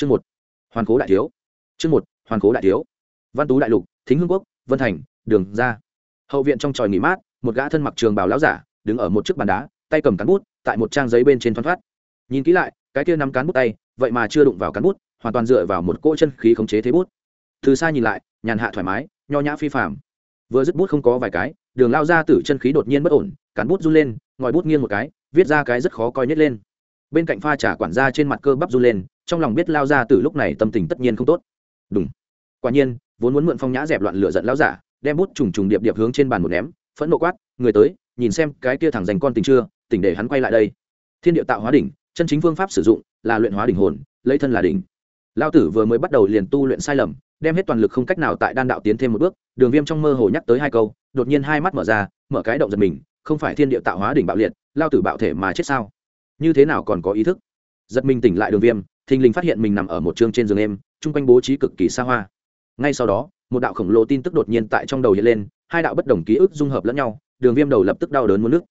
chương một, hoàn cố đại thiếu. Chương một, hoàn cố đại thiếu. Văn tú đại lục, thính hương quốc, vân thành, đường ra hậu viện trong tròi nghỉ mát, một gã thân mặc trường bào lão giả, đứng ở một chiếc bàn đá, tay cầm cán bút, tại một trang giấy bên trên thoăn thoát. Nhìn kỹ lại, cái kia nắm cán bút tay, vậy mà chưa đụng vào cán bút, hoàn toàn dựa vào một cỗ chân khí khống chế thế bút. Từ xa nhìn lại, nhàn hạ thoải mái, nho nhã phi phạm vừa dứt bút không có vài cái, đường lao ra từ chân khí đột nhiên bất ổn, cán bút run lên, ngòi bút nghiêng một cái, viết ra cái rất khó coi nhất lên bên cạnh pha trà quản gia trên mặt cơ bắp run lên, trong lòng biết lao ra từ lúc này tâm tình tất nhiên không tốt. Đúng quả nhiên, vốn muốn mượn phong nhã dẹp loạn lửa giận lao giả, đem bút trùng trùng điệp điệp hướng trên bàn một ném, phẫn nộ quát, người tới, nhìn xem cái kia thẳng dành con tình chưa, tỉnh để hắn quay lại đây. Thiên địa tạo hóa đỉnh, chân chính phương pháp sử dụng là luyện hóa đỉnh hồn, lấy thân là đỉnh. Lao tử vừa mới bắt đầu liền tu luyện sai lầm, đem hết toàn lực không cách nào tại đan đạo tiến thêm một bước, đường viêm trong mơ hồ nhắc tới hai câu, đột nhiên hai mắt mở ra, mở cái động giật mình, không phải thiên địa tạo hóa đỉnh bạo liệt, lao tử bạo thể mà chết sao? Như thế nào còn có ý thức? Giật mình tỉnh lại đường viêm, thình lình phát hiện mình nằm ở một chương trên giường em chung quanh bố trí cực kỳ xa hoa. Ngay sau đó, một đạo khổng lồ tin tức đột nhiên tại trong đầu hiện lên, hai đạo bất đồng ký ức dung hợp lẫn nhau, đường viêm đầu lập tức đau đớn muốn nước.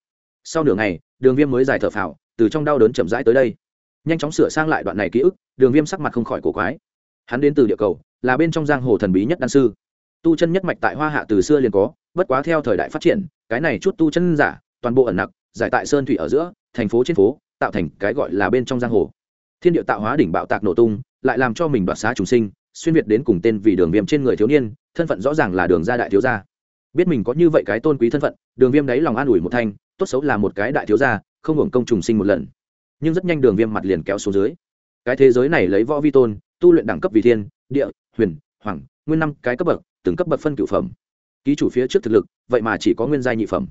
Sau nửa ngày, đường viêm mới giải thở phào, từ trong đau đớn chậm rãi tới đây. Nhanh chóng sửa sang lại đoạn này ký ức, đường viêm sắc mặt không khỏi cổ quái. Hắn đến từ địa cầu, là bên trong giang hồ thần bí nhất đan sư. Tu chân nhất mạch tại hoa hạ từ xưa liền có, bất quá theo thời đại phát triển, cái này chút tu chân giả, toàn bộ ẩn nặc, giải tại sơn thủy ở giữa, thành phố trên phố tạo thành cái gọi là bên trong giang hồ. Thiên địa tạo hóa đỉnh bạo tạc nổ tung, lại làm cho mình đoạt xá trùng sinh, xuyên việt đến cùng tên vì đường viêm trên người thiếu niên, thân phận rõ ràng là đường gia đại thiếu gia. Biết mình có như vậy cái tôn quý thân phận, đường viêm đáy lòng an ủi một thanh, tốt xấu là một cái đại thiếu gia, không hưởng công trùng sinh một lần. Nhưng rất nhanh đường viêm mặt liền kéo xuống dưới. Cái thế giới này lấy võ vi tôn, tu luyện đẳng cấp vì thiên, địa, huyền, hoàng, nguyên năm cái cấp bậc, từng cấp bậc phân cửu phẩm. Ký chủ phía trước thực lực, vậy mà chỉ có nguyên giai nhị phẩm.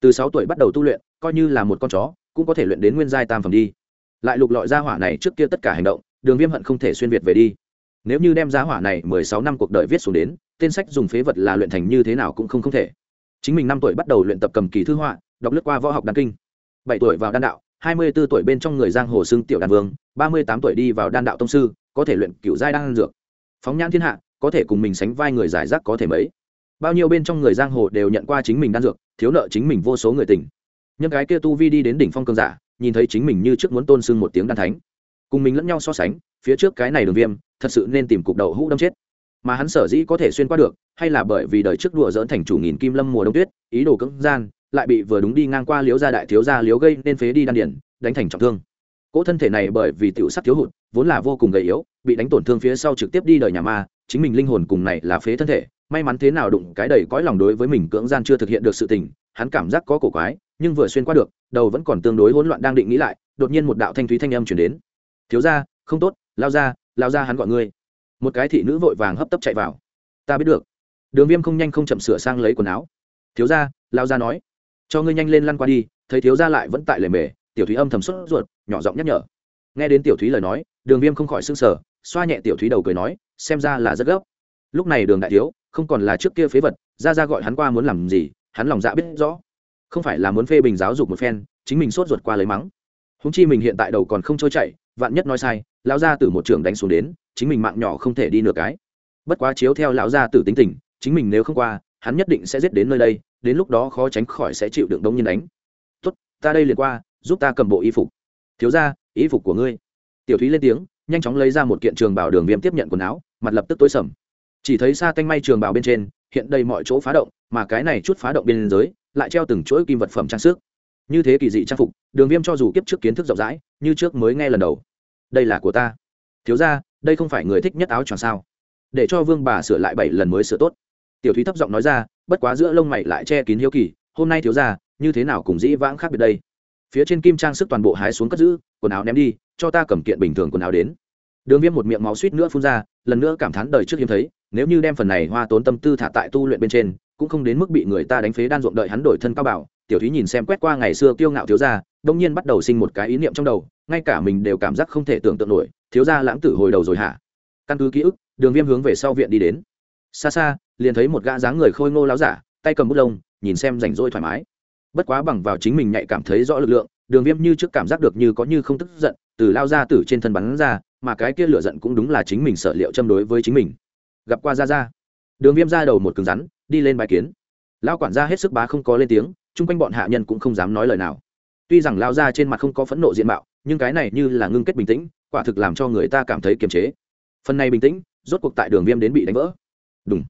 Từ sáu tuổi bắt đầu tu luyện coi như là một con chó, cũng có thể luyện đến nguyên giai tam phẩm đi. Lại lục lọi gia hỏa này trước kia tất cả hành động, đường viêm hận không thể xuyên việt về đi. Nếu như đem gia hỏa này mười sáu năm cuộc đời viết xuống đến, tên sách dùng phế vật là luyện thành như thế nào cũng không không thể. Chính mình năm tuổi bắt đầu luyện tập cầm kỳ thư họa, đọc lướt qua võ học đan kinh. Bảy tuổi vào đan đạo, hai mươi b ố tuổi bên trong người giang hồ xưng tiểu đan vương, ba mươi tám tuổi đi vào đan đạo tông sư, có thể luyện cựu giai đan dược. Phóng nhãn thiên hạ, có thể cùng mình sánh vai người giải rác có thể mấy. Bao nhiêu bên trong người giang hồ đều nhận qua chính mình đan dược, thiếu nợ chính mình vô số người tình nhân cái kia tu vi đi đến đỉnh phong cường giả, nhìn thấy chính mình như trước muốn tôn sưng một tiếng đan thánh. Cùng mình lẫn nhau so sánh, phía trước cái này đường viêm, thật sự nên tìm cục đầu hũ đâm chết. Mà hắn sở dĩ có thể xuyên qua được, hay là bởi vì đời trước đùa dỡn thành chủ nghìn kim lâm mùa đông tuyết, ý đồ cưỡng gian, lại bị vừa đúng đi ngang qua liếu gia đại thiếu gia liếu gây nên phế đi đan điển, đánh thành trọng thương. Cỗ thân thể này bởi vì tiểu sắc thiếu hụt, vốn là vô cùng gầy yếu, bị đánh tổn thương phía sau trực tiếp đi đời nhà ma, chính mình linh hồn cùng này là phế thân thể, may mắn thế nào đụng cái đầy cõi lòng đối với mình cưỡng gian chưa thực hiện được sự tình hắn cảm giác có cổ quái, nhưng vừa xuyên qua được, đầu vẫn còn tương đối hỗn loạn đang định nghĩ lại, đột nhiên một đạo thanh thúy thanh âm chuyển đến. Thiếu gia, không tốt, lao ra lao ra hắn gọi ngươi. Một cái thị nữ vội vàng hấp tấp chạy vào. Ta biết được. Đường viêm không nhanh không chậm sửa sang lấy quần áo. Thiếu gia, lao ra nói. Cho ngươi nhanh lên lăn qua đi, thấy thiếu gia lại vẫn tại lề mề, tiểu thúy âm thầm xuất ruột, nhỏ giọng nhắc nhở. Nghe đến tiểu thúy lời nói, đường viêm không khỏi s ư n g sở xoa nhẹ tiểu thúy đầu cười nói, xem ra là rất gấp. Lúc này đường đại thiếu, không còn là trước kia phế vật, ra ra gọi hắn qua muốn làm gì hắn lòng dạ biết rõ. Không phải là muốn phê bình giáo dục một phen, chính mình sốt ruột qua lấy mắng. Húng chi mình hiện tại đầu còn không trôi chạy vạn nhất nói sai, lão gia tử một trường đánh xuống đến, chính mình mạng nhỏ không thể đi nửa cái. Bất quá chiếu theo lão gia tử tính tình, chính mình nếu không qua, hắn nhất định sẽ giết đến nơi đây, đến lúc đó khó tránh khỏi sẽ chịu đựng đống nhiên đánh. Tốt, ta đây liền qua, giúp ta cầm bộ y phục. Thiếu ra y phục của ngươi. Tiểu thúy lên tiếng, nhanh chóng lấy ra một kiện trường bảo đường viêm tiếp nhận quần áo, mặt lập tức tối sầm. Chỉ thấy xa tanh may trường bảo bên trên, hiện đầy mọi chỗ phá động mà cái này chút phá động biên giới, lại treo từng chuỗi kim vật phẩm trang sức. Như thế kỳ dị trang phục đường viêm cho dù kiếp trước kiến thức rộng rãi như trước mới nghe lần đầu. Đây là của ta. Thiếu ra đây không phải người thích nhất áo choàng sao? Để cho vương bà sửa lại bảy lần mới sửa tốt. Tiểu thúy thấp giọng nói ra bất quá giữa lông mày lại che kín hiếu kỳ hôm nay thiếu ra như thế nào cùng dĩ vãng khác biệt đây? Phía trên kim trang sức toàn bộ hái xuống cất giữ quần áo ném đi cho ta cầm kiện bình thường quần áo đến. Đường viêm một miệng máu suýt nữa phun ra lần nữa cảm thán đời trước hiếm thấy nếu như đem phần này hoa tốn tâm tư thả tại tu luyện bên trên cũng không đến mức bị người ta đánh phế đan ruộng đợi hắn đổi thân cao bảo. Tiểu thúy nhìn xem quét qua ngày xưa kiêu ngạo thiếu gia, đông nhiên bắt đầu sinh một cái ý niệm trong đầu, ngay cả mình đều cảm giác không thể tưởng tượng nổi, thiếu gia lãng tử hồi đầu rồi hả? Căn cứ ký ức, đường viêm hướng về sau viện đi đến. Xa xa, liền thấy một gã dáng người khôi ngô láo giả, tay cầm bút lông, nhìn xem rảnh rỗi thoải mái. Bất quá bằng vào chính mình nhạy cảm thấy rõ lực lượng, đường viêm như trước cảm giác được như có như không tức giận, từ lao ra từ trên thân bắn ra, mà cái kia lựa giận cũng đúng là chính mình sợ liệu châm đối với chính mình. Gặp qua ra ra đường viêm ra đầu một cứng rắn đi lên bài kiến. Lão quản gia hết sức bá không có lên tiếng, chung quanh bọn hạ nhân cũng không dám nói lời nào. Tuy rằng lao ra trên mặt không có phẫn nộ diện mạo, nhưng cái này như là ngưng kết bình tĩnh, quả thực làm cho người ta cảm thấy kiềm chế. Phần này bình tĩnh, rốt cuộc tại đường viêm đến bị đánh vỡ. Đúng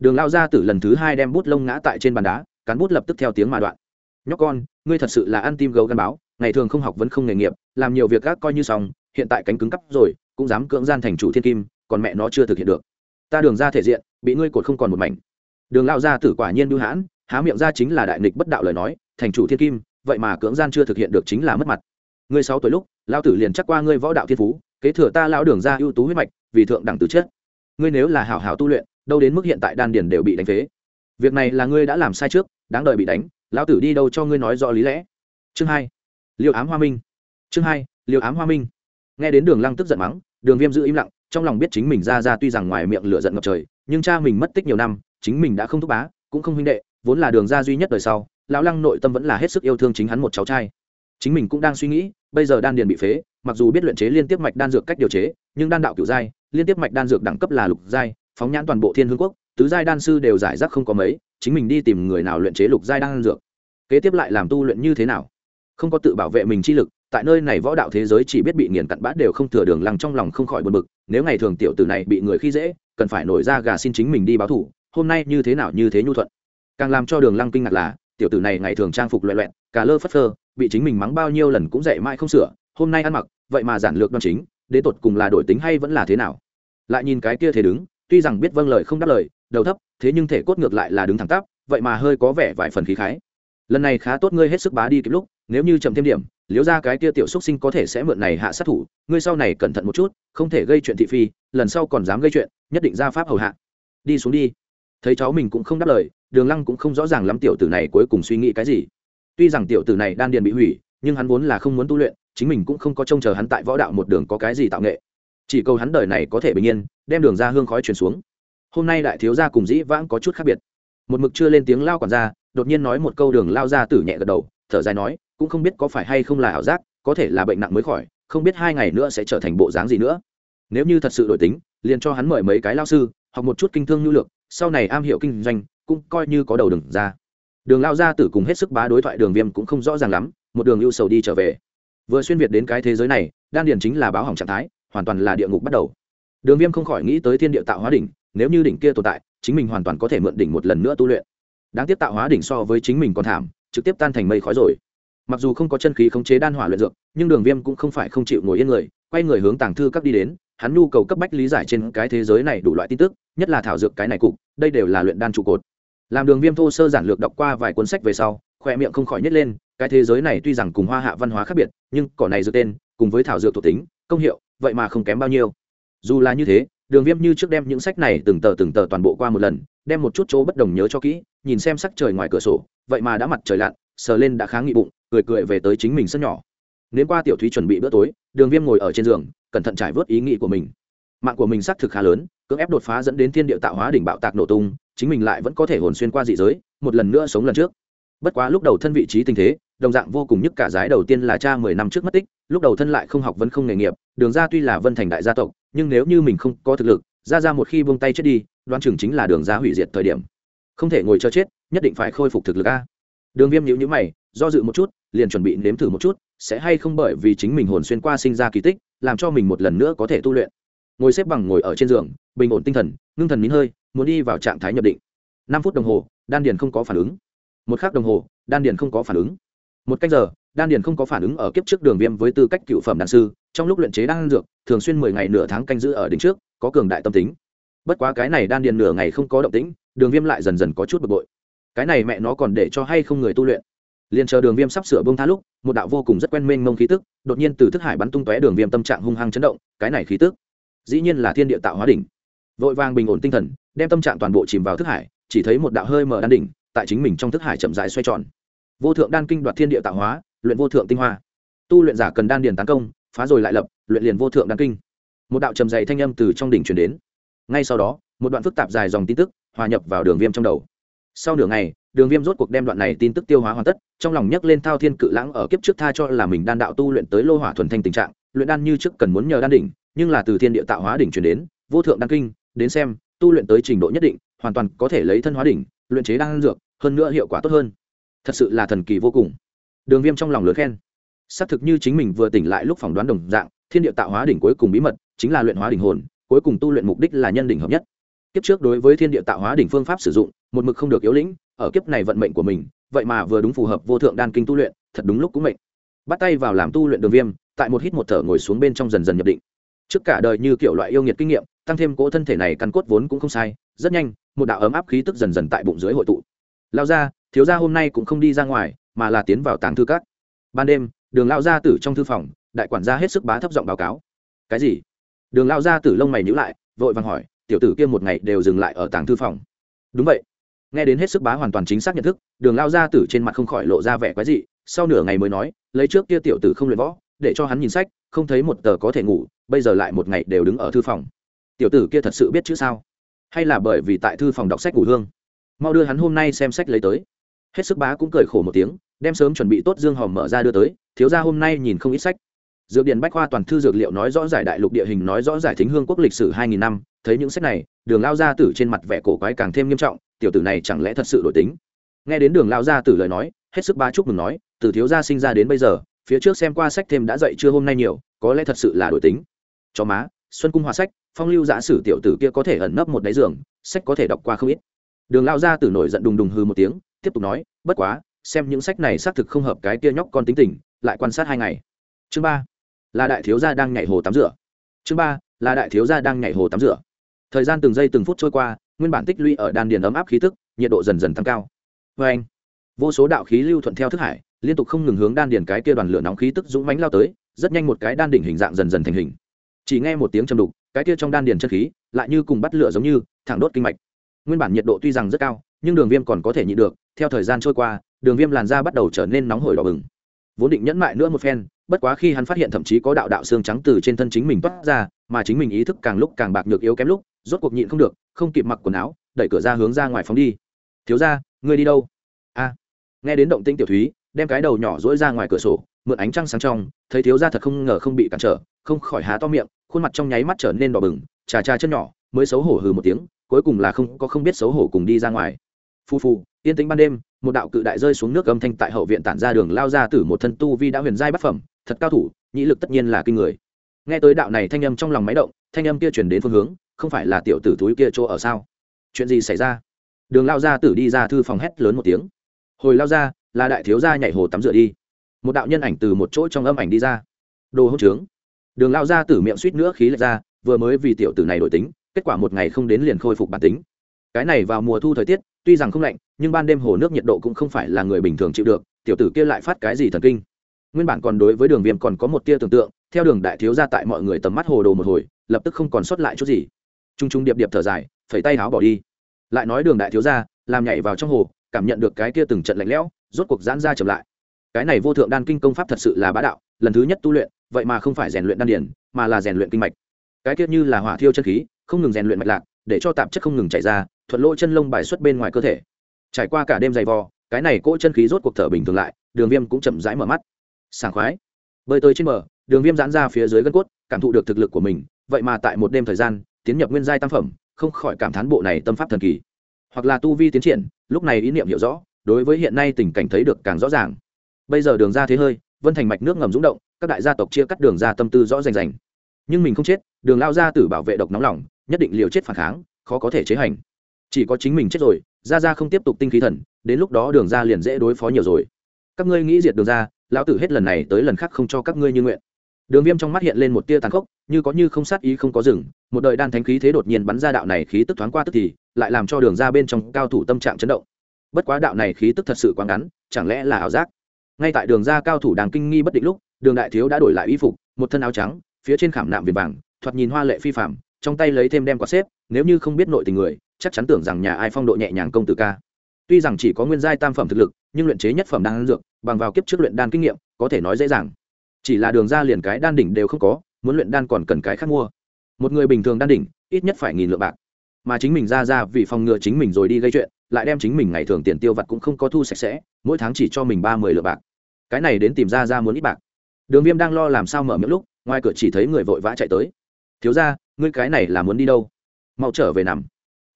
đường lao ra từ lần thứ hai đem bút lông ngã tại trên bàn đá, cán bút lập tức theo tiếng mà đoạn. Nhóc con, ngươi thật sự là ăn tim gấu gắn báo, ngày thường không học vẫn không nghề nghiệp, làm nhiều việc gác coi như xong, hiện tại cánh cứng cắp rồi, cũng dám cưỡng gian thành chủ thiên kim, còn mẹ nó chưa thực hiện được ta đường ra thể diện, bị ngươi cột không còn một mảnh. Đường lao ra tử quả nhiên bưu hãn, há miệng ra chính là đại nghịch bất đạo lời nói, thành chủ thiên kim, vậy mà cưỡng gian chưa thực hiện được chính là mất mặt. Ngươi sáu tuổi lúc lao tử liền chắc qua ngươi võ đạo thiên phú, kế thừa ta lão đường ra ưu tú huyết mạch, vì thượng đẳng tử chết. ngươi nếu là hảo hảo tu luyện, đâu đến mức hiện tại đan điền đều bị đánh phế. Việc này là ngươi đã làm sai trước, đáng đợi bị đánh, lão tử đi đâu cho ngươi nói rõ lý lẽ. Chương hai liệu ám hoa minh. Chương hai liệu ám hoa minh. Nghe đến đường lăng tức giận mắng, đường viêm giữ im lặng trong lòng biết chính mình ra ra tuy rằng ngoài miệng lửa giận ngập trời, nhưng cha mình mất tích nhiều năm, chính mình đã không thúc bá, cũng không huynh đệ, vốn là đường ra duy nhất đời sau, lão lăng nội tâm vẫn là hết sức yêu thương chính hắn một cháu trai. Chính mình cũng đang suy nghĩ, bây giờ đan điền bị phế, mặc dù biết luyện chế liên tiếp mạch đan dược cách điều chế, nhưng đan đạo kiểu giai, liên tiếp mạch đan dược đẳng cấp là lục giai, phóng nhãn toàn bộ thiên hương quốc, tứ giai đan sư đều giải rác không có mấy, chính mình đi tìm người nào luyện chế lục giai đan dược. Kế tiếp lại làm tu luyện như thế nào? Không có tự bảo vệ mình chi lực tại nơi này võ đạo thế giới chỉ biết bị nghiền cặn bát đều không thừa đường lăng trong lòng không khỏi buồn bực, nếu ngày thường tiểu tử này bị người khi dễ, cần phải nổi ra gà xin chính mình đi báo thủ, hôm nay như thế nào như thế nhu thuận. Càng làm cho đường lăng kinh ngạc là, tiểu tử này ngày thường trang phục loẹ loẹn cả lơ phất phơ, bị chính mình mắng bao nhiêu lần cũng dạy mãi không sửa, hôm nay ăn mặc, vậy mà giản lược đoan chính, đến tột cùng là đổi tính hay vẫn là thế nào? Lại nhìn cái kia thế đứng, tuy rằng biết vâng lời không đáp lời, đầu thấp, thế nhưng thể cốt ngược lại là đứng thẳng tắp, vậy mà hơi có vẻ vài phần khí khái. Lần này khá tốt ngươi hết sức bá đi kịp lúc, nếu như chậm thêm điểm liếu ra cái kia tiểu xúc sinh có thể sẽ mượn này hạ sát thủ, ngươi sau này cẩn thận một chút, không thể gây chuyện thị phi, lần sau còn dám gây chuyện, nhất định ra pháp hầu hạ. Đi xuống đi. Thấy cháu mình cũng không đáp lời, đường lăng cũng không rõ ràng lắm tiểu tử này cuối cùng suy nghĩ cái gì. Tuy rằng tiểu tử này đan điền bị hủy, nhưng hắn vốn là không muốn tu luyện, chính mình cũng không có trông chờ hắn tại võ đạo một đường có cái gì tạo nghệ. Chỉ cầu hắn đời này có thể bình yên, đem đường ra hương khói truyền xuống. Hôm nay đại thiếu gia cùng dĩ vãng có chút khác biệt. Một mực chưa lên tiếng lao quản gia, đột nhiên nói một câu đường lao ra tử nhẹ gật đầu thở dài nói, cũng không biết có phải hay không là ảo giác, có thể là bệnh nặng mới khỏi, không biết hai ngày nữa sẽ trở thành bộ dáng gì nữa. Nếu như thật sự đổi tính, liền cho hắn mời mấy cái lao sư, học một chút kinh thương nhu lược sau này am hiểu kinh doanh, cũng coi như có đầu đừng ra. Đường lao gia tử cùng hết sức bá đối thoại đường viêm cũng không rõ ràng lắm, một đường ưu sầu đi trở về. Vừa xuyên việt đến cái thế giới này, đan điền chính là báo hỏng trạng thái, hoàn toàn là địa ngục bắt đầu. Đường viêm không khỏi nghĩ tới thiên địa tạo hóa đỉnh, nếu như đỉnh kia tồn tại, chính mình hoàn toàn có thể mượn đỉnh một lần nữa tu luyện. Đáng tiếc tạo hóa đỉnh so với chính mình còn thảm trực tiếp tan thành mây khói rồi. Mặc dù không có chân khí khống chế đan hỏa luyện dược, nhưng đường viêm cũng không phải không chịu ngồi yên người, quay người hướng tàng thư các đi đến, hắn nhu cầu cấp bách lý giải trên cái thế giới này đủ loại tin tức, nhất là thảo dược cái này cục, đây đều là luyện đan trụ cột. Làm đường viêm thô sơ giản lược đọc qua vài cuốn sách về sau, khoe miệng không khỏi nhét lên, cái thế giới này tuy rằng cùng hoa hạ văn hóa khác biệt, nhưng cỏ này dược tên, cùng với thảo dược thuộc tính, công hiệu, vậy mà không kém bao nhiêu. Dù là như thế, đường viêm như trước đem những sách này từng tờ từng tờ toàn bộ qua một lần, đem một chút chỗ bất đồng nhớ cho kỹ, nhìn xem sắc trời ngoài cửa sổ vậy mà đã mặt trời lặn, sờ lên đã kháng nghị bụng, cười cười về tới chính mình sân nhỏ. Nếu qua tiểu thúy chuẩn bị bữa tối, đường viêm ngồi ở trên giường, cẩn thận trải vớt ý nghĩ của mình. Mạng của mình xác thực khá lớn, cưỡng ép đột phá dẫn đến thiên địa tạo hóa đỉnh bạo tạc nổ tung, chính mình lại vẫn có thể hồn xuyên qua dị giới, một lần nữa sống lần trước. Bất quá lúc đầu thân vị trí tình thế, đồng dạng vô cùng nhất cả giái đầu tiên là cha mười năm trước mất tích, lúc đầu thân lại không học vẫn không nghề nghiệp, đường ra tuy là vân thành đại gia tộc, nhưng nếu như mình không có thực lực ra ra một khi buông tay chết đi, đoan chừng chính là đường ra hủy diệt thời điểm. Không thể ngồi chờ chết, nhất định phải khôi phục thực lực a đường viêm nhữ nhữ mày, do dự một chút, liền chuẩn bị nếm thử một chút, sẽ hay không bởi vì chính mình hồn xuyên qua sinh ra kỳ tích, làm cho mình một lần nữa có thể tu luyện. Ngồi xếp bằng ngồi ở trên giường, bình ổn tinh thần, ngưng thần nín hơi, muốn đi vào trạng thái nhập định. Năm phút đồng hồ, đan điền không có phản ứng. Một k h ắ c đồng hồ, đan điền không có phản ứng. Một cách giờ, đan điền không có phản ứng ở kiếp trước đường viêm với tư cách cựu phẩm đan sư, trong lúc luyện chế đan dược, thường xuyên mười ngày nửa tháng canh giữ ở đỉnh trước, có cường đại tâm tính. Bất quá cái này đan điền nửa ngày không có động tĩnh, đường viêm lại dần dần có chút bực bội cái này mẹ nó còn để cho hay không người tu luyện. Liền chờ đường viêm sắp sửa bông tha lúc, một đạo vô cùng rất quen mênh mông khí tức, đột nhiên từ thức hải bắn tung tóe đường viêm tâm trạng hung hăng chấn động, cái này khí tức, dĩ nhiên là thiên địa tạo hóa đỉnh. Vội vàng bình ổn tinh thần, đem tâm trạng toàn bộ chìm vào thức hải, chỉ thấy một đạo hơi mở đan đỉnh, tại chính mình trong thức hải chậm dài xoay tròn. Vô thượng đan kinh đoạt thiên địa tạo hóa, luyện vô thượng tinh hoa. Tu luyện giả cần đan điền tấn công, phá rồi lại lập, luyện liền vô thượng đan kinh. Một đạo trầm dày thanh âm từ trong đỉnh truyền đến. Ngay sau đó, một đoạn phức tạp dài dòng tin tức hòa nhập vào đường viêm trong đầu sau nửa ngày, đường viêm rốt cuộc đem đoạn này tin tức tiêu hóa hoàn tất, trong lòng nhấc lên thao thiên cự lãng ở kiếp trước tha cho là mình đan đạo tu luyện tới lô hỏa thuần thanh tình trạng, luyện đan như trước cần muốn nhờ đan đỉnh, nhưng là từ thiên địa tạo hóa đỉnh chuyển đến, vô thượng đan kinh, đến xem, tu luyện tới trình độ nhất định, hoàn toàn có thể lấy thân hóa đỉnh, luyện chế đan dược, hơn nữa hiệu quả tốt hơn. Thật sự là thần kỳ vô cùng. Đường viêm trong lòng lớn khen. Xác thực như chính mình vừa tỉnh lại lúc phỏng đoán đồng dạng, thiên địa tạo hóa đỉnh cuối cùng bí mật, chính là luyện hóa đỉnh hồn, cuối cùng tu luyện mục đích là nhân đỉnh hợp nhất kiếp trước đối với thiên địa tạo hóa đỉnh phương pháp sử dụng, một mực không được yếu lĩnh, ở kiếp này vận mệnh của mình, vậy mà vừa đúng phù hợp vô thượng đan kinh tu luyện, thật đúng lúc cũng mệnh. Bắt tay vào làm tu luyện đường viêm, tại một hít một thở ngồi xuống bên trong dần dần nhập định. Trước cả đời như kiểu loại yêu nghiệt kinh nghiệm, tăng thêm cỗ thân thể này căn cốt vốn cũng không sai, rất nhanh, một đạo ấm áp khí tức dần dần tại bụng dưới hội tụ. Lao ra thiếu gia hôm nay cũng không đi ra ngoài, mà là tiến vào tàng thư các. Ban đêm, đường lao gia tử trong thư phòng, đại quản gia hết sức bá thấp giọng báo cáo. Cái gì? Đường lao gia tử lông mày nhữ lại, vội vàng hỏi tiểu tử kia một ngày đều dừng lại ở tàng thư phòng. Đúng vậy. Nghe đến hết sức bá hoàn toàn chính xác nhận thức, đường lao gia tử trên mặt không khỏi lộ ra vẻ quái dị, sau nửa ngày mới nói, lấy trước kia tiểu tử không luyện võ, để cho hắn nhìn sách, không thấy một tờ có thể ngủ, bây giờ lại một ngày đều đứng ở thư phòng. Tiểu tử kia thật sự biết chữ sao? Hay là bởi vì tại thư phòng đọc sách ngủ hương? Mau đưa hắn hôm nay xem sách lấy tới. Hết sức bá cũng cười khổ một tiếng, đem sớm chuẩn bị tốt dương hòm mở ra đưa tới, thiếu ra hôm nay nhìn không ít sách dược điện bách khoa toàn thư dược liệu nói rõ giải đại lục địa hình, nói rõ giải thính hương quốc lịch sử hai nghìn năm. Thấy những sách này, đường lao gia tử trên mặt vẻ cổ quái càng thêm nghiêm trọng, tiểu tử này chẳng lẽ thật sự đổi tính? Nghe đến đường lao gia tử lời nói, hết sức ba chúc mừng nói, từ thiếu gia sinh ra đến bây giờ, phía trước xem qua sách thêm đã dậy chưa hôm nay nhiều, có lẽ thật sự là đổi tính. Cho má, xuân cung hòa sách, phong lưu giả sử tiểu tử kia có thể ẩn nấp một đáy giường, sách có thể đọc qua không ít. Đường lao gia tử nổi giận đùng đùng hư một tiếng, tiếp tục nói, bất quá, xem những sách này xác thực không hợp cái kia nhóc con tính tình, lại quan sát hai ngày. Chương ba là đại thiếu gia đang nhảy hồ tắm rửa. Chương ba, là đại thiếu gia đang nhảy hồ tắm rửa. Thời gian từng giây từng phút trôi qua, nguyên bản tích lũy ở đan điền ấm áp khí tức, nhiệt độ dần dần tăng cao. Vê anh, vô số đạo khí lưu thuận theo thức hải, liên tục không ngừng hướng đan điền cái kia đoàn lửa nóng khí tức dũng mãnh lao tới, rất nhanh một cái đan đỉnh hình dạng dần dần thành hình. Chỉ nghe một tiếng châm đục, cái kia trong đan điền chân khí lại như cùng bắt lửa giống như, thẳng đốt kinh mạch. Nguyên bản nhiệt độ tuy rằng rất cao, nhưng đường viêm còn có thể nhịn được, theo thời gian trôi qua, đường viêm làn da bắt đầu trở nên nóng hổi đỏ bừng. Vốn định nhẫn mại nữa một phen bất quá khi hắn phát hiện thậm chí có đạo đạo xương trắng từ trên thân chính mình toát ra, mà chính mình ý thức càng lúc càng bạc nhược yếu kém lúc, rốt cuộc nhịn không được, không kịp mặc quần áo, đẩy cửa ra hướng ra ngoài phóng đi. Thiếu ra ngươi đi đâu? A. Nghe đến động tĩnh tiểu thúy, đem cái đầu nhỏ dỗi ra ngoài cửa sổ, mượn ánh trăng sáng trong, thấy thiếu ra thật không ngờ không bị cản trở, không khỏi há to miệng, khuôn mặt trong nháy mắt trở nên đỏ bừng, trà trà chân nhỏ, mới xấu hổ hừ một tiếng, cuối cùng là không, có không biết xấu hổ cùng đi ra ngoài. Phu phu, yên tĩnh ban đêm, một đạo cự đại rơi xuống nước âm thanh tại hậu viện tản ra đường lao ra từ một thân tu vi đã huyền giai bất phẩm thật cao thủ nhĩ lực tất nhiên là kinh người. Nghe tới đạo này thanh âm trong lòng máy động, thanh âm kia chuyển đến phương hướng, không phải là tiểu tử túi kia chỗ ở sao? Chuyện gì xảy ra? Đường lao gia tử đi ra thư phòng hét lớn một tiếng. Hồi lao ra là đại thiếu gia nhảy hồ tắm rửa đi. Một đạo nhân ảnh từ một chỗ trong âm ảnh đi ra. Đồ hỗn trướng. Đường lao gia tử miệng suýt nữa khí lệch ra, vừa mới vì tiểu tử này đổi tính, kết quả một ngày không đến liền khôi phục bản tính. Cái này vào mùa thu thời tiết, tuy rằng không lạnh, nhưng ban đêm hồ nước nhiệt độ cũng không phải là người bình thường chịu được, tiểu tử kia lại phát cái gì thần kinh? Nguyên bản còn đối với đường viêm còn có một tia tưởng tượng, theo đường đại thiếu ra tại mọi người tầm mắt hồ đồ một hồi, lập tức không còn sót lại chút gì. T r u n g t r u n g điệp điệp thở dài, phẩy tay áo bỏ đi. Lại nói đường đại thiếu ra làm nhảy vào trong hồ, cảm nhận được cái kia từng trận lạnh lẽo, rốt cuộc giãn ra chậm lại. Cái này vô thượng đan kinh công pháp thật sự là bá đạo, lần thứ nhất tu luyện, vậy mà không phải rèn luyện đan điển mà là rèn luyện kinh mạch. Cái kia như là hỏa thiêu chân khí, không ngừng rèn luyện mạch lạc, để cho tạp chất không ngừng chảy ra, thuận lỗ chân lông bài xuất bên ngoài cơ thể. Trải qua cả đêm dày vò, cái này cỗ chân khí rốt cuộc thở bình thường lại, đường viêm cũng chậm rãi mở mắt sảng khoái. Bơi tới trên bờ, đường viêm giãn ra phía dưới gân cốt, cảm thụ được thực lực của mình, vậy mà tại một đêm thời gian, tiến nhập nguyên giai tam phẩm, không khỏi cảm thán bộ này tâm pháp thần kỳ. Hoặc là tu vi tiến triển, lúc này ý niệm hiểu rõ, đối với hiện nay tình cảnh thấy được càng rõ ràng. Bây giờ đường ra thế hơi, vân thành mạch nước ngầm rúng động, các đại gia tộc chia cắt đường ra tâm tư rõ rành rành. Nhưng mình không chết, đường lao ra tử bảo vệ độc nóng lòng, nhất định liều chết phản kháng, khó có thể chế hành. Chỉ có chính mình chết rồi ra ra không tiếp tục tinh khí thần, đến lúc đó đường ra liền dễ đối phó nhiều rồi. Các ngươi nghĩ diệt đường ra lão tử hết lần này tới lần khác không cho các ngươi như nguyện. Đường viêm trong mắt hiện lên một tia tàn khốc, như có như không sát ý không có rừng một đời đan thánh khí thế đột nhiên bắn ra đạo này khí tức thoáng qua tức thì, lại làm cho đường ra bên trong cao thủ tâm trạng chấn động. Bất quá đạo này khí tức thật sự quá ngắn, chẳng lẽ là ảo giác? Ngay tại đường ra cao thủ đang kinh nghi bất định lúc, đường đại thiếu đã đổi lại y phục, một thân áo trắng, phía trên khảm nạm viền vàng, thoạt nhìn hoa lệ phi phạm trong tay lấy thêm đem quả xếp, nếu như không biết nội tình người, chắc chắn tưởng rằng nhà ai phong độ nhẹ nhàng công tử ca tuy rằng chỉ có nguyên giai tam phẩm thực lực, nhưng luyện chế nhất phẩm đan dược, bằng vào kiếp trước luyện đan kinh nghiệm, có thể nói dễ dàng. Chỉ là đường ra liền cái đan đỉnh đều không có, muốn luyện đan còn cần cái khác mua. Một người bình thường đan đỉnh, ít nhất phải nghìn lượng bạc. Mà chính mình ra ra vì phòng ngừa chính mình rồi đi gây chuyện, lại đem chính mình ngày thường tiền tiêu vặt cũng không có thu sạch sẽ, mỗi tháng chỉ cho mình ba mươi lượng bạc. Cái này đến tìm ra ra muốn ít bạc. Đường viêm đang lo làm sao mở miệng lúc, ngoài cửa chỉ thấy người vội vã chạy tới. Thiếu ra ngươi cái này là muốn đi đâu? Mau trở về nằm.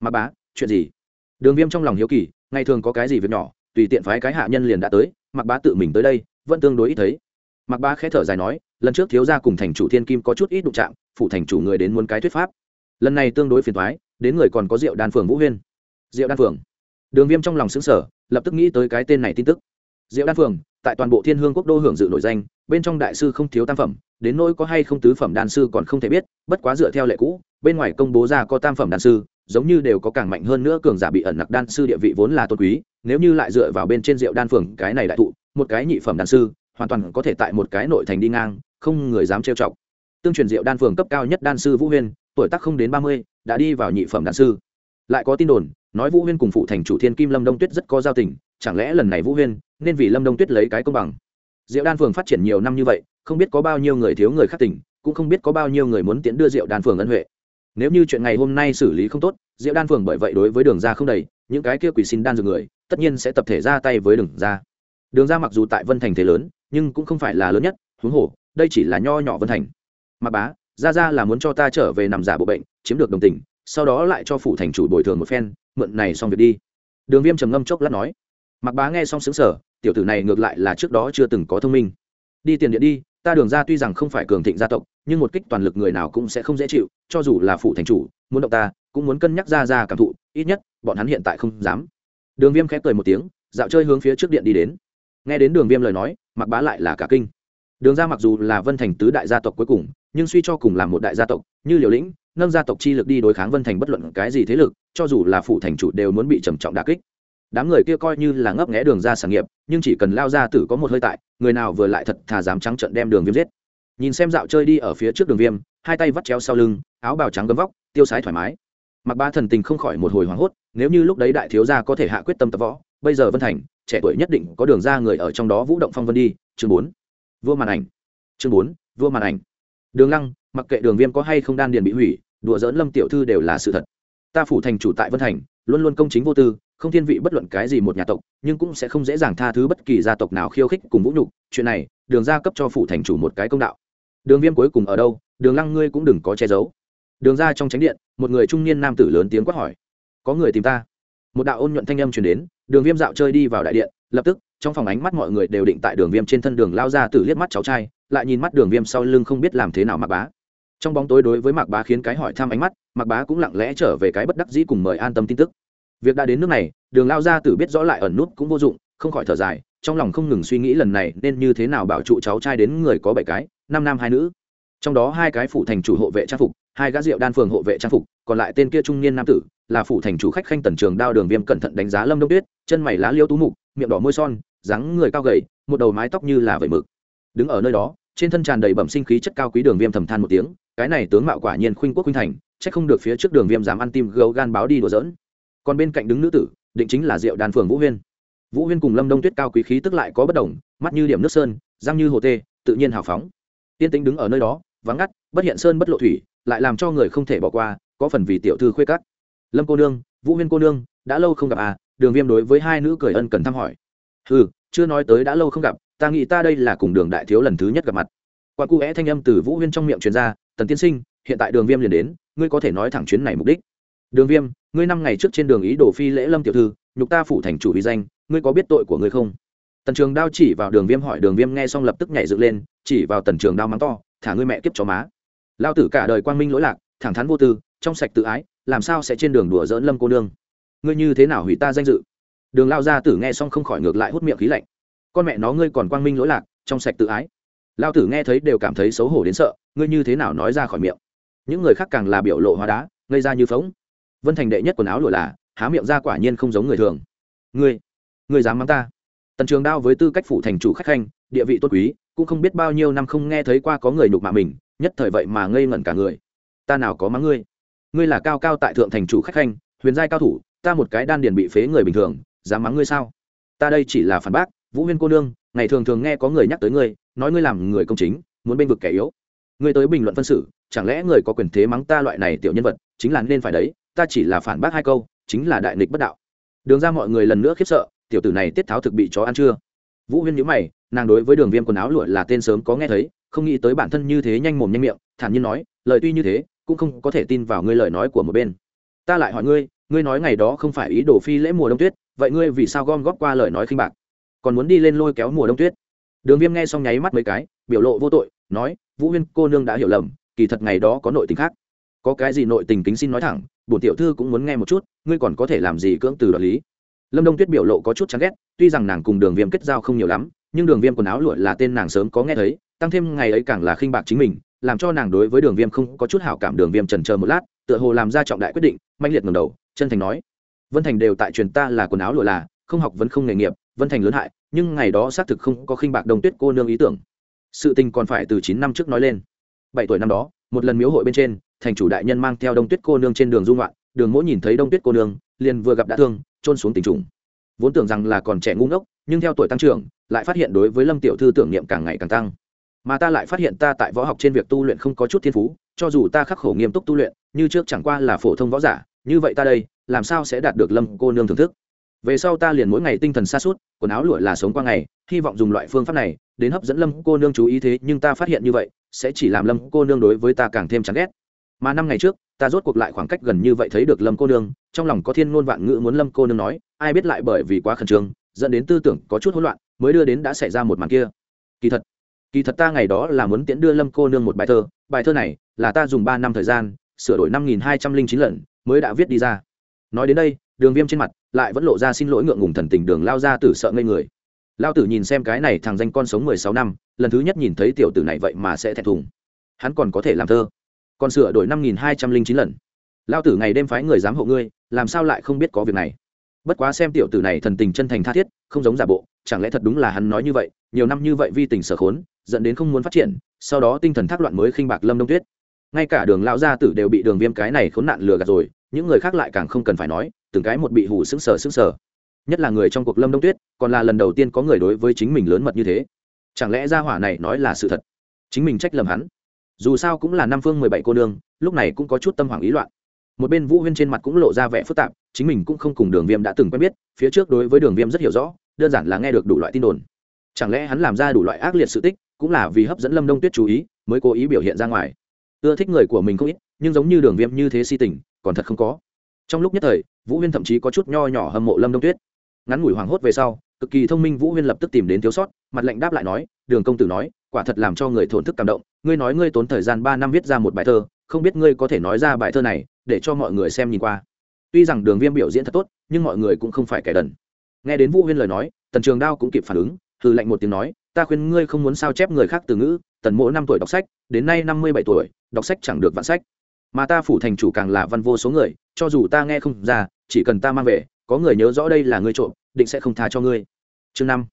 Mà bá, chuyện gì? Đường viêm trong lòng hiếu kỳ ngày thường có cái gì việc nhỏ, tùy tiện phái cái hạ nhân liền đã tới mặc bá tự mình tới đây, vẫn tương đối ít thấy. Mặc bá khẽ thở dài nói, lần trước thiếu gia cùng thành chủ thiên kim có chút ít đụng chạm, phụ thành chủ người đến muốn cái thuyết pháp. Lần này tương đối phiền thoái đến người còn có rượu đan phường vũ huyên. Rượu đan phường. Đường viêm trong lòng xứng sở lập tức nghĩ tới cái tên này tin tức. Diệu đan phường, tại toàn bộ thiên hương quốc đô hưởng dự nổi danh, bên trong đại sư không thiếu tam phẩm, đến nỗi có hay không tứ phẩm đan sư còn không thể biết, bất quá dựa theo lệ cũ, bên ngoài công bố ra có tam phẩm đan sư giống như đều có càng mạnh hơn nữa cường giả bị ẩn nặc đan sư địa vị vốn là tôn quý, nếu như lại dựa vào bên trên rượu đan phường cái này đại thụ, một cái nhị phẩm đan sư, hoàn toàn có thể tại một cái nội thành đi ngang, không người dám trêu chọc. Tương truyền rượu đan phường cấp cao nhất đan sư vũ huyên, tuổi tác không đến ba mươi, đã đi vào nhị phẩm đan sư. Lại có tin đồn, nói vũ huyên cùng phụ thành chủ thiên kim lâm đông tuyết rất có giao tình, chẳng lẽ lần này vũ huyên, nên vì lâm đông tuyết lấy cái công bằng? Rượu đan phường phát triển nhiều năm như vậy, không biết có bao nhiêu người thiếu người khác tỉnh, cũng không biết có bao nhiêu người muốn tiến đưa rượu đan phường ân huệ nếu như chuyện ngày hôm nay xử lý không tốt diệu đan phường bởi vậy đối với đường ra không đầy, những cái kia quỷ xin đan dược người, tất nhiên sẽ tập thể ra tay với đường ra. Đường ra mặc dù tại vân thành thế lớn, nhưng cũng không phải là lớn nhất, huống hồ, đây chỉ là nho nhỏ vân thành. Mặc bá ra ra là muốn cho ta trở về nằm giả bộ bệnh, chiếm được đồng tình, sau đó lại cho phủ thành chủ bồi thường một phen, mượn này xong việc đi. Đường viêm trầm ngâm chốc lát nói. Mặc bá nghe xong xứng sở tiểu tử này ngược lại là trước đó chưa từng có thông minh. Đi tiền điện đi, ta đường ra tuy rằng không phải cường thịnh gia tộc nhưng một kích toàn lực người nào cũng sẽ không dễ chịu, cho dù là phụ thành chủ, muốn động ta, cũng muốn cân nhắc ra ra cảm thụ, ít nhất, bọn hắn hiện tại không dám. Đường viêm khép cười một tiếng, dạo chơi hướng phía trước điện đi đến. Nghe đến đường viêm lời nói mặc bá lại là cả kinh. Đường ra mặc dù là vân thành tứ đại gia tộc cuối cùng, nhưng suy cho cùng là một đại gia tộc, như liều lĩnh, nâng gia tộc chi lực đi đối kháng vân thành bất luận cái gì thế lực, cho dù là phụ thành chủ đều muốn bị trầm trọng đà kích. Đám người kia coi như là ngấp nghẽ đường ra sản nghiệp, nhưng chỉ cần lao ra tử có một hơi tại, người nào vừa lại thật thà dám trắng trận đem đường viêm giết nhìn xem dạo chơi đi ở phía trước đường viêm, hai tay vắt treo sau lưng, áo bào trắng gấm vóc, tiêu sái thoải mái. Mặc ba thần tình không khỏi một hồi hoảng hốt, nếu như lúc đấy đại thiếu gia có thể hạ quyết tâm tập võ, bây giờ vân thành, trẻ tuổi nhất định có đường ra người ở trong đó vũ động phong vân đi, chương bốn. Vua màn ảnh. Chương bốn, vua màn ảnh. Đường lăng, mặc kệ đường viêm có hay không đan điền bị hủy, đùa dỡn lâm tiểu thư đều là sự thật. Ta phủ thành chủ tại vân thành, luôn luôn công chính vô tư, không thiên vị bất luận cái gì một nhà tộc, nhưng cũng sẽ không dễ dàng tha thứ bất kỳ gia tộc nào khiêu khích cùng vũ nhục. Chuyện này, đường ra cấp cho phủ thành chủ một cái công đạo đường viêm cuối cùng ở đâu? Đường lăng ngươi cũng đừng có che giấu. Đường ra trong tránh điện, một người trung niên nam tử lớn tiếng quát hỏi. Có người tìm ta. Một đạo ôn nhuận thanh âm chuyển đến, đường viêm dạo chơi đi vào đại điện, lập tức, trong phòng ánh mắt mọi người đều định tại đường viêm trên thân đường lao ra từ liếc mắt cháu trai, lại nhìn mắt đường viêm sau lưng không biết làm thế nào mặc bá. Trong bóng tối đối với mạc bá khiến cái hỏi thăm ánh mắt, mạc bá cũng lặng lẽ trở về cái bất đắc dĩ cùng mời an tâm tin tức. Việc đã đến nước này, đường lao ra tử biết rõ lại ẩn nút cũng vô dụng, không khỏi thở dài, trong lòng không ngừng suy nghĩ lần này nên như thế nào bảo trụ cháu trai đến người có bảy cái năm nam hai nữ. Trong đó hai cái phụ thành chủ hộ vệ trang phục, hai gã rượu đan phường hộ vệ trang phục, còn lại tên kia trung niên nam tử, là phụ thành chủ khách khanh tần trường đao đường viêm cẩn thận đánh giá lâm đông tuyết, chân mày lá liêu tú mục, miệng đỏ môi son, dáng người cao gầy, một đầu mái tóc như là vẩy mực. Đứng ở nơi đó, trên thân tràn đầy bẩm sinh khí chất cao quý đường viêm thầm than một tiếng, cái này tướng mạo quả nhiên khuynh quốc khuynh thành, chắc không được phía trước đường viêm dám ăn tim gấu gan báo đi đùa giỡn. Còn bên cạnh đứng nữ tử, định chính là rượu đan phường vũ huyên. Vũ huyên cùng lâm đông tuyết cao quý khí tức lại có bất đồng, mắt như điểm nước sơn, răng như hồ tê, tự nhiên hào phóng tiên tính đứng ở nơi đó, vắng ngắt, bất hiện sơn bất lộ thủy, lại làm cho người không thể bỏ qua, có phần vì tiểu thư khuê cắt lâm cô nương, vũ huyên cô nương, đã lâu không gặp à? Đường viêm đối với hai nữ cười ân cần thăm hỏi. Ừ chưa nói tới đã lâu không gặp, ta nghĩ ta đây là cùng đường đại thiếu lần thứ nhất gặp mặt. Qua cụ vẽ thanh âm từ vũ huyên trong miệng truyền ra, tần tiên sinh, hiện tại đường viêm liền đến, ngươi có thể nói thẳng chuyến này mục đích. Đường viêm, ngươi năm ngày trước trên đường ý đồ phi lễ lâm tiểu thư, nhục ta phủ thành chủ vi danh, ngươi có biết tội của ngươi không? Tần trường đao chỉ vào đường viêm hỏi, đường viêm nghe xong lập tức nhảy dựng lên, chỉ vào tần trường đao mắng to, thả ngươi mẹ kiếp cho má. Lao tử cả đời quang minh lỗi lạc, thẳng thắn vô tư, trong sạch tự ái, làm sao sẽ trên đường đùa dỡn lâm cô nương? Ngươi như thế nào hủy ta danh dự? Đường lao gia tử nghe xong không khỏi ngược lại hút miệng khí lạnh. Con mẹ nó, ngươi còn quang minh lỗi lạc, trong sạch tự ái. Lao tử nghe thấy đều cảm thấy xấu hổ đến sợ, ngươi như thế nào nói ra khỏi miệng? Những người khác càng là biểu lộ hóa đá, ngây ra như phóng vân thành đệ nhất quần áo lụa là, há miệng ra quả nhiên không giống người thường. Ngươi ngươi dám mắng ta? Tần trường đao với tư cách phủ thành chủ khách khanh, địa vị tốt quý, cũng không biết bao nhiêu năm không nghe thấy qua có người nhục mạ mình, nhất thời vậy mà ngây ngẩn cả người. Ta nào có mắng ngươi? Ngươi là cao cao tại thượng thành chủ khách khanh, huyền giai cao thủ, ta một cái đan điền bị phế người bình thường, dám mắng ngươi sao? Ta đây chỉ là phản bác, vũ huyên cô nương, ngày thường thường nghe có người nhắc tới ngươi, nói ngươi làm người công chính, muốn bên vực kẻ yếu. Ngươi tới bình luận phân xử, chẳng lẽ người có quyền thế mắng ta loại này tiểu nhân vật, chính là nên phải đấy, ta chỉ là phản bác hai câu, chính là đại nghịch bất đạo. Đường ra mọi người lần nữa khiếp sợ tiểu tử này tiết tháo thực bị chó ăn chưa? Vũ huyên nhữ mày, nàng đối với đường viêm quần áo lụa là tên sớm có nghe thấy, không nghĩ tới bản thân như thế nhanh mồm nhanh miệng, thản nhiên nói, lời tuy như thế, cũng không có thể tin vào ngươi lời nói của một bên. Ta lại hỏi ngươi ngươi nói ngày đó không phải ý đồ phi lễ mùa đông tuyết, vậy ngươi vì sao gom góp qua lời nói khinh bạc? Còn muốn đi lên lôi kéo mùa đông tuyết? Đường viêm nghe xong nháy mắt mấy cái, biểu lộ vô tội, nói, vũ huyên, cô nương đã hiểu lầm, kỳ thật ngày đó có nội tình khác. Có cái gì nội tình kính xin nói thẳng, bổn tiểu thư cũng muốn nghe một chút, ngươi còn có thể làm gì cưỡng từ đoạt lý? Lâm đông tuyết biểu lộ có chút chán ghét, tuy rằng nàng cùng đường viêm kết giao không nhiều lắm, nhưng đường viêm quần áo lụa là tên nàng sớm có nghe thấy, tăng thêm ngày ấy càng là khinh bạc chính mình, làm cho nàng đối với đường viêm không có chút hảo cảm. Đường viêm trần chờ một lát, tựa hồ làm ra trọng đại quyết định mạnh liệt ngầm đầu, chân thành nói, vân thành đều tại truyền ta là quần áo lụa là, không học vẫn không nghề nghiệp, vân thành lớn hại, nhưng ngày đó xác thực không có khinh bạc đồng tuyết cô nương ý tưởng. Sự tình còn phải từ chín năm trước nói lên. Bảy tuổi năm đó, một lần miếu hội bên trên, thành chủ đại nhân mang theo đông tuyết cô nương trên đường dung loạn đường mỗi nhìn thấy đông tuyết cô nương, liền vừa gặp đã thương trôn xuống tình trùng. Vốn tưởng rằng là còn trẻ ngu ngốc, nhưng theo tuổi tăng trưởng, lại phát hiện đối với lâm tiểu thư tưởng niệm càng ngày càng tăng. Mà ta lại phát hiện ta tại võ học trên việc tu luyện không có chút thiên phú, cho dù ta khắc khổ nghiêm túc tu luyện, như trước chẳng qua là phổ thông võ giả, như vậy ta đây, làm sao sẽ đạt được lâm cô nương thưởng thức? Về sau ta liền mỗi ngày tinh thần xa suốt quần áo lụa là sống qua ngày, hy vọng dùng loại phương pháp này đến hấp dẫn lâm cô nương chú ý thế, nhưng ta phát hiện như vậy, sẽ chỉ làm lâm cô nương đối với ta càng thêm chán ghét mà năm ngày trước, ta rốt cuộc lại khoảng cách gần như vậy thấy được lâm cô nương, trong lòng có thiên ngôn vạn ngữ muốn lâm cô nương nói, ai biết lại bởi vì quá khẩn trương, dẫn đến tư tưởng có chút hỗn loạn, mới đưa đến đã xảy ra một màn kia. Kỳ thật kỳ thật ta ngày đó là muốn tiễn đưa lâm cô nương một bài thơ bài thơ này là ta dùng ba năm thời gian, sửa đổi năm nghìn hai trăm linh chín lần, mới đã viết đi ra. Nói đến đây, đường viêm trên mặt lại vẫn lộ ra xin lỗi ngượng ngùng thần tình đường lao ra tử sợ ngây người. Lao tử nhìn xem cái này thằng danh con sống mười sáu năm, lần thứ nhất nhìn thấy tiểu tử này vậy mà sẽ thẹn thùng. Hắn còn có thể làm thơ còn sửa đổi năm nghìn hai trăm linh chín lần. Lao tử ngày đêm phái người giám hộ ngươi, làm sao lại không biết có việc này? Bất quá xem tiểu tử này thần tình chân thành tha thiết, không giống giả bộ, chẳng lẽ thật đúng là hắn nói như vậy? Nhiều năm như vậy vi tình sở khốn, dẫn đến không muốn phát triển, sau đó tinh thần thác loạn mới khinh bạc lâm đông tuyết. Ngay cả đường lão gia tử đều bị đường viêm cái này khốn nạn lừa gạt rồi, những người khác lại càng không cần phải nói, từng cái một bị hủ sững sờ sững sờ. Nhất là người trong cuộc lâm đông tuyết, còn là lần đầu tiên có người đối với chính mình lớn mật như thế. Chẳng lẽ gia hỏa này nói là sự thật? Chính mình trách lầm hắn? Dù sao cũng là năm phương mười bảy cô nương, lúc này cũng có chút tâm hoảng ý loạn. Một bên vũ huyên trên mặt cũng lộ ra vẻ phức tạp, chính mình cũng không cùng đường viêm đã từng quen biết, phía trước đối với đường viêm rất hiểu rõ, đơn giản là nghe được đủ loại tin đồn. Chẳng lẽ hắn làm ra đủ loại ác liệt sự tích, cũng là vì hấp dẫn lâm đông tuyết chú ý, mới cố ý biểu hiện ra ngoài. Ưa thích người của mình không ít, nhưng giống như đường viêm như thế si tình, còn thật không có. Trong lúc nhất thời, vũ huyên thậm chí có chút nho nhỏ hâm mộ lâm đông tuyết. Ngắn ngủi hoảng hốt về sau cực kỳ thông minh vũ huyên lập tức tìm đến thiếu sót, mặt lệnh đáp lại nói, đường công tử nói, quả thật làm cho người thổn thức cảm động, ngươi nói ngươi tốn thời gian ba năm viết ra một bài thơ, không biết ngươi có thể nói ra bài thơ này, để cho mọi người xem nhìn qua. Tuy rằng đường viêm biểu diễn thật tốt, nhưng mọi người cũng không phải kẻ đần. Nghe đến vũ huyên lời nói, tần trường đao cũng kịp phản ứng, hừ lạnh một tiếng nói, ta khuyên ngươi không muốn sao chép người khác từ ngữ, tần mỗ năm tuổi đọc sách, đến nay năm mươi bảy tuổi, đọc sách chẳng được vạn sách. Mà ta phủ thành chủ càng là văn vô số người, cho dù ta nghe không ra, chỉ cần ta mang về có người nhớ rõ đây là ngươi trộm, định sẽ không tha cho ngươi. Chương năm.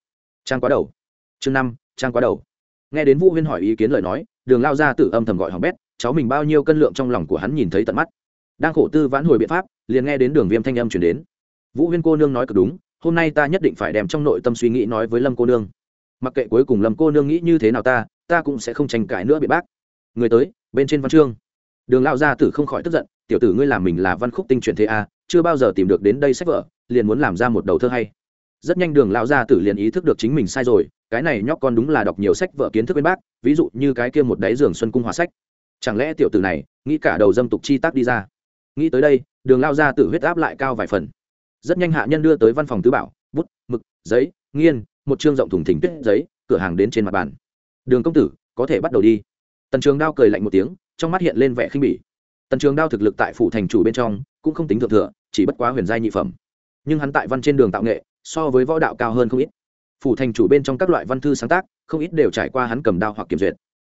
Trang quá đầu. Chương năm, trang quá đầu. Nghe đến vũ huyên hỏi ý kiến lời nói, đường lao ra tự âm thầm gọi hỏng bét, cháu mình bao nhiêu cân lượng trong lòng của hắn nhìn thấy tận mắt. Đang khổ tư vãn hồi biện pháp, liền nghe đến đường viêm thanh âm chuyển đến. Vũ huyên cô nương nói cực đúng, hôm nay ta nhất định phải đem trong nội tâm suy nghĩ nói với lâm cô nương. Mặc kệ cuối cùng lâm cô nương nghĩ như thế nào ta ta cũng sẽ không tranh cãi nữa bị bác. Người tới, bên trên văn chương. Đường lao gia tử không khỏi tức giận tiểu tử ngươi làm mình là văn khúc tinh truyền thế a, chưa bao giờ tìm được đến đây sách vở, liền muốn làm ra một đầu thơ hay. Rất nhanh đường Lão gia tử liền ý thức được chính mình sai rồi, cái này nhóc con đúng là đọc nhiều sách vở kiến thức bên bác, ví dụ như cái kia một đáy giường xuân cung hòa sách. Chẳng lẽ tiểu tử này, nghĩ cả đầu dâm tục chi tác đi ra? Nghĩ tới đây, đường lao gia tử huyết áp lại cao vài phần. Rất nhanh hạ nhân đưa tới văn phòng tứ bảo, bút, mực, giấy, nghiên, một chương rộng thùng thỉnh tuyết giấy, cửa hàng đến trên mặt bàn. Đường công tử, có thể bắt đầu đi. Tần trường đao cười lạnh một tiếng, trong mắt hiện lên vẻ khinh bỉ tần trường đao thực lực tại phủ thành chủ bên trong cũng không tính thượng thừa, chỉ bất quá huyền giai nhị phẩm. Nhưng hắn tại văn trên đường tạo nghệ, so với võ đạo cao hơn không ít. Phủ thành chủ bên trong các loại văn thư sáng tác, không ít đều trải qua hắn cầm đao hoặc kiểm duyệt.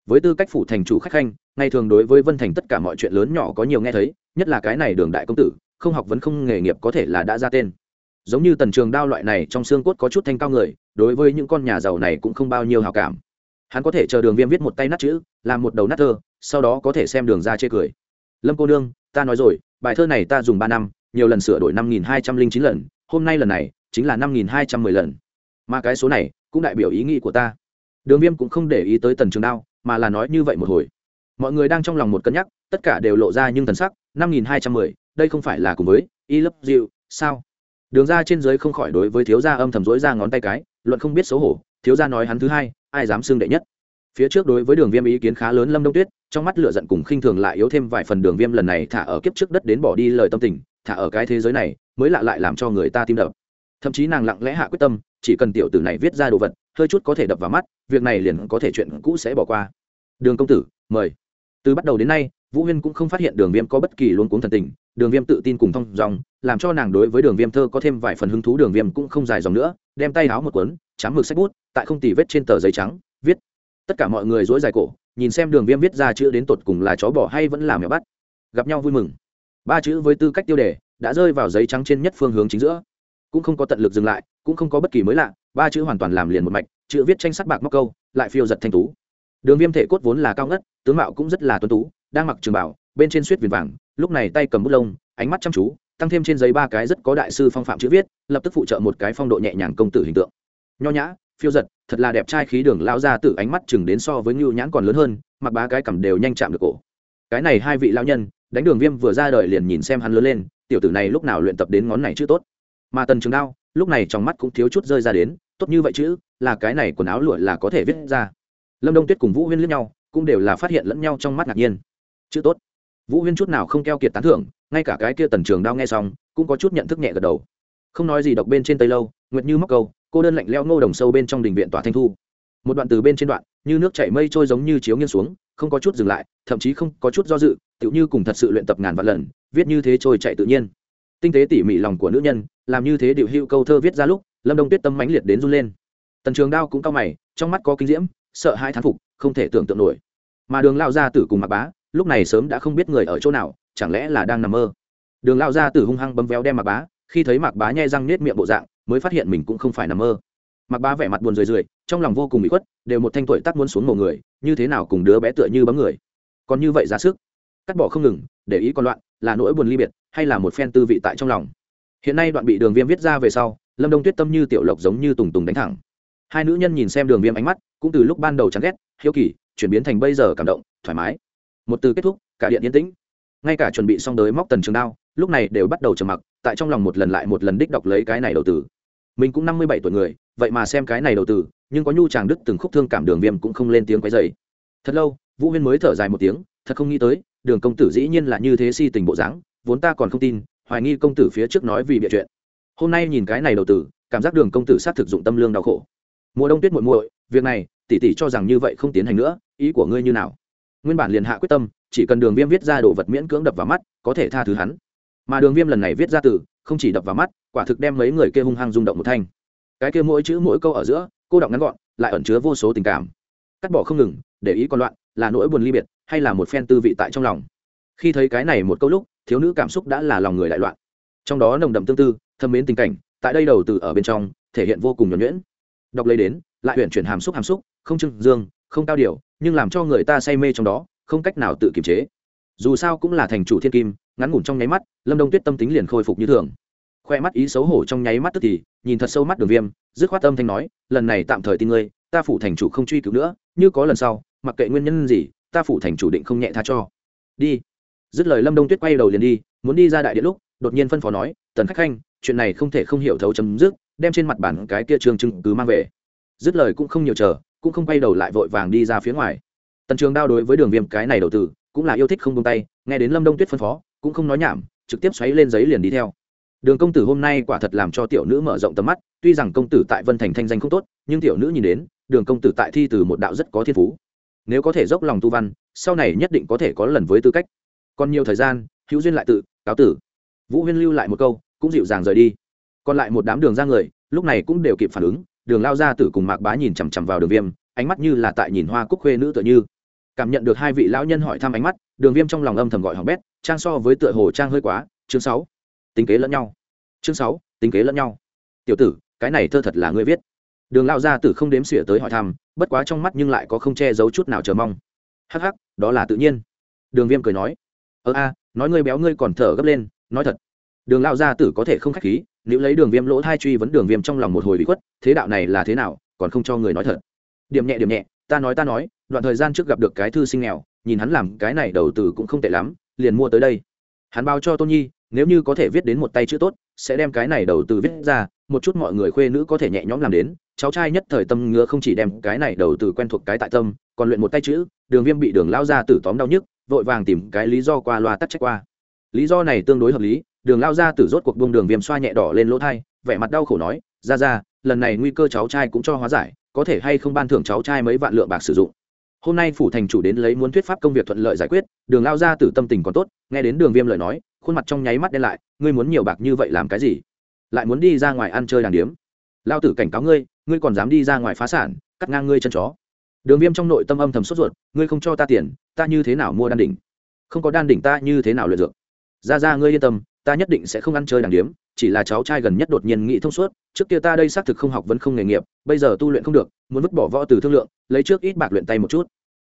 Với tư cách phủ thành chủ khách khanh ngay thường đối với vân thành tất cả mọi chuyện lớn nhỏ có nhiều nghe thấy, nhất là cái này đường đại công tử, không học vấn không nghề nghiệp có thể là đã ra tên. Giống như tần trường đao loại này trong xương cốt có chút thanh cao người, đối với những con nhà giàu này cũng không bao nhiêu hào cảm. Hắn có thể chờ đường viêm viết một tay nát chữ, làm một đầu nát thơ, sau đó có thể xem đường ra chê cười lâm cô đương ta nói rồi, bài thơ này ta dùng ba năm, nhiều lần sửa đổi năm nghìn hai trăm linh chín lần, hôm nay lần này, chính là năm nghìn hai trăm mười lần. Mà cái số này, cũng đại biểu ý nghĩ của ta. Đường viêm cũng không để ý tới tần trường đao, mà là nói như vậy một hồi. Mọi người đang trong lòng một cân nhắc, tất cả đều lộ ra nhưng thần sắc, năm nghìn hai trăm mười, đây không phải là cùng với, y lấp dịu, sao? Đường ra trên giới không khỏi đối với thiếu gia âm thầm rối ra ngón tay cái, luận không biết xấu hổ, thiếu gia nói hắn thứ hai, ai dám xưng đệ nhất? Phía trước đối với đường viêm ý kiến khá lớn lâm đông tuyết, trong mắt lửa giận cùng khinh thường lại yếu thêm vài phần đường viêm lần này thả ở kiếp trước đất đến bỏ đi lời tâm tình, thả ở cái thế giới này, mới lạ lại làm cho người ta tim đập. Thậm chí nàng lặng lẽ hạ quyết tâm, chỉ cần tiểu tử này viết ra đồ vật, hơi chút có thể đập vào mắt, việc này liền có thể chuyện cũ sẽ bỏ qua. Đường công tử, mời. Từ bắt đầu đến nay, vũ huyên cũng không phát hiện đường viêm có bất kỳ luôn cuống thần tình, đường viêm tự tin cùng thong dòng làm cho nàng đối với đường viêm thơ có thêm vài phần hứng thú, đường viêm cũng không dài dòng nữa, đem tay áo một cuốn, chám mực sách bút, tại không tì vết trên tờ giấy trắng, viết tất cả mọi người dối dài cổ, nhìn xem đường viêm viết ra chữ đến tột cùng là chó bỏ hay vẫn là mèo bắt. Gặp nhau vui mừng. Ba chữ với tư cách tiêu đề đã rơi vào giấy trắng trên nhất phương hướng chính giữa. Cũng không có tận lực dừng lại, cũng không có bất kỳ mới lạ, ba chữ hoàn toàn làm liền một mạch, chữ viết tranh sắc bạc móc câu, lại phiêu giật thanh tú. Đường viêm thể cốt vốn là cao ngất, tướng mạo cũng rất là tuân tú, đang mặc trường bảo bên trên suýt viền vàng, lúc này tay cầm bút lông, ánh mắt chăm chú, tăng thêm trên giấy ba cái rất có đại sư phong phạm chữ viết, lập tức phụ trợ một cái phong độ nhẹ nhàng công tử hình tượng. Nho nhã phiêu giật thật là đẹp trai khí đường lao ra từ ánh mắt chừng đến so với ngưu nhãn còn lớn hơn mặc bá cái cầm đều nhanh chạm được cổ. Cái này hai vị lao nhân đánh đường viêm vừa ra đời liền nhìn xem hắn lớn lên tiểu tử này lúc nào luyện tập đến ngón này chứ tốt. Mà tần trường đao lúc này trong mắt cũng thiếu chút rơi ra đến tốt như vậy chứ, là cái này quần áo lụa là có thể viết ra. Lâm đông tuyết cùng vũ huyên lẫn nhau cũng đều là phát hiện lẫn nhau trong mắt ngạc nhiên. Chữ tốt. Vũ huyên chút nào không keo kiệt tán thưởng ngay cả cái kia tần trường đao nghe xong cũng có chút nhận thức nhẹ gật đầu. Không nói gì đọc bên trên tây lâu nguyệt như móc câu cô đơn lạnh leo ngô đồng sâu bên trong đình viện tòa thanh thu. Một đoạn từ bên trên đoạn, như nước chảy mây trôi giống như chiếu nghiêng xuống, không có chút dừng lại, thậm chí không có chút do dự, tựu như cùng thật sự luyện tập ngàn vạn lần, viết như thế trôi chạy tự nhiên. Tinh tế tỉ mỉ lòng của nữ nhân, làm như thế điệu hữu câu thơ viết ra lúc, lâm đông tuyết tâm mãnh liệt đến run lên. Tần trường đao cũng cao mày, trong mắt có kinh diễm, sợ hai thán phục, không thể tưởng tượng nổi. Mà đường lao ra tử cùng mặc bá, lúc này sớm đã không biết người ở chỗ nào, chẳng lẽ là đang nằm mơ? Đường lao ra tử hung hăng bấm véo đem mặc bá, khi thấy mặc bá nhai răng nết miệng bộ dạng mới phát hiện mình cũng không phải nằm mơ. Mặc bá vẻ mặt buồn rười rượi, trong lòng vô cùng bị khuất, đều một thanh tuổi tắc muốn xuống mồ người, như thế nào cùng đứa bé tựa như bấm người. Còn như vậy ra sức, cắt bỏ không ngừng, để ý còn loạn, là nỗi buồn ly biệt, hay là một phen tư vị tại trong lòng. Hiện nay đoạn bị đường viêm viết ra về sau, lâm đông tuyết tâm như tiểu lộc giống như tùng tùng đánh thẳng. Hai nữ nhân nhìn xem đường viêm ánh mắt, cũng từ lúc ban đầu chán ghét, hiếu kỳ, chuyển biến thành bây giờ cảm động, thoải mái. Một từ kết thúc, cả điện yên tĩnh. Ngay cả chuẩn bị xong đới móc tần trường đao, lúc này đều bắt đầu trầm mặc tại trong lòng một lần lại một lần đích đọc lấy cái này đầu tử. Mình cũng năm mươi bảy tuổi người, vậy mà xem cái này đầu tử, nhưng có nhu chàng đức từng khúc thương cảm đường viêm cũng không lên tiếng quấy dày thật lâu, vũ huyên mới thở dài một tiếng, thật không nghĩ tới, đường công tử dĩ nhiên là như thế si tình bộ dáng, vốn ta còn không tin, hoài nghi công tử phía trước nói vì bịa chuyện. Hôm nay nhìn cái này đầu tử, cảm giác đường công tử sát thực dụng tâm lương đau khổ. Mùa đông tuyết muội muội, việc này, tỷ tỷ cho rằng như vậy không tiến hành nữa, ý của ngươi như nào? Nguyên bản liền hạ quyết tâm, chỉ cần đường viêm viết ra đồ vật miễn cưỡng đập vào mắt, có thể tha thứ hắn mà đường viêm lần này viết ra từ, không chỉ đập vào mắt, quả thực đem mấy người kia hung hăng rung động một thanh. Cái kia mỗi chữ mỗi câu ở giữa, cô đọng ngắn gọn, lại ẩn chứa vô số tình cảm. Cắt bỏ không ngừng, để ý còn loạn, là nỗi buồn ly biệt, hay là một phen tư vị tại trong lòng. Khi thấy cái này một câu lúc, thiếu nữ cảm xúc đã là lòng người đại loạn. Trong đó nồng đậm tương tư, thâm mến tình cảnh, tại đây đầu từ ở bên trong, thể hiện vô cùng nhuẩn nhuyễn. Đọc lấy đến, lại huyện chuyển hàm xúc hàm xúc, không trưng dương, không cao điều, nhưng làm cho người ta say mê trong đó, không cách nào tự kiềm chế dù sao cũng là thành chủ thiên kim, ngắn ngủn trong nháy mắt, lâm đông tuyết tâm tính liền khôi phục như thường. Khoe mắt ý xấu hổ trong nháy mắt tức thì, nhìn thật sâu mắt đường viêm, dứt khoát âm thanh nói, lần này tạm thời tin ngươi, ta phủ thành chủ không truy cứu nữa, như có lần sau, mặc kệ nguyên nhân gì, ta phủ thành chủ định không nhẹ tha cho. Đi. Dứt lời lâm đông tuyết quay đầu liền đi, muốn đi ra đại điện lúc, đột nhiên phân phó nói, tần khách khanh, chuyện này không thể không hiểu thấu chấm dứt, đem trên mặt bản cái kia trường chứng cứ mang về. Dứt lời cũng không nhiều chờ, cũng không quay đầu lại vội vàng đi ra phía ngoài. Tần trường đao đối với đường viêm cái này đầu tư cũng là yêu thích không buông tay, nghe đến lâm đông tuyết phân phó, cũng không nói nhảm, trực tiếp xoáy lên giấy liền đi theo. Đường công tử hôm nay quả thật làm cho tiểu nữ mở rộng tầm mắt, tuy rằng công tử tại vân thành thanh danh không tốt, nhưng tiểu nữ nhìn đến, đường công tử tại thi từ một đạo rất có thiên phú. Nếu có thể dốc lòng tu văn, sau này nhất định có thể có lần với tư cách. Còn nhiều thời gian, hữu duyên lại tự, cáo tử. Vũ huyên lưu lại một câu, cũng dịu dàng rời đi. Còn lại một đám đường ra người, lúc này cũng đều kịp phản ứng, đường lao ra tử cùng mạc bá nhìn chằm chằm vào đường viêm, ánh mắt như là tại nhìn hoa cúc khuê nữ tựa như cảm nhận được hai vị lão nhân hỏi thăm ánh mắt, đường viêm trong lòng âm thầm gọi hỏng bét, trang so với tựa hồ trang hơi quá, chương sáu, tính kế lẫn nhau. Chương sáu, tính kế lẫn nhau. Tiểu tử, cái này thơ thật là ngươi viết. Đường lao ra tử không đếm xỉa tới hỏi thăm, bất quá trong mắt nhưng lại có không che giấu chút nào chờ mong. Hắc hắc, đó là tự nhiên. Đường viêm cười nói ơ a, nói ngươi béo ngươi còn thở gấp lên, nói thật. Đường lao gia tử có thể không k h á c h khí, nếu lấy đường viêm lỗ thai truy vấn đường viêm trong lòng một hồi bị khuất, thế đạo này là thế nào, còn không cho người nói thật. Điểm nhẹ điểm nhẹ ta nói ta nói, đoạn thời gian trước gặp được cái thư sinh nghèo, nhìn hắn làm cái này đầu từ cũng không tệ lắm, liền mua tới đây. Hắn báo cho tôn nhi, nếu như có thể viết đến một tay chữ tốt, sẽ đem cái này đầu từ viết ra, một chút mọi người khuê nữ có thể nhẹ nhõm làm đến. Cháu trai nhất thời tâm ngứa không chỉ đem cái này đầu từ quen thuộc cái tại tâm, còn luyện một tay chữ, đường viêm bị đường lao ra tử tóm đau nhức, vội vàng tìm cái lý do qua loa tắt trách qua. Lý do này tương đối hợp lý, đường lao ra tử rốt cuộc buông đường viêm xoa nhẹ đỏ lên lỗ thai, vẻ mặt đau khổ nói, ra ra, lần này nguy cơ cháu trai cũng cho hóa giải có thể hay không ban thưởng cháu trai mấy vạn lượng bạc sử dụng. Hôm nay phủ thành chủ đến lấy muốn thuyết pháp công việc thuận lợi giải quyết, đường lao ra từ tâm tình còn tốt, nghe đến đường viêm lời nói, khuôn mặt trong nháy mắt đen lại, ngươi muốn nhiều bạc như vậy làm cái gì? Lại muốn đi ra ngoài ăn chơi đàng điếm. Lao tử cảnh cáo ngươi ngươi còn dám đi ra ngoài phá sản, cắt ngang ngươi chân chó. Đường viêm trong nội tâm âm thầm sốt ruột, ngươi không cho ta tiền, ta như thế nào mua đan đỉnh? Không có đan đỉnh ta như thế nào luyện dược? Ra ra ngươi yên tâm, ta nhất định sẽ không ăn chơi đàng điếm chỉ là cháu trai gần nhất đột nhiên nghĩ thông suốt, trước kia ta đây xác thực không học vẫn không nghề nghiệp, bây giờ tu luyện không được, muốn vứt bỏ võ từ thương lượng, lấy trước ít bạc luyện tay một chút.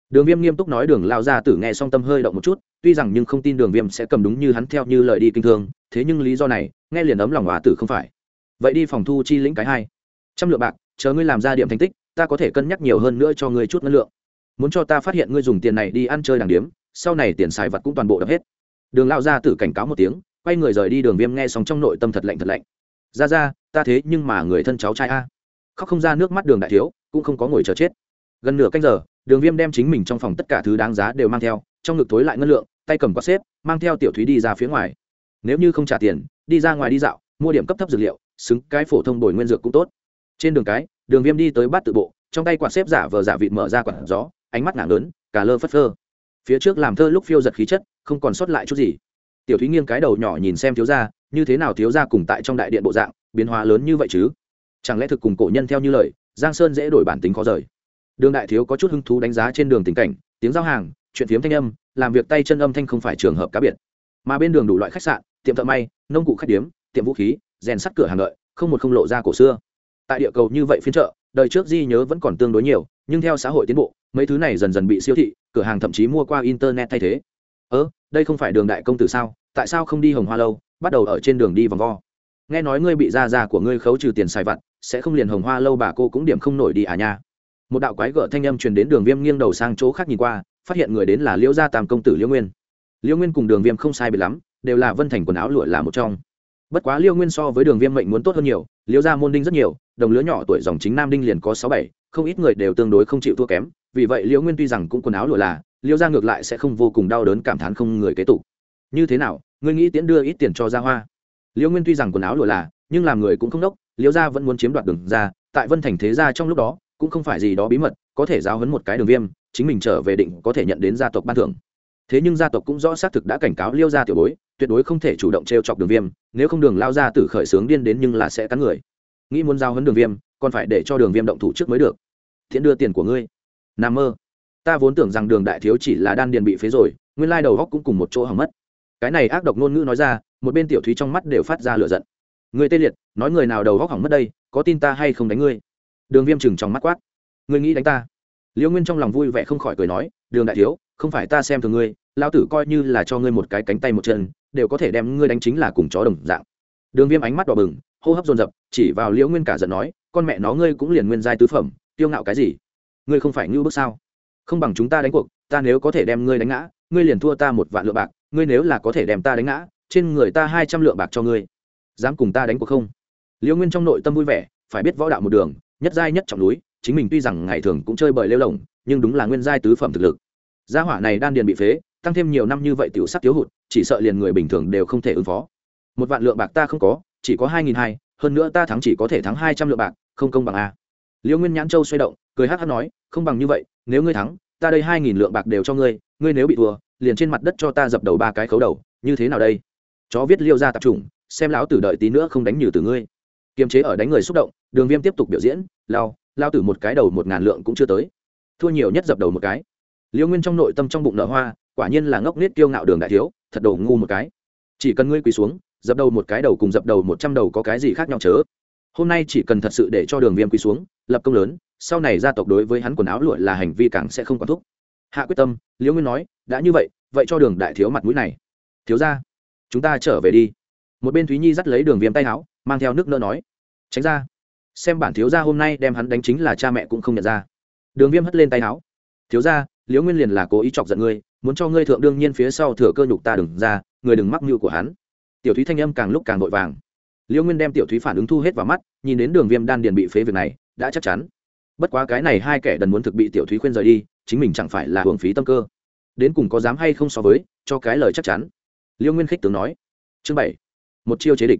Đường viêm nghiêm túc nói đường lao ra tử nghe xong tâm hơi động một chút, tuy rằng nhưng không tin đường viêm sẽ cầm đúng như hắn theo như lời đi kinh thương, thế nhưng lý do này, nghe liền ấm lòng hòa tử không phải. Vậy đi phòng thu chi lĩnh cái hai. Trăm lượng bạc, chờ ngươi làm ra điểm thành tích, ta có thể cân nhắc nhiều hơn nữa cho ngươi chút ngân lượng. Muốn cho ta phát hiện ngươi dùng tiền này đi ăn chơi đàng điếm, sau này tiền xài vật cũng toàn bộ đập hết. Đường lao ra tử cảnh cáo một tiếng quay người rời đi đường viêm nghe xong trong nội tâm thật lạnh thật lạnh. Ra ra, ta thế nhưng mà người thân cháu trai a. Khóc không ra nước mắt đường đại thiếu, cũng không có ngồi chờ chết. Gần nửa canh giờ, đường viêm đem chính mình trong phòng tất cả thứ đáng giá đều mang theo, trong ngực thối lại ngân lượng, tay cầm quạt xếp, mang theo tiểu thúy đi ra phía ngoài. Nếu như không trả tiền, đi ra ngoài đi dạo, mua điểm cấp thấp dược liệu, xứng cái phổ thông bồi nguyên dược cũng tốt. Trên đường cái, đường viêm đi tới bát tự bộ, trong tay quạt xếp giả vờ giả vịt mở ra quạt gió, ánh mắt nặng lớn cả lơ phất phơ. Phía trước làm thơ lúc phiêu giật khí chất, không còn sót lại chút gì tiểu thúy nghiêng cái đầu nhỏ nhìn xem thiếu gia, như thế nào thiếu gia cùng tại trong đại điện bộ dạng, biến hóa lớn như vậy chứ? Chẳng lẽ thực cùng cổ nhân theo như lời, giang sơn dễ đổi bản tính khó rời? Đường đại thiếu có chút hứng thú đánh giá trên đường tình cảnh, tiếng giao hàng, chuyện phiếm thanh âm, làm việc tay chân âm thanh không phải trường hợp cá biệt. Mà bên đường đủ loại khách sạn, tiệm thợ may, nông cụ khách điếm, tiệm vũ khí, rèn sắt cửa hàng lợi không một không lộ ra cổ xưa. Tại địa cầu như vậy phiên chợ, đời trước di nhớ vẫn còn tương đối nhiều, nhưng theo xã hội tiến bộ, mấy thứ này dần dần bị siêu thị, cửa hàng thậm chí mua qua internet thay thế. Ơ đây không phải đường đại công tử sao? Tại sao không đi hồng hoa lâu, bắt đầu ở trên đường đi vòng vo? Nghe nói ngươi bị gia già của ngươi khấu trừ tiền xài vặt, sẽ không liền hồng hoa lâu bà cô cũng điểm không nổi đi à nha? Một đạo quái gở thanh âm truyền đến đường viêm nghiêng đầu sang chỗ khác nhìn qua, phát hiện người đến là liễu gia tam công tử liễu nguyên. Liễu nguyên cùng đường viêm không sai biệt lắm, đều là vân thành quần áo lụa là một trong. Bất quá liễu nguyên so với đường viêm mệnh muốn tốt hơn nhiều, liễu gia môn đinh rất nhiều, đồng lứa nhỏ tuổi dòng chính nam đinh liền có sáu bảy, không ít người đều tương đối không chịu thua kém, vì vậy liễu nguyên tuy rằng cũng quần áo lụa là Liêu gia ngược lại sẽ không vô cùng đau đớn cảm thán không người kế tục. Như thế nào, ngươi nghĩ tiễn đưa ít tiền cho gia hoa? Liêu nguyên tuy rằng quần áo lụa là, nhưng làm người cũng không đốc, Liêu gia vẫn muốn chiếm đoạt đường ra, tại vân thành thế gia trong lúc đó, cũng không phải gì đó bí mật, có thể giáo hấn một cái đường viêm, chính mình trở về định có thể nhận đến gia tộc ban thưởng. Thế nhưng gia tộc cũng rõ xác thực đã cảnh cáo liêu gia tiểu bối, tuyệt đối không thể chủ động t r e o chọc đường viêm, nếu không đường lao ra từ khởi xướng điên đến nhưng là sẽ cắn người. Nghĩ muốn giao hấn đường viêm, còn phải để cho đường viêm động thủ trước mới được. Thiện đưa tiền của ngươi. N a mơ ta vốn tưởng rằng đường đại thiếu chỉ là đan điền bị phế rồi, nguyên lai đầu góc cũng cùng một chỗ hỏng mất. Cái này ác độc ngôn ngữ nói ra, một bên tiểu thúy trong mắt đều phát ra lửa giận. Người tê liệt, nói người nào đầu góc hỏng mất đây, có tin ta hay không đánh ngươi? Đường viêm chừng trong mắt quát. Ngươi nghĩ đánh ta? Liễu nguyên trong lòng vui vẻ không khỏi cười nói, đường đại thiếu, không phải ta xem thường ngươi lao tử coi như là cho ngươi một cái cánh tay một chân, đều có thể đem ngươi đánh chính là cùng chó đồng dạng. Đường viêm ánh mắt đỏ bừng, hô hấp dồn dập, chỉ vào liễu nguyên cả giận nói, con mẹ nó ngươi cũng liền nguyên giai tứ phẩm tiêu ngạo cái gì? Ngươi không phải ngưu bước sao? Không bằng chúng ta đánh cuộc, ta nếu có thể đem ngươi đánh ngã, ngươi liền thua ta một vạn lượng bạc, ngươi nếu là có thể đem ta đánh ngã, trên người ta hai trăm lượng bạc cho ngươi. Dám cùng ta đánh cuộc không? Liễu nguyên trong nội tâm vui vẻ, phải biết võ đạo một đường, nhất giai nhất trọng núi, chính mình tuy rằng ngày thường cũng chơi bời lêu lồng, nhưng đúng là nguyên giai tứ phẩm thực lực. Gia hỏa này đan điền bị phế, tăng thêm nhiều năm như vậy tiểu sắc thiếu hụt, chỉ sợ liền người bình thường đều không thể ứng phó. Một vạn lượng bạc ta không có, chỉ có hai nghìn hai, hơn nữa ta thắng chỉ có thể thắng hai trăm lượng bạc, không công bằng a. Liễu nguyên nhãn châu xoay động, cười hát hát nói, không bằng như vậy nếu ngươi thắng, ta đây hai nghìn lượng bạc đều cho ngươi ngươi nếu bị thua, liền trên mặt đất cho ta dập đầu ba cái khấu đầu, như thế nào đây? Chó viết liêu ra tạp chủng, xem lão tử đợi tí nữa không đánh nhử từ ngươi. Kiềm chế ở đánh người xúc động, đường viêm tiếp tục biểu diễn, lao lao tử một cái đầu một ngàn lượng cũng chưa tới. Thua nhiều nhất dập đầu một cái. Liêu nguyên trong nội tâm trong bụng nở hoa, quả nhiên là ngốc nết kiêu ngạo đường đại thiếu, thật đầu ngu một cái. Chỉ cần ngươi quỳ xuống, dập đầu một cái đầu cùng dập đầu một trăm đầu có cái gì khác nhau chớ? Hôm nay chỉ cần thật sự để cho đường viêm quỳ xuống, lập công lớn, sau này gia tộc đối với hắn quần áo lụa là hành vi càng sẽ không còn thúc. Hạ quyết tâm, liễu nguyên nói, đã như vậy vậy cho đường đại thiếu mặt mũi này. Thiếu ra chúng ta trở về đi. Một bên thúy nhi dắt lấy đường viêm tay áo, mang theo nước nỡ nói. Tránh ra. Xem bản thiếu gia hôm nay đem hắn đánh chính là cha mẹ cũng không nhận ra. Đường viêm hất lên tay áo. Thiếu gia, liễu nguyên liền là cố ý chọc giận ngươi, muốn cho ngươi thượng đương nhiên phía sau thừa cơ nhục ta đừng ra người đừng mắc mưu của hắn. Tiểu thúy thanh âm càng lúc càng vội vàng liễu nguyên đem tiểu thúy phản ứng thu hết vào mắt, nhìn đến đường viêm đan điền bị phế việc này, đã chắc chắn. Bất quá cái này hai kẻ đần muốn thực bị tiểu thúy khuyên rời đi, chính mình chẳng phải là hưởng phí tâm cơ. Đến cùng có dám hay không so với, cho cái lời chắc chắn. Liễu nguyên khích tướng nói. Chương bảy. Một chiêu chế địch.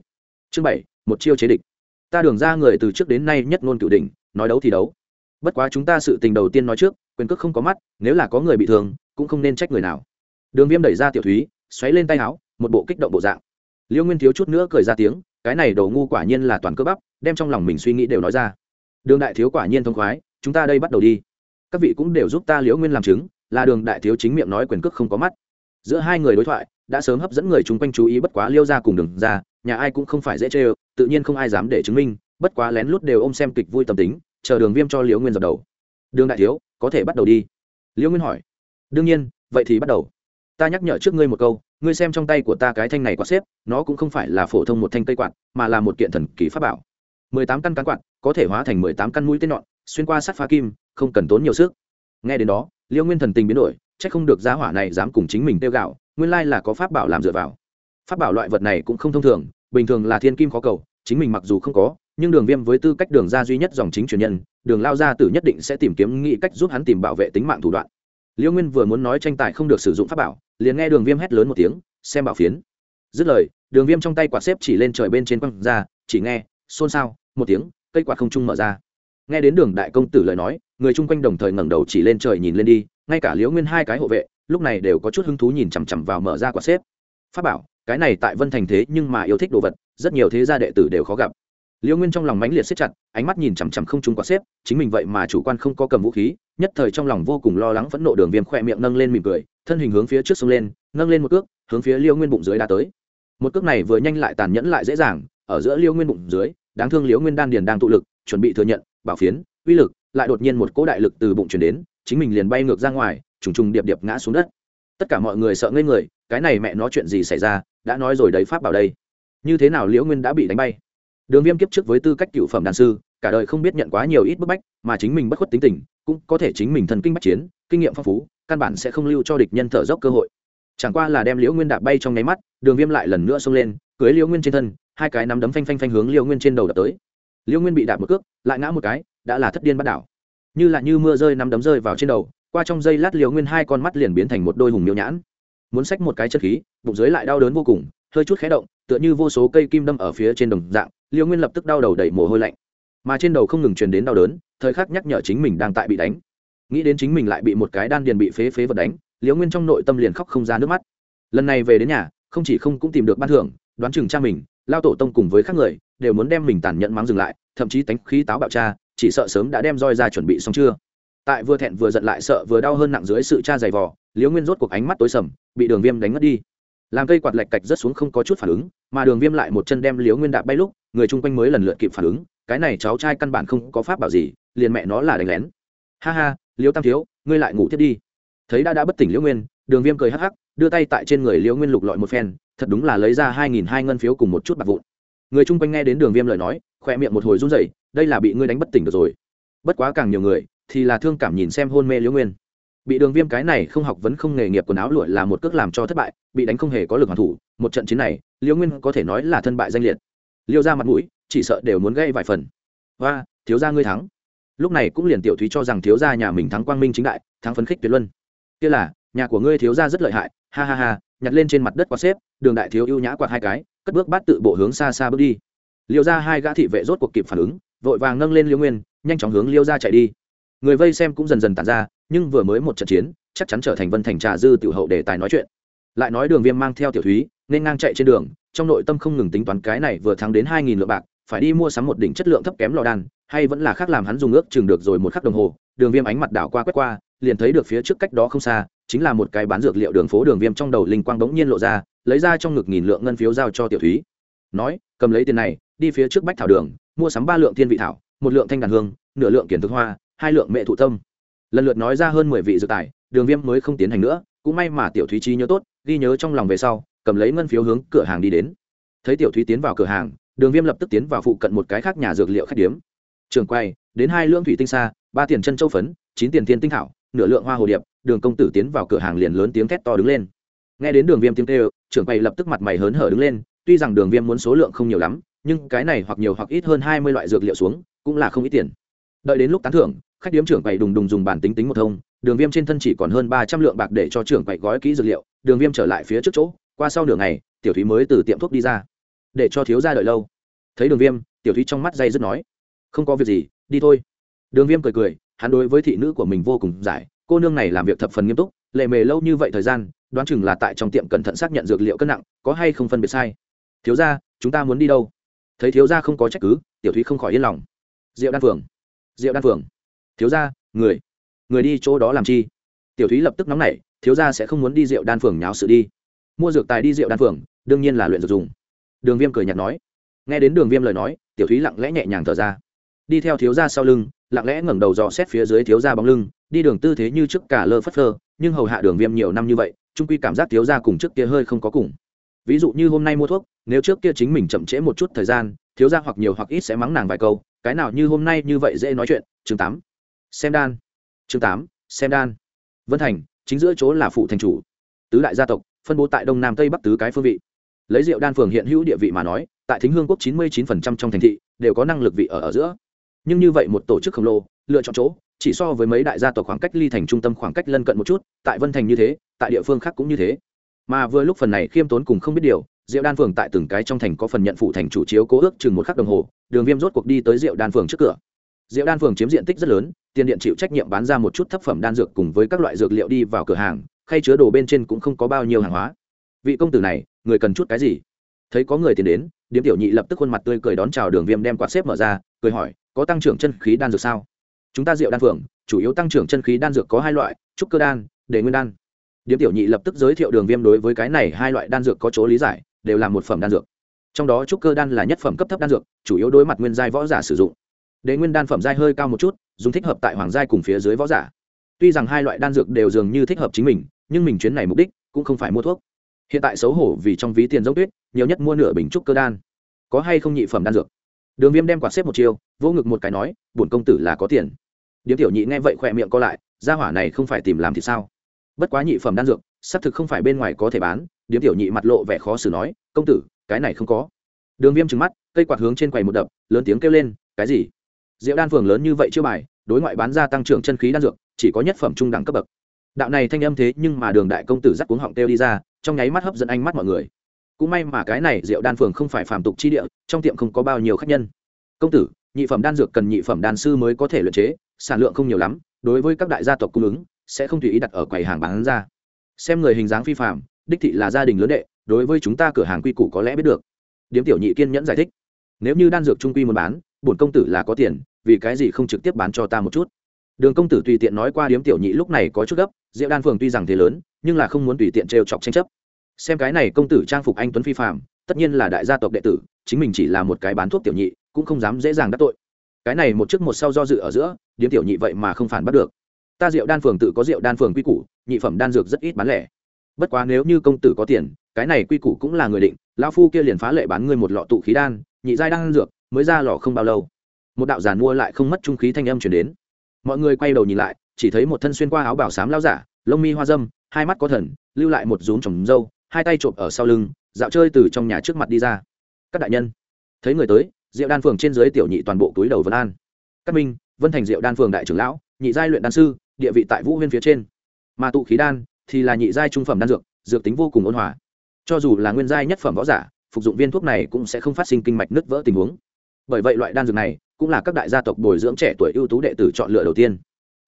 Chương bảy, một chiêu chế địch. Ta đường ra người từ trước đến nay nhất ngôn cựu đỉnh, nói đấu thì đấu. Bất quá chúng ta sự tình đầu tiên nói trước, quyền cước không có mắt, nếu là có người bị thương, cũng không nên trách người nào. Đường viêm đẩy ra tiểu thúy, xoáy lên tay áo, một bộ kích động bộ dạng. Liêu nguyên thiếu chút nữa cười ra tiếng cái này đồ ngu quả nhiên là toàn cơ bắp, đem trong lòng mình suy nghĩ đều nói ra. Đường đại thiếu quả nhiên thông khoái, chúng ta đây bắt đầu đi. Các vị cũng đều giúp ta liễu nguyên làm chứng, là đường đại thiếu chính miệng nói quyền cước không có mắt. Giữa hai người đối thoại, đã sớm hấp dẫn người chung quanh chú ý bất quá liêu ra cùng đường ra, nhà ai cũng không phải dễ chê, tự nhiên không ai dám để chứng minh, bất quá lén lút đều ôm xem kịch vui tâm tính, chờ đường viêm cho liễu nguyên dập đầu. Đường đại thiếu, có thể bắt đầu đi. Liễu nguyên hỏi. Đương nhiên, vậy thì bắt đầu ta nhắc nhở trước ngươi một câu, ngươi xem trong tay của ta cái thanh này quạt xếp, nó cũng không phải là phổ thông một thanh cây quạt, mà là một kiện thần kỳ pháp bảo. Mười tám căn cán quạt, có thể hóa thành mười tám căn mũi tên nhọn, xuyên qua sắt phá kim, không cần tốn nhiều sức. Nghe đến đó, liêu nguyên thần tình biến đổi c h ắ c không được giá hỏa này dám cùng chính mình tiêu gạo, nguyên lai là có pháp bảo làm dựa vào. Pháp bảo loại vật này cũng không thông thường, bình thường là thiên kim khó cầu, chính mình mặc dù không có, nhưng đường viêm với tư cách đường ra duy nhất dòng chính truyền nhân, đường lao ra tử nhất định sẽ tìm kiếm nghĩ cách giúp hắn tìm bảo vệ tính mạng thủ đoạn. Liêu nguyên vừa muốn nói tranh tài không được sử dụng pháp bảo liền nghe đường viêm hét lớn một tiếng, xem bảo phiến. Dứt lời, đường viêm trong tay quạt xếp chỉ lên trời bên trên quăng ra, chỉ nghe, xôn xao, một tiếng, cây quạt không trung mở ra. Nghe đến đường đại công tử lời nói, người chung quanh đồng thời ngẩng đầu chỉ lên trời nhìn lên đi, ngay cả liễu nguyên hai cái hộ vệ, lúc này đều có chút hứng thú nhìn chằm chằm vào mở ra quạt xếp. Pháp bảo, cái này tại vân thành thế nhưng mà yêu thích đồ vật, rất nhiều thế gia đệ tử đều khó gặp. Liễu nguyên trong lòng mãnh liệt siết chặt, ánh mắt nhìn chằm chằm không trung quạt xếp, chính mình vậy mà chủ quan không có cầm vũ khí nhất thời trong lòng vô cùng lo lắng phẫn nộ đường viêm khỏe miệng nâng lên mỉm cười, thân hình hướng phía trước sông lên, nâng lên một cước, hướng phía Liêu nguyên bụng dưới đã tới. Một cước này vừa nhanh lại tàn nhẫn lại dễ dàng, ở giữa Liêu nguyên bụng dưới, đáng thương Liêu nguyên đan điền đang tụ lực, chuẩn bị thừa nhận, bảo phiến, uy lực, lại đột nhiên một cỗ đại lực từ bụng chuyển đến, chính mình liền bay ngược ra ngoài, trùng trùng điệp điệp ngã xuống đất. Tất cả mọi người sợ ngây người, cái này mẹ nó chuyện gì xảy ra, đã nói rồi đấy, pháp bảo đây. Như thế nào liễu nguyên đã bị đánh bay? Đường viêm kiếp trước với tư cách cựu phẩm đàn sư cả đời không biết nhận quá nhiều ít bức bách, mà chính mình bất khuất tính tình, cũng có thể chính mình thần kinh bách chiến, kinh nghiệm phong phú, căn bản sẽ không lưu cho địch nhân thở dốc cơ hội. Chẳng qua là đem liễu nguyên đạp bay trong nháy mắt, đường viêm lại lần nữa xông lên, cưới liễu nguyên trên thân, hai cái nắm đấm phanh phanh phanh hướng liễu nguyên trên đầu đập tới. Liễu nguyên bị đạp một cước, lại ngã một cái, đã là thất điên bắt đảo. Như là như mưa rơi nắm đấm rơi vào trên đầu, qua trong giây lát liễu nguyên hai con mắt liền biến thành một đôi hùng miêu nhãn. Muốn xách một cái chất khí, bụng dưới lại đau đớn vô cùng, hơi chút khé động, tựa như vô số cây kim đâm ở phía trên đồng dạng, liễu nguyên lập tức đau đầu đẩy mồ hôi lạnh mà trên đầu không ngừng truyền đến đau đớn, thời khắc nhắc nhở chính mình đang tại bị đánh. Nghĩ đến chính mình lại bị một cái đan điền bị phế phế vật đánh, liễu nguyên trong nội tâm liền khóc không ra nước mắt. Lần này về đến nhà, không chỉ không cũng tìm được ban thưởng, đoán chừng cha mình, lao tổ tông cùng với các người, đều muốn đem mình tàn nhẫn mắng dừng lại, thậm chí tánh khí táo bạo cha, chỉ sợ sớm đã đem roi ra chuẩn bị xong chưa. Tại vừa thẹn vừa giận lại sợ vừa đau hơn nặng dưới sự cha dày vò, liễu nguyên rốt cuộc ánh mắt tối sầm, bị đường viêm đánh ngất đi. Làm cây quạt lạch cạch rất xuống không có chút phản ứng, mà đường viêm lại một chân đem liễu nguyên đạp bay lúc, người chung quanh mới lần lượt kịp phản ứng cái này cháu trai căn bản không có pháp bảo gì, liền mẹ nó là đánh lén. Ha ha, liễu tam thiếu, ngươi lại ngủ thiết đi. Thấy đã đã bất tỉnh liễu nguyên, đường viêm cười hắc hắc, đưa tay tại trên người liễu nguyên lục lọi một phen, thật đúng là lấy ra hai nghìn hai ngân phiếu cùng một chút bạc vụn. Người chung quanh nghe đến đường viêm lời nói khoe miệng một hồi run rẩy, đây là bị ngươi đánh bất tỉnh được rồi. Bất quá càng nhiều người, thì là thương cảm nhìn xem hôn mê liễu nguyên. Bị đường viêm cái này không học vấn không nghề nghiệp quần áo lụa là một cước làm cho thất bại, bị đánh không hề có lực hoàn thủ, một trận chiến này, liễu nguyên có thể nói là thân bại danh liệt. Liêu ra mặt mũi chỉ sợ đều muốn gây vài phần. Và thiếu gia ngươi thắng. Lúc này cũng liền tiểu thúy cho rằng thiếu gia nhà mình thắng quang minh chính đại, thắng phấn khích tuyệt luân. Kia là, nhà của ngươi thiếu gia rất lợi hại, ha ha ha, nhặt lên trên mặt đất quạt xếp, đường đại thiếu ưu nhã quạt hai cái, cất bước bát tự bộ hướng xa xa bước đi. Liêu ra hai gã thị vệ rốt cuộc kịp phản ứng, vội vàng nâng lên liêu nguyên, nhanh chóng hướng liêu ra chạy đi. Người vây xem cũng dần dần tàn ra, nhưng vừa mới một trận chiến, chắc chắn trở thành vân thành trà dư tiểu hậu để tài nói chuyện. Lại nói đường viêm mang theo tiểu thúy, nên ngang chạy trên đường, trong nội tâm không ngừng tính toán cái này vừa thắng đến hai nghìn lượng bạc phải đi mua sắm một đỉnh chất lượng thấp kém lò đan, hay vẫn là khác làm hắn dùng ước chừng được rồi một khắc đồng hồ, đường viêm ánh mặt đảo qua quét qua, liền thấy được phía trước cách đó không xa, chính là một cái bán dược liệu đường phố đường viêm trong đầu linh quang bỗng nhiên lộ ra, lấy ra trong ngực nghìn lượng ngân phiếu giao cho tiểu thúy. Nói, cầm lấy tiền này, đi phía trước bách thảo đường, mua sắm ba lượng thiên vị thảo, một lượng thanh đàn hương, nửa lượng kiển thực hoa, hai lượng mẹ thụ tâm. Lần lượt nói ra hơn mười vị dược tài, đường viêm mới không tiến hành nữa, cũng may mà tiểu thúy trí nhớ tốt, ghi nhớ trong lòng về sau, cầm lấy ngân phiếu hướng cửa hàng đi đến. Thấy tiểu thúy tiến vào cửa hàng đường viêm lập tức tiến vào phụ cận một cái khác nhà dược liệu khách điếm. Trường quay, đến hai lưỡng thủy tinh xa, ba tiền chân châu phấn, chín tiền thiên tinh thảo, nửa lượng hoa hồ điệp, đường công tử tiến vào cửa hàng liền lớn tiếng thét to đứng lên. Nghe đến đường viêm tiếng kêu trưởng quầy lập tức mặt mày hớn hở đứng lên, tuy rằng đường viêm muốn số lượng không nhiều lắm, nhưng cái này hoặc nhiều hoặc ít hơn hai mươi loại dược liệu xuống, cũng là không ít tiền. Đợi đến lúc tán thưởng, khách điếm trưởng quầy đùng đùng dùng bản tính tính một thông, đường viêm trên thân chỉ còn hơn ba trăm lượng bạc để cho trưởng quầy gói kỹ dược liệu, đường viêm trở lại phía trước chỗ, qua sau nửa ngày, tiểu thúy mới từ tiệm thuốc đi ra để cho thiếu gia đợi lâu. Thấy đường viêm tiểu thúy trong mắt dây dứt nói không có việc gì đi thôi. Đường viêm cười cười hắn đối với thị nữ của mình vô cùng giải cô nương này làm việc thập phần nghiêm túc lệ mề lâu như vậy thời gian đoán chừng là tại trong tiệm cẩn thận xác nhận dược liệu cân nặng có hay không phân biệt sai. Thiếu gia, chúng ta muốn đi đâu? Thấy thiếu gia không có trách cứ tiểu thúy không khỏi yên lòng. Diệu đan phường Diệu đan phường thiếu gia, người người đi chỗ đó làm chi? Tiểu thúy lập tức nóng nảy thiếu gia sẽ không muốn đi rượu đan phường nháo sự đi. Mua dược tài đi rượu đan phường đương nhiên là luyện dược dùng đường viêm cười nhạt nói. Nghe đến đường viêm lời nói, tiểu thúy lặng lẽ nhẹ nhàng thở ra. Đi theo thiếu gia sau lưng, lặng lẽ ngẩng đầu dò xét phía dưới thiếu gia bóng lưng, đi đường tư thế như trước cả lơ phất phơ, nhưng hầu hạ đường viêm nhiều năm như vậy trung quy cảm giác thiếu gia cùng trước kia hơi không có cùng. Ví dụ như hôm nay mua thuốc, nếu trước kia chính mình chậm trễ một chút thời gian, thiếu gia hoặc nhiều hoặc ít sẽ mắng nàng vài câu, cái nào như hôm nay như vậy dễ nói chuyện, chương tám. Xem đan. Chương tám, xem đan. Vân thành, chính giữa chỗ là phụ thành chủ. Tứ đại gia tộc, phân bố tại đông nam tây bắc tứ cái phương vị lấy rượu đan phường hiện hữu địa vị mà nói tại thính hương quốc chín mươi chín trong thành thị đều có năng lực vị ở ở giữa nhưng như vậy một tổ chức khổng lồ lựa chọn chỗ chỉ so với mấy đại gia tộc khoảng cách ly thành trung tâm khoảng cách lân cận một chút tại vân thành như thế tại địa phương khác cũng như thế mà vừa lúc phần này khiêm tốn cùng không biết điều rượu Đan phường tại từng cái trong thành có phần nhận phụ thành chủ chiếu cố ước chừng một khắc đồng hồ, Đường Viêm rốt cuộc đi tới rượu Đan phường trước cửa. Rượu Đan phường chiếm diện tích rất lớn, tiền điện chịu trách nhiệm bán ra một chút thấp phẩm đan dược cùng với các loại dược liệu đi vào cửa hàng, khay chứa đồ bên trên cũng không có bao nhiêu hàng hóa. Vị công tử này, người cần chút cái gì? Thấy có người tiến đến, Điếm tiểu nhị lập tức khuôn mặt tươi cười đón chào Đường Viêm đem quạt xếp mở ra, cười hỏi, có tăng trưởng chân khí đan dược sao? Chúng ta rượu Đan phượng chủ yếu tăng trưởng chân khí đan dược có hai loại, trúc cơ đan, để nguyên đan. Điếm tiểu nhị lập tức giới thiệu Đường Viêm đối với cái này hai loại đan dược có chỗ lý giải, đều là một phẩm đan dược trong đó trúc cơ đan là nhất phẩm cấp thấp đan dược chủ yếu đối mặt nguyên giai võ giả sử dụng đế nguyên đan phẩm giai hơi cao một chút dùng thích hợp tại hoàng giai cùng phía dưới võ giả tuy rằng hai loại đan dược đều dường như thích hợp chính mình nhưng mình chuyến này mục đích cũng không phải mua thuốc hiện tại xấu hổ vì trong ví tiền giống tuyết, nhiều nhất mua nửa bình trúc cơ đan. Có hay không nhị phẩm đan dược? Đường viêm đem quạt xếp một chiều vỗ ngực một cái nói, bổn công tử là có tiền. Điếm tiểu nhị nghe vậy khỏe miệng co lại, gia hỏa này không phải tìm làm thì sao? Bất quá nhị phẩm đan dược, xác thực không phải bên ngoài có thể bán. Điếm tiểu nhị mặt lộ vẻ khó xử nói, công tử, cái này không có. Đường viêm trừng mắt, cây quạt hướng trên quầy một đập, lớn tiếng kêu lên, cái gì? Rượu đan phường lớn như vậy chưa bài, đối ngoại bán ra tăng trưởng chân khí đan dược, chỉ có nhất phẩm trung đẳng cấp bậc. Đạo này thanh âm thế nhưng mà đường đại công tử dắt cuống họng têu đi ra trong nháy mắt hấp dẫn ánh mắt mọi người. Cũng may mà cái này rượu đan phường không phải phàm tục chi địa, trong tiệm không có bao nhiêu khách nhân. Công tử, nhị phẩm đan dược cần nhị phẩm đan sư mới có thể luyện chế, sản lượng không nhiều lắm, đối với các đại gia tộc cung ứng, sẽ không tùy ý đặt ở quầy hàng bán ra. Xem người hình dáng phi phạm đích thị là gia đình lớn đệ, đối với chúng ta cửa hàng quy củ có lẽ biết được. Điếm tiểu nhị kiên nhẫn giải thích. Nếu như đan dược trung quy muốn bán, bổn công tử là có tiền, vì cái gì không trực tiếp bán cho ta một chút? Đường công tử tùy tiện nói qua điếm tiểu nhị lúc này có chút gấp, rượu đan phường tuy rằng thế lớn, nhưng là không muốn tùy tiện trêu chọc tranh chấp xem cái này công tử trang phục anh tuấn phi phạm tất nhiên là đại gia tộc đệ tử, chính mình chỉ là một cái bán thuốc tiểu nhị, cũng không dám dễ dàng đắc tội. Cái này một trước một sau do dự ở giữa, điếm tiểu nhị vậy mà không phản bắt được. Ta rượu đan phường tự có rượu đan phường quy củ, nhị phẩm đan dược rất ít bán lẻ. Bất quá nếu như công tử có tiền, cái này quy củ cũng là người định, lão phu kia liền phá lệ bán ngươi một lọ tụ khí đan, nhị giai đan dược, mới ra lọ không bao lâu. Một đạo giàn mua lại không mất trung khí thanh âm chuyển đến. Mọi người quay đầu nhìn lại, chỉ thấy một thân xuyên qua áo bảo sám lao giả, lông mi hoa dâm, hai mắt có thần, lưu lại một rúm trồng râu hai tay trộm ở sau lưng, dạo chơi từ trong nhà trước mặt đi ra. Các đại nhân, thấy người tới, diệu đan phường trên dưới tiểu nhị toàn bộ túi đầu vân an. Các minh, vân thành diệu đan phường đại trưởng lão, nhị giai luyện đan sư, địa vị tại vũ huyên phía trên. Mà tụ khí đan thì là nhị giai trung phẩm đan dược dược tính vô cùng ôn hòa. Cho dù là nguyên giai nhất phẩm võ giả, phục dụng viên thuốc này cũng sẽ không phát sinh kinh mạch nứt vỡ tình huống. Bởi vậy loại đan dược này cũng là các đại gia tộc bồi dưỡng trẻ tuổi ưu tú đệ tử chọn lựa đầu tiên.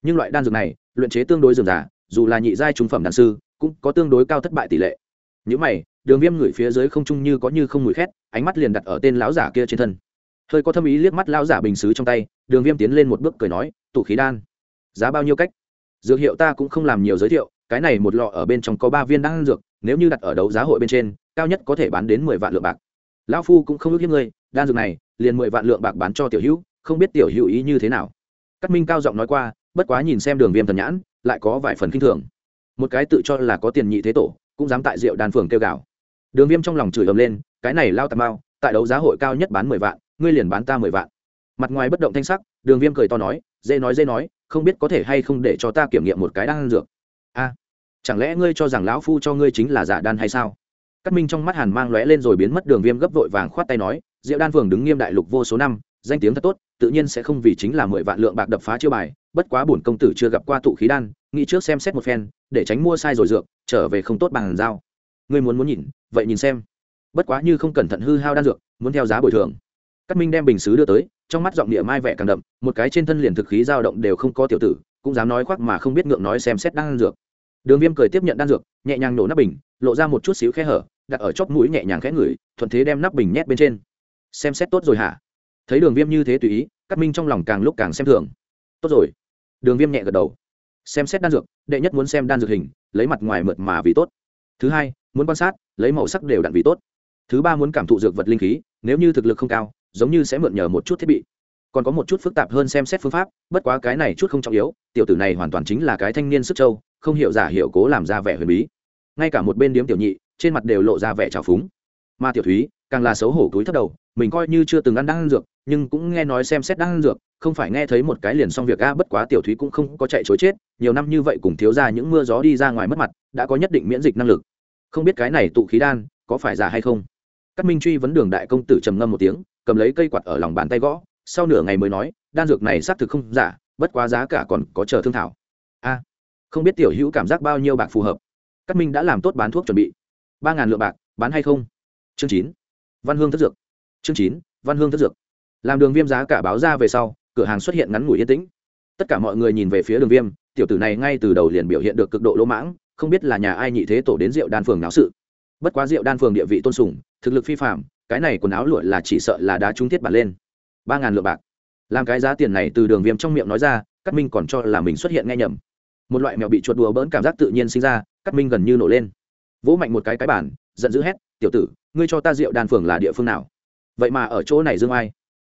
Nhưng loại đan dược này, luyện chế tương đối dườm giả dù là nhị giai trung phẩm đan sư, cũng có tương đối cao thất bại tỷ lệ những mày, đường viêm ngửi phía dưới không trung như có như không mùi khét, ánh mắt liền đặt ở tên lão giả kia trên thân. Hơi có thâm ý liếc mắt lão giả bình xứ trong tay, đường viêm tiến lên một bước cười nói, tủ khí đan, giá bao nhiêu cách? Dược hiệu ta cũng không làm nhiều giới thiệu, cái này một lọ ở bên trong có ba viên đan dược, nếu như đặt ở đấu giá hội bên trên, cao nhất có thể bán đến mười vạn lượng bạc. Lão phu cũng không ước hiếp ngươi, đan dược này, liền mười vạn lượng bạc bán cho tiểu hữu, không biết tiểu hữu ý như thế nào. Cát minh cao giọng nói qua, bất quá nhìn xem đường viêm thần nhãn, lại có vài phần k i n h thường. Một cái tự cho là có tiền nhị thế tổ cũng dám tại rượu đan phường kêu gào. Đường viêm trong lòng chửi ầm lên, cái này lao tà mao, tại đấu giá hội cao nhất bán mười vạn, ngươi liền bán ta mười vạn. Mặt ngoài bất động thanh sắc, đường viêm cười to nói, dễ nói dễ nói, không biết có thể hay không để cho ta kiểm nghiệm một cái đan dược. A, chẳng lẽ ngươi cho rằng lão phu cho ngươi chính là giả đan hay sao? Cát minh trong mắt hàn mang lóe lên rồi biến mất, đường viêm gấp vội vàng khoát tay nói, diệu đan phường đứng nghiêm đại lục vô số năm, danh tiếng thật tốt, tự nhiên sẽ không vì chính là mười vạn lượng bạc đập phá chiêu bài, bất quá bổn công tử chưa gặp qua tụ khí đan nghĩ trước xem xét một phen, để tránh mua sai rồi dược, trở về không tốt bằng giao. Ngươi muốn muốn nhìn, vậy nhìn xem. Bất quá như không cẩn thận hư hao đan dược, muốn theo giá bồi thường. Cát minh đem bình xứ đưa tới, trong mắt giọng địa mai vẻ càng đậm, một cái trên thân liền thực khí dao động đều không có tiểu tử, cũng dám nói khoác mà không biết ngượng nói xem xét đan dược. Đường viêm cười tiếp nhận đan dược, nhẹ nhàng nổ nắp bình, lộ ra một chút xíu khe hở, đặt ở chóp mũi nhẹ nhàng khẽ ngửi, thuận thế đem nắp bình nhét bên trên. Xem xét tốt rồi hả? Thấy đường viêm như thế tùy ý, cát minh trong lòng càng lúc càng xem thường. Tốt rồi. Đường viêm nhẹ gật đầu xem xét đan dược đệ nhất muốn xem đan dược hình lấy mặt ngoài mượt mà vì tốt. Thứ hai muốn quan sát lấy màu sắc đều đặn vì tốt. Thứ ba muốn cảm thụ dược vật linh khí nếu như thực lực không cao giống như sẽ mượn nhờ một chút thiết bị. Còn có một chút phức tạp hơn xem xét phương pháp bất quá cái này chút không trọng yếu tiểu tử này hoàn toàn chính là cái thanh niên sức trâu, không hiểu giả hiểu cố làm ra vẻ huyền bí. Ngay cả một bên điếm tiểu nhị trên mặt đều lộ ra vẻ trào phúng. Mà tiểu thúy càng là xấu hổ túi thấp đầu mình coi như chưa từng ăn đan dược nhưng cũng nghe nói xem xét đan dược, không phải nghe thấy một cái liền xong việc a, bất quá tiểu thúy cũng không có chạy chối chết, nhiều năm như vậy cùng thiếu ra những mưa gió đi ra ngoài mất mặt, đã có nhất định miễn dịch năng lực. Không biết cái này tụ khí đan, có phải giả hay không? Các minh truy vấn đường đại công tử trầm ngâm một tiếng, cầm lấy cây quạt ở lòng bàn tay gõ, sau nửa ngày mới nói, đan dược này xác thực không giả, bất quá giá cả còn có chờ thương thảo. A, không biết tiểu hữu cảm giác bao nhiêu bạc phù hợp? Các minh đã làm tốt bán thuốc chuẩn bị. Ba ngàn lượng bạc, bán hay không? Chương chín, văn hương thất dược. Chương chín, văn hương thất dược làm đường viêm giá cả báo ra về sau, cửa hàng xuất hiện ngắn ngủi yên tĩnh. Tất cả mọi người nhìn về phía đường viêm, tiểu tử này ngay từ đầu liền biểu hiện được cực độ lỗ mãng, không biết là nhà ai nhị thế tổ đến rượu đan phường náo sự. Bất quá rượu đan phường địa vị tôn sùng, thực lực phi phạm cái này quần áo lụa là chỉ sợ là đá trúng thiết bản lên. Ba ngàn lượng bạc. Làm cái giá tiền này từ đường viêm trong miệng nói ra cắt minh còn cho là mình xuất hiện nghe nhầm. Một loại mèo bị chuột đùa bỡn cảm giác tự nhiên sinh ra cắt minh gần như nổ lên. Vỗ mạnh một cái cái bản, giận dữ hét, tiểu tử, ngươi cho ta rượu đan phường là địa phương nào? Vậy mà ở chỗ này dương ai?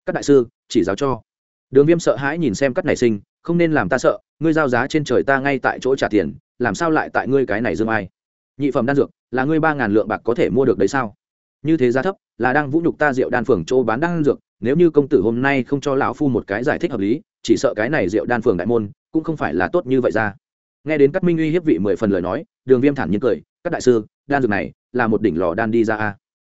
Các đại sư, chỉ giáo cho. Đường viêm sợ hãi nhìn xem cắt này sinh, không nên làm ta sợ, ngươi giao giá trên trời ta ngay tại chỗ trả tiền, làm sao lại tại ngươi cái này dương ai? Nhị phẩm đan dược, là ngươi ba ngàn lượng bạc có thể mua được đấy sao? Như thế giá thấp, là đang vũ nhục ta rượu đan phường chỗ bán đan dược, nếu như công tử hôm nay không cho lão phu một cái giải thích hợp lý, chỉ sợ cái này rượu đan phường đại môn, cũng không phải là tốt như vậy ra. Nghe đến các minh uy hiếp vị mười phần lời nói, đường viêm thản nhiên cười các đại sư, đan dược này là một đỉnh lò đan đi ra a.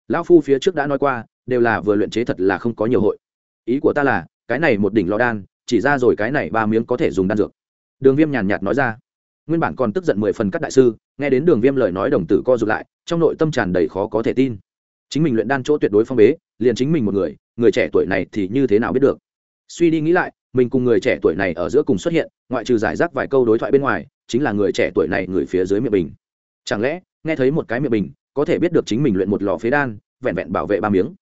Lão phu phía trước đã nói qua, đều là vừa luyện chế thật là không có nhiều hội ý của ta là, cái này một đỉnh lò đan, chỉ ra rồi cái này ba miếng có thể dùng đan dược. Đường viêm nhàn nhạt nói ra. Nguyên bản còn tức giận mười phần các đại sư, nghe đến đường viêm lời nói đồng tử co r ụ t lại, trong nội tâm tràn đầy khó có thể tin. Chính mình luyện đan chỗ tuyệt đối phong bế, liền chính mình một người người trẻ tuổi này thì như thế nào biết được? Suy đi nghĩ lại, mình cùng người trẻ tuổi này ở giữa cùng xuất hiện, ngoại trừ giải rác vài câu đối thoại bên ngoài, chính là người trẻ tuổi này người phía dưới miệng bình. Chẳng lẽ, nghe thấy một cái miệng bình, có thể biết được chính mình luyện một lò phế đan, vẹn vẹn bảo vệ ba miếng?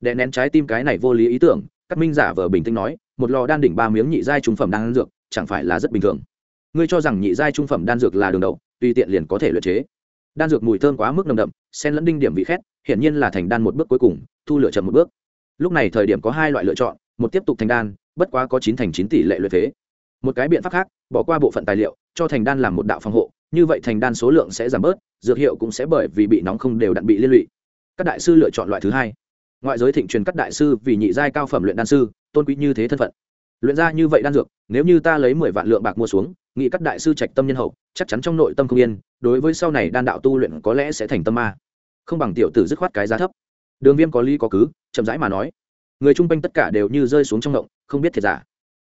Đè nén trái tim cái này vô lý ý tưởng Cát minh giả vờ bình tĩnh nói, một lò đan đỉnh ba miếng nhị giai trung phẩm đan dược, chẳng phải là rất bình thường. Ngươi cho rằng nhị giai trung phẩm đan dược là đường đậu tùy tiện liền có thể luyện chế. Đan dược mùi thơm quá mức nồng đậm sen lẫn đinh điểm vị khét, hiển nhiên là thành đan một bước cuối cùng, thu lựa chậm một bước. Lúc này thời điểm có hai loại lựa chọn, một tiếp tục thành đan, bất quá có chín thành chín tỷ lệ luyện phế. Một cái biện pháp khác, bỏ qua bộ phận tài liệu, cho thành đan làm một đạo phòng hộ, như vậy thành đan số lượng sẽ giảm bớt, dược hiệu cũng sẽ bởi vì bị nóng không đều đặn bị liên lụy. Các đại sư lựa chọn loại thứ hai ngoại giới thịnh truyền các đại sư vì nhị giai cao phẩm luyện đan sư, tôn quý như thế thân phận. Luyện ra như vậy đan dược, nếu như ta lấy mười vạn lượng bạc mua xuống nghị các đại sư trạch tâm nhân hậu, chắc chắn trong nội tâm không yên, đối với sau này đan đạo tu luyện có lẽ sẽ thành tâm ma. Không bằng tiểu tử dứt khoát cái giá thấp. Đường viêm có lý có cứ, chậm rãi mà nói. Người chung quanh tất cả đều như rơi xuống trong động không biết thiệt giả.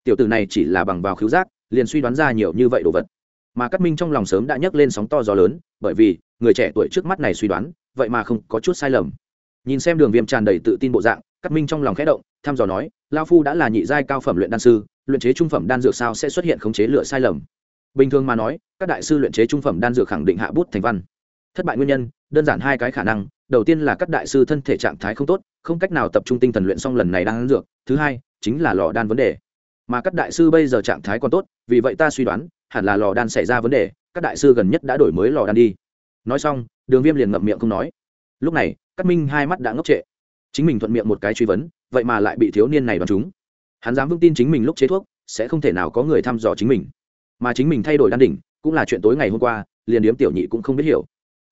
Tiểu tử này chỉ là bằng vào khiếu giác, liền suy đoán ra nhiều như vậy đồ vật. Mà cát minh trong lòng sớm đã nhấc lên sóng to gió lớn, bởi vì người trẻ tuổi trước mắt này suy đoán, vậy mà không có chút sai lầm nhìn xem đường viêm tràn đầy tự tin bộ dạng, cát minh trong lòng khẽ động, thăm dò nói lao phu đã là nhị giai cao phẩm luyện đan sư, luyện chế trung phẩm đan dược sao sẽ xuất hiện khống chế lựa sai lầm? Bình thường mà nói, các đại sư luyện chế trung phẩm đan dược khẳng định hạ bút thành văn. Thất bại nguyên nhân, đơn giản hai cái khả năng. Đầu tiên là các đại sư thân thể trạng thái không tốt, không cách nào tập trung tinh thần luyện xong lần này đan dược. Thứ hai, chính là lò đan vấn đề. Mà các đại sư bây giờ trạng thái còn tốt, vì vậy ta suy đoán, hẳn là lò đan xảy ra vấn đề, các đại sư gần nhất đã đổi mới lò đan đi. Nói xong, đường viêm liền ngậm miệng không nói lúc này, Cát minh hai mắt đã ngốc trệ. Chính mình thuận miệng một cái truy vấn, vậy mà lại bị thiếu niên này đoán chúng hắn dám vững tin chính mình lúc chế thuốc, sẽ không thể nào có người thăm dò chính mình. Mà chính mình thay đổi đan đỉnh, cũng là chuyện tối ngày hôm qua, liền điếm tiểu nhị cũng không biết hiểu.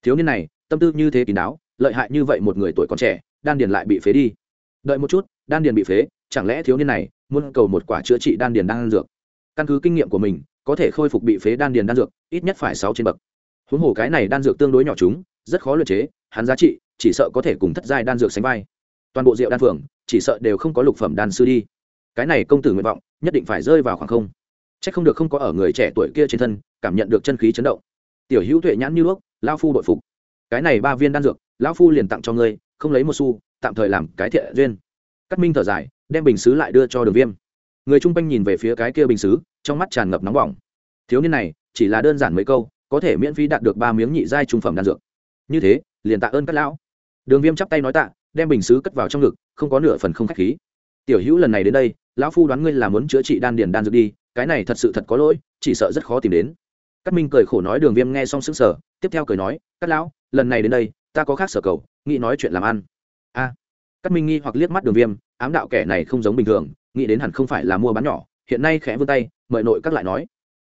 Thiếu niên này, tâm tư như thế kín đáo, lợi hại như vậy một người tuổi còn trẻ, đan điền lại bị phế đi. Đợi một chút, đan điền bị phế, chẳng lẽ thiếu niên này muốn cầu một quả chữa trị đan điền đan dược? Căn cứ kinh nghiệm của mình, có thể khôi phục bị phế đan điền đan dược, ít nhất phải sáu trên bậc. Huống hồ cái này đan dược tương đối nhỏ chúng, rất khó luyện chế hắn giá trị chỉ sợ có thể cùng thất giai đan dược sánh vai. Toàn bộ rượu đan phường, chỉ sợ đều không có lục phẩm đan sư đi. Cái này công tử nguyện vọng, nhất định phải rơi vào khoảng không. C h ắ c không được không có ở người trẻ tuổi kia trên thân, cảm nhận được chân khí chấn động. Tiểu hữu tuệ nhãn như đuốc lao phu đội phục. Cái này ba viên đan dược, lão phu liền tặng cho ngươi, không lấy một xu, tạm thời làm cái thiện duyên. Cắt minh thở dài, đem bình xứ lại đưa cho đường viêm. Người chung quanh nhìn về phía cái kia bình xứ, trong mắt tràn ngập nóng bỏng. Thiếu niên này, chỉ là đơn giản mấy câu, có thể miễn phí đạt được ba miếng nhị giai trung phẩm đan dược. Như thế liền tạ ơn các lão. Đường viêm chắp tay nói tạ đem bình xứ cất vào trong ngực không có nửa phần không k h á c h khí. Tiểu hữu lần này đến đây lão phu đoán ngươi là muốn chữa trị đan điền đan dược đi cái này thật sự thật có lỗi chỉ sợ rất khó tìm đến. Cát minh cười khổ nói đường viêm nghe xong s ứ n g sở tiếp theo cười nói các lão lần này đến đây ta có khác sở cầu nghĩ nói chuyện làm ăn. A. À, cát minh nghi hoặc liếc mắt đường viêm ám đạo kẻ này không giống bình thường nghĩ đến hẳn không phải là mua bán nhỏ hiện nay khẽ vươn tay mời nội các lại nói.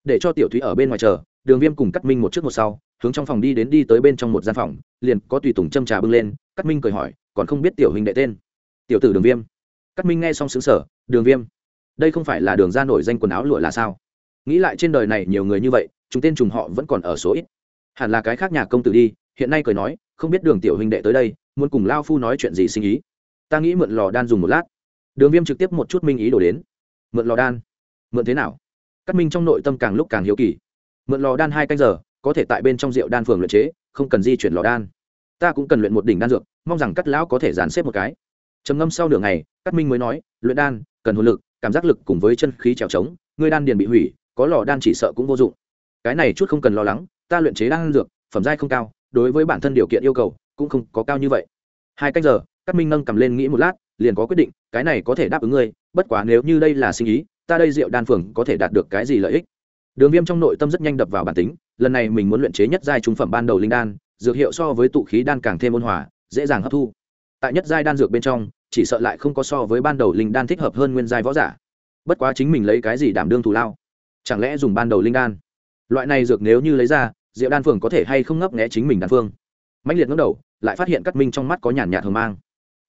Để cho tiểu thúy ở bên ngoài chờ đường viêm cùng cát minh một trước một sau hướng trong phòng đi đến đi tới bên trong một gian phòng, liền có tùy tùng châm trà bưng lên, cát minh cười hỏi, còn không biết tiểu hình đệ tên? Tiểu tử đường viêm. Cát minh nghe xong xứng sở đường viêm, đây không phải là đường ra nổi danh quần áo lụa là sao? Nghĩ lại trên đời này nhiều người như vậy, chúng tên trùng họ vẫn còn ở số ít. Hẳn là cái khác nhà công tử đi, hiện nay cười nói, không biết đường tiểu huynh đệ tới đây, muốn cùng lao phu nói chuyện gì sinh ý? Ta nghĩ mượn lò đan dùng một lát. Đường viêm trực tiếp một chút minh ý đổ đến. Mượn lò đan? Mượn thế nào? Cắt minh trong nội tâm càng lúc càng hiếu kỳ. Mượn lò đan hai canh giờ có thể tại bên trong rượu đan phường luyện chế, không cần di chuyển lò đan. Ta cũng cần luyện một đỉnh đan dược, mong rằng cắt lão có thể dàn xếp một cái. Trầm ngâm sau nửa ngày cắt minh mới nói, luyện đan, cần hồn lực, cảm giác lực cùng với chân khí trèo trống ngươi đan điền bị hủy, có lò đan chỉ sợ cũng vô dụng. Cái này chút không cần lo lắng, ta luyện chế đan dược, phẩm giai không cao, đối với bản thân điều kiện yêu cầu cũng không có cao như vậy. Hai cách giờ cắt minh nâng cầm lên nghĩ một lát, liền có quyết định, cái này có thể đáp ứng ngươi, bất quá nếu như đây là sinh ý, ta đây rượu đan phường có thể đạt được cái gì lợi ích? Đường viêm trong nội tâm rất nhanh đập vào bản tính lần này mình muốn luyện chế nhất giai trung phẩm ban đầu linh đan, dược hiệu so với tụ khí đan càng thêm ôn hòa, dễ dàng hấp thu. Tại nhất giai đan dược bên trong, chỉ sợ lại không có so với ban đầu linh đan thích hợp hơn nguyên giai võ giả. Bất quá chính mình lấy cái gì đảm đương thù lao? Chẳng lẽ dùng ban đầu linh đan? Loại này dược nếu như lấy ra diệu đan phường có thể hay không ngấp nghé chính mình đan phương? Mạnh liệt ngẩng đầu, lại phát hiện cắt minh trong mắt có nhàn nhạt hồng mang.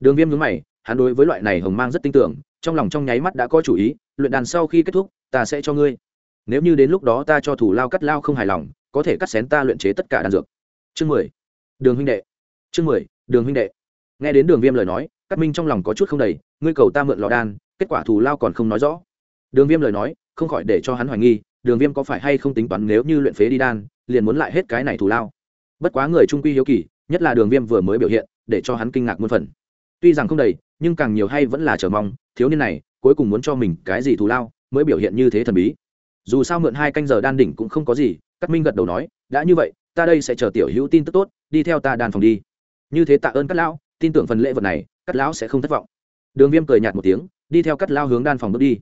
Đường viêm nhướng mày, hắn đối với loại này hồng mang rất tin tưởng, trong lòng trong nháy mắt đã có chủ ý, luyện đàn sau khi kết thúc, ta sẽ cho ngươi. Nếu như đến lúc đó ta cho thủ lao cắt lao không hài lòng có thể cắt xén ta luyện chế tất cả đan dược. Chương mười. Đường huynh đệ. Chương mười, đường huynh đệ. Nghe đến đường viêm lời nói cắt minh trong lòng có chút không đầy, ngươi cầu ta mượn lò đan, kết quả thù lao còn không nói rõ. Đường viêm lời nói, không khỏi để cho hắn hoài nghi, đường viêm có phải hay không tính toán nếu như luyện phế đi đan, liền muốn lại hết cái này thù lao. Bất quá người trung quy hiếu kỳ, nhất là đường viêm vừa mới biểu hiện, để cho hắn kinh ngạc muôn phần. Tuy rằng không đầy, nhưng càng nhiều hay vẫn là chờ mong, thiếu niên này, cuối cùng muốn cho mình cái gì thù lao, mới biểu hiện như thế thần bí. Dù sao mượn hai canh giờ đan đỉnh cũng không có gì Cát minh gật đầu nói, đã như vậy, ta đây sẽ chờ tiểu hữu tin tức tốt, đi theo ta đàn phòng đi. Như thế tạ ơn Cát lão, tin tưởng phần lễ vật này, Cát lão sẽ không thất vọng. Đường viêm cười nhạt một tiếng, đi theo Cát lao hướng đan phòng bước đi.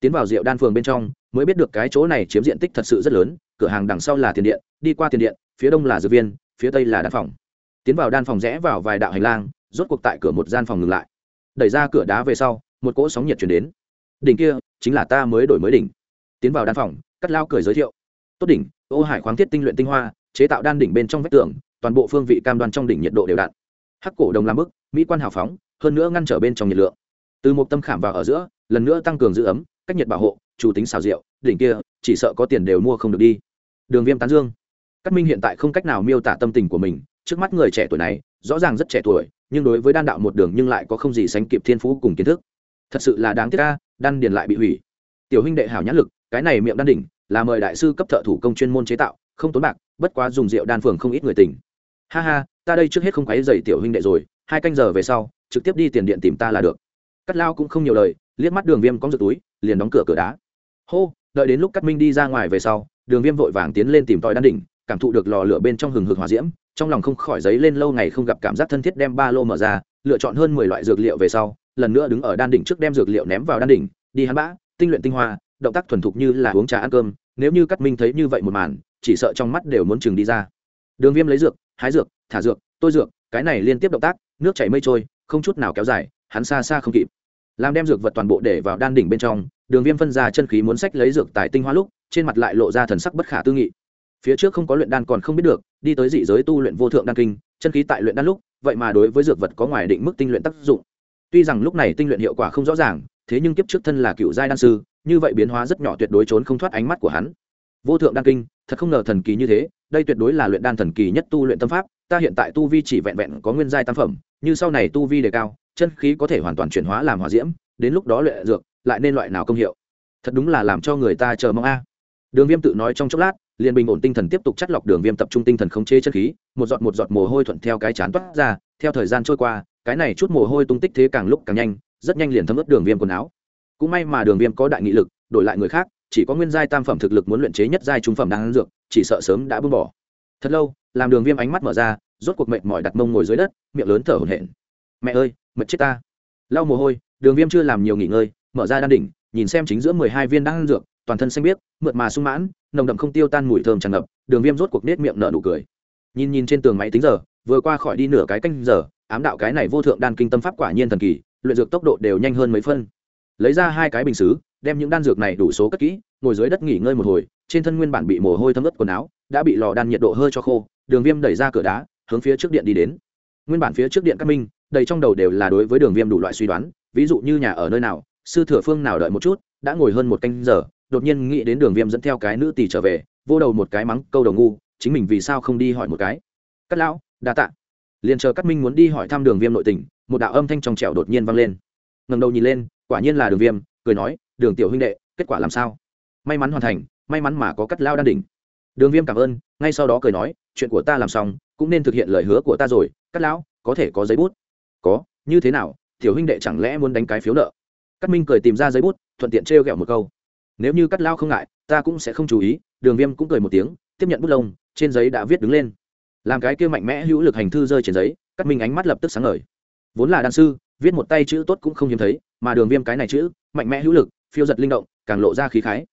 Tiến vào rượu đan phường bên trong, mới biết được cái chỗ này chiếm diện tích thật sự rất lớn, cửa hàng đằng sau là tiền điện, đi qua tiền điện, phía đông là dược viên, phía tây là đan phòng. Tiến vào đan phòng rẽ vào vài đạo hành lang, rốt cuộc tại cửa một gian phòng ngừng lại. Đẩy ra cửa đá về sau, một cỗ sóng nhiệt chuyển đến. Đỉnh kia, chính là ta mới đổi mới đỉnh. Tiến vào đan phòng cắt lao cười giới thiệu tốt đỉnh, ô hải khoáng thiết tinh luyện tinh hoa, chế tạo đan đỉnh bên trong vách tường, toàn bộ phương vị cam đoan trong đỉnh nhiệt độ đều đặn. Hắc cổ đồng làm bức, mỹ quan hào phóng, hơn nữa ngăn trở bên trong nhiệt lượng. Từ một tâm khảm vào ở giữa, lần nữa tăng cường giữ ấm, cách nhiệt bảo hộ, chủ tính xào rượu, đỉnh kia, chỉ sợ có tiền đều mua không được đi. Đường viêm tán dương. Cát minh hiện tại không cách nào miêu tả tâm tình của mình, trước mắt người trẻ tuổi này, rõ ràng rất trẻ tuổi, nhưng đối với đan đạo một đường nhưng lại có không gì sánh kịp thiên phú cùng kiến thức. Thật sự là đáng tiếc ca đan điền lại bị hủy. Tiểu huynh đệ hảo nhãn lực, cái này miệng đan đỉnh là mời đại sư cấp thợ thủ công chuyên môn chế tạo, không tốn bạc, bất quá dùng rượu đan phường không ít người tỉnh ha ha, ta đây trước hết không quấy dày tiểu huynh đệ rồi, hai canh giờ về sau, trực tiếp đi tiền điện tìm ta là được. Cắt lao cũng không nhiều lời, liếc mắt đường viêm cóng giật túi, liền đóng cửa cửa đá. Hô, đợi đến lúc cắt minh đi ra ngoài về sau, đường viêm vội vàng tiến lên tìm tòi đan đỉnh, cảm thụ được lò lửa bên trong hừng hực hòa diễm, trong lòng không khỏi giấy lên lâu ngày không gặp cảm giác thân thiết đem ba lô mở ra, lựa chọn hơn mười loại dược liệu về sau, lần nữa đứng ở đan đỉnh trước đem dược liệu ném vào đan đỉnh, đi hắn bã, tinh luyện tinh hoa động tác thuần thục như là uống trà ăn cơm, nếu như cắt minh thấy như vậy một màn, chỉ sợ trong mắt đều muốn chừng đi ra. Đường viêm lấy dược, hái dược, thả dược, tôi dược, cái này liên tiếp động tác, nước chảy mây trôi, không chút nào kéo dài, hắn xa xa không kịp. Làm đem dược vật toàn bộ để vào đan đỉnh bên trong, đường viêm phân ra chân khí muốn sách lấy dược tài tinh hoa lúc, trên mặt lại lộ ra thần sắc bất khả tư nghị. Phía trước không có luyện đan còn không biết được, đi tới dị giới tu luyện vô thượng đan kinh, chân khí tại luyện đan lúc, vậy mà đối với dược vật có ngoài định mức tinh luyện tác dụng. Tuy rằng lúc này tinh luyện hiệu quả không rõ ràng, thế nhưng kiếp trước thân là cựu giai đan sư như vậy biến hóa rất nhỏ tuyệt đối trốn không thoát ánh mắt của hắn. Vô thượng đan kinh, thật không ngờ thần kỳ như thế, đây tuyệt đối là luyện đan thần kỳ nhất tu luyện tâm pháp, ta hiện tại tu vi chỉ vẹn vẹn có nguyên giai tam phẩm, như sau này tu vi đề cao, chân khí có thể hoàn toàn chuyển hóa làm hỏa diễm, đến lúc đó luyện dược, lại nên loại nào công hiệu? Thật đúng là làm cho người ta chờ mong a. Đường viêm tự nói trong chốc lát, liền bình ổn tinh thần tiếp tục chắt lọc đường viêm tập trung tinh thần khống chế chân khí, một giọt một giọt mồ hôi thuận theo cái chán toát ra, theo thời gian trôi qua, cái này chút mồ hôi tung tích thế càng lúc càng nhanh, rất nhanh liền thấm ướt đường viêm quần áo cũng may mà đường viêm có đại nghị lực, đổi lại người khác, chỉ có nguyên giai tam phẩm thực lực muốn luyện chế nhất giai trung phẩm đang dược, chỉ sợ sớm đã buông bỏ. Thật lâu, làm đường viêm ánh mắt mở ra, rốt cuộc mệt mỏi đặt mông ngồi dưới đất, miệng lớn thở hổn hển. Mẹ ơi, mệt chết ta. Lau mồ hôi, đường viêm chưa làm nhiều nghỉ ngơi, mở ra đan đỉnh, nhìn xem chính giữa mười hai viên đan dược, toàn thân xanh biếc, mượt mà sung mãn, nồng đậm không tiêu tan mùi thơm tràn ngập, đường viêm rốt cuộc nết miệng nở nụ cười. Nhìn nhìn trên tường máy tính giờ, vừa qua khỏi đi nửa cái canh giờ, ám đạo cái này vô thượng đan kinh tâm pháp quả nhiên thần kỳ, luyện dược tốc độ đều nhanh hơn mấy phân lấy ra hai cái bình xứ, đem những đan dược này đủ số cất kỹ, ngồi dưới đất nghỉ ngơi một hồi, trên thân nguyên bản bị mồ hôi thấm ướt quần áo, đã bị lò đan nhiệt độ hơi cho khô, đường viêm đẩy ra cửa đá, hướng phía trước điện đi đến. Nguyên bản phía trước điện các minh, đầy trong đầu đều là đối với đường viêm đủ loại suy đoán, ví dụ như nhà ở nơi nào, sư thừa phương nào đợi một chút, đã ngồi hơn một canh giờ, đột nhiên nghĩ đến đường viêm dẫn theo cái nữ tỷ trở về, vô đầu một cái mắng, câu đầu ngu, chính mình vì sao không đi hỏi một cái? Cắt lão, đa tạ. Liền chờ cắt minh muốn đi hỏi thăm đường viêm nội tình, một đạo âm thanh trong trẻo đột nhiên vang lên. Ngầm đầu nhìn lên quả nhiên là đường viêm, cười nói, đường tiểu huynh đệ, kết quả làm sao? May mắn hoàn thành, may mắn mà có cắt lao đan đỉnh. Đường viêm cảm ơn, ngay sau đó cười nói, chuyện của ta làm xong, cũng nên thực hiện lời hứa của ta rồi, cắt lão, có thể có giấy bút. Có, như thế nào? Tiểu huynh đệ chẳng lẽ muốn đánh cái phiếu nợ? Cắt minh cười tìm ra giấy bút, thuận tiện trêu ghẹo một câu. Nếu như cắt lao không ngại, ta cũng sẽ không chú ý. Đường viêm cũng cười một tiếng, tiếp nhận bút lông, trên giấy đã viết đứng lên. Làm cái kia mạnh mẽ hữu lực hành thư rơi trên giấy cắt minh ánh mắt lập tức sáng ngời. Vốn là đan sư, viết một tay chữ tốt cũng không hiếm thấy mà đường viêm cái này chữ, mạnh mẽ hữu lực, phiêu giật linh động, càng lộ ra khí khái.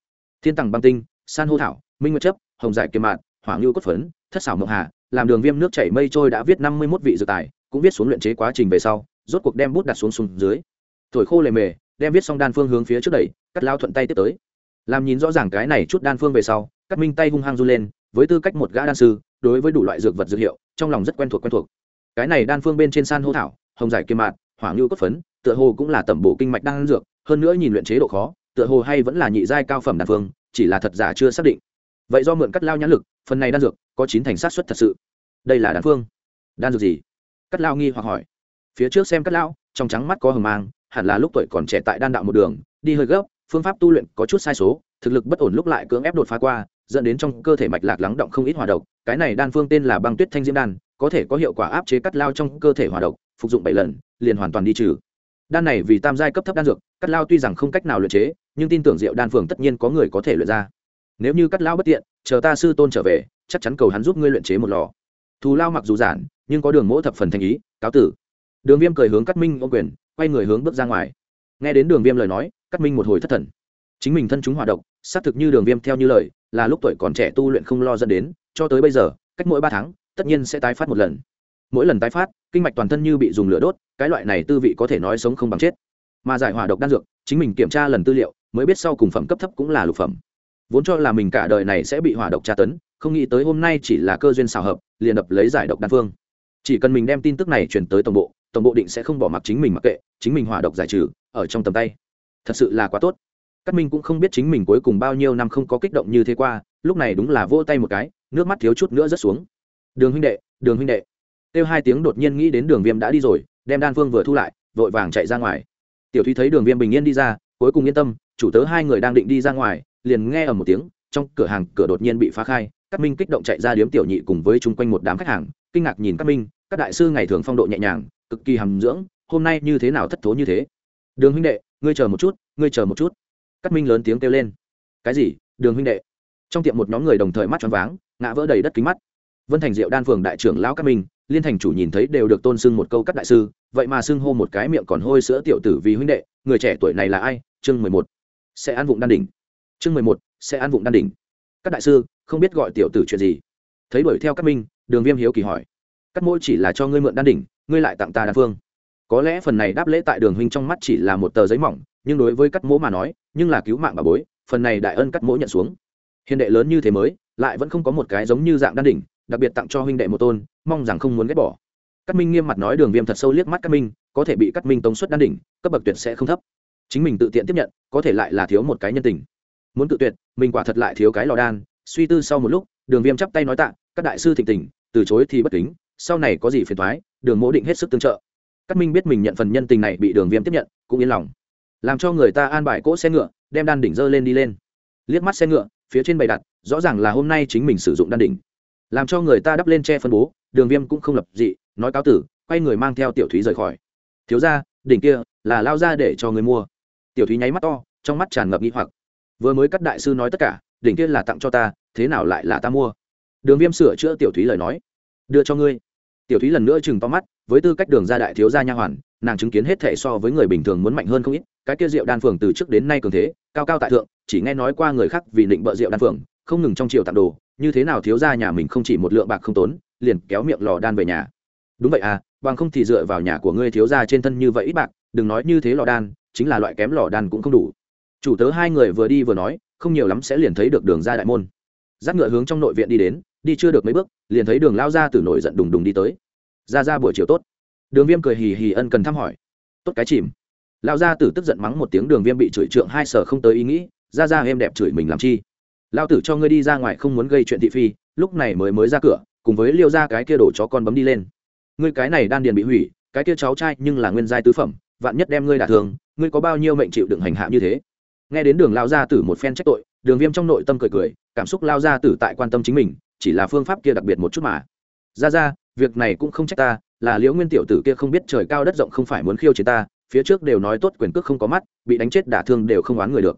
Thiên tầng băng tinh, san hô thảo, minh nguyệt chấp, hồng giải kiềm mạn, hỏa ngưu cốt phấn, thất xảo mộng hà, làm đường viêm nước chảy mây trôi đã viết năm mươi một vị dự tài, cũng viết xuống luyện chế quá trình về sau, rốt cuộc đem bút đặt xuống xuống dưới. Thổi khô lề mề, đem viết xong đan phương hướng phía trước đẩy, cắt lao thuận tay tiếp tới. Làm nhìn rõ ràng cái này chút đan phương về sau, cắt minh tay hung hăng du lên, với tư cách một gã đan sư, đối với đủ loại dược vật dược hiệu, trong lòng rất quen thuộc quen thuộc. Cái này đan phương bên trên san hô thảo, hồng giải kiềm mạn, hỏa ngưu cốt phấn tựa hồ cũng là tẩm bổ kinh mạch đang dược, hơn nữa nhìn luyện chế độ khó, tựa hồ hay vẫn là nhị giai cao phẩm đan phương, chỉ là thật giả chưa xác định. Vậy do mượn cắt lao nhãn lực, phần này đan dược có chín thành sát xuất thật sự. Đây là đan phương. Đan dược gì? Cắt lao nghi hoặc hỏi. Phía trước xem cắt lao, trong trắng mắt có hờ mang, hẳn là lúc tuổi còn trẻ tại đan đạo một đường, đi hơi gấp, phương pháp tu luyện có chút sai số, thực lực bất ổn lúc lại cưỡng ép đột phá qua, dẫn đến trong cơ thể mạch lạc lắng động không ít hòa độc. Cái này đan phương tên là băng tuyết thanh diễm đan, có thể có hiệu quả áp chế cắt lao trong cơ thể hòa độc, phục dụng bảy lần, liền hoàn toàn đi trừ đan này vì tam giai cấp thấp đan dược cắt lao tuy rằng không cách nào luyện chế, nhưng tin tưởng rượu đan phường tất nhiên có người có thể luyện ra. Nếu như cắt lao bất tiện, chờ ta sư tôn trở về, chắc chắn cầu hắn giúp ngươi luyện chế một lò. Thù lao mặc dù giản, nhưng có đường mỗ thập phần thành ý, cáo tử. Đường viêm cười hướng cắt minh ô quyền, quay người hướng bước ra ngoài. Nghe đến đường viêm lời nói cắt minh một hồi thất thần. Chính mình thân chúng hòa độc, xác thực như đường viêm theo như lời, là lúc tuổi còn trẻ tu luyện không lo dẫn đến, cho tới bây giờ, cách mỗi ba tháng, tất nhiên sẽ tái phát một lần mỗi lần tái phát, kinh mạch toàn thân như bị dùng lửa đốt, cái loại này tư vị có thể nói sống không bằng chết. Mà giải hỏa độc đan dược, chính mình kiểm tra lần tư liệu, mới biết sau cùng phẩm cấp thấp cũng là lục phẩm. Vốn cho là mình cả đời này sẽ bị hỏa độc tra tấn, không nghĩ tới hôm nay chỉ là cơ duyên xào hợp, liền đập lấy giải độc đan phương. Chỉ cần mình đem tin tức này chuyển tới tổng bộ tổng bộ định sẽ không bỏ mặc chính mình mặc kệ, chính mình hỏa độc giải trừ, ở trong tầm tay. Thật sự là quá tốt. Các minh cũng không biết chính mình cuối cùng bao nhiêu năm không có kích động như thế qua, lúc này đúng là vỗ tay một cái, nước mắt thiếu chút nữa rớt xuống. Đường huynh đệ, đường huynh đệ kêu hai tiếng đột nhiên nghĩ đến đường viêm đã đi rồi, đem đan phương vừa thu lại, vội vàng chạy ra ngoài. Tiểu thúy thấy đường viêm bình yên đi ra, cuối cùng yên tâm, chủ tớ hai người đang định đi ra ngoài, liền nghe ở một tiếng, trong cửa hàng cửa đột nhiên bị phá khai các minh kích động chạy ra điếm tiểu nhị cùng với chung quanh một đám khách hàng, kinh ngạc nhìn các minh các đại sư ngày thường phong độ nhẹ nhàng, cực kỳ hàm dưỡng, hôm nay như thế nào thất thố như thế? Đường huynh đệ, ngươi chờ một chút, ngươi chờ một chút. Các minh lớn tiếng kêu lên. Cái gì? Đường huynh đệ? Trong tiệm một nhóm người đồng thời mắt choáng váng, ngã vỡ đầy đất kính mắt. Vân thành diệu đan phường đại trưởng lão các minh liên thành chủ nhìn thấy đều được tôn sưng một câu cắt đại sư, vậy mà xưng hô một cái miệng còn hôi sữa tiểu tử vì huynh đệ, người trẻ tuổi này là ai? Chương mười một. Sẽ ăn vụng đan đỉnh. Chương mười một, sẽ ăn vụng đan đỉnh. Các đại sư, không biết gọi tiểu tử chuyện gì? Thấy đuổi theo các minh, đường viêm hiếu kỳ hỏi. Cắt mỗi chỉ là cho ngươi mượn đan đỉnh, ngươi lại tặng ta đan phương. Có lẽ phần này đáp lễ tại đường huynh trong mắt chỉ là một tờ giấy mỏng, nhưng đối với cắt mỗ mà nói, nhưng là cứu mạng bà bối, phần này đại ân cắt mỗ nhận xuống. Hiền đệ lớn như thế mới, lại vẫn không có một cái giống như dạng đan đỉnh, đặc biệt tặng cho huynh đệ một tôn mong rằng không muốn ghét bỏ. Cắt minh nghiêm mặt nói đường viêm thật sâu liếc mắt cắt minh, có thể bị cắt minh tống suất đan đỉnh, cấp bậc tuyệt sẽ không thấp. Chính mình tự tiện tiếp nhận, có thể lại là thiếu một cái nhân tình. Muốn tự tuyệt, mình quả thật lại thiếu cái lò đan. Suy tư sau một lúc, đường viêm chắp tay nói tạ, các đại sư thịnh tình, từ chối thì bất kính, sau này có gì phiền thoái đường mỗ định hết sức tương trợ. Cắt minh biết mình nhận phần nhân tình này bị đường viêm tiếp nhận, cũng yên lòng. Làm cho người ta an bài cỗ xe ngựa, đem đan đỉnh dơ lên đi lên. Liếc mắt xe ngựa, phía trên bày đặt, rõ ràng là hôm nay chính mình sử dụng đan đỉnh làm cho người ta đắp lên che phân bố, đường viêm cũng không lập dị, nói cáo tử, quay người mang theo tiểu thúy rời khỏi. Thiếu ra đỉnh kia, là lao ra để cho người mua. Tiểu thúy nháy mắt to, trong mắt tràn ngập nghi hoặc. Vừa mới các đại sư nói tất cả, đỉnh kia là tặng cho ta, thế nào lại là ta mua? Đường viêm sửa chữa tiểu thúy lời nói. Đưa cho ngươi. Tiểu thúy lần nữa chừng to mắt, với tư cách đường ra đại thiếu gia nha hoàn, nàng chứng kiến hết thệ so với người bình thường muốn mạnh hơn không ít, cái kia rượu đan phường từ trước đến nay cường thế, cao cao tại thượng, chỉ nghe nói qua người khác vì định bợ rượu đan phường, không ngừng trong triều tặng đồ như thế nào thiếu gia nhà mình không chỉ một lượng bạc không tốn, liền kéo miệng lò đan về nhà. Đúng vậy à bằng không thì dựa vào nhà của ngươi thiếu gia trên thân như vậy ít bạc, đừng nói như thế lò đan, chính là loại kém lò đan cũng không đủ. Chủ tớ hai người vừa đi vừa nói, không nhiều lắm sẽ liền thấy được đường ra đại môn. Dắt ngựa hướng trong nội viện đi đến, đi chưa được mấy bước, liền thấy đường lao ra từ nổi giận đùng đùng đi tới. Ra ra buổi chiều tốt. Đường viêm cười hì hì ân cần thăm hỏi. Tốt cái chìm. Lao ra từ tức giận mắng một tiếng đường viêm bị chửi trượng hai sở không tới ý nghĩ, ra ra em đẹp chửi mình làm chi? Lao tử cho ngươi đi ra ngoài không muốn gây chuyện thị phi, lúc này mới mới ra cửa, cùng với liêu ra cái kia đổ chó con bấm đi lên. Ngươi cái này đan điền bị hủy, cái kia cháu trai nhưng là nguyên giai tứ phẩm, vạn nhất đem ngươi đả thường ngươi có bao nhiêu mệnh chịu đựng hành hạ như thế? Nghe đến đường lao gia tử một phen trách tội, đường viêm trong nội tâm cười cười, cảm xúc lao gia tử tại quan tâm chính mình, chỉ là phương pháp kia đặc biệt một chút mà. Ra ra, việc này cũng không trách ta, là liễu nguyên tiểu tử kia không biết trời cao đất rộng không phải muốn khiêu chiến ta, phía trước đều nói tốt quyền cước không có mắt, bị đánh chết đả thương đều không oán người được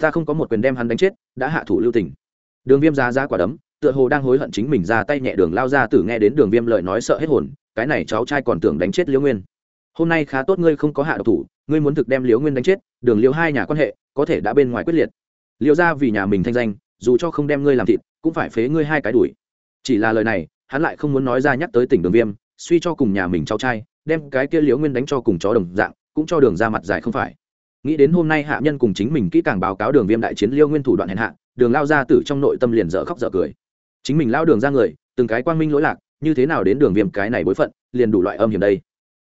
ta không có một quyền đem hắn đánh chết, đã hạ thủ lưu tình. Đường viêm ra ra quả đấm, tựa hồ đang hối hận chính mình ra tay nhẹ đường lao ra tử nghe đến đường viêm lời nói sợ hết hồn, cái này cháu trai còn tưởng đánh chết liễu nguyên. Hôm nay khá tốt ngươi không có hạ độc thủ, ngươi muốn thực đem liễu nguyên đánh chết, đường liễu hai nhà quan hệ, có thể đã bên ngoài quyết liệt. Liễu ra vì nhà mình thanh danh, dù cho không đem ngươi làm thịt, cũng phải phế ngươi hai cái đuổi. Chỉ là lời này, hắn lại không muốn nói ra nhắc tới tỉnh đường viêm, suy cho cùng nhà mình cháu trai, đem cái kia liễu nguyên đánh cho cùng chó đồng dạng, cũng cho đường ra mặt dài không phải nghĩ đến hôm nay hạ nhân cùng chính mình kỹ càng báo cáo đường viêm đại chiến liêu nguyên thủ đoạn hèn hạ, đường lao ra tử trong nội tâm liền dở khóc dở cười. Chính mình lao đường ra người, từng cái quang minh lỗi lạc, như thế nào đến đường viêm cái này bối phận, liền đủ loại âm hiểm đây.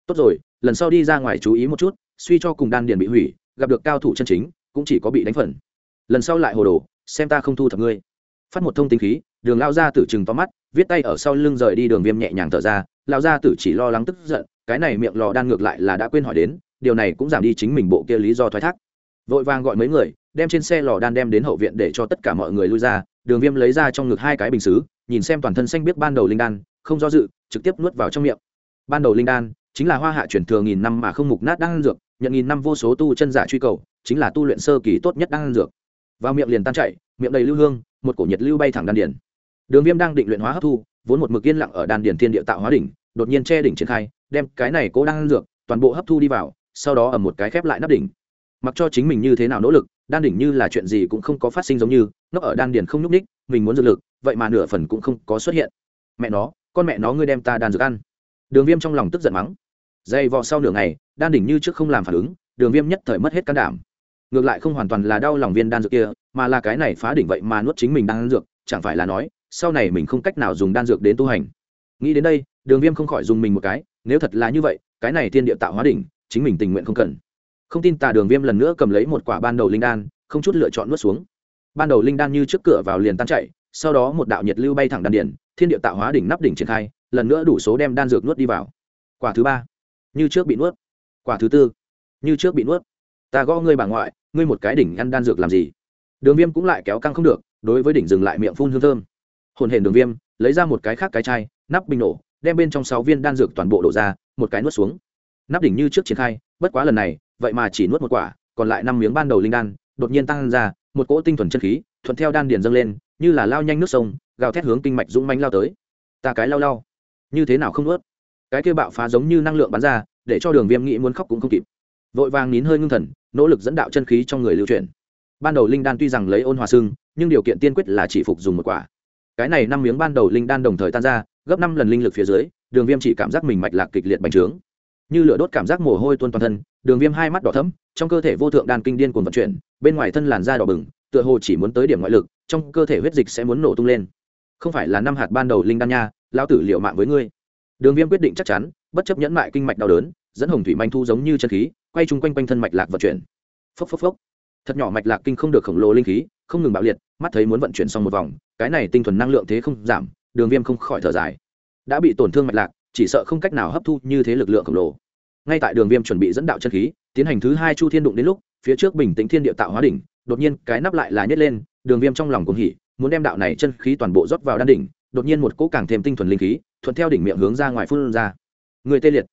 Tốt rồi, lần sau đi ra ngoài chú ý một chút, suy cho cùng đan điền bị hủy, gặp được cao thủ chân chính, cũng chỉ có bị đánh phần. Lần sau lại hồ đồ, xem ta không thu thập ngươi. Phát một thông tin khí, đường lao ra tử chừng to mắt, viết tay ở sau lưng rời đi đường viêm nhẹ nhàng thở ra, lao ra tử chỉ lo lắng tức giận, cái này miệng lò đan ngược lại là đã quên hỏi đến điều này cũng giảm đi chính mình bộ kia lý do thoái thác. Vội vàng gọi mấy người, đem trên xe lò đan đem đến hậu viện để cho tất cả mọi người lui ra, đường viêm lấy ra trong ngực hai cái bình xứ, nhìn xem toàn thân xanh biết ban đầu linh đan, không do dự, trực tiếp nuốt vào trong miệng. Ban đầu linh đan chính là hoa hạ chuyển thừa nghìn năm mà không mục nát đan dược, nhận nghìn năm vô số tu chân giả truy cầu, chính là tu luyện sơ kỳ tốt nhất đan dược. Vào miệng liền tan chảy, miệng đầy lưu hương, một cổ nhiệt lưu bay thẳng đan điển đường viêm đang định luyện hóa hấp thu, vốn một mực yên lặng ở đan điển thiên địa tạo hóa đỉnh, đột nhiên che đỉnh triển khai, đem cái này cố đan dược, toàn bộ hấp thu đi vào sau đó ở một cái khép lại nắp đỉnh. Mặc cho chính mình như thế nào nỗ lực, đan đỉnh như là chuyện gì cũng không có phát sinh giống như, nó ở đan điền không nhúc ních mình muốn dược lực, vậy mà nửa phần cũng không có xuất hiện. Mẹ nó, con mẹ nó ngươi đem ta đan dược ăn. Đường viêm trong lòng tức giận mắng. Dày vò sau nửa ngày, đan đỉnh như trước không làm phản ứng, đường viêm nhất thời mất hết can đảm. Ngược lại không hoàn toàn là đau lòng viên đan dược kia, mà là cái này phá đỉnh vậy mà nuốt chính mình đan dược, chẳng phải là nói, sau này mình không cách nào dùng đan dược đến tu hành. Nghĩ đến đây, đường viêm không khỏi dùng mình một cái, nếu thật là như vậy, cái này thiên địa tạo hóa đỉnh chính mình tình nguyện không cần. Không tin tà đường viêm lần nữa cầm lấy một quả ban đầu linh đan, không chút lựa chọn nuốt xuống. Ban đầu linh đan như trước cửa vào liền tan chạy sau đó một đạo nhiệt lưu bay thẳng đan điển thiên địa tạo hóa đỉnh nắp đỉnh triển khai, lần nữa đủ số đem đan dược nuốt đi vào. Quả thứ ba, như trước bị nuốt. Quả thứ tư, như trước bị nuốt. Ta gõ ngươi bà ngoại, ngươi một cái đỉnh ăn đan dược làm gì? Đường viêm cũng lại kéo căng không được, đối với đỉnh dừng lại miệng phun hương thơm. Hồn hển đường viêm, lấy ra một cái khác cái chai, nắp bình nổ, đem bên trong sáu viên đan dược toàn bộ đổ ra, một cái nuốt xuống nắp đỉnh như trước triển khai, bất quá lần này, vậy mà chỉ nuốt một quả, còn lại năm miếng ban đầu linh đan, đột nhiên tăng ra, một cỗ tinh thuần chân khí, thuận theo đan điền dâng lên, như là lao nhanh nước sông, gào thét hướng kinh mạch dũng manh lao tới. Ta cái lao lao, như thế nào không nuốt? Cái kia bạo phá giống như năng lượng bắn ra, để cho đường viêm nghĩ muốn khóc cũng không kịp. Vội vàng nín hơi ngưng thần, nỗ lực dẫn đạo chân khí trong người lưu chuyển. Ban đầu linh đan tuy rằng lấy ôn hòa xương, nhưng điều kiện tiên quyết là chỉ phục dùng một quả. Cái này năm miếng ban đầu linh đan đồng thời tan ra, gấp năm lần linh lực phía dưới, đường viêm chỉ cảm giác mình mạch lạc kịch liệt bành trướng như lửa đốt cảm giác mồ hôi tuôn toàn thân, đường viêm hai mắt đỏ thấm trong cơ thể vô thượng đan kinh điên cuồng vận chuyển, bên ngoài thân làn da đỏ bừng, tựa hồ chỉ muốn tới điểm ngoại lực, trong cơ thể huyết dịch sẽ muốn nổ tung lên. Không phải là năm hạt ban đầu linh đan nha, lão tử liệu mạng với ngươi. Đường viêm quyết định chắc chắn, bất chấp nhẫn mại kinh mạch đau đớn, dẫn hồng thủy manh thu giống như chân khí, quay chung quanh quanh thân mạch lạc vận chuyển. Phốc phốc phốc. Thật nhỏ mạch lạc kinh không được khổng lồ linh khí, không ngừng bạo liệt, mắt thấy muốn vận chuyển xong một vòng, cái này tinh thuần năng lượng thế không giảm, đường viêm không khỏi thở dài. Đã bị tổn thương mạch lạc chỉ sợ không cách nào hấp thu như thế lực lượng khổng lồ. Ngay tại đường viêm chuẩn bị dẫn đạo chân khí, tiến hành thứ hai chu thiên đụng đến lúc, phía trước bình tĩnh thiên địa tạo hóa đỉnh, đột nhiên cái nắp lại là nhét lên, đường viêm trong lòng cuồng hỉ, muốn đem đạo này chân khí toàn bộ rót vào đan đỉnh, đột nhiên một cỗ càng thêm tinh thuần linh khí, thuận theo đỉnh miệng hướng ra ngoài phun ra. Người tê liệt.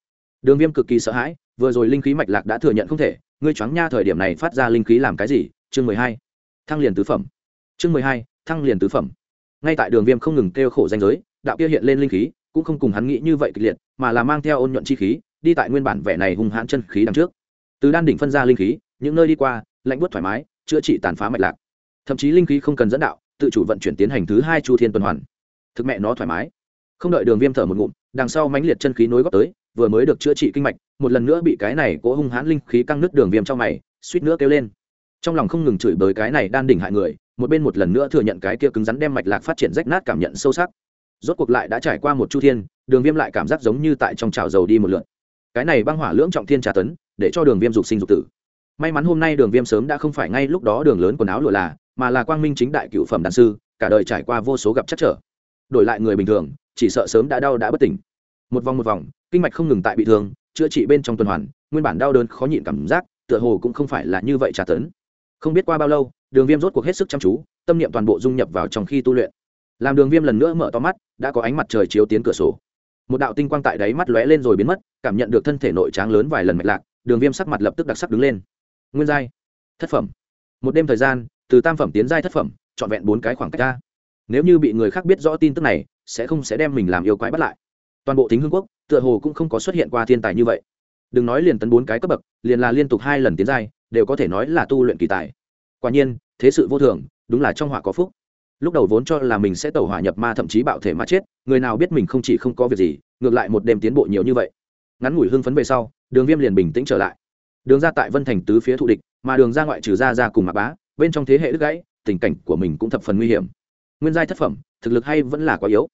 Đường viêm cực kỳ sợ hãi, vừa rồi linh khí mạch lạc đã thừa nhận không thể, ngươi choáng nha thời điểm này phát ra linh khí làm cái gì? Chương mười hai. Thăng liền tứ phẩm. Chương mười hai, thăng liền tứ phẩm. Ngay tại đường viêm không ngừng kêu khổ danh giới, đạo kia hiện lên linh khí cũng không cùng hắn nghĩ như vậy kịch liệt, mà là mang theo ôn nhuận chi khí, đi tại nguyên bản vẻ này hung hãn chân khí đằng trước. Từ đan đỉnh phân ra linh khí, những nơi đi qua, lạnh buốt thoải mái, chữa trị tàn phá mạch lạc. Thậm chí linh khí không cần dẫn đạo, tự chủ vận chuyển tiến hành thứ hai chu thiên tuần hoàn. Thực mẹ nó thoải mái. Không đợi đường viêm thở một ngụm, đằng sau mãnh liệt chân khí nối góp tới, vừa mới được chữa trị kinh mạch, một lần nữa bị cái này cố hung hãn linh khí căng nứt đường viêm trong mày, suýt nữa kêu lên. Trong lòng không ngừng chửi bới cái này đan đỉnh hại người, một bên một lần nữa thừa nhận cái kia cứng rắn đem mạch lạc phát triển rách nát cảm nhận sâu sắc rốt cuộc lại đã trải qua một chu thiên, đường viêm lại cảm giác giống như tại trong trào dầu đi một lượn. Cái này băng hỏa lưỡng trọng thiên trà tấn, để cho đường viêm dục sinh dục tử. May mắn hôm nay đường viêm sớm đã không phải ngay lúc đó đường lớn quần áo lụa là, mà là quang minh chính đại cựu phẩm đàn sư, cả đời trải qua vô số gặp chắc trở. Đổi lại người bình thường, chỉ sợ sớm đã đau đã bất tỉnh. Một vòng một vòng, kinh mạch không ngừng tại bị thương, chữa trị bên trong tuần hoàn, nguyên bản đau đớn khó nhịn cảm giác, tựa hồ cũng không phải là như vậy trà tấn. Không biết qua bao lâu, đường viêm rốt cuộc hết sức chăm chú, tâm niệm toàn bộ dung nhập vào trong khi tu luyện làm đường viêm lần nữa mở to mắt, đã có ánh mặt trời chiếu tiến cửa sổ. Một đạo tinh quang tại đáy mắt lóe lên rồi biến mất, cảm nhận được thân thể nội tráng lớn vài lần mạch lạc, đường viêm sắc mặt lập tức đặc sắc đứng lên. Nguyên giai, thất phẩm. Một đêm thời gian, từ tam phẩm tiến giai thất phẩm, trọn vẹn bốn cái khoảng cách ra. Nếu như bị người khác biết rõ tin tức này, sẽ không sẽ đem mình làm yêu quái bắt lại. Toàn bộ tính hương quốc, tựa hồ cũng không có xuất hiện qua thiên tài như vậy. Đừng nói liền tấn bốn cái cấp bậc, liền là liên tục hai lần tiến giai, đều có thể nói là tu luyện kỳ tài. Quả nhiên, thế sự vô thường, đúng là trong họa có phúc lúc đầu vốn cho là mình sẽ tẩu hỏa nhập ma thậm chí bạo thể mà chết, người nào biết mình không chỉ không có việc gì, ngược lại một đêm tiến bộ nhiều như vậy. Ngắn ngủi hưng phấn về sau, đường viêm liền bình tĩnh trở lại. Đường ra tại vân thành tứ phía thụ địch, mà đường ra ngoại trừ ra ra cùng mạc bá, bên trong thế hệ đứt gãy, tình cảnh của mình cũng thập phần nguy hiểm. Nguyên giai thất phẩm, thực lực hay vẫn là quá yếu.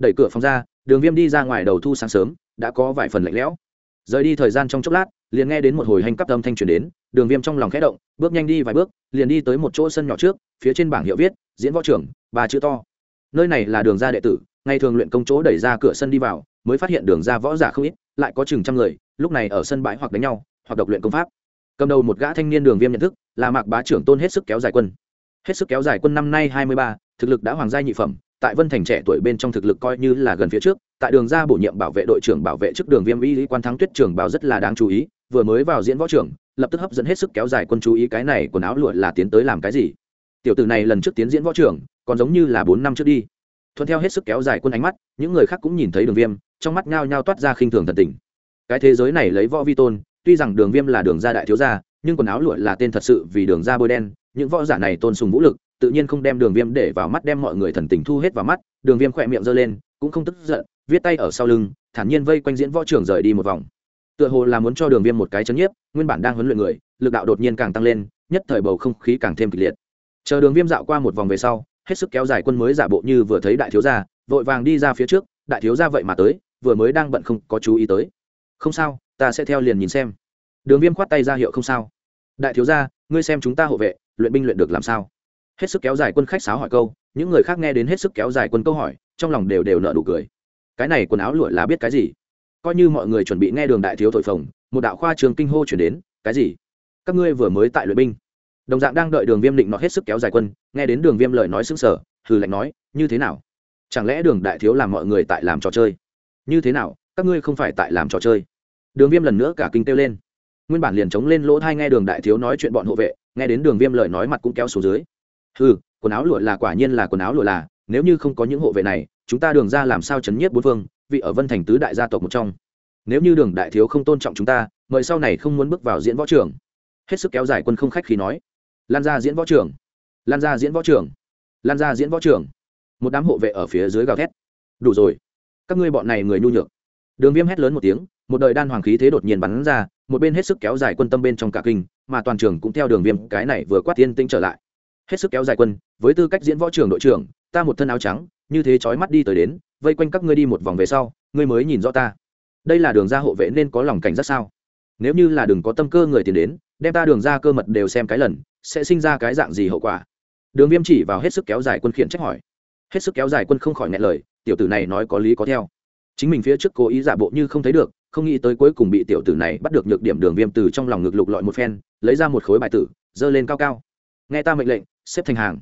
Đẩy cửa phòng ra, đường viêm đi ra ngoài đầu thu sáng sớm, đã có vài phần lạnh lẽo. Rời đi thời gian trong chốc lát, liền nghe đến một hồi hành cấp âm thanh truyền đến đường viêm trong lòng khẽ động, bước nhanh đi vài bước, liền đi tới một chỗ sân nhỏ trước, phía trên bảng hiệu viết, diễn võ trưởng, ba chữ to. Nơi này là đường ra đệ tử, ngày thường luyện công chỗ đẩy ra cửa sân đi vào, mới phát hiện đường ra võ giả không ít, lại có chừng trăm người, lúc này ở sân bãi hoặc đánh nhau, hoặc độc luyện công pháp. Cầm đầu một gã thanh niên đường viêm nhận thức, là mạc bá trưởng tôn hết sức kéo dài quân. Hết sức kéo dài quân năm nay hai mươi ba, thực lực đã hoàng gia nhị phẩm, tại vân thành trẻ tuổi bên trong thực lực coi như là gần phía trước, tại đường ra bổ nhiệm bảo vệ đội trưởng bảo vệ trước đường viêm y lý quan thắng tuyết trưởng bảo rất là đáng chú ý, vừa mới vào diễn võ trưởng lập tức hấp dẫn hết sức kéo dài quân chú ý cái này quần áo lụa là tiến tới làm cái gì. Tiểu tử này lần trước tiến diễn võ trưởng, còn giống như là bốn năm trước đi. Thuận theo hết sức kéo dài quân ánh mắt, những người khác cũng nhìn thấy đường viêm, trong mắt nhao nhao toát ra khinh thường thần tình. Cái thế giới này lấy võ vi tôn, tuy rằng đường viêm là đường gia đại thiếu gia, nhưng quần áo lụa là tên thật sự vì đường gia bôi đen, những võ giả này tôn sùng vũ lực, tự nhiên không đem đường viêm để vào mắt, đem mọi người thần tình thu hết vào mắt, đường viêm khỏe miệng giơ lên, cũng không tức giận, viết tay ở sau lưng, thản nhiên vây quanh diễn võ trường rời đi một vòng tựa hồ là muốn cho đường viêm một cái chấn nhiếp, nguyên bản đang huấn luyện người, lực đạo đột nhiên càng tăng lên, nhất thời bầu không khí càng thêm kịch liệt. Chờ đường viêm dạo qua một vòng về sau, hết sức kéo dài quân mới giả bộ như vừa thấy đại thiếu gia, vội vàng đi ra phía trước, đại thiếu gia vậy mà tới, vừa mới đang bận không có chú ý tới. Không sao, ta sẽ theo liền nhìn xem. Đường viêm khoát tay ra hiệu không sao. Đại thiếu gia, ngươi xem chúng ta hộ vệ, luyện binh luyện được làm sao? Hết sức kéo dài quân khách sáo hỏi câu, những người khác nghe đến hết sức kéo dài quân câu hỏi, trong lòng đều đều nợ đủ cười. Cái này quần áo lụa là biết cái gì? Coi như mọi người chuẩn bị nghe đường đại thiếu thổi phồng, một đạo khoa trường kinh hô chuyển đến, cái gì? Các ngươi vừa mới tại luyện binh? Đồng dạng đang đợi đường viêm định nọ hết sức kéo dài quân, nghe đến đường viêm lời nói xứng sở hừ lạnh nói, như thế nào? Chẳng lẽ đường đại thiếu làm mọi người tại làm trò chơi? Như thế nào? Các ngươi không phải tại làm trò chơi? Đường viêm lần nữa cả kinh kêu lên. Nguyên bản liền chống lên lỗ thai nghe đường đại thiếu nói chuyện bọn hộ vệ, nghe đến đường viêm lời nói mặt cũng kéo xuống dưới. Hừ, quần áo lụa là quả nhiên là quần áo lụa là, nếu như không có những hộ vệ này, chúng ta đường ra làm sao chấn nhiếp bốn phương vị ở vân thành tứ đại gia tộc một trong. Nếu như đường đại thiếu không tôn trọng chúng ta, mời sau này không muốn bước vào diễn võ trường. Hết sức kéo dài quân không khách khi nói. Lan ra diễn võ trường. Lan ra diễn võ trường. Lan ra diễn võ trường. Một đám hộ vệ ở phía dưới gào thét. Đủ rồi. Các ngươi bọn này người nhu nhược. Đường viêm hét lớn một tiếng, một đời đan hoàng khí thế đột nhiên bắn ra, một bên hết sức kéo dài quân tâm bên trong cả kinh, mà toàn trường cũng theo đường viêm cái này vừa quát tiên tinh trở lại. Hết sức kéo dài quân, với tư cách diễn võ trường đội trưởng, ta một thân áo trắng, như thế chói mắt đi tới đến vây quanh các ngươi đi một vòng về sau, ngươi mới nhìn rõ ta. Đây là đường ra hộ vệ nên có lòng cảnh giác sao? Nếu như là đừng có tâm cơ người tiền đến, đem ta đường ra cơ mật đều xem cái lần, sẽ sinh ra cái dạng gì hậu quả? Đường viêm chỉ vào hết sức kéo dài quân khiển trách hỏi. Hết sức kéo dài quân không khỏi ngại lời, tiểu tử này nói có lý có theo. Chính mình phía trước cố ý giả bộ như không thấy được, không nghĩ tới cuối cùng bị tiểu tử này bắt được nhược điểm đường viêm từ trong lòng ngực lục lọi một phen, lấy ra một khối bài tử dơ lên cao cao. Nghe ta mệnh lệnh, xếp thành hàng.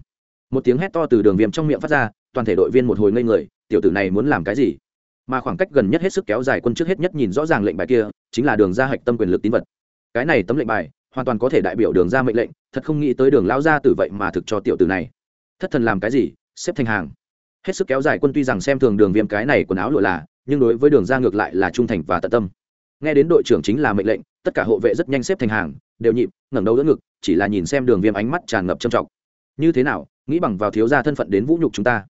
Một tiếng hét to từ đường viêm trong miệng phát ra, toàn thể đội viên một hồi ngây người tiểu tử này muốn làm cái gì? Mà khoảng cách gần nhất hết sức kéo dài, quân trước hết nhất nhìn rõ ràng lệnh bài kia, chính là đường ra hạch tâm quyền lực tín vật. Cái này tấm lệnh bài, hoàn toàn có thể đại biểu đường ra mệnh lệnh, thật không nghĩ tới đường lao ra từ vậy mà thực cho tiểu tử này. Thất thần làm cái gì? Xếp thành hàng. Hết sức kéo dài, quân tuy rằng xem thường đường viêm cái này quần áo lụa là, nhưng đối với đường ra ngược lại là trung thành và tận tâm. Nghe đến đội trưởng chính là mệnh lệnh, tất cả hộ vệ rất nhanh xếp thành hàng, đều nhịp, ngẩng đầu đỡ ngực, chỉ là nhìn xem đường viêm ánh mắt tràn ngập trầm trọng. Như thế nào? Nghĩ bằng vào thiếu gia thân phận đến vũ nhục chúng ta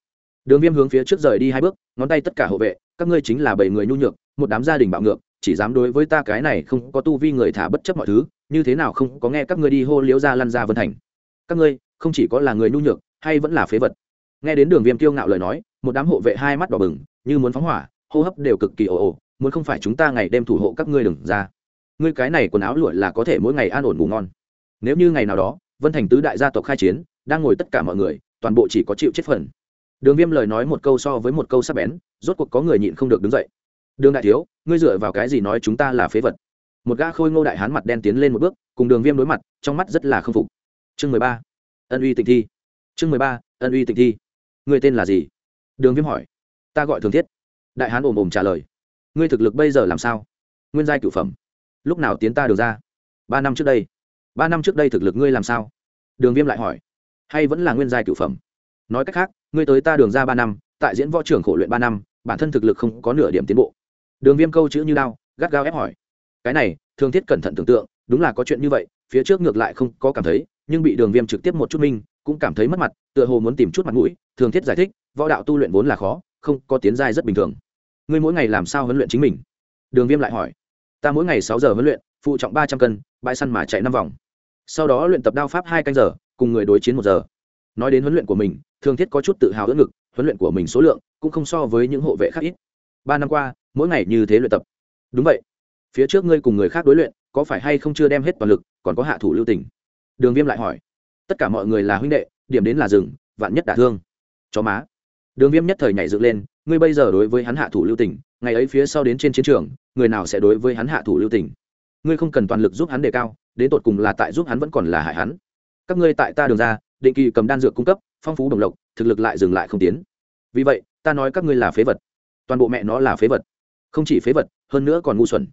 đường viêm hướng phía trước rời đi hai bước, ngón tay tất cả hộ vệ, các ngươi chính là bảy người nhu nhược, một đám gia đình bạo ngược, chỉ dám đối với ta cái này không có tu vi người thả bất chấp mọi thứ, như thế nào không có nghe các ngươi đi hô liễu ra lăn ra vân thành. Các ngươi, không chỉ có là người nhu nhược, hay vẫn là phế vật. Nghe đến đường viêm kiêu ngạo lời nói, một đám hộ vệ hai mắt đỏ bừng, như muốn phóng hỏa, hô hấp đều cực kỳ ồ ồ, muốn không phải chúng ta ngày đêm thủ hộ các ngươi đừng ra. Ngươi cái này quần áo lụa là có thể mỗi ngày an ổn ngủ ngon. Nếu như ngày nào đó, vân thành tứ đại gia tộc khai chiến, đang ngồi tất cả mọi người, toàn bộ chỉ có chịu chết phần đường viêm lời nói một câu so với một câu sắp bén, rốt cuộc có người nhịn không được đứng dậy. Đường đại thiếu, ngươi dựa vào cái gì nói chúng ta là phế vật? Một gã khôi ngô đại hán mặt đen tiến lên một bước, cùng đường viêm đối mặt, trong mắt rất là k phục. Chương mười ba. Ân uy tịnh thi. Chương mười ba, ân uy tịnh thi. Người tên là gì? Đường viêm hỏi. Ta gọi thường thiết. Đại hán ồm ồm trả lời. Ngươi thực lực bây giờ làm sao? Nguyên giai cửu phẩm. Lúc nào tiến ta được ra? Ba năm trước đây. Ba năm trước đây thực lực ngươi làm sao? Đường viêm lại hỏi. Hay vẫn là nguyên giai cửu phẩm? Nói cách khác ngươi tới ta đường ra ba năm, tại diễn võ trưởng khổ luyện ba năm, bản thân thực lực không có nửa điểm tiến bộ. Đường viêm câu chữ như đao, gắt gao ép hỏi. Cái này thường thiết cẩn thận tưởng tượng, đúng là có chuyện như vậy, phía trước ngược lại không có cảm thấy, nhưng bị đường viêm trực tiếp một chút minh, cũng cảm thấy mất mặt, tựa hồ muốn tìm chút mặt mũi thường thiết giải thích, võ đạo tu luyện vốn là khó, không có tiến giai rất bình thường. Ngươi mỗi ngày làm sao huấn luyện chính mình? Đường viêm lại hỏi. Ta mỗi ngày sáu giờ huấn luyện, phụ trọng ba trăm cân, bãi săn mà chạy năm vòng. Sau đó luyện tập đao pháp hai canh giờ, cùng người đối chiến một giờ nói đến huấn luyện của mình thường thiết có chút tự hào đỡ ngực, huấn luyện của mình số lượng cũng không so với những hộ vệ khác ít. Ba năm qua, mỗi ngày như thế luyện tập. Đúng vậy. Phía trước ngươi cùng người khác đối luyện, có phải hay không chưa đem hết toàn lực, còn có hạ thủ lưu tình? Đường viêm lại hỏi. Tất cả mọi người là huynh đệ, điểm đến là rừng, vạn nhất đả thương. Chó má. Đường viêm nhất thời nhảy dựng lên, ngươi bây giờ đối với hắn hạ thủ lưu tình, ngày ấy phía sau đến trên chiến trường, người nào sẽ đối với hắn hạ thủ lưu tình? Ngươi không cần toàn lực giúp hắn đề cao, đến tột cùng là tại giúp hắn vẫn còn là hại hắn. Các ngươi tại ta đường ra định kỳ cầm đan dược cung cấp, phong phú đồng lộc, thực lực lại dừng lại không tiến. Vì vậy, ta nói các ngươi là phế vật. Toàn bộ mẹ nó là phế vật. Không chỉ phế vật, hơn nữa còn ngu xuẩn.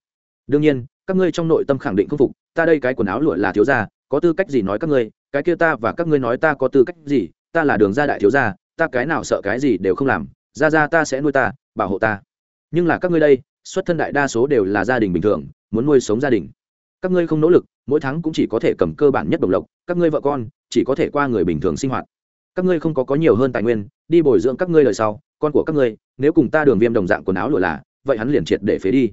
Đương nhiên, các ngươi trong nội tâm khẳng định không phục, ta đây cái quần áo lụa là thiếu gia, có tư cách gì nói các ngươi, cái kia ta và các ngươi nói ta có tư cách gì, ta là đường gia đại thiếu gia, ta cái nào sợ cái gì đều không làm, ra ra ta sẽ nuôi ta, bảo hộ ta. Nhưng là các ngươi đây, xuất thân đại đa số đều là gia đình bình thường, muốn nuôi sống gia đình. Các ngươi không nỗ lực, mỗi tháng cũng chỉ có thể cầm cơ bản nhất đồng lộc, các ngươi vợ con chỉ có thể qua người bình thường sinh hoạt. Các ngươi không có có nhiều hơn tài nguyên, đi bồi dưỡng các ngươi lời sau, con của các ngươi, nếu cùng ta đường viêm đồng dạng quần áo lụa là, vậy hắn liền triệt để phế đi.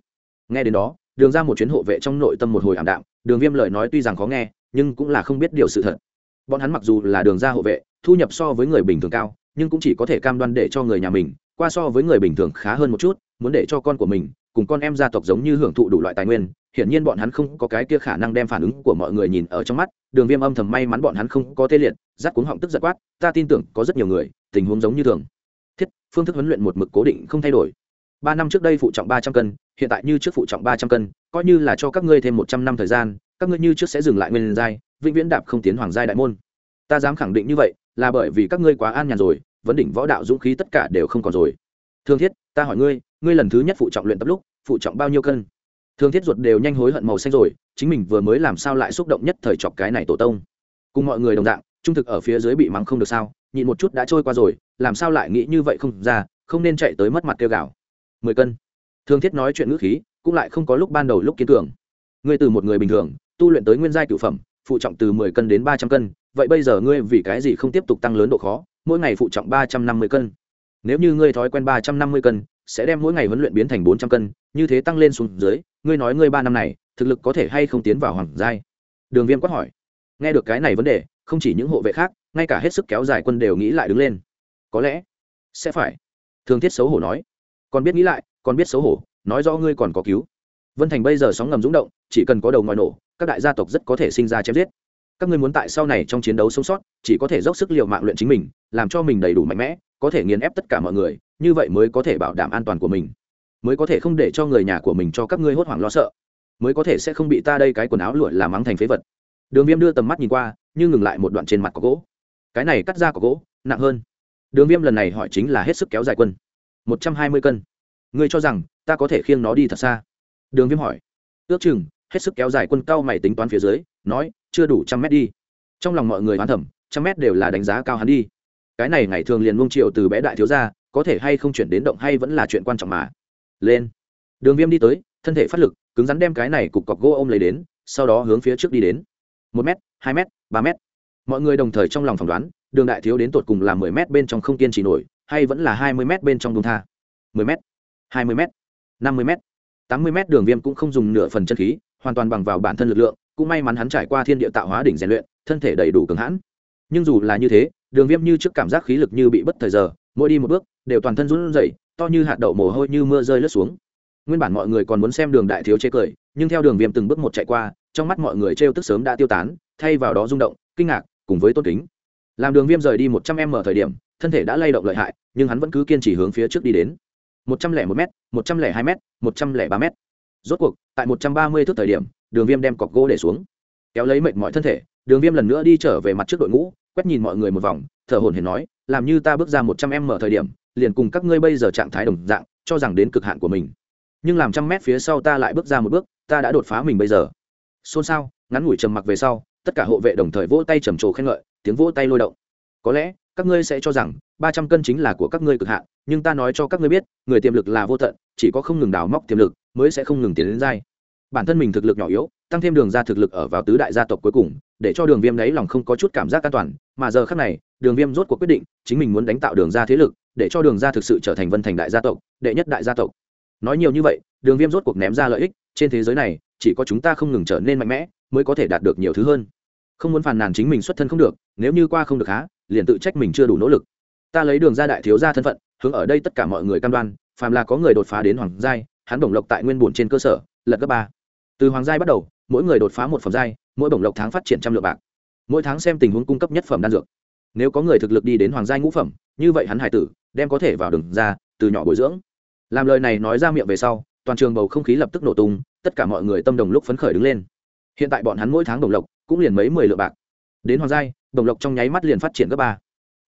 Nghe đến đó, đường ra một chuyến hộ vệ trong nội tâm một hồi ảm đạm, đường viêm lời nói tuy rằng khó nghe, nhưng cũng là không biết điều sự thật. Bọn hắn mặc dù là đường ra hộ vệ, thu nhập so với người bình thường cao, nhưng cũng chỉ có thể cam đoan để cho người nhà mình, qua so với người bình thường khá hơn một chút, muốn để cho con của mình, cùng con em gia tộc giống như hưởng thụ đủ loại tài nguyên, hiển nhiên bọn hắn không có cái kia khả năng đem phản ứng của mọi người nhìn ở trong mắt đường viêm âm thầm may mắn bọn hắn không có tê liệt, rát cuống họng tức giật quát, ta tin tưởng có rất nhiều người, tình huống giống như thường. Thiết, phương thức huấn luyện một mực cố định không thay đổi. Ba năm trước đây phụ trọng ba trăm cân, hiện tại như trước phụ trọng ba trăm cân, coi như là cho các ngươi thêm một trăm năm thời gian, các ngươi như trước sẽ dừng lại nguyên giai, vĩnh viễn đạp không tiến hoàng giai đại môn. Ta dám khẳng định như vậy, là bởi vì các ngươi quá an nhàn rồi, vấn đỉnh võ đạo dũng khí tất cả đều không còn rồi. Thương thiết, ta hỏi ngươi ngươi lần thứ nhất phụ trọng luyện tập lúc, phụ trọng bao nhiêu cân? Thương thiết ruột đều nhanh hối hận màu xanh rồi, chính mình vừa mới làm sao lại xúc động nhất thời chọc cái này tổ tông. Cùng mọi người đồng dạng, trung thực ở phía dưới bị mắng không được sao, nhịn một chút đã trôi qua rồi, làm sao lại nghĩ như vậy không ra, không nên chạy tới mất mặt kêu gào. Mười cân. Thương thiết nói chuyện ngữ khí, cũng lại không có lúc ban đầu lúc kiên cường. Ngươi từ một người bình thường, tu luyện tới nguyên giai cửu phẩm, phụ trọng từ mười cân đến ba trăm cân, vậy bây giờ ngươi vì cái gì không tiếp tục tăng lớn độ khó, mỗi ngày phụ trọng ba trăm năm mươi cân? Nếu như ngươi thói quen ba trăm năm mươi cân sẽ đem mỗi ngày huấn luyện biến thành bốn trăm cân, như thế tăng lên xuống dưới, ngươi nói ngươi ba năm này, thực lực có thể hay không tiến vào hoàng giai? Đường viêm quát hỏi. Nghe được cái này vấn đề, không chỉ những hộ vệ khác, ngay cả hết sức kéo dài quân đều nghĩ lại đứng lên. Có lẽ sẽ phải. Thương thiết xấu hổ nói. Còn biết nghĩ lại, còn biết xấu hổ, nói rõ ngươi còn có cứu. Vân thành bây giờ sóng ngầm rúng động, chỉ cần có đầu ngòi nổ, các đại gia tộc rất có thể sinh ra chém giết. Các ngươi muốn tại sau này trong chiến đấu sống sót, chỉ có thể dốc sức l i ề u mạng luyện chính mình, làm cho mình đầy đủ mạnh mẽ có thể nghiền ép tất cả mọi người, như vậy mới có thể bảo đảm an toàn của mình. Mới có thể không để cho người nhà của mình cho các ngươi hốt hoảng lo sợ. Mới có thể sẽ không bị ta đây cái quần áo lụa làm mắng thành phế vật. Đường viêm đưa tầm mắt nhìn qua, nhưng ngừng lại một đoạn trên mặt có gỗ. Cái này cắt ra có gỗ, nặng hơn. Đường viêm lần này hỏi chính là hết sức kéo dài quân. Một trăm hai mươi cân. Ngươi cho rằng ta có thể khiêng nó đi thật xa? Đường viêm hỏi. Ước chừng, hết sức kéo dài quân cao mày tính toán phía dưới, nói, chưa đủ trăm mét đi. Trong lòng mọi người hoán thẩm trăm mét đều là đánh giá cao hắn đi cái này ngày thường liền mông triệu từ bé đại thiếu ra có thể hay không chuyển đến động hay vẫn là chuyện quan trọng mà. Lên. Đường viêm đi tới, thân thể phát lực, cứng rắn đem cái này cục cọc gỗ ôm lấy đến, sau đó hướng phía trước đi đến. Một m hai m ba m mọi người đồng thời trong lòng phỏng đoán, đường đại thiếu đến tột cùng là mười m bên trong không kiên trì nổi, hay vẫn là hai mươi m bên trong đúng tha. Mười m hai mươi m năm mươi m tám mươi m đường viêm cũng không dùng nửa phần chân khí, hoàn toàn bằng vào bản thân lực lượng, cũng may mắn hắn trải qua thiên địa tạo hóa đỉnh rèn luyện, thân thể đầy đủ cường hãn. Nhưng dù là như thế đường viêm như trước cảm giác khí lực như bị bất thời giờ, mỗi đi một bước, đều toàn thân run rẩy, to như hạt đậu mồ hôi như mưa rơi lướt xuống. Nguyên bản mọi người còn muốn xem đường đại thiếu chế cười, nhưng theo đường viêm từng bước một chạy qua, trong mắt mọi người trêu tức sớm đã tiêu tán, thay vào đó rung động, kinh ngạc, cùng với tôn kính. Làm đường viêm rời đi một trăm m thời điểm, thân thể đã lay động lợi hại, nhưng hắn vẫn cứ kiên trì hướng phía trước đi đến. Một trăm lẻ một m một trăm lẻ hai m một trăm lẻ ba m rốt cuộc, tại một trăm ba mươi thước thời điểm, đường viêm đem cọc gỗ để xuống. Kéo lấy mệt mọi thân thể, đường viêm lần nữa đi trở về mặt trước đội ngũ quét nhìn mọi người một vòng, thở hồn hển nói, làm như ta bước ra một trăm em mở thời điểm, liền cùng các ngươi bây giờ trạng thái đồng dạng, cho rằng đến cực hạn của mình. Nhưng làm trăm mét phía sau ta lại bước ra một bước, ta đã đột phá mình bây giờ. Xôn xao, ngắn ngủi trầm mặc về sau, tất cả hộ vệ đồng thời vỗ tay trầm trồ khen ngợi, tiếng vỗ tay lôi động. Có lẽ, các ngươi sẽ cho rằng, ba trăm cân chính là của các ngươi cực hạn, nhưng ta nói cho các ngươi biết, người tiềm lực là vô tận, chỉ có không ngừng đào móc tiềm lực, mới sẽ không ngừng tiến đến dai bản thân mình thực lực nhỏ yếu, tăng thêm đường ra thực lực ở vào tứ đại gia tộc cuối cùng, để cho đường viêm đáy lòng không có chút cảm giác an toàn, mà giờ khác này, đường viêm rốt cuộc quyết định, chính mình muốn đánh tạo đường ra thế lực, để cho đường ra thực sự trở thành vân thành đại gia tộc, đệ nhất đại gia tộc. Nói nhiều như vậy, đường viêm rốt cuộc ném ra lợi ích, trên thế giới này, chỉ có chúng ta không ngừng trở nên mạnh mẽ, mới có thể đạt được nhiều thứ hơn. Không muốn phàn nàn chính mình xuất thân không được, nếu như qua không được há, liền tự trách mình chưa đủ nỗ lực. Ta lấy đường ra đại thiếu ra thân phận, hướng ở đây tất cả mọi người cam đoan, phàm là có người đột phá đến hoàng giai, hắn bổng lộc tại nguyên bổn trên cơ sở lật cấp ba. Từ hoàng giai bắt đầu, mỗi người đột phá một phẩm giai, mỗi bổng lộc tháng phát triển trăm lượng bạc. Mỗi tháng xem tình huống cung cấp nhất phẩm đan dược. Nếu có người thực lực đi đến hoàng giai ngũ phẩm, như vậy hắn hải tử, đem có thể vào đường ra, từ nhỏ bồi dưỡng. Làm lời này nói ra miệng về sau, toàn trường bầu không khí lập tức nổ tung, tất cả mọi người tâm đồng lúc phấn khởi đứng lên. Hiện tại bọn hắn mỗi tháng đồng lộc cũng liền mấy mười lượng bạc. Đến hoàng giai đồng lộc trong nháy mắt liền phát triển gấp ba.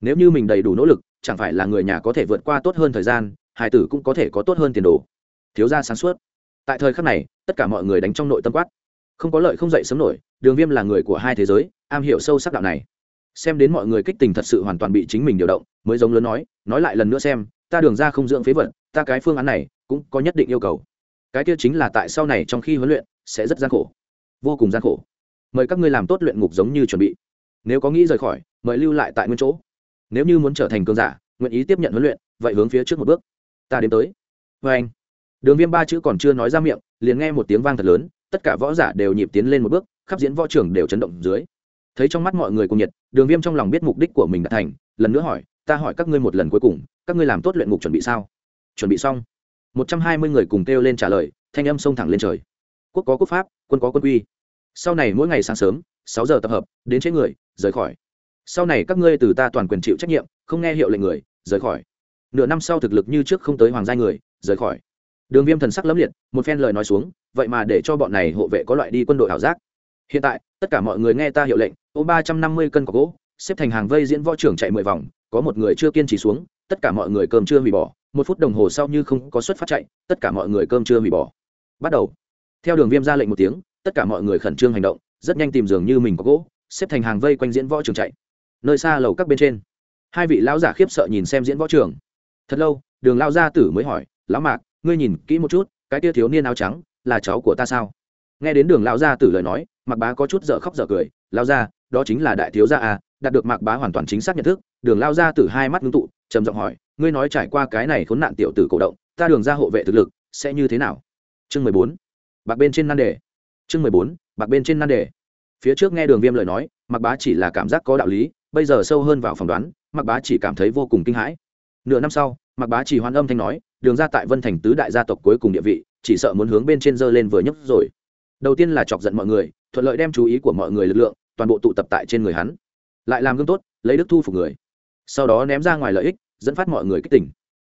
Nếu như mình đầy đủ nỗ lực, chẳng phải là người nhà có thể vượt qua tốt hơn thời gian, hải tử cũng có thể có tốt hơn tiền đồ. Thiếu ra sáng suốt tại thời khắc này, tất cả mọi người đánh trong nội tâm quát. Không có lợi không dậy sớm nổi, đường viêm là người của hai thế giới, am hiểu sâu sắc đạo này. Xem đến mọi người kích tình thật sự hoàn toàn bị chính mình điều động, mới giống lớn nói nói lại lần nữa xem, ta đường ra không dưỡng phế vật, ta cái phương án này cũng có nhất định yêu cầu. Cái kia chính là tại sau này trong khi huấn luyện, sẽ rất gian khổ. Vô cùng gian khổ. Mời các ngươi làm tốt luyện ngục giống như chuẩn bị. Nếu có nghĩ rời khỏi, mời lưu lại tại nguyên chỗ. Nếu như muốn trở thành cơn giả, nguyện ý tiếp nhận huấn luyện, vậy hướng phía trước một bước. Ta đến tới. Vê anh đường viêm ba chữ còn chưa nói ra miệng, liền nghe một tiếng vang thật lớn, tất cả võ giả đều nhịp tiến lên một bước, khắp diễn võ trưởng đều chấn động dưới. Thấy trong mắt mọi người cùng nhiệt, đường viêm trong lòng biết mục đích của mình đã thành, lần nữa hỏi, ta hỏi các ngươi một lần cuối cùng, các ngươi làm tốt luyện ngục chuẩn bị sao? Chuẩn bị xong. Một trăm hai mươi người cùng kêu lên trả lời, thanh âm xông thẳng lên trời. Quốc có quốc pháp, quân có quân quy. Sau này mỗi ngày sáng sớm, sáu giờ tập hợp, đến chế người, rời khỏi. Sau này các ngươi từ ta toàn quyền chịu trách nhiệm, không nghe hiệu lệnh người, rời khỏi. Nửa năm sau thực lực như trước không tới hoàng gia người, rời khỏi đường viêm thần sắc lẫm liệt, một phen lời nói xuống, vậy mà để cho bọn này hộ vệ có loại đi quân đội ảo giác. Hiện tại, tất cả mọi người nghe ta hiệu lệnh, ô ba trăm năm mươi cân có gỗ, xếp thành hàng vây diễn võ trưởng chạy mười vòng, có một người chưa kiên trì xuống, tất cả mọi người cơm chưa hủy bỏ, một phút đồng hồ sau như không có xuất phát chạy, tất cả mọi người cơm chưa hủy bỏ. Bắt đầu. Theo đường viêm ra lệnh một tiếng, tất cả mọi người khẩn trương hành động, rất nhanh tìm giường như mình có gỗ, xếp thành hàng vây quanh diễn võ trường chạy. Nơi xa lầu các bên trên, hai vị lão giả khiếp sợ nhìn xem diễn võ trường thật lâu, đường lao gia tử mới hỏi, lão mạc ngươi nhìn kỹ một chút, cái tia thiếu niên áo trắng là cháu của ta sao? Nghe đến đường lão gia tử lời nói mặc bá có chút dở khóc dở cười. Lao gia, đó chính là đại thiếu gia à đạt được mạc bá hoàn toàn chính xác nhận thức, đường lao gia tử hai mắt ngưng tụ, trầm giọng hỏi, ngươi nói trải qua cái này khốn nạn tiểu tử cổ động, ta đường ra hộ vệ thực lực sẽ như thế nào? Chương mười bốn, bạc bên trên nan đề. Chương mười bốn, bạc bên trên nan đề. Phía trước nghe đường viêm lời nói mặc bá chỉ là cảm giác có đạo lý, bây giờ sâu hơn vào phỏng đoán mặc bá chỉ cảm thấy vô cùng kinh hãi. Nửa năm sau mặc bá chỉ hoan âm thanh nói đường ra tại vân thành tứ đại gia tộc cuối cùng địa vị, chỉ sợ muốn hướng bên trên dơ lên vừa nhấc rồi. Đầu tiên là chọc giận mọi người, thuận lợi đem chú ý của mọi người lực lượng, toàn bộ tụ tập tại trên người hắn. Lại làm gương tốt, lấy đức thu phục người. Sau đó ném ra ngoài lợi ích, dẫn phát mọi người kích tỉnh.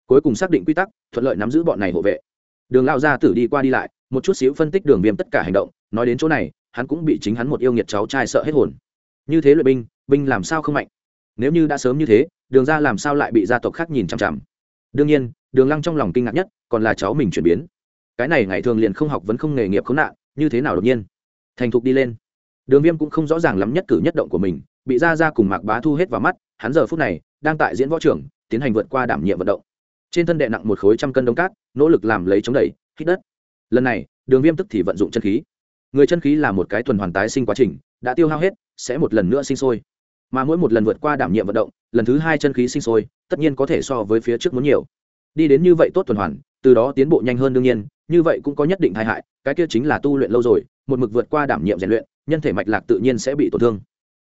Cuối cùng xác định quy tắc, thuận lợi nắm giữ bọn này hộ vệ. Đường lao ra tử đi qua đi lại, một chút xíu phân tích đường viêm tất cả hành động, nói đến chỗ này, hắn cũng bị chính hắn một yêu nghiệt cháu trai sợ hết hồn. Như thế luyện binh binh làm sao không mạnh? Nếu như đã sớm như thế, đường ra làm sao lại bị gia tộc khác nhìn chằm chằm? Đương nhiên, đường lăng trong lòng kinh ngạc nhất, còn là cháu mình chuyển biến. Cái này ngày thường liền không học vẫn không nghề nghiệp khốn nạn, như thế nào đột nhiên? Thành thục đi lên. Đường viêm cũng không rõ ràng lắm nhất cử nhất động của mình, bị ra ra cùng mạc bá thu hết vào mắt, hắn giờ phút này đang tại diễn võ trưởng, tiến hành vượt qua đảm nhiệm vận động. Trên thân đệ nặng một khối trăm cân đông cát, nỗ lực làm lấy chống đẩy, hít đất. Lần này, đường viêm tức thì vận dụng chân khí. Người chân khí là một cái tuần hoàn tái sinh quá trình, đã tiêu hao hết, sẽ một lần nữa sinh sôi mà mỗi một lần vượt qua đảm nhiệm vận động, lần thứ hai chân khí sinh sôi, tất nhiên có thể so với phía trước muốn nhiều. Đi đến như vậy tốt tuần hoàn, từ đó tiến bộ nhanh hơn đương nhiên, như vậy cũng có nhất định tai hại, cái kia chính là tu luyện lâu rồi, một mực vượt qua đảm nhiệm rèn luyện, nhân thể mạch lạc tự nhiên sẽ bị tổn thương.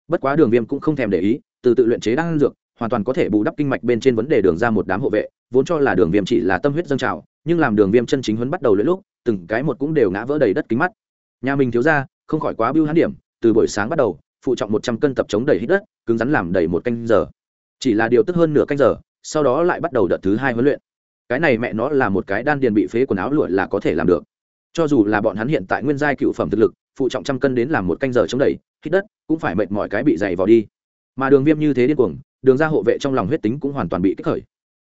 Bất quá đường viêm cũng không thèm để ý, từ tự luyện chế đan dược, hoàn toàn có thể bù đắp kinh mạch bên trên vấn đề đường ra một đám hộ vệ, vốn cho là đường viêm chỉ là tâm huyết dâng trào, nhưng làm đường viêm chân chính huấn bắt đầu luyện lúc, từng cái một cũng đều ngã vỡ đầy đất kính mắt. Nhà mình thiếu ra không khỏi quá bưu hán điểm, từ buổi sáng bắt đầu phụ trọng một trăm cân tập chống đầy hít đất, cứng rắn làm đầy một canh giờ. Chỉ là điều tức hơn nửa canh giờ, sau đó lại bắt đầu đợt thứ hai huấn luyện. Cái này mẹ nó là một cái đan điền bị phế quần áo lụa là có thể làm được. Cho dù là bọn hắn hiện tại nguyên giai cựu phẩm thực lực, phụ trọng trăm cân đến làm một canh giờ chống đẩy hít đất, cũng phải mệt mỏi cái bị dày vào đi. Mà đường viêm như thế điên cuồng, đường ra hộ vệ trong lòng huyết tính cũng hoàn toàn bị kích khởi.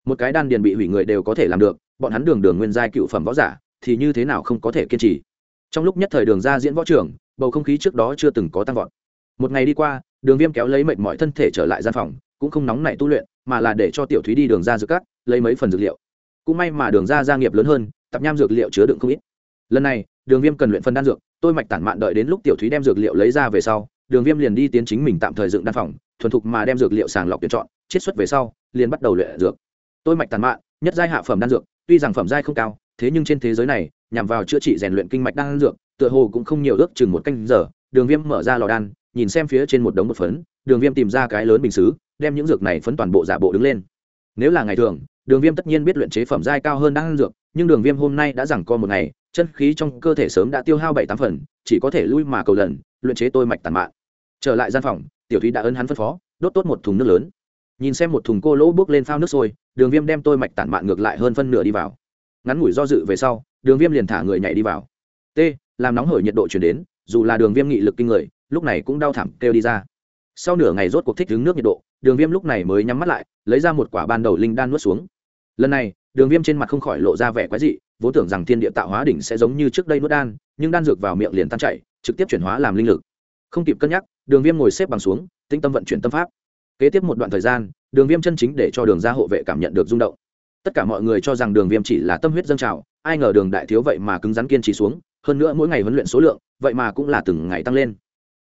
Một cái đan điền bị hủy người đều có thể làm được, bọn hắn đường đường nguyên giai cựu phẩm võ giả, thì như thế nào không có thể kiên trì. Trong lúc nhất thời đường ra diễn võ trưởng, bầu không khí trước đó chưa từng có tăng vọt một ngày đi qua, đường viêm kéo lấy mệt mọi thân thể trở lại gian phòng, cũng không nóng nảy tu luyện, mà là để cho tiểu thúy đi đường ra dược cắt lấy mấy phần dược liệu. Cũng may mà đường ra gia nghiệp lớn hơn, tập nham dược liệu chứa đựng không ít. Lần này, đường viêm cần luyện phân đan dược, tôi mạch tản mạn đợi đến lúc tiểu thúy đem dược liệu lấy ra về sau, đường viêm liền đi tiến chính mình tạm thời dựng đan phòng, thuần thục mà đem dược liệu sàng lọc tuyển chọn, chiết xuất về sau, liền bắt đầu luyện dược. Tôi mạch tản mạn, nhất giai hạ phẩm đan dược, tuy rằng phẩm giai không cao, thế nhưng trên thế giới này, nhằm vào chữa trị rèn luyện kinh mạch đan dược, tựa hồ cũng không nhiều ước chừng một canh giờ, đường viêm mở ra lò đan nhìn xem phía trên một đống một phấn, đường viêm tìm ra cái lớn bình xứ, đem những dược này phấn toàn bộ giả bộ đứng lên. Nếu là ngày thường, đường viêm tất nhiên biết luyện chế phẩm giai cao hơn đan dược, nhưng đường viêm hôm nay đã rằng co một ngày, chân khí trong cơ thể sớm đã tiêu hao bảy tám phần, chỉ có thể lui mà cầu lần, luyện chế tôi mạch tàn mạng. trở lại gian phòng, tiểu thúy đã ấn hắn phân phó, đốt tốt một thùng nước lớn. Nhìn xem một thùng cô lỗ bước lên phao nước sôi, đường viêm đem tôi mạch tản mạn ngược lại hơn phân nửa đi vào. Ngắn ngủi do dự về sau, đường viêm liền thả người nhảy đi vào. T, làm nóng hởi nhiệt độ chuyển đến, dù là đường viêm nghị lực kinh người lúc này cũng đau thảm kêu đi ra. Sau nửa ngày rốt cuộc thích đứng nước nhiệt độ, đường viêm lúc này mới nhắm mắt lại, lấy ra một quả ban đầu linh đan nuốt xuống. Lần này, đường viêm trên mặt không khỏi lộ ra vẻ quái dị, vốn tưởng rằng thiên địa tạo hóa đỉnh sẽ giống như trước đây nuốt đan, nhưng đan dược vào miệng liền tan chảy, trực tiếp chuyển hóa làm linh lực. Không kịp cân nhắc, đường viêm ngồi xếp bằng xuống tinh tâm vận chuyển tâm pháp. Kế tiếp một đoạn thời gian, đường viêm chân chính để cho đường ra hộ vệ cảm nhận được rung động. Tất cả mọi người cho rằng đường viêm chỉ là tâm huyết dâng trào, ai ngờ đường đại thiếu vậy mà cứng rắn kiên trì xuống, hơn nữa mỗi ngày huấn luyện số lượng, vậy mà cũng là từng ngày tăng lên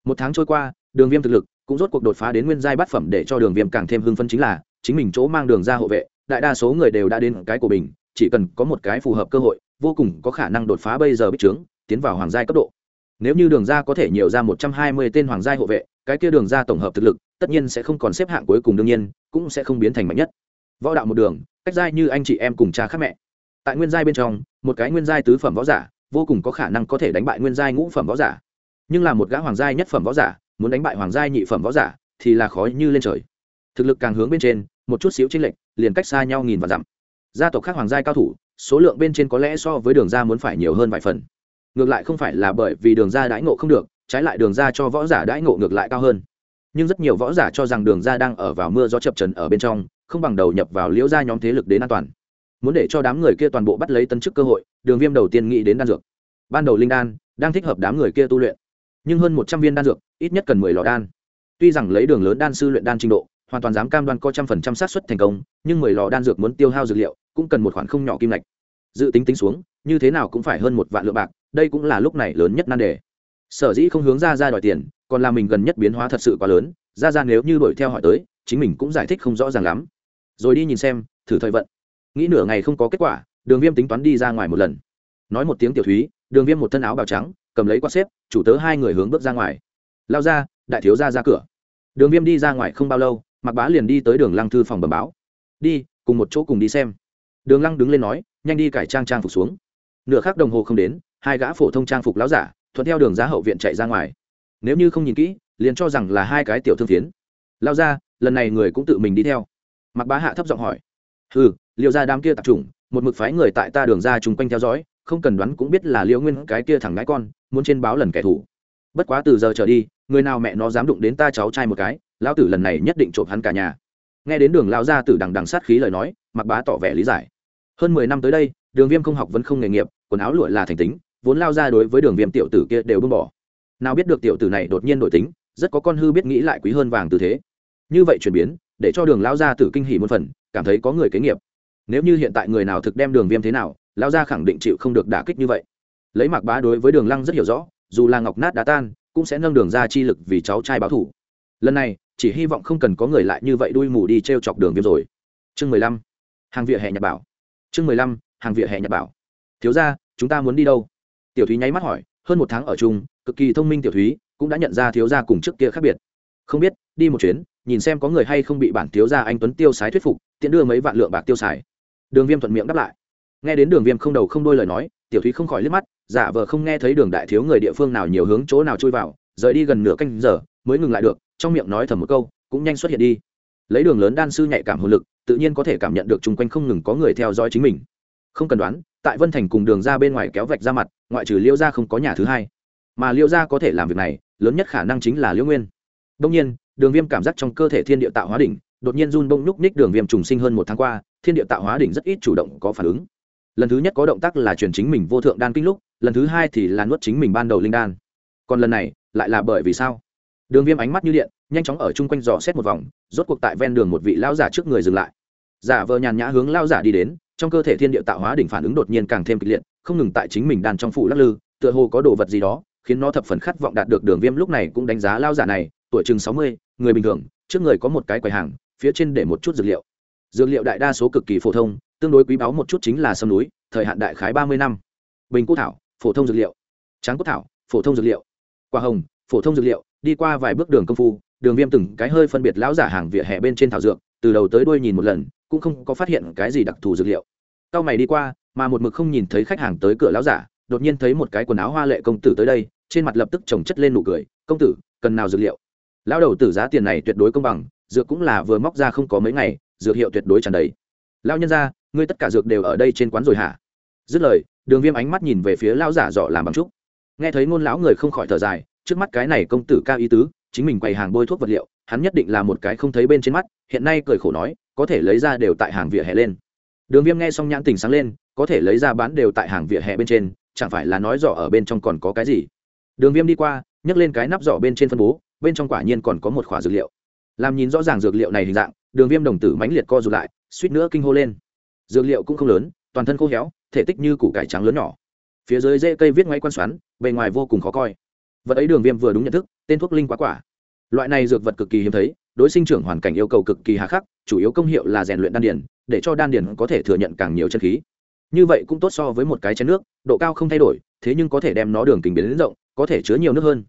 một tháng trôi qua, đường viêm thực lực cũng rốt cuộc đột phá đến nguyên giai bát phẩm để cho đường viêm càng thêm hưng phân chính là, chính mình chỗ mang đường ra hộ vệ, đại đa số người đều đã đến cái của mình, chỉ cần có một cái phù hợp cơ hội, vô cùng có khả năng đột phá bây giờ bích trướng, tiến vào hoàng giai cấp độ. Nếu như đường ra có thể nhiều ra một trăm hai mươi tên hoàng giai hộ vệ, cái kia đường ra tổng hợp thực lực, tất nhiên sẽ không còn xếp hạng cuối cùng đương nhiên, cũng sẽ không biến thành mạnh nhất. Võ đạo một đường, cách giai như anh chị em cùng cha khác mẹ. Tại nguyên giai bên trong, một cái nguyên giai tứ phẩm võ giả, vô cùng có khả năng có thể đánh bại nguyên giai ngũ phẩm võ giả nhưng là một gã hoàng gia nhất phẩm võ giả, muốn đánh bại hoàng gia nhị phẩm võ giả, thì là khó như lên trời. Thực lực càng hướng bên trên, một chút xíu chênh lệch, liền cách xa nhau nghìn và dặm. Gia tộc khác hoàng gia cao thủ, số lượng bên trên có lẽ so với đường gia muốn phải nhiều hơn vài phần. Ngược lại không phải là bởi vì đường ra đãi ngộ không được, trái lại đường ra cho võ giả đãi ngộ ngược lại cao hơn. Nhưng rất nhiều võ giả cho rằng đường ra đang ở vào mưa gió chập trần ở bên trong, không bằng đầu nhập vào liễu ra nhóm thế lực đến an toàn. Muốn để cho đám người kia toàn bộ bắt lấy tân chức cơ hội, đường viêm đầu tiên nghĩ đến đan dược. Ban đầu linh đan đang thích hợp đám người kia tu luyện nhưng hơn một trăm viên đan dược, ít nhất cần mười lò đan. Tuy rằng lấy đường lớn đan sư luyện đan trình độ, hoàn toàn dám cam đoan có trăm phần trăm xác suất thành công, nhưng mười lò đan dược muốn tiêu hao dược liệu, cũng cần một khoản không nhỏ kim lạch dự tính tính xuống, như thế nào cũng phải hơn một vạn lượng bạc, đây cũng là lúc này lớn nhất nan đề. Sở dĩ không hướng ra ra đòi tiền, còn là mình gần nhất biến hóa thật sự quá lớn, ra ra nếu như đuổi theo hỏi tới, chính mình cũng giải thích không rõ ràng lắm. Rồi đi nhìn xem, thử thời vận. Nghĩ nửa ngày không có kết quả, đường viêm tính toán đi ra ngoài một lần. Nói một tiếng tiểu thúy, đường viêm một thân áo bào trắng cầm lấy quạt xếp, chủ tớ hai người hướng bước ra ngoài. Lao ra, đại thiếu ra ra cửa. Đường viêm đi ra ngoài không bao lâu mặc bá liền đi tới đường lăng thư phòng bẩm báo. Đi, cùng một chỗ cùng đi xem. Đường lăng đứng lên nói, nhanh đi cải trang trang phục xuống. Nửa khắc đồng hồ không đến, hai gã phổ thông trang phục láo giả, thuận theo đường giá hậu viện chạy ra ngoài. Nếu như không nhìn kỹ, liền cho rằng là hai cái tiểu thương phiến. Lao ra, lần này người cũng tự mình đi theo. Mặc bá hạ thấp giọng hỏi. Ừ liệu ra đám kia tập trung một mực phái người tại ta đường ra chung quanh theo dõi không cần đoán cũng biết là liễu nguyên cái kia thẳng ngãi con, muốn trên báo lần kẻ thù. Bất quá từ giờ trở đi, người nào mẹ nó dám đụng đến ta cháu trai một cái, lão tử lần này nhất định trộm hắn cả nhà. Nghe đến đường lao ra từ đằng đằng sát khí lời nói mặc bá tỏ vẻ lý giải. Hơn mười năm tới đây, đường viêm không học vẫn không nghề nghiệp, quần áo lụa là thành tính, vốn lao ra đối với đường viêm tiểu tử kia đều bưng bỏ. Nào biết được tiểu tử này đột nhiên đổi tính, rất có con hư biết nghĩ lại quý hơn vàng tư thế. Như vậy chuyển biến, để cho đường lao ra tử kinh hỉ một phần, cảm thấy có người kế nghiệp. Nếu như hiện tại người nào thực đem đường viêm thế nào Lão gia khẳng định chịu không được đả kích như vậy. Lấy mạc bá đối với đường lăng rất hiểu rõ, dù là ngọc nát đá tan, cũng sẽ nâng đường ra chi lực vì cháu trai báo thủ. Lần này, chỉ hy vọng không cần có người lại như vậy đuôi mù đi t r e o chọc đường viêm rồi. Chương mười lăm, hàng vỉa hè nhật bảo. Chương mười lăm, hàng vỉa hè nhật bảo. Thiếu ra chúng ta muốn đi đâu? Tiểu thúy nháy mắt hỏi, hơn một tháng ở chung, cực kỳ thông minh tiểu thúy, cũng đã nhận ra thiếu gia cùng trước kia khác biệt. Không biết, đi một chuyến, nhìn xem có người hay không bị bản thiếu gia anh tuấn tiêu sái thuyết phục, tiện đưa mấy vạn lượng bạc tiêu xài. Đường viêm thuận miệng đáp lại nghe đến đường viêm không đầu không đôi lời nói, tiểu thúy không khỏi liếc mắt, giả vờ không nghe thấy đường đại thiếu người địa phương nào nhiều hướng chỗ nào chui vào, rời đi gần nửa canh giờ, mới ngừng lại được, trong miệng nói thầm một câu, cũng nhanh xuất hiện đi. Lấy đường lớn đan sư nhạy cảm hồn lực, tự nhiên có thể cảm nhận được chung quanh không ngừng có người theo dõi chính mình. Không cần đoán, tại vân thành cùng đường ra bên ngoài kéo vạch ra mặt, ngoại trừ liêu ra không có nhà thứ hai. Mà liêu ra có thể làm việc này, lớn nhất khả năng chính là liêu nguyên. Đông nhiên, đường viêm cảm giác trong cơ thể thiên địa tạo hóa đỉnh, đột nhiên run bông nhúc ních đường viêm trùng sinh hơn một tháng qua, thiên địa tạo hóa đỉnh rất ít chủ động có phản ứng lần thứ nhất có động tác là chuyển chính mình vô thượng đan kinh lúc, lần thứ hai thì là nuốt chính mình ban đầu linh đan. Còn lần này, lại là bởi vì sao? Đường viêm ánh mắt như điện, nhanh chóng ở chung quanh dò xét một vòng, rốt cuộc tại ven đường một vị lao giả trước người dừng lại. Giả vờ nhàn nhã hướng lao giả đi đến, trong cơ thể thiên địa tạo hóa đỉnh phản ứng đột nhiên càng thêm kịch liệt, không ngừng tại chính mình đan trong phủ lắc lư, tựa hồ có đồ vật gì đó, khiến nó thập phần khát vọng đạt được đường viêm lúc này cũng đánh giá lao giả này, tuổi chừng sáu mươi, người bình thường, trước người có một cái quầy hàng, phía trên để một chút dược liệu. Dược liệu đại đa số cực kỳ phổ thông tương đối quý báu một chút chính là sâm núi, thời hạn đại khái ba mươi năm. Bình cốt thảo, phổ thông dược liệu. Tráng cốt thảo, phổ thông dược liệu. Quả hồng, phổ thông dược liệu, đi qua vài bước đường công phu, đường viêm từng cái hơi phân biệt lão giả hàng vỉa hè bên trên thảo dược, từ đầu tới đuôi nhìn một lần, cũng không có phát hiện cái gì đặc thù dược liệu. Tao mày đi qua, mà một mực không nhìn thấy khách hàng tới cửa lão giả, đột nhiên thấy một cái quần áo hoa lệ công tử tới đây, trên mặt lập tức trồng chất lên nụ cười, công tử, cần nào dược liệu? Lão đầu tử giá tiền này tuyệt đối công bằng, dược cũng là vừa móc ra không có mấy ngày, dược hiệu tuyệt đối tràn đầy. Lão nhân ra ngươi tất cả dược đều ở đây trên quán rồi hả? Dứt lời, đường viêm ánh mắt nhìn về phía lão giả dọ làm bằng trúc. Nghe thấy ngôn lão người không khỏi thở dài, trước mắt cái này công tử cao ý tứ, chính mình quầy hàng bôi thuốc vật liệu, hắn nhất định là một cái không thấy bên trên mắt, hiện nay cười khổ nói, có thể lấy ra đều tại hàng vỉa hè lên. Đường viêm nghe xong nhãn tình sáng lên, có thể lấy ra bán đều tại hàng vỉa hè bên trên, chẳng phải là nói rõ ở bên trong còn có cái gì? Đường viêm đi qua, nhấc lên cái nắp giỏ bên trên phân bố, bên trong quả nhiên còn có một khỏa dược liệu. Làm nhìn rõ ràng dược liệu này hình dạng, đường viêm đồng tử mãnh liệt co r ụ t lại, suýt nữa kinh hô lên dược liệu cũng không lớn, toàn thân khô héo, thể tích như củ cải trắng lớn nhỏ. Phía dưới dễ cây viết ngoáy quan xoắn, bề ngoài vô cùng khó coi. Vật ấy đường viêm vừa đúng nhận thức, tên thuốc linh quá quả. Loại này dược vật cực kỳ hiếm thấy, đối sinh trưởng hoàn cảnh yêu cầu cực kỳ hà khắc, chủ yếu công hiệu là rèn luyện đan điển để cho đan điển có thể thừa nhận càng nhiều chân khí. Như vậy cũng tốt so với một cái chén nước, độ cao không thay đổi, thế nhưng có thể đem nó đường kính biến đến rộng, có thể chứa nhiều nước hơn.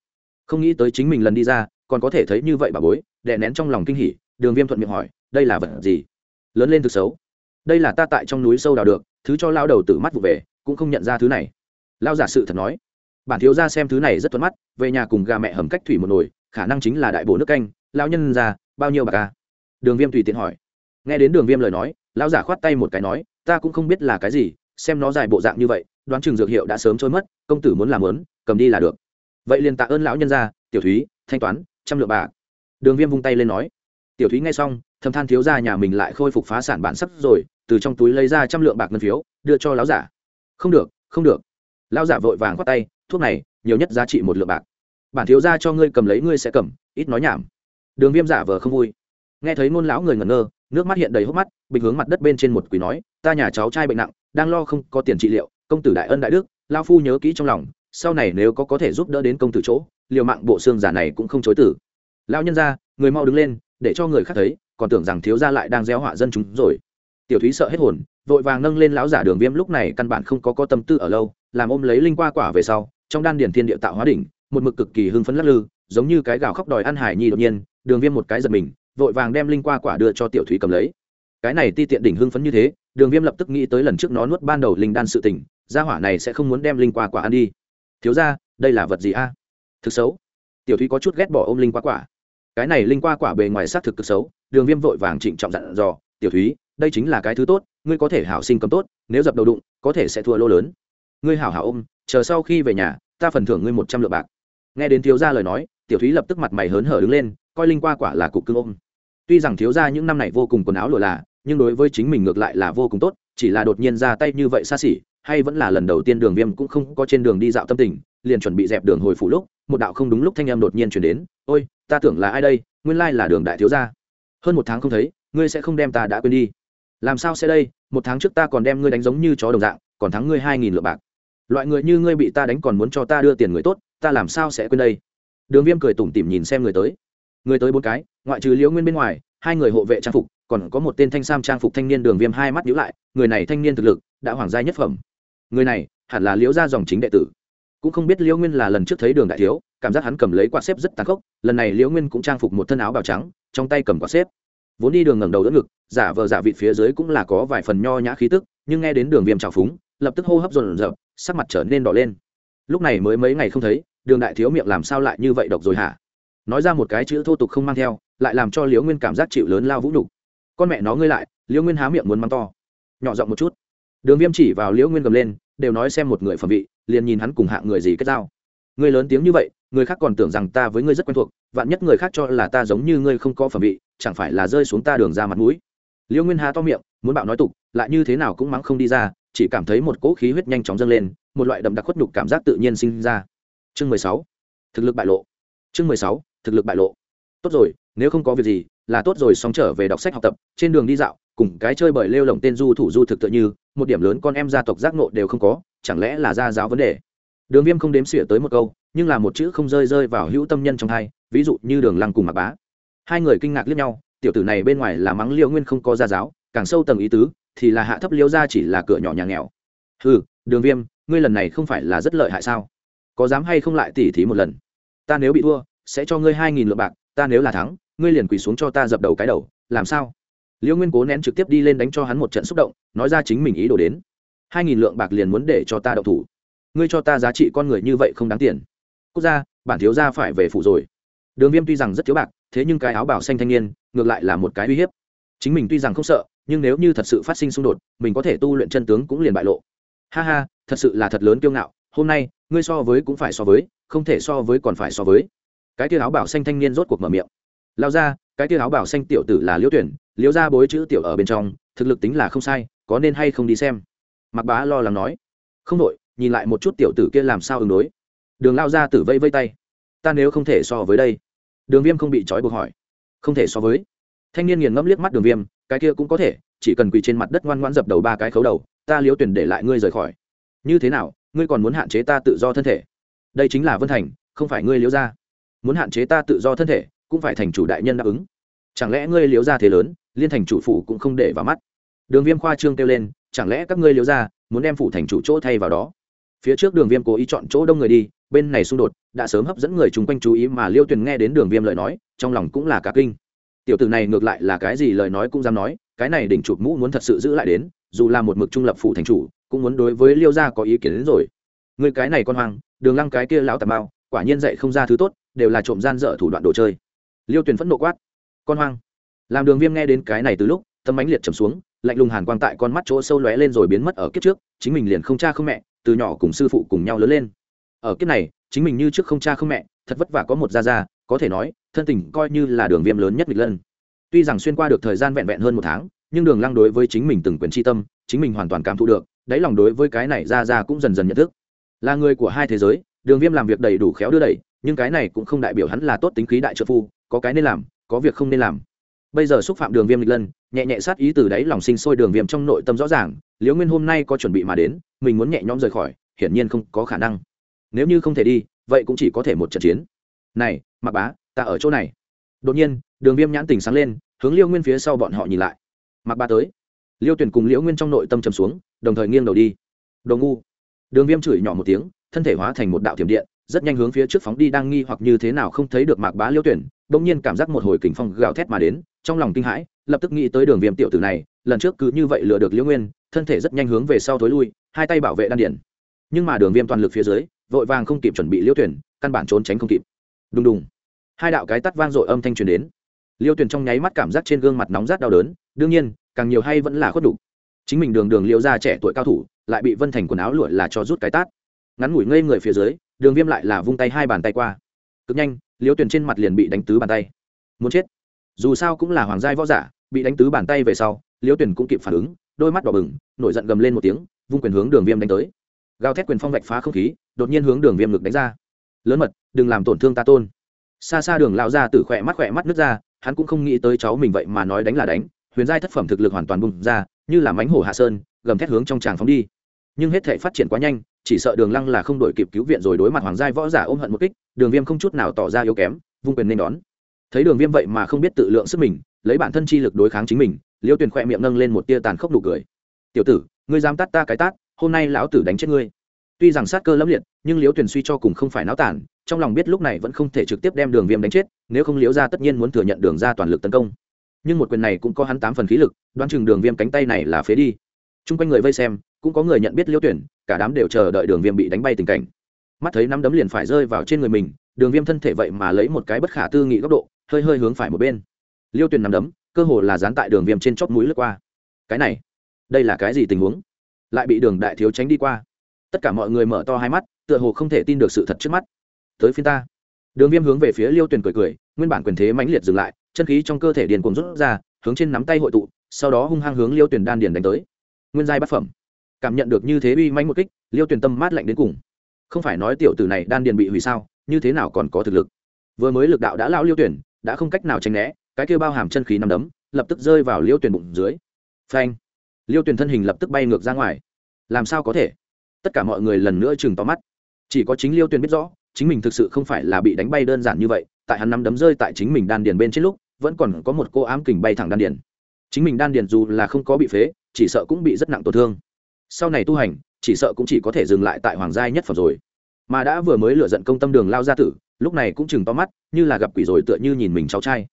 Không nghĩ tới chính mình lần đi ra, còn có thể thấy như vậy bà bối, đè nén trong lòng kinh hỉ, đường viêm thuận miệng hỏi, đây là vật gì? Lớn lên thực xấu đây là ta tại trong núi sâu đào được, thứ cho lao đầu tử mắt vụ về, cũng không nhận ra thứ này. Lao giả sự thật nói. Bản thiếu ra xem thứ này rất thuận mắt, về nhà cùng gà mẹ hầm cách thủy một nồi, khả năng chính là đại bổ nước canh lao nhân ra, bao nhiêu bạc ca đường viêm tùy tiện hỏi. Nghe đến đường viêm lời nói lao giả khoát tay một cái nói, ta cũng không biết là cái gì, xem nó dài bộ dạng như vậy, đoán chừng dược hiệu đã sớm trôi mất, công tử muốn làm lớn, cầm đi là được. Vậy liền tạ ơn lão nhân gia tiểu thúy, thanh toán, trăm lượng bạc. Đường viêm vung tay lên nói. Tiểu thúy nghe xong, thầm than thiếu ra nhà mình lại khôi phục phá sản bản sắc rồi từ trong túi lấy ra trăm lượng bạc ngân phiếu, đưa cho lão giả. Không được không được. Lão giả vội vàng khoát tay, thuốc này, nhiều nhất giá trị một lượng bạc. Bản thiếu ra cho ngươi cầm lấy ngươi sẽ cầm, ít nói nhảm. Đường viêm giả vờ không vui. Nghe thấy ngôn lão người ngẩn ngơ, nước mắt hiện đầy hốc mắt, bình hướng mặt đất bên trên một quỷ nói, ta nhà cháu trai bệnh nặng, đang lo không có tiền trị liệu, công tử đại ân đại đức lao phu nhớ kỹ trong lòng, sau này nếu có có thể giúp đỡ đến công tử chỗ, liều mạng bộ xương giả này cũng không chối tử lão nhân ra người mau đứng lên, để cho người khác thấy, còn tưởng rằng thiếu gia lại đang gieo họa dân chúng rồi tiểu thúy sợ hết hồn, vội vàng nâng lên lão giả đường viêm lúc này căn bản không có có tâm tư ở lâu, làm ôm lấy linh qua quả về sau, trong đan điển thiên địa tạo hóa đỉnh, một mực cực kỳ hưng phấn lắc lư, giống như cái gào khóc đòi ăn hải nhi đột nhiên, đường viêm một cái giật mình, vội vàng đem linh qua quả đưa cho tiểu thúy cầm lấy. Cái này ti tiện đỉnh hưng phấn như thế, đường viêm lập tức nghĩ tới lần trước nó nuốt ban đầu linh đan sự tỉnh gia hỏa này sẽ không muốn đem linh qua quả ăn đi. Thiếu ra đây là vật gì a? Thực xấu. Tiểu thúy có chút ghét bỏ ôm linh qua quả. Cái này linh qua quả bề ngoài xác thực cực xấu, đường viêm vội vàng trịnh trọng dặn dò, tiểu thúy đây chính là cái thứ tốt, ngươi có thể hảo sinh cầm tốt, nếu dập đầu đụng, có thể sẽ thua lô lớn. Ngươi hảo hảo ôm, chờ sau khi về nhà, ta phần thưởng ngươi một trăm lượng bạc. Nghe đến thiếu gia lời nói, tiểu thúy lập tức mặt mày hớn hở đứng lên, coi linh qua quả là cục cưng ôm. Tuy rằng thiếu gia những năm này vô cùng quần áo lụa là, nhưng đối với chính mình ngược lại là vô cùng tốt, chỉ là đột nhiên ra tay như vậy xa xỉ, hay vẫn là lần đầu tiên đường viêm cũng không có trên đường đi dạo tâm tình, liền chuẩn bị dẹp đường hồi phủ lúc, một đạo không đúng lúc thanh em đột nhiên chuyển đến, ôi, ta tưởng là ai đây? Nguyên lai là đường đại thiếu gia. Hơn một tháng không thấy, ngươi sẽ không đem ta đã quên đi làm sao sẽ đây? Một tháng trước ta còn đem ngươi đánh giống như chó đồng dạng, còn thắng ngươi hai nghìn lượng bạc. Loại người như ngươi bị ta đánh còn muốn cho ta đưa tiền người tốt, ta làm sao sẽ quên đây? Đường viêm cười tủm tỉm nhìn xem người tới. Người tới bốn cái, ngoại trừ liễu nguyên bên ngoài, hai người hộ vệ trang phục, còn có một tên thanh sam trang phục thanh niên đường viêm hai mắt nhíu lại, người này thanh niên thực lực đã hoàng gia nhất phẩm. Người này, hẳn là liễu gia dòng chính đệ tử. Cũng không biết liễu nguyên là lần trước thấy đường đại thiếu, cảm giác hắn cầm lấy quạt xếp rất tàn khốc, lần này liễu nguyên cũng trang phục một thân áo bào trắng, trong tay cầm quạt xếp vốn đi đường ngẩng đầu đỡ ngực, giả vờ giả vị phía dưới cũng là có vài phần nho nhã khí tức, nhưng nghe đến đường viêm trào phúng, lập tức hô hấp dồn dập, sắc mặt trở nên đỏ lên. Lúc này mới mấy ngày không thấy, đường đại thiếu miệng làm sao lại như vậy độc rồi hả? Nói ra một cái chữ thô tục không mang theo, lại làm cho liễu nguyên cảm giác chịu lớn lao vũ nhục. Con mẹ nó ngươi lại, liễu nguyên há miệng muốn mắng to. Nhỏ giọng một chút. Đường viêm chỉ vào liễu nguyên gầm lên, đều nói xem một người phẩm vị, liền nhìn hắn cùng hạng người gì kết giao. Ngươi lớn tiếng như vậy người khác còn tưởng rằng ta với ngươi rất quen thuộc, vạn nhất người khác cho là ta giống như ngươi không có phẩm vị, chẳng phải là rơi xuống ta đường ra mặt mũi. Liễu nguyên Hà to miệng, muốn bạo nói tục, lại như thế nào cũng mắng không đi ra, chỉ cảm thấy một cỗ khí huyết nhanh chóng dâng lên, một loại đậm đặc khuất nhục cảm giác tự nhiên sinh ra. Chương mười sáu, thực lực bại lộ. Chương mười sáu, thực lực bại lộ. Tốt rồi, nếu không có việc gì, là tốt rồi, xong trở về đọc sách học tập, trên đường đi dạo, cùng cái chơi bởi lêu lồng tên du thủ du thực tự như, một điểm lớn con em gia tộc giác nộ đều không có, chẳng lẽ là gia giáo vấn đề? Đường viêm không đếm xỉa tới một câu nhưng là một chữ không rơi rơi vào hữu tâm nhân trong hai, ví dụ như đường lăng cùng mạc bá. Hai người kinh ngạc liếc nhau, tiểu tử này bên ngoài là mắng liêu nguyên không có gia giáo, càng sâu tầng ý tứ, thì là hạ thấp liêu ra chỉ là cửa nhỏ nhà nghèo. Ừ đường viêm, ngươi lần này không phải là rất lợi hại sao? Có dám hay không lại tỉ thí một lần? Ta nếu bị thua, sẽ cho ngươi hai nghìn lượng bạc, ta nếu là thắng, ngươi liền quỳ xuống cho ta dập đầu cái đầu, làm sao? Liêu nguyên cố nén trực tiếp đi lên đánh cho hắn một trận xúc động, nói ra chính mình ý đồ đến. Hai nghìn lượng bạc liền muốn để cho ta đậu thủ. Ngươi cho ta giá trị con người như vậy không đáng tiền quốc gia, bản thiếu gia phải về phủ rồi. Đường viêm tuy rằng rất thiếu bạc, thế nhưng cái áo bảo xanh thanh niên, ngược lại là một cái uy hiếp. Chính mình tuy rằng không sợ, nhưng nếu như thật sự phát sinh xung đột, mình có thể tu luyện chân tướng cũng liền bại lộ. Ha ha, thật sự là thật lớn kiêu ngạo, hôm nay, ngươi so với cũng phải so với, không thể so với còn phải so với. Cái tia áo bảo xanh thanh niên rốt cuộc mở miệng. Lao ra, cái tia áo bảo xanh tiểu tử là liễu tuyển, liễu ra bối chữ tiểu ở bên trong, thực lực tính là không sai, có nên hay không đi xem. Mặc bá lo lắng nói. Không đội nhìn lại một chút tiểu tử kia làm sao ứng đối đường lao ra tử vây vây tay. Ta nếu không thể so với đây. Đường viêm không bị trói buộc hỏi. Không thể so với. Thanh niên nghiền ngẫm liếc mắt đường viêm, cái kia cũng có thể, chỉ cần quỳ trên mặt đất ngoan ngoãn dập đầu ba cái khấu đầu, ta liếu tuyển để lại ngươi rời khỏi. Như thế nào, ngươi còn muốn hạn chế ta tự do thân thể? Đây chính là vân thành, không phải ngươi liếu ra. Muốn hạn chế ta tự do thân thể, cũng phải thành chủ đại nhân đáp ứng. Chẳng lẽ ngươi liếu ra thế lớn, liên thành chủ phủ cũng không để vào mắt? Đường viêm khoa trương kêu lên, chẳng lẽ các ngươi liếu ra, muốn đem phủ thành chủ chỗ thay vào đó? Phía trước đường viêm cố ý chọn chỗ đông người đi bên này xung đột, đã sớm hấp dẫn người chung quanh chú ý mà liêu tuyền nghe đến đường viêm lời nói, trong lòng cũng là cả kinh. Tiểu tử này ngược lại là cái gì lời nói cũng dám nói, cái này đỉnh chụp mũ muốn thật sự giữ lại đến, dù là một mực trung lập phụ thành chủ, cũng muốn đối với liêu gia có ý kiến đến rồi. Người cái này con hoang, đường lăng cái kia lão tà mao, quả nhiên dạy không ra thứ tốt, đều là trộm gian dở thủ đoạn đồ chơi. Liêu tuyền phẫn nộ quát. Con hoang. Làm đường viêm nghe đến cái này từ lúc, tâm ánh liệt trầm xuống, lạnh lùng hàn quang tại con mắt chỗ sâu lóe lên rồi biến mất ở kiếp trước, chính mình liền không cha không mẹ, từ nhỏ cùng sư phụ cùng nhau lớn lên ở kiếp này, chính mình như trước không cha không mẹ, thật vất vả có một gia gia, có thể nói, thân tình coi như là đường viêm lớn nhất nghịch lân. Tuy rằng xuyên qua được thời gian vẹn vẹn hơn một tháng, nhưng đường lăng đối với chính mình từng quyền tri tâm, chính mình hoàn toàn cảm thụ được, đáy lòng đối với cái này ra ra cũng dần dần nhận thức. Là người của hai thế giới, đường viêm làm việc đầy đủ khéo đưa đẩy, nhưng cái này cũng không đại biểu hắn là tốt tính khí đại trợ phu, có cái nên làm, có việc không nên làm. Bây giờ xúc phạm đường viêm lịch lân, nhẹ nhẹ sát ý từ đáy lòng sinh sôi đường viêm trong nội tâm rõ ràng, liễu nguyên hôm nay có chuẩn bị mà đến, mình muốn nhẹ nhõm rời khỏi, hiển nhiên không có khả năng nếu như không thể đi, vậy cũng chỉ có thể một trận chiến. Này mặc bá, ta ở chỗ này. Đột nhiên, đường viêm nhãn tình sáng lên, hướng liêu nguyên phía sau bọn họ nhìn lại. Mặc bá tới. Liêu tuyển cùng liễu nguyên trong nội tâm trầm xuống, đồng thời nghiêng đầu đi. Đồ ngu. Đường viêm chửi nhỏ một tiếng, thân thể hóa thành một đạo thiểm điện, rất nhanh hướng phía trước phóng đi, đang nghi hoặc như thế nào không thấy được mạc bá, liêu tuyển, bỗng nhiên cảm giác một hồi kình phong gào thét mà đến, trong lòng kinh hãi, lập tức nghĩ tới đường viêm tiểu tử này, lần trước cứ như vậy lừa được liễu nguyên, thân thể rất nhanh hướng về sau thối lui, hai tay bảo vệ đan điển nhưng mà đường viêm toàn lực phía dưới vội vàng không kịp chuẩn bị liêu tuyển căn bản trốn tránh không kịp. Đùng đùng. Hai đạo cái tắt vang dội âm thanh truyền đến. Liêu tuyển trong nháy mắt cảm giác trên gương mặt nóng rát đau đớn, đương nhiên, càng nhiều hay vẫn là khuất đục chính mình đường đường liêu ra trẻ tuổi cao thủ, lại bị vân thành quần áo lụi là cho rút cái tát. Ngắn ngủi ngây người phía dưới, đường viêm lại là vung tay hai bàn tay qua. Cực nhanh, liêu tuyển trên mặt liền bị đánh tứ bàn tay. Muốn chết. Dù sao cũng là hoàng giai võ giả, bị đánh tứ bàn tay về sau, liêu tuyển cũng kịp phản ứng, đôi mắt đỏ bừng, nổi giận gầm lên một tiếng, vung quyền hướng đường viêm đánh tới. Gào thét quyền phong vạch phá không khí đột nhiên hướng đường viêm ngực đánh ra. Lớn mật, đừng làm tổn thương ta tôn. Xa xa đường lao ra từ khỏe mắt khỏe mắt nước ra, hắn cũng không nghĩ tới cháu mình vậy mà nói đánh là đánh, huyền giai thất phẩm thực lực hoàn toàn bùng ra, như là mánh hổ hạ sơn, gầm thét hướng trong tràng phóng đi. Nhưng hết thể phát triển quá nhanh, chỉ sợ đường lăng là không đổi kịp cứu viện rồi đối mặt hoàng giai võ giả ôm hận một kích, đường viêm không chút nào tỏ ra yếu kém, vung quyền nên đón. Thấy đường viêm vậy mà không biết tự lượng sức mình, lấy bản thân chi lực đối kháng chính mình, liêu tuyền khoe miệng nâng lên một tia tàn khốc đủ cười. Tiểu tử, ngươi dám tắt ta cái tát, hôm nay lão tử đánh chết ngươi tuy rằng sát cơ lâm liệt, nhưng Liễu tuyền suy cho cùng không phải náo tản, trong lòng biết lúc này vẫn không thể trực tiếp đem đường viêm đánh chết, nếu không Liễu ra tất nhiên muốn thừa nhận đường ra toàn lực tấn công. Nhưng một quyền này cũng có hắn tám phần khí lực, đoán chừng đường viêm cánh tay này là phế đi. T r u n g quanh người vây xem, cũng có người nhận biết Liễu tuyển cả đám đều chờ đợi đường viêm bị đánh bay tình cảnh. Mắt thấy nắm đấm liền phải rơi vào trên người mình, đường viêm thân thể vậy mà lấy một cái bất khả tư nghị góc độ, hơi hơi hướng phải một bên. Liêu tuyển nắm đấm, cơ hồ là dán tại đường viêm trên chóp mũi lướt qua. Cái này, đây là cái gì tình huống? Lại bị đường đại thiếu tránh đi qua tất cả mọi người mở to hai mắt, tựa hồ không thể tin được sự thật trước mắt. Tới phiên ta. Đường viêm hướng về phía liêu tuyền cười cười, nguyên bản quyền thế mãnh liệt dừng lại, chân khí trong cơ thể điền cuồng rút ra, hướng trên nắm tay hội tụ, sau đó hung hăng hướng liêu tuyền đan điền đánh tới. Nguyên giai bát phẩm. Cảm nhận được như thế uy manh một kích, liêu tuyền tâm mát lạnh đến cùng. Không phải nói tiểu tử này đan điền bị hủy sao, như thế nào còn có thực lực? Vừa mới lực đạo đã lao liêu tuyển đã không cách nào tránh né, cái kêu bao hàm chân khí nằm đấm, lập tức rơi vào liêu tuyển bụng dưới. Phanh. Liêu tuyển thân hình lập tức bay ngược ra ngoài. Làm sao có thể? Tất cả mọi người lần nữa chừng tóm mắt. Chỉ có chính liêu Tuyền biết rõ, chính mình thực sự không phải là bị đánh bay đơn giản như vậy, tại hắn nắm đấm rơi tại chính mình đan điền bên trên lúc, vẫn còn có một cô ám kình bay thẳng đan điền. Chính mình đan điền dù là không có bị phế, chỉ sợ cũng bị rất nặng tổn thương. Sau này tu hành, chỉ sợ cũng chỉ có thể dừng lại tại hoàng gia nhất phẩm rồi. Mà đã vừa mới lựa giận công tâm đường lao gia tử, lúc này cũng chừng to mắt, như là gặp quỷ rồi tựa như nhìn mình cháu trai.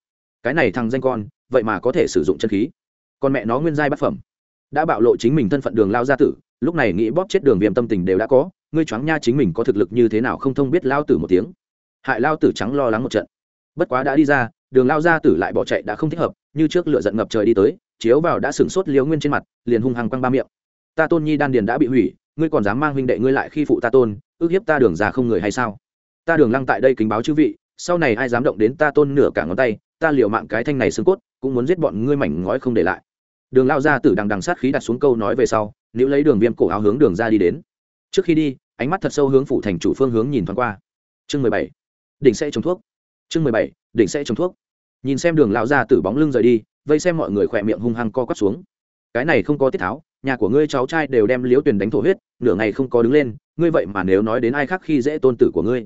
Cái này thằng danh con, vậy mà có thể sử dụng chân khí. Con mẹ nó nguyên giai bát phẩm. Đã bạo lộ chính mình thân phận đường lao gia tử lúc này nghĩ bóp chết đường viêm tâm tình đều đã có, ngươi choáng nha chính mình có thực lực như thế nào không thông biết lao tử một tiếng. Hại lao tử trắng lo lắng một trận. Bất quá đã đi ra, đường lao ra tử lại bỏ chạy đã không thích hợp, như trước lửa giận ngập trời đi tới, chiếu vào đã sửng sốt liếu nguyên trên mặt, liền hung hăng quăng ba miệng. Ta tôn nhi đan điền đã bị hủy, ngươi còn dám mang huynh đệ ngươi lại khi phụ ta tôn, ước hiếp ta đường già không người hay sao? Ta đường lăng tại đây kính báo chư vị, sau này ai dám động đến ta tôn nửa cả ngón tay, ta liều mạng cái thanh này xương cốt, cũng muốn giết bọn ngươi mảnh ngói không để lại. Đường lao ra tử đằng đằng sát khí đặt xuống câu nói về sau nếu lấy đường viêm cổ áo hướng đường ra đi đến. Trước khi đi, ánh mắt thật sâu hướng phủ thành chủ phương hướng nhìn thoáng qua. Chương mười bảy. Đỉnh sẽ trồng thuốc. Chương mười bảy. Đỉnh sẽ trồng thuốc. Nhìn xem đường lão gia tử bóng lưng rời đi, vây xem mọi người khỏe miệng hung hăng co quắp xuống. Cái này không có tiết tháo, nhà của ngươi cháu trai đều đem liếu tuyển đánh thổ huyết, nửa ngày không có đứng lên, ngươi vậy mà nếu nói đến ai khác khi dễ tôn tử của ngươi.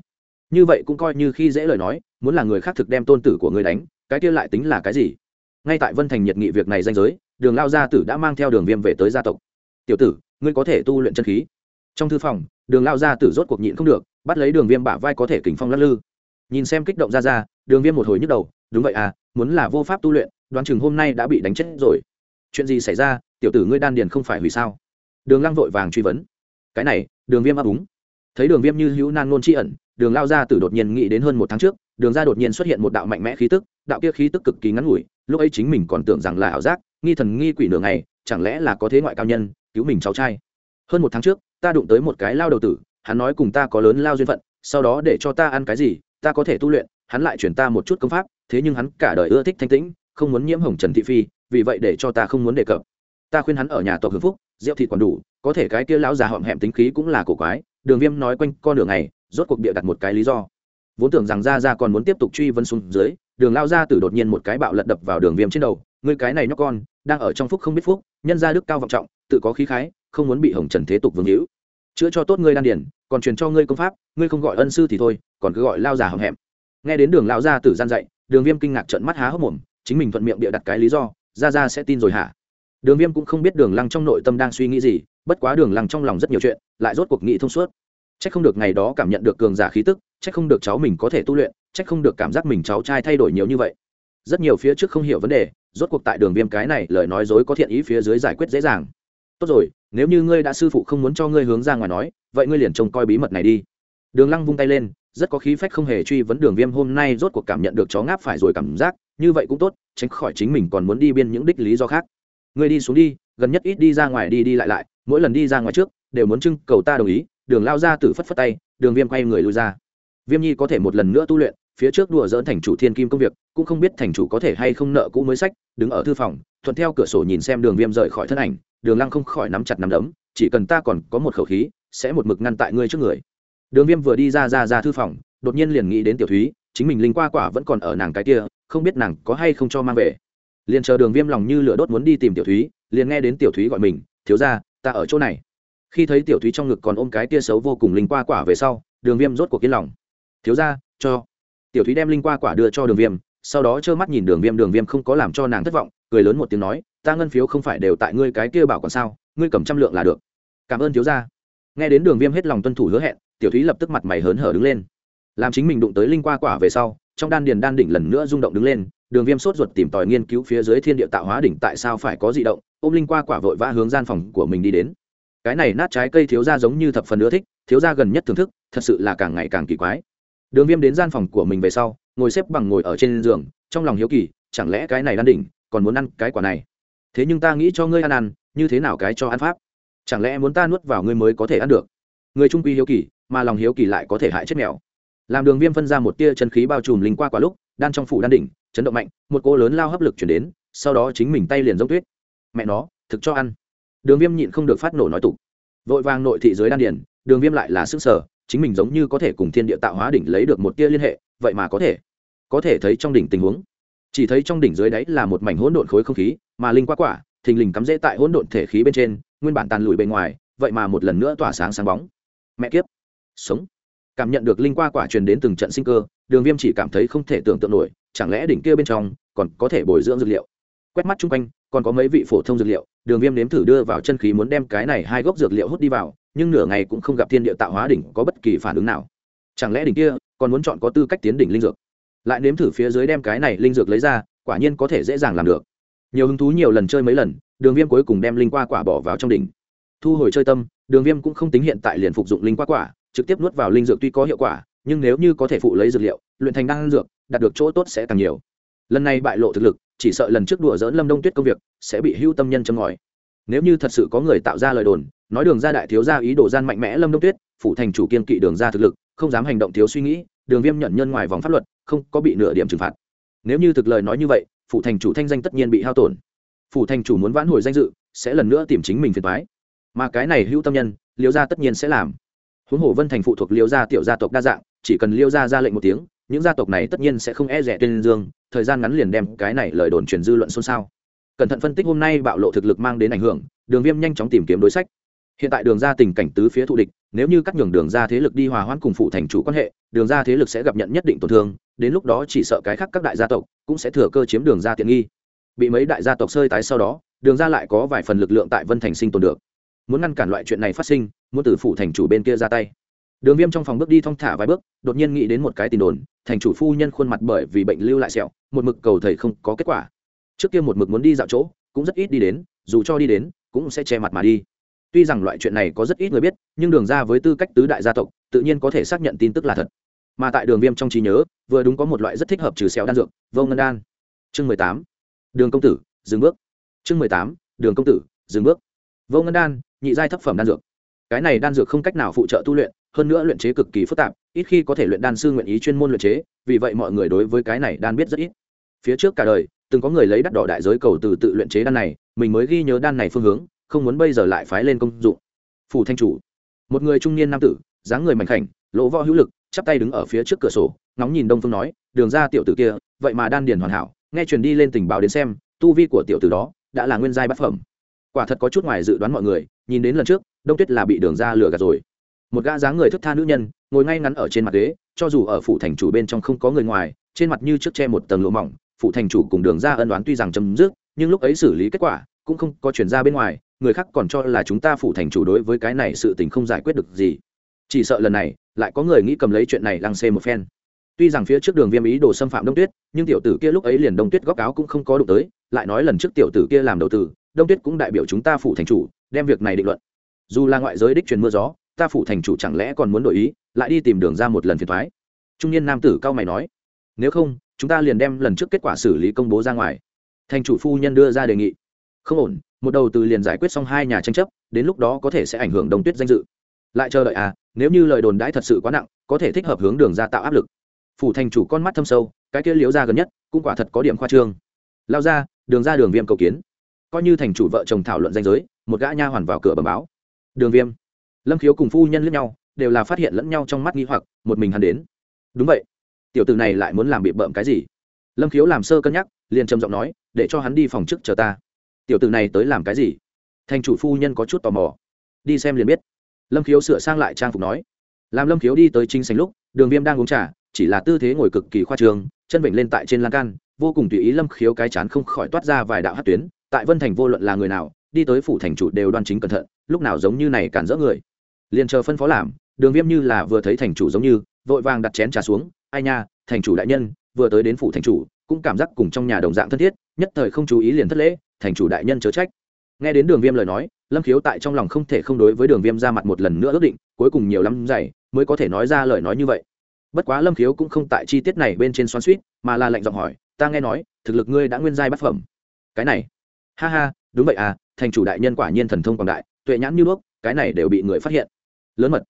Như vậy cũng coi như khi dễ lời nói, muốn là người khác thực đem tôn tử của ngươi đánh, cái kia lại tính là cái gì? Ngay tại vân thành nhiệt nghị việc này danh giới, đường lao gia tử đã mang theo đường viêm về tới gia tộc tiểu tử, ngươi có thể tu luyện chân khí. Trong thư phòng, đường lao gia tử rốt cuộc nhịn không được, bắt lấy đường viêm bả vai có thể kình phong lắc lư. Nhìn xem kích động ra ra, đường viêm một hồi nhức đầu, đúng vậy à muốn là vô pháp tu luyện, đoán chừng hôm nay đã bị đánh chết rồi. Chuyện gì xảy ra, tiểu tử ngươi đan điền không phải hủy sao? Đường lăng vội vàng truy vấn. Cái này, đường viêm ấp úng. Thấy đường viêm như hữu nan nôn tri ẩn, đường lao ra tử đột nhiên nghĩ đến hơn một tháng trước, đường ra đột nhiên xuất hiện một đạo mạnh mẽ khí tức, đạo kia khí tức cực kỳ ngắn ngủi, lúc ấy chính mình còn tưởng rằng là ảo giác, nghi thần nghi quỷ nửa ngày, chẳng lẽ là có thế ngoại cao nhân cứu mình cháu trai. Hơn một tháng trước, ta đụng tới một cái lao đầu tử, hắn nói cùng ta có lớn lao duyên phận, sau đó để cho ta ăn cái gì, ta có thể tu luyện, hắn lại chuyển ta một chút công pháp, thế nhưng hắn cả đời ưa thích thanh tĩnh, không muốn nhiễm hồng trần thị phi, vì vậy để cho ta không muốn đề cập. Ta khuyên hắn ở nhà tộc hưng phúc, rượu thịt còn đủ, có thể cái kia lão già họm hẹm tính khí cũng là cổ quái, đường viêm nói quanh con đường này rốt cuộc bịa đặt một cái lý do. Vốn tưởng rằng ra ra còn muốn tiếp tục truy vân xuống dưới, đường lao ra từ đột nhiên một cái bạo lật đập vào đường viêm trên đầu, ngươi cái này nhóc con, đang ở trong phúc không biết phúc, nhân gia đức cao vọng trọng tự có khí khái, không muốn bị hồng trần thế tục vương hữu. Chữa cho tốt ngươi đan điển còn truyền cho ngươi công pháp, ngươi không gọi ân sư thì thôi, còn cứ gọi lao già hầm hẹm. Nghe đến đường lão gia tử gian dạy, đường viêm kinh ngạc trận mắt há hốc mồm, chính mình thuận miệng bịa đặt cái lý do, ra ra sẽ tin rồi hả? Đường viêm cũng không biết đường lăng trong nội tâm đang suy nghĩ gì, bất quá đường lăng trong lòng rất nhiều chuyện, lại rốt cuộc nghĩ thông suốt. C h ắ c không được ngày đó cảm nhận được cường giả khí tức c h ắ c không được cháu mình có thể tu luyện c h ắ c không được cảm giác mình cháu trai thay đổi nhiều như vậy. Rất nhiều phía trước không hiểu vấn đề, rốt cuộc tại đường viêm cái này lời nói dối có thiện ý phía dưới giải quyết dễ dàng tốt rồi, nếu như ngươi đã sư phụ không muốn cho ngươi hướng ra ngoài nói, vậy ngươi liền trông coi bí mật này đi. Đường lăng vung tay lên, rất có khí phách không hề truy vấn đường viêm hôm nay rốt cuộc cảm nhận được chó ngáp phải rồi cảm giác, như vậy cũng tốt, tránh khỏi chính mình còn muốn đi biên những đích lý do khác. Ngươi đi xuống đi, gần nhất ít đi ra ngoài đi đi lại lại, mỗi lần đi ra ngoài trước, đều muốn trưng cầu ta đồng ý, đường lao ra từ phất phất tay, đường viêm quay người lui ra. Viêm nhi có thể một lần nữa tu luyện, phía trước đùa dỡn thành chủ thiên kim công việc, cũng không biết thành chủ có thể hay không nợ cũ mới sách, đứng ở thư phòng, thuận theo cửa sổ nhìn xem đường viêm rời khỏi thân ảnh đường lăng không khỏi nắm chặt nắm đấm, chỉ cần ta còn có một khẩu khí, sẽ một mực ngăn tại ngươi trước người. Đường viêm vừa đi ra ra ra thư phòng, đột nhiên liền nghĩ đến tiểu thúy, chính mình linh qua quả vẫn còn ở nàng cái kia, không biết nàng có hay không cho mang về. Liền chờ đường viêm lòng như lửa đốt muốn đi tìm tiểu thúy, liền nghe đến tiểu thúy gọi mình, thiếu ra ta ở chỗ này. Khi thấy tiểu thúy trong ngực còn ôm cái tia xấu vô cùng linh qua quả về sau, đường viêm rốt cuộc yên lòng. Thiếu ra cho. Tiểu thúy đem linh qua quả đưa cho đường viêm, sau đó trơ mắt nhìn đường viêm đường viêm không có làm cho nàng thất vọng, cười lớn một tiếng nói ta ngân phiếu không phải đều tại ngươi cái kia bảo còn sao, ngươi cầm trăm lượng là được. Cảm ơn thiếu gia. Nghe đến đường viêm hết lòng tuân thủ hứa hẹn, tiểu thúy lập tức mặt mày hớn hở đứng lên. Làm chính mình đụng tới linh qua quả về sau, trong đan điền đan đỉnh lần nữa rung động đứng lên, đường viêm sốt ruột tìm tòi nghiên cứu phía dưới thiên địa tạo hóa đỉnh tại sao phải có di động, ôm linh qua quả vội vã hướng gian phòng của mình đi đến. Cái này nát trái cây thiếu ra giống như thập phần ưa thích, thiếu ra gần nhất thưởng thức, thật sự là càng ngày càng kỳ quái. Đường viêm đến gian phòng của mình về sau, ngồi xếp bằng ngồi ở trên giường, trong lòng hiếu kỳ, chẳng lẽ cái này đan đỉnh còn muốn ăn cái quả này? Thế nhưng ta nghĩ cho ngươi ăn ăn, như thế nào cái cho ăn pháp? Chẳng lẽ muốn ta nuốt vào ngươi mới có thể ăn được? Người trung quy hiếu kỳ, mà lòng hiếu kỳ lại có thể hại chết mèo. Làm đường viêm phân ra một tia chân khí bao trùm linh qua quả lúc, đan trong phủ đan đỉnh, chấn động mạnh, một cô lớn lao hấp lực chuyển đến, sau đó chính mình tay liền giống tuyết. Mẹ nó, thực cho ăn. Đường viêm nhịn không được phát nổ nói tục. Vội vàng nội thị giới đan điển đường viêm lại là sức sở, chính mình giống như có thể cùng thiên địa tạo hóa đỉnh lấy được một tia liên hệ, vậy mà có thể. Có thể thấy trong đỉnh tình huống chỉ thấy trong đỉnh dưới đáy là một mảnh hỗn độn khối không khí, mà linh qua quả, thình lình cắm rễ tại hỗn độn thể khí bên trên, nguyên bản tàn lùi bên ngoài, vậy mà một lần nữa tỏa sáng sáng bóng. Mẹ kiếp! Sống! Cảm nhận được linh qua quả truyền đến từng trận sinh cơ, đường viêm chỉ cảm thấy không thể tưởng tượng nổi, chẳng lẽ đỉnh kia bên trong còn có thể bồi dưỡng dược liệu? Quét mắt chung quanh, còn có mấy vị phổ thông dược liệu, đường viêm nếm thử đưa vào chân khí muốn đem cái này hai gốc dược liệu hút đi vào, nhưng nửa ngày cũng không gặp thiên địa tạo hóa đỉnh có bất kỳ phản ứng nào. Chẳng lẽ đỉnh kia còn muốn chọn có tư cách tiến đỉnh linh dược? Lại nếm thử phía dưới đem cái này linh dược lấy ra, quả nhiên có thể dễ dàng làm được. Nhiều hứng thú nhiều lần chơi mấy lần, đường viêm cuối cùng đem linh qua quả bỏ vào trong đỉnh. Thu hồi chơi tâm, đường viêm cũng không tính hiện tại liền phục dụng linh qua quả, trực tiếp nuốt vào linh dược tuy có hiệu quả, nhưng nếu như có thể phụ lấy dược liệu, luyện thành đan dược, đạt được chỗ tốt sẽ càng nhiều. Lần này bại lộ thực lực, chỉ sợ lần trước đùa dỡn lâm đông tuyết công việc, sẽ bị hưu tâm nhân châm ngòi. Nếu như thật sự có người tạo ra lời đồn, nói đường ra đại thiếu ra ý đồ gian mạnh mẽ lâm đông tuyết phụ thành chủ kiên kỵ đường ra thực lực, không dám hành động thiếu suy nghĩ đường viêm nhận nhân ngoài vòng pháp luật, không có bị nửa điểm trừng phạt. Nếu như thực lời nói như vậy, phủ thành chủ thanh danh tất nhiên bị hao tổn. Phủ thành chủ muốn vãn hồi danh dự, sẽ lần nữa tìm chính mình phiền thoái mà cái này hữu tâm nhân, liêu gia tất nhiên sẽ làm. Huống hồ vân thành phụ thuộc liêu gia tiểu gia tộc đa dạng, chỉ cần liêu gia ra lệnh một tiếng, những gia tộc này tất nhiên sẽ không e rẻ tên dương, thời gian ngắn liền đem cái này lời đồn truyền dư luận xôn xao. Cẩn thận phân tích hôm nay bạo lộ thực lực mang đến ảnh hưởng, đường viêm nhanh chóng tìm kiếm đối sách hiện tại đường ra tình cảnh tứ phía thụ địch, nếu như cắt nhường đường ra thế lực đi hòa hoãn cùng phụ thành chủ quan hệ, đường ra thế lực sẽ gặp nhận nhất định tổn thương, đến lúc đó chỉ sợ cái khác các đại gia tộc cũng sẽ thừa cơ chiếm đường ra tiện nghi. Bị mấy đại gia tộc sơi tái sau đó, đường ra lại có vài phần lực lượng tại vân thành sinh tồn được. Muốn ngăn cản loại chuyện này phát sinh, muốn từ phụ thành chủ bên kia ra tay. Đường viêm trong phòng bước đi thong thả vài bước, đột nhiên nghĩ đến một cái tin đồn, thành chủ phu nhân khuôn mặt bởi vì bệnh lưu lại sẹo, một mực cầu thầy không có kết quả. Trước kia một mực muốn đi dạo chỗ, cũng rất ít đi đến, dù cho đi đến, cũng sẽ che mặt mà đi tuy rằng loại chuyện này có rất ít người biết, nhưng đường ra với tư cách tứ đại gia tộc, tự nhiên có thể xác nhận tin tức là thật. Mà tại đường viêm trong trí nhớ, vừa đúng có một loại rất thích hợp trừ xéo đan dược, vô ngân đan. Chương mười tám, đường công tử, dừng bước. Chương mười tám, đường công tử, dừng bước. Vô ngân đan, nhị giai thấp phẩm đan dược. Cái này đan dược không cách nào phụ trợ tu luyện, hơn nữa luyện chế cực kỳ phức tạp, ít khi có thể luyện đan sư nguyện ý chuyên môn luyện chế, vì vậy mọi người đối với cái này đan biết rất ít. Phía trước cả đời, từng có người lấy đắt đỏ đại giới cầu từ tự luyện chế đan này, mình mới ghi nhớ đan này phương hướng không muốn bây giờ lại phái lên công dụng. Phủ thanh chủ, một người trung niên nam tử, dáng người mảnh khảnh, lỗ võ hữu lực, chắp tay đứng ở phía trước cửa sổ, ngóng nhìn đông phương nói, đường ra tiểu tử kia, vậy mà đan điền hoàn hảo, nghe truyền đi lên tình báo đến xem, tu vi của tiểu tử đó đã là nguyên giai bát phẩm. Quả thật có chút ngoài dự đoán mọi người, nhìn đến lần trước, đông tuyết là bị đường ra lừa gạt rồi. Một gã dáng người thức tha nữ nhân, ngồi ngay ngắn ở trên mặt ghế, cho dù ở phủ thành chủ bên trong không có người ngoài, trên mặt như trước che một tầng lụa mỏng, phủ thành chủ cùng đường ra ân đoán tuy rằng chấm dứt, nhưng lúc ấy xử lý kết quả cũng không có chuyển ra bên ngoài người khác còn cho là chúng ta phủ thành chủ đối với cái này sự tình không giải quyết được gì. Chỉ sợ lần này, lại có người nghĩ cầm lấy chuyện này lăng xê một phen. Tuy rằng phía trước đường viêm ý đồ xâm phạm đông tuyết, nhưng tiểu tử kia lúc ấy liền đông tuyết góc áo cũng không có đụng tới, lại nói lần trước tiểu tử kia làm đầu tử đông tuyết cũng đại biểu chúng ta phủ thành chủ, đem việc này định luận. Dù là ngoại giới đích truyền mưa gió, ta phủ thành chủ chẳng lẽ còn muốn đổi ý, lại đi tìm đường ra một lần phiền thoái? Trung niên nam tử cao mày nói. Nếu không, chúng ta liền đem lần trước kết quả xử lý công bố ra ngoài. Thành chủ phu nhân đưa ra đề nghị. Không ổn một đầu từ liền giải quyết xong hai nhà tranh chấp, đến lúc đó có thể sẽ ảnh hưởng đông tuyết danh dự. Lại chờ đợi à nếu như lời đồn đãi thật sự quá nặng, có thể thích hợp hướng đường ra tạo áp lực. Phủ thành chủ con mắt thâm sâu, cái kia liếu ra gần nhất, cũng quả thật có điểm khoa trương. Lao ra, đường ra đường viêm cầu kiến. Coi như thành chủ vợ chồng thảo luận danh giới, một gã nha hoàn vào cửa bẩm báo. Đường viêm. Lâm khiếu cùng phu nhân lẫn nhau, đều là phát hiện lẫn nhau trong mắt nghi hoặc, một mình hắn đến. Đúng vậy. Tiểu tử này lại muốn làm bị bợm cái gì? Lâm khiếu làm sơ cân nhắc, liền trầm giọng nói, để cho hắn đi phòng trước chờ ta tiểu tử này tới làm cái gì? Thành chủ phu nhân có chút tò mò. Đi xem liền biết. Lâm khiếu sửa sang lại trang phục nói. Làm lâm khiếu đi tới chính sành lúc, đường viêm đang uống trà, chỉ là tư thế ngồi cực kỳ khoa trường chân vịnh lên tại trên lan can, vô cùng tùy ý lâm khiếu cái chán không khỏi toát ra vài đạo hát tuyến, tại vân thành vô luận là người nào, đi tới phủ thành chủ đều đoan chính cẩn thận, lúc nào giống như này cản rỡ người. Liền chờ phân phó làm, đường viêm như là vừa thấy thành chủ giống như, vội vàng đặt chén trà xuống, ai nha, thành chủ đại nhân, vừa tới đến phủ thành chủ, cũng cảm giác cùng trong nhà đồng dạng thân thiết, nhất thời không chú ý liền thất lễ thành chủ đại nhân chớ trách. Nghe đến đường viêm lời nói, lâm khiếu tại trong lòng không thể không đối với đường viêm ra mặt một lần nữa ước định, cuối cùng nhiều lắm dày, mới có thể nói ra lời nói như vậy. Bất quá lâm khiếu cũng không tại chi tiết này bên trên xoan suýt mà là lệnh giọng hỏi, ta nghe nói, thực lực ngươi đã nguyên giai bát phẩm. Cái này? Ha ha, đúng vậy à thành chủ đại nhân quả nhiên thần thông quảng đại, tuệ nhãn như đuốc, cái này đều bị người phát hiện. Lớn mật,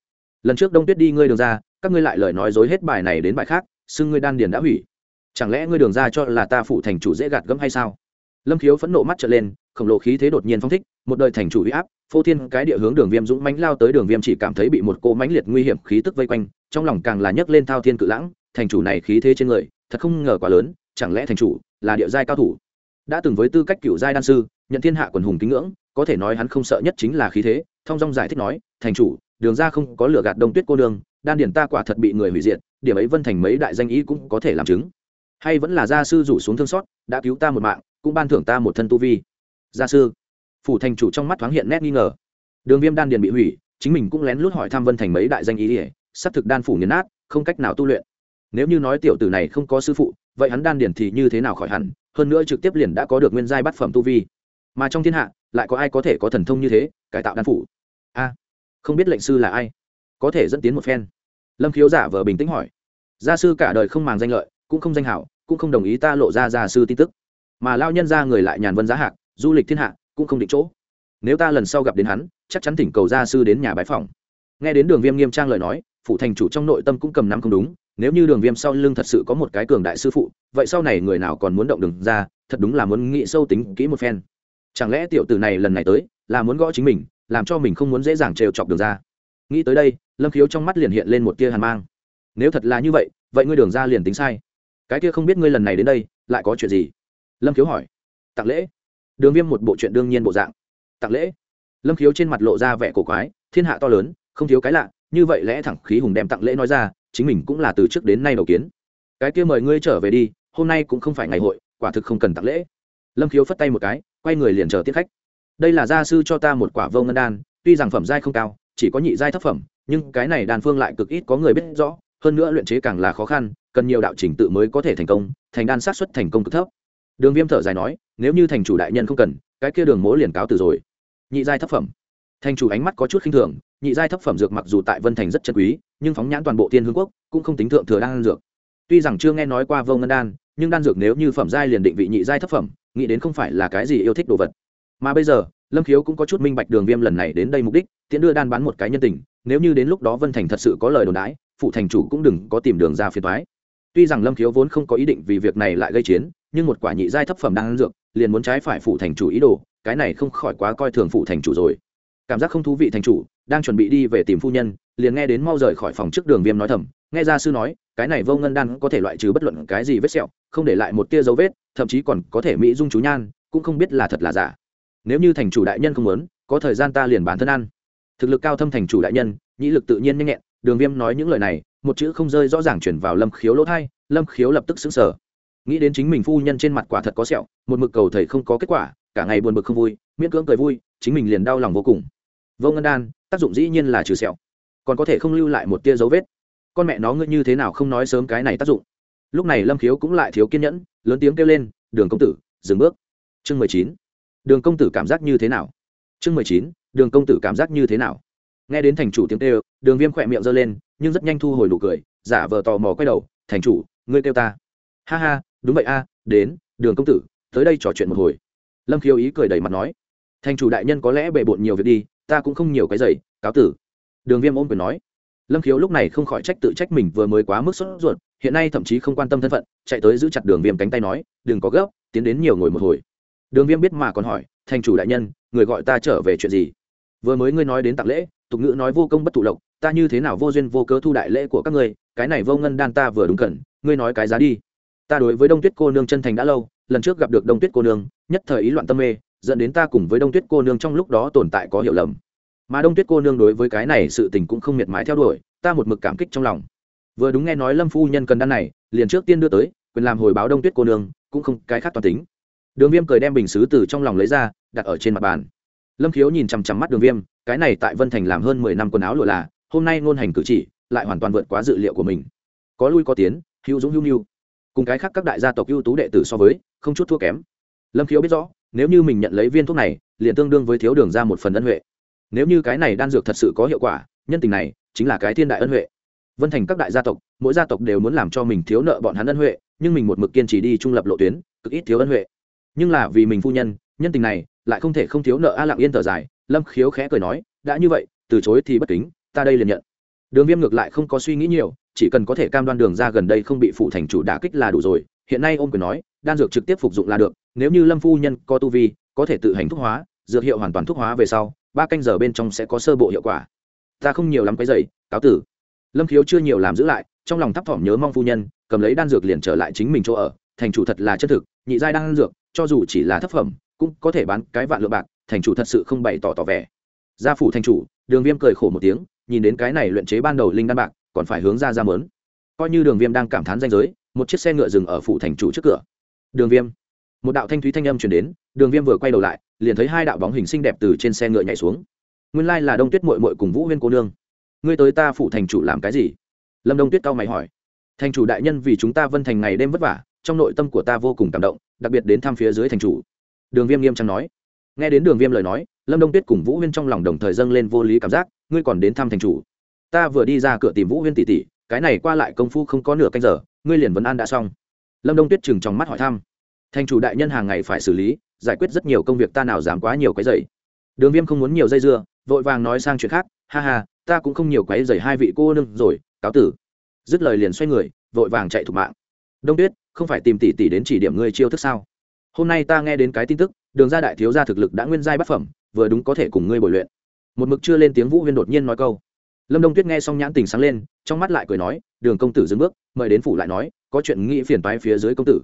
lần trước đông tuyết đi ngươi đường ra, các ngươi lại lời nói dối hết bài này đến bài khác, xưng ngươi đan điền đã hủy. Chẳng lẽ ngươi đường ra cho là ta phụ thành chủ dễ gạt gẫm hay sao? Lâm khiếu phẫn nộ mắt trở lên, khổng lồ khí thế đột nhiên phong thích, một đời thành chủ huy áp, phô thiên cái địa hướng đường viêm dũng mánh lao tới, đường viêm chỉ cảm thấy bị một cô mánh liệt nguy hiểm khí tức vây quanh, trong lòng càng là nhấc lên thao thiên cự lãng, thành chủ này khí thế trên người, thật không ngờ quá lớn, chẳng lẽ thành chủ là địa giai cao thủ? Đã từng với tư cách cựu giai đan sư, nhận thiên hạ quần hùng kính ngưỡng, có thể nói hắn không sợ nhất chính là khí thế thong dong giải thích nói, thành chủ, đường ra không có lửa gạt đông tuyết cô đường đan điển ta quả thật bị người hủy diệt, điểm ấy vân thành mấy đại danh ý cũng có thể làm chứng. Hay vẫn là gia sư rủ xuống thương xót, đã cứu ta một mạng cũng ban thưởng ta một thân tu vi. Gia sư, phủ thành chủ trong mắt thoáng hiện nét nghi ngờ. Đường viêm đan điền bị hủy, chính mình cũng lén lút hỏi thăm vân thành mấy đại danh ý ỉa s thực đan phủ nghiền nát, không cách nào tu luyện. Nếu như nói tiểu tử này không có sư phụ, vậy hắn đan điền thì như thế nào khỏi hẳn, hơn nữa trực tiếp liền đã có được nguyên giai bát phẩm tu vi. Mà trong thiên hạ, lại có ai có thể có thần thông như thế, cải tạo đan phủ? A, không biết lệnh sư là ai? Có thể dẫn tiến một phen. Lâm khiếu giả vờ bình tĩnh hỏi. Gia sư cả đời không màng danh lợi, cũng không danh hảo, cũng không đồng ý ta lộ ra gia sư tin tức mà lao nhân ra người lại nhàn vân giá hạc, du lịch thiên hạ, cũng không định chỗ. Nếu ta lần sau gặp đến hắn, chắc chắn thỉnh cầu gia sư đến nhà bái phòng nghe đến đường viêm nghiêm trang lời nói phụ thành chủ trong nội tâm cũng cầm nắm không đúng, nếu như đường viêm sau lưng thật sự có một cái cường đại sư phụ, vậy sau này người nào còn muốn động đường ra, thật đúng là muốn nghĩ sâu tính kỹ một phen. Chẳng lẽ tiểu tử này lần này tới, là muốn gõ chính mình, làm cho mình không muốn dễ dàng trêu chọc đường ra? Nghĩ tới đây, lâm khiếu trong mắt liền hiện lên một tia hàn mang. Nếu thật là như vậy vậy ngươi đường ra liền tính sai. Cái kia không biết ngươi lần này đến đây, lại có chuyện gì? Lâm khiếu hỏi. Tặng lễ. Đường viêm một bộ chuyện đương nhiên bộ dạng. Tặng lễ. Lâm khiếu trên mặt lộ ra vẻ cổ quái, thiên hạ to lớn, không thiếu cái lạ, như vậy lẽ thẳng khí hùng đem tặng lễ nói ra, chính mình cũng là từ trước đến nay đầu kiến. Cái kia mời ngươi trở về đi, hôm nay cũng không phải ngày hội, quả thực không cần tặng lễ. Lâm khiếu phất tay một cái, quay người liền chờ tiếp khách. Đây là gia sư cho ta một quả vô ngân đan, tuy rằng phẩm giai không cao, chỉ có nhị giai thấp phẩm, nhưng cái này đan phương lại cực ít có người biết rõ, hơn nữa luyện chế càng là khó khăn, cần nhiều đạo trình tự mới có thể thành công, thành đan sát xuất thành công cực thấp đường viêm thở dài nói, nếu như thành chủ đại nhân không cần, cái kia đường mố liền cáo từ rồi. Nhị giai thấp phẩm. Thành chủ ánh mắt có chút khinh thường, nhị giai thấp phẩm dược mặc dù tại vân thành rất chân quý, nhưng phóng nhãn toàn bộ tiên hương quốc cũng không tính thượng thừa đan dược. Tuy rằng chưa nghe nói qua vô ngân đan, nhưng đan dược nếu như phẩm giai liền định vị nhị giai thấp phẩm, nghĩ đến không phải là cái gì yêu thích đồ vật. Mà bây giờ, lâm khiếu cũng có chút minh bạch đường viêm lần này đến đây mục đích, tiễn đưa đan bán một cái nhân tình, nếu như đến lúc đó vân thành thật sự có lời đồn đãi phụ thành chủ cũng đừng có tìm đường ra phiền thoái tuy rằng lâm khiếu vốn không có ý định vì việc này lại gây chiến nhưng một quả nhị giai thấp phẩm đang ăn dược, liền muốn trái phải phụ thành chủ ý đồ, cái này không khỏi quá coi thường phụ thành chủ rồi. Cảm giác không thú vị thành chủ, đang chuẩn bị đi về tìm phu nhân, liền nghe đến mau rời khỏi phòng trước đường viêm nói thầm, nghe ra sư nói, cái này vô ngân đan có thể loại trừ bất luận cái gì vết sẹo, không để lại một tia dấu vết, thậm chí còn có thể mỹ dung chú nhan, cũng không biết là thật là giả. Nếu như thành chủ đại nhân không muốn, có thời gian ta liền bản thân ăn. Thực lực cao thâm thành chủ đại nhân, nhĩ lực tự nhiên nhanh nhẹn, đường viêm nói những lời này, một chữ không rơi rõ ràng chuyển vào lâm khiếu lỗ thai, lâm khiếu lập tức xứng sở nghĩ đến chính mình phu nhân trên mặt quả thật có sẹo, một mực cầu thầy không có kết quả, cả ngày buồn bực không vui, miễn cưỡng cười vui, chính mình liền đau lòng vô cùng. Vô ngân đan, tác dụng dĩ nhiên là trừ sẹo. Còn có thể không lưu lại một tia dấu vết. Con mẹ nó ngươi như thế nào không nói sớm cái này tác dụng? Lúc này lâm khiếu cũng lại thiếu kiên nhẫn, lớn tiếng kêu lên, đường công tử, dừng bước. Chương mười chín. Đường công tử cảm giác như thế nào? Chương mười chín, đường công tử cảm giác như thế nào? Nghe đến thành chủ tiếng kêu, đường viêm khỏe miệng giơ lên, nhưng rất nhanh thu hồi nụ cười, giả vờ tò mò quay đầu, thành chủ, ngươi kêu ta. Ha ha đúng vậy a, đến, đường công tử, tới đây trò chuyện một hồi. Lâm khiêu ý cười đầy mặt nói. Thành chủ đại nhân có lẽ bề bộn nhiều việc đi, ta cũng không nhiều cái giày cáo tử. Đường viêm ôm quyền nói. Lâm khiếu lúc này không khỏi trách tự trách mình vừa mới quá mức sốt ruột, hiện nay thậm chí không quan tâm thân phận, chạy tới giữ chặt đường viêm cánh tay nói, đừng có gấp, tiến đến nhiều ngồi một hồi. Đường viêm biết mà còn hỏi, thành chủ đại nhân, người gọi ta trở về chuyện gì? Vừa mới ngươi nói đến tặng lễ, tục ngữ nói vô công bất thụ lộc, ta như thế nào vô duyên vô cớ thu đại lễ của các ngươi, cái này vô ngân đan ta vừa đúng cần, ngươi nói cái giá đi ta đối với đông tuyết cô nương chân thành đã lâu, lần trước gặp được đông tuyết cô nương, nhất thời ý loạn tâm mê, dẫn đến ta cùng với đông tuyết cô nương trong lúc đó tồn tại có hiểu lầm. Mà đông tuyết cô nương đối với cái này sự tình cũng không miệt mái theo đuổi, ta một mực cảm kích trong lòng. Vừa đúng nghe nói lâm phu nhân cần đan này, liền trước tiên đưa tới, quyền làm hồi báo đông tuyết cô nương, cũng không cái khác toàn tính. Đường viêm cười đem bình xứ từ trong lòng lấy ra, đặt ở trên mặt bàn. Lâm khiếu nhìn chằm chằm mắt đường viêm, cái này tại vân thành làm hơn mười năm quần áo lụa là, hôm nay ngôn hành cử chỉ, lại hoàn toàn vượt quá dự liệu của mình. Có lui có tiến, hữu dũng hữu nhu cùng cái khác các đại gia tộc ưu tú đệ tử so với, không chút thua kém. Lâm khiếu biết rõ, nếu như mình nhận lấy viên thuốc này, liền tương đương với thiếu đường ra một phần ân huệ. Nếu như cái này đan dược thật sự có hiệu quả, nhân tình này chính là cái thiên đại ân huệ. Vân thành các đại gia tộc, mỗi gia tộc đều muốn làm cho mình thiếu nợ bọn hắn ân huệ, nhưng mình một mực kiên trì đi trung lập lộ tuyến, cực ít thiếu ân huệ. Nhưng là vì mình phu nhân nhân tình này lại không thể không thiếu nợ a lặng yên thở dài, lâm khiếu khẽ cười nói, đã như vậy, từ chối thì bất kính, ta đây liền nhận. Đường viêm ngược lại không có suy nghĩ nhiều chỉ cần có thể cam đoan đường ra gần đây không bị phụ thành chủ đả kích là đủ rồi. Hiện nay ông quyền nói, đan dược trực tiếp phục dụng là được, nếu như lâm phu nhân có tu vi, có thể tự hành thuốc hóa, dược hiệu hoàn toàn thuốc hóa về sau, ba canh giờ bên trong sẽ có sơ bộ hiệu quả. Ta không nhiều lắm cái giày cáo tử. Lâm khiếu chưa nhiều làm giữ lại, trong lòng thấp thỏm nhớ mong phu nhân, cầm lấy đan dược liền trở lại chính mình chỗ ở. Thành chủ thật là chân thực, nhị giai đan dược, cho dù chỉ là thấp phẩm, cũng có thể bán cái vạn lượng bạc, thành chủ thật sự không bày tỏ tỏ vẻ. Gia phủ thành chủ, đường viêm cười khổ một tiếng, nhìn đến cái này luyện chế ban đầu linh đan bạc còn phải hướng ra ra mớn. Coi như đường viêm đang cảm thán danh giới, một chiếc xe ngựa dừng ở phủ thành chủ trước cửa. Đường viêm. Một đạo thanh thúy thanh âm chuyển đến, đường viêm vừa quay đầu lại, liền thấy hai đạo bóng hình xinh đẹp từ trên xe ngựa nhảy xuống. Nguyên lai là đông tuyết mội mội cùng vũ huyên cô nương. Ngươi tới ta phủ thành chủ làm cái gì? Lâm đông tuyết cao mày hỏi. Thành chủ đại nhân vì chúng ta vân thành ngày đêm vất vả, trong nội tâm của ta vô cùng cảm động, đặc biệt đến thăm phía dưới thành chủ. Đường viêm nghiêm trang nói. Nghe đến đường viêm lời nói, lâm đông tuyết cùng vũ huyên trong lòng đồng thời dâng lên vô lý cảm giác, ngươi còn đến thăm thành chủ ta vừa đi ra cửa tìm vũ huyên tỷ tỷ, cái này qua lại công phu không có nửa canh giờ, ngươi liền vấn an đã xong. Lâm đông tuyết chừng trong mắt hỏi thăm. Thành chủ đại nhân hàng ngày phải xử lý, giải quyết rất nhiều công việc ta nào dám quá nhiều cái dày đường viêm không muốn nhiều dây dưa, vội vàng nói sang chuyện khác, ha ha, ta cũng không nhiều quấy dày hai vị cô nương rồi, cáo tử. Dứt lời liền xoay người, vội vàng chạy thục mạng. Đông tuyết, không phải tìm tỷ tỷ đến chỉ điểm ngươi chiêu thức sao? Hôm nay ta nghe đến cái tin tức, đường ra đại thiếu gia thực lực đã nguyên giai bát phẩm, vừa đúng có thể cùng ngươi bồi luyện. Một mực chưa lên tiếng vũ huyên đột nhiên nói câu lâm đông tuyết nghe xong nhãn tình sáng lên, trong mắt lại cười nói, đường công tử dừng bước, mời đến phủ lại nói, có chuyện nghĩ phiền toái phía dưới công tử.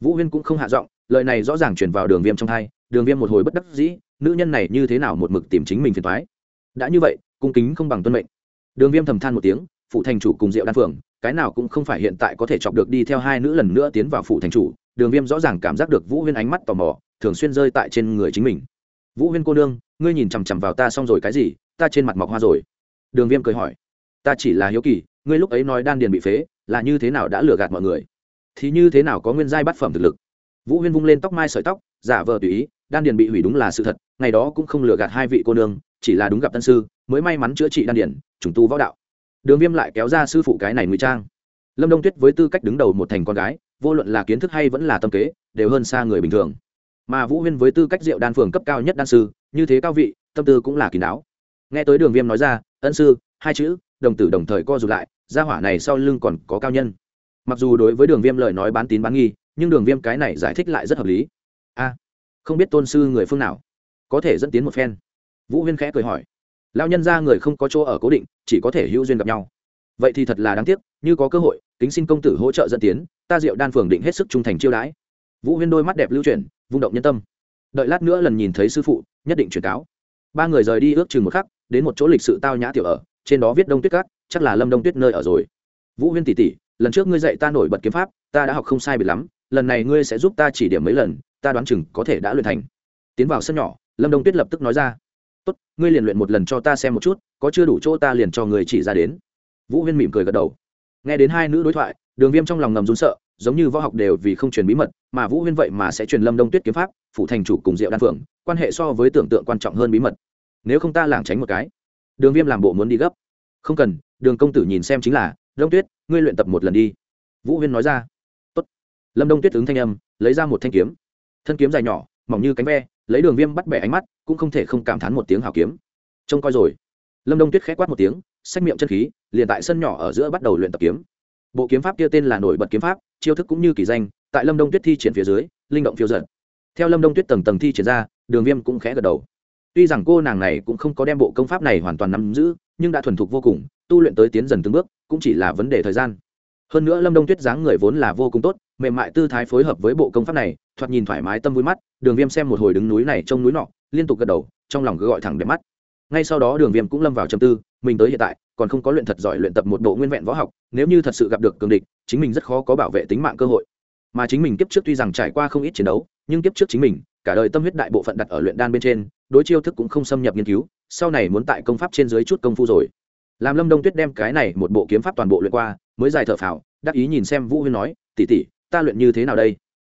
Vũ huyên cũng không hạ giọng, lời này rõ ràng truyền vào đường viêm trong thai, đường viêm một hồi bất đắc dĩ, nữ nhân này như thế nào một mực tìm chính mình phiền toái? Đã như vậy, cung kính không bằng tuân mệnh. Đường viêm thầm than một tiếng phụ thành chủ cùng diệu đan phượng, cái nào cũng không phải hiện tại có thể chọc được đi theo hai nữ lần nữa tiến vào phụ thành chủ. Đường viêm rõ ràng cảm giác được vũ huyên ánh mắt tò mò, thường xuyên rơi tại trên người chính mình. Vũ huyên cô nương, ngươi nhìn chằm chằm vào ta xong rồi cái gì? Ta trên mặt mọc hoa rồi đường viêm cười hỏi, ta chỉ là hiếu kỳ, ngươi lúc ấy nói đan điền bị phế, là như thế nào đã lừa gạt mọi người? Thì như thế nào có nguyên giai bát phẩm thực lực? Vũ huyên vung lên tóc mai sợi tóc, giả vờ tùy ý, đan điền bị hủy đúng là sự thật, ngày đó cũng không lừa gạt hai vị cô nương, chỉ là đúng gặp tân sư, mới may mắn chữa trị đan điền, trùng tu võ đạo. Đường viêm lại kéo ra sư phụ cái này ngụy trang. Lâm đông tuyết với tư cách đứng đầu một thành con gái, vô luận là kiến thức hay vẫn là tâm kế, đều hơn xa người bình thường. Mà vũ huyên với tư cách diệu đan phường cấp cao nhất đan sư, như thế cao vị, tâm tư cũng là kín đáo. Nghe tới đường viêm nói ra ân sư, hai chữ, đồng tử đồng thời co rụt lại, gia hỏa này sau lưng còn có cao nhân. Mặc dù đối với đường viêm lời nói bán tín bán nghi, nhưng đường viêm cái này giải thích lại rất hợp lý. A, không biết tôn sư người phương nào, có thể dẫn tiến một phen. Vũ huyên khẽ cười hỏi. Lao nhân ra người không có chỗ ở cố định, chỉ có thể hữu duyên gặp nhau. Vậy thì thật là đáng tiếc, như có cơ hội, kính xin công tử hỗ trợ dẫn tiến, ta diệu đan phường định hết sức trung thành chiêu đãi. Vũ huyên đôi mắt đẹp lưu chuyển, vung động nhân tâm. Đợi lát nữa lần nhìn thấy sư phụ, nhất định truyền cáo. Ba người rời đi ước chừng một khắc đến một chỗ lịch sự tao nhã tiểu ở, trên đó viết đông tuyết cát chắc là lâm đông tuyết nơi ở rồi. Vũ huyên tỷ tỷ, lần trước ngươi dạy ta nổi bật kiếm pháp, ta đã học không sai biệt lắm, lần này ngươi sẽ giúp ta chỉ điểm mấy lần, ta đoán chừng có thể đã luyện thành. Tiến vào sân nhỏ, lâm đông tuyết lập tức nói ra. Tốt, ngươi liền luyện một lần cho ta xem một chút, có chưa đủ chỗ ta liền cho người chỉ ra đến. Vũ huyên mỉm cười gật đầu. Nghe đến hai nữ đối thoại, đường viêm trong lòng ngầm rún sợ, giống như võ học đều vì không truyền bí mật, mà vũ huyên vậy mà sẽ truyền lâm đông tuyết kiếm pháp phụ thành chủ cùng diệu đan phượng, quan hệ so với tưởng tượng quan trọng hơn bí mật nếu không ta lảng tránh một cái. Đường viêm làm bộ muốn đi gấp. Không cần, đường công tử nhìn xem chính là, đông tuyết, ngươi luyện tập một lần đi. Vũ huyên nói ra. Tốt. lâm đông tuyết ứng thanh âm, lấy ra một thanh kiếm. Thân kiếm dài nhỏ, mỏng như cánh ve, lấy đường viêm bắt bẻ ánh mắt, cũng không thể không cảm thán một tiếng hào kiếm. Trông coi rồi. Lâm đông tuyết k h ẽ quát một tiếng, xách miệng chân khí, liền tại sân nhỏ ở giữa bắt đầu luyện tập kiếm. Bộ kiếm pháp kia tên là nổi bật kiếm pháp, chiêu thức cũng như kỳ danh, tại lâm đông tuyết thi triển phía dưới, linh động phiêu giật theo lâm đông tuyết tầng tầng thi triển ra, đường viêm cũng khẽ gật đầu tuy rằng cô nàng này cũng không có đem bộ công pháp này hoàn toàn nắm giữ, nhưng đã thuần thục vô cùng, tu luyện tới tiến dần từng bước, cũng chỉ là vấn đề thời gian. Hơn nữa lâm đông tuyết dáng người vốn là vô cùng tốt, mềm mại tư thái phối hợp với bộ công pháp này, thoạt nhìn thoải mái tâm vui mắt, đường viêm xem một hồi đứng núi này trông núi nọ, liên tục gật đầu, trong lòng cứ gọi thẳng đẹp mắt. Ngay sau đó đường viêm cũng lâm vào châm tư, mình tới hiện tại, còn không có luyện thật giỏi luyện tập một bộ nguyên vẹn võ học, nếu như thật sự gặp được cường địch, chính mình rất khó có bảo vệ tính mạng cơ hội. Mà chính mình kiếp trước tuy rằng trải qua không ít chiến đấu, nhưng kiếp trước chính mình, cả đời tâm huyết đại bộ phận đặt ở luyện đan bên trên đối chiêu thức cũng không xâm nhập nghiên cứu, sau này muốn tại công pháp trên dưới chút công phu rồi. Làm lâm đông tuyết đem cái này một bộ kiếm pháp toàn bộ luyện qua, mới dài thở phào, đắc ý nhìn xem vũ huyên nói tỉ tỉ ta luyện như thế nào đây?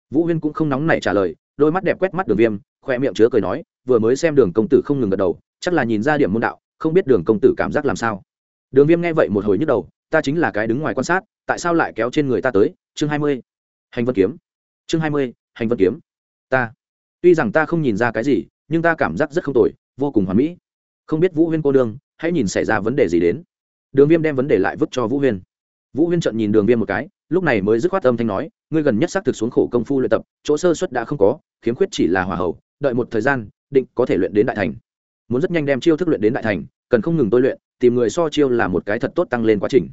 Vũ huyên cũng không nóng nảy trả lời, đôi mắt đẹp quét mắt đường viêm, khoe miệng chứa cười nói, vừa mới xem đường công tử không ngừng gật đầu, chắc là nhìn ra điểm môn đạo, không biết đường công tử cảm giác làm sao? Đường viêm nghe vậy một hồi nhức đầu, ta chính là cái đứng ngoài quan sát, tại sao lại kéo trên người ta tới? Chương hai mươi. Hành vân kiếm. Chương hai mươi, hành vân kiếm. Ta. Tuy rằng ta không nhìn ra cái gì nhưng ta cảm giác rất không tồi, vô cùng hoàn mỹ. Không biết vũ huyên cô đương hãy nhìn xảy ra vấn đề gì đến. Đường viêm đem vấn đề lại vứt cho vũ huyên. Vũ huyên trợn nhìn đường viêm một cái, lúc này mới dứt khoát âm thanh nói, ngươi gần nhất xác thực xuống khổ công phu luyện tập, chỗ sơ xuất đã không có, khiếm khuyết chỉ là hòa hậu đợi một thời gian, định có thể luyện đến đại thành. Muốn rất nhanh đem chiêu thức luyện đến đại thành, cần không ngừng tôi luyện, tìm người so chiêu là một cái thật tốt tăng lên quá trình.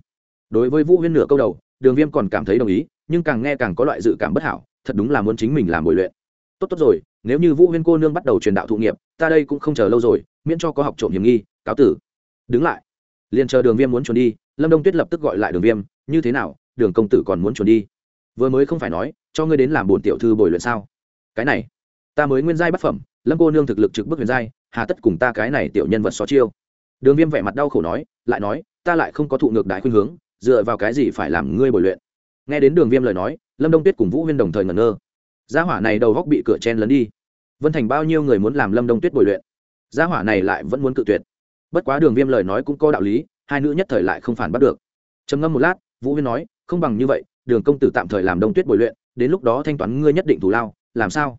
Đối với vũ huyên nửa câu đầu, đường viêm còn cảm thấy đồng ý, nhưng càng nghe càng có loại dự cảm bất hảo, thật đúng là muốn chính mình làm bồi luyện tốt tốt rồi, nếu như vũ huyên cô nương bắt đầu truyền đạo thụ nghiệp, ta đây cũng không chờ lâu rồi, miễn cho có học trộm hiểm nghi, cáo tử. Đứng lại. Liền chờ đường viêm muốn trốn đi, lâm đông tuyết lập tức gọi lại đường viêm, như thế nào, đường công tử còn muốn trốn đi? Vừa mới không phải nói, cho ngươi đến làm bồn tiểu thư bồi luyện sao? Cái này, ta mới nguyên giai bất phẩm, lâm cô nương thực lực trực bức huyền giai, hà tất cùng ta cái này tiểu nhân vật xó chiêu. Đường viêm vẻ mặt đau khổ nói, lại nói, ta lại không có thụ ngược đại khuyên hướng, dựa vào cái gì phải làm ngươi bồi luyện? Nghe đến đường viêm lời nói, lâm đông tuyết cùng vũ huyên đồng thời ngẩn ngơ gia hỏa này đầu góc bị cửa chen lấn đi. Vân thành bao nhiêu người muốn làm lâm đông tuyết bồi luyện? Gia hỏa này lại vẫn muốn cự tuyệt. Bất quá đường viêm lời nói cũng có đạo lý, hai nữ nhất thời lại không phản bắt được. Trầm ngâm một lát, vũ huyên nói, không bằng như vậy, đường công tử tạm thời làm đông tuyết bồi luyện, đến lúc đó thanh toán ngươi nhất định thủ lao, làm sao?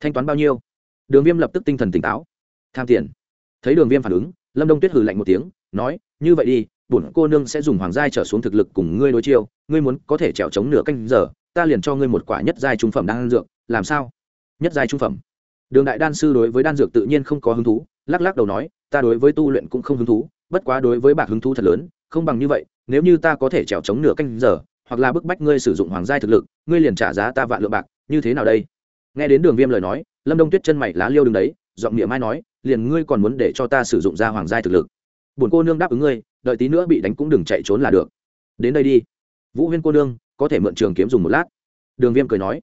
Thanh toán bao nhiêu? Đường viêm lập tức tinh thần tỉnh táo. Tham tiền. Thấy đường viêm phản ứng, lâm đông tuyết hừ lạnh một tiếng, nói, như vậy đi, bổn cô nương sẽ dùng hoàng giai trở xuống thực lực cùng ngươi đối chiêu, ngươi muốn có thể trèo chống nửa canh giờ, ta liền cho ngươi một quả nhất giai trung phẩm đan dược làm sao? Nhất giai trung phẩm. Đường đại đan sư đối với đan dược tự nhiên không có hứng thú, lắc lắc đầu nói, ta đối với tu luyện cũng không hứng thú, bất quá đối với bạc hứng thú thật lớn, không bằng như vậy, nếu như ta có thể trèo chống nửa canh giờ, hoặc là bức bách ngươi sử dụng hoàng giai thực lực, ngươi liền trả giá ta vạn lượng bạc, như thế nào đây? Nghe đến đường viêm lời nói, lâm đông tuyết chân mày lá liêu đứng đấy, giọng miệng mai nói, liền ngươi còn muốn để cho ta sử dụng ra hoàng giai thực lực? Bổn cô nương đáp ứng ngươi, đợi tí nữa bị đánh cũng đừng chạy trốn là được. Đến đây đi. Vũ huyên cô nương, có thể mượn trường kiếm dùng một lát. Đường viêm cười nói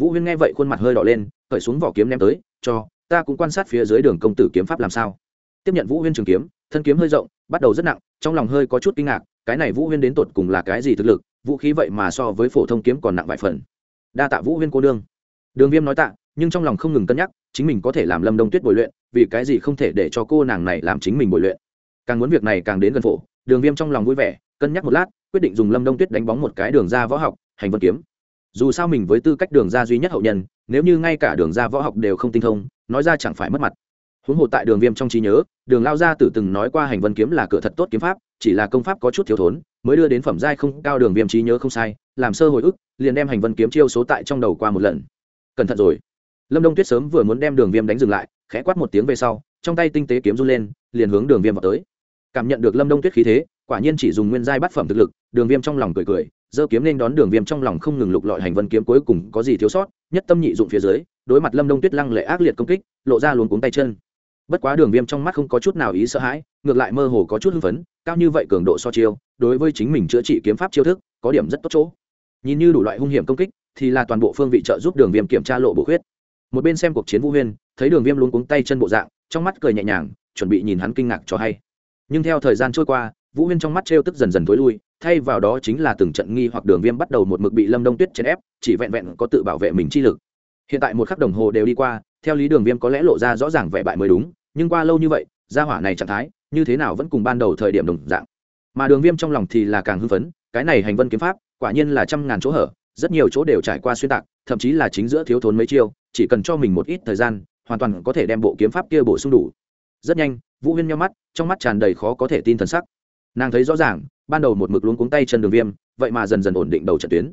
vũ huyên nghe vậy khuôn mặt hơi đỏ lên khởi xuống vỏ kiếm ném tới, cho, ta cũng quan sát phía dưới đường công tử kiếm pháp làm sao. Tiếp nhận vũ huyên trường kiếm, thân kiếm hơi rộng, bắt đầu rất nặng, trong lòng hơi có chút kinh ngạc, cái này vũ huyên đến tột cùng là cái gì thực lực, vũ khí vậy mà so với phổ thông kiếm còn nặng vài phần. Đa tạ vũ huyên cô đương. đường viêm nói tạ, nhưng trong lòng không ngừng cân nhắc, chính mình có thể làm lâm đông tuyết bồi luyện, vì cái gì không thể để cho cô nàng này làm chính mình bồi luyện. Càng muốn việc này càng đến gần phổ, đường viêm trong lòng vui vẻ, cân nhắc một lát, quyết định dùng lâm đông tuyết đánh bóng một cái đường ra võ học, hành vân kiếm dù sao mình với tư cách đường ra duy nhất hậu nhân, nếu như ngay cả đường ra võ học đều không tinh thông, nói ra chẳng phải mất mặt. Huống hồ tại đường viêm trong trí nhớ, đường lao gia tử từng nói qua hành vân kiếm là cửa thật tốt kiếm pháp, chỉ là công pháp có chút thiếu thốn, mới đưa đến phẩm giai không cao đường viêm trí nhớ không sai, làm sơ hồi ức, liền đem hành vân kiếm chiêu số tại trong đầu qua một lần. Cẩn thận rồi. Lâm đông tuyết sớm vừa muốn đem đường viêm đánh dừng lại, khẽ quát một tiếng về sau, trong tay tinh tế kiếm run lên, liền hướng đường viêm vào tới. Cảm nhận được lâm đông tuyết khí thế, quả nhiên chỉ dùng nguyên giai bát phẩm thực lực, đường viêm trong lòng cười cười giơ kiếm nên đón đường viêm trong lòng không ngừng lục lọi hành vân kiếm cuối cùng có gì thiếu sót, nhất tâm nhị dụng phía dưới, đối mặt lâm đông tuyết lăng lệ ác liệt công kích, lộ ra luồn cuống tay chân. Bất quá đường viêm trong mắt không có chút nào ý sợ hãi, ngược lại mơ hồ có chút hưng phấn, cao như vậy cường độ so chiêu, đối với chính mình chữa trị kiếm pháp chiêu thức, có điểm rất tốt chỗ. Nhìn như đủ loại hung hiểm công kích, thì là toàn bộ phương vị trợ giúp đường viêm kiểm tra lộ bổ khuyết. Một bên xem cuộc chiến vũ huyên, thấy đường viêm luôn cuống tay chân bộ dạng, trong mắt cười nhẹ nhàng, chuẩn bị nhìn hắn kinh ngạc cho hay. Nhưng theo thời gian trôi qua, vũ huyên trong mắt trêu tức dần dần t ố i lui thay vào đó chính là từng trận nghi hoặc đường viêm bắt đầu một mực bị lâm đông tuyết chèn ép, chỉ vẹn vẹn có tự bảo vệ mình chi lực. Hiện tại một khắc đồng hồ đều đi qua, theo lý đường viêm có lẽ lộ ra rõ ràng vẻ bại mới đúng, nhưng qua lâu như vậy, gia hỏa này trạng thái, như thế nào vẫn cùng ban đầu thời điểm đồng dạng. Mà đường viêm trong lòng thì là càng hưng phấn, cái này hành vân kiếm pháp, quả nhiên là trăm ngàn chỗ hở, rất nhiều chỗ đều trải qua xuyên tạc, thậm chí là chính giữa thiếu thốn mấy chiêu, chỉ cần cho mình một ít thời gian, hoàn toàn có thể đem bộ kiếm pháp kia bổ sung đủ. Rất nhanh, vũ huyên nhau mắt, trong mắt tràn đầy khó có thể tin thần sắc. Nàng thấy rõ ràng ban đầu một mực luống cuống tay chân đường viêm, vậy mà dần dần ổn định đầu trận tuyến.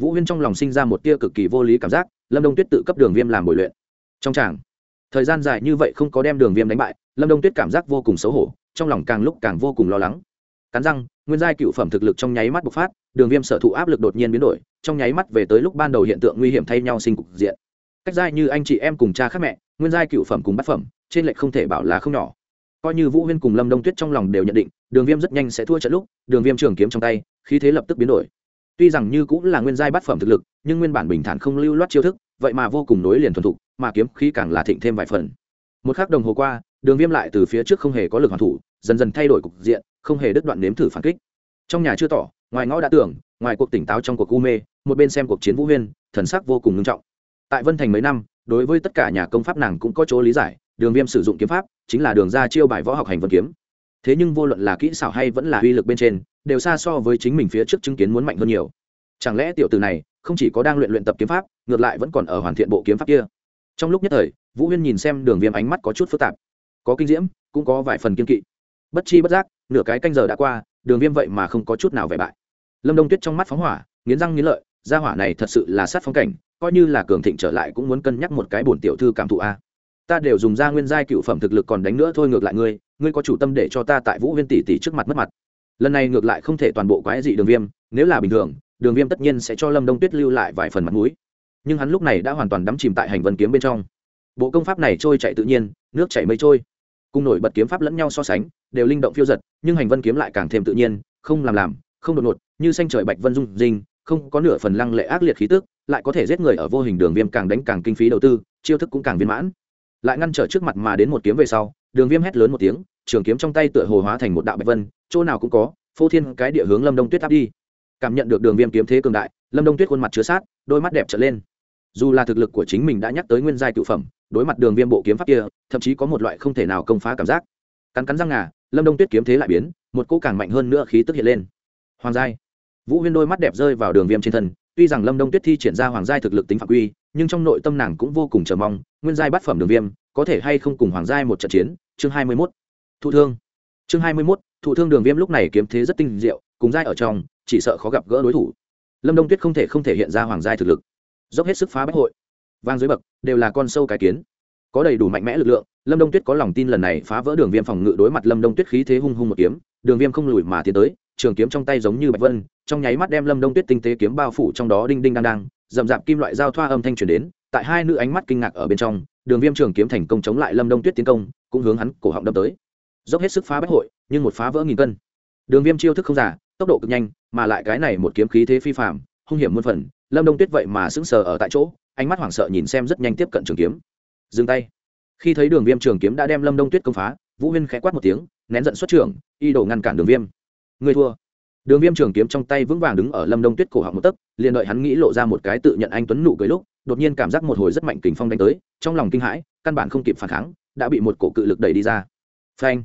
Vũ huyên trong lòng sinh ra một tia cực kỳ vô lý cảm giác, lâm đông tuyết tự cấp đường viêm làm bồi luyện. Trong tràng, thời gian dài như vậy không có đem đường viêm đánh bại, lâm đông tuyết cảm giác vô cùng xấu hổ, trong lòng càng lúc càng vô cùng lo lắng. Cắn răng, nguyên giai cựu phẩm thực lực trong nháy mắt bộc phát, đường viêm sở thụ áp lực đột nhiên biến đổi, trong nháy mắt về tới lúc ban đầu hiện tượng nguy hiểm thay nhau sinh cục diện. Cách giai như anh chị em cùng cha khác mẹ, nguyên giai cựu phẩm cùng bát phẩm, trên lệch không thể bảo là không nhỏ coi như vũ huyên cùng lâm đông tuyết trong lòng đều nhận định, đường viêm rất nhanh sẽ thua trận lúc, đường viêm trường kiếm trong tay, khí thế lập tức biến đổi. tuy rằng như cũng là nguyên giai bát phẩm thực lực, nhưng nguyên bản bình thản không lưu loát chiêu thức, vậy mà vô cùng nối liền thuần thục, mà kiếm khí càng là thịnh thêm vài phần. một k h ắ c đồng hồ qua, đường viêm lại từ phía trước không hề có lực hoàn thủ, dần dần thay đổi cục diện, không hề đứt đoạn nếm thử phản kích. trong nhà chưa tỏ, ngoài ngõ đã tưởng, ngoài cuộc tỉnh táo trong cuộc u mê, một bên xem cuộc chiến vũ huyên, thần sắc vô cùng nghiêm trọng. tại vân thành mấy năm, đối với tất cả nhà công pháp nàng cũng có chỗ lý giải đường viêm sử dụng kiếm pháp chính là đường ra chiêu bài võ học hành vân kiếm. Thế nhưng vô luận là kỹ xảo hay vẫn là uy lực bên trên, đều xa so với chính mình phía trước chứng kiến muốn mạnh hơn nhiều. Chẳng lẽ tiểu từ này không chỉ có đang luyện luyện tập kiếm pháp, ngược lại vẫn còn ở hoàn thiện bộ kiếm pháp kia? Trong lúc nhất thời, vũ huyên nhìn xem đường viêm ánh mắt có chút phức tạp. Có kinh diễm, cũng có vài phần kiên kỵ. Bất chi bất giác, nửa cái canh giờ đã qua, đường viêm vậy mà không có chút nào vẻ bại. Lâm đông tuyết trong mắt phóng hỏa, nghiến răng nghiến lợi, gia hỏa này thật sự là sát phong cảnh, coi như là cường thịnh trở lại cũng muốn cân nhắc một cái bổn tiểu thư cảm thụ a ta đều dùng ra nguyên giai cựu phẩm thực lực còn đánh nữa thôi, ngược lại ngươi ngươi có chủ tâm để cho ta tại vũ huyên tỷ tỷ trước mặt mất mặt. Lần này ngược lại không thể toàn bộ quái dị đường viêm, nếu là bình thường, đường viêm tất nhiên sẽ cho lâm đông tuyết lưu lại vài phần mặt mũi. Nhưng hắn lúc này đã hoàn toàn đắm chìm tại hành vân kiếm bên trong. Bộ công pháp này trôi chạy tự nhiên, nước chảy mây trôi. Cùng nổi bật kiếm pháp lẫn nhau so sánh, đều linh động phiêu giật, nhưng hành vân kiếm lại càng thêm tự nhiên, không làm làm, không đột ngột, như xanh trời bạch vân dung dinh không có nửa phần lăng lệ ác liệt khí tức, lại có thể giết người ở vô hình đường viêm càng đánh càng kinh phí đầu tư, chiêu thức cũng càng viên mãn lại ngăn trở trước mặt mà đến một kiếm về sau, đường viêm hét lớn một tiếng, trường kiếm trong tay tựa hồ hóa thành một đạo bạch vân, chỗ nào cũng có, phô thiên cái địa hướng lâm đông tuyết áp đi. Cảm nhận được đường viêm kiếm thế cường đại, lâm đông tuyết khuôn mặt chứa sát, đôi mắt đẹp trở lên. Dù là thực lực của chính mình đã nhắc tới nguyên giai cựu phẩm, đối mặt đường viêm bộ kiếm pháp kia, thậm chí có một loại không thể nào công phá cảm giác. Cắn cắn răng ngà, lâm đông tuyết kiếm thế lại biến, một cỗ càng mạnh hơn nữa khí tức hiện lên. Hoàng giai. Vũ huyên đôi mắt đẹp rơi vào đường viêm trên thân tuy rằng lâm đông tuyết thi triển ra hoàng giai thực lực tính phạm quy, nhưng trong nội tâm nàng cũng vô cùng chờ mong, nguyên giai bát phẩm đường viêm, có thể hay không cùng hoàng giai một trận chiến? Chương hai mươi mốt. Thụ thương. Chương hai mươi mốt, thụ thương đường viêm lúc này kiếm thế rất tinh diệu, cùng giai ở trong, chỉ sợ khó gặp gỡ đối thủ. Lâm đông tuyết không thể không thể hiện ra hoàng giai thực lực. Dốc hết sức phá bách hội. Vang dưới bậc, đều là con sâu cái kiến. Có đầy đủ mạnh mẽ lực lượng, lâm đông tuyết có lòng tin lần này phá vỡ đường viêm phòng ngự đối mặt lâm đông tuyết khí thế hung hung một kiếm, đường viêm không lùi mà tiến tới trường kiếm trong tay giống như bạch vân, trong nháy mắt đem lâm đông tuyết tinh tế kiếm bao phủ trong đó đinh đinh đang đang, rậm rạp kim loại giao thoa âm thanh truyền đến, tại hai nữ ánh mắt kinh ngạc ở bên trong, đường viêm trường kiếm thành công chống lại lâm đông tuyết tiến công, cũng hướng hắn cổ họng đâm tới. Dốc hết sức phá bách hội, nhưng một phá vỡ nghìn cân. Đường viêm chiêu thức không giả, tốc độ cực nhanh, mà lại cái này một kiếm khí thế phi phạm hung hiểm muôn phần, lâm đông tuyết vậy mà sững sờ ở tại chỗ, ánh mắt hoảng sợ nhìn xem rất nhanh tiếp cận trường kiếm. Dừng tay. Khi thấy đường viêm trường kiếm đã đem lâm đông tuyết công phá, vũ huyên khẽ quát một tiếng, nén giận xuất trưởng, y đổ ngăn cản đường viêm. Ngươi thua. Đường viêm trường kiếm trong tay vững vàng đứng ở lâm đông tuyết cổ họng một tấc, liền đợi hắn nghĩ lộ ra một cái tự nhận anh tuấn nụ cười lúc, đột nhiên cảm giác một hồi rất mạnh kình phong đánh tới, trong lòng kinh hãi, căn bản không kịp phản kháng, đã bị một cổ cự lực đẩy đi ra. Phanh!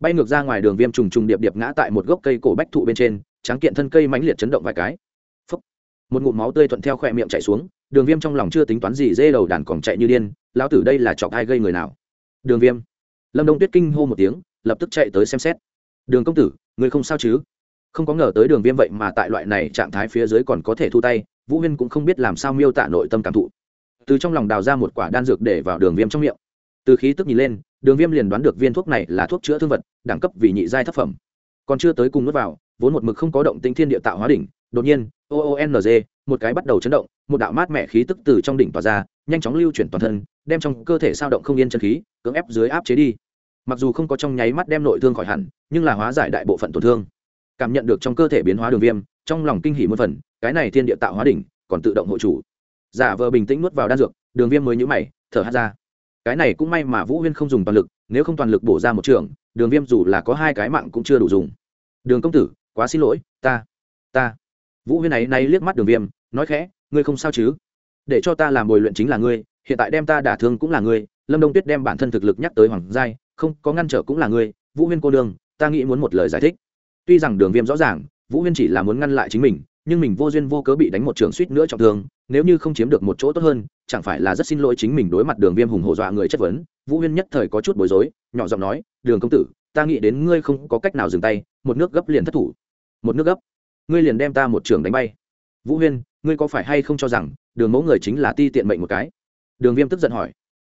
Bay ngược ra ngoài đường viêm trùng trùng điệp điệp ngã tại một gốc cây cổ bách thụ bên trên, tráng kiện thân cây mãnh liệt chấn động vài cái. Phúc. một ngụm máu tươi thuận theo khỏe miệng chạy xuống, đường viêm trong lòng chưa tính toán gì dê đầu đàn còn chạy như điên, lão tử đây là chọc ai gây người nào? Đường viêm! Lâm đông tuyết kinh hô một tiếng, lập tức chạy tới xem xét. Đường công tử người không sao chứ? Không có ngờ tới đường viêm vậy mà tại loại này trạng thái phía dưới còn có thể thu tay, vũ huyên cũng không biết làm sao miêu tả nội tâm cảm thụ. Từ trong lòng đào ra một quả đan dược để vào đường viêm trong miệng. Từ khí tức nhìn lên, đường viêm liền đoán được viên thuốc này là thuốc chữa thương vật, đẳng cấp vì nhị giai thất phẩm. Còn chưa tới cùng nuốt vào, vốn một mực không có động tinh thiên địa tạo hóa đỉnh, đột nhiên oong một cái bắt đầu chấn động, một đạo mát mẻ khí tức từ trong đỉnh tỏa ra, nhanh chóng lưu chuyển toàn thân, đem trong cơ thể sao động không yên chân khí, cưỡng ép dưới áp chế đi mặc dù không có trong nháy mắt đem nội thương khỏi hẳn, nhưng là hóa giải đại bộ phận tổn thương. Cảm nhận được trong cơ thể biến hóa đường viêm, trong lòng kinh hỉ một phần, cái này thiên địa tạo hóa đỉnh, còn tự động hộ chủ. Giả vờ bình tĩnh nuốt vào đan dược, đường viêm mới nhũ mày, thở hát ra. Cái này cũng may mà vũ huyên không dùng toàn lực, nếu không toàn lực bổ ra một trường, đường viêm dù là có hai cái mạng cũng chưa đủ dùng. Đường công tử, quá xin lỗi, ta ta. Vũ huyên này nay liếc mắt đường viêm, nói khẽ, ngươi không sao chứ? Để cho ta làm bồi luyện chính là ngươi, hiện tại đem ta đả thương cũng là ngươi, lâm đông tuyết đem bản thân thực lực nhắc tới hoàng giai không, có ngăn trở cũng là ngươi, vũ huyên cô đường ta nghĩ muốn một lời giải thích. Tuy rằng đường viêm rõ ràng, vũ huyên chỉ là muốn ngăn lại chính mình, nhưng mình vô duyên vô cớ bị đánh một trường suýt nữa trọng thương, nếu như không chiếm được một chỗ tốt hơn, chẳng phải là rất xin lỗi chính mình đối mặt đường viêm hùng hổ dọa người chất vấn. Vũ huyên nhất thời có chút bối rối, nhỏ giọng nói, đường công tử, ta nghĩ đến ngươi không có cách nào dừng tay, một nước gấp liền thất thủ. Một nước gấp? Ngươi liền đem ta một trường đánh bay. Vũ huyên, ngươi có phải hay không cho rằng, đường mẫu người chính là ti tiện mệnh một cái? Đường viêm tức giận hỏi.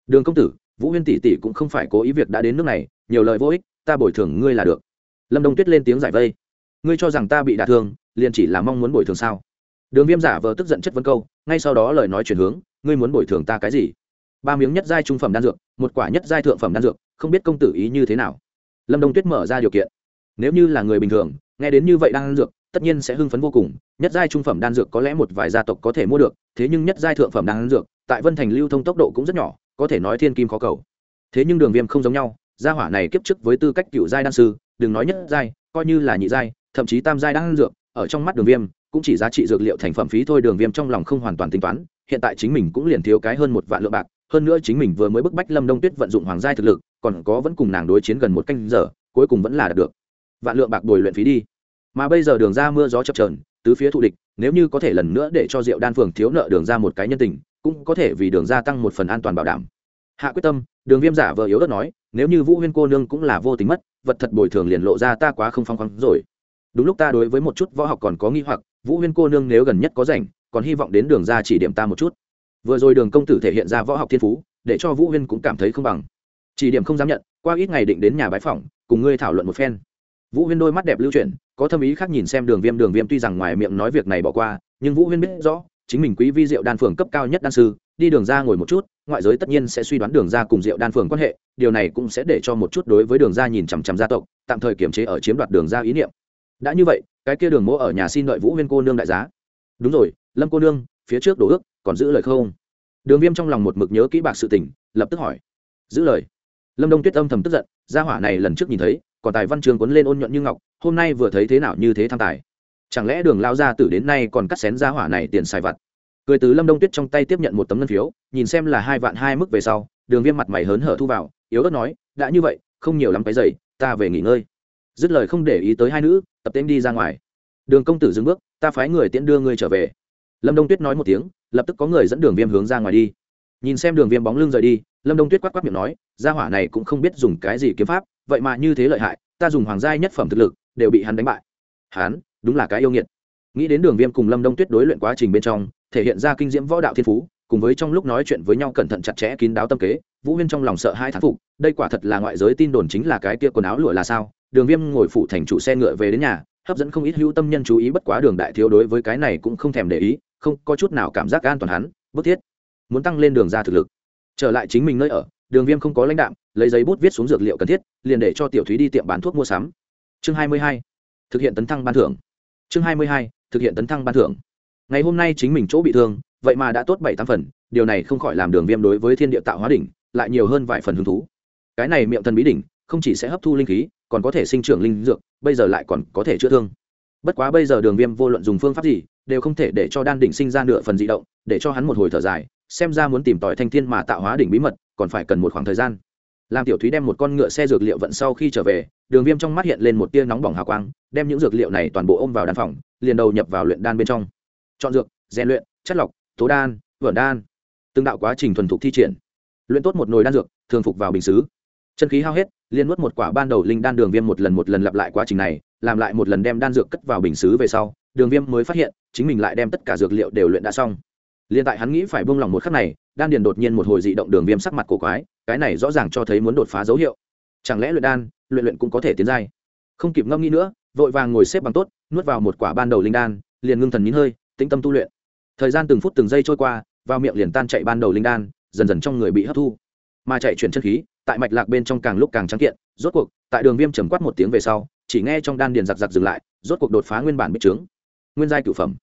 Đường công tử vũ huyên tỷ tỷ cũng không phải cố ý việc đã đến nước này, nhiều lời vô ích, ta bồi thường ngươi là được. Lâm đông tuyết lên tiếng giải vây. Ngươi cho rằng ta bị đả thương, liền chỉ là mong muốn bồi thường sao? Đường viêm giả vờ tức giận chất vấn câu, ngay sau đó lời nói chuyển hướng, ngươi muốn bồi thường ta cái gì? Ba miếng nhất giai trung phẩm đan dược, một quả nhất giai thượng phẩm đan dược, không biết công tử ý như thế nào? Lâm đông tuyết mở ra điều kiện. Nếu như là người bình thường, nghe đến như vậy đan dược, tất nhiên sẽ hưng phấn vô cùng. Nhất giai trung phẩm đan dược có lẽ một vài gia tộc có thể mua được, thế nhưng nhất giai thượng phẩm đan dược, tại vân thành lưu thông tốc độ cũng rất nhỏ có thể nói thiên kim khó cầu. Thế nhưng đường viêm không giống nhau, gia hỏa này kiếp trước với tư cách cựu giai đan sư, đừng nói nhất giai, coi như là nhị giai, thậm chí tam giai đan dược, ở trong mắt đường viêm, cũng chỉ giá trị dược liệu thành phẩm phí thôi, đường viêm trong lòng không hoàn toàn tính toán, hiện tại chính mình cũng liền thiếu cái hơn một vạn lượng bạc, hơn nữa chính mình vừa mới bức bách lâm đông tuyết vận dụng hoàng giai thực lực, còn có vẫn cùng nàng đối chiến gần một canh giờ, cuối cùng vẫn là đạt được. Vạn lượng bạc bồi luyện phí đi. Mà bây giờ đường ra mưa gió chập trờn tứ phía thù địch, nếu như có thể lần nữa để cho diệu đan phường thiếu nợ đường ra một cái nhân tình cũng có thể vì đường gia tăng một phần an toàn bảo đảm. Hạ quyết tâm, đường viêm giả vờ yếu đất nói, nếu như vũ huyên cô nương cũng là vô tính mất, vật thật bồi thường liền lộ ra ta quá không phong khoáng rồi. Đúng lúc ta đối với một chút võ học còn có nghi hoặc, vũ huyên cô nương nếu gần nhất có rảnh, còn hy vọng đến đường ra chỉ điểm ta một chút. Vừa rồi đường công tử thể hiện ra võ học thiên phú, để cho vũ huyên cũng cảm thấy không bằng. Chỉ điểm không dám nhận, qua ít ngày định đến nhà bái phỏng, cùng ngươi thảo luận một phen. Vũ huyên đôi mắt đẹp lưu chuyển, có thâm ý khác nhìn xem đường viêm đường viêm tuy rằng ngoài miệng nói việc này bỏ qua, nhưng vũ huyên biết rõ chính mình quý vi rượu đan phường cấp cao nhất đan sư, đi đường ra ngồi một chút, ngoại giới tất nhiên sẽ suy đoán đường ra cùng rượu đan phường quan hệ, điều này cũng sẽ để cho một chút đối với đường ra nhìn chằm chằm gia tộc, tạm thời kiềm chế ở chiếm đoạt đường ra ý niệm. Đã như vậy, cái kia đường mỗ ở nhà xin đợi vũ huyên cô nương đại giá. Đúng rồi, lâm cô nương, phía trước đổ ước, còn giữ lời không? Đường viêm trong lòng một mực nhớ kỹ bạc sự tình, lập tức hỏi. Giữ lời. Lâm đông tuyết âm thầm tức giận, gia hỏa này lần trước nhìn thấy, còn tài văn trường quấn lên ôn nhuận như ngọc, hôm nay vừa thấy thế nào như thế tham tài chẳng lẽ đường lao ra từ đến nay còn cắt xén gia hỏa này tiền xài vặt? Cười từ lâm đông tuyết trong tay tiếp nhận một tấm ngân phiếu, nhìn xem là hai vạn hai mức về sau, đường viêm mặt mày hớn hở thu vào, yếu ớt nói, đã như vậy, không nhiều lắm cái giày, ta về nghỉ ngơi. Dứt lời không để ý tới hai nữ, tập tên đi ra ngoài. Đường công tử dừng bước, ta phái người tiễn đưa ngươi trở về. Lâm đông tuyết nói một tiếng, lập tức có người dẫn đường viêm hướng ra ngoài đi. Nhìn xem đường viêm bóng lưng rời đi, lâm đông tuyết quát quát miệng nói, gia hỏa này cũng không biết dùng cái gì kiếm pháp, vậy mà như thế lợi hại, ta dùng hoàng gia nhất phẩm thực lực, đều bị hắn đánh bại. Hắn đúng là cái yêu nghiệt. Nghĩ đến đường viêm cùng lâm đông tuyết đối luyện quá trình bên trong, thể hiện ra kinh diễm võ đạo thiên phú, cùng với trong lúc nói chuyện với nhau cẩn thận chặt chẽ kín đáo tâm kế, vũ huyên trong lòng sợ hai thán phục, đây quả thật là ngoại giới tin đồn chính là cái kia quần áo lụa là sao? Đường viêm ngồi phụ thành chủ xe ngựa về đến nhà, hấp dẫn không ít hữu tâm nhân chú ý bất quá đường đại thiếu đối với cái này cũng không thèm để ý, không có chút nào cảm giác an toàn hắn, bức thiết. Muốn tăng lên đường ra thực lực. Trở lại chính mình nơi ở, đường viêm không có lãnh đạm, lấy giấy bút viết xuống dược liệu cần thiết, liền để cho tiểu thúy đi tiệm bán thuốc mua sắm. Chương hai mươi hai, thực hiện tấn thăng ban thưởng chương hai mươi hai, thực hiện tấn thăng ban thưởng. Ngày hôm nay chính mình chỗ bị thương, vậy mà đã tốt bảy tám phần, điều này không khỏi làm đường viêm đối với thiên địa tạo hóa đỉnh lại nhiều hơn vài phần hứng thú. Cái này miệng thần bí đỉnh, không chỉ sẽ hấp thu linh khí, còn có thể sinh trưởng linh dược, bây giờ lại còn có thể chữa thương. Bất quá bây giờ đường viêm vô luận dùng phương pháp gì, đều không thể để cho đan đỉnh sinh ra nửa phần di động, để cho hắn một hồi thở dài, xem ra muốn tìm tòi thanh thiên mà tạo hóa đỉnh bí mật, còn phải cần một khoảng thời gian. Làm tiểu thúy đem một con ngựa xe dược liệu vận sau khi trở về đường viêm trong mắt hiện lên một tia nóng bỏng hào quang, đem những dược liệu này toàn bộ ôm vào đan phòng, liền đầu nhập vào luyện đan bên trong. Chọn dược, rèn luyện, chất lọc, tố đan vẩn đan. Từng đạo quá trình thuần thục thi triển. Luyện tốt một nồi đan dược, thường phục vào bình xứ. Chân khí hao hết liên nuốt một quả ban đầu linh đan đường viêm một lần một lần lặp lại quá trình này, làm lại một lần đem đan dược cất vào bình xứ về sau, đường viêm mới phát hiện, chính mình lại đem tất cả dược liệu đều luyện đã xong. Liên tại hắn nghĩ phải buông lỏng một khắc này, đan điền đột nhiên một hồi dị động đường viêm sắc mặt cổ quái, cái này rõ ràng cho thấy muốn đột phá dấu hiệu. Chẳng lẽ luyện đan luyện luyện cũng có thể tiến giai. Không kịp ngâm nghĩ nữa, vội vàng ngồi xếp bằng tốt, nuốt vào một quả ban đầu linh đan, liền ngưng thần nín hơi, tĩnh tâm tu luyện. Thời gian từng phút từng giây trôi qua, vào miệng liền tan chạy ban đầu linh đan, dần dần trong người bị hấp thu. Mà chạy chuyển chân khí, tại mạch lạc bên trong càng lúc càng trắng kiện, rốt cuộc, tại đường viêm trầm quát một tiếng về sau, chỉ nghe trong đan điền giặc giặc dừng lại, rốt cuộc đột phá nguyên bản bích trướng, nguyên giai cửu phẩm.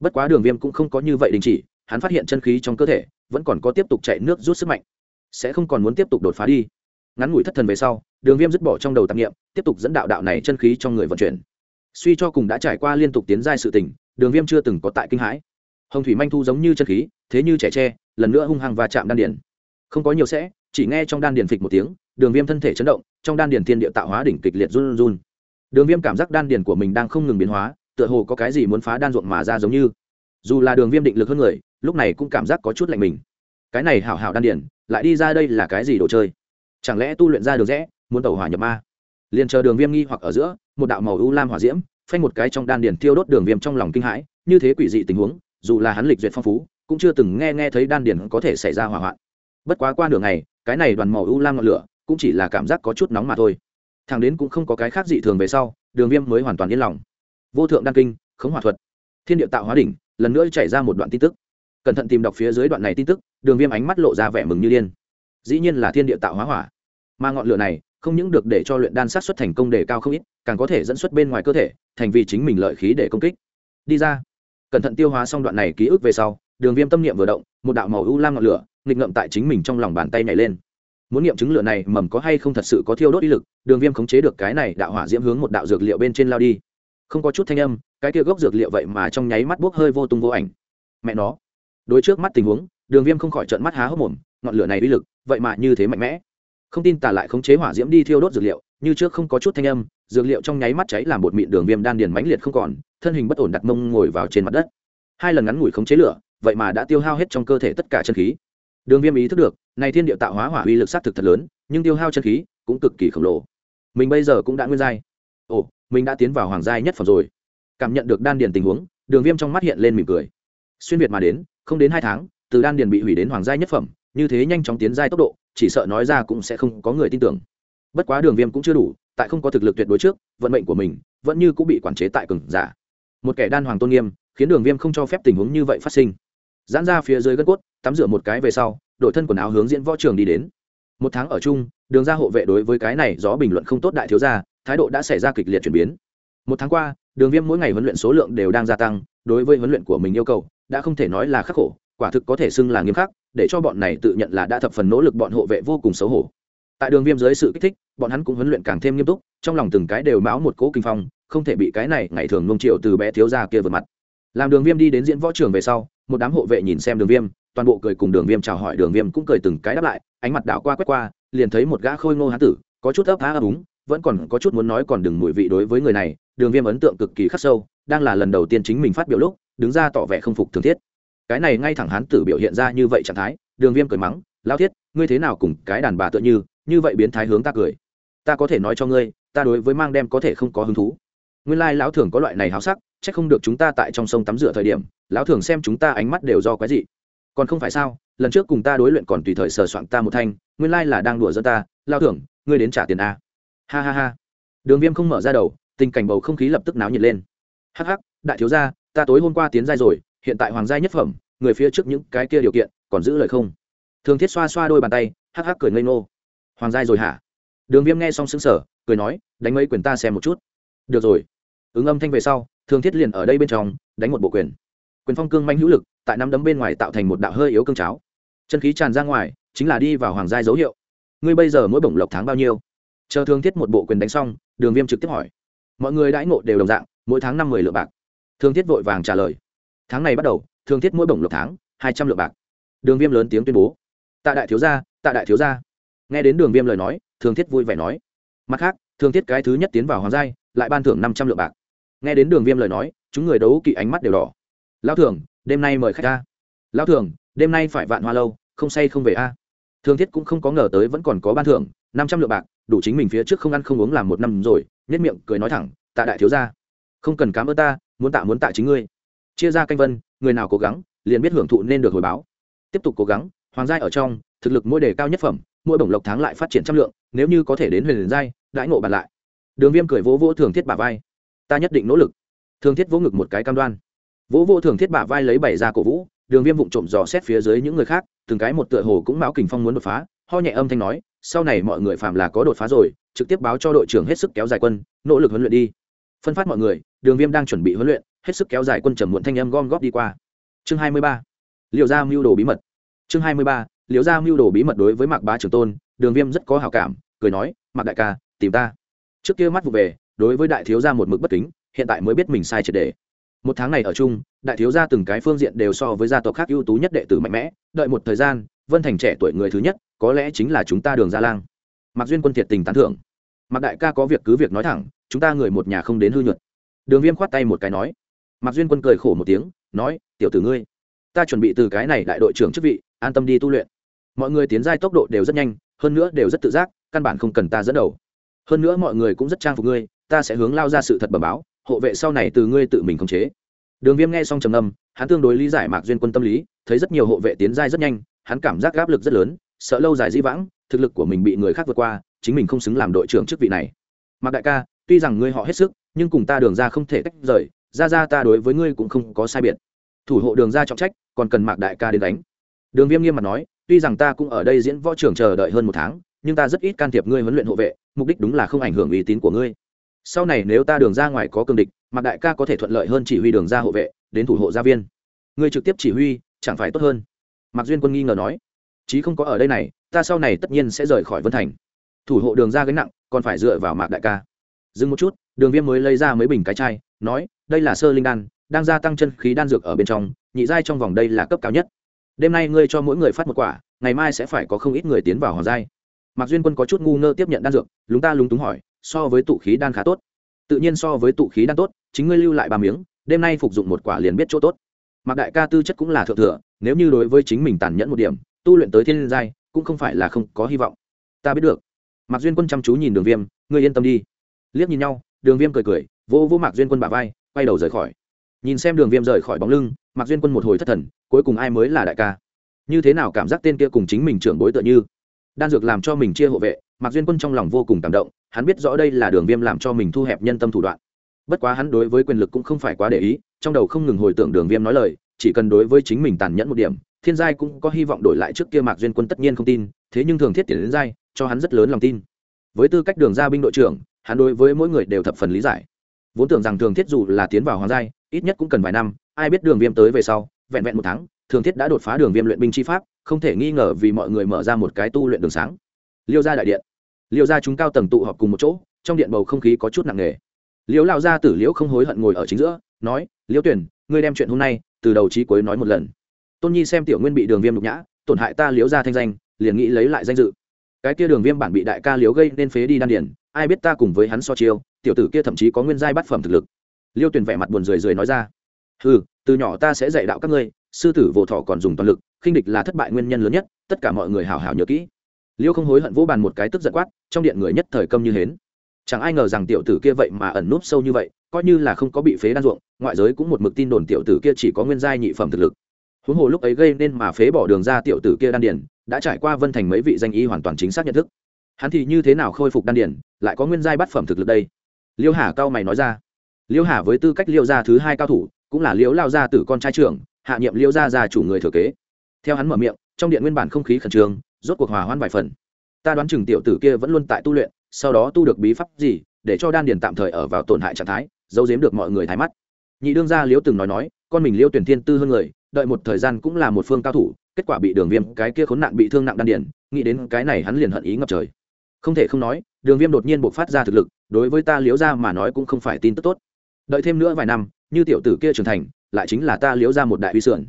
Bất quá đường viêm cũng không có như vậy đình chỉ, hắn phát hiện chân khí trong cơ thể vẫn còn có tiếp tục chạy nước rút sức mạnh, sẽ không còn muốn tiếp tục đột phá đi ngắn ngủi thất thần về sau đường viêm dứt bỏ trong đầu tạp nghiệm tiếp tục dẫn đạo đạo này chân khí trong người vận chuyển. Suy cho cùng đã trải qua liên tục tiến giai sự tỉnh, đường viêm chưa từng có tại kinh hãi. Hồng thủy manh thu giống như chân khí thế như trẻ tre lần nữa hung hăng và chạm đan điền. Không có nhiều sẽ chỉ nghe trong đan điền phịch một tiếng đường viêm thân thể chấn động trong đan điền thiên địa tạo hóa đỉnh kịch liệt run run. Đường viêm cảm giác đan điền của mình đang không ngừng biến hóa tựa hồ có cái gì muốn phá đan ruộng mà ra giống như. Dù là đường viêm định lực hơn người lúc này cũng cảm giác có chút lạnh mình. Cái này hảo hảo đan điền lại đi ra đây là cái gì đồ chơi? Chẳng lẽ tu luyện ra được rẽ muốn tàu hỏa nhập ma? Liền chờ đường viêm nghi hoặc ở giữa, một đạo màu u lam hỏa diễm, phanh một cái trong đan điền tiêu đốt đường viêm trong lòng kinh hãi, như thế quỷ dị tình huống, dù là hắn lịch duyệt phong phú, cũng chưa từng nghe nghe thấy đan điền có thể xảy ra hỏa hoạn. Bất quá qua đường này cái này đoàn màu u lam ngọn lửa, cũng chỉ là cảm giác có chút nóng mà thôi. Thằng đến cũng không có cái khác dị thường về sau, đường viêm mới hoàn toàn yên lòng. Vô thượng đan kinh, khống hỏa thuật. Thiên địa tạo hóa đỉnh, lần nữa chảy ra một đoạn tin tức. Cẩn thận tìm đọc phía dưới đoạn này tin tức, đường viêm ánh mắt lộ ra vẻ mừng như điên dĩ nhiên là thiên địa tạo hóa hỏa. Mà ngọn lửa này, không những được để cho luyện đan sát xuất thành công đề cao không ít, càng có thể dẫn xuất bên ngoài cơ thể, thành vì chính mình lợi khí để công kích. Đi ra. Cẩn thận tiêu hóa xong đoạn này ký ức về sau, đường viêm tâm niệm vừa động, một đạo màu u lam ngọn lửa, nghịch ngậm tại chính mình trong lòng bàn tay nhảy lên. Muốn nghiệm chứng lửa này mầm có hay không thật sự có thiêu đốt ý lực, đường viêm khống chế được cái này đạo hỏa diễm hướng một đạo dược liệu bên trên lao đi. Không có chút thanh âm, cái kia gốc dược liệu vậy mà trong nháy mắt buốc hơi vô tung vô ảnh. Mẹ nó. Đối trước mắt tình huống, đường viêm không khỏi trận mắt há hốc mồm ngọn lửa này uy lực, vậy mà như thế mạnh mẽ. Không tin tả lại khống chế hỏa diễm đi thiêu đốt dược liệu, như trước không có chút thanh âm, dược liệu trong nháy mắt cháy làm bột mịn đường viêm đan điền mãnh liệt không còn, thân hình bất ổn đặt mông ngồi vào trên mặt đất. Hai lần ngắn ngủi khống chế lửa, vậy mà đã tiêu hao hết trong cơ thể tất cả chân khí. Đường viêm ý thức được, này thiên địa tạo hóa hỏa uy lực sát thực thật lớn, nhưng tiêu hao chân khí cũng cực kỳ khổng lồ. Mình bây giờ cũng đã nguyên giai. Ồ, mình đã tiến vào hoàng giai nhất phẩm rồi. Cảm nhận được đan điền tình huống, đường viêm trong mắt hiện lên mỉm cười. Xuyên việt mà đến, không đến hai tháng, từ đan điền bị hủy đến hoàng giai nhất phẩm như thế nhanh chóng tiến giai tốc độ, chỉ sợ nói ra cũng sẽ không có người tin tưởng. Bất quá đường viêm cũng chưa đủ, tại không có thực lực tuyệt đối trước, vận mệnh của mình vẫn như cũng bị quản chế tại cường giả. Một kẻ đan hoàng tôn nghiêm, khiến đường viêm không cho phép tình huống như vậy phát sinh. Giãn ra phía dưới gân cốt, tắm rửa một cái về sau đội thân quần áo hướng diễn võ trường đi đến. Một tháng ở chung, đường ra hộ vệ đối với cái này gió bình luận không tốt đại thiếu gia, thái độ đã xảy ra kịch liệt chuyển biến. Một tháng qua, đường viêm mỗi ngày huấn luyện số lượng đều đang gia tăng, đối với huấn luyện của mình yêu cầu, đã không thể nói là khắc khổ, quả thực có thể xưng là nghiêm khắc để cho bọn này tự nhận là đã thập phần nỗ lực bọn hộ vệ vô cùng xấu hổ. Tại đường viêm dưới sự kích thích, bọn hắn cũng huấn luyện càng thêm nghiêm túc, trong lòng từng cái đều máu một cỗ kinh phong, không thể bị cái này ngày thường nông triệu từ bé thiếu ra kia vượt mặt. Làm đường viêm đi đến diễn võ trường về sau, một đám hộ vệ nhìn xem đường viêm, toàn bộ cười cùng đường viêm chào hỏi, đường viêm cũng cười từng cái đáp lại, ánh mặt đảo qua quét qua, liền thấy một gã khôi ngô hán tử, có chút ấp á ấp úng, vẫn còn có chút muốn nói còn đừng mùi vị đối với người này, đường viêm ấn tượng cực kỳ khắc sâu, đang là lần đầu tiên chính mình phát biểu lúc, đứng ra tỏ vẻ không phục thường thiết cái này ngay thẳng hán tử biểu hiện ra như vậy trạng thái, đường viêm cười mắng lao thiết, ngươi thế nào cùng cái đàn bà tựa như như vậy biến thái hướng ta cười. Ta có thể nói cho ngươi, ta đối với mang đem có thể không có hứng thú. Nguyên lai lão thường có loại này háo sắc c h ắ c không được chúng ta tại trong sông tắm rửa thời điểm, lão thường xem chúng ta ánh mắt đều do quái dị. Còn không phải sao, lần trước cùng ta đối luyện còn tùy thời sờ soạn ta một thanh, nguyên lai là đang đùa dân ta lao thường, ngươi đến trả tiền a. Ha ha ha. Đường viêm không mở ra đầu, tình cảnh bầu không khí lập tức náo nhiệt lên. Hh đại thiếu gia, ta tối hôm qua tiến giai rồi hiện tại hoàng gia nhất phẩm, người phía trước những cái kia điều kiện, còn giữ lời không? Thường thiết xoa xoa đôi bàn tay, hắc hắc cười ngây ngô. Hoàng gia rồi hả? Đường viêm nghe xong xứng sở cười nói, đánh mấy quyền ta xem một chút. Được rồi. Ứng âm thanh về sau, thường thiết liền ở đây bên trong, đánh một bộ quyền. Quyền phong cương manh hữu lực, tại năm đấm bên ngoài tạo thành một đạo hơi yếu cương cháo. Chân khí tràn ra ngoài, chính là đi vào hoàng gia dấu hiệu. Ngươi bây giờ mỗi bổng lộc tháng bao nhiêu? Chờ thường thiết một bộ quyền đánh xong, đường viêm trực tiếp hỏi. Mọi người đãi ngộ đều đồng dạng, mỗi tháng năm mười lượng bạc. Thường thiết vội vàng trả lời tháng này bắt đầu, thường thiết mỗi bổng lộc tháng, hai trăm lượng bạc. Đường viêm lớn tiếng tuyên bố. Tạ đại thiếu gia, tạ đại thiếu gia. Nghe đến đường viêm lời nói, thường thiết vui vẻ nói. Mặt khác, thường thiết cái thứ nhất tiến vào hoàng giai, lại ban thưởng năm trăm lượng bạc. Nghe đến đường viêm lời nói, chúng người đấu kỵ ánh mắt đều đỏ. Lao thường đêm nay mời khách ta. Lao thường đêm nay phải vạn hoa lâu, không say không về a. Thường thiết cũng không có ngờ tới vẫn còn có ban thưởng, năm trăm lượng bạc, đủ chính mình phía trước không ăn không uống làm một năm rồi nhất miệng cười nói thẳng, tạ đại thiếu gia, không cần cám ơn ta, muốn tạ muốn tạ chính ngươi chia ra canh vân, người nào cố gắng, liền biết hưởng thụ nên được hồi báo. Tiếp tục cố gắng, hoàng giai ở trong, thực lực mỗi đề cao nhất phẩm, mỗi bổng lộc tháng lại phát triển trăm lượng, nếu như có thể đến huyền giai, đãi ngộ bàn lại. Đường viêm cười vỗ vỗ thường thiết bả vai. Ta nhất định nỗ lực. Thường thiết vỗ ngực một cái cam đoan. Vỗ vỗ thường thiết bả vai lấy bảy ra cổ vũ, đường viêm vụng trộm dò xét phía dưới những người khác, từng cái một tựa hồ cũng mão kình phong muốn đột phá, ho nhẹ âm thanh nói, sau này mọi người phạm là có đột phá rồi, trực tiếp báo cho đội trưởng hết sức kéo dài quân, nỗ lực huấn luyện đi. Phân phát mọi người, đường viêm đang chuẩn bị huấn luyện hết sức kéo dài quân trầm muộn thanh âm gom góp đi qua. Chương hai mươi ba liệu ra mưu đồ bí mật. Chương hai mươi ba liệu ra mưu đồ bí mật đối với mạc bá trường tôn, đường viêm rất có hào cảm, cười nói, mạc đại ca, tìm ta. Trước kia mắt vụ về, đối với đại thiếu gia một mực bất kính, hiện tại mới biết mình sai triệt đề một tháng này ở chung, đại thiếu gia từng cái phương diện đều so với gia tộc khác ưu tú nhất đệ tử mạnh mẽ, đợi một thời gian, vân thành trẻ tuổi người thứ nhất, có lẽ chính là chúng ta đường gia lang. Mạc duyên quân thiệt tình tán thưởng. Mạc đại ca có việc cứ việc nói thẳng, chúng ta người một nhà không đến hư nhuận. Đường viêm khoát tay một cái nói mạc duyên quân cười khổ một tiếng, nói, tiểu tử ngươi, ta chuẩn bị từ cái này đại đội trưởng chức vị, an tâm đi tu luyện. Mọi người tiến giai tốc độ đều rất nhanh, hơn nữa đều rất tự giác, căn bản không cần ta dẫn đầu. Hơn nữa mọi người cũng rất trang phục ngươi, ta sẽ hướng lao ra sự thật bẩm báo, hộ vệ sau này từ ngươi tự mình khống chế. Đường viêm nghe xong trầm âm hắn tương đối lý giải mạc duyên quân tâm lý, thấy rất nhiều hộ vệ tiến giai rất nhanh, hắn cảm giác áp lực rất lớn, sợ lâu dài dĩ vãng, thực lực của mình bị người khác vượt qua, chính mình không xứng làm đội trưởng chức vị này. Mạc đại ca, tuy rằng ngươi họ hết sức, nhưng cùng ta đường ra không thể tách rời ra ra ta đối với ngươi cũng không có sai biệt. Thủ hộ đường ra trọng trách, còn cần mạc đại ca đến đánh. Đường viêm nghiêm mặt nói, tuy rằng ta cũng ở đây diễn võ trưởng chờ đợi hơn một tháng, nhưng ta rất ít can thiệp ngươi huấn luyện hộ vệ, mục đích đúng là không ảnh hưởng uy tín của ngươi. Sau này nếu ta đường ra ngoài có cương địch, mạc đại ca có thể thuận lợi hơn chỉ huy đường ra hộ vệ, đến thủ hộ gia viên. Ngươi trực tiếp chỉ huy, chẳng phải tốt hơn? Mạc duyên quân nghi ngờ nói, chí không có ở đây này, ta sau này tất nhiên sẽ rời khỏi vân thành. Thủ hộ đường ra gánh nặng, còn phải dựa vào mạc đại ca. Dừng một chút, đường viêm mới lấy ra mấy bình cái chai nói, đây là sơ linh đan, đang gia tăng chân khí đan dược ở bên trong, nhị giai trong vòng đây là cấp cao nhất. Đêm nay ngươi cho mỗi người phát một quả, ngày mai sẽ phải có không ít người tiến vào hoàng giai. Mạc duyên quân có chút ngu ngơ tiếp nhận đan dược, lúng ta lúng túng hỏi, so với tụ khí đan khá tốt? Tự nhiên so với tụ khí đan tốt, chính ngươi lưu lại ba miếng, đêm nay phục dụng một quả liền biết chỗ tốt. Mạc đại ca tư chất cũng là thượng thừa, nếu như đối với chính mình tàn nhẫn một điểm, tu luyện tới thiên giai, cũng không phải là không có hy vọng. Ta biết được. Mạc duyên quân chăm chú nhìn đường viêm, ngươi yên tâm đi. Liếc nhìn nhau, đường viêm cười cười vô vô mạc duyên quân bà vai, quay đầu rời khỏi. Nhìn xem đường viêm rời khỏi bóng lưng, mạc duyên quân một hồi thất thần, cuối cùng ai mới là đại ca? Như thế nào cảm giác tên kia cùng chính mình trưởng bối tựa như? Đan dược làm cho mình chia hộ vệ, mạc duyên quân trong lòng vô cùng cảm động, hắn biết rõ đây là đường viêm làm cho mình thu hẹp nhân tâm thủ đoạn. Bất quá hắn đối với quyền lực cũng không phải quá để ý, trong đầu không ngừng hồi tưởng đường viêm nói lời, chỉ cần đối với chính mình tàn nhẫn một điểm, thiên giai cũng có hy vọng đổi lại trước kia mạc duyên quân tất nhiên không tin, thế nhưng thường thiết tiền đến giai, cho hắn rất lớn lòng tin. Với tư cách đường ra binh đội trưởng, hắn đối với mỗi người đều thập phần lý giải vốn tưởng rằng thường thiết dù là tiến vào hoàng giai, ít nhất cũng cần vài năm, ai biết đường viêm tới về sau, vẹn vẹn một tháng, thường thiết đã đột phá đường viêm luyện binh chi pháp, không thể nghi ngờ vì mọi người mở ra một cái tu luyện đường sáng. Liêu ra đại điện. Liêu ra chúng cao tầng tụ họp cùng một chỗ, trong điện bầu không khí có chút nặng nề. Liêu lao ra tử liễu không hối hận ngồi ở chính giữa, nói, liễu tuyển, ngươi đem chuyện hôm nay, từ đầu trí cuối nói một lần. Tôn nhi xem tiểu nguyên bị đường viêm nhục nhã, tổn hại ta liễu ra thanh danh, liền nghĩ lấy lại danh dự. Cái kia đường viêm bản bị đại ca liễu gây nên phế đi đan điển ai biết ta cùng với hắn so chiêu tiểu tử kia thậm chí có nguyên giai bát phẩm thực lực. Liêu Tuyền vẻ mặt buồn rười rười nói ra ừ từ nhỏ ta sẽ dạy đạo các ngươi, sư tử vô thọ còn dùng toàn lực, khinh địch là thất bại nguyên nhân lớn nhất, tất cả mọi người hào hào nhớ kỹ. Liêu không hối hận vỗ bàn một cái tức giận quát, trong điện người nhất thời câm như hến. Chẳng ai ngờ rằng tiểu tử kia vậy mà ẩn núp sâu như vậy, coi như là không có bị phế đan ruộng, ngoại giới cũng một mực tin đồn tiểu tử kia chỉ có nguyên giai nhị phẩm thực lực. Huống hồ lúc ấy gây nên mà phế bỏ đường ra tiểu tử kia đan điển đã trải qua vân thành mấy vị danh y hoàn toàn chính xác nhận thức. Hắn thì như thế nào khôi phục đan điển lại có nguyên giai bát phẩm thực lực đây? Liêu hà cao mày nói ra. Liêu hà với tư cách liêu gia thứ hai cao thủ, cũng là liêu lao gia tử con trai trưởng, hạ nhiệm liêu gia gia chủ người thừa kế. Theo hắn mở miệng, trong điện nguyên bản không khí khẩn trương, rốt cuộc hòa hoan vài phần. Ta đoán chừng tiểu tử kia vẫn luôn tại tu luyện, sau đó tu được bí pháp gì, để cho đan điền tạm thời ở vào tổn hại trạng thái, giấu giếm được mọi người thái mắt. Nhị đương gia Liễu từng nói nói, con mình liêu tuyển thiên tư hơn người, đợi một thời gian cũng là một phương cao thủ, kết quả bị đường viêm cái kia khốn nạn bị thương nặng đan điền, nghĩ đến cái này hắn liền hận ý ngập trời không thể không nói, đường viêm đột nhiên buộc phát ra thực lực, đối với ta liếu ra mà nói cũng không phải tin tức tốt. Đợi thêm nữa vài năm, như tiểu tử kia trưởng thành, lại chính là ta liếu ra một đại uy sườn.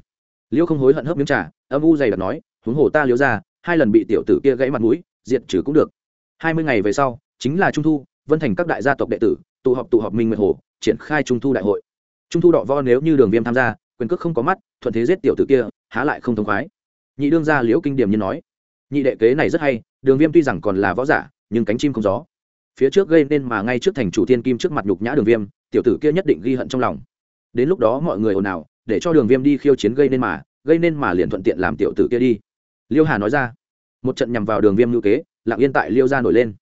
Liễu không hối hận hớp miếng trà, âm u dày đặc nói, huống hồ ta liếu ra hai lần bị tiểu tử kia gãy mặt mũi, diệt trừ cũng được. Hai mươi ngày về sau, chính là trung thu, vân thành các đại gia tộc đệ tử, tụ họp tụ họp minh nguyệt hồ, triển khai trung thu đại hội. Trung thu đọ vo nếu như đường viêm tham gia, quyền cước không có mắt, thuận thế giết tiểu tử kia, há lại không thông khoái. Nhị đương gia liễu kinh điểm như nói nhị đệ kế này rất hay, đường viêm tuy rằng còn là võ giả, nhưng cánh chim không gió. Phía trước gây nên mà ngay trước thành chủ thiên kim trước mặt nhục nhã đường viêm, tiểu tử kia nhất định ghi hận trong lòng. Đến lúc đó mọi người ồn ào, để cho đường viêm đi khiêu chiến gây nên mà, gây nên mà liền thuận tiện làm tiểu tử kia đi. Liêu hà nói ra, một trận nhằm vào đường viêm ngữ kế, lặng yên tại liêu gia nổi lên.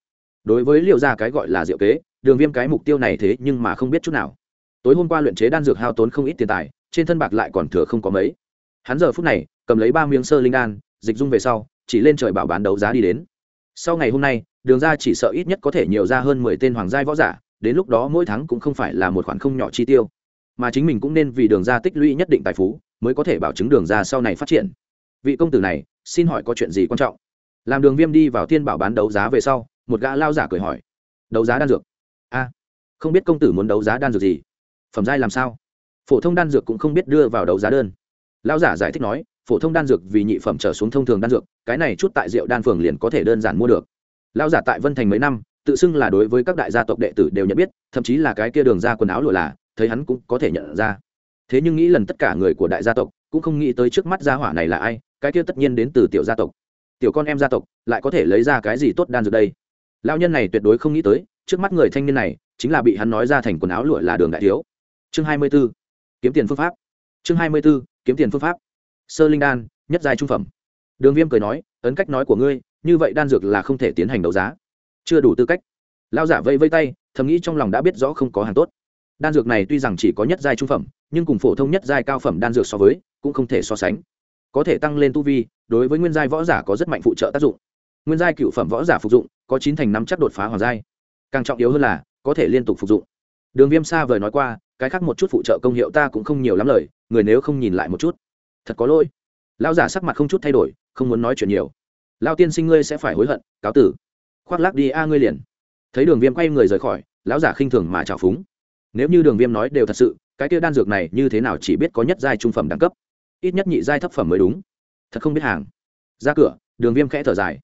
Đối với liêu gia cái gọi là diệu kế, đường viêm cái mục tiêu này thế nhưng mà không biết chút nào. Tối hôm qua luyện chế đan dược hao tốn không ít tiền tài, trên thân bạc lại còn thừa không có mấy. Hắn giờ phút này, cầm lấy ba miếng sơ linh đan, dịch dung về sau chỉ lên trời bảo bán đấu giá đi đến. Sau ngày hôm nay, đường ra chỉ sợ ít nhất có thể nhiều ra hơn mười tên hoàng giai võ giả, đến lúc đó mỗi tháng cũng không phải là một khoản không nhỏ chi tiêu. Mà chính mình cũng nên vì đường ra tích lũy nhất định tài phú, mới có thể bảo chứng đường ra sau này phát triển. Vị công tử này, xin hỏi có chuyện gì quan trọng? Làm đường viêm đi vào tiên bảo bán đấu giá về sau, một gã lao giả cười hỏi. Đấu giá đan dược. A, không biết công tử muốn đấu giá đan dược gì? Phẩm giai làm sao? Phổ thông đan dược cũng không biết đưa vào đấu giá đơn. Lao giả giải thích nói phổ thông đan dược vì nhị phẩm trở xuống thông thường đan dược, cái này chút tại rượu đan phường liền có thể đơn giản mua được. Lao giả tại vân thành mấy năm, tự xưng là đối với các đại gia tộc đệ tử đều nhận biết, thậm chí là cái kia đường ra quần áo lụa là, thấy hắn cũng có thể nhận ra. Thế nhưng nghĩ lần tất cả người của đại gia tộc, cũng không nghĩ tới trước mắt gia hỏa này là ai, cái kia tất nhiên đến từ tiểu gia tộc. Tiểu con em gia tộc, lại có thể lấy ra cái gì tốt đan dược đây? Lao nhân này tuyệt đối không nghĩ tới, trước mắt người thanh niên này, chính là bị hắn nói ra thành quần áo lụa là đường đại thiếu. Chương hai mươi b ố kiếm tiền phương pháp. Chương hai mươi b ố kiếm tiền phương pháp sơ linh đan, nhất giai trung phẩm. Đường viêm cười nói, ấn cách nói của ngươi, như vậy đan dược là không thể tiến hành đấu giá. Chưa đủ tư cách. Lao giả vây vây tay, thầm nghĩ trong lòng đã biết rõ không có hàng tốt. Đan dược này tuy rằng chỉ có nhất giai trung phẩm, nhưng cùng phổ thông nhất giai cao phẩm đan dược so với, cũng không thể so sánh. Có thể tăng lên tu vi, đối với nguyên giai võ giả có rất mạnh phụ trợ tác dụng. Nguyên giai cựu phẩm võ giả phục dụng, có chín thành năm chắc đột phá hoàng giai. Càng trọng yếu hơn là, có thể liên tục phục dụng. Đường viêm xa vời nói qua, cái khác một chút phụ trợ công hiệu ta cũng không nhiều lắm lời, người nếu không nhìn lại một chút thật có lỗi. Lao giả sắc mặt không chút thay đổi, không muốn nói chuyện nhiều. Lao tiên sinh ngươi sẽ phải hối hận, cáo tử. Khoác lác đi a, ngươi liền. Thấy đường viêm quay người rời khỏi, lão giả khinh thường mà trào phúng. Nếu như đường viêm nói đều thật sự, cái kia đan dược này như thế nào chỉ biết có nhất giai trung phẩm đẳng cấp. Ít nhất nhị giai thấp phẩm mới đúng. Thật không biết hàng. Ra cửa, đường viêm khẽ thở dài.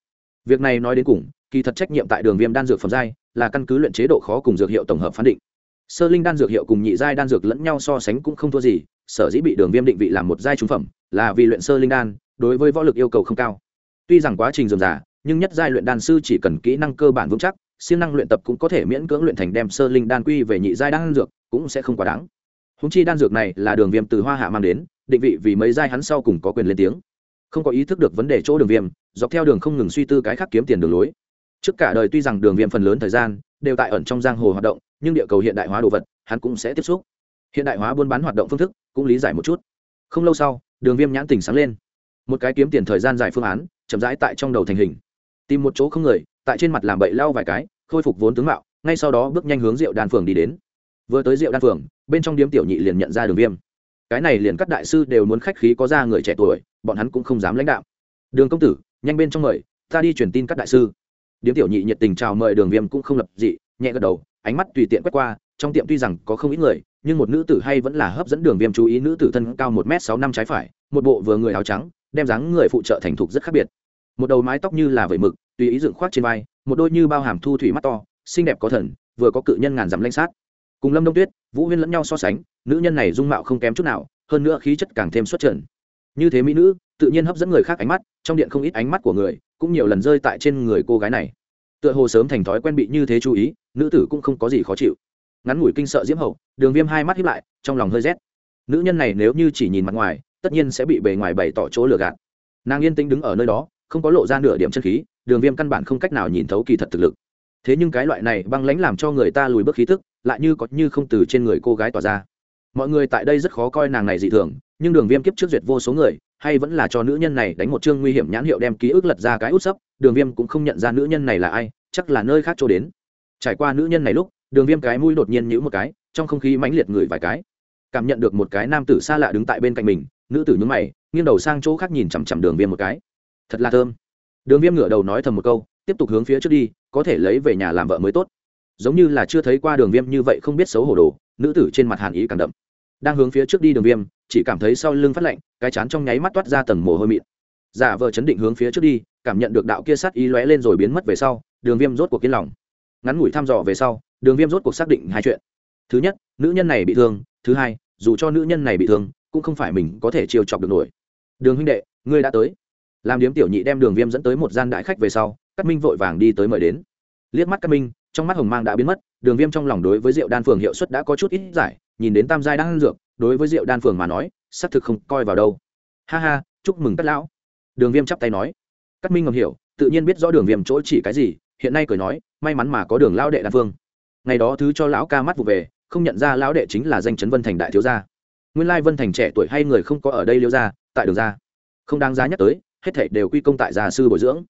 Việc này nói đến cùng, kỳ thật trách nhiệm tại đường viêm đan dược phẩm giai là căn cứ luyện chế độ khó cùng dược hiệu tổng hợp phán định. Sơ linh đan dược hiệu cùng nhị giai đan dược lẫn nhau so sánh cũng không thua gì sở dĩ bị đường viêm định vị làm một giai trung phẩm, là vì luyện sơ linh đan, đối với võ lực yêu cầu không cao. Tuy rằng quá trình dườm giả nhưng nhất giai luyện đan sư chỉ cần kỹ năng cơ bản vững chắc, siêng năng luyện tập cũng có thể miễn cưỡng luyện thành đem sơ linh đan quy về nhị giai đan dược, cũng sẽ không quá đáng. Húng chi đan dược này là đường viêm từ hoa hạ mang đến, định vị vì mấy giai hắn sau cùng có quyền lên tiếng. Không có ý thức được vấn đề chỗ đường viêm, dọc theo đường không ngừng suy tư cái khác kiếm tiền đường lối. Trước cả đời tuy rằng đường viêm phần lớn thời gian đều tại ẩn trong giang hồ hoạt động, nhưng địa cầu hiện đại hóa đồ vật, hắn cũng sẽ tiếp xúc. Hiện đại hóa buôn bán hoạt động phương thức cũng lý giải một chút. Không lâu sau, đường viêm nhãn tỉnh sáng lên. Một cái kiếm tiền thời gian dài phương án, chậm rãi tại trong đầu thành hình. Tìm một chỗ không người, tại trên mặt làm bậy lau vài cái, khôi phục vốn tướng mạo, ngay sau đó bước nhanh hướng rượu đan phường đi đến. Vừa tới rượu đan phường, bên trong điếm tiểu nhị liền nhận ra đường viêm. Cái này liền các đại sư đều muốn khách khí có ra người trẻ tuổi, bọn hắn cũng không dám lãnh đạo. Đường công tử, nhanh bên trong mời, ta đi truyền tin các đại sư. Điếm tiểu nhị nhiệt tình chào mời đường viêm cũng không lập dị, nhẹ gật đầu, ánh mắt tùy tiện quét qua, trong tiệm tuy rằng có không ít người nhưng một nữ tử hay vẫn là hấp dẫn đường viêm chú ý nữ tử thân cao một m sáu năm trái phải, một bộ vừa người áo trắng, đem dáng người phụ trợ thành thục rất khác biệt. Một đầu mái tóc như là vẩy mực, tùy ý dựng khoác trên vai, một đôi như bao hàm thu thủy mắt to, xinh đẹp có thần, vừa có cự nhân ngàn dặm lanh sát. Cùng lâm đông tuyết, vũ huyên lẫn nhau so sánh, nữ nhân này dung mạo không kém chút nào, hơn nữa khí chất càng thêm xuất trần. Như thế mỹ nữ, tự nhiên hấp dẫn người khác ánh mắt, trong điện không ít ánh mắt của người, cũng nhiều lần rơi tại trên người cô gái này. Tựa hồ sớm thành thói quen bị như thế chú ý, nữ tử cũng không có gì khó chịu ngắn ngủi kinh sợ diễm hậu, đường viêm hai mắt hiếp lại, trong lòng hơi rét. Nữ nhân này nếu như chỉ nhìn mặt ngoài, tất nhiên sẽ bị bề ngoài bày tỏ chỗ lừa gạt. Nàng yên tĩnh đứng ở nơi đó, không có lộ ra nửa điểm chân khí, đường viêm căn bản không cách nào nhìn thấu kỳ thật thực lực. Thế nhưng cái loại này băng lãnh làm cho người ta lùi bước khí tức, lại như có như không từ trên người cô gái tỏa ra. Mọi người tại đây rất khó coi nàng này dị thường, nhưng đường viêm kiếp trước duyệt vô số người, hay vẫn là cho nữ nhân này đánh một chương nguy hiểm nhãn hiệu đem ký ức lật ra cái út sấp, đường viêm cũng không nhận ra nữ nhân này là ai, chắc là nơi khác chỗ đến. Trải qua nữ nhân này lúc đường viêm cái mũi đột nhiên nhữ một cái, trong không khí mãnh liệt người vài cái. Cảm nhận được một cái nam tử xa lạ đứng tại bên cạnh mình, nữ tử nhúng mày, nghiêng đầu sang chỗ khác nhìn chằm chằm đường viêm một cái. Thật là thơm. Đường viêm ngửa đầu nói thầm một câu, tiếp tục hướng phía trước đi, có thể lấy về nhà làm vợ mới tốt. Giống như là chưa thấy qua đường viêm như vậy không biết xấu hổ đồ, nữ tử trên mặt hàn ý càng đậm. Đang hướng phía trước đi đường viêm, chỉ cảm thấy sau lưng phát lạnh, cái chán trong nháy mắt toát ra tầng mồ hôi mịn. Giả vờ chấn định hướng phía trước đi, cảm nhận được đạo kia sát ý lóe lên rồi biến mất về sau, đường viêm rốt cuộc yên lòng. Ngắn ngủi thăm dò về sau đường viêm rốt cuộc xác định hai chuyện. Thứ nhất, nữ nhân này bị thương. Thứ hai, dù cho nữ nhân này bị thương, cũng không phải mình có thể chiêu chọc được nổi. Đường huynh đệ, ngươi đã tới. Làm điếm tiểu nhị đem đường viêm dẫn tới một gian đại khách về sau, cát minh vội vàng đi tới mời đến. Liếc mắt cát minh, trong mắt hồng mang đã biến mất, đường viêm trong lòng đối với rượu đan phường hiệu suất đã có chút ít giải, nhìn đến tam giai đang dược, đối với rượu đan phường mà nói, xác thực không coi vào đâu. Ha ha, chúc mừng các lão. Đường viêm chắp tay nói. Cát minh ngầm hiểu, tự nhiên biết rõ đường viêm chỗ chỉ cái gì, hiện nay cười nói, may mắn mà có đường lão đệ đan phương ngày đó thứ cho lão ca mắt vụ về, không nhận ra lão đệ chính là danh chấn vân thành đại thiếu gia. Nguyên lai vân thành trẻ tuổi hay người không có ở đây liêu ra tại đường ra không đáng giá nhắc tới, hết thảy đều quy công tại gia sư bồi dưỡng.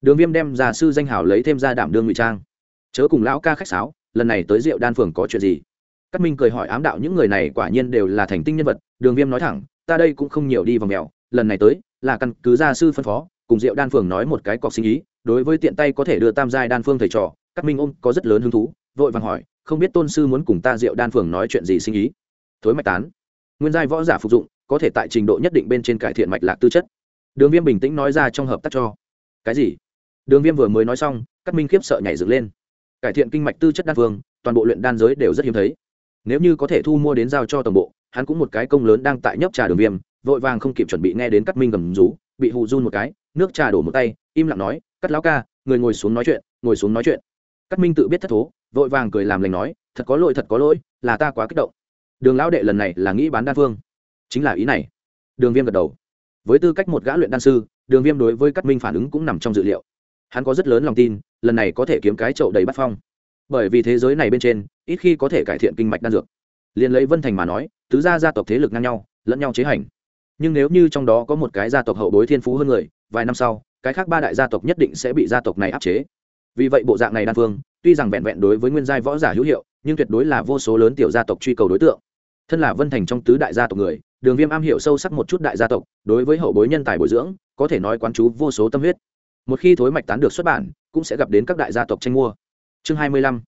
Đường viêm đem gia sư danh hào lấy thêm ra đảm đương ngụy trang. Chớ cùng lão ca khách sáo, lần này tới rượu đan phường có chuyện gì? Cát minh cười hỏi ám đạo những người này quả nhiên đều là thành tinh nhân vật, đường viêm nói thẳng, ta đây cũng không nhiều đi vào mèo, lần này tới, là căn cứ gia sư phân phó, cùng rượu đan phường nói một cái cọc sinh ý, đối với tiện tay có thể đưa tam giai đan phương thầy trò, cát minh ôm có rất lớn hứng thú vội vàng hỏi, không biết tôn sư muốn cùng ta rượu đan phường nói chuyện gì sinh ý? Thối mạch tán, nguyên giai võ giả phục dụng, có thể tại trình độ nhất định bên trên cải thiện mạch lạc tư chất. Đường viêm bình tĩnh nói ra trong hợp tác cho. Cái gì? Đường viêm vừa mới nói xong các minh khiếp sợ nhảy dựng lên. Cải thiện kinh mạch tư chất đan phương, toàn bộ luyện đan giới đều rất hiếm thấy. Nếu như có thể thu mua đến giao cho tổng bộ, hắn cũng một cái công lớn đang tại nhấp trà đường viêm, vội vàng không kịp chuẩn bị nghe đến cắt minh gầm rú, bị hù run một cái, nước trà đổ một tay, im lặng nói cắt lão ca, người ngồi xuống nói chuyện, ngồi xuống nói chuyện. Cắt minh tự biết thất thố vội vàng cười làm lành nói, thật có lỗi, thật có lỗi, là ta quá kích động. Đường lão đệ lần này là nghĩ bán đan phương. Chính là ý này. Đường viêm gật đầu. Với tư cách một gã luyện đan sư, đường viêm đối với cắt minh phản ứng cũng nằm trong dự liệu. Hắn có rất lớn lòng tin, lần này có thể kiếm cái chậu đầy bắt phong. Bởi vì thế giới này bên trên, ít khi có thể cải thiện kinh mạch đan dược. Liền lấy vân thành mà nói, tứ gia gia tộc thế lực ngang nhau, lẫn nhau chế hành. Nhưng nếu như trong đó có một cái gia tộc hậu bối thiên phú hơn người, vài năm sau, cái khác ba đại gia tộc nhất định sẽ bị gia tộc này áp chế. Vì vậy bộ dạng này đan phương tuy rằng vẹn vẹn đối với nguyên giai võ giả hữu hiệu, nhưng tuyệt đối là vô số lớn tiểu gia tộc truy cầu đối tượng. Thân là vân thành trong tứ đại gia tộc người, đường viêm am hiểu sâu sắc một chút đại gia tộc, đối với hậu bối nhân tài bồi dưỡng, có thể nói quán chú vô số tâm huyết. Một khi thối mạch tán được xuất bản, cũng sẽ gặp đến các đại gia tộc tranh mua. Chương hai mươi lăm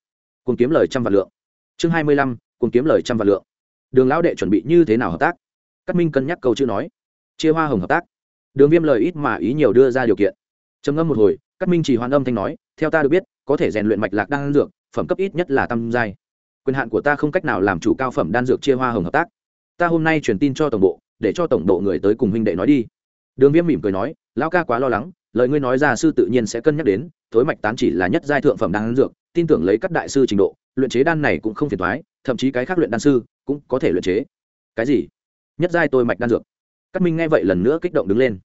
cùng kiếm lời trăm vạn lượng. Chương hai mươi lăm cùng kiếm lời trăm vạn lượng. Đường lão đệ chuẩn bị như thế nào hợp tác? Cát minh cân nhắc câu chữ nói. Chia hoa hồng hợp tác. Đường viêm lời ít mà ý nhiều đưa ra điều kiện. Trầm ngâm một hồi, cát minh chỉ hoàn âm thanh nói, theo ta được biết có thể rèn luyện mạch lạc đan dược, phẩm cấp ít nhất là tam giai. Quyền hạn của ta không cách nào làm chủ cao phẩm đan dược chia hoa hồng hợp tác. Ta hôm nay truyền tin cho tổng bộ, để cho tổng bộ người tới cùng huynh đệ nói đi. Đường viêm mỉm cười nói, lão ca quá lo lắng, lời ngươi nói ra sư tự nhiên sẽ cân nhắc đến, thối mạch tán chỉ là nhất giai thượng phẩm đan dược, tin tưởng lấy các đại sư trình độ, luyện chế đan này cũng không phiền thoái thậm chí cái khác luyện đan sư cũng có thể luyện chế. Cái gì? Nhất giai tôi mạch đan dược. Cắt minh nghe vậy lần nữa kích động đứng lên.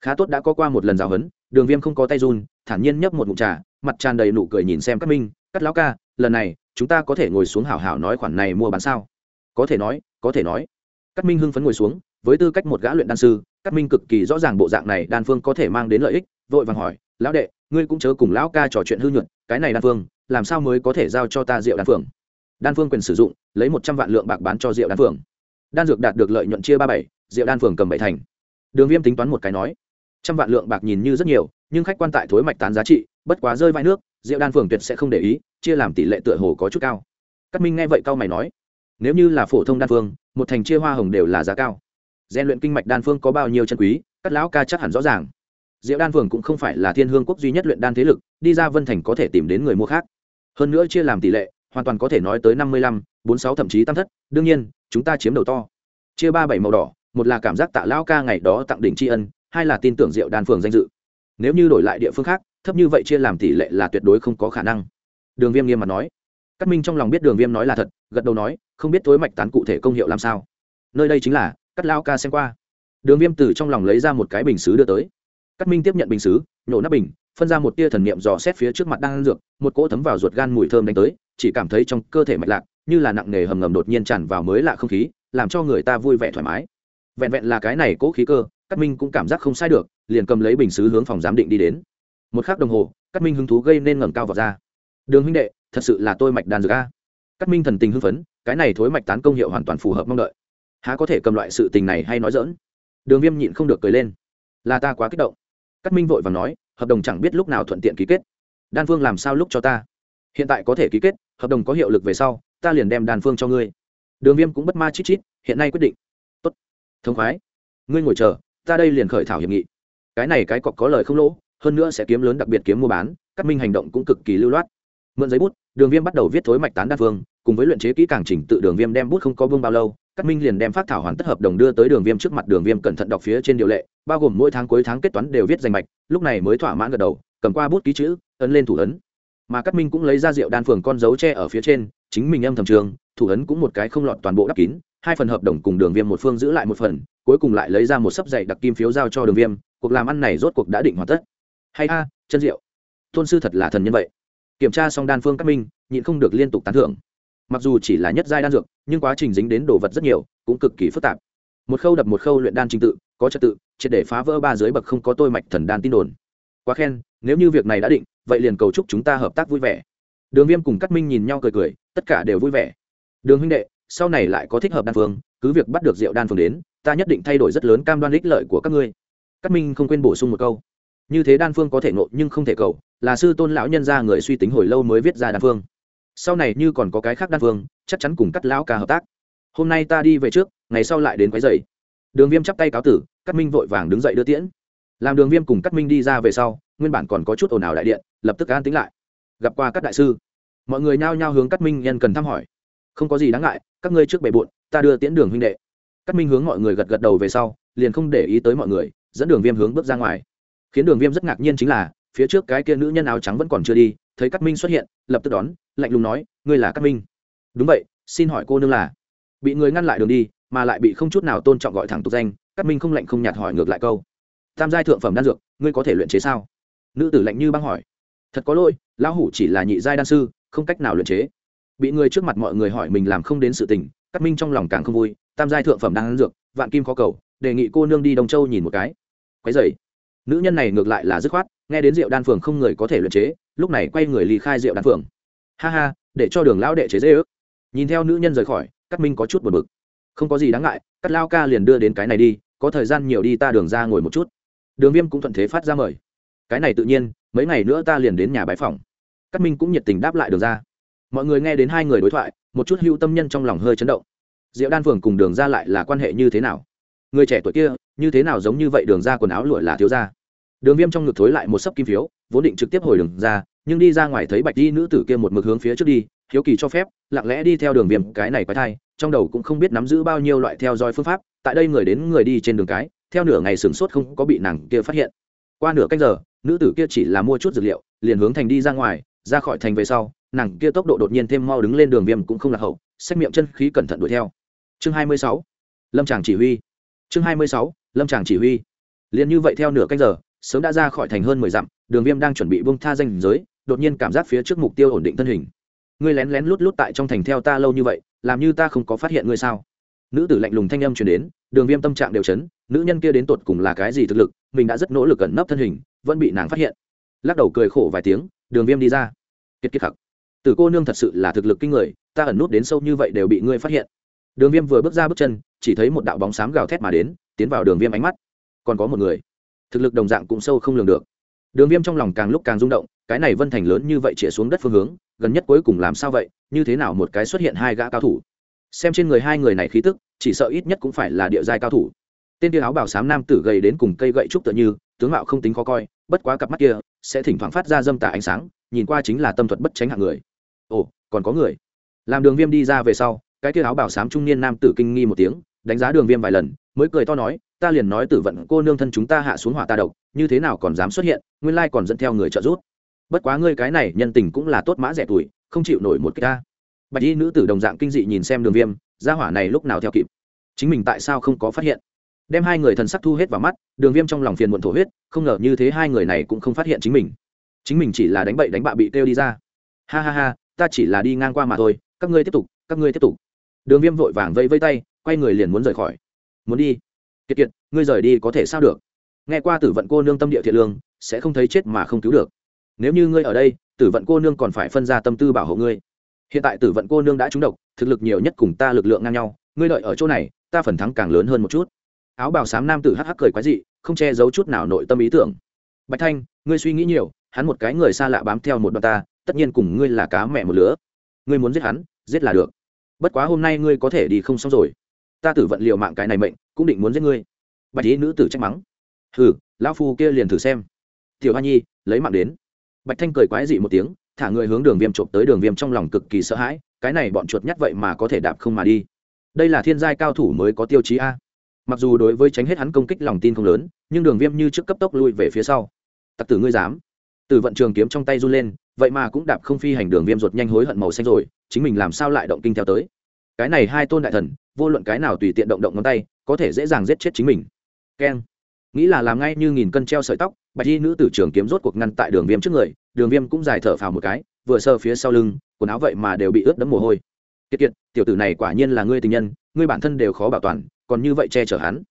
Khá tốt đã có qua một lần giáo huấn. Đường viêm không có tay run thản nhiên nhấp một ngụm trà, mặt tràn đầy nụ cười nhìn xem cát minh cắt lão ca, lần này, chúng ta có thể ngồi xuống hảo hảo nói khoản này mua bán sao? Có thể nói, có thể nói. Cát minh hưng phấn ngồi xuống, với tư cách một gã luyện đan sư, cát minh cực kỳ rõ ràng bộ dạng này đan phương có thể mang đến lợi ích, vội vàng hỏi, lão đệ, ngươi cũng chớ cùng lão ca trò chuyện hư nhuận cái này đan phương, làm sao mới có thể giao cho ta rượu đan phương? Đan phương quyền sử dụng, lấy một trăm vạn lượng bạc bán cho rượu đan phường đan dược đạt được lợi nhuận chia ba bảy, rượu đan phường cầm bảy thành. Đường viêm tính toán một cái nói trăm vạn lượng bạc nhìn như rất nhiều, nhưng khách quan tại thối mạch tán giá trị, bất quá rơi vai nước, rượu đan phường tuyệt sẽ không để ý, chia làm tỷ lệ tựa hồ có chút cao. Cát minh nghe vậy cao mày nói, nếu như là phổ thông đan phương, một thành chia hoa hồng đều là giá cao. Gian luyện kinh mạch đan phương có bao nhiêu chân quý cắt lão ca chắc hẳn rõ ràng. Diệu đan phường cũng không phải là thiên hương quốc duy nhất luyện đan thế lực, đi ra vân thành có thể tìm đến người mua khác. Hơn nữa chia làm tỷ lệ, hoàn toàn có thể nói tới năm mươi lăm, bốn sáu thậm chí tam thất, đương nhiên, chúng ta chiếm đầu to. Chia ba bảy màu đỏ, một là cảm giác tạ Lão ca ngày đó tặng đỉnh tri ân hai là tin tưởng diệu đan phường danh dự. Nếu như đổi lại địa phương khác, thấp như vậy chia làm tỷ lệ là tuyệt đối không có khả năng. Đường viêm nghiêm mặt nói. Cát minh trong lòng biết đường viêm nói là thật, gật đầu nói, không biết tối mạch tán cụ thể công hiệu làm sao. Nơi đây chính là cắt lao ca xem qua. Đường viêm từ trong lòng lấy ra một cái bình xứ đưa tới. Cát minh tiếp nhận bình xứ, nhổ nắp bình, phân ra một tia thần niệm dò xét phía trước mặt đang ăn dược, một cỗ thấm vào ruột gan mùi thơm đánh tới, chỉ cảm thấy trong cơ thể mạch lạc, như là nặng nề hầm ngầm đột nhiên tràn vào mới lạ không khí, làm cho người ta vui vẻ thoải mái vẹn vẹn là cái này cố khí cơ, cát minh cũng cảm giác không sai được, liền cầm lấy bình xứ hướng phòng giám định đi đến. Một khắc đồng hồ, cát minh hứng thú gây nên ngẩng cao vào ra. Đường huynh đệ, thật sự là tôi mạch đan dược a. Cát minh thần tình hưng phấn, cái này thối mạch tán công hiệu hoàn toàn phù hợp mong đợi. Há có thể cầm loại sự tình này hay nói dỡn đường viêm nhịn không được cười lên. Là ta quá kích động. Cát minh vội và nói, hợp đồng chẳng biết lúc nào thuận tiện ký kết. Đan phương làm sao lúc cho ta? Hiện tại có thể ký kết, hợp đồng có hiệu lực về sau, ta liền đem đan phương cho ngươi. Đường viêm cũng bất ma chít chít, hiện nay quyết định. Thông khoái. Ngươi ngồi chờ, ta đây liền khởi thảo hiệp nghị. Cái này cái cọc có lời không lỗ, hơn nữa sẽ kiếm lớn đặc biệt kiếm mua bán cắt minh hành động cũng cực kỳ lưu loát. Mượn giấy bút, đường viêm bắt đầu viết thối mạch tán đan phương, cùng với luyện chế kỹ càng chỉnh tự đường viêm đem bút không có vương bao lâu cắt minh liền đem phát thảo hoàn tất hợp đồng đưa tới đường viêm trước mặt đường viêm cẩn thận đọc phía trên điều lệ, bao gồm mỗi tháng cuối tháng kết toán đều viết danh mạch, lúc này mới thỏa mãn gật đầu, cầm qua bút ký chữ, ấn lên thủ ấn. Mà cắt minh cũng lấy ra rượu đan phường con dấu tre ở phía trên, chính mình âm thầm trường, thủ ấn cũng một cái không lọt toàn bộ đắp kín hai phần hợp đồng cùng đường viêm một phương giữ lại một phần, cuối cùng lại lấy ra một sấp dày đặc kim phiếu giao cho đường viêm, cuộc làm ăn này rốt cuộc đã định hoàn tất. Hay a, chân rượu tôn sư thật là thần nhân vậy. Kiểm tra xong đan phương các minh, nhịn không được liên tục tán thưởng. Mặc dù chỉ là nhất giai đan dược, nhưng quá trình dính đến đồ vật rất nhiều, cũng cực kỳ phức tạp. Một khâu đập một khâu luyện đan trình tự, có trật tự, triệt để phá vỡ ba dưới bậc không có tôi mạch thần đan tin đồn. Quá khen, nếu như việc này đã định, vậy liền cầu chúc chúng ta hợp tác vui vẻ. Đường viêm cùng Cát minh nhìn nhau cười cười, tất cả đều vui vẻ. Đường huynh đệ sau này lại có thích hợp đan phương, cứ việc bắt được rượu đan phương đến, ta nhất định thay đổi rất lớn cam đoan ích lợi của các ngươi. Cát minh không quên bổ sung một câu. Như thế đan phương có thể nộ nhưng không thể cầu, là sư tôn lão nhân ra người suy tính hồi lâu mới viết ra đan phương. Sau này như còn có cái khác đan phương, chắc chắn cùng cắt lão ca hợp tác. Hôm nay ta đi về trước, ngày sau lại đến quái dày đường viêm chắp tay cáo tử, Cát minh vội vàng đứng dậy đưa tiễn. Làm đường viêm cùng Cát minh đi ra về sau, nguyên bản còn có chút ồn ào đại điện, lập tức an tính lại. Gặp qua các đại sư, mọi người nhao nhao hướng Cát minh nhân cần thăm hỏi không có gì đáng ngại, các ngươi trước bề bộn, ta đưa tiễn đường huynh đệ. Cắt minh hướng mọi người gật gật đầu về sau, liền không để ý tới mọi người, dẫn đường viêm hướng bước ra ngoài. Khiến đường viêm rất ngạc nhiên chính là, phía trước cái kia nữ nhân áo trắng vẫn còn chưa đi, thấy cắt minh xuất hiện, lập tức đón, lạnh lùng nói, ngươi là cắt minh? Đúng vậy, xin hỏi cô nương là. Bị người ngăn lại đường đi, mà lại bị không chút nào tôn trọng gọi thẳng tục danh cắt minh không lạnh không nhạt hỏi ngược lại câu, tam giai thượng phẩm đan dược, ngươi có thể luyện chế sao? Nữ tử lạnh như băng hỏi, thật có lỗi, lão hủ chỉ là nhị giai đan sư, không cách nào luyện chế bị người trước mặt mọi người hỏi mình làm không đến sự tình cắt minh trong lòng càng không vui, tam giai thượng phẩm đang ăn dược, vạn kim khó cầu, đề nghị cô nương đi đông châu nhìn một cái. Quái dày nữ nhân này ngược lại là dứt khoát, nghe đến rượu đan phường không người có thể luyện chế, lúc này quay người ly khai rượu đan phường. Ha ha, để cho đường lão đệ chế dễ ước. Nhìn theo nữ nhân rời khỏi cắt minh có chút buồn bực. Không có gì đáng ngại cắt lao ca liền đưa đến cái này đi, có thời gian nhiều đi ta đường ra ngồi một chút. Đường viêm cũng thuận thế phát ra mời. Cái này tự nhiên, mấy ngày nữa ta liền đến nhà bái phòng. Cắt minh cũng nhiệt tình đáp lại đường ra mọi người nghe đến hai người đối thoại, một chút hữu tâm nhân trong lòng hơi chấn động. Diệu đan phường cùng đường ra lại là quan hệ như thế nào? Người trẻ tuổi kia, như thế nào giống như vậy đường ra quần áo lụa là thiếu ra đường viêm trong ngực thối lại một sấp kim phiếu, vốn định trực tiếp hồi đường ra nhưng đi ra ngoài thấy bạch đi nữ tử kia một mực hướng phía trước đi, hiếu kỳ cho phép, lặng lẽ đi theo đường viêm, cái này quái thai, trong đầu cũng không biết nắm giữ bao nhiêu loại theo dõi phương pháp, tại đây người đến người đi trên đường cái, theo nửa ngày sửng sốt không có bị nàng kia phát hiện. Qua nửa cách giờ, nữ tử kia chỉ là mua chút dược liệu, liền hướng thành đi ra ngoài, ra khỏi thành về sau nàng kia tốc độ đột nhiên thêm mau đứng lên đường viêm cũng không là hậu xét miệng chân khí cẩn thận đuổi theo. Chương hai mươi sáu, lâm tràng chỉ huy. Chương hai mươi sáu, lâm tràng chỉ huy. Liền như vậy theo nửa canh giờ, sớm đã ra khỏi thành hơn mười dặm, đường viêm đang chuẩn bị bông tha danh giới, đột nhiên cảm giác phía trước mục tiêu ổn định thân hình. Ngươi lén lén lút lút tại trong thành theo ta lâu như vậy, làm như ta không có phát hiện ngươi sao? Nữ tử lạnh lùng thanh âm truyền đến, đường viêm tâm trạng đều chấn, nữ nhân kia đến tột cùng là cái gì thực lực, mình đã rất nỗ lực ẩn nấp thân hình, vẫn bị nàng phát hiện. Lắc đầu cười khổ vài tiếng, đường viêm đi ra. Kiệt kiệt khắc tử cô nương thật sự là thực lực kinh người, ta ẩn nút đến sâu như vậy đều bị ngươi phát hiện. Đường viêm vừa bước ra bước chân, chỉ thấy một đạo bóng xám gào thét mà đến, tiến vào đường viêm ánh mắt. Còn có một người. Thực lực đồng dạng cũng sâu không lường được. Đường viêm trong lòng càng lúc càng rung động, cái này vân thành lớn như vậy chĩa xuống đất phương hướng, gần nhất cuối cùng làm sao vậy, như thế nào một cái xuất hiện hai gã cao thủ. Xem trên người hai người này khí tức, chỉ sợ ít nhất cũng phải là địa giai cao thủ. Tên kia áo bảo sám nam tử gầy đến cùng cây gậy trúc tựa như, tướng mạo không tính khó coi, bất quá cặp mắt kia sẽ thỉnh thoảng phát ra dâm tà ánh sáng, nhìn qua chính là tâm thuật bất tránh hạng người ồ, còn có người. Làm đường viêm đi ra về sau, cái kia áo bảo sám trung niên nam tử kinh nghi một tiếng, đánh giá đường viêm vài lần, mới cười to nói, ta liền nói tử vận cô nương thân chúng ta hạ xuống hỏa ta độc, như thế nào còn dám xuất hiện, nguyên lai còn dẫn theo người trợ giúp. Bất quá ngươi cái này nhân tình cũng là tốt mã rẻ tuổi, không chịu nổi một cái ta. Bạch y nữ tử đồng dạng kinh dị nhìn xem đường viêm, gia hỏa này lúc nào theo kịp? Chính mình tại sao không có phát hiện? Đem hai người thần sắc thu hết vào mắt, đường viêm trong lòng phiền muộn thổ huyết, không ngờ như thế hai người này cũng không phát hiện chính mình. Chính mình chỉ là đánh bậy đánh bạ bị kêu đi ra. Ha ha ha ta chỉ là đi ngang qua mà thôi, các ngươi tiếp tục, các ngươi tiếp tục. Đường viêm vội vàng vây vây tay, quay người liền muốn rời khỏi. Muốn đi? Kiệt kiệt, ngươi rời đi có thể sao được? Nghe qua tử vận cô nương tâm địa thiện lương, sẽ không thấy chết mà không cứu được. Nếu như ngươi ở đây, tử vận cô nương còn phải phân ra tâm tư bảo hộ ngươi. Hiện tại tử vận cô nương đã trúng độc, thực lực nhiều nhất cùng ta lực lượng ngang nhau, ngươi đợi ở chỗ này, ta phần thắng càng lớn hơn một chút. Áo bào xám nam tử hắc hắc cười quái dị, không che giấu chút nào nội tâm ý tưởng. Bạch thanh, ngươi suy nghĩ nhiều, hắn một cái người xa lạ bám theo một đoạn ta tất nhiên cùng ngươi là cá mẹ một lứa. Ngươi muốn giết hắn, giết là được. Bất quá hôm nay ngươi có thể đi không xong rồi. Ta tử vận liệu mạng cái này mệnh, cũng định muốn giết ngươi. Bạch ý nữ tử trách mắng. Hừ, lão phu kia liền thử xem. Tiểu hoa nhi, lấy mạng đến. Bạch thanh cười quái dị một tiếng, thả người hướng đường viêm trộm tới đường viêm trong lòng cực kỳ sợ hãi, cái này bọn chuột nhắt vậy mà có thể đạp không mà đi. Đây là thiên giai cao thủ mới có tiêu chí a. Mặc dù đối với tránh hết hắn công kích lòng tin không lớn, nhưng đường viêm như trước cấp tốc lui về phía sau. Tặc tử ngươi dám từ vận trường kiếm trong tay run lên, vậy mà cũng đạp không phi hành đường viêm ruột nhanh hối hận màu xanh rồi, chính mình làm sao lại động kinh theo tới? Cái này hai tôn đại thần, vô luận cái nào tùy tiện động động ngón tay, có thể dễ dàng giết chết chính mình. Keng. Nghĩ là làm ngay như nghìn cân treo sợi tóc, bạch y nữ tử trường kiếm rốt cuộc ngăn tại đường viêm trước người, đường viêm cũng dài thở phào một cái, vừa sơ phía sau lưng, quần áo vậy mà đều bị ướt đẫm mồ hôi. Kiệt kiệt, tiểu tử này quả nhiên là ngươi tình nhân, ngươi bản thân đều khó bảo toàn, còn như vậy che chở hắn.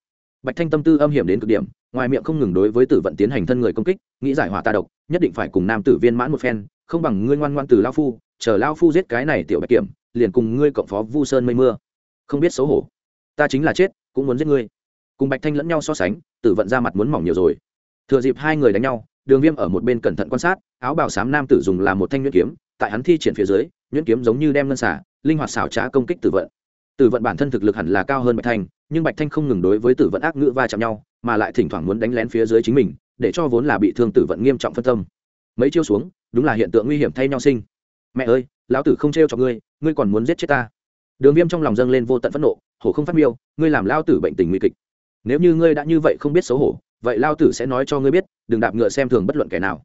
Bạch thanh tâm tư âm hiểm đến cực điểm, ngoài miệng không ngừng đối với tử vận tiến hành thân người công kích, nghĩ giải hỏa ta độc nhất định phải cùng nam tử viên mãn một phen, không bằng ngươi ngoan ngoan từ lao phu, chờ lao phu giết cái này tiểu bạch kiểm, liền cùng ngươi cộng phó vu sơn mây mưa. Không biết xấu hổ. Ta chính là chết, cũng muốn giết ngươi. Cùng bạch thanh lẫn nhau so sánh, tử vận ra mặt muốn mỏng nhiều rồi. Thừa dịp hai người đánh nhau, đường viêm ở một bên cẩn thận quan sát, áo bào xám nam tử dùng làm một thanh nhuyễn kiếm, tại hắn thi triển phía dưới, nhuyễn kiếm giống như đem ngân xả, linh hoạt xảo trá công kích tử vận. Tử vận bản thân thực lực hẳn là cao hơn bạch thanh, nhưng bạch thanh không ngừng đối với tử vận ác ngữ va chạm nhau, mà lại thỉnh thoảng muốn đánh lén phía dưới chính mình để cho vốn là bị thương tử vận nghiêm trọng phân tâm. Mấy chiêu xuống, đúng là hiện tượng nguy hiểm thay nhau sinh. Mẹ ơi, lão tử không trêu cho ngươi ngươi còn muốn giết chết ta. Đường viêm trong lòng dâng lên vô tận phẫn nộ, hổ không phát miêu, ngươi làm lao tử bệnh tình nguy kịch. Nếu như ngươi đã như vậy không biết xấu hổ, vậy lao tử sẽ nói cho ngươi biết, đừng đạp ngựa xem thường bất luận kẻ nào.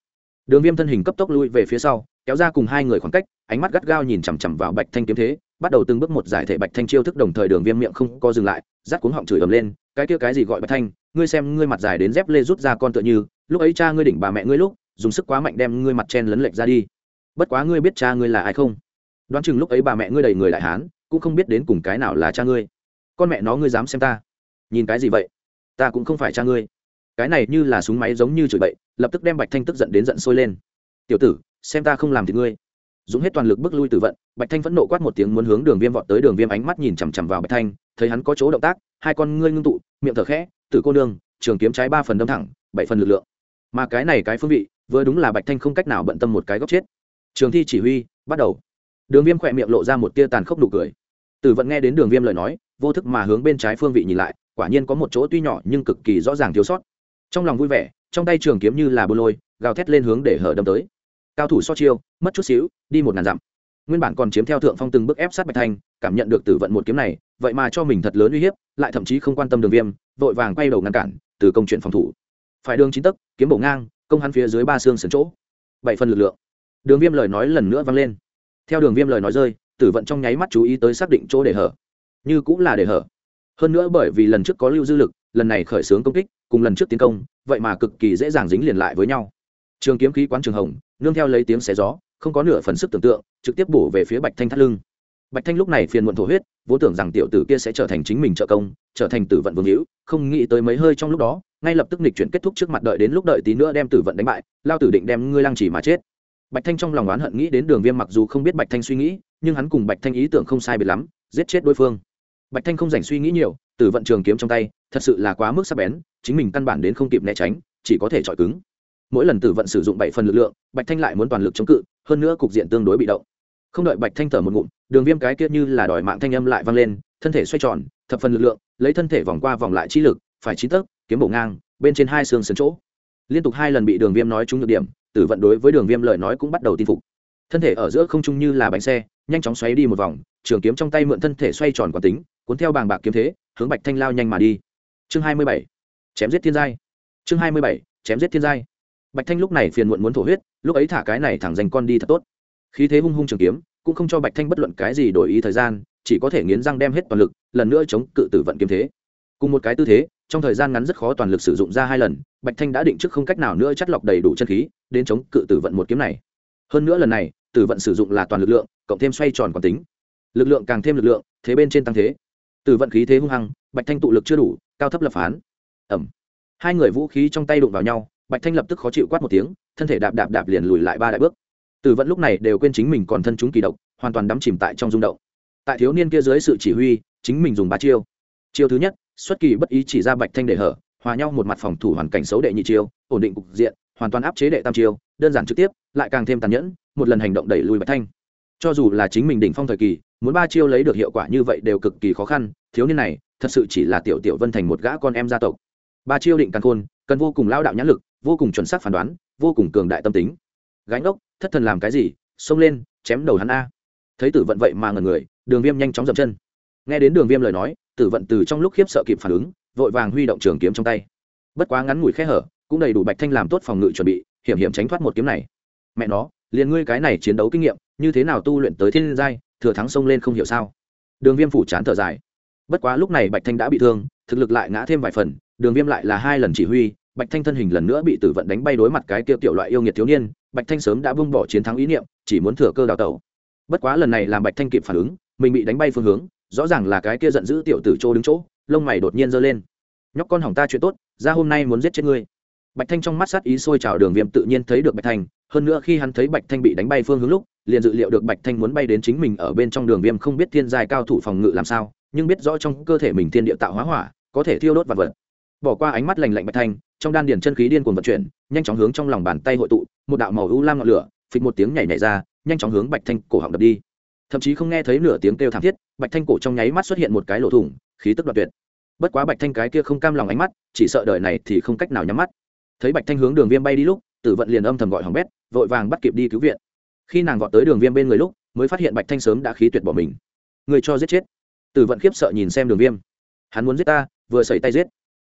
Đường viêm thân hình cấp tốc lui về phía sau, kéo ra cùng hai người khoảng cách, ánh mắt gắt gao nhìn chằm chằm vào bạch thanh kiếm thế, bắt đầu từng bước một giải thể bạch thanh chiêu thức đồng thời đường viêm miệng không co dừng lại rát cuống họng chửi ầm lên, cái kia cái gì gọi bạch thanh ngươi xem ngươi mặt dài đến dép lê rút ra con tựa như, lúc ấy cha ngươi đỉnh bà mẹ ngươi lúc, dùng sức quá mạnh đem ngươi mặt chen lấn lệch ra đi. Bất quá ngươi biết cha ngươi là ai không? Đoán chừng lúc ấy bà mẹ ngươi đầy người đại hán, cũng không biết đến cùng cái nào là cha ngươi. Con mẹ nó ngươi dám xem ta? Nhìn cái gì vậy? Ta cũng không phải cha ngươi. Cái này như là súng máy giống như chửi bậy, lập tức đem bạch thanh tức giận đến giận sôi lên. Tiểu tử, xem ta không làm thì ngươi. Dùng hết toàn lực bước lui từ vận, bạch thanh phẫn nộ quát một tiếng muốn hướng đường viêm vọt tới đường viêm ánh mắt nhìn chằm chằm vào bạch thanh, thấy hắn có chỗ động tác, hai con ngươi ngưng tụ, miệng thở khẽ tử cô nương, trường kiếm trái ba phần đâm thẳng, bảy phần lực lượng. Mà cái này cái phương vị, vừa đúng là bạch thanh không cách nào bận tâm một cái góc chết. Trường thi chỉ huy, bắt đầu. Đường viêm khỏe miệng lộ ra một tia tàn khốc nụ cười. Tử vận nghe đến đường viêm lời nói, vô thức mà hướng bên trái phương vị nhìn lại, quả nhiên có một chỗ tuy nhỏ nhưng cực kỳ rõ ràng thiếu sót. Trong lòng vui vẻ, trong tay trường kiếm như là bô lôi, gào thét lên hướng để hở đâm tới. Cao thủ so chiêu, mất chút xíu, đi một ngàn dặm. Nguyên bản còn chiếm theo thượng phong từng bước ép sát bạch thanh, cảm nhận được tử vận một kiếm này, vậy mà cho mình thật lớn uy hiếp, lại thậm chí không quan tâm đường viêm vội vàng quay đầu ngăn cản, từ công chuyện phòng thủ. Phải đường chín tấc, kiếm bổ ngang, công hắn phía dưới ba xương sườn chỗ. Bảy phần lực lượng. Đường viêm lời nói lần nữa vang lên. Theo đường viêm lời nói rơi, tử vận trong nháy mắt chú ý tới xác định chỗ để hở. Như cũng là để hở. Hơn nữa bởi vì lần trước có lưu dư lực, lần này khởi xướng công kích, cùng lần trước tiến công, vậy mà cực kỳ dễ dàng dính liền lại với nhau. Trường kiếm khí quán trường hồng, nương theo lấy tiếng xé gió, không có nửa phần sức tưởng tượng, trực tiếp bổ về phía bạch thanh thắt lưng bạch thanh lúc này phiền muộn thổ huyết, vốn tưởng rằng tiểu tử kia sẽ trở thành chính mình trợ công, trở thành tử vận vương hữu, không nghĩ tới mấy hơi trong lúc đó, ngay lập tức nịch chuyển kết thúc trước mặt đợi đến lúc đợi tí nữa đem tử vận đánh bại, lao tử định đem ngươi lăng chỉ mà chết. Bạch thanh trong lòng oán hận nghĩ đến đường viêm mặc dù không biết bạch thanh suy nghĩ, nhưng hắn cùng bạch thanh ý tưởng không sai biệt lắm, giết chết đối phương. Bạch thanh không dành suy nghĩ nhiều, tử vận trường kiếm trong tay, thật sự là quá mức sắc bén, chính mình căn bản đến không kịp né tránh, chỉ có thể chọi cứng. Mỗi lần tử vận sử dụng bảy phần lực lượng, bạch thanh lại muốn toàn lực chống cự, hơn nữa cục diện tương đối bị động. Không đợi bạch thanh thở một ngụm đường viêm cái kia như là đòi mạng thanh âm lại vang lên, thân thể xoay tròn, thập phần lực lượng, lấy thân thể vòng qua vòng lại chi lực, phải chín tấc, kiếm bổ ngang, bên trên hai xương sườn chỗ. Liên tục hai lần bị đường viêm nói trúng được điểm, tử vận đối với đường viêm lời nói cũng bắt đầu tin phục. Thân thể ở giữa không trung như là bánh xe, nhanh chóng xoáy đi một vòng, trường kiếm trong tay mượn thân thể xoay tròn quán tính, cuốn theo bàng bạc kiếm thế, hướng bạch thanh lao nhanh mà đi. Chương hai mươi bảy, chém giết thiên giai. Chương hai mươi bảy, chém giết thiên giai. Bạch thanh lúc này phiền muộn muốn thổ huyết, lúc ấy thả cái này thẳng dành con đi thật tốt. Khí thế hung hung trường kiếm cũng không cho bạch thanh bất luận cái gì đổi ý thời gian, chỉ có thể nghiến răng đem hết toàn lực, lần nữa chống cự tử vận kiếm thế. Cùng một cái tư thế, trong thời gian ngắn rất khó toàn lực sử dụng ra hai lần, bạch thanh đã định trước không cách nào nữa chắt lọc đầy đủ chân khí, đến chống cự tử vận một kiếm này. Hơn nữa lần này, tử vận sử dụng là toàn lực lượng, cộng thêm xoay tròn quán tính. Lực lượng càng thêm lực lượng, thế bên trên tăng thế. Tử vận khí thế hung hăng, bạch thanh tụ lực chưa đủ, cao thấp lập phán. Ẩm hai người vũ khí trong tay đụng vào nhau, bạch thanh lập tức khó chịu quát một tiếng, thân thể đạp đạp đạp liền lùi lại ba đại bước tử vận lúc này đều quên chính mình còn thân chúng kỳ độc, hoàn toàn đắm chìm tại trong rung động. Tại thiếu niên kia dưới sự chỉ huy, chính mình dùng ba chiêu. Chiêu thứ nhất, xuất kỳ bất ý chỉ ra bạch thanh để hở, hòa nhau một mặt phòng thủ hoàn cảnh xấu đệ nhị chiêu, ổn định cục diện, hoàn toàn áp chế đệ tam chiêu, đơn giản trực tiếp, lại càng thêm tàn nhẫn, một lần hành động đẩy lùi bạch thanh. Cho dù là chính mình đỉnh phong thời kỳ, muốn ba chiêu lấy được hiệu quả như vậy đều cực kỳ khó khăn, thiếu niên này, thật sự chỉ là tiểu tiểu vân thành một gã con em gia tộc. Ba chiêu định càng khôn, cần vô cùng lao đạo nhãn lực, vô cùng chuẩn xác phán đoán, vô cùng cường đại tâm tính. Gánh ốc thất thần làm cái gì, xông lên, chém đầu hắn a. Thấy tử vận vậy mà ngần người, đường viêm nhanh chóng dậm chân. Nghe đến đường viêm lời nói, tử vận từ trong lúc khiếp sợ kịp phản ứng, vội vàng huy động trường kiếm trong tay. Bất quá ngắn ngủi khe hở, cũng đầy đủ bạch thanh làm tốt phòng ngự chuẩn bị, hiểm hiểm tránh thoát một kiếm này. Mẹ nó, liền ngươi cái này chiến đấu kinh nghiệm, như thế nào tu luyện tới thiên giai, thừa thắng xông lên không hiểu sao? Đường viêm phủ chán thở dài. Bất quá lúc này bạch thanh đã bị thương, thực lực lại ngã thêm vài phần, đường viêm lại là hai lần chỉ huy bạch thanh thân hình lần nữa bị tử vận đánh bay đối mặt cái kia tiểu loại yêu nghiệt thiếu niên, bạch thanh sớm đã bung bỏ chiến thắng ý niệm, chỉ muốn thừa cơ đào tẩu. Bất quá lần này làm bạch thanh kịp phản ứng, mình bị đánh bay phương hướng, rõ ràng là cái kia giận dữ tiểu tử chỗ đứng chỗ, lông mày đột nhiên giơ lên. Nhóc con hỏng ta chuyện tốt, ra hôm nay muốn giết chết ngươi. Bạch thanh trong mắt sát ý sôi trào đường viêm tự nhiên thấy được bạch thanh, hơn nữa khi hắn thấy bạch thanh bị đánh bay phương hướng lúc, liền dự liệu được bạch thanh muốn bay đến chính mình ở bên trong đường viêm không biết thiên giai cao thủ phòng ngự làm sao, nhưng biết rõ trong cơ thể mình thiên địa tạo hóa hỏa, có thể thiêu đốt vật vật. Bỏ qua ánh mắt lành lạnh bạch thanh trong đan điền chân khí điên cuồng vận chuyển, nhanh chóng hướng trong lòng bàn tay hội tụ, một đạo màu u lam ngọn lửa, phịch một tiếng nhảy nhảy ra, nhanh chóng hướng bạch thanh cổ họng đập đi. Thậm chí không nghe thấy nửa tiếng kêu thảm thiết, bạch thanh cổ trong nháy mắt xuất hiện một cái lỗ thủng, khí tức đoạt tuyệt. Bất quá bạch thanh cái kia không cam lòng ánh mắt, chỉ sợ đời này thì không cách nào nhắm mắt. Thấy bạch thanh hướng đường viêm bay đi lúc, tử vận liền âm thầm gọi hỏng bét, vội vàng bắt kịp đi cứu viện. Khi nàng vọt tới đường viêm bên người lúc, mới phát hiện bạch thanh sớm đã khí tuyệt bỏ mình. Người cho giết chết. Tử vận khiếp sợ nhìn xem đường viêm. Hắn muốn giết ta, vừa xảy tay giết.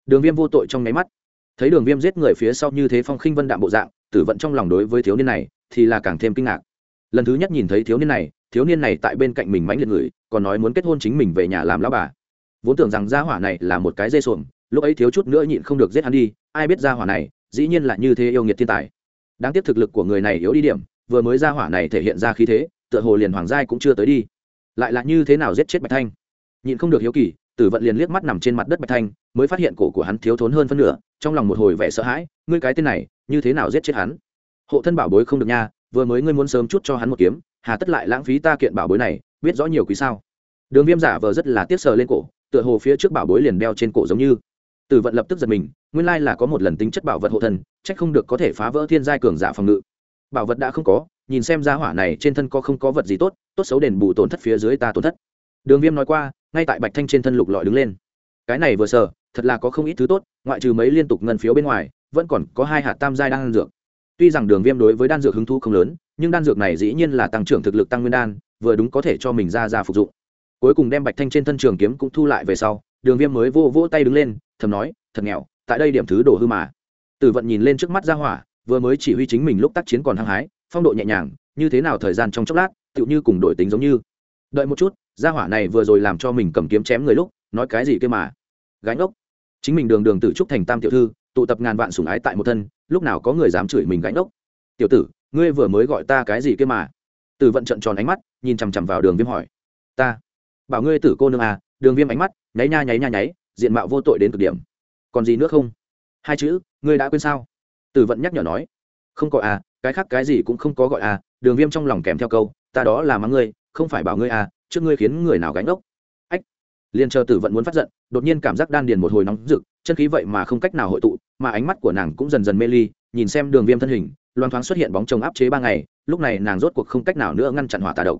Đường viêm vô tội trong nháy mắt thấy đường viêm giết người phía sau như thế phong khinh vân đạm bộ dạng, tử vận trong lòng đối với thiếu niên này thì là càng thêm kinh ngạc. Lần thứ nhất nhìn thấy thiếu niên này, thiếu niên này tại bên cạnh mình mãnh liệt người còn nói muốn kết hôn chính mình về nhà làm lão bà. Vốn tưởng rằng gia hỏa này là một cái dây xuồng, lúc ấy thiếu chút nữa nhịn không được giết hắn đi, ai biết gia hỏa này dĩ nhiên là như thế yêu nghiệt thiên tài. Đáng tiếc thực lực của người này yếu đi điểm, vừa mới gia hỏa này thể hiện ra khí thế, tựa hồ liền hoàng giai cũng chưa tới đi. Lại là như thế nào giết chết bạch thanh? Nhịn không được hiếu kỳ tử vận liền liếc mắt nằm trên mặt đất bạch thanh, mới phát hiện cổ của hắn thiếu thốn hơn phân nửa, trong lòng một hồi vẻ sợ hãi, ngươi cái tên này, như thế nào giết chết hắn? Hộ thân bảo bối không được nha, vừa mới ngươi muốn sớm chút cho hắn một kiếm, hà tất lại lãng phí ta kiện bảo bối này, biết rõ nhiều quý sao? Đường viêm giả vờ rất là tiếc sờ lên cổ, tựa hồ phía trước bảo bối liền đeo trên cổ giống như. Tử vận lập tức giật mình, nguyên lai là có một lần tính chất bảo vật hộ thân trách không được có thể phá vỡ thiên giai cường giả phòng ngự. Bảo vật đã không có, nhìn xem ra hỏa này trên thân có không có vật gì tốt tốt xấu đền bù tổn thất phía dưới ta tổn thất. Đường viêm nói qua ngay tại bạch thanh trên thân lục lọi đứng lên. Cái này vừa sờ, thật là có không ít thứ tốt, ngoại trừ mấy liên tục ngân phiếu bên ngoài, vẫn còn có hai hạt tam giai đan dược. Tuy rằng đường viêm đối với đan dược hứng thu không lớn, nhưng đan dược này dĩ nhiên là tăng trưởng thực lực tăng nguyên đan, vừa đúng có thể cho mình ra ra phục dụng. Cuối cùng đem bạch thanh trên thân trường kiếm cũng thu lại về sau, đường viêm mới vô vỗ tay đứng lên, thầm nói, thật nghèo, tại đây điểm thứ đổ hư mà. Tử vận nhìn lên trước mắt ra hỏa, vừa mới chỉ huy chính mình lúc tác chiến còn hăng hái, phong độ nhẹ nhàng, như thế nào thời gian trong chốc lát, tựu như cùng đổi tính giống như. Đợi một chút gia hỏa này vừa rồi làm cho mình cầm kiếm chém người lúc, nói cái gì kia mà? Gánh ốc chính mình đường đường tử trúc thành tam tiểu thư, tụ tập ngàn vạn sủng ái tại một thân, lúc nào có người dám chửi mình gánh ốc tiểu tử, ngươi vừa mới gọi ta cái gì kia mà? Tử vận trận tròn ánh mắt, nhìn chằm chằm vào đường viêm hỏi. Ta. Bảo ngươi tử cô nương à đường viêm ánh mắt, nháy nha nháy nha nháy, diện mạo vô tội đến cực điểm. Còn gì nữa không? Hai chữ, ngươi đã quên sao? Tử vận nhắc nhở nói. Không có à cái khác cái gì cũng không có gọi à đường viêm trong lòng kèm theo câu, ta đó là mắng ngươi, không phải bảo ngươi à trước ngươi khiến người nào gánh ốc. Ách, liền chờ tử vận muốn phát giận, đột nhiên cảm giác đan điền một hồi nóng rực, chân khí vậy mà không cách nào hội tụ, mà ánh mắt của nàng cũng dần dần mê ly, nhìn xem đường viêm thân hình, loan thoáng xuất hiện bóng chồng áp chế ba ngày, lúc này nàng rốt cuộc không cách nào nữa ngăn chặn hỏa tà độc.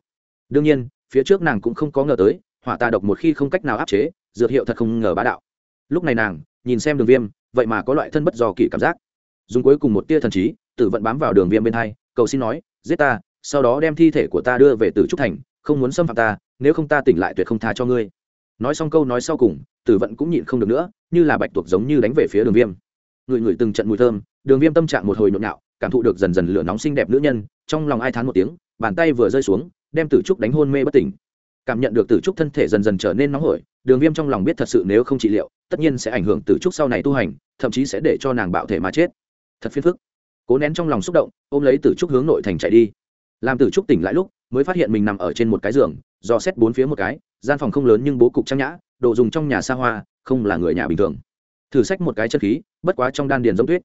Đương nhiên, phía trước nàng cũng không có ngờ tới, hỏa tà độc một khi không cách nào áp chế, dược hiệu thật không ngờ bá đạo. Lúc này nàng, nhìn xem đường viêm, vậy mà có loại thân bất do kỷ cảm giác. Dùng cuối cùng một tia thần trí, tử vận bám vào đường viêm bên hai, cầu xin nói, giết ta, sau đó đem thi thể của ta đưa về tử trúc thành, không muốn xâm phạm ta nếu không ta tỉnh lại tuyệt không tha cho ngươi. Nói xong câu nói sau cùng, tử vận cũng nhịn không được nữa, như là bạch tuộc giống như đánh về phía đường viêm. Người người từng trận mùi thơm, đường viêm tâm trạng một hồi nhộn nhạo, cảm thụ được dần dần lửa nóng xinh đẹp nữ nhân, trong lòng ai thán một tiếng, bàn tay vừa rơi xuống, đem tử trúc đánh hôn mê bất tỉnh. Cảm nhận được tử trúc thân thể dần dần trở nên nóng hổi, đường viêm trong lòng biết thật sự nếu không trị liệu, tất nhiên sẽ ảnh hưởng tử trúc sau này tu hành, thậm chí sẽ để cho nàng bạo thể mà chết. Thật phiền phức. Cố nén trong lòng xúc động, ôm lấy tử trúc hướng nội thành chạy đi. Làm tử trúc tỉnh lại lúc, mới phát hiện mình nằm ở trên một cái giường do xét bốn phía một cái, gian phòng không lớn nhưng bố cục trang nhã, đồ dùng trong nhà xa hoa, không là người nhà bình thường. Thử sách một cái chân khí, bất quá trong đan điền giống tuyết.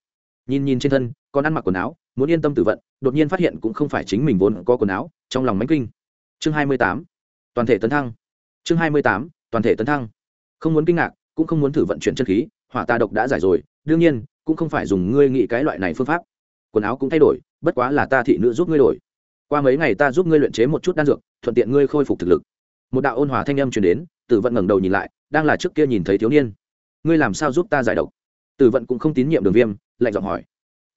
Nhìn nhìn trên thân, còn ăn mặc quần áo, muốn yên tâm tử vận, đột nhiên phát hiện cũng không phải chính mình vốn có quần áo, trong lòng mánh kinh. Chương hai mươi tám, toàn thể tấn thăng. Chương hai mươi tám, toàn thể tấn thăng. Không muốn kinh ngạc, cũng không muốn thử vận chuyển chân khí, hỏa tà độc đã giải rồi, đương nhiên, cũng không phải dùng ngươi nghĩ cái loại này phương pháp. Quần áo cũng thay đổi, bất quá là ta thị nữ giúp ngươi đổi qua mấy ngày ta giúp ngươi luyện chế một chút đan dược, thuận tiện ngươi khôi phục thực lực. Một đạo ôn hòa thanh âm truyền đến, tử vận ngẩng đầu nhìn lại, đang là trước kia nhìn thấy thiếu niên. Ngươi làm sao giúp ta giải độc? Tử vận cũng không tín nhiệm đường viêm, lạnh giọng hỏi.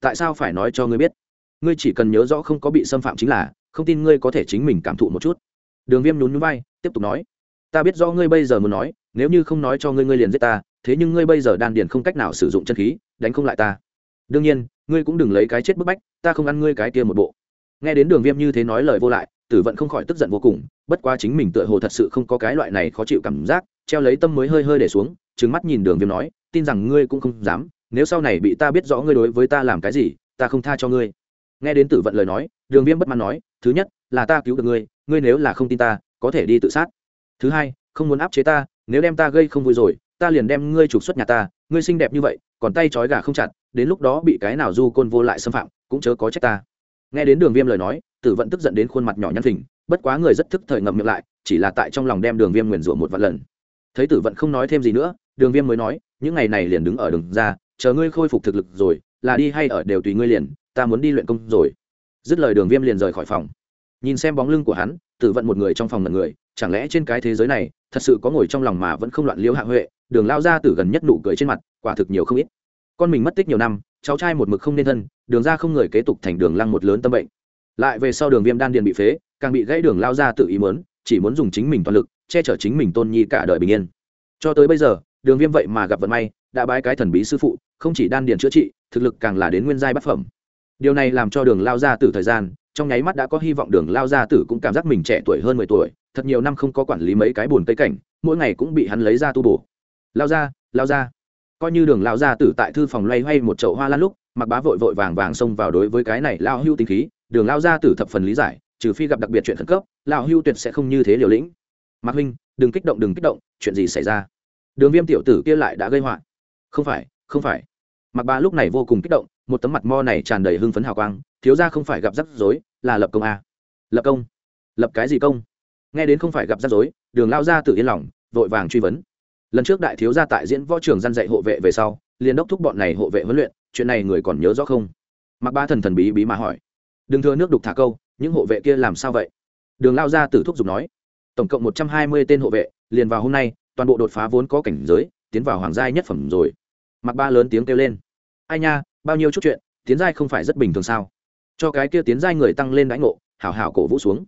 Tại sao phải nói cho ngươi biết? Ngươi chỉ cần nhớ rõ không có bị xâm phạm chính là, không tin ngươi có thể chính mình cảm thụ một chút. Đường viêm nhún nhún vai, tiếp tục nói. Ta biết rõ ngươi bây giờ muốn nói, nếu như không nói cho ngươi ngươi liền giết ta, thế nhưng ngươi bây giờ đan điền không cách nào sử dụng chân khí, đánh không lại ta. Đương nhiên, ngươi cũng đừng lấy cái chết bức bách, ta không ăn ngươi cái kia một bộ nghe đến đường viêm như thế nói lời vô lại, tử vận không khỏi tức giận vô cùng, bất quá chính mình tựa hồ thật sự không có cái loại này khó chịu cảm giác, treo lấy tâm mới hơi hơi để xuống trứng mắt nhìn đường viêm nói, tin rằng ngươi cũng không dám, nếu sau này bị ta biết rõ ngươi đối với ta làm cái gì, ta không tha cho ngươi. Nghe đến tử vận lời nói, đường viêm bất mãn nói, thứ nhất, là ta cứu được ngươi ngươi nếu là không tin ta, có thể đi tự sát. Thứ hai, không muốn áp chế ta, nếu đem ta gây không vui rồi, ta liền đem ngươi trục xuất nhà ta, ngươi xinh đẹp như vậy, còn tay trói gà không chặt, đến lúc đó bị cái nào du côn vô lại xâm phạm, cũng chớ có trách ta nghe đến đường viêm lời nói, tử vận tức giận đến khuôn mặt nhỏ nhăn thỉnh bất quá người rất thức thời ngậm miệng lại, chỉ là tại trong lòng đem đường viêm nguyền rủa một vạn lần. Thấy tử vận không nói thêm gì nữa, đường viêm mới nói, những ngày này liền đứng ở đường ra, chờ ngươi khôi phục thực lực rồi, là đi hay ở đều tùy ngươi liền, ta muốn đi luyện công rồi. Dứt lời đường viêm liền rời khỏi phòng. Nhìn xem bóng lưng của hắn, tử vận một người trong phòng ngần người, chẳng lẽ trên cái thế giới này, thật sự có ngồi trong lòng mà vẫn không loạn liễu hạ huệ, đường lao ra từ gần nhất nụ cười trên mặt, quả thực nhiều không ít. Con mình mất tích nhiều năm, cháu trai một mực không nên thân đường ra không người kế tục thành đường lăng một lớn tâm bệnh. Lại về sau đường viêm đan điền bị phế, càng bị gãy đường lao ra tự ý mớn chỉ muốn dùng chính mình toàn lực, che chở chính mình tôn nhi cả đời bình yên. Cho tới bây giờ, đường viêm vậy mà gặp vận may, đã bái cái thần bí sư phụ, không chỉ đan điền chữa trị, thực lực càng là đến nguyên giai bát phẩm. Điều này làm cho đường lao ra từ thời gian, trong nháy mắt đã có hy vọng đường lao gia tử cũng cảm giác mình trẻ tuổi hơn mười tuổi, thật nhiều năm không có quản lý mấy cái buồn cây cảnh, mỗi ngày cũng bị hắn lấy ra tu bổ. Lao ra lao ra. Coi như đường lao ra tử tại thư phòng loay hoay một chậu hoa lan lúc mặc bá vội vội vàng vàng xông vào đối với cái này lao hưu tinh khí, đường lao ra tử thập phần lý giải, trừ phi gặp đặc biệt chuyện khẩn cấp, lao hưu tuyệt sẽ không như thế liều lĩnh. Mạc huynh, đừng kích động, đừng kích động, chuyện gì xảy ra? Đường viêm tiểu tử kia lại đã gây họa. Không phải không phải. Mặc bá lúc này vô cùng kích động, một tấm mặt mo này tràn đầy hưng phấn hào quang, thiếu ra không phải gặp rắc rối, là lập công a. Lập công? Lập cái gì công? Nghe đến không phải gặp rắc rối, đường lao ra tự yên lòng, vội vàng truy vấn. Lần trước đại thiếu gia tại diễn võ trường gian dạy hộ vệ về sau, liền đốc thúc bọn này hộ vệ huấn luyện chuyện này người còn nhớ rõ không? Mặc ba thần thần bí bí mà hỏi. Đừng thưa nước đục thả câu, những hộ vệ kia làm sao vậy? Đường lao ra tử thúc giục nói. Tổng cộng một trăm hai mươi tên hộ vệ, liền vào hôm nay, toàn bộ đột phá vốn có cảnh giới, tiến vào hoàng gia nhất phẩm rồi. Mặc ba lớn tiếng kêu lên. Ai nha, bao nhiêu chút chuyện, tiến giai không phải rất bình thường sao? Cho cái kia tiến giai người tăng lên đãi ngộ, hảo hảo cổ vũ xuống.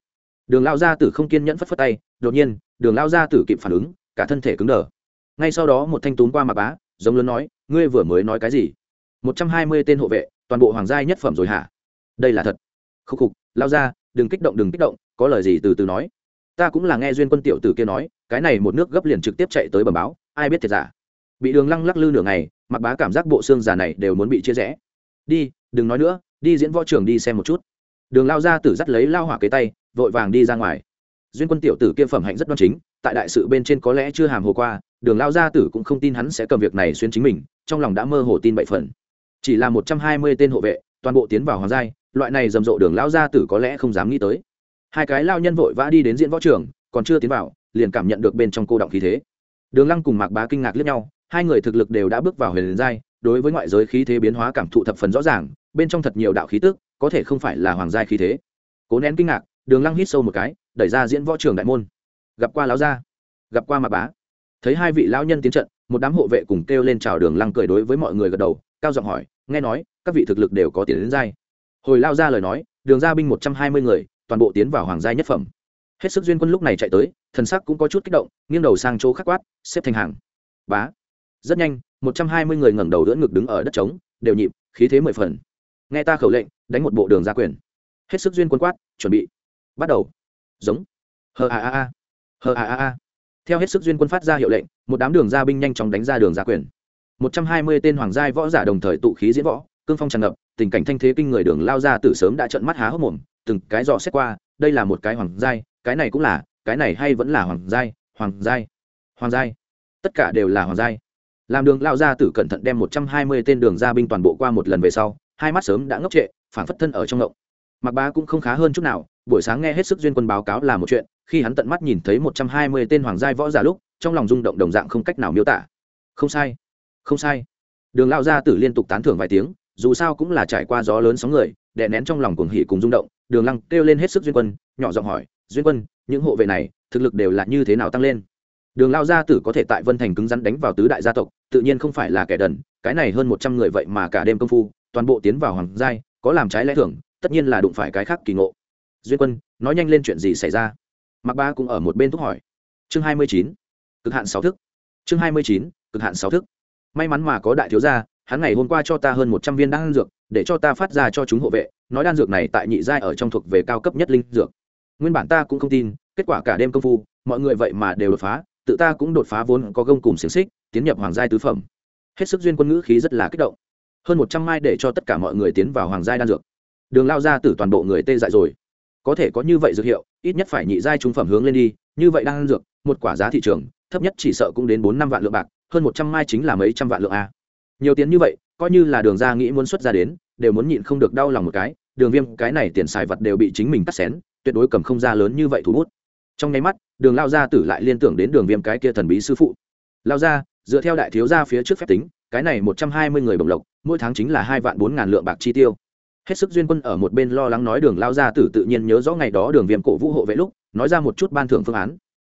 Đường lao gia tử không kiên nhẫn phất phất tay, đột nhiên, đường lao gia tử kịp phản ứng, cả thân thể cứng đờ. Ngay sau đó một thanh tún qua mặc bá, giống lớn nói, ngươi vừa mới nói cái gì? Một trăm hai mươi tên hộ vệ, toàn bộ hoàng gia nhất phẩm rồi hả? Đây là thật. Khúc khục, lao ra, đừng kích động, đừng kích động, có lời gì từ từ nói. Ta cũng là nghe duyên quân tiểu tử kia nói, cái này một nước gấp liền trực tiếp chạy tới bẩm báo, ai biết thiệt giả. Bị đường lăng lắc lư nửa ngày, mặc bá cảm giác bộ xương già này đều muốn bị chia rẽ. Đi, đừng nói nữa, đi diễn võ trường đi xem một chút. Đường lao ra tử dắt lấy lao hỏa kế tay, vội vàng đi ra ngoài. Duyên quân tiểu tử kia phẩm hạnh rất đoan chính, tại đại sự bên trên có lẽ chưa hàm hồ qua, đường lao gia tử cũng không tin hắn sẽ cầm việc này xuyên chính mình, trong lòng đã mơ hồ tin bậy phần chỉ là một trăm hai mươi tên hộ vệ, toàn bộ tiến vào hoàng giai, loại này rầm rộ đường lao gia tử có lẽ không dám nghĩ tới. Hai cái lao nhân vội vã đi đến diễn võ trường, còn chưa tiến vào, liền cảm nhận được bên trong cô động khí thế. Đường lăng cùng mạc bá kinh ngạc liếc nhau, hai người thực lực đều đã bước vào huyền giai, đối với ngoại giới khí thế biến hóa cảm thụ thập phần rõ ràng, bên trong thật nhiều đạo khí tức, có thể không phải là hoàng giai khí thế. Cố nén kinh ngạc, đường lăng hít sâu một cái, đẩy ra diễn võ trường đại môn. Gặp qua lão gia, gặp qua mạc bá. Thấy hai vị lão nhân tiến trận, một đám hộ vệ cùng kêu lên chào đường lăng cười đối với mọi người gật đầu, cao giọng hỏi nghe nói, các vị thực lực đều có tiền đến giai. Hồi lao ra lời nói, đường ra binh một trăm hai mươi người, toàn bộ tiến vào hoàng giai nhất phẩm. Hết sức duyên quân lúc này chạy tới, thần sắc cũng có chút kích động, nghiêng đầu sang chỗ khắc quát, xếp thành hàng. Bá. Rất nhanh, một trăm hai mươi người ngẩng đầu đỡ ngực đứng ở đất trống, đều nhịp, khí thế mười phần. Nghe ta khẩu lệnh, đánh một bộ đường ra quyền. Hết sức duyên quân quát, chuẩn bị. Bắt đầu. Giống. Hờ a a a. Hờ a a a. Theo hết sức duyên quân phát ra hiệu lệnh, một đám đường gia binh nhanh chóng đánh ra đường gia quyền một trăm hai mươi tên hoàng giai võ giả đồng thời tụ khí diễn võ, cương phong tràn ngập, tình cảnh thanh thế kinh người đường lao ra từ sớm đã trợn mắt há hốc mồm, từng cái dò xét qua, đây là một cái hoàng giai, cái này cũng là, cái này hay vẫn là hoàng giai hoàng giai hoàng giai. Tất cả đều là hoàng giai. Làm đường lao ra tử cẩn thận đem một trăm hai mươi tên đường gia binh toàn bộ qua một lần về sau, hai mắt sớm đã ngốc trệ phản phất thân ở trong ngộng. Mặc bá cũng không khá hơn chút nào, buổi sáng nghe hết sức duyên quân báo cáo là một chuyện, khi hắn tận mắt nhìn thấy một trăm hai mươi tên hoàng giai võ giả lúc, trong lòng rung động đồng dạng không cách nào miêu tả. Không sai không sai. Đường lao gia tử liên tục tán thưởng vài tiếng, dù sao cũng là trải qua gió lớn sóng người, đè nén trong lòng cuồng hỉ cùng rung động, đường lăng kêu lên hết sức duyên quân, nhỏ giọng hỏi, duyên quân, những hộ vệ này, thực lực đều là như thế nào tăng lên? Đường lao gia tử có thể tại vân thành cứng rắn đánh vào tứ đại gia tộc, tự nhiên không phải là kẻ đần, cái này hơn một trăm người vậy mà cả đêm công phu, toàn bộ tiến vào hoàng giai, có làm trái lẽ thường, tất nhiên là đụng phải cái khác kỳ ngộ. Duyên quân, nói nhanh lên chuyện gì xảy ra? Mặc ba cũng ở một bên thúc hỏi. Chương hai mươi chín, cực hạn sáu thức. Chương hai mươi chín, cực hạn sáu thức may mắn mà có đại thiếu gia, hắn ngày hôm qua cho ta hơn một trăm viên đan dược, để cho ta phát ra cho chúng hộ vệ, nói đan dược này tại nhị giai ở trong thuộc về cao cấp nhất linh dược. Nguyên bản ta cũng không tin, kết quả cả đêm công phu, mọi người vậy mà đều đột phá, tự ta cũng đột phá vốn có gông cùng xiềng xích, tiến nhập hoàng giai tứ phẩm. Hết sức duyên quân ngữ khí rất là kích động. Hơn một trăm mai để cho tất cả mọi người tiến vào hoàng giai đan dược. Đường lao ra từ toàn bộ người tê dại rồi. Có thể có như vậy dược hiệu, ít nhất phải nhị giai trung phẩm hướng lên đi, như vậy đan dược, một quả giá thị trường, thấp nhất chỉ sợ cũng đến bốn năm vạn lượng bạc hơn một trăm mai chính là mấy trăm vạn lượng a. Nhiều tiền như vậy, coi như là đường ra nghĩ muốn xuất ra đến, đều muốn nhịn không được đau lòng một cái, đường viêm, cái này tiền xài vật đều bị chính mình cắt xén, tuyệt đối cầm không ra lớn như vậy thủ bút. Trong nháy mắt, đường lao gia tử lại liên tưởng đến đường viêm cái kia thần bí sư phụ. Lao gia, dựa theo đại thiếu gia phía trước phép tính, cái này một trăm hai mươi người bồng lộc, mỗi tháng chính là hai vạn bốn ngàn lượng bạc chi tiêu. Hết sức duyên quân ở một bên lo lắng nói đường lao gia tử tự nhiên nhớ rõ ngày đó đường viêm cổ vũ hộ vệ lúc, nói ra một chút ban thưởng phương án.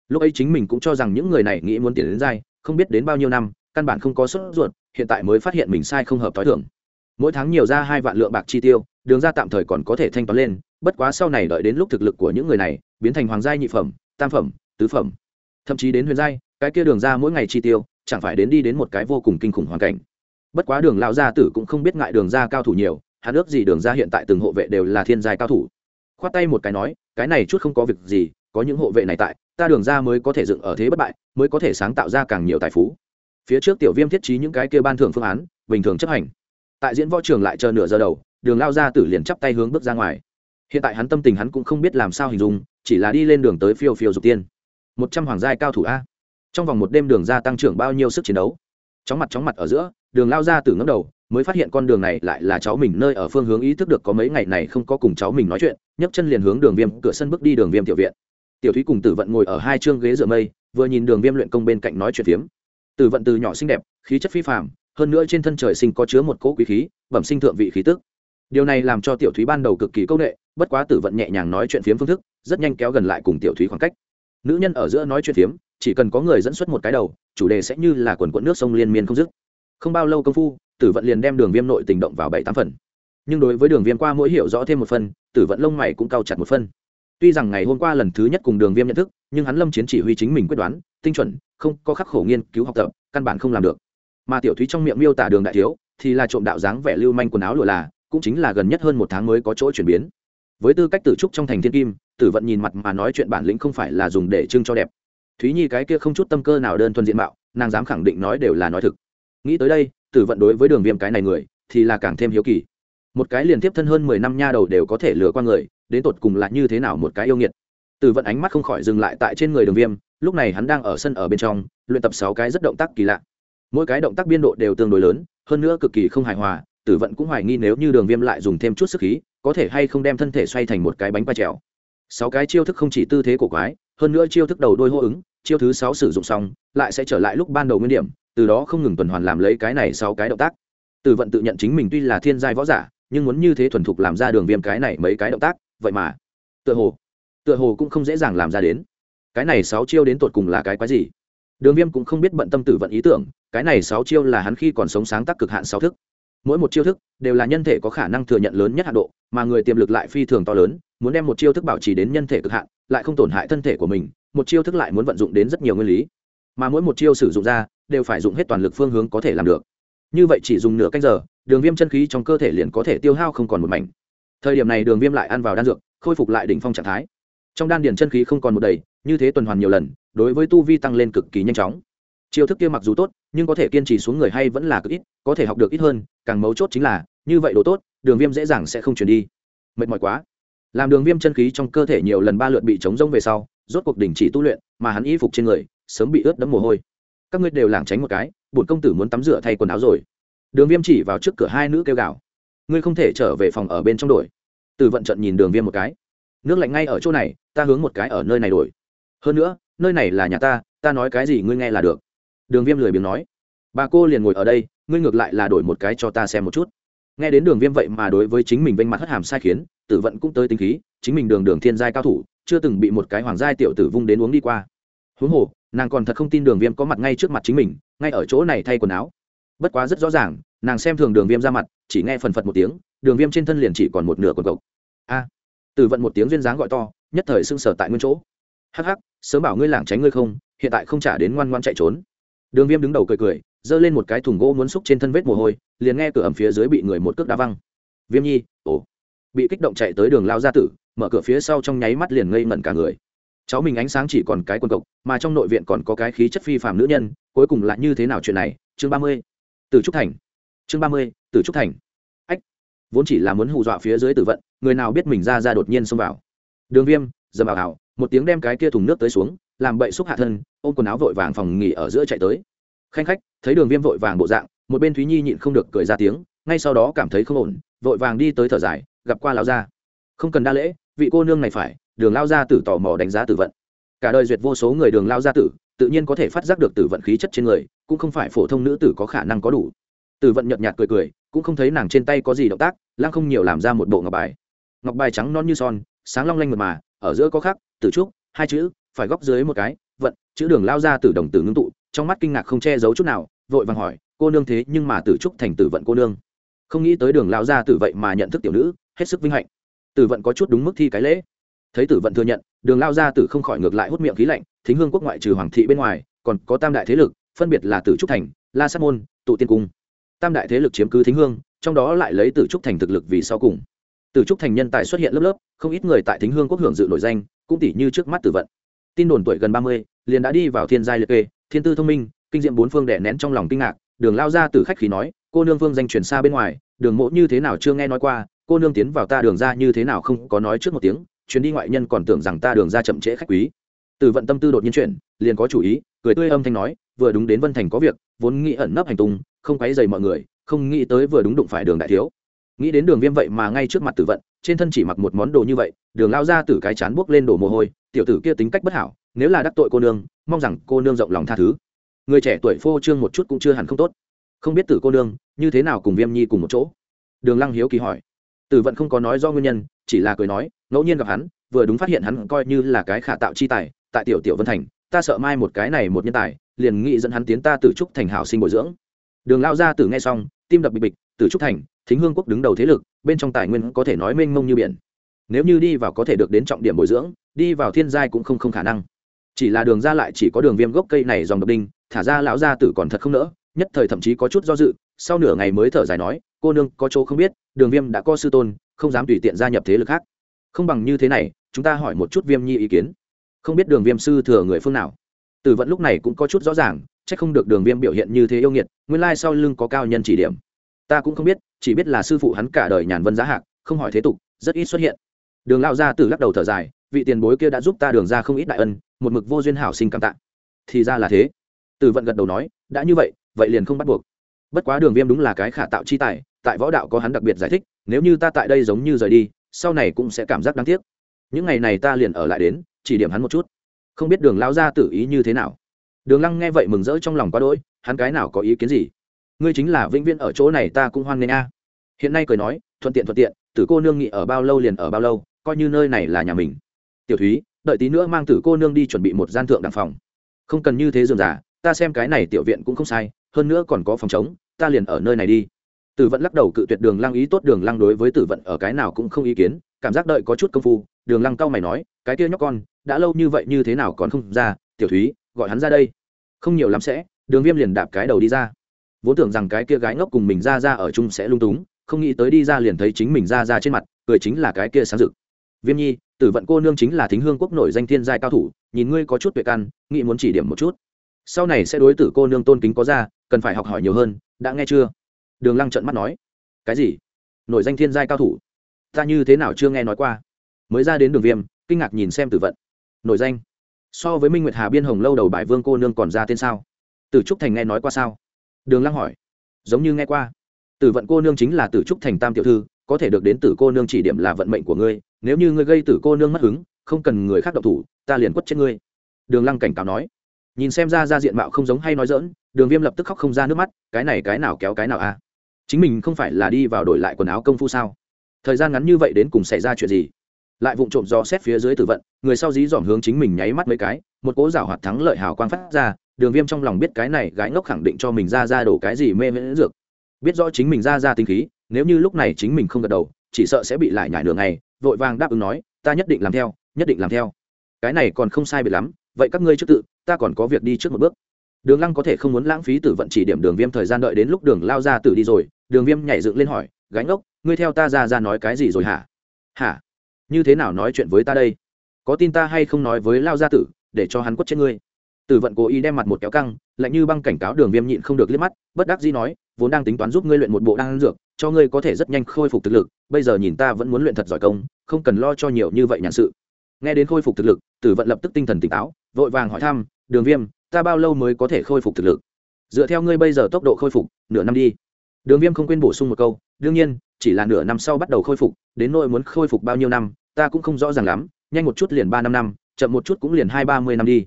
Lúc ấy chính mình cũng cho rằng những người này nghĩ muốn tiền đến dai không biết đến bao nhiêu năm, căn bản không có sốt ruột, hiện tại mới phát hiện mình sai không hợp t h o i thưởng mỗi tháng nhiều ra hai vạn lượng bạc chi tiêu, đường ra tạm thời còn có thể thanh toán lên, bất quá sau này đợi đến lúc thực lực của những người này biến thành hoàng gia nhị phẩm, tam phẩm, tứ phẩm. Thậm chí đến huyền giai, cái kia đường ra mỗi ngày chi tiêu, chẳng phải đến đi đến một cái vô cùng kinh khủng hoàn cảnh. Bất quá đường lao gia tử cũng không biết ngại đường ra cao thủ nhiều, hắn ước gì đường ra hiện tại từng hộ vệ đều là thiên giai cao thủ. Khoát tay một cái nói, cái này chút không có việc gì có những hộ vệ này tại, ta đường ra mới có thể dựng ở thế bất bại, mới có thể sáng tạo ra càng nhiều tài phú. Phía trước tiểu viêm thiết trí những cái kia ban thưởng phương án, bình thường chấp hành. Tại diễn võ trường lại chờ nửa giờ đầu, đường lao ra tử liền chắp tay hướng bước ra ngoài. Hiện tại hắn tâm tình hắn cũng không biết làm sao hình dung, chỉ là đi lên đường tới phiêu phiêu dục tiên. Một trăm hoàng giai cao thủ a. Trong vòng một đêm đường ra tăng trưởng bao nhiêu sức chiến đấu? Chóng mặt chóng mặt ở giữa, đường lao ra từ ngấm đầu, mới phát hiện con đường này lại là cháu mình nơi ở phương hướng ý thức được có mấy ngày này không có cùng cháu mình nói chuyện, nhấc chân liền hướng đường viêm cửa sân bước đi đường viêm tiểu viện tiểu thúy cùng tử vận ngồi ở hai chương ghế dựa mây, vừa nhìn đường viêm luyện công bên cạnh nói chuyện phiếm. Tử vận từ nhỏ xinh đẹp, khí chất phi phạm hơn nữa trên thân trời sinh có chứa một cỗ quý khí, bẩm sinh thượng vị khí tức. Điều này làm cho tiểu thúy ban đầu cực kỳ công nghệ, bất quá tử vận nhẹ nhàng nói chuyện phiếm phương thức, rất nhanh kéo gần lại cùng tiểu thúy khoảng cách. Nữ nhân ở giữa nói chuyện phiếm, chỉ cần có người dẫn xuất một cái đầu, chủ đề sẽ như là quần quận nước sông liên miên không dứt. Không bao lâu công phu, tử vận liền đem đường viêm nội tình động vào bảy tám phần. Nhưng đối với đường viêm qua mỗi hiểu rõ thêm một phần, tử vận lông mày cũng cao chặt một phân tuy rằng ngày hôm qua lần thứ nhất cùng đường viêm nhận thức, nhưng hắn lâm chiến chỉ huy chính mình quyết đoán, tinh chuẩn, không có khắc khổ nghiên cứu học tập, căn bản không làm được. Mà tiểu thúy trong miệng miêu tả đường đại thiếu, thì là trộm đạo dáng vẻ lưu manh quần áo lụa là, cũng chính là gần nhất hơn một tháng mới có chỗ chuyển biến. Với tư cách tử trúc trong thành thiên kim, tử vận nhìn mặt mà nói chuyện bản lĩnh không phải là dùng để trưng cho đẹp. Thúy nhi cái kia không chút tâm cơ nào đơn thuần diện mạo, nàng dám khẳng định nói đều là nói thực. Nghĩ tới đây, tử vận đối với đường viêm cái này người, thì là càng thêm hiếu kỳ. Một cái liền tiếp thân hơn mười năm nha đầu đều có thể lừa qua người đến tột cùng là như thế nào một cái yêu nghiệt. Tử vận ánh mắt không khỏi dừng lại tại trên người đường viêm, lúc này hắn đang ở sân ở bên trong, luyện tập sáu cái rất động tác kỳ lạ. Mỗi cái động tác biên độ đều tương đối lớn, hơn nữa cực kỳ không hài hòa tử vận cũng hoài nghi nếu như đường viêm lại dùng thêm chút sức khí, có thể hay không đem thân thể xoay thành một cái bánh pa trèo. Sáu cái chiêu thức không chỉ tư thế của quái, hơn nữa chiêu thức đầu đôi hô ứng, chiêu thứ sáu sử dụng xong, lại sẽ trở lại lúc ban đầu nguyên điểm, từ đó không ngừng tuần hoàn làm lấy cái này sáu cái động tác. Tử vận tự nhận chính mình tuy là thiên giai võ giả, nhưng muốn như thế thuần thục làm ra đường viêm cái này mấy cái động tác vậy mà. Tựa hồ tựa hồ cũng không dễ dàng làm ra đến. Cái này sáu chiêu đến tột cùng là cái quái gì? Đường viêm cũng không biết bận tâm tử vận ý tưởng, cái này sáu chiêu là hắn khi còn sống sáng tác cực hạn sáu thức. Mỗi một chiêu thức đều là nhân thể có khả năng thừa nhận lớn nhất hạ độ, mà người tiềm lực lại phi thường to lớn, muốn đem một chiêu thức bảo trì đến nhân thể cực hạn, lại không tổn hại thân thể của mình, một chiêu thức lại muốn vận dụng đến rất nhiều nguyên lý. Mà mỗi một chiêu sử dụng ra, đều phải dùng hết toàn lực phương hướng có thể làm được. Như vậy chỉ dùng nửa canh giờ, đường viêm chân khí trong cơ thể liền có thể tiêu hao không còn một mảnh thời điểm này đường viêm lại ăn vào đan dược, khôi phục lại đỉnh phong trạng thái. Trong đan điền chân khí không còn một đầy, như thế tuần hoàn nhiều lần, đối với tu vi tăng lên cực kỳ nhanh chóng. Chiêu thức kia mặc dù tốt, nhưng có thể kiên trì xuống người hay vẫn là cực ít, có thể học được ít hơn, càng mấu chốt chính là, như vậy đồ tốt, đường viêm dễ dàng sẽ không chuyển đi. Mệt mỏi quá. Làm đường viêm chân khí trong cơ thể nhiều lần ba lượt bị chống rông về sau, rốt cuộc đình chỉ tu luyện, mà hắn y phục trên người, sớm bị ướt đẫm mồ hôi. Các ngươi đều lảng tránh một cái, bổn công tử muốn tắm rửa thay quần áo rồi. Đường viêm chỉ vào trước cửa hai nữ kêu gào ngươi không thể trở về phòng ở bên trong đổi. Từ vận trận nhìn đường viêm một cái. Nước lạnh ngay ở chỗ này, ta hướng một cái ở nơi này đổi. Hơn nữa, nơi này là nhà ta ta nói cái gì ngươi nghe là được. Đường viêm lười biếng nói. Bà cô liền ngồi ở đây, ngươi ngược lại là đổi một cái cho ta xem một chút. Nghe đến đường viêm vậy mà đối với chính mình vênh mặt hất hàm sai khiến, tử vận cũng tới tính khí, chính mình đường đường thiên giai cao thủ, chưa từng bị một cái hoàng giai tiểu tử vung đến uống đi qua. Huống hồ, nàng còn thật không tin đường viêm có mặt ngay trước mặt chính mình, ngay ở chỗ này thay quần áo. Bất quá rất rõ ràng nàng xem thường đường viêm ra mặt, chỉ nghe phần phật một tiếng, đường viêm trên thân liền chỉ còn một nửa quần cộc. A, từ vận một tiếng duyên dáng gọi to, nhất thời sưng sở tại nguyên chỗ. Hắc hắc, sớm bảo ngươi lảng tránh ngươi không, hiện tại không trả đến ngoan ngoan chạy trốn. Đường viêm đứng đầu cười cười, giơ lên một cái thùng gỗ muốn xúc trên thân vết mồ hôi, liền nghe cửa ẩm phía dưới bị người một cước đá văng. Viêm nhi, ồ, bị kích động chạy tới đường lao gia tử, mở cửa phía sau trong nháy mắt liền ngây ngẩn cả người. Cháu mình ánh sáng chỉ còn cái quần cộc, mà trong nội viện còn có cái khí chất phi phàm nữ nhân, cuối cùng là như thế nào chuyện này? Chương ba mươi. Từ trúc thành chương ba mươi, tử trúc thành. Ách, vốn chỉ là muốn hù dọa phía dưới tử vận, người nào biết mình ra ra đột nhiên xông vào. Đường viêm, dầm ảo ảo một tiếng đem cái kia thùng nước tới xuống, làm bậy xúc hạ thân, ôm quần áo vội vàng phòng nghỉ ở giữa chạy tới. Khanh khách, thấy đường viêm vội vàng bộ dạng, một bên thúy nhi nhịn không được cười ra tiếng, ngay sau đó cảm thấy không ổn, vội vàng đi tới thở dài, gặp qua lão gia. Không cần đa lễ, vị cô nương này phải, đường lao gia tử tò mò đánh giá tử vận. Cả đời duyệt vô số người đường lao gia tử, tự nhiên có thể phát giác được tử vận khí chất trên người, cũng không phải phổ thông nữ tử có khả năng có đủ tử vận nhợt nhạt cười cười, cũng không thấy nàng trên tay có gì động tác, lăng không nhiều làm ra một bộ ngọc bài. Ngọc bài trắng non như son, sáng long lanh mượt mà, ở giữa có khắc tử trúc, hai chữ, phải góc dưới một cái, vận, chữ đường lao ra từ đồng tử ngưng tụ, trong mắt kinh ngạc không che giấu chút nào, vội vàng hỏi, cô nương thế nhưng mà tử trúc thành tử vận cô nương? Không nghĩ tới đường lao ra tử vậy mà nhận thức tiểu nữ, hết sức vinh hạnh. Tử vận có chút đúng mức thi cái lễ. Thấy tử vận thừa nhận, đường lao ra tử không khỏi ngược lại hút miệng khí lạnh, thính hương quốc ngoại trừ hoàng thị bên ngoài, còn có tam đại thế lực, phân biệt là tử trúc thành, la sát môn, tụ tiên cung tam đại thế lực chiếm cứ thính hương, trong đó lại lấy tử trúc thành thực lực vì sau cùng. Tử trúc thành nhân tài xuất hiện lớp lớp, không ít người tại thính hương quốc hưởng dự nổi danh, cũng tỷ như trước mắt tử vận. Tin đồn tuổi gần ba mươi, liền đã đi vào thiên giai liệt kê, thiên tư thông minh, kinh diệm bốn phương đẻ nén trong lòng kinh ngạc, đường lao ra từ khách khí nói, cô nương vương danh truyền xa bên ngoài, đường mộ như thế nào chưa nghe nói qua, cô nương tiến vào ta đường ra như thế nào không có nói trước một tiếng, chuyến đi ngoại nhân còn tưởng rằng ta đường ra chậm trễ khách quý. Từ vận tâm tư đột nhiên chuyển, liền có chủ ý, cười tươi âm thanh nói, vừa đúng đến vân thành có việc, vốn nghĩ ẩn nấp hành tung không quấy dày mọi người, không nghĩ tới vừa đúng đụng phải đường đại thiếu. Nghĩ đến đường viêm vậy mà ngay trước mặt tử vận, trên thân chỉ mặc một món đồ như vậy, đường lao ra từ cái chán buốc lên đổ mồ hôi, tiểu tử kia tính cách bất hảo, nếu là đắc tội cô nương, mong rằng cô nương rộng lòng tha thứ. Người trẻ tuổi phô trương một chút cũng chưa hẳn không tốt. Không biết tử cô nương, như thế nào cùng viêm nhi cùng một chỗ? Đường lăng hiếu kỳ hỏi. Tử vận không có nói do nguyên nhân, chỉ là cười nói, ngẫu nhiên gặp hắn, vừa đúng phát hiện hắn coi như là cái khả tạo chi tài, tại tiểu tiểu vân thành, ta sợ mai một cái này một nhân tài, liền nghĩ dẫn hắn tiến ta tử trúc thành hảo sinh bồi dưỡng đường lao gia tử nghe xong, tim đập bịch bịch, tử trúc thành, thính hương quốc đứng đầu thế lực, bên trong tài nguyên có thể nói mênh mông như biển. Nếu như đi vào có thể được đến trọng điểm bồi dưỡng, đi vào thiên giai cũng không không khả năng. Chỉ là đường ra lại chỉ có đường viêm gốc cây này dòng độc đinh, thả ra lão gia tử còn thật không nỡ, nhất thời thậm chí có chút do dự, sau nửa ngày mới thở dài nói, cô nương, có chỗ không biết, đường viêm đã có sư tôn, không dám tùy tiện gia nhập thế lực khác. Không bằng như thế này, chúng ta hỏi một chút viêm nhi ý kiến. Không biết đường viêm sư thừa người phương nào. Tử vận lúc này cũng có chút rõ ràng chắc không được đường viêm biểu hiện như thế yêu nghiệt, nguyên lai sau lưng có cao nhân chỉ điểm. Ta cũng không biết, chỉ biết là sư phụ hắn cả đời nhàn vân giá hạc, không hỏi thế tục, rất ít xuất hiện. Đường lao ra từ lắc đầu thở dài, vị tiền bối kia đã giúp ta đường ra không ít đại ân, một mực vô duyên hảo sinh cảm tạ. Thì ra là thế. Từ vận gật đầu nói, đã như vậy vậy liền không bắt buộc. Bất quá đường viêm đúng là cái khả tạo chi tài, tại võ đạo có hắn đặc biệt giải thích, nếu như ta tại đây giống như rời đi, sau này cũng sẽ cảm giác đáng tiếc. Những ngày này ta liền ở lại đến, chỉ điểm hắn một chút. Không biết đường lao ra tự ý như thế nào đường lăng nghe vậy mừng rỡ trong lòng quá đỗi, hắn cái nào có ý kiến gì? Ngươi chính là vĩnh viễn ở chỗ này ta cũng hoan nghênh a. Hiện nay cười nói, thuận tiện thuận tiện, tử cô nương nghị ở bao lâu liền ở bao lâu, coi như nơi này là nhà mình. Tiểu thúy, đợi tí nữa mang tử cô nương đi chuẩn bị một gian thượng đẳng phòng. Không cần như thế dườm giả ta xem cái này tiểu viện cũng không sai, hơn nữa còn có phòng chống ta liền ở nơi này đi. Tử vận lắc đầu cự tuyệt đường lăng ý tốt, đường lăng đối với tử vận ở cái nào cũng không ý kiến, cảm giác đợi có chút công phu, đường lăng cau mày nói, cái kia nhóc con, đã lâu như vậy như thế nào còn không ra, tiểu thúy gọi hắn ra đây. Không nhiều lắm sẽ, đường viêm liền đạp cái đầu đi ra. Vốn tưởng rằng cái kia gái ngốc cùng mình ra ra ở chung sẽ lung túng, không nghĩ tới đi ra liền thấy chính mình ra ra trên mặt, cười chính là cái kia sáng rực. Viêm nhi, tử vận cô nương chính là thính hương quốc nổi danh thiên giai cao thủ, nhìn ngươi có chút tuyệt căn, nghĩ muốn chỉ điểm một chút. Sau này sẽ đối tử cô nương tôn kính có ra, cần phải học hỏi nhiều hơn, đã nghe chưa? Đường lăng trận mắt nói. Cái gì? Nổi danh thiên giai cao thủ? Ta như thế nào chưa nghe nói qua? Mới ra đến đường viêm, kinh ngạc nhìn xem tử vận. Nổi danh so với minh nguyệt hà biên hồng lâu đầu bài vương cô nương còn ra tên sao? Tử trúc thành nghe nói qua sao? Đường lăng hỏi. Giống như nghe qua. Tử vận cô nương chính là tử trúc thành tam tiểu thư, có thể được đến tử cô nương chỉ điểm là vận mệnh của ngươi, nếu như ngươi gây tử cô nương mất hứng, không cần người khác độc thủ, ta liền quất chết ngươi. Đường lăng cảnh cáo nói. Nhìn xem ra ra diện mạo không giống hay nói dỡn đường viêm lập tức khóc không ra nước mắt, cái này cái nào kéo cái nào a à? chính mình không phải là đi vào đổi lại quần áo công phu sao? Thời gian ngắn như vậy đến cùng xảy ra chuyện gì? Lại vụng trộm do xét phía dưới tử vận, người sau dí dỏm hướng chính mình nháy mắt mấy cái, một cố giảo hoạt thắng lợi hào quang phát ra, đường viêm trong lòng biết cái này gái ngốc khẳng định cho mình ra ra đổ cái gì mê miễn dược. Biết rõ chính mình ra ra tinh khí, nếu như lúc này chính mình không gật đầu, chỉ sợ sẽ bị lại nhải đường này vội vàng đáp ứng nói, ta nhất định làm theo, nhất định làm theo. Cái này còn không sai biệt lắm, vậy các ngươi trước tự, ta còn có việc đi trước một bước. Đường lăng có thể không muốn lãng phí tử vận chỉ điểm đường viêm thời gian đợi đến lúc đường lao ra tử đi rồi, đường viêm nhảy dựng lên hỏi gánh ốc ngươi theo ta ra ra nói cái gì rồi hả? Hả? Như thế nào nói chuyện với ta đây? Có tin ta hay không nói với lao gia tử, để cho hắn quất chết ngươi? Tử vận cố ý đem mặt một kéo căng, lạnh như băng cảnh cáo đường viêm nhịn không được liếc mắt, bất đắc dĩ nói, vốn đang tính toán giúp ngươi luyện một bộ đan dược, cho ngươi có thể rất nhanh khôi phục thực lực, bây giờ nhìn ta vẫn muốn luyện thật giỏi công, không cần lo cho nhiều như vậy nhàn sự. Nghe đến khôi phục thực lực tử vận lập tức tinh thần tỉnh táo, vội vàng hỏi thăm, đường viêm, ta bao lâu mới có thể khôi phục thực lực? Dựa theo ngươi bây giờ tốc độ khôi phục, nửa năm đi. Đường viêm không quên bổ sung một câu, đương nhiên chỉ là nửa năm sau bắt đầu khôi phục, đến nỗi muốn khôi phục bao nhiêu năm, ta cũng không rõ ràng lắm, nhanh một chút liền ba năm năm, chậm một chút cũng liền hai ba mươi năm đi.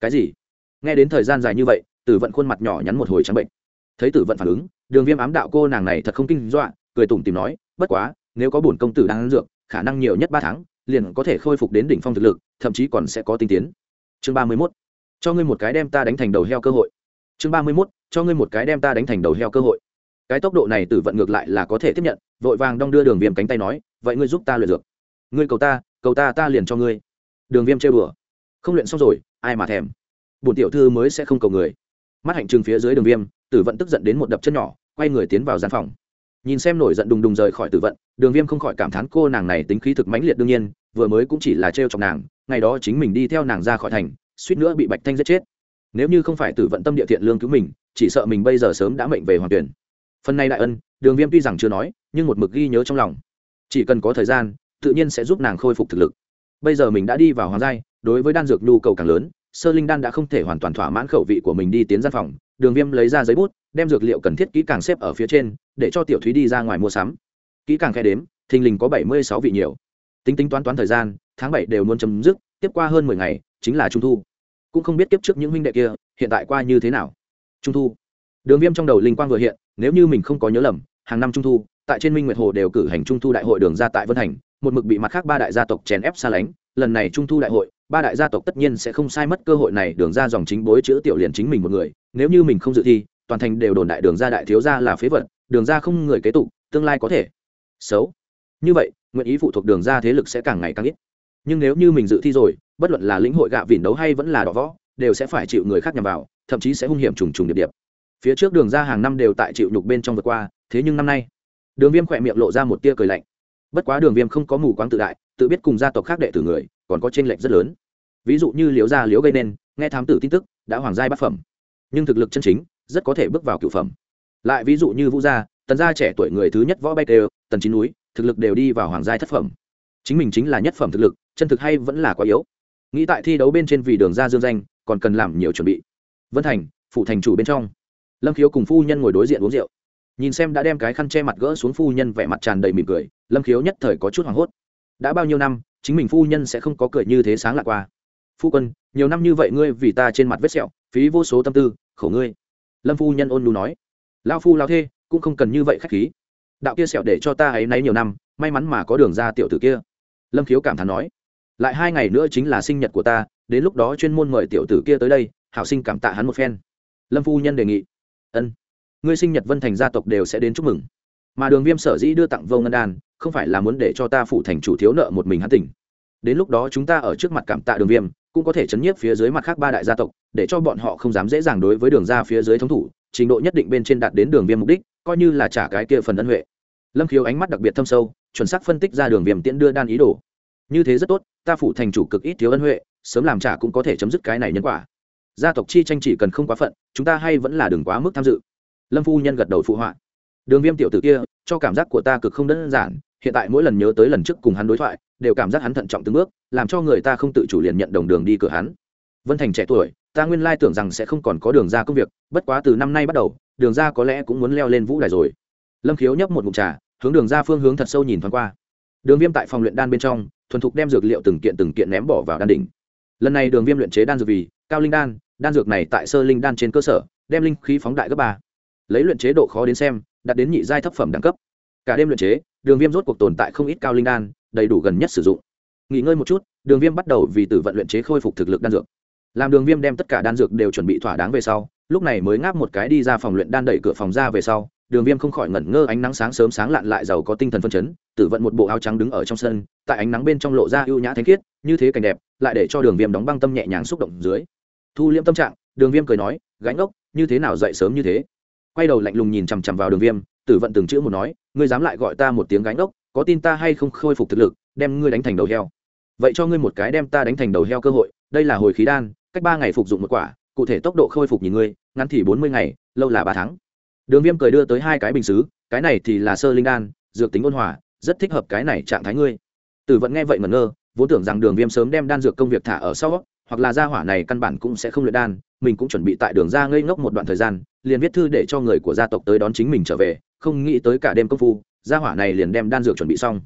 Cái gì? Nghe đến thời gian dài như vậy, tử vận khuôn mặt nhỏ nhắn một hồi trắng bệnh. Thấy tử vận phản ứng, đường viêm ám đạo cô nàng này thật không kinh dọa, cười tủm tìm nói, bất quá, nếu có bổn công tử đang ăn dược, khả năng nhiều nhất ba tháng, liền có thể khôi phục đến đỉnh phong thực lực, thậm chí còn sẽ có tinh tiến. Chương ba mươi mốt. Cho ngươi một cái đem ta đánh thành đầu heo cơ hội. Chương ba mươi mốt. Cho ngươi một cái đem ta đánh thành đầu heo cơ hội. Cái tốc độ này tử vận ngược lại là có thể tiếp nhận vội vàng đong đưa đường viêm cánh tay nói, vậy ngươi giúp ta luyện dược. Ngươi cầu ta cầu ta ta liền cho ngươi. Đường viêm chơi bừa không luyện xong rồi, ai mà thèm? Bổn tiểu thư mới sẽ không cầu người. Mắt hạnh trừng phía dưới đường viêm, tử vận tức giận đến một đập chân nhỏ, quay người tiến vào gian phòng. Nhìn xem nổi giận đùng đùng rời khỏi tử vận, đường viêm không khỏi cảm thán cô nàng này tính khí thực mãnh liệt đương nhiên, vừa mới cũng chỉ là trêu chọc nàng, ngày đó chính mình đi theo nàng ra khỏi thành, suýt nữa bị bạch thanh giết chết. Nếu như không phải tử vận tâm địa thiện lương cứu mình, chỉ sợ mình bây giờ sớm đã mệnh về hoàng tuyển. Phần này đại ân đường viêm tuy rằng chưa nói, nhưng một mực ghi nhớ trong lòng. Chỉ cần có thời gian, tự nhiên sẽ giúp nàng khôi phục thực lực. Bây giờ mình đã đi vào hoàng giai, đối với đan dược nhu cầu càng lớn, sơ linh đan đã không thể hoàn toàn thỏa mãn khẩu vị của mình đi tiến gian phòng. Đường viêm lấy ra giấy bút, đem dược liệu cần thiết kỹ càng xếp ở phía trên, để cho tiểu thúy đi ra ngoài mua sắm. Kỹ càng khe đếm, thình lình có bảy mươi sáu vị nhiều. Tính tính toán toán thời gian, tháng bảy đều muốn chấm dứt, tiếp qua hơn mười ngày, chính là trung thu. Cũng không biết tiếp trước những huynh đệ kia, hiện tại qua như thế nào. Trung thu. Đường viêm trong đầu linh quang vừa hiện, nếu như mình không có nhớ lầm hàng năm trung thu, tại trên minh nguyệt hồ đều cử hành trung thu đại hội đường ra tại vân thành, một mực bị mặt khác ba đại gia tộc chèn ép xa lánh. Lần này trung thu đại hội, ba đại gia tộc tất nhiên sẽ không sai mất cơ hội này đường ra dòng chính bối chữ tiểu liền chính mình một người. Nếu như mình không dự thi, toàn thành đều đồn đại đường ra đại thiếu ra là phế vật, đường ra không người kế tục, tương lai có thể xấu. Như vậy, nguyện ý phụ thuộc đường ra thế lực sẽ càng ngày càng ít. Nhưng nếu như mình dự thi rồi, bất luận là lĩnh hội gạ vỉn đấu hay vẫn là đỏ võ, đều sẽ phải chịu người khác nhằm vào, thậm chí sẽ hung hiểm trùng trùng điệp điệp phía trước đường ra hàng năm đều tại chịu nhục bên trong vượt qua, thế nhưng năm nay, đường viêm khỏe miệng lộ ra một tia cười lạnh. Bất quá đường viêm không có mù quáng tự đại, tự biết cùng gia tộc khác đệ tử người, còn có t r ê n lệch rất lớn. Ví dụ như liếu gia liếu gây nên, nghe thám tử tin tức, đã hoàng giai bát phẩm. Nhưng thực lực chân chính, rất có thể bước vào cựu phẩm. Lại ví dụ như vũ gia, tần gia trẻ tuổi người thứ nhất võ bay đều, tần chín núi, thực lực đều đi vào hoàng giai thất phẩm. Chính mình chính là nhất phẩm thực lực, chân thực hay vẫn là quá yếu. Nghĩ tại thi đấu bên trên vì đường ra dương danh, còn cần làm nhiều chuẩn bị. Vân thành phụ thành chủ bên trong lâm khiếu cùng phu nhân ngồi đối diện uống rượu. Nhìn xem đã đem cái khăn che mặt gỡ xuống phu nhân vẻ mặt tràn đầy mỉm cười, lâm khiếu nhất thời có chút hoảng hốt. Đã bao nhiêu năm, chính mình phu nhân sẽ không có cười như thế sáng lạc qua. Phu quân, nhiều năm như vậy ngươi vì ta trên mặt vết sẹo, phí vô số tâm tư, khổ ngươi. Lâm phu nhân ôn lu nói. Lao phu lao thê, cũng không cần như vậy khách khí. Đạo kia sẹo để cho ta ấy nấy nhiều năm, may mắn mà có đường ra tiểu tử kia. Lâm khiếu cảm thán nói. Lại hai ngày nữa chính là sinh nhật của ta, đến lúc đó chuyên môn mời tiểu tử kia tới đây, hảo sinh cảm tạ hắn một phen. Lâm phu nhân đề nghị ân. Ngươi sinh nhật vân thành gia tộc đều sẽ đến chúc mừng. Mà đường viêm sở dĩ đưa tặng vô ngân đan, không phải là muốn để cho ta phụ thành chủ thiếu nợ một mình hắn tỉnh. Đến lúc đó chúng ta ở trước mặt cảm tạ đường viêm, cũng có thể chấn nhiếp phía dưới mặt khác ba đại gia tộc, để cho bọn họ không dám dễ dàng đối với đường ra phía dưới thống thủ, trình độ nhất định bên trên đạt đến đường viêm mục đích, coi như là trả cái kia phần ân huệ. Lâm khiếu ánh mắt đặc biệt thâm sâu, chuẩn xác phân tích ra đường viêm tiễn đưa đan ý đồ. Như thế rất tốt, ta phụ thành chủ cực ít thiếu ân huệ, sớm làm trả cũng có thể chấm dứt cái này nhân quả gia tộc chi tranh chỉ cần không quá phận, chúng ta hay vẫn là đừng quá mức tham dự. Lâm phu nhân gật đầu phụ họa. Đường viêm tiểu t ử kia, cho cảm giác của ta cực không đơn giản, hiện tại mỗi lần nhớ tới lần trước cùng hắn đối thoại, đều cảm giác hắn thận trọng từng bước, làm cho người ta không tự chủ liền nhận đồng đường đi cửa hắn. Vân thành trẻ tuổi, ta nguyên lai tưởng rằng sẽ không còn có đường ra công việc, bất quá từ năm nay bắt đầu, đường ra có lẽ cũng muốn leo lên vũ đài rồi. Lâm khiếu nhấp một mụm trà, hướng đường ra phương hướng thật sâu nhìn thoáng qua. Đường viêm tại phòng luyện đan bên trong, thuần thục đem dược liệu từng kiện từng kiện ném bỏ vào đan đỉnh. Lần này đường viêm luyện chế đan dược vì cao linh đan đan dược này tại sơ linh đan trên cơ sở, đem linh khí phóng đại gấp ba. Lấy luyện chế độ khó đến xem, đạt đến nhị giai thấp phẩm đẳng cấp. Cả đêm luyện chế, đường viêm rốt cuộc tồn tại không ít cao linh đan, đầy đủ gần nhất sử dụng. Nghỉ ngơi một chút, đường viêm bắt đầu vì tử vận luyện chế khôi phục thực lực đan dược. Làm đường viêm đem tất cả đan dược đều chuẩn bị thỏa đáng về sau, lúc này mới ngáp một cái đi ra phòng luyện đan đẩy cửa phòng ra về sau, đường viêm không khỏi ngẩn ngơ ánh nắng sáng sớm sáng lạn lại giàu có tinh thần phân chấn, tử vận một bộ áo trắng đứng ở trong sân, tại ánh nắng bên trong lộ ra ưu nhã thanh khiết, như thế cảnh đẹp, lại để cho đường viêm đóng băng tâm nhẹ nhàng xúc động dưới thu liễm tâm trạng, đường viêm cười nói, gánh ốc, như thế nào dậy sớm như thế? Quay đầu lạnh lùng nhìn chằm chằm vào đường viêm, tử vận từng chữ một nói, ngươi dám lại gọi ta một tiếng gánh ốc, có tin ta hay không khôi phục thực lực, đem ngươi đánh thành đầu heo. Vậy cho ngươi một cái đem ta đánh thành đầu heo cơ hội, đây là hồi khí đan, cách ba ngày phục dụng một quả, cụ thể tốc độ khôi phục nhìn ngươi, ngắn thì bốn mươi ngày, lâu là ba tháng. Đường viêm cười đưa tới hai cái bình xứ, cái này thì là sơ linh đan, dược tính ôn hòa, rất thích hợp cái này trạng thái ngươi. Tử vận nghe vậy ngẩn ngơ, vốn tưởng rằng đường viêm sớm đem đan dược công việc thả ở sau hoặc là gia hỏa này căn bản cũng sẽ không luyện đan, mình cũng chuẩn bị tại đường ra ngây ngốc một đoạn thời gian, liền viết thư để cho người của gia tộc tới đón chính mình trở về, không nghĩ tới cả đêm công phu, gia hỏa này liền đem đan dược chuẩn bị xong.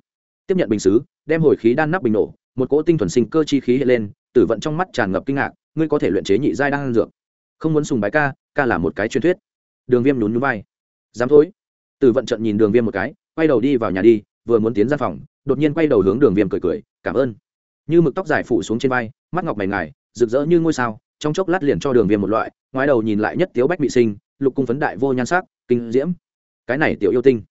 Tiếp nhận bình xứ, đem hồi khí đan nắp bình nổ, một cỗ tinh thuần sinh cơ chi khí hiện lên, tử vận trong mắt tràn ngập kinh ngạc, ngươi có thể luyện chế nhị giai đan dược. Không muốn sùng bái ca ca là một cái truyền thuyết. Đường viêm nhún nhún vai. Dám thôi. Tử vận trận nhìn đường viêm một cái, quay đầu đi vào nhà đi, vừa muốn tiến ra phòng, đột nhiên quay đầu hướng đường viêm cười cười, cảm ơn như mực tóc dài phủ xuống trên vai, mắt ngọc mày ngài, rực rỡ như ngôi sao, trong chốc lát liền cho đường viêm một loại, ngoái đầu nhìn lại nhất tiếu bách bị sinh, lục cung phấn đại vô nhan sắc, kinh diễm. Cái này tiểu yêu tinh.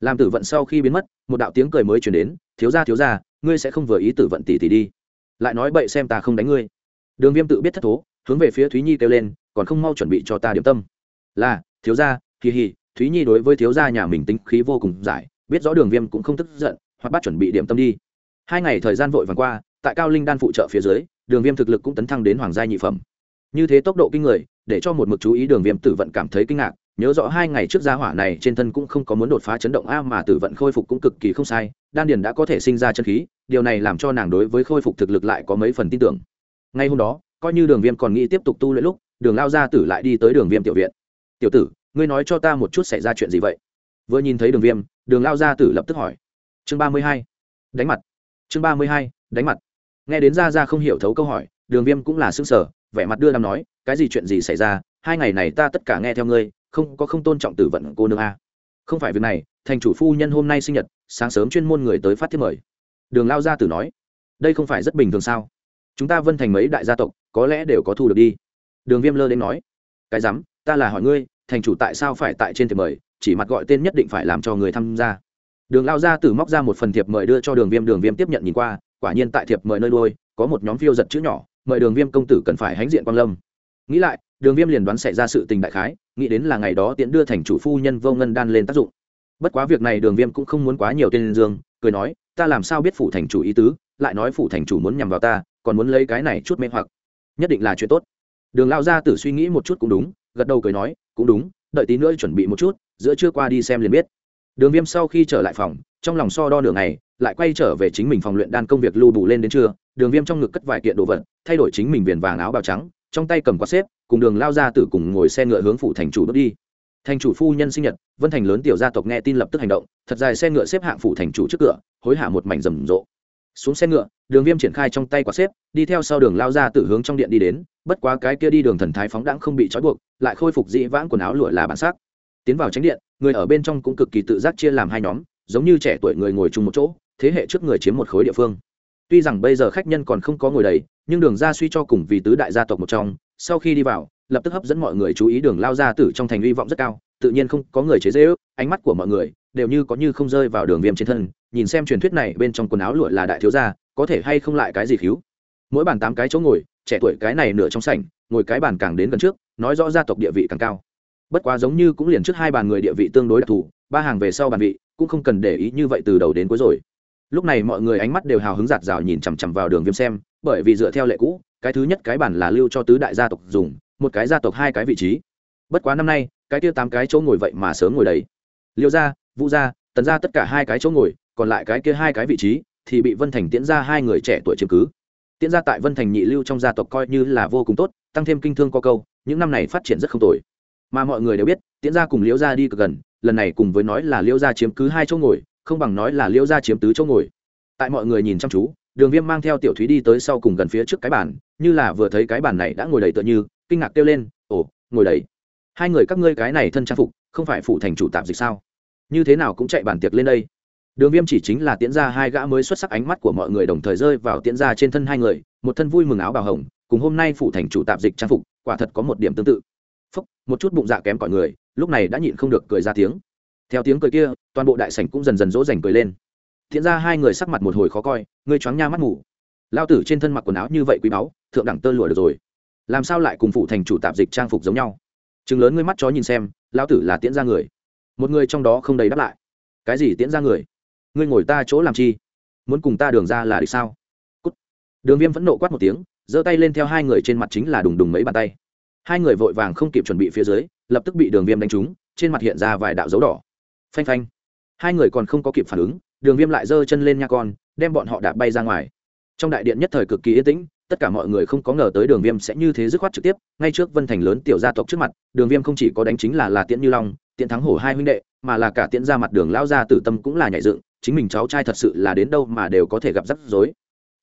Làm tử vận sau khi biến mất, một đạo tiếng cười mới chuyển đến, thiếu ra thiếu ra ngươi sẽ không vừa ý tử vận tỷ tỷ đi. Lại nói bậy xem ta không đánh ngươi. Đường viêm tự biết thất thố, hướng về phía thúy nhi kêu lên, còn không mau chuẩn bị cho ta điểm tâm. Là, thiếu ra kỳ hì thúy nhi đối với thiếu gia nhà mình tính khí vô cùng giải, biết rõ đường viêm cũng không tức giận, hoặc bắt chuẩn bị điểm tâm đi. Hai ngày thời gian vội vàng qua tại cao linh đan phụ trợ phía dưới, đường viêm thực lực cũng tấn thăng đến hoàng gia nhị phẩm. Như thế tốc độ kinh người, để cho một mực chú ý đường viêm tử vận cảm thấy kinh ngạc, nhớ rõ hai ngày trước gia hỏa này trên thân cũng không có muốn đột phá chấn động a mà tử vận khôi phục cũng cực kỳ không sai, đan điền đã có thể sinh ra chân khí, điều này làm cho nàng đối với khôi phục thực lực lại có mấy phần tin tưởng. Ngay hôm đó, coi như đường viêm còn nghĩ tiếp tục tu luyện lúc, đường lao gia tử lại đi tới đường viêm tiểu viện. Tiểu tử, ngươi nói cho ta một chút xảy ra chuyện gì vậy? Vừa nhìn thấy đường viêm, đường lao gia tử lập tức hỏi. Chương ba mươi hai, đánh mặt. Chương ba mươi hai, đánh mặt nghe đến ra ra không hiểu thấu câu hỏi, đường viêm cũng là s ư n g sở vẻ mặt đưa đ nói, cái gì chuyện gì xảy ra? Hai ngày này ta tất cả nghe theo ngươi, không, có không tôn trọng tử vận cô nương a. Không phải việc này, thành chủ phu nhân hôm nay sinh nhật, sáng sớm chuyên môn người tới phát thiết mời. Đường lao gia tử nói, đây không phải rất bình thường sao? Chúng ta vân thành mấy đại gia tộc, có lẽ đều có thu được đi. Đường viêm lơ đến nói, cái rắm, ta là hỏi ngươi, thành chủ tại sao phải tại trên thiệp mời, chỉ mặt gọi tên nhất định phải làm cho người tham gia. Đường lao gia tử móc ra một phần thiệp mời đưa cho đường viêm đường viêm tiếp nhận nhìn qua quả nhiên tại thiệp mời nơi đôi có một nhóm phiêu giật chữ nhỏ, mời đường viêm công tử cần phải hãnh diện quang lâm. Nghĩ lại, đường viêm liền đoán xảy ra sự tình đại khái, nghĩ đến là ngày đó tiễn đưa thành chủ phu nhân vô ngân đan lên tác dụng. Bất quá việc này đường viêm cũng không muốn quá nhiều tên dương, cười nói, ta làm sao biết phủ thành chủ ý tứ, lại nói phủ thành chủ muốn nhằm vào ta, còn muốn lấy cái này chút mê hoặc. Nhất định là chuyện tốt. Đường lao ra tử suy nghĩ một chút cũng đúng, gật đầu cười nói, cũng đúng, đợi tí nữa chuẩn bị một chút, giữa trưa qua đi xem liền biết đường viêm sau khi trở lại phòng, trong lòng so đo nửa ngày, lại quay trở về chính mình phòng luyện đan công việc lưu bù lên đến trưa, đường viêm trong ngực cất vài kiện đồ vật, thay đổi chính mình viền vàng áo bào trắng, trong tay cầm quạt xếp, cùng đường lao ra tử cùng ngồi xe ngựa hướng phủ thành chủ bước đi. Thành chủ phu nhân sinh nhật, vân thành lớn tiểu gia tộc nghe tin lập tức hành động, thật dài xe ngựa xếp hạng phủ thành chủ trước cửa, hối hả một mảnh rầm rộ. Xuống xe ngựa, đường viêm triển khai trong tay quả xếp, đi theo sau đường lao ra từ hướng trong điện đi đến, bất quá cái kia đi đường thần thái phóng đãng không bị trói buộc, lại khôi phục dị vãng quần áo lụa là bản sắc tiến vào tránh điện, người ở bên trong cũng cực kỳ tự giác chia làm hai nhóm, giống như trẻ tuổi người ngồi chung một chỗ, thế hệ trước người chiếm một khối địa phương. Tuy rằng bây giờ khách nhân còn không có ngồi đầy, nhưng đường ra suy cho cùng vì tứ đại gia tộc một trong, sau khi đi vào, lập tức hấp dẫn mọi người chú ý đường lao ra tử trong thành hy vọng rất cao, tự nhiên không có người chế dễ ước ánh mắt của mọi người đều như có như không rơi vào đường viêm trên thân, nhìn xem truyền thuyết này bên trong quần áo lụa là đại thiếu gia, có thể hay không lại cái gì cứu mỗi bàn tám cái chỗ ngồi, trẻ tuổi cái này nửa trong sảnh, ngồi cái bàn càng đến gần trước, nói rõ gia tộc địa vị càng cao bất quá giống như cũng liền trước hai bàn người địa vị tương đối đặc thù, ba hàng về sau bàn vị, cũng không cần để ý như vậy từ đầu đến cuối rồi. Lúc này mọi người ánh mắt đều hào hứng giạt rào nhìn chằm chằm vào đường viêm xem, bởi vì dựa theo lệ cũ, cái thứ nhất cái bản là lưu cho tứ đại gia tộc dùng, một cái gia tộc hai cái vị trí. Bất quá năm nay, cái kia tám cái chỗ ngồi vậy mà sớm ngồi đấy liêu gia, vũ gia, tần gia tất cả hai cái chỗ ngồi, còn lại cái kia hai cái vị trí, thì bị vân thành tiễn ra hai người trẻ tuổi chiếm cứ. Tiễn ra tại vân thành nhị lưu trong gia tộc coi như là vô cùng tốt, tăng thêm kinh thương có câu, những năm này phát triển rất không tồi mà mọi người đều biết, tiễn ra cùng liễu gia đi cực gần, lần này cùng với nói là liễu gia chiếm cứ hai chỗ ngồi, không bằng nói là liễu gia chiếm tứ chỗ ngồi. Tại mọi người nhìn chăm chú, đường viêm mang theo tiểu thúy đi tới sau cùng gần phía trước cái bàn, như là vừa thấy cái bàn này đã ngồi đầy tựa như, kinh ngạc kêu lên, ồ, ngồi đầy. Hai người các ngươi cái này thân trang phục, không phải phụ thành chủ tạm dịch sao? Như thế nào cũng chạy bàn tiệc lên đây? Đường viêm chỉ chính là tiễn ra hai gã mới xuất sắc ánh mắt của mọi người đồng thời rơi vào tiễn ra trên thân hai người, một thân vui mừng áo bào hồng, cùng hôm nay phụ thành chủ tạp dịch trang phục, quả thật có một điểm tương tự phúc, một chút bụng dạ kém cỏi người, lúc này đã nhịn không được cười ra tiếng. Theo tiếng cười kia, toàn bộ đại sảnh cũng dần dần dỗ dành cười lên. Thiện ra hai người sắc mặt một hồi khó coi, ngươi choáng nha mắt ngủ lao tử trên thân mặc quần áo như vậy quý báu, thượng đẳng tơ lụa được rồi. Làm sao lại cùng phụ thành chủ tạp dịch trang phục giống nhau? Chừng lớn ngươi mắt chó nhìn xem lao tử là tiễn ra người. Một người trong đó không đầy đáp lại. Cái gì tiễn ra người? Ngươi ngồi ta chỗ làm chi? Muốn cùng ta đường ra là đi sao? Cút. đường viêm vẫn nộ quát một tiếng, giơ tay lên theo hai người trên mặt chính là đùng đùng mấy bàn tay hai người vội vàng không kịp chuẩn bị phía dưới, lập tức bị đường viêm đánh trúng, trên mặt hiện ra vài đạo dấu đỏ. Phanh phanh. Hai người còn không có kịp phản ứng, đường viêm lại giơ chân lên nha con, đem bọn họ đạp bay ra ngoài. Trong đại điện nhất thời cực kỳ yên tĩnh, tất cả mọi người không có ngờ tới đường viêm sẽ như thế dứt khoát trực tiếp, ngay trước vân thành lớn tiểu gia tộc trước mặt, đường viêm không chỉ có đánh chính là là tiễn như long, tiễn thắng hổ hai huynh đệ, mà là cả tiễn ra mặt đường lao ra tử tâm cũng là nhảy dựng, chính mình cháu trai thật sự là đến đâu mà đều có thể gặp rắc rối.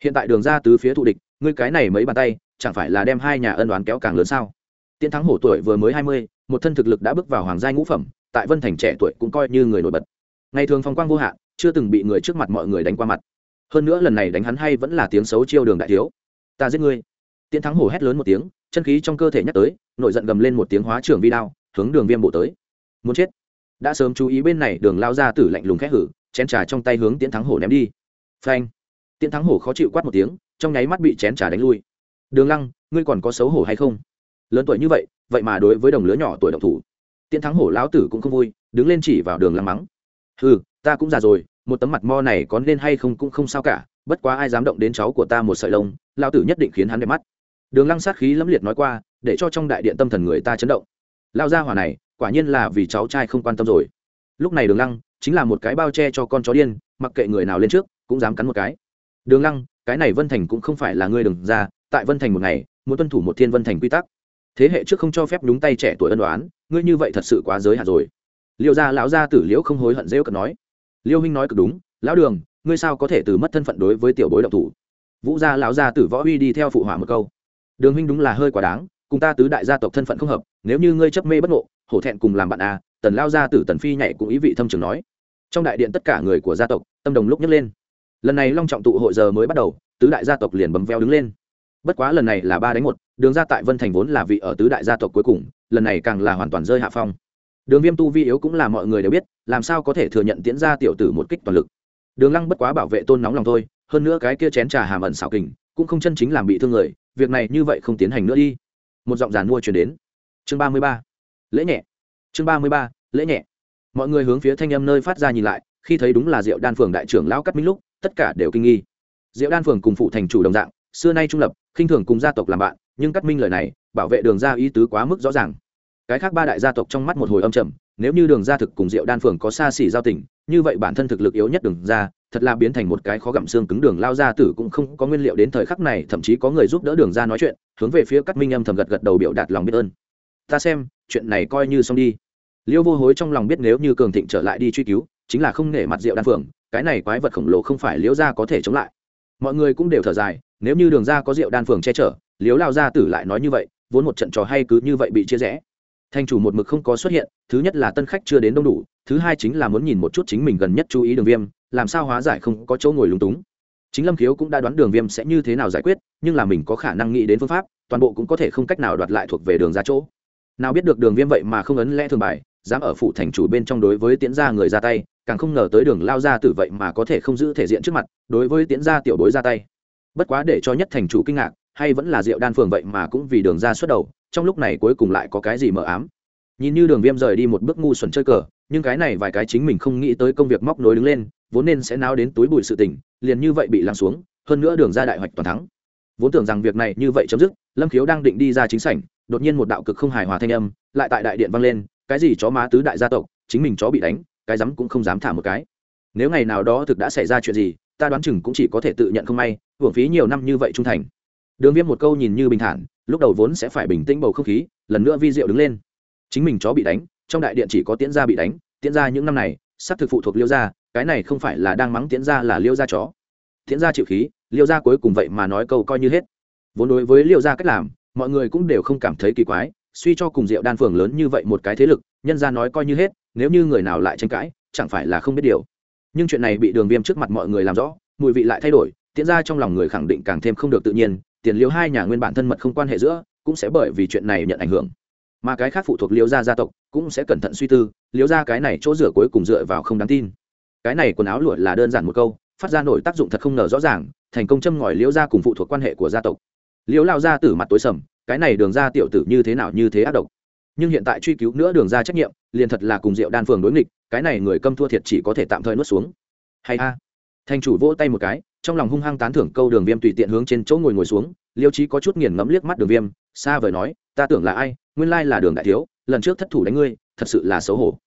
Hiện tại đường ra từ phía thụ địch, ngươi cái này mấy bàn tay, chẳng phải là đem hai nhà ân đoán kéo càng lớn sao? Tiễn thắng hổ tuổi vừa mới hai mươi, một thân thực lực đã bước vào hoàng gia ngũ phẩm, tại vân thành trẻ tuổi cũng coi như người nổi bật. Ngày thường phong quang vô hạn, chưa từng bị người trước mặt mọi người đánh qua mặt. Hơn nữa lần này đánh hắn hay vẫn là tiếng xấu chiêu đường đại thiếu. Ta giết ngươi. Tiễn thắng hổ hét lớn một tiếng, chân khí trong cơ thể nhắc tới nội giận gầm lên một tiếng hóa trưởng vi đao, hướng đường viêm bộ tới. Muốn chết. Đã sớm chú ý bên này, đường lao ra tử lạnh lùng khét hử, chén trà trong tay hướng tiễn thắng hổ ném đi. Phanh. Tiễn thắng hổ khó chịu quát một tiếng, trong nháy mắt bị chén trà đánh lui. Đường lăng, ngươi còn có xấu hổ hay không? Lớn tuổi như vậy vậy mà đối với đồng lứa nhỏ tuổi độc thủ. Tiễn thắng hổ lão tử cũng không vui, đứng lên chỉ vào đường lăng mắng. Ừ ta cũng già rồi, một tấm mặt mo này có nên hay không cũng không sao cả, bất quá ai dám động đến cháu của ta một sợi lông, lão tử nhất định khiến hắn đẹp mắt. Đường lăng sát khí lẫm liệt nói qua, để cho trong đại điện tâm thần người ta chấn động. Lao ra hỏa này, quả nhiên là vì cháu trai không quan tâm rồi. Lúc này đường lăng, chính là một cái bao che cho con chó điên, mặc kệ người nào lên trước, cũng dám cắn một cái. Đường lăng, cái này vân thành cũng không phải là ngươi đừng ra, tại vân thành một ngày, muốn tuân thủ một thiên vân thành quy tắc thế hệ trước không cho phép nhúng tay trẻ tuổi ân đoán ngươi như vậy thật sự quá giới hạn rồi. Liệu ra lão gia tử liễu không hối hận dễ cận nói. Liêu huynh nói cực đúng, lão đường, ngươi sao có thể từ mất thân phận đối với tiểu bối độc thủ? Vũ gia lão gia tử võ huy đi theo phụ hỏa một câu. Đường huynh đúng là hơi quá đáng, cùng ta tứ đại gia tộc thân phận không hợp, nếu như ngươi chấp mê bất ngộ, hổ thẹn cùng làm bạn à tần lao gia tử tần phi nhảy cũng ý vị thâm trường nói. Trong đại điện tất cả người của gia tộc, tâm đồng lúc nhấc lên. Lần này long trọng tụ hội giờ mới bắt đầu, tứ đại gia tộc liền bấm veo đứng lên bất quá lần này là ba đánh một, đường ra tại vân thành vốn là vị ở tứ đại gia tộc cuối cùng, lần này càng là hoàn toàn rơi hạ phong. Đường viêm tu vi yếu cũng là mọi người đều biết, làm sao có thể thừa nhận tiễn ra tiểu tử một kích toàn lực. Đường lăng bất quá bảo vệ tôn nóng lòng thôi, hơn nữa cái kia chén trà hàm ẩn xảo kình, cũng không chân chính làm bị thương người, việc này như vậy không tiến hành nữa đi. Một giọng giàn mua chuyển đến. Chương ba mươi ba. Lễ nhẹ. Chương ba mươi ba. Lễ nhẹ. Mọi người hướng phía thanh âm nơi phát ra nhìn lại, khi thấy đúng là diệu đan phường đại trưởng lão cắt minh lúc, tất cả đều kinh nghi. Diệu đan phường cùng phụ thành chủ đồng dạng xưa nay trung lập, khinh thường cùng gia tộc làm bạn, nhưng cắt minh lời này, bảo vệ đường ra ý tứ quá mức rõ ràng. Cái khác ba đại gia tộc trong mắt một hồi âm trầm, nếu như đường Gia thực cùng diệu đan phường có xa xỉ giao tình, như vậy bản thân thực lực yếu nhất đường ra thật là biến thành một cái khó gặm xương cứng đường lao ra tử cũng không có nguyên liệu đến thời khắc này, thậm chí có người giúp đỡ đường ra nói chuyện, hướng về phía cắt minh âm thầm gật gật đầu biểu đạt lòng biết ơn. Ta xem, chuyện này coi như xong đi. Liêu vô hối trong lòng biết nếu như cường thịnh trở lại đi truy cứu, chính là không nể mặt rượu đan phượng cái này quái vật khổng lồ không phải liễu gia có thể chống lại. Mọi người cũng đều thở dài nếu như đường ra có rượu đan phường che chở, liếu lao gia tử lại nói như vậy, vốn một trận trò hay cứ như vậy bị chia rẽ. Thành chủ một mực không có xuất hiện, thứ nhất là tân khách chưa đến đông đủ, thứ hai chính là muốn nhìn một chút chính mình gần nhất chú ý đường viêm, làm sao hóa giải không có chỗ ngồi lúng túng. Chính lâm khiếu cũng đã đoán đường viêm sẽ như thế nào giải quyết, nhưng là mình có khả năng nghĩ đến phương pháp, toàn bộ cũng có thể không cách nào đoạt lại thuộc về đường ra chỗ. Nào biết được đường viêm vậy mà không ấn lẽ thường bài, dám ở phụ thành chủ bên trong đối với tiễn gia người ra tay, càng không ngờ tới đường lao ra tử vậy mà có thể không giữ thể diện trước mặt, đối với tiễn gia tiểu bối ra tay bất quá để cho nhất thành chủ kinh ngạc, hay vẫn là rượu đan phường vậy mà cũng vì đường ra xuất đầu, trong lúc này cuối cùng lại có cái gì mờ ám. Nhìn như đường viêm rời đi một bước ngu xuẩn chơi cờ, nhưng cái này vài cái chính mình không nghĩ tới công việc móc nối đứng lên, vốn nên sẽ náo đến túi bụi sự tình, liền như vậy bị lắng xuống, hơn nữa đường ra đại hoạch toàn thắng. Vốn tưởng rằng việc này như vậy chấm dứt, lâm khiếu đang định đi ra chính sảnh, đột nhiên một đạo cực không hài hòa thanh âm lại tại đại điện vang lên, cái gì chó má tứ đại gia tộc, chính mình chó bị đánh, cái rắm cũng không dám thả một cái. Nếu ngày nào đó thực đã xảy ra chuyện gì ta đoán chừng cũng chỉ có thể tự nhận không may, hưởng phí nhiều năm như vậy trung thành. Đường viêm một câu nhìn như bình thản, lúc đầu vốn sẽ phải bình tĩnh bầu không khí, lần nữa vi diệu đứng lên. Chính mình chó bị đánh, trong đại điện chỉ có tiễn gia bị đánh, tiễn gia những năm này sắp thực phụ thuộc liêu gia, cái này không phải là đang mắng tiễn gia là liêu gia chó. Tiễn gia chịu khí, liêu gia cuối cùng vậy mà nói câu coi như hết. Vốn đối với liêu gia cách làm, mọi người cũng đều không cảm thấy kỳ quái, suy cho cùng rượu đan phường lớn như vậy một cái thế lực, nhân ra nói coi như hết, nếu như người nào lại tranh cãi, chẳng phải là không biết điều nhưng chuyện này bị đường viêm trước mặt mọi người làm rõ, mùi vị lại thay đổi, tiễn ra trong lòng người khẳng định càng thêm không được tự nhiên, tiền liêu hai nhà nguyên bản thân mật không quan hệ giữa, cũng sẽ bởi vì chuyện này nhận ảnh hưởng. Mà cái khác phụ thuộc liêu gia gia tộc, cũng sẽ cẩn thận suy tư, liêu gia cái này chỗ dựa cuối cùng dựa vào không đáng tin. Cái này quần áo lụa là đơn giản một câu, phát ra nổi tác dụng thật không ngờ rõ ràng, thành công châm ngòi liêu gia cùng phụ thuộc quan hệ của gia tộc. Liêu lao gia tử mặt tối sầm, cái này đường ra tiểu tử như thế nào như thế ác độc. Nhưng hiện tại truy cứu nữa đường ra trách nhiệm, liền thật là cùng rượu đan phường đối nghịch cái này người câm thua thiệt chỉ có thể tạm thời nuốt xuống. Hay a thành chủ vỗ tay một cái, trong lòng hung hăng tán thưởng câu đường viêm tùy tiện hướng trên chỗ ngồi ngồi xuống, liêu trí có chút nghiền ngẫm liếc mắt đường viêm, xa vời nói, ta tưởng là ai, nguyên lai là đường đại thiếu, lần trước thất thủ đánh ngươi, thật sự là xấu hổ.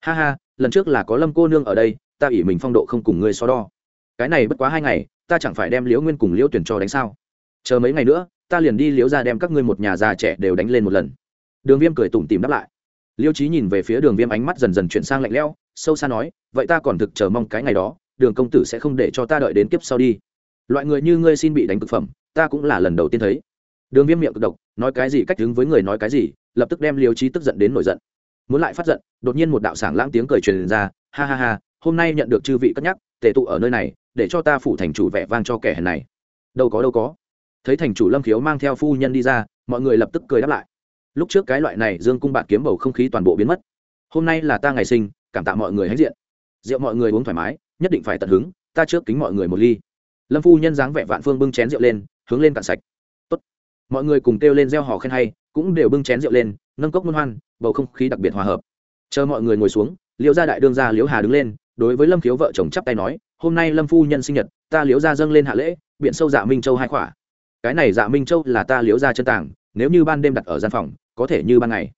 Ha ha, lần trước là có lâm cô nương ở đây, ta ỉ mình phong độ không cùng ngươi so đo. Cái này bất quá hai ngày, ta chẳng phải đem liễu nguyên cùng liễu tuyển cho đánh sao? Chờ mấy ngày nữa, ta liền đi liễu ra đem các ngươi một nhà già trẻ đều đánh lên một lần. Đường viêm cười tủm tìm đáp lại liêu trí nhìn về phía đường viêm ánh mắt dần dần chuyển sang lạnh lẽo, sâu xa nói, vậy ta còn thực chờ mong cái ngày đó, đường công tử sẽ không để cho ta đợi đến kiếp sau đi. Loại người như ngươi xin bị đánh cực phẩm, ta cũng là lần đầu tiên thấy. Đường viêm miệng cực độc, nói cái gì cách đứng với người nói cái gì, lập tức đem liêu trí tức giận đến nổi giận. Muốn lại phát giận, đột nhiên một đạo sảng lãng tiếng cười truyền ra, ha ha ha, hôm nay nhận được chư vị cất nhắc tệ tụ ở nơi này, để cho ta phủ thành chủ vẻ vang cho kẻ hèn này. Đâu có đâu có. Thấy thành chủ lâm khiếu mang theo phu nhân đi ra, mọi người lập tức cười đáp lại lúc trước cái loại này dương cung bạn kiếm bầu không khí toàn bộ biến mất. Hôm nay là ta ngày sinh, cảm tạ mọi người hãnh diện. Rượu mọi người uống thoải mái, nhất định phải tận hứng, ta trước kính mọi người một ly. Lâm phu nhân dáng vẻ vạn phương bưng chén rượu lên, hướng lên cạn sạch. Tốt. mọi người cùng kêu lên gieo hò khen hay, cũng đều bưng chén rượu lên, nâng cốc muôn hoan, bầu không khí đặc biệt hòa hợp. Chờ mọi người ngồi xuống, liễu gia đại đương gia liễu hà đứng lên, đối với lâm khiếu vợ chồng chắp tay nói, hôm nay lâm phu nhân sinh nhật, ta liễu gia dâng lên hạ lễ, biện sâu dạ minh châu hai khỏa. Cái này dạ minh châu là ta liễu gia chân tàng nếu như ban đêm đặt ở gian phòng có thể như ban ngày.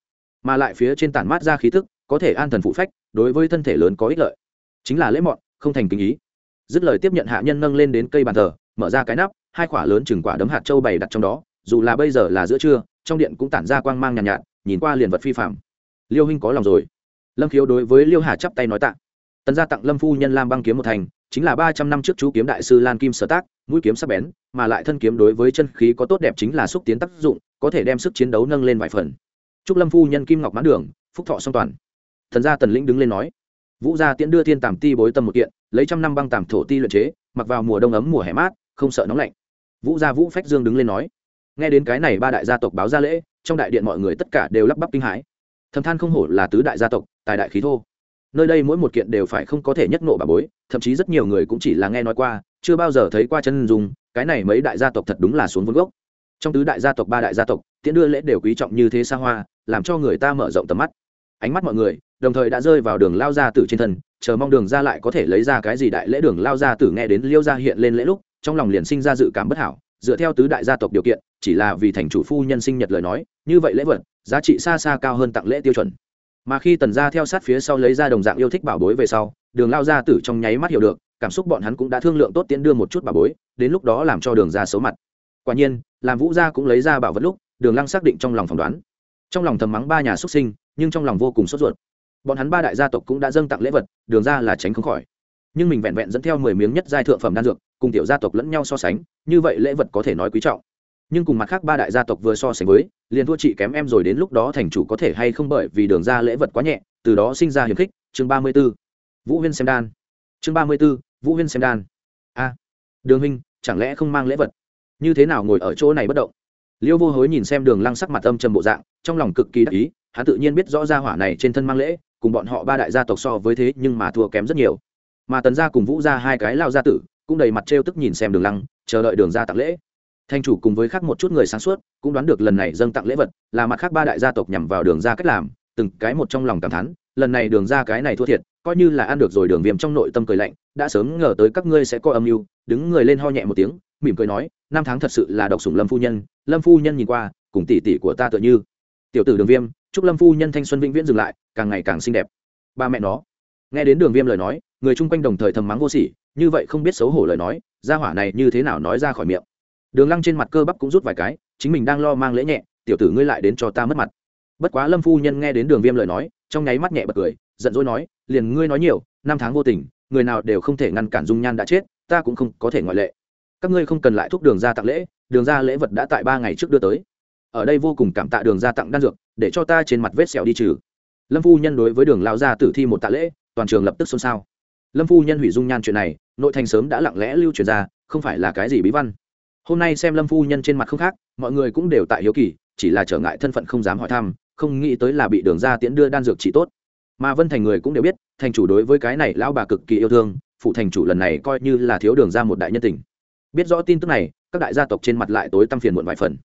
Mà lại phía trên tản mát ra khí thức có thể an thần phụ phách đối với thân thể lớn có ích lợi. Chính là lễ mọn không thành kinh ý. Dứt lời tiếp nhận hạ nhân nâng lên đến cây bàn thờ mở ra cái nắp hai quả lớn chừng quả đấm hạt châu bày đặt trong đó dù là bây giờ là giữa trưa trong điện cũng tản ra quang mang nhàn nhạt, nhạt nhìn qua liền vật phi phạm liêu Hinh có lòng rồi. Lâm khiếu đối với liêu hà chắp tay nói tạ. Tần gia tặng lâm phu nhân lam băng kiếm một thành chính là ba trăm năm trước chú kiếm đại sư lan kim sở tác mũi kiếm sắc bén mà lại thân kiếm đối với chân khí có tốt đẹp chính là xúc tiến tác dụng có thể đem sức chiến đấu nâng lên vài phần. Chúc lâm phu nhân kim ngọc mãn đường, phúc thọ song toàn. Thần gia tần lĩnh đứng lên nói, vũ gia tiễn đưa thiên tàm ti bối tâm một kiện, lấy trăm năm băng tàm thổ ti luyện chế, mặc vào mùa đông ấm mùa hè mát, không sợ nóng lạnh. Vũ gia vũ phách dương đứng lên nói, nghe đến cái này ba đại gia tộc báo ra lễ, trong đại điện mọi người tất cả đều lắp bắp kinh hãi. Thầm than không hổ là tứ đại gia tộc, tài đại khí thô. Nơi đây mỗi một kiện đều phải không có thể nhất nộ bà bối, thậm chí rất nhiều người cũng chỉ là nghe nói qua, chưa bao giờ thấy qua chân dùng cái này mấy đại gia tộc thật đúng là xuống vốn gốc trong tứ đại gia tộc ba đại gia tộc, tiễn đưa lễ đều quý trọng như thế xa hoa, làm cho người ta mở rộng tầm mắt. Ánh mắt mọi người, đồng thời đã rơi vào đường lao gia tử trên thân, chờ mong đường ra lại có thể lấy ra cái gì đại lễ đường lao gia tử nghe đến liêu gia hiện lên lễ lúc, trong lòng liền sinh ra dự cảm bất hảo, dựa theo tứ đại gia tộc điều kiện, chỉ là vì thành chủ phu nhân sinh nhật lời nói, như vậy lễ vật, giá trị xa xa cao hơn tặng lễ tiêu chuẩn. Mà khi tần gia theo sát phía sau lấy ra đồng dạng yêu thích bảo bối về sau, đường lao gia tử trong nháy mắt hiểu được, cảm xúc bọn hắn cũng đã thương lượng tốt tiến đưa một chút bảo bối, đến lúc đó làm cho đường ra xấu mặt quả nhiên, làm vũ gia cũng lấy ra bảo vật lúc, đường lăng xác định trong lòng phỏng đoán. Trong lòng thầm mắng ba nhà xuất sinh, nhưng trong lòng vô cùng sốt ruột. Bọn hắn ba đại gia tộc cũng đã dâng tặng lễ vật, đường ra là tránh không khỏi. Nhưng mình vẹn vẹn dẫn theo mười miếng nhất giai thượng phẩm đan dược, cùng tiểu gia tộc lẫn nhau so sánh, như vậy lễ vật có thể nói quý trọng. Nhưng cùng mặt khác ba đại gia tộc vừa so sánh với, liền thua chị kém em rồi đến lúc đó thành chủ có thể hay không bởi vì đường ra lễ vật quá nhẹ, từ đó sinh ra hiềm khích. Chương ba mươi b ố vũ huyên xem đan. Chương ba mươi b ố vũ huyên xem đan. A. Đường huynh, chẳng lẽ không mang lễ vật? Như thế nào ngồi ở chỗ này bất động? Liêu vô hối nhìn xem đường lăng sắc mặt âm trầm bộ dạng, trong lòng cực kỳ đắc ý, hắn tự nhiên biết rõ ra hỏa này trên thân mang lễ, cùng bọn họ ba đại gia tộc so với thế nhưng mà thua kém rất nhiều. Mà tần gia cùng vũ gia hai cái lao gia tử, cũng đầy mặt trêu tức nhìn xem đường lăng, chờ đợi đường ra tặng lễ. Thanh chủ cùng với khác một chút người sáng suốt, cũng đoán được lần này dâng tặng lễ vật, là mặt khác ba đại gia tộc nhằm vào đường ra cách làm, từng cái một trong lòng cảm thán lần này đường ra cái này thua thiệt, coi như là ăn được rồi đường viêm trong nội tâm cười lạnh, đã sớm ngờ tới các ngươi sẽ có âm mưu, đứng người lên ho nhẹ một tiếng, mỉm cười nói, năm tháng thật sự là độc sủng lâm phu nhân, lâm phu nhân nhìn qua, cùng tỷ tỷ của ta tựa như. Tiểu tử đường viêm, chúc lâm phu nhân thanh xuân vĩnh viễn dừng lại, càng ngày càng xinh đẹp. Ba mẹ nó. Nghe đến đường viêm lời nói, người chung quanh đồng thời thầm mắng vô sỉ, như vậy không biết xấu hổ lời nói ra hỏa này như thế nào nói ra khỏi miệng. Đường lăng trên mặt cơ bắp cũng rút vài cái, chính mình đang lo mang lễ nhẹ, tiểu tử ngươi lại đến cho ta mất mặt bất quá lâm phu nhân nghe đến đường viêm lời nói, trong nháy mắt nhẹ bật cười, giận dỗi nói, liền ngươi nói nhiều, năm tháng vô tình, người nào đều không thể ngăn cản dung nhan đã chết, ta cũng không có thể ngoại lệ. Các ngươi không cần lại thúc đường ra tặng lễ, đường ra lễ vật đã tại ba ngày trước đưa tới. Ở đây vô cùng cảm tạ đường ra tặng đan dược, để cho ta trên mặt vết sẹo đi trừ. Lâm phu nhân đối với đường lao ra tử thi một tạ lễ, toàn trường lập tức xôn xao. Lâm phu nhân hủy dung nhan chuyện này, nội thành sớm đã lặng lẽ lưu truyền ra, không phải là cái gì bí văn. Hôm nay xem lâm phu nhân trên mặt không khác, mọi người cũng đều tại hiếu kỳ, chỉ là trở ngại thân phận không dám hỏi thăm không nghĩ tới là bị đường ra tiễn đưa đan dược trị tốt. Mà vân thành người cũng đều biết, thành chủ đối với cái này lão bà cực kỳ yêu thương phụ thành chủ lần này coi như là thiếu đường ra một đại nhân tình. Biết rõ tin tức này, các đại gia tộc trên mặt lại tối tăm phiền muộn vài phần.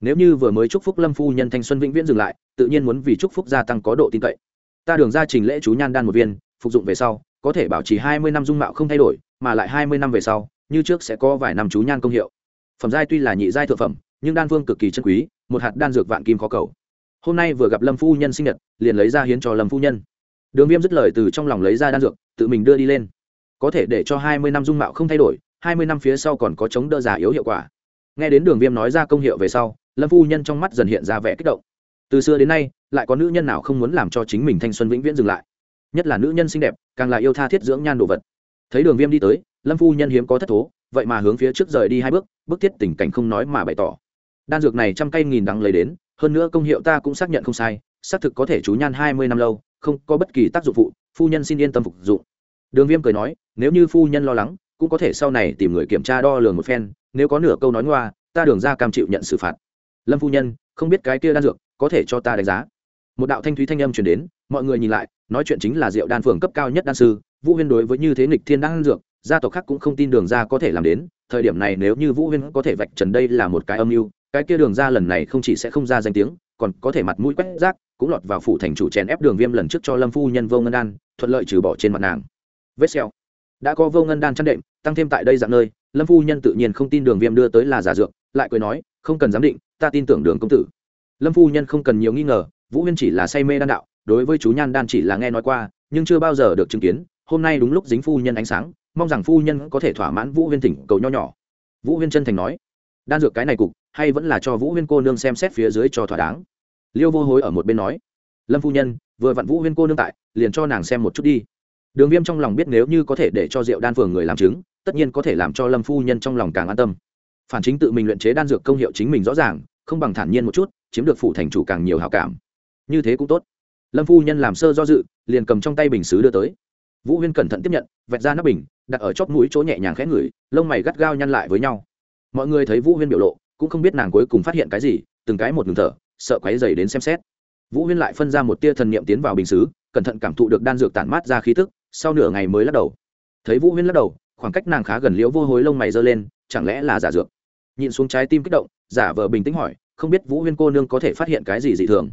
Nếu như vừa mới chúc phúc lâm phu nhân thanh xuân vĩnh viễn dừng lại, tự nhiên muốn vì chúc phúc gia tăng có độ tin cậy. Ta đường ra trình lễ chú nhan đan một viên, phục dụng về sau, có thể bảo trì hai mươi năm dung mạo không thay đổi, mà lại hai mươi năm về sau, như trước sẽ có vài năm chú nhan công hiệu. Phẩm giai tuy là nhị giai thượng phẩm, nhưng đan vương cực kỳ chân quý, một hạt đan dược vạn kim khó cầu hôm nay vừa gặp lâm phu nhân sinh nhật, liền lấy ra hiến cho lâm phu nhân. Đường viêm dứt lời từ trong lòng lấy ra đan dược, tự mình đưa đi lên. Có thể để cho hai mươi năm dung mạo không thay đổi, hai mươi năm phía sau còn có chống đỡ già yếu hiệu quả. Nghe đến đường viêm nói ra công hiệu về sau, lâm phu nhân trong mắt dần hiện ra vẻ kích động. Từ xưa đến nay, lại có nữ nhân nào không muốn làm cho chính mình thanh xuân vĩnh viễn dừng lại? Nhất là nữ nhân xinh đẹp, càng là yêu tha thiết dưỡng nhan đồ vật. Thấy đường viêm đi tới, lâm phu nhân hiếm có thất thố, vậy mà hướng phía trước rời đi hai bước bước thiết tình cảnh không nói mà bày tỏ. Đan dược này trăm cây nghìn đắng lấy đến hơn nữa công hiệu ta cũng xác nhận không sai, xác thực có thể chú nhan hai mươi năm lâu, không có bất kỳ tác dụng phụ, phu nhân xin yên tâm phục dụng. Đường viêm cười nói, nếu như phu nhân lo lắng, cũng có thể sau này tìm người kiểm tra đo lường một phen, nếu có nửa câu nói ngoa, ta đường ra cam chịu nhận xử phạt. Lâm phu nhân, không biết cái kia đan dược, có thể cho ta đánh giá. Một đạo thanh thúy thanh âm truyền đến, mọi người nhìn lại, nói chuyện chính là diệu đan phường cấp cao nhất đan sư, vũ huyên đối với như thế nghịch thiên đan dược, gia tộc khác cũng không tin đường ra có thể làm đến, thời điểm này nếu như vũ huyên có thể vạch trần đây là một cái âm mưu cái kia đường ra lần này không chỉ sẽ không ra danh tiếng còn có thể mặt mũi quét rác cũng lọt vào phủ thành chủ chèn ép đường viêm lần trước cho lâm phu nhân vô ngân đan thuận lợi trừ bỏ trên mặt nàng. Vết xeo đã có vô ngân đan chăn đệm tăng thêm tại đây dạng nơi lâm phu nhân tự nhiên không tin đường viêm đưa tới là giả dược lại cười nói không cần giám định ta tin tưởng đường công tử. Lâm phu nhân không cần nhiều nghi ngờ vũ huyên chỉ là say mê đan đạo đối với chú nhan đan chỉ là nghe nói qua nhưng chưa bao giờ được chứng kiến hôm nay đúng lúc dính phu nhân ánh sáng mong rằng phu nhân có thể thỏa mãn vũ huyên thỉnh cầu nho nhỏ. Vũ huyên chân thành nói đan dược cái này cục hay vẫn là cho vũ huyên cô nương xem xét phía dưới cho thỏa đáng? Liêu vô hối ở một bên nói, lâm phu nhân, vừa vặn vũ huyên cô nương tại, liền cho nàng xem một chút đi. Đường viêm trong lòng biết nếu như có thể để cho rượu đan phường người làm chứng, tất nhiên có thể làm cho lâm phu nhân trong lòng càng an tâm. Phản chính tự mình luyện chế đan dược công hiệu chính mình rõ ràng, không bằng thản nhiên một chút, chiếm được phủ thành chủ càng nhiều hào cảm. Như thế cũng tốt. Lâm phu nhân làm sơ do dự, liền cầm trong tay bình xứ đưa tới. Vũ huyên cẩn thận tiếp nhận, vẹt ra nắp bình, đặt ở chóp mũi chỗ nhẹ nhàng khẽ ngửi, lông mày gắt gao nhăn lại với nhau. Mọi người thấy vũ huyên biểu lộ cũng không biết nàng cuối cùng phát hiện cái gì, từng cái một ngừng thở, sợ quáy dày đến xem xét. Vũ huyên lại phân ra một tia thần niệm tiến vào bình xứ, cẩn thận cảm thụ được đan dược tản mát ra khí tức, sau nửa ngày mới lắc đầu. Thấy vũ huyên lắc đầu, khoảng cách nàng khá gần liễu vô hối lông mày giơ lên, chẳng lẽ là giả dược? Nhìn xuống trái tim kích động, giả vờ bình tĩnh hỏi, không biết vũ huyên cô nương có thể phát hiện cái gì dị thường?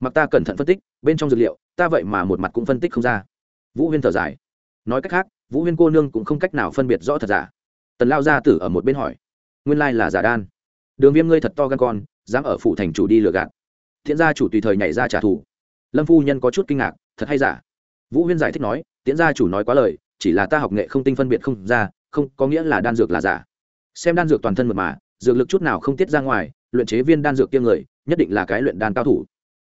Mặc ta cẩn thận phân tích, bên trong dược liệu, ta vậy mà một mặt cũng phân tích không ra. Vũ huyên thở dài. Nói cách khác, vũ huyên cô nương cũng không cách nào phân biệt rõ thật giả. Tần lao gia tử ở một bên hỏi, nguyên lai là giả đan đường viêm ngươi thật to gan con, dám ở phủ thành chủ đi lừa gạt. Thiện gia chủ tùy thời nhảy ra trả thù. Lâm phu nhân có chút kinh ngạc, thật hay giả? Vũ huyên giải thích nói tiễn gia chủ nói quá lời, chỉ là ta học nghệ không tinh phân biệt không ra, không có nghĩa là đan dược là giả. Xem đan dược toàn thân mật mà, dược lực chút nào không tiết ra ngoài, luyện chế viên đan dược kiêng người, nhất định là cái luyện đan cao thủ.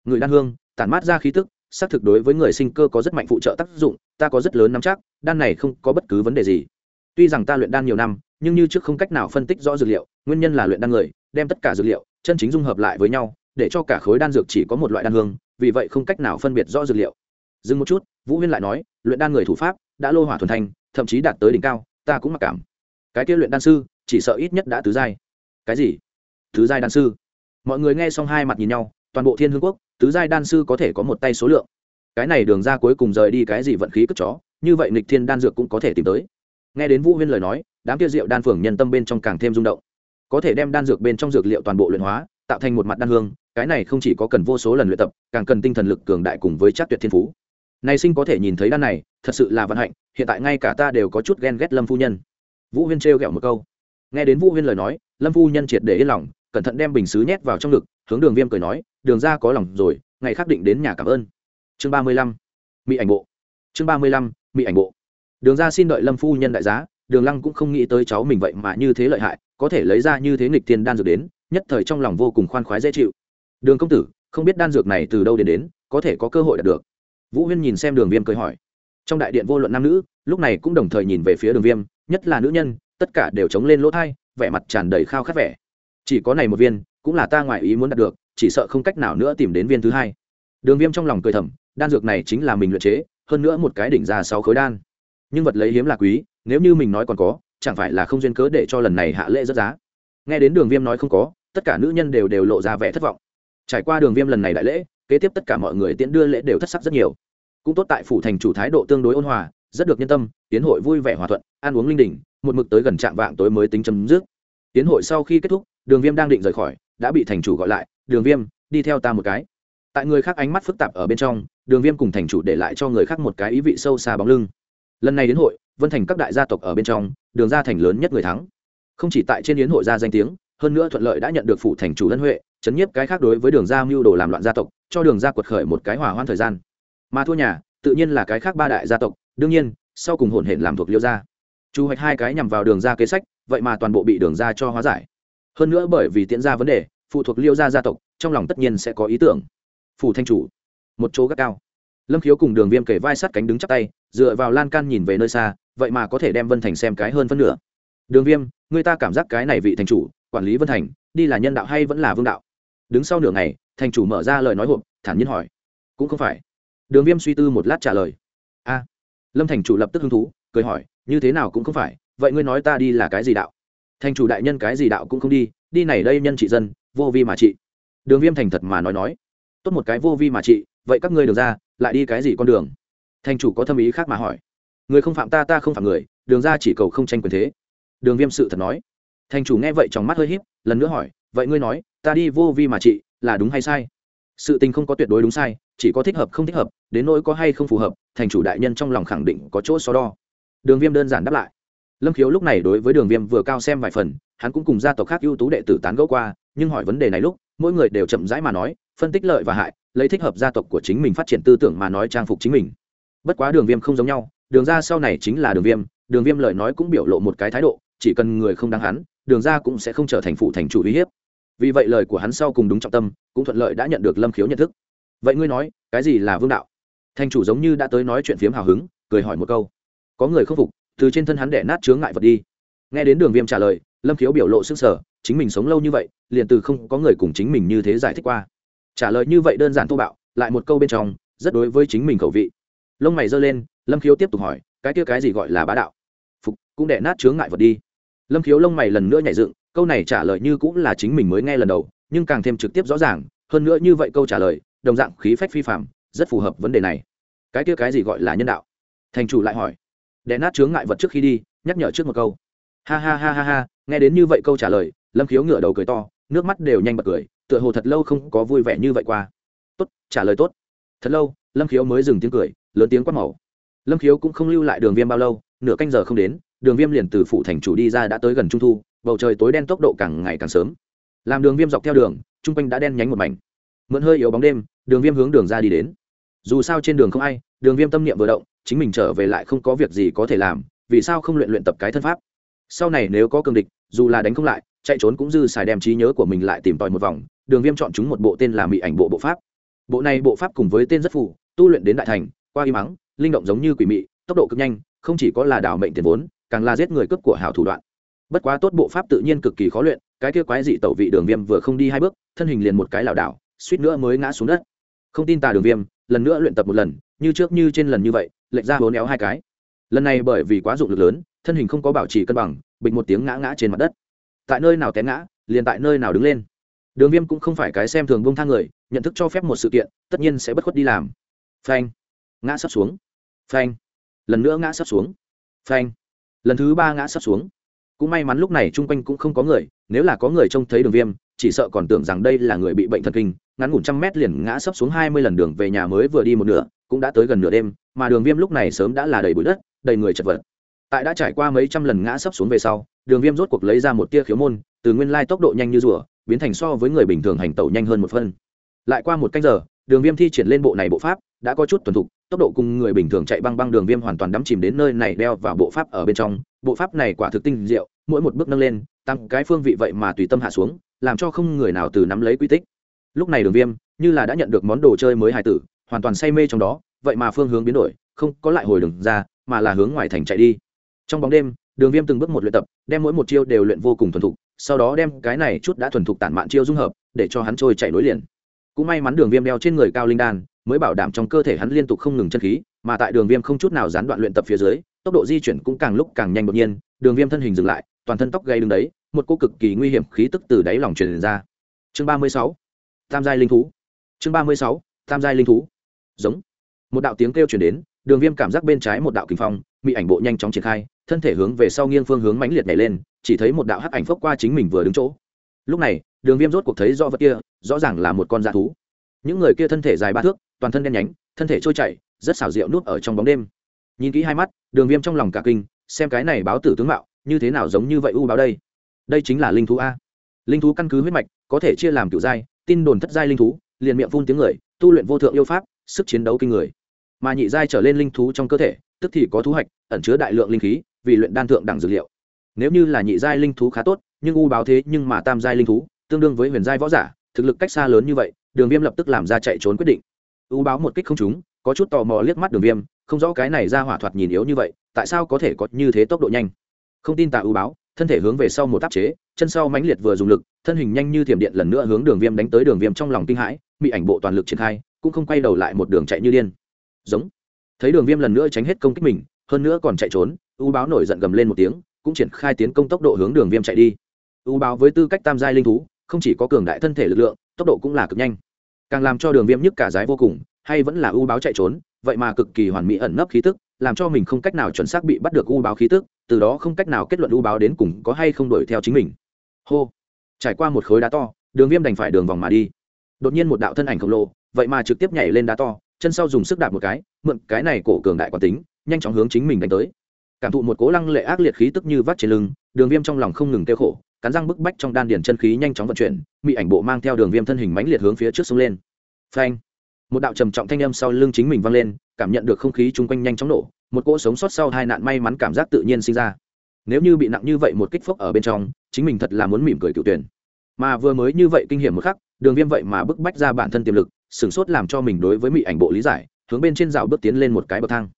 Người đan hương, tản mát ra khí tức, xác thực đối với người sinh cơ có rất mạnh phụ trợ tác dụng, ta có rất lớn nắm chắc, đan này không có bất cứ vấn đề gì. Tuy rằng ta luyện đan nhiều năm, nhưng như trước không cách nào phân tích rõ dược liệu, nguyên nhân là luyện đan người đem tất cả dược liệu, chân chính dung hợp lại với nhau, để cho cả khối đan dược chỉ có một loại đan hương, vì vậy không cách nào phân biệt rõ dược liệu. Dừng một chút, vũ huyên lại nói, luyện đan người thủ pháp, đã lô hỏa thuần thanh thậm chí đạt tới đỉnh cao, ta cũng mặc cảm. Cái kia luyện đan sư, chỉ sợ ít nhất đã tứ giai. Cái gì? Tứ giai đan sư? Mọi người nghe xong hai mặt nhìn nhau, toàn bộ thiên hương quốc, tứ giai đan sư có thể có một tay số lượng. Cái này đường ra cuối cùng rời đi cái gì vận khí cất chó, như vậy nịch thiên đan dược cũng có thể tìm tới. Nghe đến vũ huyên lời nói, đám kia rượu đan phường nhân tâm bên trong càng thêm rung động có thể đem đan dược bên trong dược liệu toàn bộ luyện hóa, tạo thành một mặt đan hương, cái này không chỉ có cần vô số lần luyện tập, càng cần tinh thần lực cường đại cùng với chắc tuyệt thiên phú. Này sinh có thể nhìn thấy đan này, thật sự là vận hạnh, hiện tại ngay cả ta đều có chút ghen ghét lâm phu nhân. Vũ huyên trêu ghẹo một câu. Nghe đến vũ huyên lời nói, lâm phu nhân triệt để yên lòng, cẩn thận đem bình xứ nhét vào trong ngực, hướng đường viêm cười nói, đường ra có lòng rồi, ngày khác định đến nhà cảm ơn. Chương ba mươi lăm. Mỹ ảnh bộ. Chương ba mươi lăm. Mỹ ảnh bộ. Đường ra xin đợi lâm phu nhân đại giá đường lăng cũng không nghĩ tới cháu mình vậy mà như thế lợi hại, có thể lấy ra như thế nghịch thiên đan dược đến, nhất thời trong lòng vô cùng khoan khoái dễ chịu. Đường công tử, không biết đan dược này từ đâu đến đến, có thể có cơ hội đạt được. Vũ huyên nhìn xem đường viêm cười hỏi. Trong đại điện vô luận nam nữ, lúc này cũng đồng thời nhìn về phía đường viêm, nhất là nữ nhân, tất cả đều chống lên lỗ thai, vẻ mặt tràn đầy khao khát vẻ. Chỉ có này một viên, cũng là ta ngoài ý muốn đạt được, chỉ sợ không cách nào nữa tìm đến viên thứ hai. Đường viêm trong lòng cười thầm, đan dược này chính là mình luyện chế, hơn nữa một cái đỉnh ra sáu khối đan. Nhưng vật lấy hiếm là quý nếu như mình nói còn có, chẳng phải là không duyên cớ để cho lần này hạ lễ rất giá? Nghe đến đường viêm nói không có, tất cả nữ nhân đều đều lộ ra vẻ thất vọng. Trải qua đường viêm lần này đại lễ, kế tiếp tất cả mọi người tiễn đưa lễ đều thất sắc rất nhiều. Cũng tốt tại phủ thành chủ thái độ tương đối ôn hòa, rất được nhân tâm, tiến hội vui vẻ hòa thuận, ăn uống linh đình, một mực tới gần trạm vạng tối mới tính chấm dứt. Tiến hội sau khi kết thúc, đường viêm đang định rời khỏi, đã bị thành chủ gọi lại, đường viêm, đi theo ta một cái. Tại người khác ánh mắt phức tạp ở bên trong, đường viêm cùng thành chủ để lại cho người khác một cái ý vị sâu xa bóng lưng. Lần này đến hội vân thành các đại gia tộc ở bên trong, đường ra thành lớn nhất người thắng. Không chỉ tại trên yến hội gia danh tiếng, hơn nữa thuận lợi đã nhận được phủ thành chủ lân huệ, chấn nhiếp cái khác đối với đường ra mưu đồ làm loạn gia tộc, cho đường ra quật khởi một cái hỏa hoãn thời gian. Mà thua nhà, tự nhiên là cái khác ba đại gia tộc, đương nhiên, sau cùng hồn hển làm thuộc liêu gia. Chu hoạch hai cái nhằm vào đường ra kế sách, vậy mà toàn bộ bị đường ra cho hóa giải. Hơn nữa bởi vì tiễn ra vấn đề, phụ thuộc liêu gia gia tộc, trong lòng tất nhiên sẽ có ý tưởng. Phủ thanh chủ, một chỗ gắt cao lâm khiếu cùng đường viêm kể vai sát cánh đứng chắc tay, dựa vào lan can nhìn về nơi xa, vậy mà có thể đem vân thành xem cái hơn phân nửa. Đường viêm, người ta cảm giác cái này vị thành chủ, quản lý vân thành, đi là nhân đạo hay vẫn là vương đạo? Đứng sau nửa ngày, thành chủ mở ra lời nói hộp, thản nhiên hỏi. Cũng không phải. Đường viêm suy tư một lát trả lời. A. Lâm thành chủ lập tức hứng thú, cười hỏi, như thế nào cũng không phải, vậy ngươi nói ta đi là cái gì đạo? Thành chủ đại nhân cái gì đạo cũng không đi đi này đây nhân trị dân, vô vi mà trị. Đường viêm thành thật mà nói nói. Tốt một cái vô vi mà trị, vậy các ngươi được ra lại đi cái gì con đường? Thành chủ có thâm ý khác mà hỏi. Người không phạm ta ta không phạm người, đường ra chỉ cầu không tranh quyền thế. Đường viêm sự thật nói. Thành chủ nghe vậy trong mắt hơi h í p lần nữa hỏi, vậy ngươi nói, ta đi vô vi mà trị, là đúng hay sai? Sự tình không có tuyệt đối đúng sai, chỉ có thích hợp không thích hợp, đến nỗi có hay không phù hợp, thành chủ đại nhân trong lòng khẳng định có chỗ so đo. Đường viêm đơn giản đáp lại. Lâm khiếu lúc này đối với đường viêm vừa cao xem vài phần, hắn cũng cùng gia tộc khác ưu tú đệ tử tán gẫu qua, nhưng hỏi vấn đề này lúc, mỗi người đều chậm rãi mà nói, phân tích lợi và hại lấy thích hợp gia tộc của chính mình phát triển tư tưởng mà nói trang phục chính mình. Bất quá đường viêm không giống nhau, đường ra sau này chính là đường viêm đường viêm lời nói cũng biểu lộ một cái thái độ, chỉ cần người không đáng hắn, đường ra cũng sẽ không trở thành phụ thành chủ uy hiếp. Vì vậy lời của hắn sau cùng đúng trọng tâm, cũng thuận lợi đã nhận được lâm khiếu nhận thức. Vậy ngươi nói, cái gì là vương đạo? Thành chủ giống như đã tới nói chuyện phiếm hào hứng, cười hỏi một câu. Có người không phục, từ trên thân hắn đẻ nát chướng ngại vật đi. Nghe đến đường viêm trả lời, lâm khiếu biểu lộ s ư n g sở chính mình sống lâu như vậy, liền từ không có người cùng chính mình như thế giải thích qua trả lời như vậy đơn giản thô bạo, lại một câu bên trong, rất đối với chính mình khẩu vị. Lông mày giơ lên, lâm khiếu tiếp tục hỏi, cái kia cái gì gọi là bá đạo? Phục, cũng đẻ nát chướng ngại vật đi. Lâm khiếu lông mày lần nữa nhảy dựng, câu này trả lời như cũng là chính mình mới nghe lần đầu, nhưng càng thêm trực tiếp rõ ràng, hơn nữa như vậy câu trả lời, đồng dạng khí phách phi phạm rất phù hợp vấn đề này. Cái kia cái gì gọi là nhân đạo? Thành chủ lại hỏi. Đẻ nát chướng ngại vật trước khi đi, nhắc nhở trước một câu. Ha ha ha ha ha, nghe đến như vậy câu trả lời, lâm khiếu ngửa đầu cười to, nước mắt đều nhanh bật cười tựa hồ thật lâu không có vui vẻ như vậy qua. Tốt, trả lời tốt. Thật lâu, lâm khiếu mới dừng tiếng cười, lớn tiếng quát màu. Lâm khiếu cũng không lưu lại đường viêm bao lâu, nửa canh giờ không đến, đường viêm liền từ phủ thành chủ đi ra đã tới gần trung thu, bầu trời tối đen tốc độ càng ngày càng sớm. Làm đường viêm dọc theo đường trung quanh đã đen nhánh một mảnh. Mượn hơi yếu bóng đêm, đường viêm hướng đường ra đi đến. Dù sao trên đường không ai, đường viêm tâm niệm vừa động, chính mình trở về lại không có việc gì có thể làm, vì sao không luyện luyện tập cái thân pháp? Sau này nếu có cương địch, dù là đánh không lại, chạy trốn cũng dư xài đem trí nhớ của mình lại tìm tòi một vòng đường viêm chọn chúng một bộ tên là mỹ ảnh bộ bộ pháp. Bộ này bộ pháp cùng với tên rất phù, tu luyện đến đại thành, qua y mắng, linh động giống như quỷ mị, tốc độ cực nhanh, không chỉ có là đảo mệnh tiền vốn, càng là giết người cướp của hảo thủ đoạn. Bất quá tốt bộ pháp tự nhiên cực kỳ khó luyện, cái kia quái dị tẩu vị đường viêm vừa không đi hai bước, thân hình liền một cái lảo đảo, suýt nữa mới ngã xuống đất. Không tin tà đường viêm, lần nữa luyện tập một lần, như trước như trên lần như vậy, lệch ra hố néo hai cái. Lần này bởi vì quá dụng lực lớn, thân hình không có bảo trì cân bằng bịch một tiếng ngã ngã trên mặt đất. Tại nơi nào té ngã, liền tại nơi nào đứng lên đường viêm cũng không phải cái xem thường bông thang người, nhận thức cho phép một sự kiện, tất nhiên sẽ bất khuất đi làm. Phanh. Ngã sắp xuống. Phanh. Lần nữa ngã sắp xuống. Phanh. Lần thứ ba ngã sắp xuống. Cũng may mắn lúc này chung quanh cũng không có người, nếu là có người trông thấy đường viêm, chỉ sợ còn tưởng rằng đây là người bị bệnh thần kinh, ngắn ngủn trăm mét liền ngã sấp xuống hai mươi lần đường về nhà mới vừa đi một nửa, cũng đã tới gần nửa đêm, mà đường viêm lúc này sớm đã là đầy bụi đất, đầy người chật vật. Tại đã trải qua mấy trăm lần ngã sấp xuống về sau, đường viêm rốt cuộc lấy ra một tia khiếu môn, từ nguyên lai tốc độ nhanh như rùa biến thành so với người bình thường hành tẩu nhanh hơn một phân. Lại qua một canh giờ, đường viêm thi triển lên bộ này bộ pháp, đã có chút thuần thục, tốc độ cùng người bình thường chạy băng băng đường viêm hoàn toàn đắm chìm đến nơi này đeo vào bộ pháp ở bên trong. Bộ pháp này quả thực tinh diệu, mỗi một bước nâng lên, tăng cái phương vị vậy mà tùy tâm hạ xuống, làm cho không người nào từ nắm lấy quy tích. Lúc này đường viêm, như là đã nhận được món đồ chơi mới hài tử, hoàn toàn say mê trong đó, vậy mà phương hướng biến đổi, không có lại hồi đường ra, mà là hướng ngoài thành chạy đi. Trong bóng đêm, đường viêm từng bước một luyện tập, đem mỗi một chiêu đều luyện vô cùng thuần thục sau đó đem cái này chút đã thuần thục tản mạn chiêu dung hợp, để cho hắn trôi chạy nối liền. Cũng may mắn đường viêm đeo trên người cao linh đan, mới bảo đảm trong cơ thể hắn liên tục không ngừng chân khí, mà tại đường viêm không chút nào gián đoạn luyện tập phía dưới, tốc độ di chuyển cũng càng lúc càng nhanh đột nhiên, đường viêm thân hình dừng lại, toàn thân tóc gây đứng đấy, một cô cực kỳ nguy hiểm khí tức từ đáy lòng truyền ra. Chương ba mươi sáu, tam giai linh thú. Chương ba mươi sáu, tam giai linh thú. Giống. Một đạo tiếng kêu chuyển đến, đường viêm cảm giác bên trái một đạo kinh phong bị ảnh bộ nhanh chóng triển khai thân thể hướng về sau nghiêng phương hướng mãnh liệt nhảy lên, chỉ thấy một đạo hắc ảnh phốc qua chính mình vừa đứng chỗ. Lúc này, đường viêm rốt cuộc thấy rõ vật kia, rõ ràng là một con da thú. Những người kia thân thể dài ba thước, toàn thân đen nhánh, thân thể trôi chảy, rất xảo diệu núp ở trong bóng đêm. Nhìn kỹ hai mắt, đường viêm trong lòng cả kinh, xem cái này báo tử tướng mạo, như thế nào giống như vậy u báo đây. Đây chính là linh thú a. Linh thú căn cứ huyết mạch, có thể chia làm kiểu giai, tin đồn thất giai linh thú, liền miệng phun tiếng người, tu luyện vô thượng yêu pháp, sức chiến đấu kinh người. Mà nhị giai trở lên linh thú trong cơ thể, tức thì có thú hạch, ẩn chứa đại lượng linh khí vì luyện đan thượng đẳng dược liệu. Nếu như là nhị giai linh thú khá tốt, nhưng u báo thế nhưng mà tam giai linh thú, tương đương với huyền giai võ giả, thực lực cách xa lớn như vậy, đường viêm lập tức làm ra chạy trốn quyết định. U báo một kích không trúng, có chút tò mò liếc mắt đường viêm, không rõ cái này ra hỏa thoạt nhìn yếu như vậy, tại sao có thể có như thế tốc độ nhanh? Không tin tà u báo, thân thể hướng về sau một áp chế, chân sau mãnh liệt vừa dùng lực, thân hình nhanh như thiểm điện lần nữa hướng đường viêm đánh tới đường viêm trong lòng kinh hãi bị ảnh bộ toàn lực triển khai, cũng không quay đầu lại một đường chạy như điên. Giống. Thấy đường viêm lần nữa tránh hết công kích mình hơn nữa còn chạy trốn, u báo nổi giận gầm lên một tiếng, cũng triển khai tiến công tốc độ hướng đường viêm chạy đi. U báo với tư cách tam giai linh thú, không chỉ có cường đại thân thể lực lượng, tốc độ cũng là cực nhanh. Càng làm cho đường viêm nhức cả giái vô cùng, hay vẫn là u báo chạy trốn, vậy mà cực kỳ hoàn mỹ ẩn nấp khí tức, làm cho mình không cách nào chuẩn xác bị bắt được u báo khí tức, từ đó không cách nào kết luận u báo đến cùng có hay không đuổi theo chính mình. Hô! Trải qua một khối đá to, đường viêm đành phải đường vòng mà đi. Đột nhiên một đạo thân ảnh khổng lồ, vậy mà trực tiếp nhảy lên đá to, chân sau dùng sức đạp một cái, mượn cái này cổ cường đại quán tính nhanh chóng hướng chính mình đánh tới. Cảm thụ một cố lăng lệ ác liệt khí tức như vắt trên lưng, đường viêm trong lòng không ngừng tiêu khổ, cắn răng bức bách trong đan điền chân khí nhanh chóng vận chuyển, mị ảnh bộ mang theo đường viêm thân hình mãnh liệt hướng phía trước sông lên. Phanh! Một đạo trầm trọng thanh âm sau lưng chính mình vang lên, cảm nhận được không khí chung quanh nhanh chóng nổ, một cỗ sống sót sau hai nạn may mắn cảm giác tự nhiên sinh ra. Nếu như bị nặng như vậy một kích phốc ở bên trong, chính mình thật là muốn mỉm cười cựu tuyển. Mà vừa mới như vậy kinh hiểm một khắc, đường viêm vậy mà bức bách ra bản thân tiềm lực, sửng sốt làm cho mình đối với mị ảnh bộ lý giải, hướng bên trên rào bước tiến lên một cái bậc thang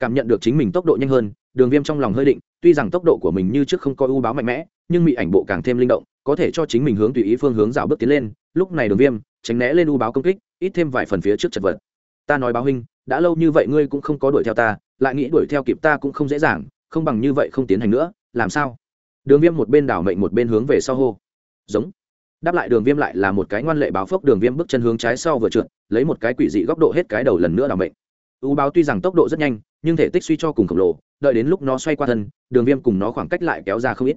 cảm nhận được chính mình tốc độ nhanh hơn, đường viêm trong lòng hơi định, tuy rằng tốc độ của mình như trước không có ưu báo mạnh mẽ, nhưng mị ảnh bộ càng thêm linh động, có thể cho chính mình hướng tùy ý phương hướng rào bước tiến lên, lúc này đường viêm, tránh né lên ưu báo công kích, ít thêm vài phần phía trước chật vật. Ta nói báo huynh, đã lâu như vậy ngươi cũng không có đuổi theo ta, lại nghĩ đuổi theo kịp ta cũng không dễ dàng, không bằng như vậy không tiến hành nữa, làm sao? Đường viêm một bên đảo mệnh một bên hướng về sau hô. Giống. Đáp lại đường viêm lại là một cái ngoan lệ báo phốc, đường viêm bước chân hướng trái sau vừa trượt, lấy một cái quỷ dị góc độ hết cái đầu lần nữa đảo mệnh u báo tuy rằng tốc độ rất nhanh, nhưng thể tích suy cho cùng khổng lồ, đợi đến lúc nó xoay qua thân, đường viêm cùng nó khoảng cách lại kéo ra không ít.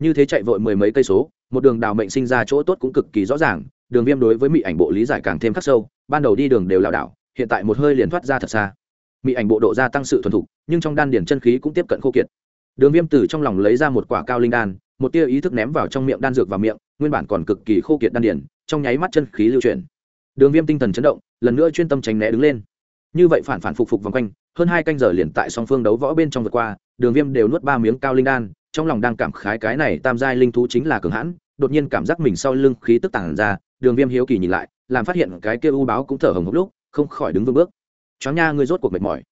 Như thế chạy vội mười mấy cây số, một đường đào mệnh sinh ra chỗ tốt cũng cực kỳ rõ ràng, đường viêm đối với mỹ ảnh bộ lý giải càng thêm khắc sâu, ban đầu đi đường đều lảo đảo, hiện tại một hơi liền thoát ra thật xa. Mỹ ảnh bộ độ gia tăng sự thuần thục, nhưng trong đan điển chân khí cũng tiếp cận khô kiệt. Đường viêm từ trong lòng lấy ra một quả cao linh đan, một tia ý thức ném vào trong miệng đan dược vào miệng, nguyên bản còn cực kỳ khô kiệt đan điển trong nháy mắt chân khí lưu chuyển. Đường viêm tinh thần chấn động, lần nữa chuyên tâm tránh né đứng lên như vậy phản phản phục phục vòng quanh, hơn hai canh giờ liền tại song phương đấu võ bên trong vượt qua, đường viêm đều nuốt ba miếng cao linh đan, trong lòng đang cảm khái cái này tam giai linh thú chính là cường hãn, đột nhiên cảm giác mình sau lưng khí tức tản ra, đường viêm hiếu kỳ nhìn lại, làm phát hiện cái kia u báo cũng thở hồng hốc lúc, không khỏi đứng vững bước. Chó nha, ngươi rốt cuộc mệt mỏi.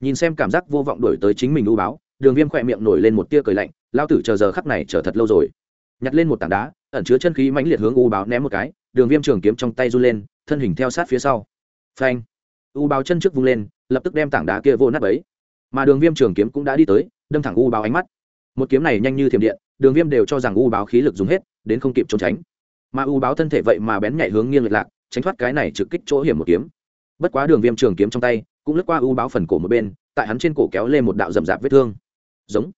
Nhìn xem cảm giác vô vọng đổi tới chính mình u báo, đường viêm khỏe miệng nổi lên một tia cười lạnh, lao tử chờ giờ khắc này chờ thật lâu rồi. Nhặt lên một tảng đá, ẩn chứa chân khí mãnh liệt hướng u báo ném một cái, đường viêm trường kiếm trong tay run lên, thân hình theo sát phía sau. Phanh u báo chân trước vung lên, lập tức đem tảng đá kia vô nát ấy mà đường viêm trường kiếm cũng đã đi tới, đâm thẳng u báo ánh mắt. Một kiếm này nhanh như thiểm điện, đường viêm đều cho rằng u báo khí lực dùng hết, đến không kịp trốn tránh. Mà u báo thân thể vậy mà bén nhạy hướng nghiêng lệch lạc, tránh thoát cái này trực kích chỗ hiểm một kiếm. Bất quá đường viêm trường kiếm trong tay, cũng lướt qua u báo phần cổ một bên, tại hắn trên cổ kéo lên một đạo rầm rạp vết thương. Giống.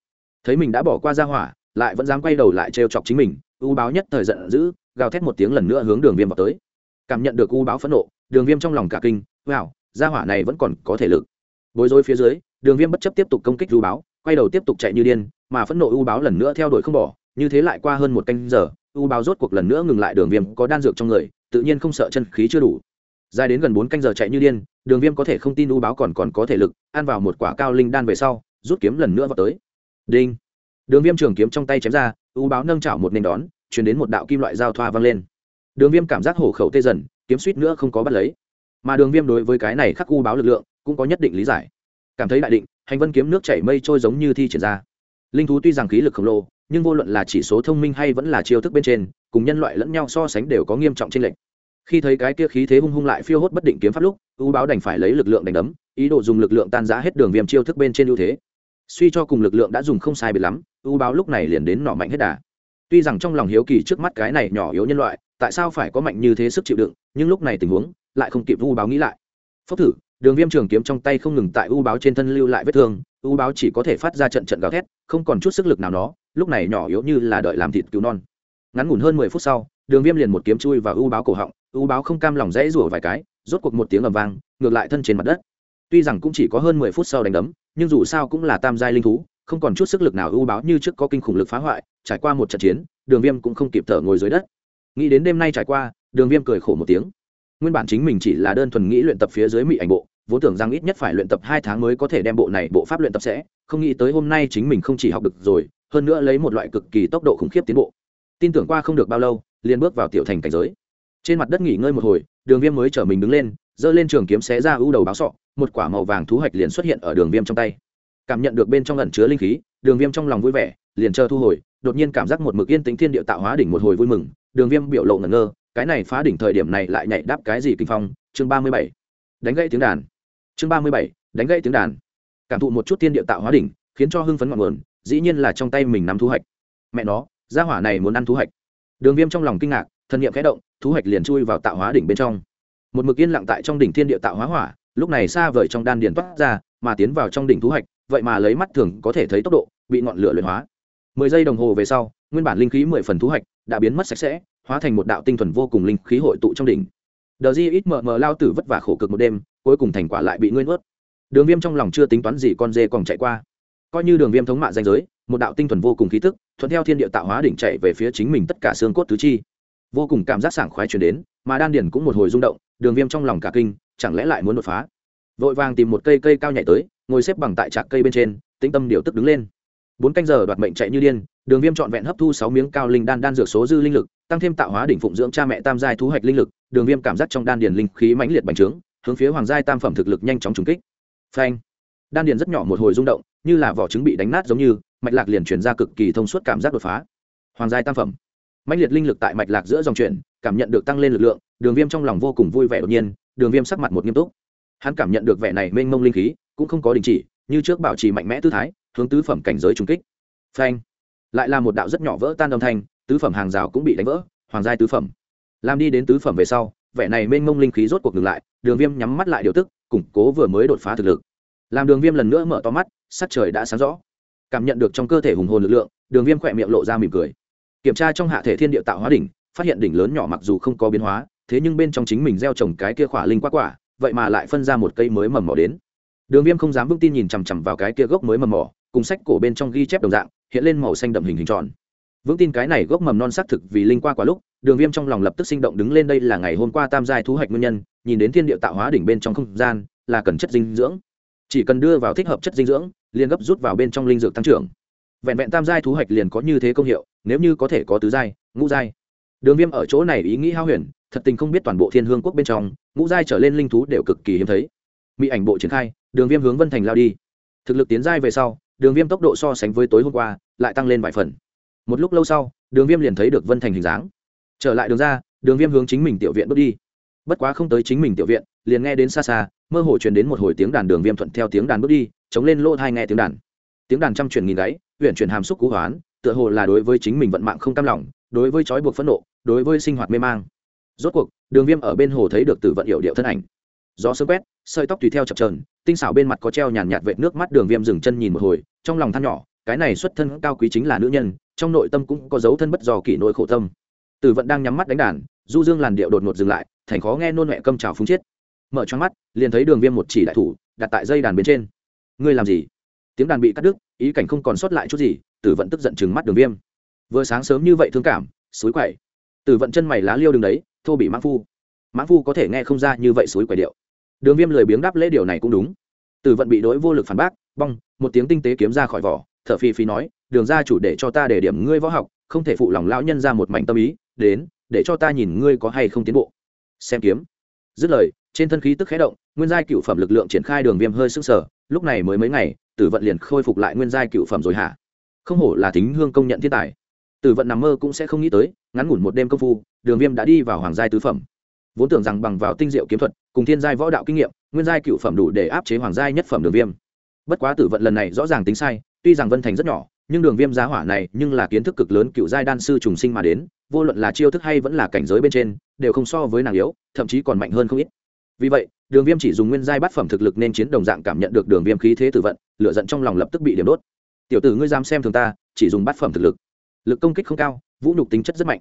Thấy mình đã bỏ qua ra hỏa, lại vẫn dám quay đầu lại trêu chọc chính mình, u báo nhất thời giận dữ, gào thét một tiếng lần nữa hướng đường viêm vào tới. Cảm nhận được u báo phẫn nộ, đường viêm trong lòng cả kinh, wow Gia hỏa này vẫn còn có thể lực. Bối rối phía dưới, đường viêm bất chấp tiếp tục công kích u báo, quay đầu tiếp tục chạy như điên, mà phẫn nộ u báo lần nữa theo đuổi không bỏ, như thế lại qua hơn một canh giờ u báo rốt cuộc lần nữa ngừng lại đường viêm có đan dược trong người, tự nhiên không sợ chân khí chưa đủ. Dài đến gần bốn canh giờ chạy như điên, đường viêm có thể không tin u báo còn còn có thể lực, ăn vào một quả cao linh đan về sau, rút kiếm lần nữa vào tới. Đinh. Đường viêm trường kiếm trong tay chém ra u báo nâng chảo một nền đón, chuyển đến một đạo kim loại giao thoa vang lên. Đường viêm cảm giác hổ khẩu tê dần, kiếm suýt nữa không có bắt lấy mà đường viêm đối với cái này khắc u báo lực lượng cũng có nhất định lý giải. Cảm thấy đại định, hành vân kiếm nước chảy mây trôi giống như thi triển ra. Linh thú tuy rằng khí lực khổng lồ, nhưng vô luận là chỉ số thông minh hay vẫn là chiêu thức bên trên, cùng nhân loại lẫn nhau so sánh đều có nghiêm trọng trên lệnh khi thấy cái kia khí thế hung hung lại phiêu hốt bất định kiếm pháp lúc, u báo đành phải lấy lực lượng đánh đấm, ý đồ dùng lực lượng tan giã hết đường viêm chiêu thức bên trên ưu thế. Suy cho cùng lực lượng đã dùng không sai biệt lắm, u báo lúc này liền đến nọ mạnh hết đà. Tuy rằng trong lòng hiếu kỳ trước mắt cái này nhỏ yếu nhân loại, tại sao phải có mạnh như thế sức chịu đựng, nhưng lúc này tình huống lại không kịp u báo nghĩ lại. Phốc thử, đường viêm trường kiếm trong tay không ngừng tại u báo trên thân lưu lại vết thương, u báo chỉ có thể phát ra trận trận gào thét, không còn chút sức lực nào nó, lúc này nhỏ yếu như là đợi làm thịt cứu non. Ngắn ngủn hơn mười phút sau, đường viêm liền một kiếm chui vào u báo cổ họng, u báo không cam lòng rẽ rủa vài cái, rốt cuộc một tiếng ầm vang, ngược lại thân trên mặt đất. Tuy rằng cũng chỉ có hơn mười phút sau đánh đấm, nhưng dù sao cũng là tam giai linh thú, không còn chút sức lực nào u báo như trước có kinh khủng lực phá hoại, trải qua một trận chiến, đường viêm cũng không kịp thở ngồi dưới đất. Nghĩ đến đêm nay trải qua, đường viêm cười khổ một tiếng nguyên bản chính mình chỉ là đơn thuần nghĩ luyện tập phía dưới mỹ ảnh bộ, vốn tưởng rằng ít nhất phải luyện tập hai tháng mới có thể đem bộ này bộ pháp luyện tập sẽ, không nghĩ tới hôm nay chính mình không chỉ học được rồi, hơn nữa lấy một loại cực kỳ tốc độ khủng khiếp tiến bộ. Tin tưởng qua không được bao lâu, liền bước vào tiểu thành cảnh giới. Trên mặt đất nghỉ ngơi một hồi, đường viêm mới chở mình đứng lên, giơ lên trường kiếm xé ra ưu đầu báo sọ, một quả màu vàng thú hoạch liền xuất hiện ở đường viêm trong tay. Cảm nhận được bên trong lẩn chứa linh khí, đường viêm trong lòng vui vẻ, liền chờ thu hồi, đột nhiên cảm giác một mực yên tính thiên địa tạo hóa đỉnh một hồi vui mừng, đường viêm biểu lộ ngẩn ngơ cái này phá đỉnh thời điểm này lại nhảy đáp cái gì kinh phong? Chương ba mươi bảy. Đánh gãy tiếng đàn. Chương ba mươi bảy. Đánh gãy tiếng đàn. Cảm thụ một chút thiên địa tạo hóa đỉnh, khiến cho hưng phấn ngọn nguồn, dĩ nhiên là trong tay mình nắm thu hoạch. Mẹ nó, gia hỏa này muốn ăn thu hoạch. Đường viêm trong lòng kinh ngạc, thân nhiệm khẽ động, thu hoạch liền chui vào tạo hóa đỉnh bên trong. Một mực yên lặng tại trong đỉnh thiên địa tạo hóa hỏa, lúc này xa vời trong đan điền toát ra, mà tiến vào trong đỉnh thu hoạch, vậy mà lấy mắt thường có thể thấy tốc độ, bị ngọn lửa luyện hóa. Mười giây đồng hồ về sau, nguyên bản linh khí mười phần thu hoạch đã biến mất sạch sẽ hóa thành một đạo tinh thuần vô cùng linh khí hội tụ trong đỉnh. Đờ di ít mờ mờ lao tử vất vả khổ cực một đêm, cuối cùng thành quả lại bị ngươi nuốt. Đường viêm trong lòng chưa tính toán gì con dê còn chạy qua. Coi như đường viêm thống mạ danh giới, một đạo tinh thuần vô cùng khí tức, thuận theo thiên địa tạo hóa đỉnh chạy về phía chính mình tất cả xương cốt tứ chi. Vô cùng cảm giác sảng khoái chuyển đến, mà đan điển cũng một hồi rung động, đường viêm trong lòng cả kinh, chẳng lẽ lại muốn đột phá? Vội vàng tìm một cây cây cao nhảy tới, ngồi xếp bằng tại trạc cây bên trên, tĩnh tâm điều tức đứng lên. Bốn canh giờ đoạt mệnh chạy như điên, đường viêm trọn vẹn hấp thu sáu miếng cao linh đan đan dược số dư linh lực tăng thêm tạo hóa đỉnh phụng dưỡng cha mẹ tam giai thu hoạch linh lực, đường viêm cảm giác trong đan điền linh khí mãnh liệt bành trướng, hướng phía hoàng giai tam phẩm thực lực nhanh chóng trùng kích. Phanh! Đan điền rất nhỏ một hồi rung động, như là vỏ trứng bị đánh nát giống như, mạch lạc liền chuyển ra cực kỳ thông suốt cảm giác đột phá. Hoàng giai tam phẩm. Mãnh liệt linh lực tại mạch lạc giữa dòng chuyển, cảm nhận được tăng lên lực lượng, đường viêm trong lòng vô cùng vui vẻ đột nhiên, đường viêm sắc mặt một nghiêm túc. Hắn cảm nhận được vẻ này mênh mông linh khí, cũng không có đình chỉ, như trước bảo trì mạnh mẽ tư thái, hướng tứ phẩm cảnh giới trung kích. Phanh! Lại là một đạo rất nhỏ vỡ tan âm thanh tứ phẩm hàng rào cũng bị đánh vỡ, hoàng giai tứ phẩm. Làm đi đến tứ phẩm về sau, vẻ này mênh mông linh khí rốt cuộc ngừng lại, đường viêm nhắm mắt lại điều tức, củng cố vừa mới đột phá thực lực. Làm đường viêm lần nữa mở to mắt, sắc trời đã sáng rõ. Cảm nhận được trong cơ thể hùng hồn lực lượng, đường viêm khỏe miệng lộ ra mỉm cười. Kiểm tra trong hạ thể thiên địa tạo hóa đỉnh, phát hiện đỉnh lớn nhỏ mặc dù không có biến hóa, thế nhưng bên trong chính mình gieo trồng cái kia khỏa linh quá quả, vậy mà lại phân ra một cây mới mầm mỏ đến. Đường viêm không dám vững tin nhìn chằm chằm vào cái kia gốc mới mầm mỏ, cùng sách cổ bên trong ghi chép đồng dạng, hiện lên màu xanh đậm hình hình tròn vững tin cái này gốc mầm non xác thực vì linh qua quá lúc, đường viêm trong lòng lập tức sinh động đứng lên đây là ngày hôm qua tam giai thu hoạch nguyên nhân, nhìn đến thiên địa tạo hóa đỉnh bên trong không gian, là cần chất dinh dưỡng. Chỉ cần đưa vào thích hợp chất dinh dưỡng, liền gấp rút vào bên trong linh dược tăng trưởng. Vẹn vẹn tam giai thu hoạch liền có như thế công hiệu, nếu như có thể có tứ giai, ngũ giai. Đường viêm ở chỗ này ý nghĩ hao huyền, thật tình không biết toàn bộ thiên hương quốc bên trong, ngũ giai trở lên linh thú đều cực kỳ hiếm thấy. Mỹ ảnh bộ triển khai, đường viêm hướng vân thành lao đi. Thực lực tiến giai về sau, đường viêm tốc độ so sánh với tối hôm qua, lại tăng lên vài phần một lúc lâu sau, đường viêm liền thấy được vân thành hình dáng. Trở lại đường ra, đường viêm hướng chính mình tiểu viện bước đi. Bất quá không tới chính mình tiểu viện, liền nghe đến xa xa, mơ hồ truyền đến một hồi tiếng đàn đường viêm thuận theo tiếng đàn bước đi, chống lên lỗ thai nghe tiếng đàn. Tiếng đàn trăm truyền nghìn gáy huyện truyền hàm xúc cú hoán, tựa hồ là đối với chính mình vận mạng không cam lòng, đối với trói buộc phẫn nộ, đối với sinh hoạt mê mang. Rốt cuộc, đường viêm ở bên hồ thấy được từ vận hiệu điệu thân ảnh. Gió sớm quét, sợi tóc tùy theo chập trờn tinh xảo bên mặt có treo nhàn nhạt vệt nước mắt đường viêm dừng chân nhìn một hồi, trong lòng than nhỏ, cái này xuất thân cao quý chính là nữ nhân trong nội tâm cũng có dấu thân bất dò kỷ nỗi khổ tâm. Tử vận đang nhắm mắt đánh đàn, du dương làn điệu đột ngột dừng lại, thành khó nghe nôn mẹ câm trào phúng chết mở choáng mắt, liền thấy đường viêm một chỉ đại thủ, đặt tại dây đàn bên trên. Ngươi làm gì? Tiếng đàn bị cắt đứt, ý cảnh không còn sót lại chút gì tử vận tức giận chừng mắt đường viêm. Vừa sáng sớm như vậy thương cảm, suối quậy tử vận chân mày lá liêu đường đấy, thô bị mãn phu. Mãn phu có thể nghe không ra như vậy suối quậy điệu. Đường viêm lười biếng đáp lễ điều này cũng đúng. Tử vận bị đối vô lực phản bác, bong, một tiếng tinh tế kiếm ra khỏi vỏ, thở phi phi nói đường ra chủ để cho ta để điểm ngươi võ học, không thể phụ lòng lão nhân ra một mảnh tâm ý, đến, để cho ta nhìn ngươi có hay không tiến bộ. Xem kiếm. Dứt lời, trên thân khí tức khé động, nguyên giai cựu phẩm lực lượng triển khai đường viêm hơi sức sở lúc này mới mấy ngày, tử vận liền khôi phục lại nguyên giai cựu phẩm rồi hả? Không hổ là thính hương công nhận thiên tài. Tử vận nằm mơ cũng sẽ không nghĩ tới, ngắn ngủn một đêm công phu, đường viêm đã đi vào hoàng giai tứ phẩm. Vốn tưởng rằng bằng vào tinh diệu kiếm thuật, cùng thiên giai võ đạo kinh nghiệm, nguyên giai cựu phẩm đủ để áp chế hoàng giai nhất phẩm đường viêm. Bất quá tử vận lần này rõ ràng tính sai, tuy rằng vân thành rất nhỏ nhưng đường viêm giá hỏa này nhưng là kiến thức cực lớn cựu giai đan sư trùng sinh mà đến, vô luận là chiêu thức hay vẫn là cảnh giới bên trên, đều không so với nàng yếu, thậm chí còn mạnh hơn không ít. Vì vậy, đường viêm chỉ dùng nguyên giai bát phẩm thực lực nên chiến đồng dạng cảm nhận được đường viêm khí thế tử vận lựa giận trong lòng lập tức bị điểm đốt. Tiểu tử ngươi dám xem thường ta, chỉ dùng bát phẩm thực lực. Lực công kích không cao, vũ nhục tính chất rất mạnh.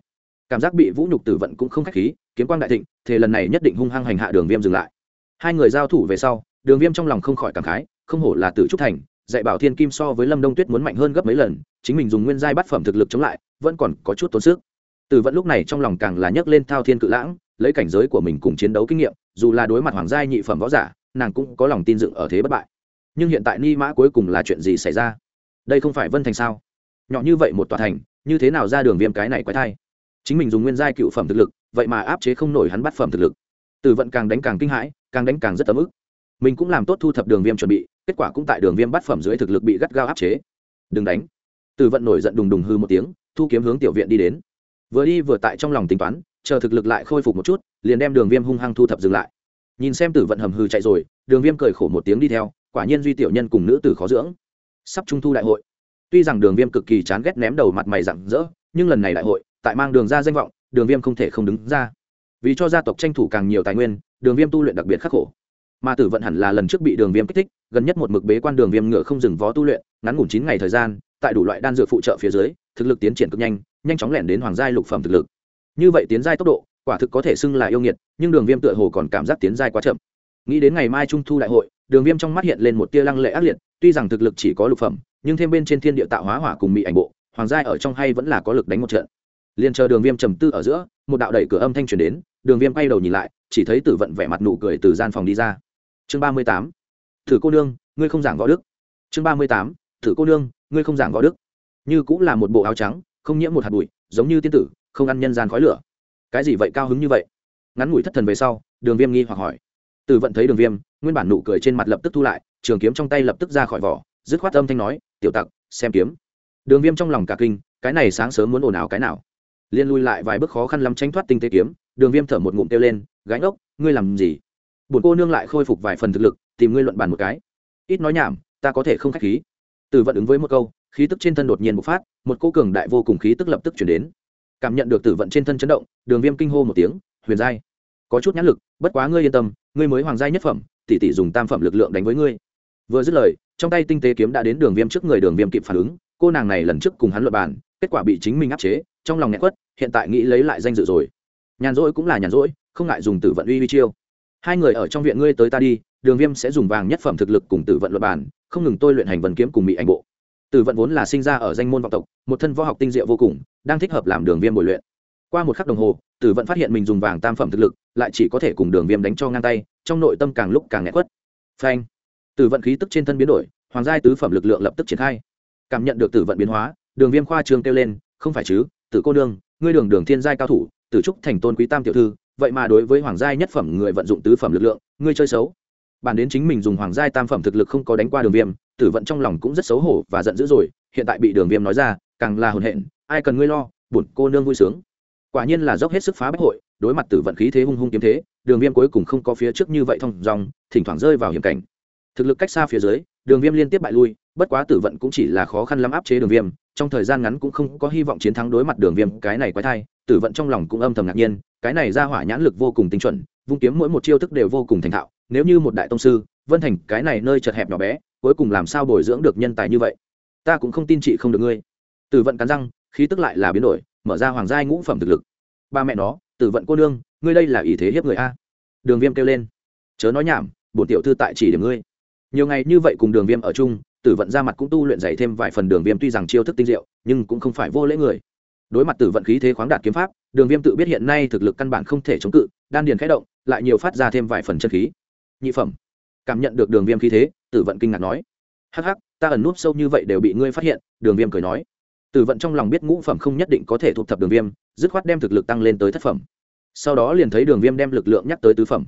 Cảm giác bị vũ nhục tử vận cũng không k h á c h khí, kiếm quang đại thịnh, thế lần này nhất định hung hăng hành hạ đường viêm dừng lại. Hai người giao thủ về sau, đường viêm trong lòng không khỏi cảm khái, không hổ là tử trúc thành dạy bảo thiên kim so với lâm đông tuyết muốn mạnh hơn gấp mấy lần, chính mình dùng nguyên giai bát phẩm thực lực chống lại, vẫn còn có chút tốn sức. Tử vận lúc này trong lòng càng là nhấc lên thao thiên cự lãng, lấy cảnh giới của mình cùng chiến đấu kinh nghiệm, dù là đối mặt hoàng giai nhị phẩm võ giả, nàng cũng có lòng tin dựng ở thế bất bại. Nhưng hiện tại ni mã cuối cùng là chuyện gì xảy ra? Đây không phải vân thành sao? Nhỏ như vậy một tòa thành, như thế nào ra đường viêm cái này quái thai? Chính mình dùng nguyên giai cựu phẩm thực lực, vậy mà áp chế không nổi hắn bắt phẩm thực lực. Từ vận càng đánh càng kinh hãi, càng đánh càng rất ấm ức. Mình cũng làm tốt thu thập đường viêm chuẩn bị kết quả cũng tại đường viêm bắt phẩm dưới thực lực bị gắt gao áp chế. Đừng đánh. Từ vận nổi giận đùng đùng hư một tiếng, thu kiếm hướng tiểu viện đi đến. Vừa đi vừa tại trong lòng tính toán, chờ thực lực lại khôi phục một chút, liền đem đường viêm hung hăng thu thập dừng lại. Nhìn xem tử vận hầm hư chạy rồi, đường viêm cười khổ một tiếng đi theo, quả nhiên duy tiểu nhân cùng nữ tử khó dưỡng. Sắp trung thu đại hội. Tuy rằng đường viêm cực kỳ chán ghét ném đầu mặt mày rặng rỡ, nhưng lần này đại hội, tại mang đường ra danh vọng, đường viêm không thể không đứng ra. Vì cho gia tộc tranh thủ càng nhiều tài nguyên, đường viêm tu luyện đặc biệt khắc khổ mà tử vận hẳn là lần trước bị đường viêm kích thích, gần nhất một mực bế quan đường viêm ngựa không dừng vó tu luyện, ngắn ngủn chín ngày thời gian, tại đủ loại đan dược phụ trợ phía dưới, thực lực tiến triển cực nhanh nhanh chóng lẻn đến hoàng giai lục phẩm thực lực. Như vậy tiến giai tốc độ, quả thực có thể xưng là yêu nghiệt, nhưng đường viêm tựa hồ còn cảm giác tiến giai quá chậm. Nghĩ đến ngày mai trung thu đại hội, đường viêm trong mắt hiện lên một tia lăng lệ ác liệt, tuy rằng thực lực chỉ có lục phẩm, nhưng thêm bên trên thiên địa tạo hóa hỏa cùng mỹ ảnh bộ, hoàng giai ở trong hay vẫn là có lực đánh một trận. Liền chờ đường viêm trầm tư ở giữa, một đạo đẩy cửa âm thanh truyền đến, đường viêm quay đầu nhìn lại, chỉ thấy tử vận vẻ mặt nụ cười từ gian phòng đi ra chương ba mươi tám. Thử cô nương, ngươi không giảng võ đức. Chương ba mươi tám. Thử cô nương, ngươi không giảng võ đức. Như cũng là một bộ áo trắng, không nhiễm một hạt bụi, giống như tiên tử, không ăn nhân gian khói lửa. Cái gì vậy cao hứng như vậy? Ngắn ngủi thất thần về sau, đường viêm nghi hoặc hỏi. Tử vận thấy đường viêm, nguyên bản nụ cười trên mặt lập tức thu lại, trường kiếm trong tay lập tức ra khỏi vỏ, dứt khoát âm thanh nói, tiểu tặc, xem kiếm. Đường viêm trong lòng cả kinh, cái này sáng sớm muốn ồn ào cái nào? Liên lui lại vài bước khó khăn lắm tránh thoát tinh tế kiếm, đường viêm thở một ngụm kêu lên, gánh ốc, ngươi làm gì? Bổn cô nương lại khôi phục vài phần thực lực, tìm ngươi luận bàn một cái. Ít nói nhảm, ta có thể không khách khí. Từ vận ứng với một câu, khí tức trên thân đột nhiên bộc phát, một cô cường đại vô cùng khí tức lập tức chuyển đến. Cảm nhận được tử vận trên thân chấn động, đường viêm kinh hô một tiếng, huyền giai, có chút nhãn lực, bất quá ngươi yên tâm, ngươi mới hoàng giai nhất phẩm, tỷ tỷ dùng tam phẩm lực lượng đánh với ngươi. Vừa dứt lời, trong tay tinh tế kiếm đã đến đường viêm trước người đường viêm kịp phản ứng, cô nàng này lần trước cùng hắn luật bàn, kết quả bị chính mình áp chế, trong lòng nghẹn quất, hiện tại nghĩ lấy lại danh dự rồi. Nhàn rỗi cũng là nhàn rỗi, không ngại dùng tử vận uy uy chiêu hai người ở trong viện ngươi tới ta đi, đường viêm sẽ dùng vàng nhất phẩm thực lực cùng tử vận luật bản. không ngừng tôi luyện hành vần kiếm cùng mỹ ảnh bộ. Tử vận vốn là sinh ra ở danh môn vọng tộc, một thân võ học tinh diệu vô cùng, đang thích hợp làm đường viêm bồi luyện. Qua một khắc đồng hồ, tử vận phát hiện mình dùng vàng tam phẩm thực lực, lại chỉ có thể cùng đường viêm đánh cho ngang tay, trong nội tâm càng lúc càng nghẹt quất. Phanh! Tử vận khí tức trên thân biến đổi, hoàng giai tứ phẩm lực lượng lập tức triển khai. Cảm nhận được tử vận biến hóa, đường viêm khoa trương kêu lên, không phải chứ, tử cô nương, ngươi đường đường thiên giai cao thủ, tử trúc thành tôn quý tam tiểu thư vậy mà đối với hoàng giai nhất phẩm người vận dụng tứ phẩm lực lượng, ngươi chơi xấu. Bản đến chính mình dùng hoàng giai tam phẩm thực lực không có đánh qua đường viêm, tử vận trong lòng cũng rất xấu hổ và giận dữ rồi, hiện tại bị đường viêm nói ra, càng là hồn hện, ai cần ngươi lo bổn cô nương vui sướng. Quả nhiên là dốc hết sức phá bách hội, đối mặt tử vận khí thế hung hung kiếm thế, đường viêm cuối cùng không có phía trước như vậy thông dòng, thỉnh thoảng rơi vào hiểm cảnh. Thực lực cách xa phía dưới, đường viêm liên tiếp bại lui, bất quá tử vận cũng chỉ là khó khăn lắm áp chế đường viêm, trong thời gian ngắn cũng không có hy vọng chiến thắng đối mặt đường viêm, cái này quái thai tử vận trong lòng cũng âm thầm ngạc nhiên, cái này ra hỏa nhãn lực vô cùng tinh chuẩn, vung kiếm mỗi một chiêu thức đều vô cùng thành thạo, nếu như một đại tông sư, vân thành, cái này nơi chật hẹp nhỏ bé, cuối cùng làm sao bồi dưỡng được nhân tài như vậy? Ta cũng không tin chị không được ngươi. Tử vận cắn răng, khí tức lại là biến đổi, mở ra hoàng giai ngũ phẩm thực lực. Ba mẹ nó, tử vận cô nương, ngươi đây là ý thế hiếp người a. Đường viêm kêu lên. Chớ nói nhảm, bổn tiểu thư tại chỉ điểm ngươi. Nhiều ngày như vậy cùng đường viêm ở chung, tử vận ra mặt cũng tu luyện dạy thêm vài phần đường viêm tuy rằng chiêu thức tinh diệu, nhưng cũng không phải vô lễ người đối mặt tử vận khí thế khoáng đạt kiếm pháp, đường viêm tự biết hiện nay thực lực căn bản không thể chống cự, đan điền khẽ động, lại nhiều phát ra thêm vài phần chân khí. Nhị phẩm. Cảm nhận được đường viêm khí thế, tử vận kinh ngạc nói. Hắc hắc, ta ẩn núp sâu như vậy đều bị ngươi phát hiện, đường viêm cười nói. Tử vận trong lòng biết ngũ phẩm không nhất định có thể thuộc thập đường viêm, dứt khoát đem thực lực tăng lên tới thất phẩm. Sau đó liền thấy đường viêm đem lực lượng nhắc tới tứ phẩm.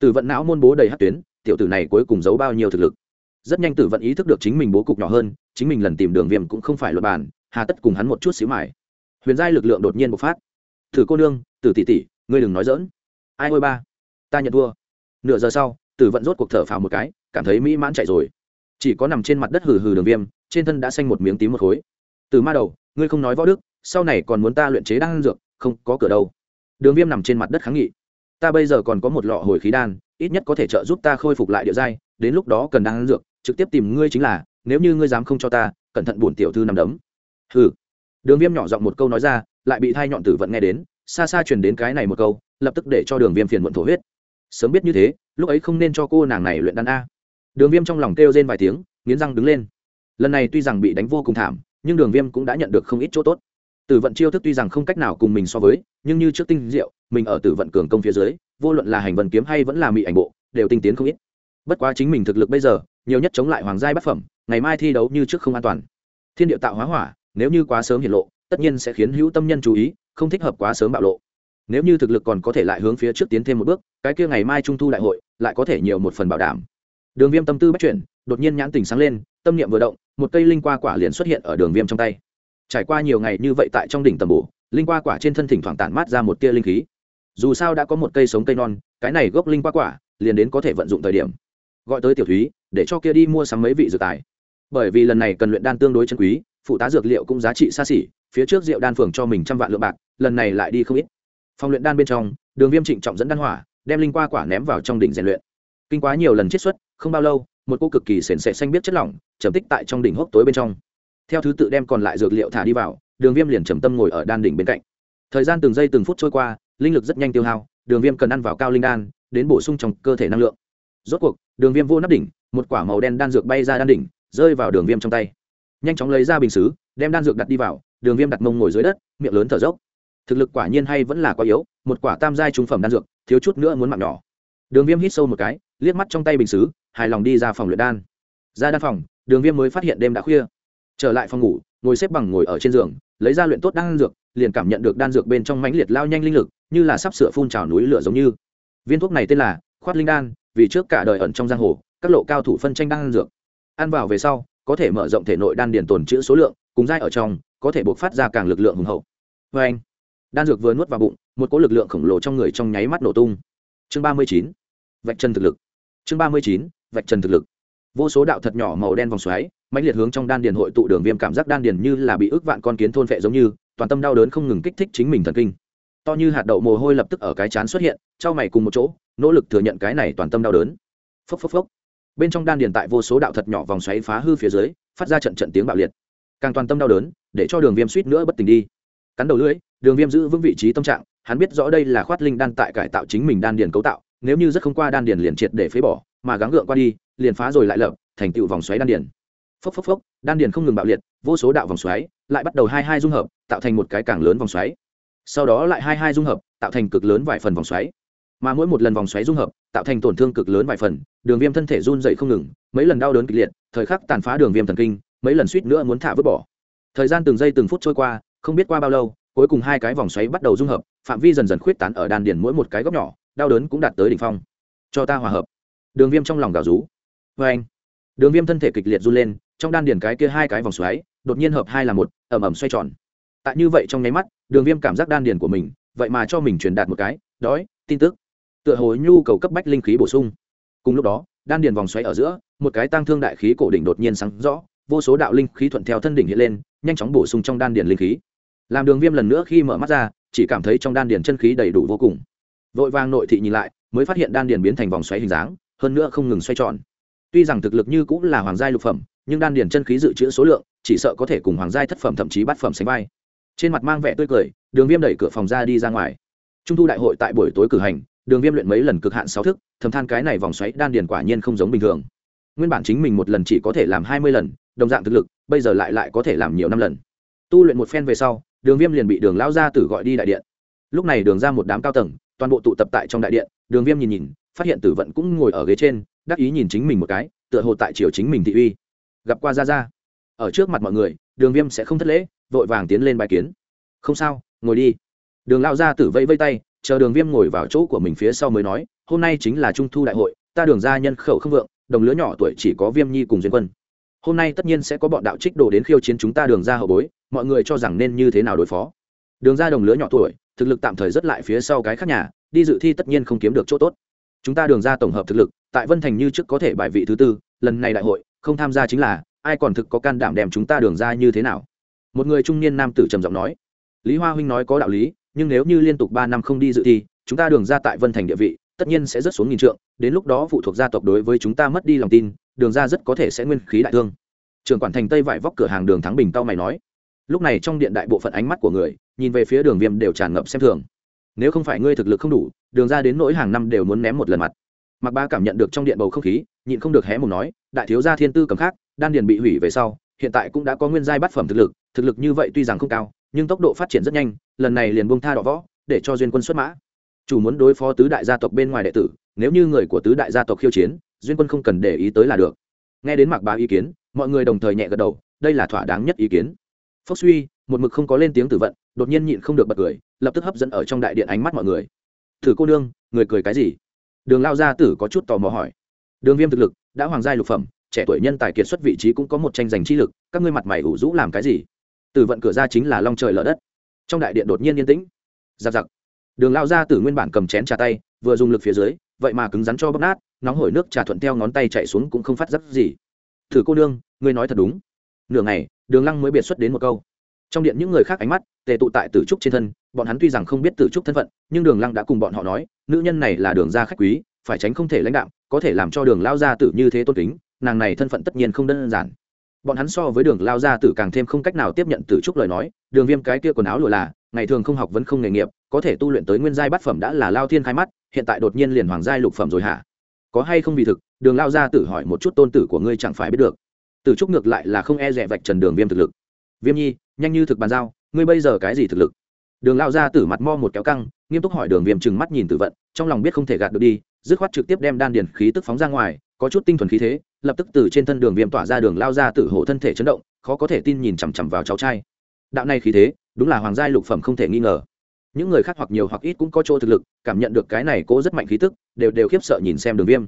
Tử vận não môn bố đầy hát tuyến, tiểu tử này cuối cùng giấu bao nhiêu thực lực. Rất nhanh tử vận ý thức được chính mình bố cục nhỏ hơn, chính mình lần tìm đường viêm cũng không phải luật bàn, hà tất cùng hắn một chút xíu mải huyền giai lực lượng đột nhiên bộc phát. Thử cô nương, tử tỷ tỷ, ngươi đừng nói dỡn ai ôi ba, ta nhận thua. Nửa giờ sau, tử vận rốt cuộc thở phào một cái, cảm thấy mỹ mãn chạy rồi. Chỉ có nằm trên mặt đất hừ hừ đường viêm, trên thân đã xanh một miếng tím một khối. Từ ma đầu, ngươi không nói võ đức, sau này còn muốn ta luyện chế đan dược, không có cửa đâu. Đường viêm nằm trên mặt đất kháng nghị. Ta bây giờ còn có một lọ hồi khí đan, ít nhất có thể trợ giúp ta khôi phục lại địa giai, đến lúc đó cần đan dược, trực tiếp tìm ngươi chính là, nếu như ngươi dám không cho ta, cẩn thận bổn tiểu thư nằm đấm. Hừ đường viêm nhỏ giọng một câu nói ra, lại bị thai nhọn tử vận nghe đến, xa xa truyền đến cái này một câu, lập tức để cho đường viêm phiền muộn thổ huyết. Sớm biết như thế, lúc ấy không nên cho cô nàng này luyện đan a. Đường viêm trong lòng kêu rên vài tiếng, nghiến răng đứng lên. Lần này tuy rằng bị đánh vô cùng thảm, nhưng đường viêm cũng đã nhận được không ít chỗ tốt. Tử vận chiêu thức tuy rằng không cách nào cùng mình so với, nhưng như trước tinh diệu, mình ở tử vận cường công phía dưới, vô luận là hành vần kiếm hay vẫn là mị ảnh bộ, đều tinh tiến không ít. Bất quá chính mình thực lực bây giờ, nhiều nhất chống lại hoàng giai bát phẩm, ngày mai thi đấu như trước không an toàn. Thiên địa tạo hóa hỏa nếu như quá sớm hiện lộ, tất nhiên sẽ khiến hữu tâm nhân chú ý, không thích hợp quá sớm bạo lộ. Nếu như thực lực còn có thể lại hướng phía trước tiến thêm một bước, cái kia ngày mai trung thu đại hội, lại có thể nhiều một phần bảo đảm. Đường viêm tâm tư bắt chuyển, đột nhiên nhãn tình sáng lên, tâm niệm vừa động, một cây linh qua quả liền xuất hiện ở đường viêm trong tay. Trải qua nhiều ngày như vậy tại trong đỉnh tầm bổ, linh qua quả trên thân thỉnh thoảng tản mát ra một tia linh khí. Dù sao đã có một cây sống cây non, cái này gốc linh qua quả liền đến có thể vận dụng thời điểm. Gọi tới tiểu thúy, để cho kia đi mua sắm mấy vị dược tài. Bởi vì lần này cần luyện đan tương đối chân quý phụ tá dược liệu cũng giá trị xa xỉ, phía trước rượu đan phường cho mình trăm vạn lượng bạc, lần này lại đi không ít. Phòng luyện đan bên trong, đường viêm trịnh trọng dẫn đan hỏa, đem linh qua quả ném vào trong đỉnh rèn luyện. Kinh quá nhiều lần chiết xuất, không bao lâu, một cô cực kỳ sền sệ xanh biết chất lỏng, trầm tích tại trong đỉnh hốc tối bên trong. Theo thứ tự đem còn lại dược liệu thả đi vào, đường viêm liền trầm tâm ngồi ở đan đỉnh bên cạnh. Thời gian từng giây từng phút trôi qua, linh lực rất nhanh tiêu hao, đường viêm cần ăn vào cao linh đan, đến bổ sung trong cơ thể năng lượng. Rốt cuộc, đường viêm vô nắp đỉnh, một quả màu đen đan dược bay ra đan đỉnh, rơi vào đường viêm trong tay nhanh chóng lấy ra bình xứ, đem đan dược đặt đi vào, đường viêm đặt mông ngồi dưới đất, miệng lớn thở dốc. Thực lực quả nhiên hay vẫn là quá yếu, một quả tam giai trung phẩm đan dược, thiếu chút nữa muốn mạng nhỏ. Đường viêm hít sâu một cái, liếc mắt trong tay bình xứ, hài lòng đi ra phòng luyện đan. Ra đan phòng, đường viêm mới phát hiện đêm đã khuya. Trở lại phòng ngủ, ngồi xếp bằng ngồi ở trên giường, lấy ra luyện tốt đan dược, liền cảm nhận được đan dược bên trong mãnh liệt lao nhanh linh lực, như là sắp sửa phun trào núi lửa giống như. Viên thuốc này tên là khoát linh đan, vì trước cả đời ẩn trong giang hồ, các lộ cao thủ phân tranh đan dược. Ăn vào về sau có thể mở rộng thể nội đan điền tồn trữ số lượng, cùng dai ở trong, có thể buộc phát ra càng lực lượng hùng hậu. Vê anh, đan dược vừa nuốt vào bụng, một cỗ lực lượng khổng lồ trong người trong nháy mắt nổ tung. Chương ba mươi chín, vạch chân thực lực. Chương ba mươi chín, vạch chân thực lực. Vô số đạo thật nhỏ màu đen vòng xoáy, mãnh liệt hướng trong đan điền hội tụ đường viêm cảm giác đan điền như là bị ức vạn con kiến thôn phệ giống như, toàn tâm đau đớn không ngừng kích thích chính mình thần kinh. To như hạt đậu mồ hôi lập tức ở cái chán xuất hiện, trao mày cùng một chỗ, nỗ lực thừa nhận cái này toàn tâm đau đớn. Phốc phốc phốc bên trong đan điền tại vô số đạo thật nhỏ vòng xoáy phá hư phía dưới, phát ra trận trận tiếng bạo liệt. Càng toàn tâm đau đớn, để cho đường viêm suýt nữa bất tỉnh đi. Cắn đầu lưỡi, đường viêm giữ vững vị trí tâm trạng, hắn biết rõ đây là khoát linh đan tại cải tạo chính mình đan điền cấu tạo, nếu như rất không qua đan điền liền triệt để phế bỏ, mà gắng gượng qua đi, liền phá rồi lại lợp thành tựu vòng xoáy đan điền. Phốc phốc phốc, đan điền không ngừng bạo liệt, vô số đạo vòng xoáy lại bắt đầu hai hai dung hợp, tạo thành một cái càng lớn vòng xoáy. Sau đó lại hai hai dung hợp, tạo thành cực lớn vài phần vòng xoáy. Mà mỗi một lần vòng xoáy dung hợp tạo thành tổn thương cực lớn vài phần, đường viêm thân thể run dậy không ngừng, mấy lần đau đớn kịch liệt, thời khắc tàn phá đường viêm thần kinh, mấy lần suýt nữa muốn thả vứt bỏ. Thời gian từng giây từng phút trôi qua, không biết qua bao lâu, cuối cùng hai cái vòng xoáy bắt đầu dung hợp, phạm vi dần dần khuyết tán ở đan điền mỗi một cái góc nhỏ, đau đớn cũng đạt tới đỉnh phong. Cho ta hòa hợp. Đường viêm trong lòng gào rú. Vê anh đường viêm thân thể kịch liệt run lên, trong đan điền cái kia hai cái vòng xoáy, đột nhiên hợp hai là một ẩm ẩm xoay tròn. Tại như vậy trong nháy mắt, đường viêm cảm giác đan điền của mình, vậy mà cho mình truyền đạt một cái, đói, tin tức tựa hồ nhu cầu cấp bách linh khí bổ sung. Cùng lúc đó, đan điền vòng xoáy ở giữa, một cái tăng thương đại khí cổ đỉnh đột nhiên sáng rõ, vô số đạo linh khí thuận theo thân đỉnh hiện lên, nhanh chóng bổ sung trong đan điền linh khí. Làm đường viêm lần nữa khi mở mắt ra, chỉ cảm thấy trong đan điền chân khí đầy đủ vô cùng. Vội vàng nội thị nhìn lại, mới phát hiện đan điền biến thành vòng xoáy hình dáng, hơn nữa không ngừng xoay tròn. Tuy rằng thực lực như cũng là hoàng giai lục phẩm, nhưng đan điền chân khí dự trữ số lượng, chỉ sợ có thể cùng hoàng giai thất phẩm thậm chí bát phẩm sánh vai. Trên mặt mang vẻ tươi cười, đường viêm đẩy cửa phòng ra đi ra ngoài. Trung thu đại hội tại buổi tối cử hành đường viêm luyện mấy lần cực hạn sáu thức, thầm than cái này vòng xoáy đan điền quả nhiên không giống bình thường. Nguyên bản chính mình một lần chỉ có thể làm hai mươi lần, đồng dạng thực lực, bây giờ lại lại có thể làm nhiều năm lần. Tu luyện một phen về sau, đường viêm liền bị đường lao ra tử gọi đi đại điện. Lúc này đường ra một đám cao tầng, toàn bộ tụ tập tại trong đại điện, đường viêm nhìn nhìn, phát hiện tử vận cũng ngồi ở ghế trên, đắc ý nhìn chính mình một cái, tựa hồ tại triều chính mình thị uy. Gặp qua ra ra ở trước mặt mọi người, đường viêm sẽ không thất lễ, vội vàng tiến lên bài kiến. Không sao, ngồi đi. Đường lao ra tử vẫy vây tay chờ đường viêm ngồi vào chỗ của mình phía sau mới nói, hôm nay chính là trung thu đại hội, ta đường ra nhân khẩu không vượng, đồng lứa nhỏ tuổi chỉ có viêm nhi cùng duyên quân. Hôm nay tất nhiên sẽ có bọn đạo trích đồ đến khiêu chiến chúng ta đường ra hậu bối, mọi người cho rằng nên như thế nào đối phó. Đường ra đồng lứa nhỏ tuổi, thực lực tạm thời rất lại phía sau cái khác nhà, đi dự thi tất nhiên không kiếm được chỗ tốt. Chúng ta đường ra tổng hợp thực lực, tại vân thành như trước có thể bài vị thứ tư, lần này đại hội, không tham gia chính là, ai còn thực có can đảm đem chúng ta đường ra như thế nào? Một người trung niên nam tử trầm giọng nói. Lý hoa huynh nói có đạo lý nhưng nếu như liên tục ba năm không đi dự thi, chúng ta đường ra tại vân thành địa vị, tất nhiên sẽ rất xuống nghìn trượng, đến lúc đó phụ thuộc gia tộc đối với chúng ta mất đi lòng tin, đường ra rất có thể sẽ nguyên khí đại thương. Trường quản thành tây vải vóc cửa hàng đường thắng bình tao mày nói. Lúc này trong điện đại bộ phận ánh mắt của người, nhìn về phía đường viêm đều tràn ngập xem thường. Nếu không phải ngươi thực lực không đủ, đường ra đến nỗi hàng năm đều muốn ném một lần mặt. Mặc ba cảm nhận được trong điện bầu không khí, nhịn không được hé mồm nói, đại thiếu gia thiên tư cầm khác, đan điền bị hủy về sau, hiện tại cũng đã có nguyên giai bát phẩm thực lực thực lực như vậy tuy rằng không cao nhưng tốc độ phát triển rất nhanh, lần này liền buông tha đỏ võ, để cho duyên quân xuất mã. Chủ muốn đối phó tứ đại gia tộc bên ngoài đệ tử, nếu như người của tứ đại gia tộc khiêu chiến, duyên quân không cần để ý tới là được. Nghe đến mạc bá ý kiến, mọi người đồng thời nhẹ gật đầu, đây là thỏa đáng nhất ý kiến. Phốc suy, một mực không có lên tiếng tử vận, đột nhiên nhịn không được bật cười, lập tức hấp dẫn ở trong đại điện ánh mắt mọi người. Thử cô nương, người cười cái gì? Đường lao gia tử có chút tò mò hỏi. Đường viêm thực lực, đã hoàng giai lục phẩm, trẻ tuổi nhân tài kiệt xuất vị trí cũng có một tranh giành chi lực, các ngươi mặt mày ủ rũ làm cái gì? Tử vận cửa ra chính là long trời lở đất. Trong đại điện đột nhiên yên tĩnh. Giặc giặc. Đường lao ra tử nguyên bản cầm chén trà tay, vừa dùng lực phía dưới, vậy mà cứng rắn cho bóp nát, nóng hổi nước trà thuận theo ngón tay chạy xuống cũng không phát giác gì. Thử cô nương, ngươi nói thật đúng. Nửa ngày, đường lăng mới biệt xuất đến một câu. Trong điện những người khác ánh mắt, tề tụ tại tử trúc trên thân, bọn hắn tuy rằng không biết tử trúc thân phận, nhưng đường lăng đã cùng bọn họ nói, nữ nhân này là đường gia khách quý, phải tránh không thể lãnh đạo có thể làm cho đường lao gia tử như thế tôn kính, nàng này thân phận tất nhiên không đơn giản bọn hắn so với đường lao gia tử càng thêm không cách nào tiếp nhận tử trúc lời nói, đường viêm cái kia quần áo lụa là, ngày thường không học vẫn không nghề nghiệp, có thể tu luyện tới nguyên giai bát phẩm đã là lao thiên khai mắt, hiện tại đột nhiên liền hoàng giai lục phẩm rồi hả? Có hay không vì thực, đường lao gia tử hỏi một chút tôn tử của ngươi chẳng phải biết được. Tử trúc ngược lại là không e rẻ vạch trần đường viêm thực lực. Viêm nhi, nhanh như thực bàn giao, ngươi bây giờ cái gì thực lực? Đường lao ra tử mặt mo một kéo căng, nghiêm túc hỏi đường viêm trừng mắt nhìn tử vận, trong lòng biết không thể gạt được đi, dứt khoát trực tiếp đem đan điền khí tức phóng ra ngoài có chút tinh thuần khí thế, lập tức từ trên thân đường viêm tỏa ra đường lao ra tử hổ thân thể chấn động, khó có thể tin nhìn chằm chằm vào cháu trai. Đạo này khí thế, đúng là hoàng gia lục phẩm không thể nghi ngờ. Những người khác hoặc nhiều hoặc ít cũng có chỗ thực lực, cảm nhận được cái này cố rất mạnh khí tức, đều đều khiếp sợ nhìn xem đường viêm.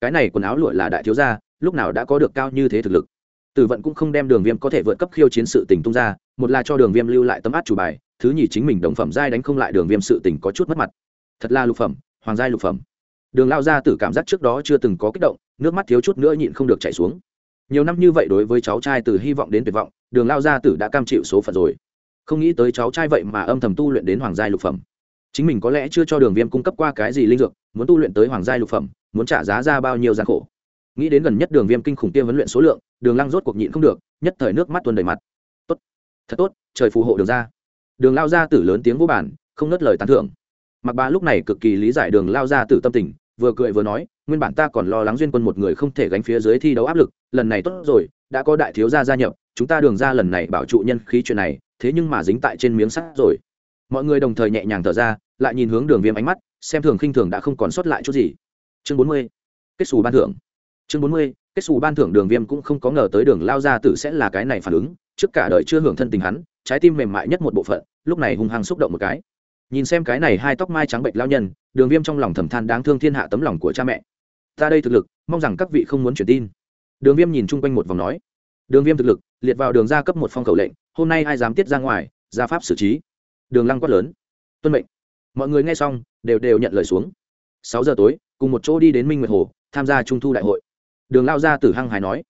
Cái này quần áo lụa là đại thiếu gia, lúc nào đã có được cao như thế thực lực. Tử vận cũng không đem đường viêm có thể vượt cấp khiêu chiến sự tình tung ra, một là cho đường viêm lưu lại tấm át chủ bài, thứ nhì chính mình đồng phẩm giai đánh không lại đường viêm sự tình có chút mất mặt. Thật là lục phẩm, hoàng giai lục phẩm. Đường lao ra tử cảm giác trước đó chưa từng có kích động nước mắt thiếu chút nữa nhịn không được chảy xuống. Nhiều năm như vậy đối với cháu trai từ hy vọng đến tuyệt vọng, đường lao gia tử đã cam chịu số phận rồi. Không nghĩ tới cháu trai vậy mà âm thầm tu luyện đến hoàng giai lục phẩm. Chính mình có lẽ chưa cho đường viêm cung cấp qua cái gì linh dược, muốn tu luyện tới hoàng giai lục phẩm, muốn trả giá ra bao nhiêu gian khổ. Nghĩ đến gần nhất đường viêm kinh khủng tiêm huấn luyện số lượng, đường lăng rốt cuộc nhịn không được, nhất thời nước mắt tuôn đầy mặt. Tốt, thật tốt, trời phù hộ đường ra đường lao gia tử lớn tiếng vô bản không nớt lời tán thưởng. Mặc bà lúc này cực kỳ lý giải đường lao gia tử tâm tình vừa cười vừa nói, nguyên bản ta còn lo lắng duyên quân một người không thể gánh phía dưới thi đấu áp lực, lần này tốt rồi, đã có đại thiếu gia gia nhập, chúng ta đường ra lần này bảo trụ nhân khí chuyện này, thế nhưng mà dính tại trên miếng sắt rồi. Mọi người đồng thời nhẹ nhàng thở ra, lại nhìn hướng đường viêm ánh mắt, xem thường khinh thường đã không còn sót lại chút gì. Chương bốn mươi, kết xù ban thưởng. Chương bốn mươi, kết xù ban thưởng đường viêm cũng không có ngờ tới đường lao gia tử sẽ là cái này phản ứng, trước cả đời chưa hưởng thân tình hắn, trái tim mềm mại nhất một bộ phận, lúc này hung hăng xúc động một cái nhìn xem cái này hai tóc mai trắng bệnh lao nhân, đường viêm trong lòng thầm than đáng thương thiên hạ tấm lòng của cha mẹ. Ta đây thực lực, mong rằng các vị không muốn truyền tin. Đường viêm nhìn chung quanh một vòng nói. Đường viêm thực lực, liệt vào đường ra cấp một phong khẩu lệnh, hôm nay ai dám tiết ra ngoài, ra pháp xử trí. Đường lăng quát lớn. Tuân mệnh. Mọi người nghe xong, đều đều nhận lời xuống. Sáu giờ tối, cùng một chỗ đi đến minh nguyệt hồ, tham gia trung thu đại hội. Đường lao ra tử hăng hải nói.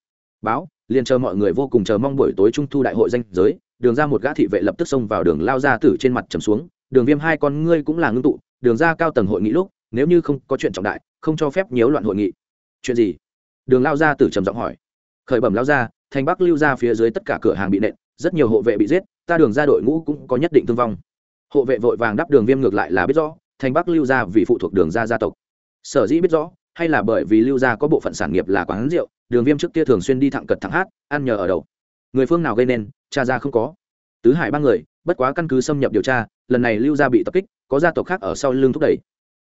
Báo, liền chờ mọi người vô cùng chờ mong buổi tối trung thu đại hội danh giới, đường ra một gã thị vệ lập tức xông vào đường lao ra tử trên mặt trầm xuống đường viêm hai con ngươi cũng là ngưng tụ, đường ra cao tầng hội nghị lúc, nếu như không có chuyện trọng đại, không cho phép nhiễu loạn hội nghị. Chuyện gì? Đường lao ra tử trầm giọng hỏi. Khởi bẩm lao ra, thành bắc lưu ra phía dưới tất cả cửa hàng bị nện, rất nhiều hộ vệ bị giết, ta đường ra đội ngũ cũng có nhất định thương vong. Hộ vệ vội vàng đáp đường viêm ngược lại là biết rõ, thành bắc lưu ra vì phụ thuộc đường ra gia tộc. Sở dĩ biết rõ, hay là bởi vì lưu gia có bộ phận sản nghiệp là quán rượu, đường viêm trước kia thường xuyên đi thẳng cật thẳng hát, ăn nhờ ở đầu. Người phương nào gây nên, cha ra không có. Tứ hải ba người bất quá căn cứ xâm nhập điều tra, lần này lưu gia bị tập kích, có gia tộc khác ở sau lưng thúc đẩy.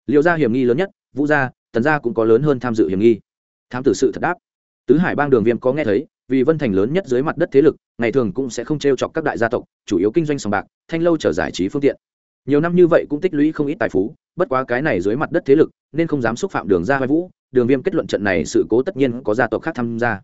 Liệu gia hiểm nghi lớn nhất, vũ gia, tần gia cũng có lớn hơn tham dự hiểm nghi. Thám tử sự thật đáp. Tứ hải bang đường viêm có nghe thấy, vì vân thành lớn nhất dưới mặt đất thế lực, ngày thường cũng sẽ không t r e o chọc các đại gia tộc, chủ yếu kinh doanh sòng bạc, thanh lâu trở giải trí phương tiện. Nhiều năm như vậy cũng tích lũy không ít tài phú, bất quá cái này dưới mặt đất thế lực, nên không dám xúc phạm đường ra vai vũ, đường viêm kết luận trận này sự cố tất nhiên có gia tộc khác tham gia.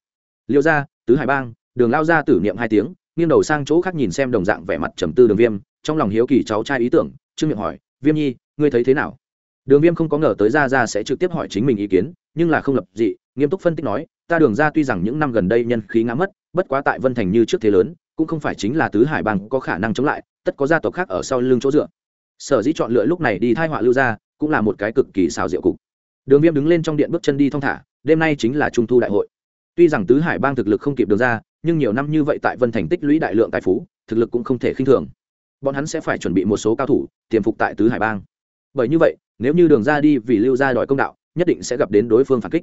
Liệu gia, tứ hải bang, đường lao gia tử niệm hai tiếng nghiêng đầu sang chỗ khác nhìn xem đồng dạng vẻ mặt trầm tư đường viêm, trong lòng hiếu kỳ cháu trai ý tưởng, trương miệng hỏi, viêm nhi, ngươi thấy thế nào? Đường viêm không có ngờ tới ra ra sẽ trực tiếp hỏi chính mình ý kiến, nhưng là không lập dị, nghiêm túc phân tích nói, ta đường ra tuy rằng những năm gần đây nhân khí ngã mất, bất quá tại vân thành như trước thế lớn, cũng không phải chính là tứ hải bang có khả năng chống lại, tất có gia tộc khác ở sau lưng chỗ dựa. Sở dĩ chọn lựa lúc này đi thai họa lưu ra cũng là một cái cực kỳ xào rượu cục. Đường viêm đứng lên trong điện bước chân đi thong thả, đêm nay chính là trung thu đại hội. Tuy rằng tứ hải bang thực lực không kịp đường ra nhưng nhiều năm như vậy tại vân thành tích lũy đại lượng tài phú, thực lực cũng không thể khinh thường. Bọn hắn sẽ phải chuẩn bị một số cao thủ, tiềm phục tại tứ hải bang. Bởi như vậy, nếu như đường ra đi vì lưu ra đòi công đạo, nhất định sẽ gặp đến đối phương phản kích.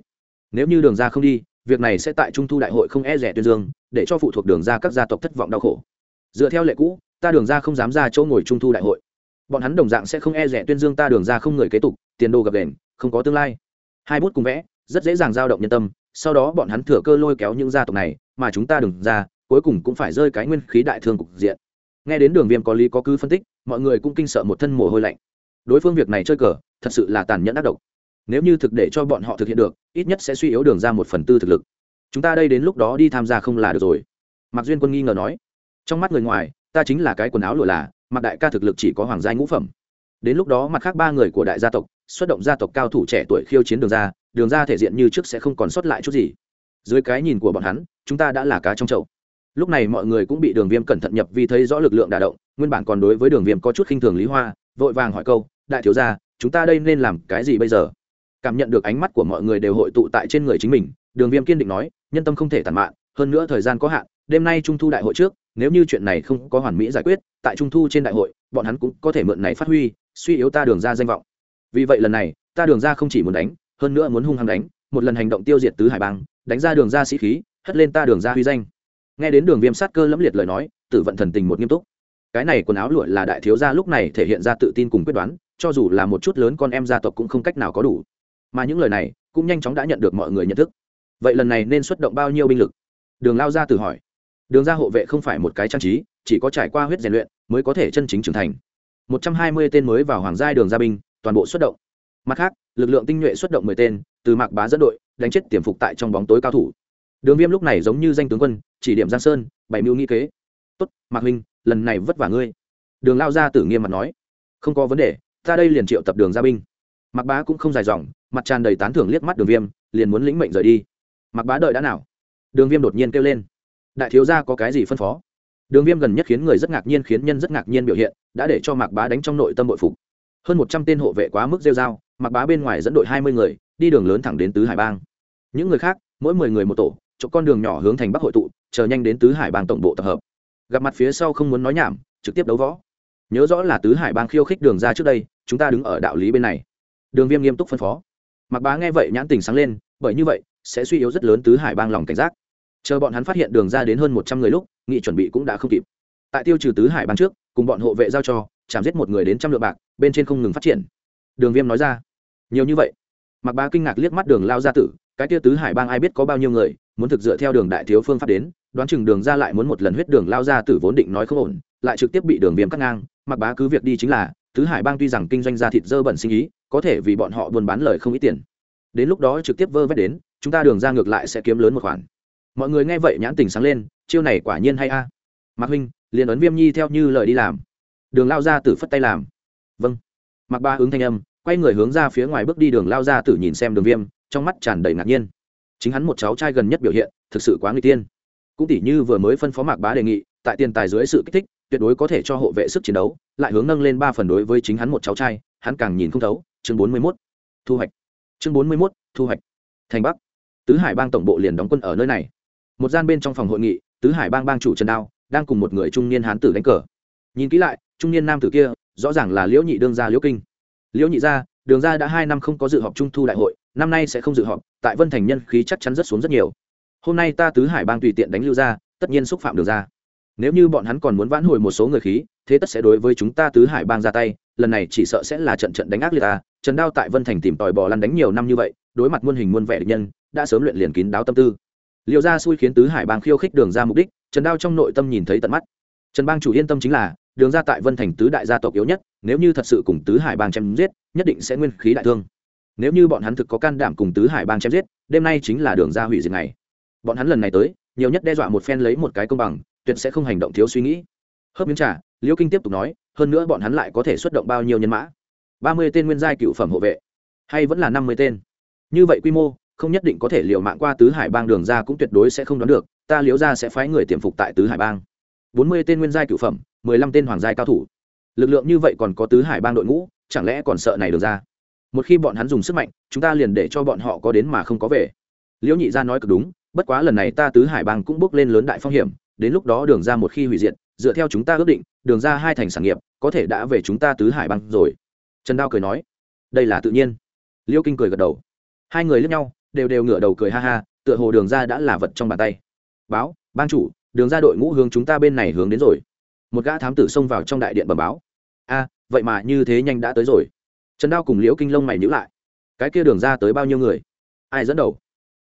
Nếu như đường ra không đi, việc này sẽ tại trung thu đại hội không e rẻ tuyên dương, để cho phụ thuộc đường ra các gia tộc thất vọng đau khổ. Dựa theo lệ cũ, ta đường ra không dám ra chỗ ngồi trung thu đại hội. Bọn hắn đồng dạng sẽ không e rẻ tuyên dương ta đường ra không người kế tục, tiền đồ gặp đền, không có tương lai. Hai bút cùng vẽ, rất dễ dàng dao động nhân tâm sau đó bọn hắn thừa cơ lôi kéo những gia tộc này, mà chúng ta đừng ra, cuối cùng cũng phải rơi cái nguyên khí đại thương cục diện. Nghe đến đường viêm có lý có cứ phân tích, mọi người cũng kinh sợ một thân mồ hôi lạnh. Đối phương việc này chơi cờ, thật sự là tàn nhẫn ác độc. Nếu như thực để cho bọn họ thực hiện được, ít nhất sẽ suy yếu đường ra một phần tư thực lực. Chúng ta đây đến lúc đó đi tham gia không là được rồi. Mạc duyên quân nghi ngờ nói. Trong mắt người ngoài, ta chính là cái quần áo lụa là mặc đại ca thực lực chỉ có hoàng gia ngũ phẩm. Đến lúc đó mặt khác ba người của đại gia tộc, xuất động gia tộc cao thủ trẻ tuổi khiêu chiến đường ra đường ra thể diện như trước sẽ không còn sót lại chút gì. Dưới cái nhìn của bọn hắn, chúng ta đã là cá trong chậu. Lúc này mọi người cũng bị đường viêm cẩn thận nhập vì thấy rõ lực lượng đà động, nguyên bản còn đối với đường viêm có chút khinh thường lý hoa, vội vàng hỏi câu, đại thiếu gia, chúng ta đây nên làm cái gì bây giờ? Cảm nhận được ánh mắt của mọi người đều hội tụ tại trên người chính mình, đường viêm kiên định nói, nhân tâm không thể tàn mạn, hơn nữa thời gian có hạn, đêm nay trung thu đại hội trước, nếu như chuyện này không có hoàn mỹ giải quyết, tại trung thu trên đại hội, bọn hắn cũng có thể mượn này phát huy, suy yếu ta đường ra danh vọng. Vì vậy lần này, ta đường ra không chỉ muốn đánh hơn nữa muốn hung hăng đánh, một lần hành động tiêu diệt tứ hải bang, đánh ra đường ra sĩ khí, hất lên ta đường ra huy danh. Nghe đến đường viêm sát cơ lẫm liệt lời nói, tử vận thần tình một nghiêm túc. Cái này quần áo lụa là đại thiếu gia lúc này thể hiện ra tự tin cùng quyết đoán, cho dù là một chút lớn con em gia tộc cũng không cách nào có đủ. Mà những lời này, cũng nhanh chóng đã nhận được mọi người nhận thức. Vậy lần này nên xuất động bao nhiêu binh lực? Đường lao ra từ hỏi. Đường ra hộ vệ không phải một cái trang trí, chỉ có trải qua huyết rèn luyện mới có thể chân chính trưởng thành. Một trăm hai mươi tên mới vào hoàng giai đường gia binh, toàn bộ xuất động mặt khác, lực lượng tinh nhuệ xuất động mười tên, từ mạc bá dẫn đội, đánh chết tiềm phục tại trong bóng tối cao thủ. Đường viêm lúc này giống như danh tướng quân, chỉ điểm giang sơn bảy mưu nghĩ kế. Tốt, mạc huynh, lần này vất vả ngươi. Đường lao ra tử nghiêm mặt nói. Không có vấn đề, ta đây liền triệu tập đường gia binh. Mạc bá cũng không dài dòng, mặt tràn đầy tán thưởng liếc mắt đường viêm, liền muốn lĩnh mệnh rời đi. Mạc bá đợi đã nào? Đường viêm đột nhiên kêu lên. Đại thiếu gia có cái gì phân phó? Đường viêm gần nhất khiến người rất ngạc nhiên khiến nhân rất ngạc nhiên biểu hiện, đã để cho mạc bá đánh trong nội tâm bội phục. Hơn một trăm tên hộ vệ quá mức rêu dao Mặc bá bên ngoài dẫn đội hai mươi người, đi đường lớn thẳng đến tứ hải bang. Những người khác, mỗi mười người một tổ chỗ con đường nhỏ hướng thành bắc hội tụ, chờ nhanh đến tứ hải bang tổng bộ tập hợp. Gặp mặt phía sau không muốn nói nhảm, trực tiếp đấu võ. Nhớ rõ là tứ hải bang khiêu khích đường ra trước đây, chúng ta đứng ở đạo lý bên này. Đường viêm nghiêm túc phân phó. Mặc bá nghe vậy nhãn tình sáng lên, bởi như vậy, sẽ suy yếu rất lớn tứ hải bang lòng cảnh giác. Chờ bọn hắn phát hiện đường ra đến hơn một trăm người lúc, nghị chuẩn bị cũng đã không kịp. Tại tiêu trừ tứ hải bang trước, cùng bọn hộ vệ giao cho, chạm giết một người đến trăm lượng bạc, bên trên không ngừng phát triển đường viêm nói ra. Nhiều như vậy. Mặc bá kinh ngạc liếc mắt đường lao gia tử, cái tia tứ hải bang ai biết có bao nhiêu người, muốn thực dựa theo đường đại thiếu phương pháp đến, đoán chừng đường ra lại muốn một lần huyết đường lao ra tử vốn định nói không ổn, lại trực tiếp bị đường viêm cắt ngang. Mặc bá cứ việc đi chính là, tứ hải bang tuy rằng kinh doanh ra thịt dơ bẩn sinh ý, có thể vì bọn họ buôn bán lời không ít tiền. Đến lúc đó trực tiếp vơ vét đến, chúng ta đường ra ngược lại sẽ kiếm lớn một khoản. Mọi người nghe vậy nhãn tình sáng lên, chiêu này quả nhiên hay a. À. mạc huynh, liền ấn viêm nhi theo như lời đi làm. Đường lao ra tử phất tay làm. Vâng mặc ba ứng thanh âm, quay người hướng ra phía ngoài bước đi đường lao ra tử nhìn xem đường viêm, trong mắt tràn đầy ngạc nhiên. Chính hắn một cháu trai gần nhất biểu hiện, thực sự quá nguy tiên. Cũng tỷ như vừa mới phân phó mạc bá đề nghị, tại tiền tài dưới sự kích thích, tuyệt đối có thể cho hộ vệ sức chiến đấu, lại hướng nâng lên ba phần đối với chính hắn một cháu trai, hắn càng nhìn không thấu. Chương bốn mươi mốt, thu hoạch. Chương bốn mươi mốt, thu hoạch. Thành bắc. Tứ hải bang tổng bộ liền đóng quân ở nơi này. Một gian bên trong phòng hội nghị, tứ hải bang bang chủ trần đao đang cùng một người trung niên hán tử đánh cờ. Nhìn kỹ lại, trung niên nam tử kia rõ ràng là liễu nhị đương gia liễu kinh. Liễu nhị gia đường gia đã hai năm không có dự họp trung thu đại hội năm nay sẽ không dự họp tại vân thành nhân khí chắc chắn rất xuống rất nhiều. Hôm nay ta tứ hải bang tùy tiện đánh lưu gia, tất nhiên xúc phạm đường gia. nếu như bọn hắn còn muốn vãn hồi một số người khí thế tất sẽ đối với chúng ta tứ hải bang ra tay lần này chỉ sợ sẽ là trận trận đánh ác liệt ta. Trần đao tại vân thành tìm tòi bò lăn đánh nhiều năm như vậy đối mặt muôn hình muôn vẻ địch nhân đã sớm luyện liền kín đáo tâm tư. Liệu ra xui khiến tứ hải bang khiêu khích đường ra mục đích trần đao trong nội tâm nhìn thấy tận mắt. Trần bang chủ yên tâm chính là đường ra tại vân thành tứ đại gia tộc yếu nhất, nếu như thật sự cùng tứ hải bang chém giết, nhất định sẽ nguyên khí đại thương. Nếu như bọn hắn thực có can đảm cùng tứ hải bang chém giết, đêm nay chính là đường ra hủy diệt này bọn hắn lần này tới, nhiều nhất đe dọa một phen lấy một cái công bằng, tuyệt sẽ không hành động thiếu suy nghĩ. Hớp miếng trà liễu kinh tiếp tục nói, hơn nữa bọn hắn lại có thể xuất động bao nhiêu nhân mã? Ba mươi tên nguyên giai cựu phẩm hộ vệ, hay vẫn là năm mươi tên? Như vậy quy mô, không nhất định có thể liều mạng qua tứ hải bang đường ra cũng tuyệt đối sẽ không đoán được, ta liễu ra sẽ phái người tiềm phục tại tứ hải bang. Bốn mươi tên nguyên giai cựu phẩm mười lăm tên hoàng giai cao thủ. Lực lượng như vậy còn có tứ hải bang đội ngũ, chẳng lẽ còn sợ này được ra? Một khi bọn hắn dùng sức mạnh, chúng ta liền để cho bọn họ có đến mà không có về. Liễu nhị gia nói cực đúng, bất quá lần này ta tứ hải bang cũng bước lên lớn đại phong hiểm, đến lúc đó đường ra một khi hủy diệt, dựa theo chúng ta ước định, đường ra hai thành sản nghiệp, có thể đã về chúng ta tứ hải bang rồi. Trần đao cười nói, đây là tự nhiên. Liễu kinh cười gật đầu. Hai người lướt nhau, đều đều ngửa đầu cười ha ha, tựa hồ đường ra đã là vật trong bàn tay. Báo, ban chủ, đường ra đội ngũ hướng chúng ta bên này hướng đến rồi một gã thám tử xông vào trong đại điện bẩm báo. A, vậy mà như thế nhanh đã tới rồi. Trần đao cùng liễu kinh lông mày nhữ lại. Cái kia đường ra tới bao nhiêu người? Ai dẫn đầu?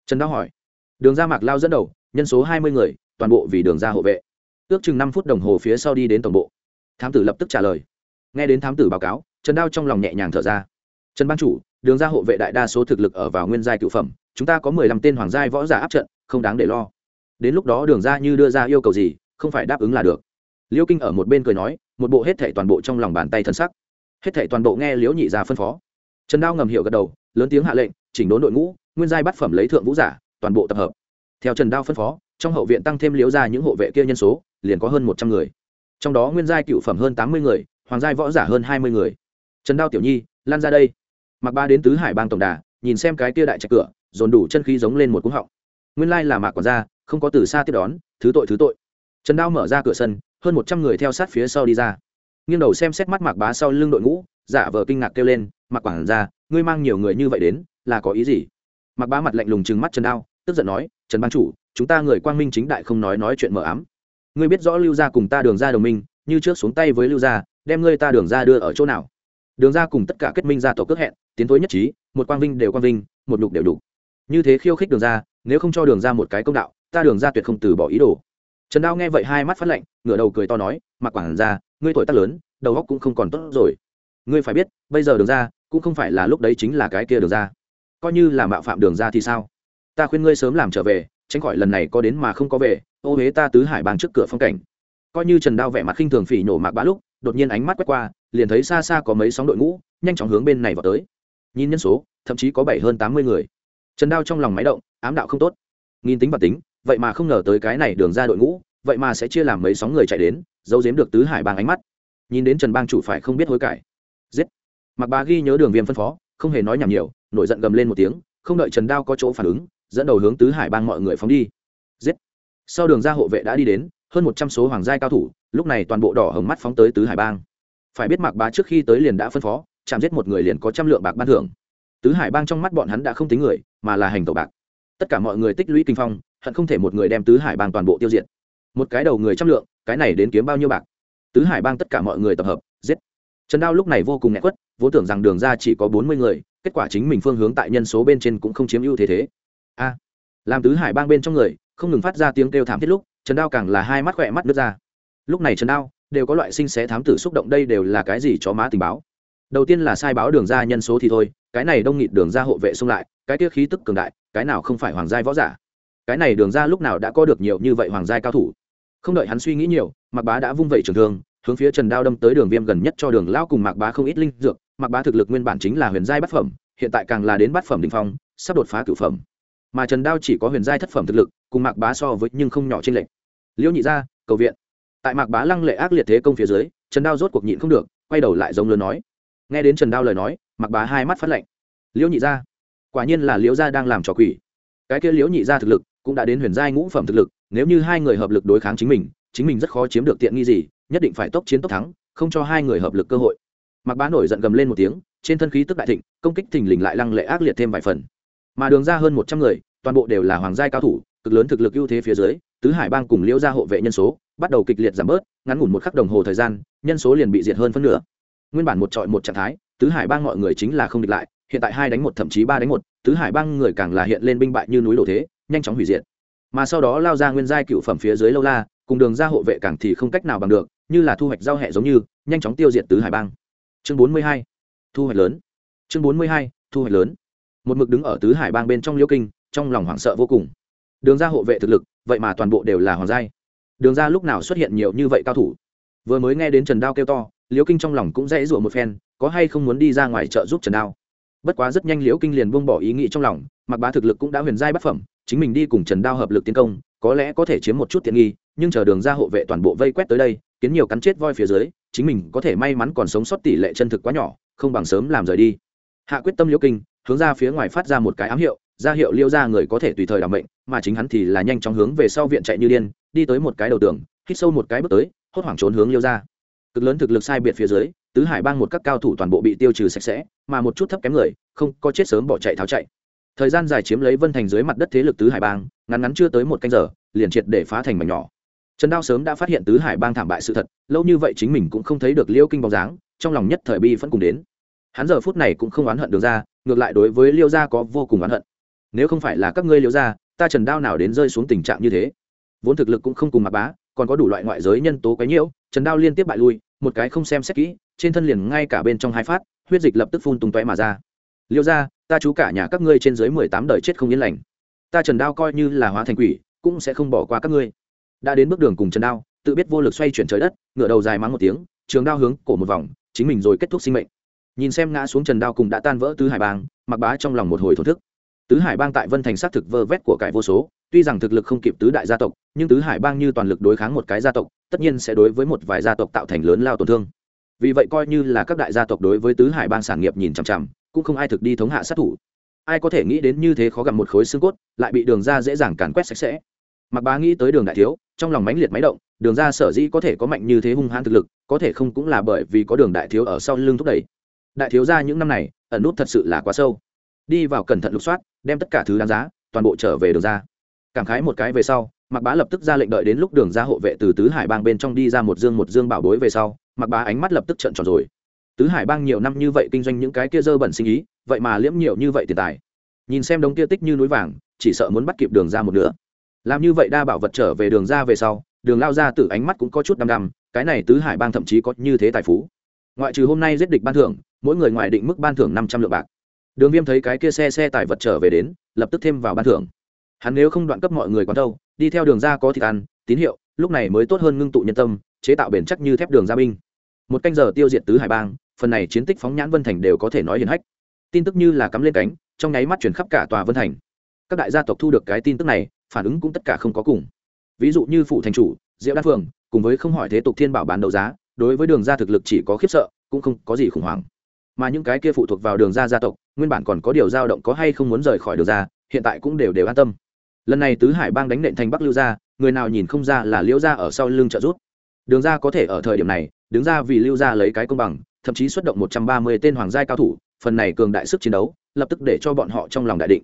Trần đao hỏi. Đường ra mạc lao dẫn đầu, nhân số hai mươi người, toàn bộ vì đường ra hộ vệ. Ước chừng năm phút đồng hồ phía sau đi đến tổng bộ. Thám tử lập tức trả lời. Nghe đến thám tử báo cáo, trần đao trong lòng nhẹ nhàng thở ra. Trần ban chủ, đường ra hộ vệ đại đa số thực lực ở vào nguyên giai cựu phẩm, chúng ta có mười lăm tên hoàng giai võ giả áp trận, không đáng để lo. Đến lúc đó đường ra như đưa ra yêu cầu gì, không phải đáp ứng là được liễu kinh ở một bên cười nói, một bộ hết thệ toàn bộ trong lòng bàn tay thân sắc. Hết thệ toàn bộ nghe liễu nhị ra phân phó. Trần đao ngầm hiểu gật đầu, lớn tiếng hạ lệnh, chỉnh đốn đội ngũ, nguyên giai bắt phẩm lấy thượng vũ giả, toàn bộ tập hợp. Theo trần đao phân phó, trong hậu viện tăng thêm liễu ra những hộ vệ kia nhân số, liền có hơn một trăm người. Trong đó nguyên giai cựu phẩm hơn tám mươi người, hoàng giai võ giả hơn hai mươi người. Trần đao tiểu nhi, lan ra đây. Mặc ba đến tứ hải bang tổng đà, nhìn xem cái kia đại trạch cửa, dồn đủ chân khí giống lên một cúng họng. Nguyên lai là mạc quản gia, không có từ xa tiếp đón, thứ tội thứ tội trần đao mở ra cửa sân, hơn một trăm người theo sát phía sau đi ra. Nghiêng đầu xem xét mắt mạc bá sau lưng đội ngũ, giả vờ kinh ngạc kêu lên, mạc quản gia, ngươi mang nhiều người như vậy đến, là có ý gì? Mạc bá mặt lạnh lùng chừng mắt trần đao, tức giận nói, trần ban chủ, chúng ta người quang minh chính đại không nói nói chuyện mờ ám. Ngươi biết rõ lưu gia cùng ta đường ra đồng minh, như trước xuống tay với lưu gia, đem ngươi ta đường ra đưa ở chỗ nào? Đường ra cùng tất cả kết minh gia tộc cước hẹn, tiến thối nhất trí, một quang vinh đều quang vinh, một nhục đều đủ như thế khiêu khích đường ra nếu không cho đường ra một cái công đạo, ta đường ra tuyệt không từ bỏ ý đồ trần đao nghe vậy hai mắt phát lạnh, ngửa đầu cười to nói mặc quản ra ngươi tuổi tác lớn, đầu óc cũng không còn tốt rồi. Ngươi phải biết, bây giờ đường ra, cũng không phải là lúc đấy chính là cái kia đường ra. Coi như là mạo phạm đường ra thì sao? Ta khuyên ngươi sớm làm trở về, tránh khỏi lần này có đến mà không có về, ô huế ta tứ hải bang trước cửa phong cảnh. Coi như trần đao vẻ mặt khinh thường phỉ nhổ mạc bá lúc, đột nhiên ánh mắt quét qua, liền thấy xa xa có mấy sóng đội ngũ, nhanh chóng hướng bên này vào tới. Nhìn nhân số, thậm chí có bảy hơn tám mươi người. Trần đao trong lòng máy động, ám đạo không tốt. Nghìn tính và tính vậy mà không ngờ tới cái này đường ra đội ngũ, vậy mà sẽ chia làm mấy sóng người chạy đến, giấu giếm được tứ hải bang ánh mắt. Nhìn đến trần bang chủ phải không biết hối cải. Giết. Mặc bà ghi nhớ đường viêm phân phó, không hề nói nhảm nhiều, nổi giận gầm lên một tiếng, không đợi trần đao có chỗ phản ứng, dẫn đầu hướng tứ hải bang mọi người phóng đi. Giết. Sau đường ra hộ vệ đã đi đến, hơn một trăm số hoàng giai cao thủ, lúc này toàn bộ đỏ hồng mắt phóng tới tứ hải bang. Phải biết mạc bá trước khi tới liền đã phân phó, chạm giết một người liền có trăm lượng bạc ban thưởng. Tứ hải bang trong mắt bọn hắn đã không tính người, mà là hành tổ bạc. Tất cả mọi người tích lũy kinh phong hận không thể một người đem tứ hải bang toàn bộ tiêu diệt. Một cái đầu người trăm lượng, cái này đến kiếm bao nhiêu bạc? Tứ hải bang tất cả mọi người tập hợp, giết. Trần đao lúc này vô cùng nghẹt quất, vốn tưởng rằng đường ra chỉ có bốn mươi người, kết quả chính mình phương hướng tại nhân số bên trên cũng không chiếm ưu thế thế. A. À, làm tứ hải bang bên trong người, không ngừng phát ra tiếng kêu thảm thiết lúc, trần đao càng là hai mắt khỏe mắt nước ra. Lúc này trần đao, đều có loại sinh xé thám tử xúc động đây đều là cái gì chó má tình báo. Đầu tiên là sai báo đường ra nhân số thì thôi, cái này đông nghịt đường ra hộ vệ xung lại, cái tiết khí tức cường đại, cái nào không phải hoàng giai võ giả? Cái này đường ra lúc nào đã có được nhiều như vậy hoàng giai cao thủ. Không đợi hắn suy nghĩ nhiều, mạc bá đã vung vẩy trường thương, hướng phía trần đao đâm tới đường viêm gần nhất cho đường lao cùng mạc bá không ít linh dược. Mạc bá thực lực nguyên bản chính là huyền giai bát phẩm, hiện tại càng là đến bát phẩm đình phong, sắp đột phá cửu phẩm. Mà trần đao chỉ có huyền giai thất phẩm thực lực, cùng mạc bá so với nhưng không nhỏ trên lệnh liễu nhị gia, cầu viện. Tại mạc bá lăng lệ ác liệt thế công phía dưới, trần đao rốt cuộc nhịn không được, quay đầu lại giống lớn nói. Nghe đến trần đao lời nói, mạc bá hai mắt phát lạnh. Liễu nhị gia, quả nhiên là liễu gia đang làm trò quỷ. Cái kia liễu nhị gia thực lực cũng đã đến huyền giai ngũ phẩm thực lực, nếu như hai người hợp lực đối kháng chính mình chính mình rất khó chiếm được tiện nghi gì, nhất định phải tốc chiến tốc thắng, không cho hai người hợp lực cơ hội. Mặc bá nổi giận gầm lên một tiếng, trên thân khí tức đại thịnh, công kích thình lình lại lăng lệ ác liệt thêm vài phần. Mà đường ra hơn một trăm người, toàn bộ đều là hoàng giai cao thủ, cực lớn thực lực ưu thế phía dưới, tứ hải bang cùng liễu gia hộ vệ nhân số bắt đầu kịch liệt giảm bớt, ngắn ngủn một khắc đồng hồ thời gian, nhân số liền bị diệt hơn phân nửa. Nguyên bản một trọi một trạng thái, tứ hải bang mọi người chính là không địch lại, hiện tại hai đánh một, thậm chí ba đánh một, tứ hải bang người càng là hiện lên binh bại như núi đổ thế nhanh chóng hủy diệt. Mà sau đó lao ra nguyên giai cựu phẩm phía dưới lâu la, cùng đường ra hộ vệ càng thì không cách nào bằng được, như là thu hoạch giao hẹ giống như, nhanh chóng tiêu diệt tứ hải bang. Chương bốn mươi hai, thu hoạch lớn. Chương bốn mươi hai, thu hoạch lớn. Một mực đứng ở tứ hải bang bên trong liễu kinh, trong lòng hoảng sợ vô cùng. Đường ra hộ vệ thực lực, vậy mà toàn bộ đều là hoàng giai. Đường ra lúc nào xuất hiện nhiều như vậy cao thủ? Vừa mới nghe đến trần đao kêu to liễu kinh trong lòng cũng dễ rủa một phen, có hay không muốn đi ra ngoài chợ giúp trần đao? Bất quá rất nhanh liễu kinh liền buông bỏ ý nghĩ trong lòng, mặc bá thực lực cũng đã huyền giai bất phẩm chính mình đi cùng trần đao hợp lực tiến công, có lẽ có thể chiếm một chút tiện nghi, nhưng chờ đường ra hộ vệ toàn bộ vây quét tới đây, kiến nhiều cắn chết voi phía dưới, chính mình có thể may mắn còn sống sót tỷ lệ chân thực quá nhỏ, không bằng sớm làm rời đi. Hạ quyết tâm liễu kinh, hướng ra phía ngoài phát ra một cái ám hiệu, ra hiệu liêu ra người có thể tùy thời đảm mệnh, mà chính hắn thì là nhanh chóng hướng về sau viện chạy như điên, đi tới một cái đầu tường, hít sâu một cái bước tới, hốt hoảng trốn hướng liêu ra cực lớn thực lực sai biệt phía dưới, tứ hải bang một các cao thủ toàn bộ bị tiêu trừ sạch sẽ, mà một chút thấp kém người, không có chết sớm bỏ chạy tháo chạy thời gian dài chiếm lấy vân thành dưới mặt đất thế lực tứ hải bang, ngắn ngắn chưa tới một canh giờ, liền triệt để phá thành mảnh nhỏ. Trần đao sớm đã phát hiện tứ hải bang thảm bại sự thật, lâu như vậy chính mình cũng không thấy được liêu kinh bóng dáng, trong lòng nhất thời bi vẫn cùng đến. Hắn giờ phút này cũng không oán hận được ra, ngược lại đối với liêu gia có vô cùng oán hận. Nếu không phải là các ngươi liêu gia, ta trần đao nào đến rơi xuống tình trạng như thế? Vốn thực lực cũng không cùng mặc bá, còn có đủ loại ngoại giới nhân tố quấy nhiễu, trần đao liên tiếp bại lui, một cái không xem xét kỹ, trên thân liền ngay cả bên trong hai phát, huyết dịch lập tức phun tung tóe mà ra liêu gia, ta chú cả nhà các ngươi trên dưới mười tám đời chết không yên lành. Ta trần đao coi như là hóa thành quỷ, cũng sẽ không bỏ qua các ngươi. Đã đến bước đường cùng trần đao, tự biết vô lực xoay chuyển trời đất ngựa đầu dài mắng một tiếng, trường đao hướng cổ một vòng, chính mình rồi kết thúc sinh mệnh. Nhìn xem ngã xuống trần đao cùng đã tan vỡ tứ hải bang mặc bá trong lòng một hồi thổ thức. Tứ hải bang tại vân thành xác thực vơ vét của cải vô số, tuy rằng thực lực không kịp tứ đại gia tộc, nhưng tứ hải bang như toàn lực đối kháng một cái gia tộc, tất nhiên sẽ đối với một vài gia tộc tạo thành lớn lao tổn thương. Vì vậy coi như là các đại gia tộc đối với tứ hải bang sản nghiệp nhìn chằm chằm cũng không ai thực đi thống hạ sát thủ. Ai có thể nghĩ đến như thế khó gặp một khối xương cốt, lại bị đường ra dễ dàng càn quét sạch sẽ. Mặc bá nghĩ tới đường đại thiếu, trong lòng mãnh liệt máy động, đường ra sở dĩ có thể có mạnh như thế hung hãn thực lực, có thể không cũng là bởi vì có đường đại thiếu ở sau lưng thúc đẩy. Đại thiếu ra những năm này, ẩn nút thật sự là quá sâu. Đi vào cẩn thận lục soát, đem tất cả thứ đáng giá, toàn bộ trở về đường ra. Cảm khái một cái về sau mặc bá lập tức ra lệnh đợi đến lúc đường ra hộ vệ từ tứ hải bang bên trong đi ra một dương một dương bảo bối về sau mặc bá ánh mắt lập tức trận tròn rồi tứ hải bang nhiều năm như vậy kinh doanh những cái kia dơ bẩn sinh ý, vậy mà liễm nhiều như vậy tiền tài. Nhìn xem đống kia tích như núi vàng, chỉ sợ muốn bắt kịp đường ra một nửa. Làm như vậy đa bảo vật trở về đường ra về sau, đường lao ra từ ánh mắt cũng có chút đăm đăm, cái này tứ hải bang thậm chí có như thế tài phú. Ngoại trừ hôm nay giết địch ban thưởng, mỗi người ngoại định mức ban thưởng năm trăm lượng bạc. Đường viêm thấy cái kia xe xe tải vật trở về đến, lập tức thêm vào ban thưởng. Hắn nếu không đoạn cấp mọi người quán đâu, đi theo đường ra có thịt ăn, tín hiệu, lúc này mới tốt hơn ngưng tụ nhân tâm, chế tạo bền chắc như thép đường gia binh. Một canh giờ tiêu diệt tứ hải bang phần này chiến tích phóng nhãn vân thành đều có thể nói hiển hách. Tin tức như là cắm lên cánh, trong nháy mắt chuyển khắp cả tòa vân thành. Các đại gia tộc thu được cái tin tức này, phản ứng cũng tất cả không có cùng. Ví dụ như phụ thành chủ, diệu đan phường cùng với không hỏi thế tục thiên bảo bán đấu giá, đối với đường ra thực lực chỉ có khiếp sợ, cũng không có gì khủng hoảng. Mà những cái kia phụ thuộc vào đường ra gia tộc, nguyên bản còn có điều dao động có hay không muốn rời khỏi đường ra hiện tại cũng đều đều an tâm. Lần này tứ hải bang đánh nện thành bắc lưu gia, người nào nhìn không ra là liễu gia ở sau lưng trợ rút đường ra có thể ở thời điểm này, đứng ra vì lưu gia lấy cái công bằng thậm chí xuất động một trăm ba mươi tên hoàng giai cao thủ, phần này cường đại sức chiến đấu, lập tức để cho bọn họ trong lòng đại định.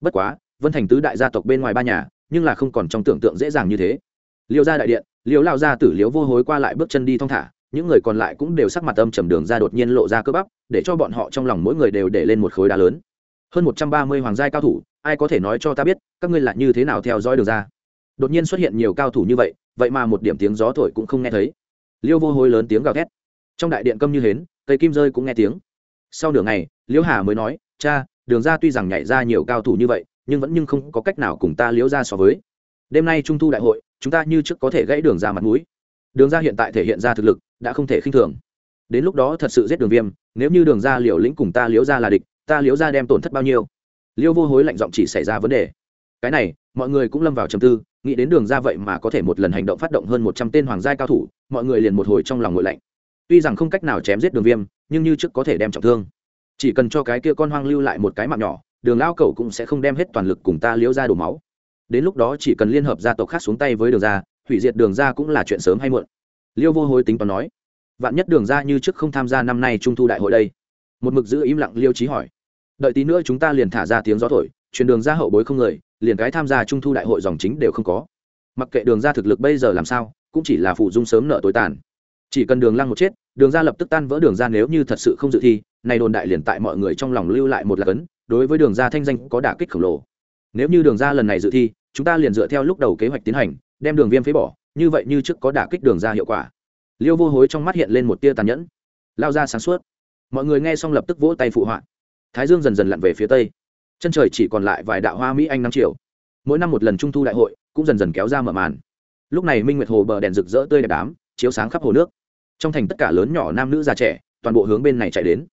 Bất quá, vân thành tứ đại gia tộc bên ngoài ba nhà, nhưng là không còn trong tưởng tượng dễ dàng như thế. Liêu gia đại điện, liêu lao gia tử liếu vô hối qua lại bước chân đi thong thả, những người còn lại cũng đều sắc mặt âm trầm đường ra đột nhiên lộ ra cơ bắp, để cho bọn họ trong lòng mỗi người đều để lên một khối đá lớn. Hơn một trăm ba mươi hoàng giai cao thủ, ai có thể nói cho ta biết, các ngươi là như thế nào theo dõi đường ra? Đột nhiên xuất hiện nhiều cao thủ như vậy vậy mà một điểm tiếng gió thổi cũng không nghe thấy. Liêu vô hối lớn tiếng gào thét trong đại điện câm như hến, cây kim rơi cũng nghe tiếng. Sau nửa ngày, liễu hà mới nói, cha, đường ra tuy rằng nhảy ra nhiều cao thủ như vậy, nhưng vẫn nhưng không có cách nào cùng ta liễu ra so với. Đêm nay trung thu đại hội, chúng ta như trước có thể gãy đường ra mặt mũi. Đường ra hiện tại thể hiện ra thực lực, đã không thể khinh thường. Đến lúc đó thật sự giết đường viêm, nếu như đường ra liều lĩnh cùng ta liễu ra là địch, ta liễu ra đem tổn thất bao nhiêu? Liễu vô hối lạnh giọng chỉ xảy ra vấn đề. Cái này, mọi người cũng lâm vào trầm tư, nghĩ đến đường ra vậy mà có thể một lần hành động phát động hơn một trăm tên hoàng gia cao thủ, mọi người liền một hồi trong lòng ngội lạnh tuy rằng không cách nào chém giết đường viêm, nhưng như trước có thể đem trọng thương. Chỉ cần cho cái kia con hoang lưu lại một cái mạng nhỏ, đường lao Cẩu cũng sẽ không đem hết toàn lực cùng ta liễu ra đổ máu. Đến lúc đó chỉ cần liên hợp gia tộc khác xuống tay với đường ra hủy diệt đường ra cũng là chuyện sớm hay muộn. Liêu vô hối tính toán nói, vạn nhất đường ra như trước không tham gia năm nay trung thu đại hội đây? Một mực giữ im lặng liêu trí hỏi, đợi tí nữa chúng ta liền thả ra tiếng gió thổi, truyền đường ra hậu bối không người, liền cái tham gia trung thu đại hội dòng chính đều không có. Mặc kệ đường ra thực lực bây giờ làm sao, cũng chỉ là phụ dung sớm nợ tối tàn chỉ cần đường lăng một chết, đường ra lập tức tan vỡ đường ra nếu như thật sự không dự thi, này đồn đại liền tại mọi người trong lòng lưu lại một lạc ấn, đối với đường ra thanh danh có đả kích khổng lồ. Nếu như đường ra lần này dự thi, chúng ta liền dựa theo lúc đầu kế hoạch tiến hành, đem đường viêm phế bỏ, như vậy như trước có đả kích đường ra hiệu quả. Liêu vô hối trong mắt hiện lên một tia tàn nhẫn. Lao ra sáng suốt. Mọi người nghe xong lập tức vỗ tay phụ họa. Thái dương dần dần lặn về phía tây. Chân trời chỉ còn lại vài đạo hoa mỹ anh năm triệu mỗi năm một lần trung thu đại hội, cũng dần dần kéo ra mở màn. Lúc này minh nguyệt hồ bờ đèn rực rỡ tươi đẹp đám, chiếu sáng khắp hồ nước trong thành tất cả lớn nhỏ nam nữ già trẻ, toàn bộ hướng bên này chạy đến.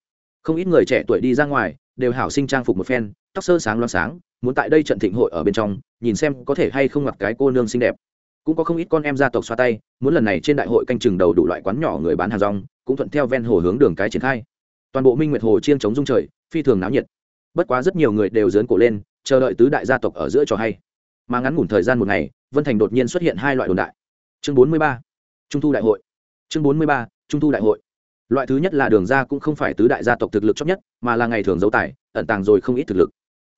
Không ít người trẻ tuổi đi ra ngoài, đều hảo sinh trang phục một phen, tóc sơ sáng loáng sáng, muốn tại đây trận thịnh hội ở bên trong, nhìn xem có thể hay không mặc cái cô nương xinh đẹp. Cũng có không ít con em gia tộc xoa tay, muốn lần này trên đại hội canh chừng đầu đủ loại quán nhỏ người bán hàng rong, cũng thuận theo ven hồ hướng đường cái triển khai. Toàn bộ minh nguyệt hồ chiêng chống dung trời, phi thường náo nhiệt. Bất quá rất nhiều người đều dớn cổ lên, chờ đợi tứ đại gia tộc ở giữa trò hay. Mà ngắn ngủn thời gian một ngày, vân thành đột nhiên xuất hiện hai loại đồn đại. Chương bốn mươi ba, trung thu đại hội chương bốn mươi ba, trung thu đại hội. Loại thứ nhất là đường ra cũng không phải tứ đại gia tộc thực lực chót nhất, mà là ngày thường giấu tài, ẩn tàng rồi không ít thực lực.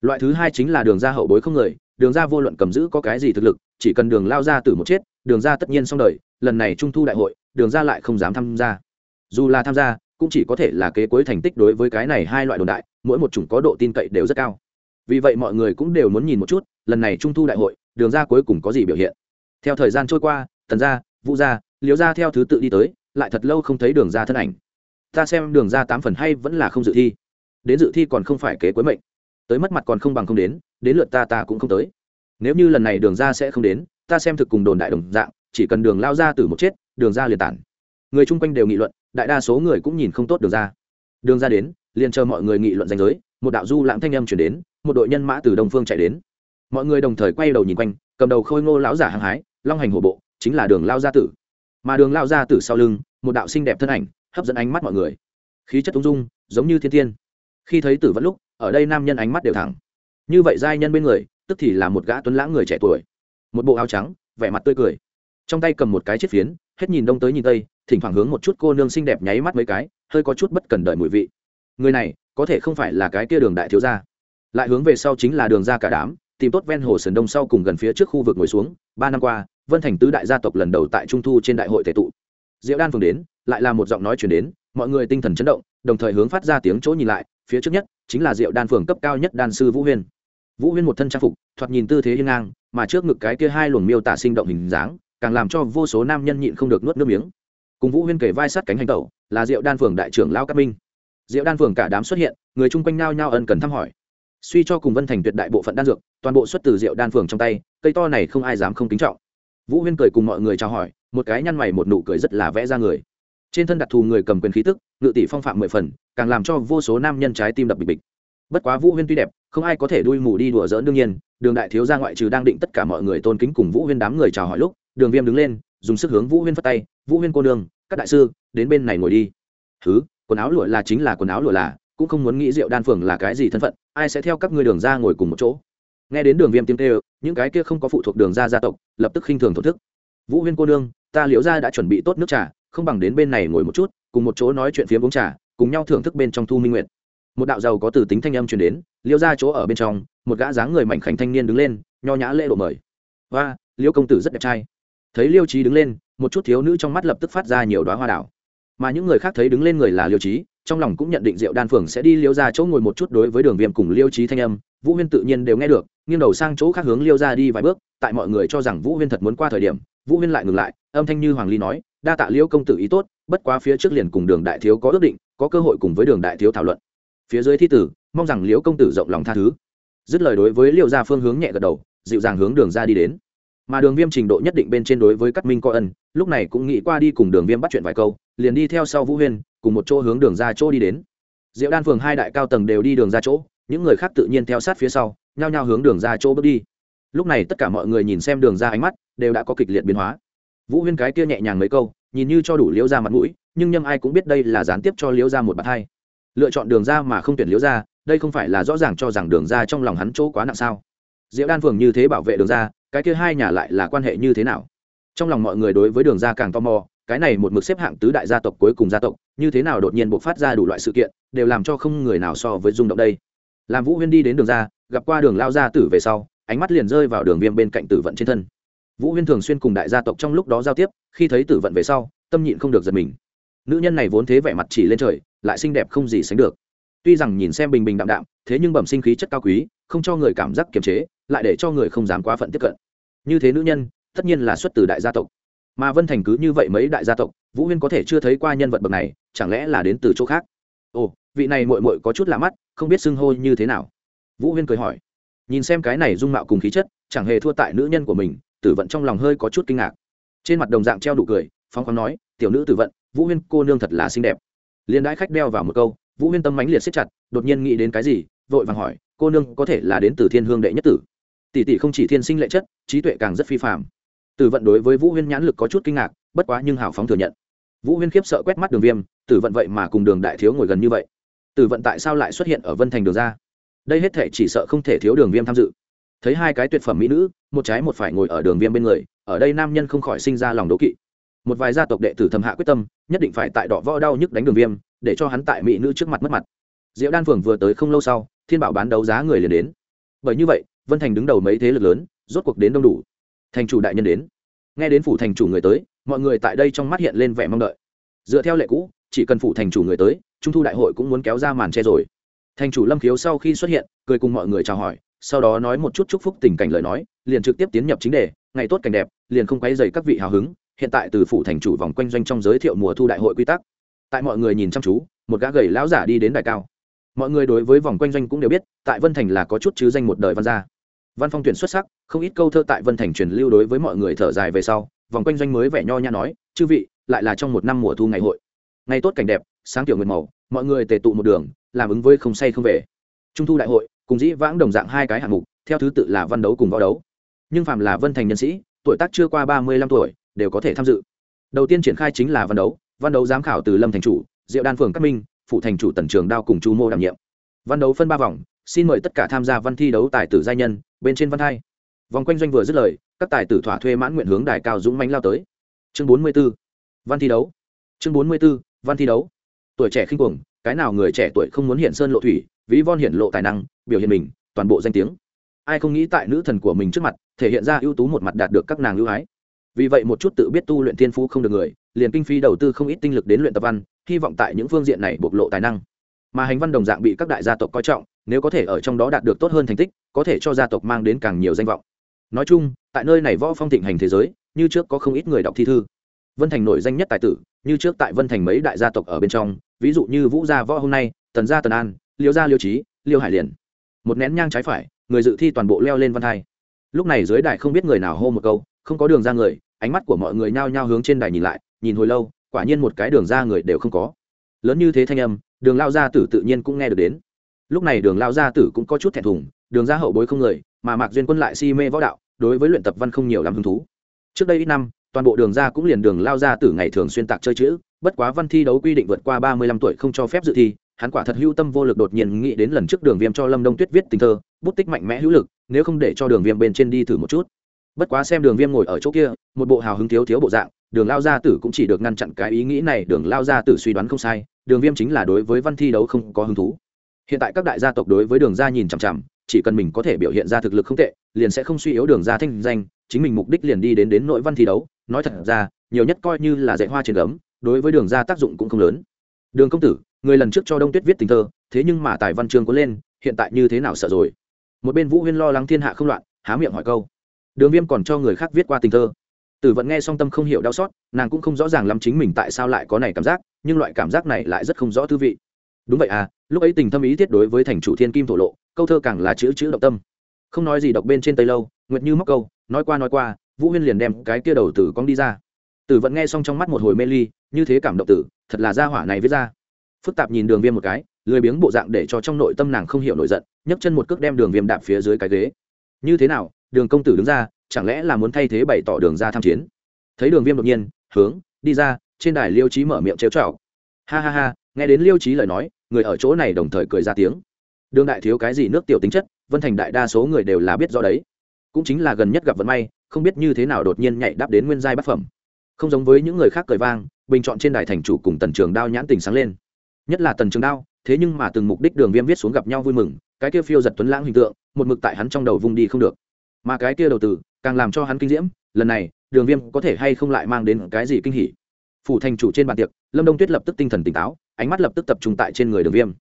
Loại thứ hai chính là đường ra hậu bối không người, đường ra vô luận cầm giữ có cái gì thực lực, chỉ cần đường lao ra từ một chết, đường ra tất nhiên xong đời, lần này trung thu đại hội, đường ra lại không dám tham gia. Dù là tham gia, cũng chỉ có thể là kế cuối thành tích đối với cái này hai loại đồn đại, mỗi một chủng có độ tin cậy đều rất cao. Vì vậy mọi người cũng đều muốn nhìn một chút, lần này trung thu đại hội, đường ra cuối cùng có gì biểu hiện. Theo thời gian trôi qua, tần gia, vũ gia liếu ra theo thứ tự đi tới, lại thật lâu không thấy đường ra thân ảnh. Ta xem đường ra tám phần hay vẫn là không dự thi. Đến dự thi còn không phải kế cuối mệnh. Tới mất mặt còn không bằng không đến đến lượt ta ta cũng không tới. Nếu như lần này đường ra sẽ không đến, ta xem thực cùng đồn đại đồng dạng, chỉ cần đường lao ra từ một chết, đường ra liền tản. Người chung quanh đều nghị luận, đại đa số người cũng nhìn không tốt đường ra. Đường ra đến, liền chờ mọi người nghị luận danh giới, một đạo du lãng thanh âm chuyển đến, một đội nhân mã từ đông phương chạy đến. Mọi người đồng thời quay đầu nhìn quanh, cầm đầu khôi ngô lão giả hăng hái, long hành hổ bộ, chính là đường lao gia tử mà đường lao ra từ sau lưng, một đạo xinh đẹp thân ảnh, hấp dẫn ánh mắt mọi người. Khí chất ung dung, giống như thiên tiên khi thấy tử vẫn lúc, ở đây nam nhân ánh mắt đều thẳng. Như vậy giai nhân bên người, tức thì là một gã tuấn lãng người trẻ tuổi. Một bộ áo trắng, vẻ mặt tươi cười. Trong tay cầm một cái chiếc phiến, hết nhìn đông tới nhìn tây, thỉnh thoảng hướng một chút cô nương xinh đẹp nháy mắt mấy cái, hơi có chút bất cần đợi mùi vị. Người này, có thể không phải là cái kia đường đại thiếu gia. Lại hướng về sau chính là đường ra cả đám, tìm tốt ven hồ sườn đông sau cùng gần phía trước khu vực ngồi xuống, ba năm qua vân thành tứ đại gia tộc lần đầu tại trung thu trên đại hội tệ tụ. Diệu đan phường đến, lại là một giọng nói chuyển đến, mọi người tinh thần chấn động, đồng thời hướng phát ra tiếng chỗ nhìn lại, phía trước nhất chính là diệu đan phường cấp cao nhất đan sư vũ huyên. Vũ huyên một thân trang phục, thoạt nhìn tư thế hiên ngang, mà trước ngực cái kia hai luồng miêu tả sinh động hình dáng, càng làm cho vô số nam nhân nhịn không được nuốt nước miếng. Cùng vũ huyên kể vai sát cánh hành tẩu, là diệu đan phường đại trưởng lao cát minh. Diệu đan phường cả đám xuất hiện, người chung quanh nao nhao ân cần thăm hỏi. Suy cho cùng vân thành tuyệt đại bộ phận đan dược, toàn bộ xuất từ diệu đan phường trong tay, cây to này không ai dám không kính trọng vũ huyên cười cùng mọi người chào hỏi, một cái nhăn mày một nụ cười rất là vẽ ra người. Trên thân đặc thù người cầm quyền khí tức, ngự tỷ phong phạm mười phần, càng làm cho vô số nam nhân trái tim đập bịch bịch. Bất quá vũ huyên tuy đẹp, không ai có thể đuôi mù đi đùa dỡn đương nhiên, đường đại thiếu ra ngoại trừ đang định tất cả mọi người tôn kính cùng vũ huyên đám người chào hỏi lúc, đường viêm đứng lên, dùng sức hướng vũ huyên phất tay, vũ huyên cô nương, các đại sư, đến bên này ngồi đi. Thứ quần áo lụa là chính là quần áo lụa là, cũng không muốn nghĩ rượu đan phường là cái gì thân phận, ai sẽ theo các ngươi đường ra ngồi cùng một chỗ? Nghe đến đường viêm tiếng tê những cái kia không có phụ thuộc đường ra gia tộc, lập tức khinh thường thổ thức. Vũ huyên cô nương, ta liễu ra đã chuẩn bị tốt nước trà, không bằng đến bên này ngồi một chút, cùng một chỗ nói chuyện phía uống trà, cùng nhau thưởng thức bên trong thu minh nguyện một đạo giàu có từ tính thanh âm truyền đến, liễu ra chỗ ở bên trong, một gã dáng người mảnh khảnh thanh niên đứng lên, nho nhã lễ độ mời. Và liễu công tử rất đẹp trai. Thấy liêu trí đứng lên, một chút thiếu nữ trong mắt lập tức phát ra nhiều đoá hoa đảo. Mà những người khác thấy đứng lên người là liêu trí trong lòng cũng nhận định diệu đan phường sẽ đi liêu ra chỗ ngồi một chút đối với đường viêm cùng liêu trí thanh âm, vũ huyên tự nhiên đều nghe được nghiêng đầu sang chỗ khác hướng liêu ra đi vài bước, tại mọi người cho rằng vũ huyên thật muốn qua thời điểm, vũ huyên lại ngừng lại, âm thanh như hoàng ly nói, đa tạ liêu công tử ý tốt, bất quá phía trước liền cùng đường đại thiếu có ước định, có cơ hội cùng với đường đại thiếu thảo luận. Phía dưới thi tử, mong rằng liễu công tử rộng lòng tha thứ. Dứt lời đối với liêu ra phương hướng nhẹ gật đầu, dịu dàng hướng đường ra đi đến. Mà đường viêm trình độ nhất định bên trên đối với cắt minh co ân, lúc này cũng nghĩ qua đi cùng đường viêm bắt chuyện vài câu, liền đi theo sau vũ huyên, cùng một chỗ hướng đường ra chỗ đi đến. Diệu đan phường hai đại cao tầng đều đi đường ra chỗ, những người khác tự nhiên theo sát phía sau nhao nhao hướng đường ra chỗ bước đi. Lúc này tất cả mọi người nhìn xem đường ra ánh mắt đều đã có kịch liệt biến hóa. Vũ huyên cái kia nhẹ nhàng mấy câu, nhìn như cho đủ liễu ra mặt mũi, nhưng nhâm ai cũng biết đây là gián tiếp cho liễu ra một bạt hai. Lựa chọn đường ra mà không tuyển liễu ra đây không phải là rõ ràng cho rằng đường ra trong lòng hắn chỗ quá nặng sao? Diệu đan phường như thế bảo vệ đường ra, cái kia hai nhà lại là quan hệ như thế nào? Trong lòng mọi người đối với đường ra càng tò mò, cái này một mực xếp hạng tứ đại gia tộc cuối cùng gia tộc, như thế nào đột nhiên buộc phát ra đủ loại sự kiện, đều làm cho không người nào so với rung động đây. Làm vũ huyên đi đến đường ra gặp qua đường lao gia tử về sau, ánh mắt liền rơi vào đường viêm bên cạnh tử vận trên thân. Vũ huyên thường xuyên cùng đại gia tộc trong lúc đó giao tiếp, khi thấy tử vận về sau, tâm nhịn không được giật mình. Nữ nhân này vốn thế vẻ mặt chỉ lên trời, lại xinh đẹp không gì sánh được. Tuy rằng nhìn xem bình bình đạm đạm, thế nhưng bẩm sinh khí chất cao quý, không cho người cảm giác kiềm chế, lại để cho người không dám quá phận tiếp cận. Như thế nữ nhân, tất nhiên là xuất từ đại gia tộc. Mà vân thành cứ như vậy mấy đại gia tộc, vũ huyên có thể chưa thấy qua nhân vật bậc này, chẳng lẽ là đến từ chỗ khác? Ồ, vị này mội mội có chút lạ mắt, không biết xưng hô như thế nào vũ huyên cười hỏi, nhìn xem cái này dung mạo cùng khí chất, chẳng hề thua tại nữ nhân của mình. Tử vận trong lòng hơi có chút kinh ngạc. Trên mặt đồng dạng treo đủ cười phong khoáng nói, tiểu nữ tử vận, vũ huyên cô nương thật là xinh đẹp. Liền đãi khách đeo vào một câu, vũ huyên tâm mánh liệt xếp chặt, đột nhiên nghĩ đến cái gì, vội vàng hỏi, cô nương có thể là đến từ thiên hương đệ nhất tử? Tỷ tỷ không chỉ thiên sinh lệ chất, trí tuệ càng rất phi phạm tử vận đối với vũ huyên nhãn lực có chút kinh ngạc, bất quá nhưng hào phóng thừa nhận. Vũ huyên khiếp sợ quét mắt đường viêm, tử vận vậy mà cùng đường đại thiếu ngồi gần như vậy. Tử vận tại sao lại xuất hiện ở vân thành đường ra? Đây hết thể chỉ sợ không thể thiếu đường viêm tham dự. Thấy hai cái tuyệt phẩm mỹ nữ, một trái một phải ngồi ở đường viêm bên người, ở đây nam nhân không khỏi sinh ra lòng đố kỵ. Một vài gia tộc đệ tử thầm hạ quyết tâm, nhất định phải tại đọ võ đau nhức đánh đường viêm, để cho hắn tại mỹ nữ trước mặt mất mặt. Diệu đan phường vừa tới không lâu sau, thiên bảo bán đấu giá người liền đến. Bởi như vậy, vân thành đứng đầu mấy thế lực lớn, rốt cuộc đến đông đủ. Thành chủ đại nhân đến. Nghe đến phủ thành chủ người tới, mọi người tại đây trong mắt hiện lên vẻ mong đợi. Dựa theo lệ cũ, chỉ cần phủ thành chủ người tới, trung thu đại hội cũng muốn kéo ra màn che rồi thành chủ lâm khiếu sau khi xuất hiện, cười cùng mọi người chào hỏi, sau đó nói một chút chúc phúc tình cảnh lời nói, liền trực tiếp tiến nhập chính đề, ngày tốt cảnh đẹp, liền không quay dày các vị hào hứng, hiện tại từ phủ thành chủ vòng quanh doanh trong giới thiệu mùa thu đại hội quy tắc. Tại mọi người nhìn chăm chú, một gã gầy lão giả đi đến đài cao. Mọi người đối với vòng quanh doanh cũng đều biết, tại vân thành là có chút chứ danh một đời văn gia. Văn phong tuyển xuất sắc, không ít câu thơ tại vân thành truyền lưu đối với mọi người thở dài về sau, vòng quanh doanh mới vẻ nho nhã nói, chư vị, lại là trong một năm mùa thu ngày hội. Ngày tốt cảnh đẹp, sáng tiểu nguyệt màu mọi người tề tụ một đường, làm ứng với không say không về. Trung thu đại hội, cùng dĩ vãng đồng dạng hai cái hạng mục, theo thứ tự là văn đấu cùng võ đấu. Nhưng phạm là vân thành nhân sĩ, tuổi tác chưa qua ba mươi lăm tuổi, đều có thể tham dự. Đầu tiên triển khai chính là văn đấu văn đấu giám khảo từ lâm thành chủ, diệu đan phường cát minh phụ thành chủ tần trường đao cùng chu mô đảm nhiệm. Văn đấu phân ba vòng, xin mời tất cả tham gia văn thi đấu tài tử giai nhân, bên trên văn thai vòng quanh doanh vừa dứt lời, các tài tử thỏa thuê mãn nguyện hướng đài cao dũng mánh lao tới. Chương bốn mươi b ố văn thi đấu. Chương bốn mươi b ố văn thi đấu tuổi trẻ khinh cuồng, cái nào người trẻ tuổi không muốn hiện sơn lộ thủy, ví von hiện lộ tài năng, biểu hiện mình, toàn bộ danh tiếng. Ai không nghĩ tại nữ thần của mình trước mặt, thể hiện ra ưu tú một mặt đạt được các nàng ưu ái. Vì vậy một chút tự biết tu luyện thiên phú không được người, liền kinh phí đầu tư không ít tinh lực đến luyện tập văn, hy vọng tại những phương diện này bộc lộ tài năng. Mà hành văn đồng dạng bị các đại gia tộc coi trọng, nếu có thể ở trong đó đạt được tốt hơn thành tích, có thể cho gia tộc mang đến càng nhiều danh vọng. Nói chung, tại nơi này võ phong thịnh hành thế giới, như trước có không ít người đọc thi thư vân thành nổi danh nhất tài tử, như trước tại vân thành mấy đại gia tộc ở bên trong, ví dụ như vũ gia võ hôm nay, tần gia tần an, liêu gia liêu trí liêu hải liền. Một nén nhang trái phải, người dự thi toàn bộ leo lên văn thai. Lúc này dưới đài không biết người nào hô một câu, không có đường ra người, ánh mắt của mọi người nhao nhao hướng trên đài nhìn lại, nhìn hồi lâu, quả nhiên một cái đường ra người đều không có. Lớn như thế thanh âm, đường lao gia tử tự nhiên cũng nghe được đến. Lúc này đường lao gia tử cũng có chút thẹn thùng, đường ra hậu bối không người, mà mạc duyên quân lại si mê võ đạo, đối với luyện tập văn không nhiều làm hứng thú. Trước đây ít năm toàn bộ đường ra cũng liền đường lao ra tử ngày thường xuyên tạc chơi chữ, bất quá văn thi đấu quy định vượt qua ba mươi lăm tuổi không cho phép dự thi, hắn quả thật hưu tâm vô lực đột nhiên nghĩ đến lần trước đường viêm cho lâm đông tuyết viết tình thơ, bút tích mạnh mẽ hữu lực, nếu không để cho đường viêm bên trên đi thử một chút. Bất quá xem đường viêm ngồi ở chỗ kia, một bộ hào hứng thiếu thiếu bộ dạng, đường lao gia tử cũng chỉ được ngăn chặn cái ý nghĩ này, đường lao gia tử suy đoán không sai, đường viêm chính là đối với văn thi đấu không có hứng thú. Hiện tại các đại gia tộc đối với đường gia nhìn chằm chằm chỉ cần mình có thể biểu hiện ra thực lực không tệ, liền sẽ không suy yếu đường gia thanh danh, chính mình mục đích liền đi đến đến nội văn thi đấu. Nói thật ra, nhiều nhất coi như là dạy hoa trên gấm, đối với đường gia tác dụng cũng không lớn. Đường công tử, người lần trước cho đông tuyết viết tình thơ, thế nhưng mà tài văn chương có lên, hiện tại như thế nào sợ rồi? Một bên vũ huyên lo lắng thiên hạ không loạn, há miệng hỏi câu. Đường viêm còn cho người khác viết qua tình thơ. Tử vận nghe song tâm không hiểu đau xót, nàng cũng không rõ ràng lắm chính mình tại sao lại có này cảm giác, nhưng loại cảm giác này lại rất không rõ thư vị. Đúng vậy à lúc ấy tình thâm ý thiết đối với thành chủ thiên kim thổ lộ, câu thơ càng là chữ chữ động tâm. Không nói gì đọc bên trên tây lâu, nguyệt như móc câu, nói qua nói qua, vũ huyên liền đem cái kia đầu tử cong đi ra. Tử vẫn nghe xong trong mắt một hồi mê ly, như thế cảm động tử, thật là gia hỏa này viết ra. Phức tạp nhìn đường viêm một cái, lười biếng bộ dạng để cho trong nội tâm nàng không hiểu nổi giận, nhấc chân một cước đem đường viêm đạp phía dưới cái ghế. Như thế nào, đường công tử đứng ra, chẳng lẽ là muốn thay thế bày tỏ đường ra tham chiến? Thấy đường viêm đột nhiên, hướng, đi ra, trên đài liêu trí mở miệng trêu trào ha ha ha, nghe đến liêu trí lời nói người ở chỗ này đồng thời cười ra tiếng. Đường đại thiếu cái gì nước tiểu tính chất, vân thành đại đa số người đều là biết rõ đấy. Cũng chính là gần nhất gặp vận may, không biết như thế nào đột nhiên nhảy đáp đến nguyên giai bát phẩm. Không giống với những người khác cười vang, bình chọn trên đài thành chủ cùng tần trường đao nhãn tình sáng lên. Nhất là tần trường đao, thế nhưng mà từng mục đích đường viêm viết xuống gặp nhau vui mừng, cái kia phiêu giật tuấn lãng hình tượng, một mực tại hắn trong đầu vung đi không được. Mà cái kia đầu tử, càng làm cho hắn kinh diễm, lần này, đường viêm có thể hay không lại mang đến cái gì kinh hỉ? Phủ thành chủ trên bàn tiệc, lâm đông tuyết lập tức tinh thần tỉnh táo, ánh mắt lập tức tập trung tại trên người đường viêm.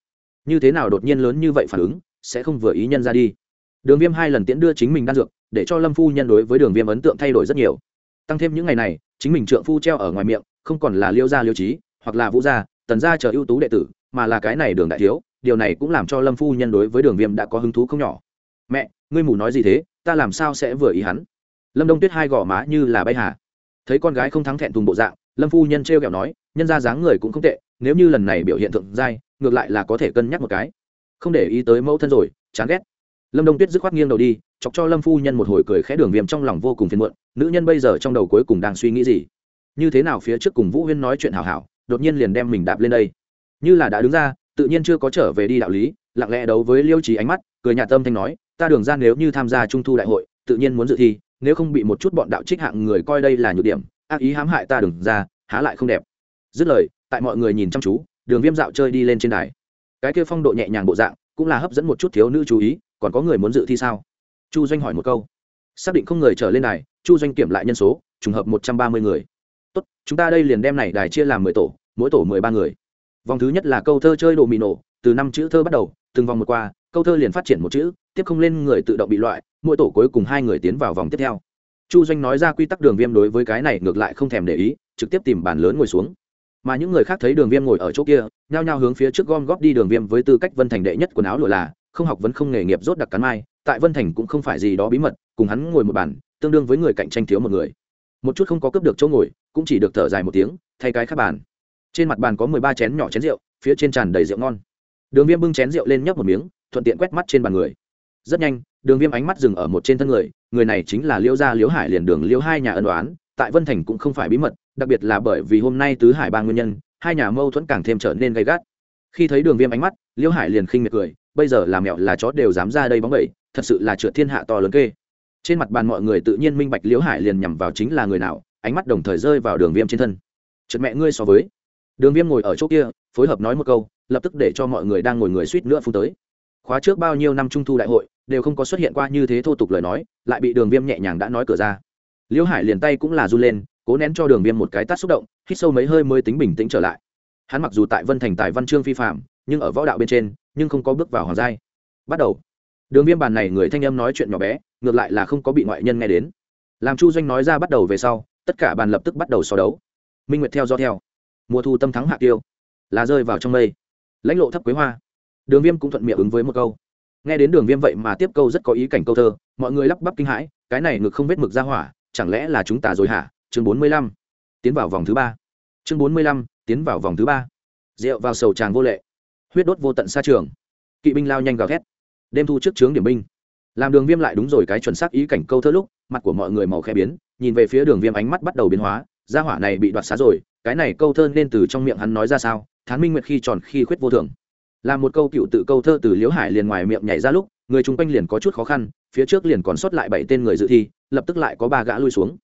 Như thế nào đột nhiên lớn như vậy phản ứng, sẽ không vừa ý nhân ra đi. Đường viêm hai lần tiễn đưa chính mình đan dược, để cho lâm phu nhân đối với đường viêm ấn tượng thay đổi rất nhiều. Tăng thêm những ngày này, chính mình trượng phu treo ở ngoài miệng, không còn là liêu gia liêu trí hoặc là vũ gia, tần gia chờ ưu tú đệ tử, mà là cái này đường đại thiếu, điều này cũng làm cho lâm phu nhân đối với đường viêm đã có hứng thú không nhỏ. Mẹ, ngươi mù nói gì thế, ta làm sao sẽ vừa ý hắn? Lâm đông tuyết hai gò má như là bay hà. Thấy con gái không thắng thẹn thùng bộ dạng lâm phu nhân t r e o kẹo nói, nhân ra dáng người cũng không tệ, nếu như lần này biểu hiện thượng giai, ngược lại là có thể cân nhắc một cái. Không để ý tới mẫu thân rồi, chán ghét. Lâm đông tuyết dứt khoát nghiêng đầu đi, chọc cho lâm phu nhân một hồi cười khẽ đường viêm trong lòng vô cùng phiền muộn, nữ nhân bây giờ trong đầu cuối cùng đang suy nghĩ gì? Như thế nào phía trước cùng vũ huyên nói chuyện hào hảo, đột nhiên liền đem mình đạp lên đây. Như là đã đứng ra, tự nhiên chưa có trở về đi đạo lý, lặng lẽ đấu với liêu trí ánh mắt, cười nhà tâm thanh nói, ta đường ra nếu như tham gia trung thu đại hội, tự nhiên muốn dự thi, nếu không bị một chút bọn đạo trích hạng người coi đây là nhược điểm ác ý hãm hại ta đường ra, há lại không đẹp. Dứt lời, tại mọi người nhìn chăm chú, đường viêm dạo chơi đi lên trên đài. Cái kia phong độ nhẹ nhàng bộ dạng, cũng là hấp dẫn một chút thiếu nữ chú ý, còn có người muốn dự thi sao? Chu doanh hỏi một câu. Xác định không người trở lên đài, chu doanh kiểm lại nhân số, trùng hợp một trăm ba mươi người. Tốt, chúng ta đây liền đem này đài chia làm mười tổ, mỗi tổ mười ba người. Vòng thứ nhất là câu thơ chơi đồ mì nổ, từ năm chữ thơ bắt đầu, từng vòng một qua, câu thơ liền phát triển một chữ, tiếp không lên người tự động bị loại, mỗi tổ cuối cùng hai người tiến vào vòng tiếp theo chu doanh nói ra quy tắc đường viêm đối với cái này ngược lại không thèm để ý, trực tiếp tìm bàn lớn ngồi xuống. Mà những người khác thấy đường viêm ngồi ở chỗ kia, nhao nhao hướng phía trước gom góp đi đường viêm với tư cách vân thành đệ nhất quần áo lụa là, không học vẫn không nghề nghiệp rốt đặc cắn mai, tại vân thành cũng không phải gì đó bí mật, cùng hắn ngồi một bàn, tương đương với người cạnh tranh thiếu một người. Một chút không có cướp được chỗ ngồi, cũng chỉ được thở dài một tiếng, thay cái khác bàn. Trên mặt bàn có mười ba chén nhỏ chén rượu, phía trên tràn đầy rượu ngon. Đường viêm bưng chén rượu lên nhấp một miếng, thuận tiện quét mắt trên bàn người. Rất nhanh đường viêm ánh mắt dừng ở một trên thân người người này chính là liễu gia liễu hải liền đường liễu hai nhà ân đoán tại vân thành cũng không phải bí mật, đặc biệt là bởi vì hôm nay tứ hải ba nguyên nhân, hai nhà mâu thuẫn càng thêm trở nên gay gắt. Khi thấy đường viêm ánh mắt, liễu hải liền khinh miệt cười, bây giờ là mẹo là chó đều dám ra đây bóng bẩy, thật sự là trượt thiên hạ to lớn kê. Trên mặt bàn mọi người tự nhiên minh bạch liễu hải liền nhằm vào chính là người nào, ánh mắt đồng thời rơi vào đường viêm trên thân. Trượt mẹ ngươi so với. Đường viêm ngồi ở chỗ kia, phối hợp nói một câu, lập tức để cho mọi người đang ngồi người suýt nữa phun tới. Khóa trước bao nhiêu năm trung thu đại hội đều không có xuất hiện qua như thế thô tục lời nói, lại bị đường viêm nhẹ nhàng đã nói cửa ra. Liễu hải liền tay cũng là run lên, cố nén cho đường viêm một cái tát xúc động, hít sâu mấy hơi mới tính bình tĩnh trở lại. Hắn mặc dù tại vân thành tài văn chương phi phạm, nhưng ở võ đạo bên trên, nhưng không có bước vào hoàng giai. Bắt đầu. Đường viêm bàn này người thanh âm nói chuyện nhỏ bé, ngược lại là không có bị ngoại nhân nghe đến. Làm chu doanh nói ra bắt đầu về sau, tất cả bàn lập tức bắt đầu so đấu. Minh nguyệt theo do theo. Mùa thu tâm thắng hạ tiêu. Là rơi vào trong mây. Lãnh lộ thấp quế hoa. Đường viêm cũng thuận miệng ứng với một câu nghe đến đường viêm vậy mà tiếp câu rất có ý cảnh câu thơ, mọi người lắp bắp kinh hãi, cái này ngực không vết mực ra hỏa, chẳng lẽ là chúng ta rồi hả? Chương bốn mươi lăm. Tiến vào vòng thứ ba. Chương bốn mươi lăm, tiến vào vòng thứ ba. Rượu vào sầu tràng vô lệ. Huyết đốt vô tận xa trường. Kỵ binh lao nhanh gào thét. Đêm thu trước trướng điểm binh. Làm đường viêm lại đúng rồi cái chuẩn xác ý cảnh câu thơ lúc, mặt của mọi người màu khe biến, nhìn về phía đường viêm ánh mắt bắt đầu biến hóa. Gia hỏa này bị đoạt xá rồi, cái này câu thơ nên từ trong miệng hắn nói ra sao? Thán minh nguyệt khi tròn khi khuyết vô thường là một câu cựu tự câu thơ từ liễu hải liền ngoài miệng nhảy ra lúc, người chung quanh liền có chút khó khăn, phía trước liền còn sót lại bảy tên người dự thi, lập tức lại có ba gã lui xuống.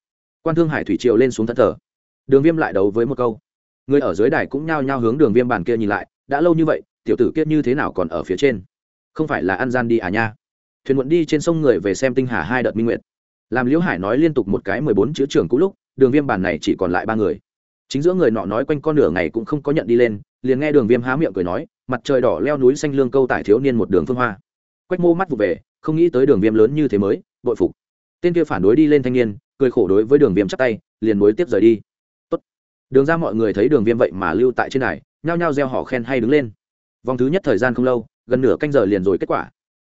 Quan thương hải thủy triều lên xuống thất thờ. Đường viêm lại đấu với một câu. Người ở dưới đài cũng nhao nhao hướng đường viêm bàn kia nhìn lại, đã lâu như vậy, tiểu tử kia như thế nào còn ở phía trên? Không phải là ăn gian đi à nha? Thuyền muộn đi trên sông người về xem tinh hà hai đợt minh nguyện làm liễu hải nói liên tục một cái mười bốn chữ trường cũ lúc, đường viêm bàn này chỉ còn lại ba người. Chính giữa người nọ nói quanh con nửa ngày cũng không có nhận đi lên, liền nghe đường viêm há miệng cười nói mặt trời đỏ leo núi xanh lương câu tại thiếu niên một đường phương hoa. Quách mô mắt vụ về, không nghĩ tới đường viêm lớn như thế mới, bội phục. Tên kia phản đối đi lên thanh niên, cười khổ đối với đường viêm chắc tay, liền nối tiếp rời đi. Tốt. đường ra mọi người thấy đường viêm vậy mà lưu tại trên này nhao nhao reo họ khen hay đứng lên. Vòng thứ nhất thời gian không lâu, gần nửa canh giờ liền rồi kết quả.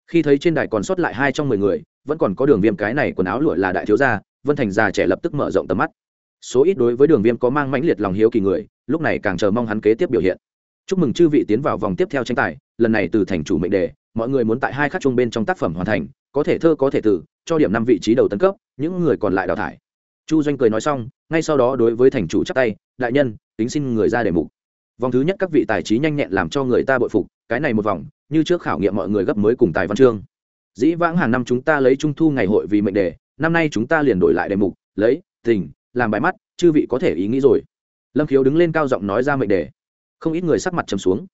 Khi thấy trên đài còn sót lại hai trong mười người, vẫn còn có đường viêm cái này quần áo lụa là đại thiếu gia, vân thành già trẻ lập tức mở rộng tầm mắt. Số ít đối với đường viêm có mang mãnh liệt lòng hiếu kỳ người, lúc này càng chờ mong hắn kế tiếp biểu hiện chúc mừng chư vị tiến vào vòng tiếp theo tranh tài lần này từ thành chủ mệnh đề mọi người muốn tại hai khắc chung bên trong tác phẩm hoàn thành có thể thơ có thể từ, cho điểm năm vị trí đầu tấn cấp những người còn lại đào thải. Chu doanh cười nói xong ngay sau đó đối với thành chủ chắc tay đại nhân tính xin người ra đề mục. Vòng thứ nhất các vị tài trí nhanh nhẹn làm cho người ta bội phục cái này một vòng như trước khảo nghiệm mọi người gấp mới cùng tài văn chương. Dĩ vãng hàng năm chúng ta lấy trung thu ngày hội vì mệnh đề năm nay chúng ta liền đổi lại đề mục lấy tình làm bài mắt chư vị có thể ý nghĩ rồi. Lâm khiếu đứng lên cao giọng nói ra mệnh đề không ít người sắc mặt trầm xuống.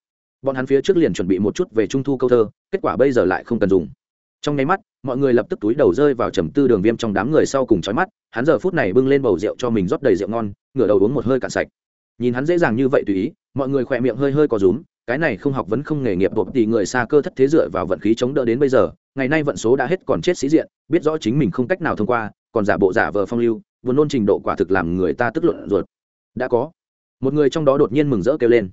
Bọn hắn phía trước liền chuẩn bị một chút về trung thu câu thơ, kết quả bây giờ lại không cần dùng. Trong nháy mắt, mọi người lập tức túi đầu rơi vào trầm tư đường viêm trong đám người sau cùng trói mắt, hắn giờ phút này bưng lên bầu rượu cho mình rót đầy rượu ngon, ngửa đầu uống một hơi cạn sạch. Nhìn hắn dễ dàng như vậy tùy ý, mọi người khỏe miệng hơi hơi có rúm, cái này không học vấn không nghề nghiệp bộp thì người xa cơ thất thế dựa vào vận khí chống đỡ đến bây giờ, ngày nay vận số đã hết còn chết sĩ diện, biết rõ chính mình không cách nào thông qua, còn giả bộ giả vờ phong lưu vừa nôn trình độ quả thực làm người ta tức luận ruột. Đã có một người trong đó đột nhiên mừng rỡ kêu lên.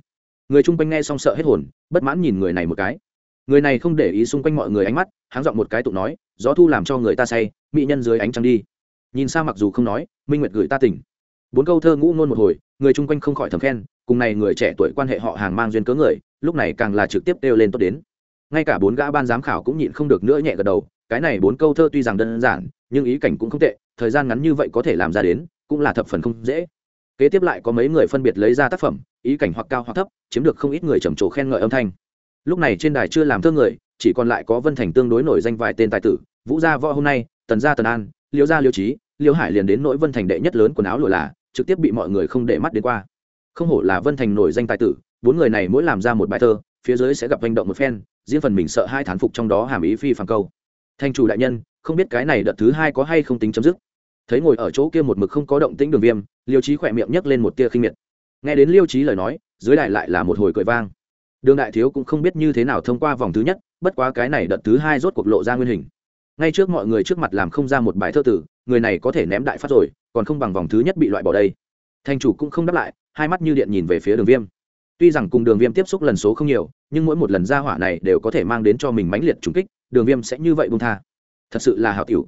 Người chung quanh nghe xong sợ hết hồn, bất mãn nhìn người này một cái. Người này không để ý xung quanh mọi người ánh mắt, háng giọng một cái tụng nói, gió thu làm cho người ta say, mỹ nhân dưới ánh trăng đi. Nhìn xa mặc dù không nói, minh nguyệt gửi ta tỉnh. Bốn câu thơ ngũ ngôn một hồi, người chung quanh không khỏi thầm khen, cùng này người trẻ tuổi quan hệ họ hàng mang duyên cớ người, lúc này càng là trực tiếp kêu lên tốt đến. Ngay cả bốn gã ban giám khảo cũng nhịn không được nữa nhẹ gật đầu, cái này bốn câu thơ tuy rằng đơn giản, nhưng ý cảnh cũng không tệ, thời gian ngắn như vậy có thể làm ra đến, cũng là thập phần không dễ kế tiếp lại có mấy người phân biệt lấy ra tác phẩm, ý cảnh hoặc cao hoặc thấp, chiếm được không ít người trầm trồ khen ngợi âm thanh. Lúc này trên đài chưa làm thơ người, chỉ còn lại có vân thành tương đối nổi danh vài tên tài tử, vũ gia võ hôm nay, tần gia tần an, liễu gia liễu trí, liễu hải liền đến nỗi vân thành đệ nhất lớn quần áo lụa là, trực tiếp bị mọi người không để mắt đến qua. Không hổ là vân thành nổi danh tài tử, bốn người này mỗi làm ra một bài thơ, phía dưới sẽ gặp hành động một phen, riêng phần mình sợ hai thán phục trong đó hàm ý phi phàm câu. Thanh chủ đại nhân, không biết cái này đợt thứ hai có hay không tính chấm dứt? Thấy ngồi ở chỗ kia một mực không có động tĩnh đường viêm, liêu trí khỏe miệng nhấc lên một tia khinh miệt. Nghe đến liêu trí lời nói, dưới đài lại là một hồi cười vang. Đường đại thiếu cũng không biết như thế nào thông qua vòng thứ nhất, bất quá cái này đợt thứ hai rốt cuộc lộ ra nguyên hình. Ngay trước mọi người trước mặt làm không ra một bài thơ tử, người này có thể ném đại phát rồi, còn không bằng vòng thứ nhất bị loại bỏ đây. Thành chủ cũng không đáp lại, hai mắt như điện nhìn về phía đường viêm. Tuy rằng cùng đường viêm tiếp xúc lần số không nhiều, nhưng mỗi một lần ra hỏa này đều có thể mang đến cho mình mãnh liệt trùng kích, đường viêm sẽ như vậy bung tha. Thật sự là hảo tiểu.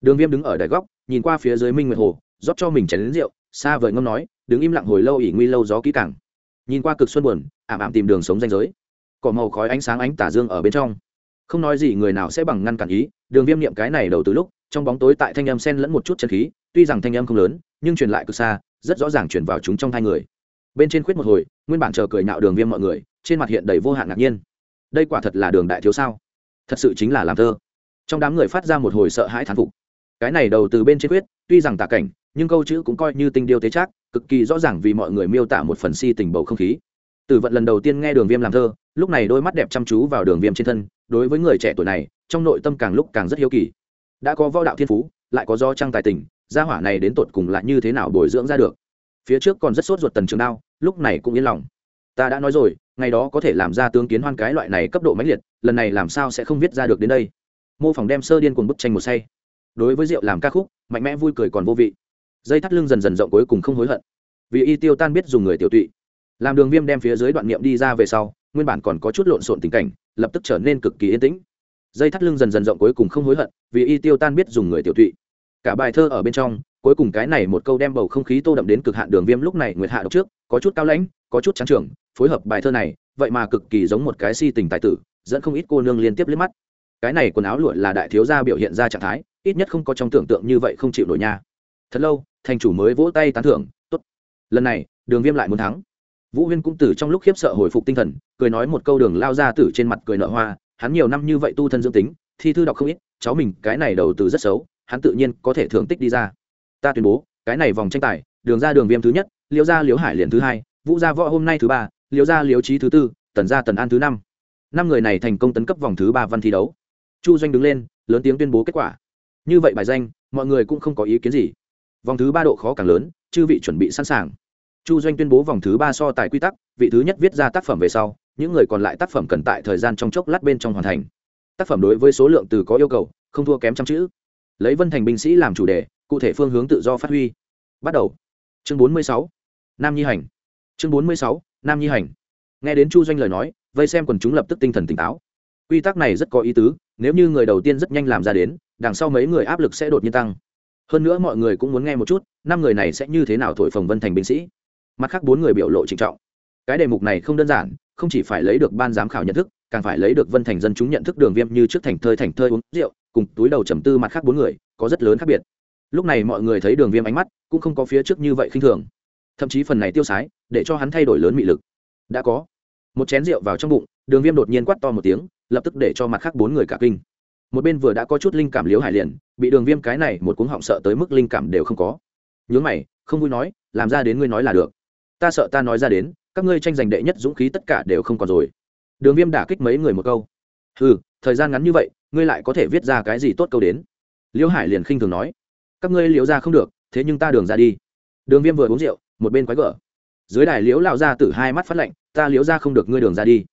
Đường viêm đứng ở đại góc nhìn qua phía dưới minh nguyệt hồ, rót cho mình chén lính rượu, xa vời ngâm nói, đứng im lặng hồi lâu ỉ nguy lâu gió kỹ càng. Nhìn qua cực xuân buồn, ảm ảm tìm đường sống danh giới. Cỏ màu khói ánh sáng ánh tả dương ở bên trong. Không nói gì người nào sẽ bằng ngăn cản ý, đường viêm niệm cái này đầu từ lúc, trong bóng tối tại thanh âm sen lẫn một chút chân khí, tuy rằng thanh âm không lớn, nhưng truyền lại cực xa, rất rõ ràng truyền vào chúng trong hai người. Bên trên khuyết một hồi, nguyên bản chờ cười nạo đường viêm mọi người, trên mặt hiện đầy vô hạn ngạc nhiên. Đây quả thật là đường đại thiếu sao? Thật sự chính là làm thơ. Trong đám người phát ra một hồi sợ hãi thán phục cái này đầu từ bên trên quyết, tuy rằng tả cảnh, nhưng câu chữ cũng coi như tinh điêu tế trác, cực kỳ rõ ràng vì mọi người miêu tả một phần si tình bầu không khí. Từ vận lần đầu tiên nghe đường viêm làm thơ, lúc này đôi mắt đẹp chăm chú vào đường viêm trên thân, đối với người trẻ tuổi này, trong nội tâm càng lúc càng rất hiếu kỳ. Đã có võ đạo thiên phú, lại có do trăng tài tình, gia hỏa này đến tột cùng lại như thế nào bồi dưỡng ra được? Phía trước còn rất sốt ruột tần trường đao, lúc này cũng yên lòng. Ta đã nói rồi, ngày đó có thể làm ra tướng kiến hoan cái loại này cấp độ mãnh liệt, lần này làm sao sẽ không viết ra được đến đây? Mô phỏng đem sơ điên cùng bức tranh một say đối với rượu làm ca khúc, mạnh mẽ vui cười còn vô vị. Dây thắt lưng dần dần rộng cuối cùng không hối hận. Vì y tiêu tan biết dùng người tiểu tụy. Làm đường viêm đem phía dưới đoạn niệm đi ra về sau, nguyên bản còn có chút lộn xộn tình cảnh, lập tức trở nên cực kỳ yên tĩnh. Dây thắt lưng dần dần rộng cuối cùng không hối hận, vì y tiêu tan biết dùng người tiểu tụy. Cả bài thơ ở bên trong, cuối cùng cái này một câu đem bầu không khí tô đậm đến cực hạn đường viêm lúc này nguyệt hạ đọc trước, có chút cao lãnh, có chút trắng trưởng, phối hợp bài thơ này, vậy mà cực kỳ giống một cái si tình tài tử, dẫn không ít cô nương liên tiếp liếc mắt. Cái này quần áo lụa là đại thiếu gia biểu hiện ra trạng thái ít nhất không có trong tưởng tượng như vậy không chịu nổi nha. Thật lâu, thành chủ mới vỗ tay tán thưởng, tốt. Lần này, đường viêm lại muốn thắng. Vũ huyên cũng từ trong lúc khiếp sợ hồi phục tinh thần, cười nói một câu đường lao ra tử trên mặt cười nợ hoa, hắn nhiều năm như vậy tu thân dưỡng tính, thi thư đọc không ít, cháu mình cái này đầu từ rất xấu, hắn tự nhiên có thể thưởng tích đi ra. Ta tuyên bố, cái này vòng tranh tài, đường ra đường viêm thứ nhất, liễu gia liễu hải liền thứ hai, vũ gia võ hôm nay thứ ba, liễu gia liễu trí thứ tư, tần gia tần an thứ năm. Năm người này thành công tấn cấp vòng thứ ba văn thi đấu. Chu doanh đứng lên, lớn tiếng tuyên bố kết quả như vậy bài danh, mọi người cũng không có ý kiến gì. Vòng thứ ba độ khó càng lớn, chư vị chuẩn bị sẵn sàng. Chu doanh tuyên bố vòng thứ ba so tài quy tắc, vị thứ nhất viết ra tác phẩm về sau, những người còn lại tác phẩm cần tại thời gian trong chốc lát bên trong hoàn thành. Tác phẩm đối với số lượng từ có yêu cầu, không thua kém trăm chữ. Lấy vân thành binh sĩ làm chủ đề, cụ thể phương hướng tự do phát huy. Bắt đầu. Chương bốn mươi sáu, nam nhi hành. Chương bốn mươi sáu, nam nhi hành. Nghe đến chu doanh lời nói, vây xem quần chúng lập tức tinh thần tỉnh táo. Quy tắc này rất có ý tứ nếu như người đầu tiên rất nhanh làm ra đến, đằng sau mấy người áp lực sẽ đột nhiên tăng. Hơn nữa mọi người cũng muốn nghe một chút, năm người này sẽ như thế nào thổi phồng vân thành binh sĩ. Mặt khác bốn người biểu lộ trịnh trọng. Cái đề mục này không đơn giản, không chỉ phải lấy được ban giám khảo nhận thức, càng phải lấy được vân thành dân chúng nhận thức đường viêm như trước thành thơi thành thơi uống rượu, cùng túi đầu trầm tư mặt khác bốn người, có rất lớn khác biệt. Lúc này mọi người thấy đường viêm ánh mắt, cũng không có phía trước như vậy khinh thường. Thậm chí phần này tiêu sái, để cho hắn thay đổi lớn mị lực. Đã có. Một chén rượu vào trong bụng, đường viêm đột nhiên quắt to một tiếng lập tức để cho mặt khác bốn người cả kinh. Một bên vừa đã có chút linh cảm liếu hải liền, bị đường viêm cái này một cuống họng sợ tới mức linh cảm đều không có. Nhướng mày, không vui nói, làm ra đến ngươi nói là được. Ta sợ ta nói ra đến, các ngươi tranh giành đệ nhất dũng khí tất cả đều không còn rồi. Đường viêm đả kích mấy người một câu. Ừ thời gian ngắn như vậy, ngươi lại có thể viết ra cái gì tốt câu đến? Liễu hải liền khinh thường nói. Các ngươi liễu ra không được, thế nhưng ta đường ra đi. Đường viêm vừa uống rượu, một bên quái gở. Dưới đài liễu lão ra từ hai mắt phát lạnh, ta liễu ra không được, ngươi đường ra đi.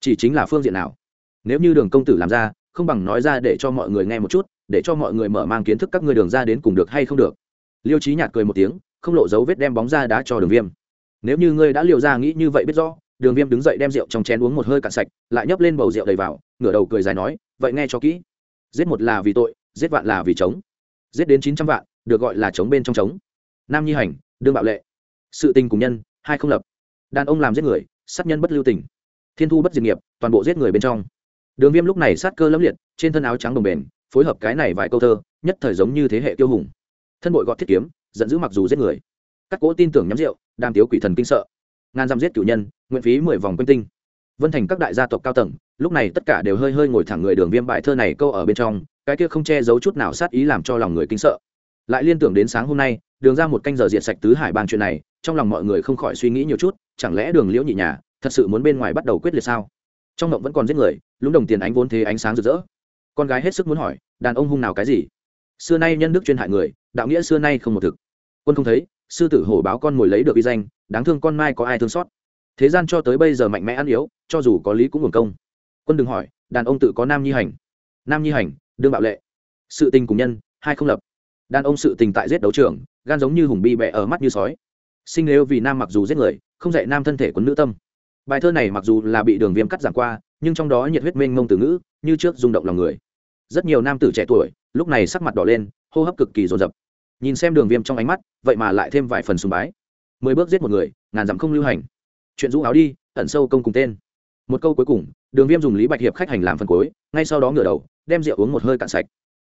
Chỉ chính là phương diện nào? Nếu như đường công tử làm ra, không bằng nói ra để cho mọi người nghe một chút, để cho mọi người mở mang kiến thức các ngươi đường ra đến cùng được hay không được. Liêu trí nhạt cười một tiếng, không lộ dấu vết đem bóng ra đá cho đường viêm. Nếu như ngươi đã liều ra nghĩ như vậy biết rõ, đường viêm đứng dậy đem rượu trong chén uống một hơi cạn sạch, lại nhấp lên bầu rượu đầy vào, ngửa đầu cười dài nói, vậy nghe cho kỹ. Giết một là vì tội, giết vạn là vì chống. Giết đến chín trăm vạn, được gọi là chống bên trong chống. Nam nhi hành, đương bạo lệ. Sự tình cùng nhân, hai không lập. Đàn ông làm giết người, sát nhân bất lưu tình. Thiên thu bất diệt nghiệp, toàn bộ giết người bên trong đường viêm lúc này sát cơ lâm liệt, trên thân áo trắng đồng bền phối hợp cái này vài câu thơ, nhất thời giống như thế hệ tiêu hùng. Thân bội gọt thiết kiếm, giận dữ mặc dù giết người. Các cố tin tưởng nhắm rượu, đàm tiếu quỷ thần kinh sợ. Ngàn dăm giết cửu nhân, nguyện phí mười vòng quanh tinh. Vân thành các đại gia tộc cao tầng, lúc này tất cả đều hơi hơi ngồi thẳng người đường viêm bài thơ này câu ở bên trong, cái kia không che giấu chút nào sát ý làm cho lòng người kinh sợ. Lại liên tưởng đến sáng hôm nay, đường ra một canh giờ diện sạch tứ hải bàn chuyện này, trong lòng mọi người không khỏi suy nghĩ nhiều chút, chẳng lẽ đường liễu nhị nhà, thật sự muốn bên ngoài bắt đầu quyết liệt sao? Trong mộng vẫn còn giết người, lúng đồng tiền ánh vốn thế ánh sáng rực rỡ. Con gái hết sức muốn hỏi, đàn ông hung nào cái gì? Xưa nay nhân đức chuyên hại người, đạo nghĩa xưa nay không một thực. Quân không thấy, sư tử hổ báo con mồi lấy được uy danh, đáng thương con mai có ai thương xót. Thế gian cho tới bây giờ mạnh mẽ ăn yếu, cho dù có lý cũng hưởng công. Quân đừng hỏi, đàn ông tự có nam nhi hành. Nam nhi hành, đương bạo lệ. Sự tình cùng nhân, hai không lập. Đàn ông sự tình tại giết đấu trường, gan giống như hùng bi bẹ ở mắt như sói. Sinh nếu vì nam mặc dù giết người, không dạy nam thân thể quấn nữ tâm bài thơ này mặc dù là bị đường viêm cắt giảm qua, nhưng trong đó nhiệt huyết mênh mông từ ngữ, như trước rung động lòng người. Rất nhiều nam tử trẻ tuổi, lúc này sắc mặt đỏ lên, hô hấp cực kỳ dồn dập. Nhìn xem đường viêm trong ánh mắt, vậy mà lại thêm vài phần sùng bái. Mười bước giết một người, ngàn dặm không lưu hành. Chuyện rũ áo đi, ẩn sâu công cùng tên. Một câu cuối cùng, đường viêm dùng lý bạch hiệp khách hành làm phần cuối, ngay sau đó ngửa đầu, đem rượu uống một hơi cạn sạch.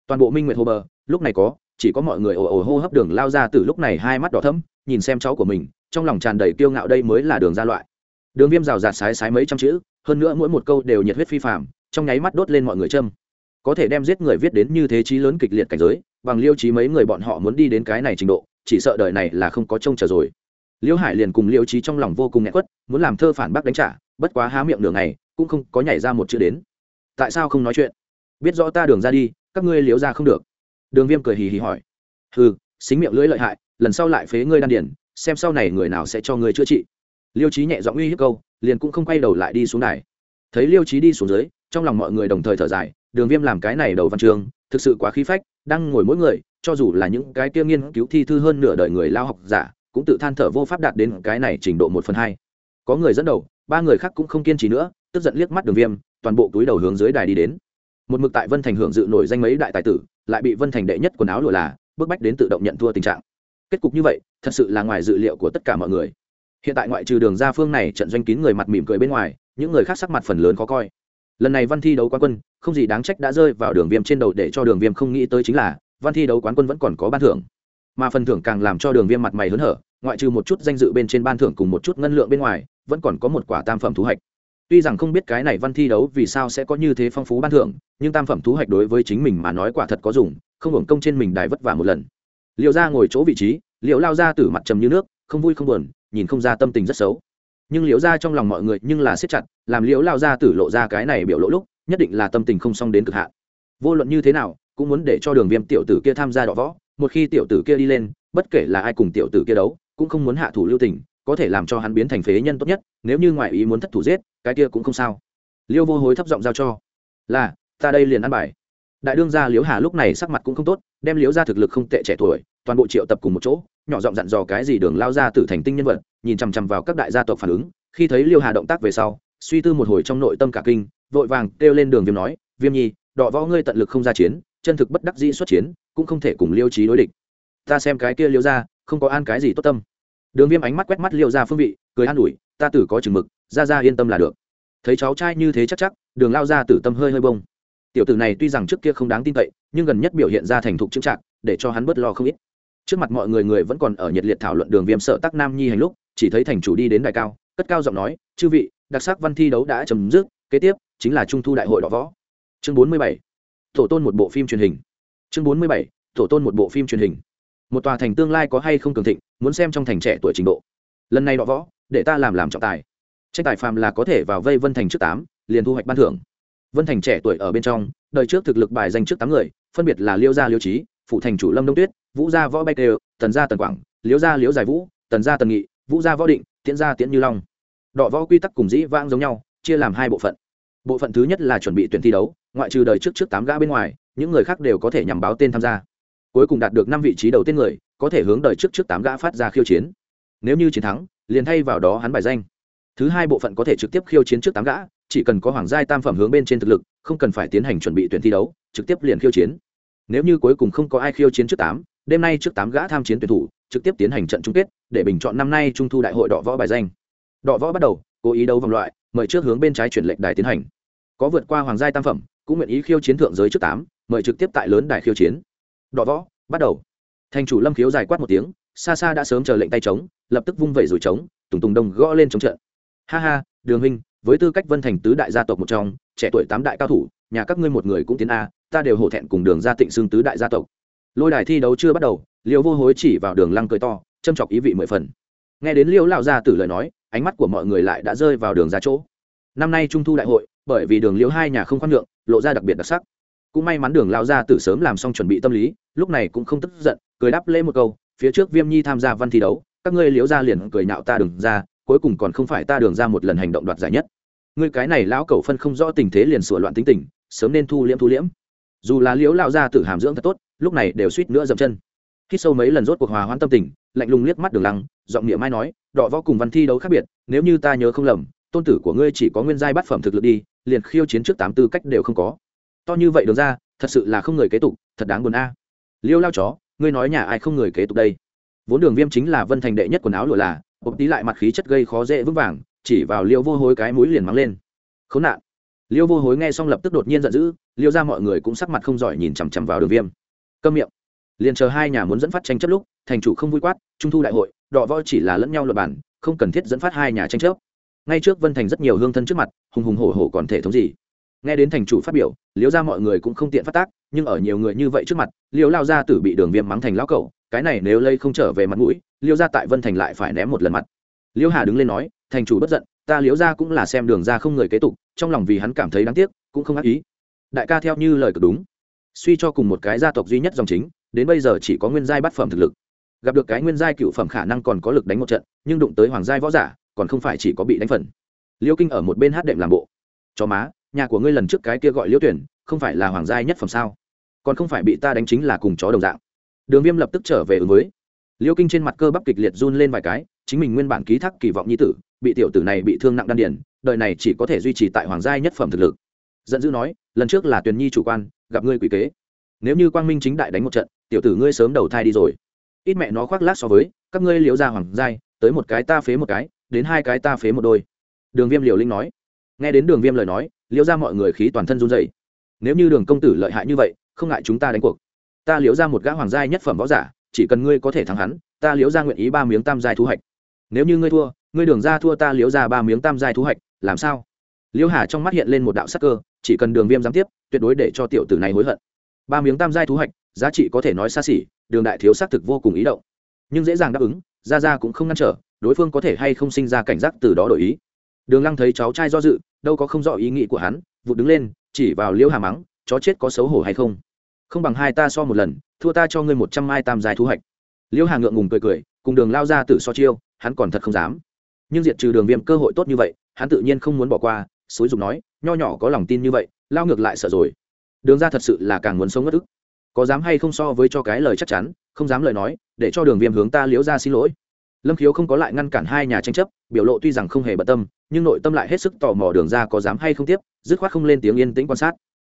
Toàn bộ minh nguyệt hồ bờ, lúc này có, chỉ có mọi người ồ ồ hô hấp đường lao ra từ lúc này hai mắt đỏ thấm nhìn xem cháu của mình, trong lòng tràn đầy kiêu ngạo đây mới là đường ra loại đường viêm rào rạt sái sái mấy trăm chữ, hơn nữa mỗi một câu đều nhiệt huyết phi phạm trong nháy mắt đốt lên mọi người châm. Có thể đem giết người viết đến như thế chí lớn kịch liệt cảnh giới, bằng liêu trí mấy người bọn họ muốn đi đến cái này trình độ, chỉ sợ đời này là không có trông chờ rồi. Liêu hải liền cùng liêu trí trong lòng vô cùng nghẹn quất, muốn làm thơ phản bác đánh trả, bất quá há miệng đường này cũng không có nhảy ra một chữ đến. Tại sao không nói chuyện? Biết rõ ta đường ra đi, các ngươi liếu ra không được. Đường viêm cười hì hì hỏi. Ừ xính miệng lưỡi lợi hại, lần sau lại phế ngươi đan điển xem sau này người nào sẽ cho ngươi chữa trị liêu trí nhẹ giọng uy hiếp câu, liền cũng không quay đầu lại đi xuống đài. Thấy liêu trí đi xuống dưới, trong lòng mọi người đồng thời thở dài, đường viêm làm cái này đầu văn trường, thực sự quá khí phách, đang ngồi mỗi người, cho dù là những cái kia nghiên cứu thi thư hơn nửa đời người lao học giả, cũng tự than thở vô pháp đạt đến cái này trình độ một phần hai. Có người dẫn đầu, ba người khác cũng không kiên trì nữa, tức giận liếc mắt đường viêm, toàn bộ túi đầu hướng dưới đài đi đến. Một mực tại vân thành hưởng dự nổi danh mấy đại tài tử, lại bị vân thành đệ nhất quần áo lụa là, bức bách đến tự động nhận thua tình trạng. Kết cục như vậy, thật sự là ngoài dự liệu của tất cả mọi người hiện tại ngoại trừ đường ra phương này trận doanh kín người mặt mỉm cười bên ngoài, những người khác sắc mặt phần lớn khó coi. Lần này văn thi đấu quán quân, không gì đáng trách đã rơi vào đường viêm trên đầu để cho đường viêm không nghĩ tới chính là, văn thi đấu quán quân vẫn còn có ban thưởng. Mà phần thưởng càng làm cho đường viêm mặt mày hớn hở, ngoại trừ một chút danh dự bên trên ban thưởng cùng một chút ngân lượng bên ngoài, vẫn còn có một quả tam phẩm thú hạch. Tuy rằng không biết cái này văn thi đấu vì sao sẽ có như thế phong phú ban thưởng, nhưng tam phẩm thú hạch đối với chính mình mà nói quả thật có dùng, không hưởng công trên mình đài vất vả một lần. Liệu ra ngồi chỗ vị trí liệu lao ra từ mặt trầm như nước, không vui không buồn nhìn không ra tâm tình rất xấu. Nhưng liễu ra trong lòng mọi người nhưng là siết chặt, làm liễu lao ra tử lộ ra cái này biểu lỗ lúc, nhất định là tâm tình không xong đến cực hạn. Vô luận như thế nào, cũng muốn để cho đường viêm tiểu tử kia tham gia đọ võ, một khi tiểu tử kia đi lên, bất kể là ai cùng tiểu tử kia đấu, cũng không muốn hạ thủ lưu tình, có thể làm cho hắn biến thành phế nhân tốt nhất, nếu như ngoại ý muốn thất thủ giết, cái kia cũng không sao. Liêu vô hối thấp giọng giao cho, là, ta đây liền ăn bài. Đại đương gia liễu hà lúc này sắc mặt cũng không tốt, đem liễu ra thực lực không tệ trẻ tuổi, toàn bộ triệu tập cùng một chỗ nhỏ giọng dặn dò cái gì đường lao ra tử thành tinh nhân vật, nhìn chằm chằm vào các đại gia tộc phản ứng. Khi thấy liêu hà động tác về sau, suy tư một hồi trong nội tâm cả kinh, vội vàng kêu lên đường viêm nói, viêm nhi, đọ võ ngươi tận lực không ra chiến, chân thực bất đắc dĩ xuất chiến, cũng không thể cùng liêu trí đối địch. Ta xem cái kia liêu ra, không có an cái gì tốt tâm. Đường viêm ánh mắt quét mắt liêu ra phương vị, cười an ủi, ta tử có chừng mực, ra ra yên tâm là được. Thấy cháu trai như thế chắc chắc, đường lao ra tử tâm hơi hơi bông. Tiểu tử này tuy rằng trước kia không đáng tin cậy, nhưng gần nhất biểu hiện ra thành thục chững trạng để cho hắn bớt lo không ít trước mặt mọi người người vẫn còn ở nhiệt liệt thảo luận đường viêm sợ tắc nam nhi hành lúc, chỉ thấy thành chủ đi đến đại cao, cất cao giọng nói, chư vị, đặc sắc văn thi đấu đã chấm dứt, kế tiếp chính là trung thu đại hội đỏ võ. Chương bốn mươi bảy. Tổ tôn một bộ phim truyền hình. Chương bốn mươi bảy. Tổ tôn một bộ phim truyền hình. Một tòa thành tương lai có hay không cường thịnh, muốn xem trong thành trẻ tuổi trình độ. Lần này đọ võ, để ta làm làm trọng tài. Tranh tài phàm là có thể vào vây vân thành trước tám, liền thu hoạch ban thưởng. Vân thành trẻ tuổi ở bên trong, đời trước thực lực bài danh trước tám người, phân biệt là liêu gia liêu trí phụ thành chủ lâm đông tuyết, vũ gia võ bay đều, tần gia tần quảng, Liễu gia Liễu giải vũ, tần gia tần nghị, vũ gia võ định, tiễn gia tiễn như long. Đọ võ quy tắc cùng dĩ vãng giống nhau, chia làm hai bộ phận. Bộ phận thứ nhất là chuẩn bị tuyển thi đấu, ngoại trừ đời trước trước tám gã bên ngoài, những người khác đều có thể nhằm báo tên tham gia. Cuối cùng đạt được năm vị trí đầu tiên người, có thể hướng đời trước trước tám gã phát ra khiêu chiến. Nếu như chiến thắng, liền thay vào đó hắn bài danh. Thứ hai bộ phận có thể trực tiếp khiêu chiến trước tám gã, chỉ cần có hoàng giai tam phẩm hướng bên trên thực lực, không cần phải tiến hành chuẩn bị tuyển thi đấu, trực tiếp liền khiêu chiến nếu như cuối cùng không có ai khiêu chiến trước tám, đêm nay trước tám gã tham chiến tuyển thủ trực tiếp tiến hành trận chung kết để bình chọn năm nay trung thu đại hội đọ võ bài danh. Đọ võ bắt đầu, cố ý đấu vòng loại, mời trước hướng bên trái chuyển lệnh đài tiến hành. Có vượt qua hoàng giai tam phẩm, cũng nguyện ý khiêu chiến thượng giới trước tám, mời trực tiếp tại lớn đài khiêu chiến. Đọ võ, bắt đầu. Thành chủ lâm khiếu dài quát một tiếng xa xa đã sớm chờ lệnh tay trống lập tức vung vẩy rồi trống tùng tùng đồng gõ lên chống trận. Ha ha, đường huynh, với tư cách vân thành tứ đại gia tộc một trong, trẻ tuổi tám đại cao thủ, nhà các ngươi một người cũng tiến a ta đều hổ thẹn cùng đường gia tịnh xương tứ đại gia tộc. Lôi đài thi đấu chưa bắt đầu, liêu vô hối chỉ vào đường lăng cười to, châm chọc ý vị mười phần. Nghe đến liêu lão gia tử lời nói, ánh mắt của mọi người lại đã rơi vào đường ra chỗ. Năm nay trung thu đại hội, bởi vì đường liễu hai nhà không khoan nhượng, lộ ra đặc biệt đặc sắc. Cũng may mắn đường lao ra từ sớm làm xong chuẩn bị tâm lý, lúc này cũng không tức giận, cười đáp lễ một câu, phía trước viêm nhi tham gia văn thi đấu, các ngươi liễu ra liền cười nhạo ta đường ra cuối cùng còn không phải ta đường ra một lần hành động đoạt giải nhất. Ngươi cái này lão cầu phân không rõ tình thế liền sửa loạn tính tình, sớm nên thu liễm thu liễm dù là liễu lao ra tự hàm dưỡng thật tốt, lúc này đều suýt nữa dậm chân. Hít sâu mấy lần rốt cuộc hòa hoãn tâm tình, lạnh lùng liếc mắt đường lăng, giọng niệm mai nói, đọ võ cùng văn thi đấu khác biệt, nếu như ta nhớ không lầm, tôn tử của ngươi chỉ có nguyên giai bát phẩm thực lực đi, liền khiêu chiến trước tám tư cách đều không có. To như vậy đường ra, thật sự là không người kế tục, thật đáng buồn a. Liêu lao chó, ngươi nói nhà ai không người kế tục đây? Vốn đường viêm chính là vân thành đệ nhất quần áo lụa là bộc tí lại mặt khí chất gây khó dễ vững vàng, chỉ vào liêu vô hối cái mũi liền mắng lên. Khốn nạn liêu vô hối nghe xong lập tức đột nhiên giận dữ, liêu ra mọi người cũng sắc mặt không giỏi nhìn chằm chằm vào đường viêm. Câm miệng. Liền chờ hai nhà muốn dẫn phát tranh chấp lúc, thành chủ không vui quát, trung thu đại hội, đọ võ chỉ là lẫn nhau luật bản không cần thiết dẫn phát hai nhà tranh chấp. Ngay trước vân thành rất nhiều hương thân trước mặt, hùng hùng hổ hổ còn thể thống gì. Nghe đến thành chủ phát biểu, Liêu ra mọi người cũng không tiện phát tác, nhưng ở nhiều người như vậy trước mặt, Liêu lao ra tử bị đường viêm mắng thành lão cẩu, cái này nếu lây không trở về mặt mũi, Liêu ra tại vân thành lại phải ném một lần mặt. Liêu hà đứng lên nói, thành chủ bất giận, ta Liêu ra cũng là xem đường ra không người kế tục trong lòng vì hắn cảm thấy đáng tiếc, cũng không ác ý. Đại ca theo như lời cực đúng. Suy cho cùng một cái gia tộc duy nhất dòng chính, đến bây giờ chỉ có nguyên giai bát phẩm thực lực. Gặp được cái nguyên giai cựu phẩm khả năng còn có lực đánh một trận, nhưng đụng tới hoàng giai võ giả, còn không phải chỉ có bị đánh phần. Liêu kinh ở một bên hát đệm làm bộ. Cho má, nhà của ngươi lần trước cái kia gọi liêu tuyển, không phải là hoàng giai nhất phẩm sao? Còn không phải bị ta đánh chính là cùng chó đồng dạng. Đường viêm lập tức trở về ứng với. Liêu kinh trên mặt cơ bắp kịch liệt run lên vài cái, chính mình nguyên bản ký thác kỳ vọng nhi tử, bị tiểu tử này bị thương nặng đan điển đời này chỉ có thể duy trì tại hoàng gia nhất phẩm thực lực. Giận dữ nói, lần trước là tuyền nhi chủ quan, gặp ngươi quỷ kế. Nếu như quang minh chính đại đánh một trận, tiểu tử ngươi sớm đầu thai đi rồi. Ít mẹ nó khoác lác so với, các ngươi liễu ra hoàng giai, tới một cái ta phế một cái, đến hai cái ta phế một đôi. Đường viêm liều linh nói. Nghe đến đường viêm lời nói, liễu ra mọi người khí toàn thân run dày nếu như đường công tử lợi hại như vậy, không ngại chúng ta đánh cuộc. Ta liễu ra một gã hoàng giai nhất phẩm võ giả, chỉ cần ngươi có thể thắng hắn, ta liễu ra nguyện ý ba miếng tam giai thu hoạch. Nếu như ngươi thua ngươi đường ra thua ta liễu ra ba miếng tam giai thu hoạch làm sao? Liễu hà trong mắt hiện lên một đạo sắc cơ, chỉ cần đường viêm giám tiếp, tuyệt đối để cho tiểu tử này hối hận. Ba miếng tam giai thu hoạch giá trị có thể nói xa xỉ, đường đại thiếu xác thực vô cùng ý động. Nhưng dễ dàng đáp ứng ra ra cũng không ngăn trở, đối phương có thể hay không sinh ra cảnh giác từ đó đổi ý. Đường lăng thấy cháu trai do dự, đâu có không rõ ý nghĩ của hắn vụ đứng lên, chỉ vào liễu hà mắng, chó chết có xấu hổ hay không? Không bằng hai ta so một lần, thua ta cho ngươi một trăm mai tam giai thu hoạch liễu hà ngượng ngùng cười cười, cùng đường lao ra tử so chiêu, hắn còn thật không dám nhưng diệt trừ đường viêm cơ hội tốt như vậy, hắn tự nhiên không muốn bỏ qua, xúi dục nói, nho nhỏ có lòng tin như vậy, lao ngược lại sợ rồi. Đường ra thật sự là càng muốn sống ngất ức. Có dám hay không so với cho cái lời chắc chắn, không dám lời nói, để cho đường viêm hướng ta liễu ra xin lỗi. Lâm khiếu không có lại ngăn cản hai nhà tranh chấp, biểu lộ tuy rằng không hề bận tâm, nhưng nội tâm lại hết sức tò mò đường ra có dám hay không tiếp, dứt khoát không lên tiếng yên tĩnh quan sát.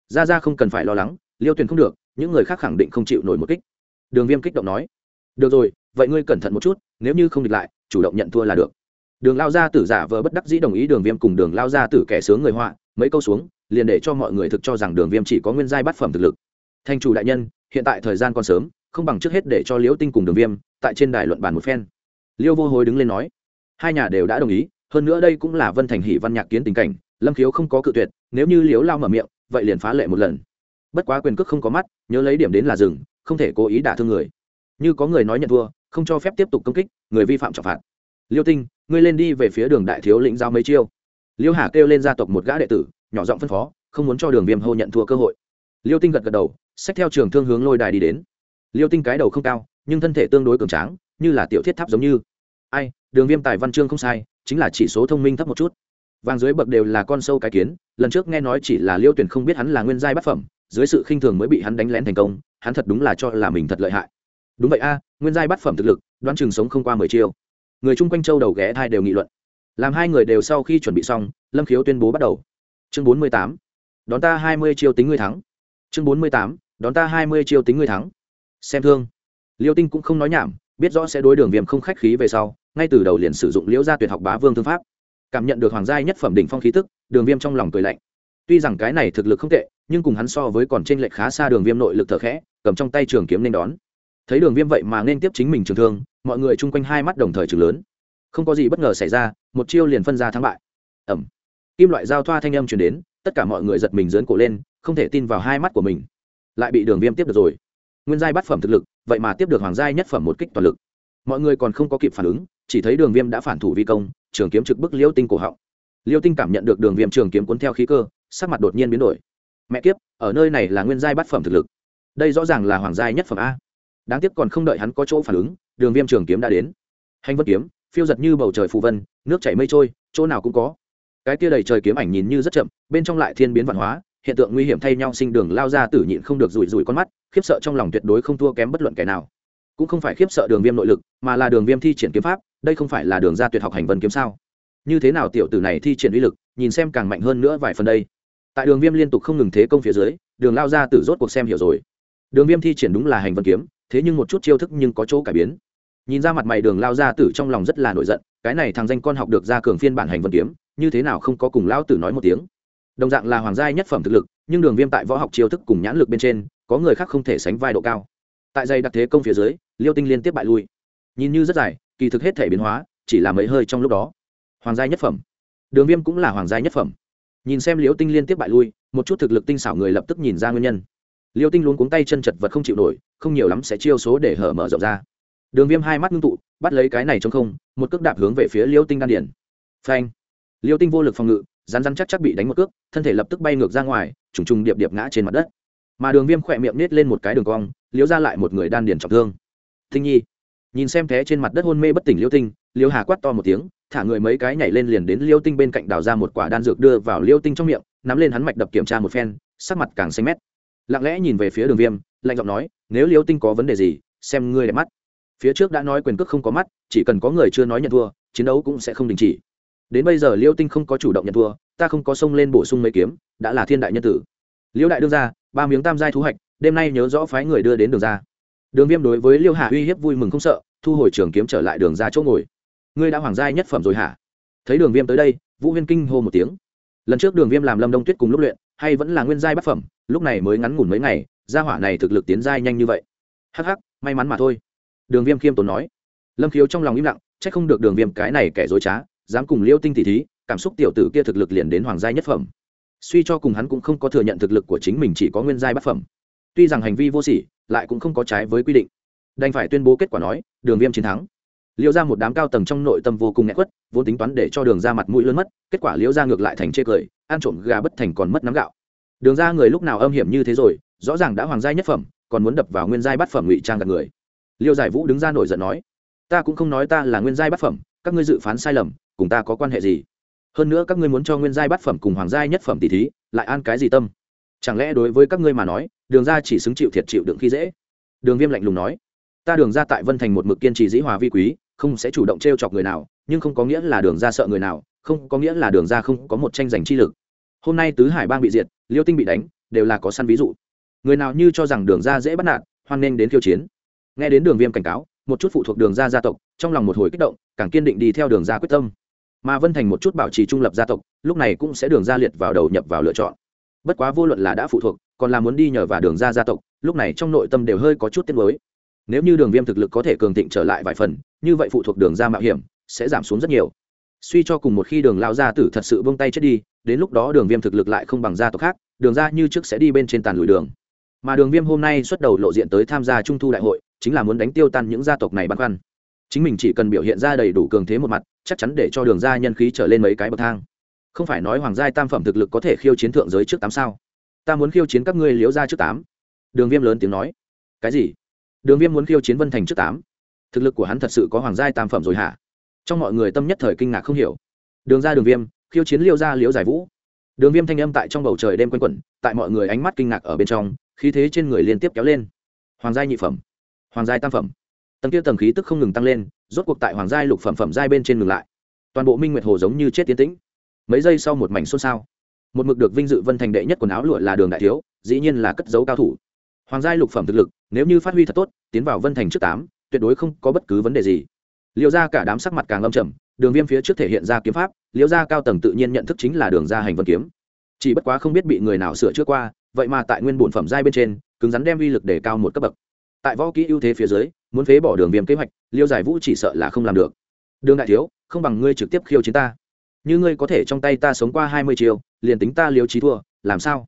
Ra ra không cần phải lo lắng, liêu tuyền không được, những người khác khẳng định không chịu nổi một kích. Đường viêm kích động nói, được rồi, vậy ngươi cẩn thận một chút, nếu như không địch lại, chủ động nhận thua là được đường lao gia tử giả vờ bất đắc dĩ đồng ý đường viêm cùng đường lao gia tử kẻ sướng người họa, mấy câu xuống, liền để cho mọi người thực cho rằng đường viêm chỉ có nguyên giai bát phẩm thực lực. Thanh chủ đại nhân, hiện tại thời gian còn sớm, không bằng trước hết để cho liễu tinh cùng đường viêm, tại trên đài luận bàn một phen. Liêu vô hối đứng lên nói, hai nhà đều đã đồng ý, hơn nữa đây cũng là vân thành hỷ văn nhạc kiến tình cảnh, lâm khiếu không có cự tuyệt, nếu như liếu lao mở miệng, vậy liền phá lệ một lần. Bất quá quyền cước không có mắt, nhớ lấy điểm đến là rừng không thể cố ý đả thương người. Như có người nói nhận thua, không cho phép tiếp tục công kích, người vi phạm trọng phạt liêu tinh, ngươi lên đi về phía đường đại thiếu lĩnh giao mấy chiêu. Liêu hà kêu lên gia tộc một gã đệ tử, nhỏ giọng phân phó, không muốn cho đường viêm hô nhận thua cơ hội. Liêu tinh gật gật đầu, xách theo trường thương hướng lôi đài đi đến. Liêu tinh cái đầu không cao, nhưng thân thể tương đối cường tráng, như là tiểu thiết tháp giống như. Ai, đường viêm tài văn chương không sai, chính là chỉ số thông minh thấp một chút. Vàng dưới bậc đều là con sâu cái kiến, lần trước nghe nói chỉ là liêu tuyển không biết hắn là nguyên giai bát phẩm, dưới sự khinh thường mới bị hắn đánh lén thành công, hắn thật đúng là cho là mình thật lợi hại. Đúng vậy a, nguyên giai bát phẩm thực lực, đoán chừng sống không qua mười chiêu người chung quanh châu đầu ghé thai đều nghị luận. Làm hai người đều sau khi chuẩn bị xong, lâm khiếu tuyên bố bắt đầu. Chương bốn mươi tám, đón ta hai mươi chiêu tính người thắng. Chương bốn mươi tám, đón ta hai mươi chiêu tính người thắng. Xem thương. Liêu tinh cũng không nói nhảm, biết rõ sẽ đối đường viêm không khách khí về sau, ngay từ đầu liền sử dụng liễu gia tuyệt học bá vương thương pháp. Cảm nhận được hoàng gia nhất phẩm đỉnh phong khí tức, đường viêm trong lòng cười lạnh. Tuy rằng cái này thực lực không tệ, nhưng cùng hắn so với còn t r ê n lệch khá xa đường viêm nội lực thở khẽ, cầm trong tay trường kiếm nên đón. Thấy đường viêm vậy mà nên tiếp chính mình trường thương mọi người chung quanh hai mắt đồng thời chừng lớn. Không có gì bất ngờ xảy ra, một chiêu liền phân ra thắng bại. Ẩm. Kim loại giao thoa thanh âm chuyển đến, tất cả mọi người giật mình dớn cổ lên, không thể tin vào hai mắt của mình. Lại bị đường viêm tiếp được rồi. Nguyên giai bát phẩm thực lực, vậy mà tiếp được hoàng giai nhất phẩm một kích toàn lực. Mọi người còn không có kịp phản ứng, chỉ thấy đường viêm đã phản thủ vi công, trường kiếm trực bức liêu tinh cổ họng. Liêu tinh cảm nhận được đường viêm trường kiếm cuốn theo khí cơ, sắc mặt đột nhiên biến đổi. Mẹ kiếp, ở nơi này là nguyên giai bát phẩm thực lực. Đây rõ ràng là hoàng giai nhất phẩm a. Đáng tiếc còn không đợi hắn có chỗ phản ứng đường viêm trường kiếm đã đến. Hành vân kiếm, phiêu giật như bầu trời phù vân, nước chảy mây trôi, chỗ nào cũng có. Cái tia đầy trời kiếm ảnh nhìn như rất chậm, bên trong lại thiên biến văn hóa, hiện tượng nguy hiểm thay nhau sinh đường lao ra tử nhịn không được rủi rủi con mắt, khiếp sợ trong lòng tuyệt đối không thua kém bất luận kẻ nào. Cũng không phải khiếp sợ đường viêm nội lực, mà là đường viêm thi triển kiếm pháp, đây không phải là đường ra tuyệt học hành vân kiếm sao? Như thế nào tiểu tử này thi triển uy lực, nhìn xem càng mạnh hơn nữa vài phần đây. Tại đường viêm liên tục không ngừng thế công phía dưới, đường lao ra tử rốt cuộc xem hiểu rồi. Đường viêm thi triển đúng là hành vân kiếm, thế nhưng một chút chiêu thức nhưng có chỗ cải biến nhìn ra mặt mày đường lao ra tử trong lòng rất là nổi giận, cái này thằng danh con học được ra cường phiên bản hành vân kiếm, như thế nào không có cùng lao tử nói một tiếng. Đồng dạng là hoàng gia nhất phẩm thực lực, nhưng đường viêm tại võ học chiêu thức cùng nhãn lực bên trên, có người khác không thể sánh vai độ cao. Tại dây đặc thế công phía dưới, liêu tinh liên tiếp bại lui. Nhìn như rất dài, kỳ thực hết thể biến hóa, chỉ là mấy hơi trong lúc đó. Hoàng gia nhất phẩm. Đường viêm cũng là hoàng gia nhất phẩm. Nhìn xem liêu tinh liên tiếp bại lui, một chút thực lực tinh xảo người lập tức nhìn ra nguyên nhân. Liêu tinh luôn cuống tay chân chật vật không chịu nổi, không nhiều lắm sẽ chiêu số để hở mở rộng ra đường viêm hai mắt ngưng tụ, bắt lấy cái này trong không, một cước đạp hướng về phía liêu tinh đan điển phanh. Liêu tinh vô lực phòng ngự rán rán chắc chắc bị đánh một cước, thân thể lập tức bay ngược ra ngoài, trùng trùng điệp điệp ngã trên mặt đất. Mà đường viêm khỏe miệng nết lên một cái đường cong liếu ra lại một người đan điền trọng thương. Thinh nhi. Nhìn xem thế trên mặt đất hôn mê bất tỉnh liêu tinh, liêu hà quát to một tiếng, thả người mấy cái nhảy lên liền đến liêu tinh bên cạnh đào ra một quả đan dược đưa vào liêu tinh trong miệng, nắm lên hắn mạch đập kiểm tra một phen, sắc mặt càng xanh mét. Lặng lẽ nhìn về phía đường viêm, lạnh giọng nói, nếu liêu tinh có vấn đề gì, xem ngươi đẹp mắt phía trước đã nói quyền cước không có mắt, chỉ cần có người chưa nói nhận thua, chiến đấu cũng sẽ không đình chỉ. Đến bây giờ liêu tinh không có chủ động nhận thua, ta không có xông lên bổ sung mấy kiếm, đã là thiên đại nhân tử. Liêu đại đương ra ba miếng tam giai thu hoạch đêm nay nhớ rõ phái người đưa đến đường ra. Đường viêm đối với liêu hà uy hiếp vui mừng không sợ, thu hồi trường kiếm trở lại đường ra chỗ ngồi. Ngươi đã hoàng giai nhất phẩm rồi hả? Thấy đường viêm tới đây, vũ huyên kinh hô một tiếng. Lần trước đường viêm làm lâm đông tuyết cùng lúc luyện, hay vẫn là nguyên giai bát phẩm, lúc này mới ngắn ngủn mấy ngày, gia hỏa này thực lực tiến giai nhanh như vậy. Hắc hắc, may mắn mà thôi đường viêm khiêm tốn nói. Lâm khiếu trong lòng im lặng c h ắ c không được đường viêm cái này kẻ dối trá, dám cùng liêu tinh tỷ thí, cảm xúc tiểu tử kia thực lực liền đến hoàng gia nhất phẩm. Suy cho cùng hắn cũng không có thừa nhận thực lực của chính mình chỉ có nguyên giai bát phẩm. Tuy rằng hành vi vô sỉ, lại cũng không có trái với quy định. Đành phải tuyên bố kết quả nói, đường viêm chiến thắng. Liêu ra một đám cao tầng trong nội tâm vô cùng nghẹt quất, vốn tính toán để cho đường ra mặt mũi lớn mất, kết quả liêu ra ngược lại thành chê cười, ăn trộm gà bất thành còn mất nắm gạo. Đường ra người lúc nào âm hiểm như thế rồi, rõ ràng đã hoàng gia nhất phẩm, còn muốn đập vào nguyên giai bát phẩm ngụy trang gạt người liêu giải vũ đứng ra nổi giận nói, ta cũng không nói ta là nguyên giai bát phẩm, các ngươi dự phán sai lầm, cùng ta có quan hệ gì? Hơn nữa các ngươi muốn cho nguyên giai bát phẩm cùng hoàng giai nhất phẩm tỷ thí, lại an cái gì tâm? Chẳng lẽ đối với các ngươi mà nói, đường ra chỉ xứng chịu thiệt chịu đựng khi dễ? Đường viêm lạnh lùng nói, ta đường ra tại vân thành một mực kiên trì dĩ hòa vi quý, không sẽ chủ động t r e o chọc người nào, nhưng không có nghĩa là đường ra sợ người nào, không có nghĩa là đường ra không có một tranh giành chi lực. Hôm nay tứ hải bang bị diệt, liêu tinh bị đánh, đều là có săn ví dụ. Người nào như cho rằng đường ra dễ bắt nạt, hoan nghênh đến khiêu chiến nghe đến đường viêm cảnh cáo, một chút phụ thuộc đường ra gia tộc, trong lòng một hồi kích động, càng kiên định đi theo đường ra quyết tâm. Mà vân thành một chút bảo trì trung lập gia tộc, lúc này cũng sẽ đường ra liệt vào đầu nhập vào lựa chọn. Bất quá vô luận là đã phụ thuộc, còn là muốn đi nhờ vào đường ra gia tộc, lúc này trong nội tâm đều hơi có chút tiết mới nếu như đường viêm thực lực có thể cường thịnh trở lại vài phần, như vậy phụ thuộc đường ra mạo hiểm, sẽ giảm xuống rất nhiều. Suy cho cùng một khi đường lao gia tử thật sự vung tay chết đi, đến lúc đó đường viêm thực lực lại không bằng gia tộc khác, đường ra như trước sẽ đi bên trên tàn lùi đường. Mà đường viêm hôm nay xuất đầu lộ diện tới tham gia trung thu đại hội chính là muốn đánh tiêu tan những gia tộc này băn khoăn. Chính mình chỉ cần biểu hiện ra đầy đủ cường thế một mặt, chắc chắn để cho đường ra nhân khí trở lên mấy cái bậc thang. Không phải nói hoàng giai tam phẩm thực lực có thể khiêu chiến thượng giới trước tám sao? Ta muốn khiêu chiến các ngươi liếu ra trước tám. Đường viêm lớn tiếng nói. Cái gì? Đường viêm muốn khiêu chiến vân thành trước tám? Thực lực của hắn thật sự có hoàng giai tam phẩm rồi hả? Trong mọi người tâm nhất thời kinh ngạc không hiểu. Đường ra đường viêm, khiêu chiến liêu ra liễu giải vũ. Đường viêm thanh âm tại trong bầu trời đêm quanh quẩn, tại mọi người ánh mắt kinh ngạc ở bên trong, khí thế trên người liên tiếp kéo lên. Hoàng giai nhị phẩm hoàng giai tam phẩm. Tầng kia tầng khí tức không ngừng tăng lên, rốt cuộc tại hoàng giai lục phẩm phẩm giai bên trên ngừng lại. Toàn bộ minh nguyệt hồ giống như chết tiến tĩnh. Mấy giây sau một mảnh xôn xao. Một mực được vinh dự vân thành đệ nhất quần áo lụa là đường đại thiếu, dĩ nhiên là cất dấu cao thủ. Hoàng giai lục phẩm thực lực, nếu như phát huy thật tốt, tiến vào vân thành trước tám, tuyệt đối không có bất cứ vấn đề gì. Liệu ra cả đám sắc mặt càng âm trầm, đường viêm phía trước thể hiện ra kiếm pháp liễu ra cao tầng tự nhiên nhận thức chính là đường ra hành vân kiếm. Chỉ bất quá không biết bị người nào sửa chữa qua, vậy mà tại nguyên bổn phẩm giai bên trên, cứng rắn đem uy lực để cao một cấp bậc tại võ kỹ ưu thế phía dưới, muốn phế bỏ đường viêm kế hoạch, liêu giải vũ chỉ sợ là không làm được. Đường đại thiếu, không bằng ngươi trực tiếp khiêu chiến ta. Như ngươi có thể trong tay ta sống qua hai mươi chiều liền tính ta liêu trí thua, làm sao?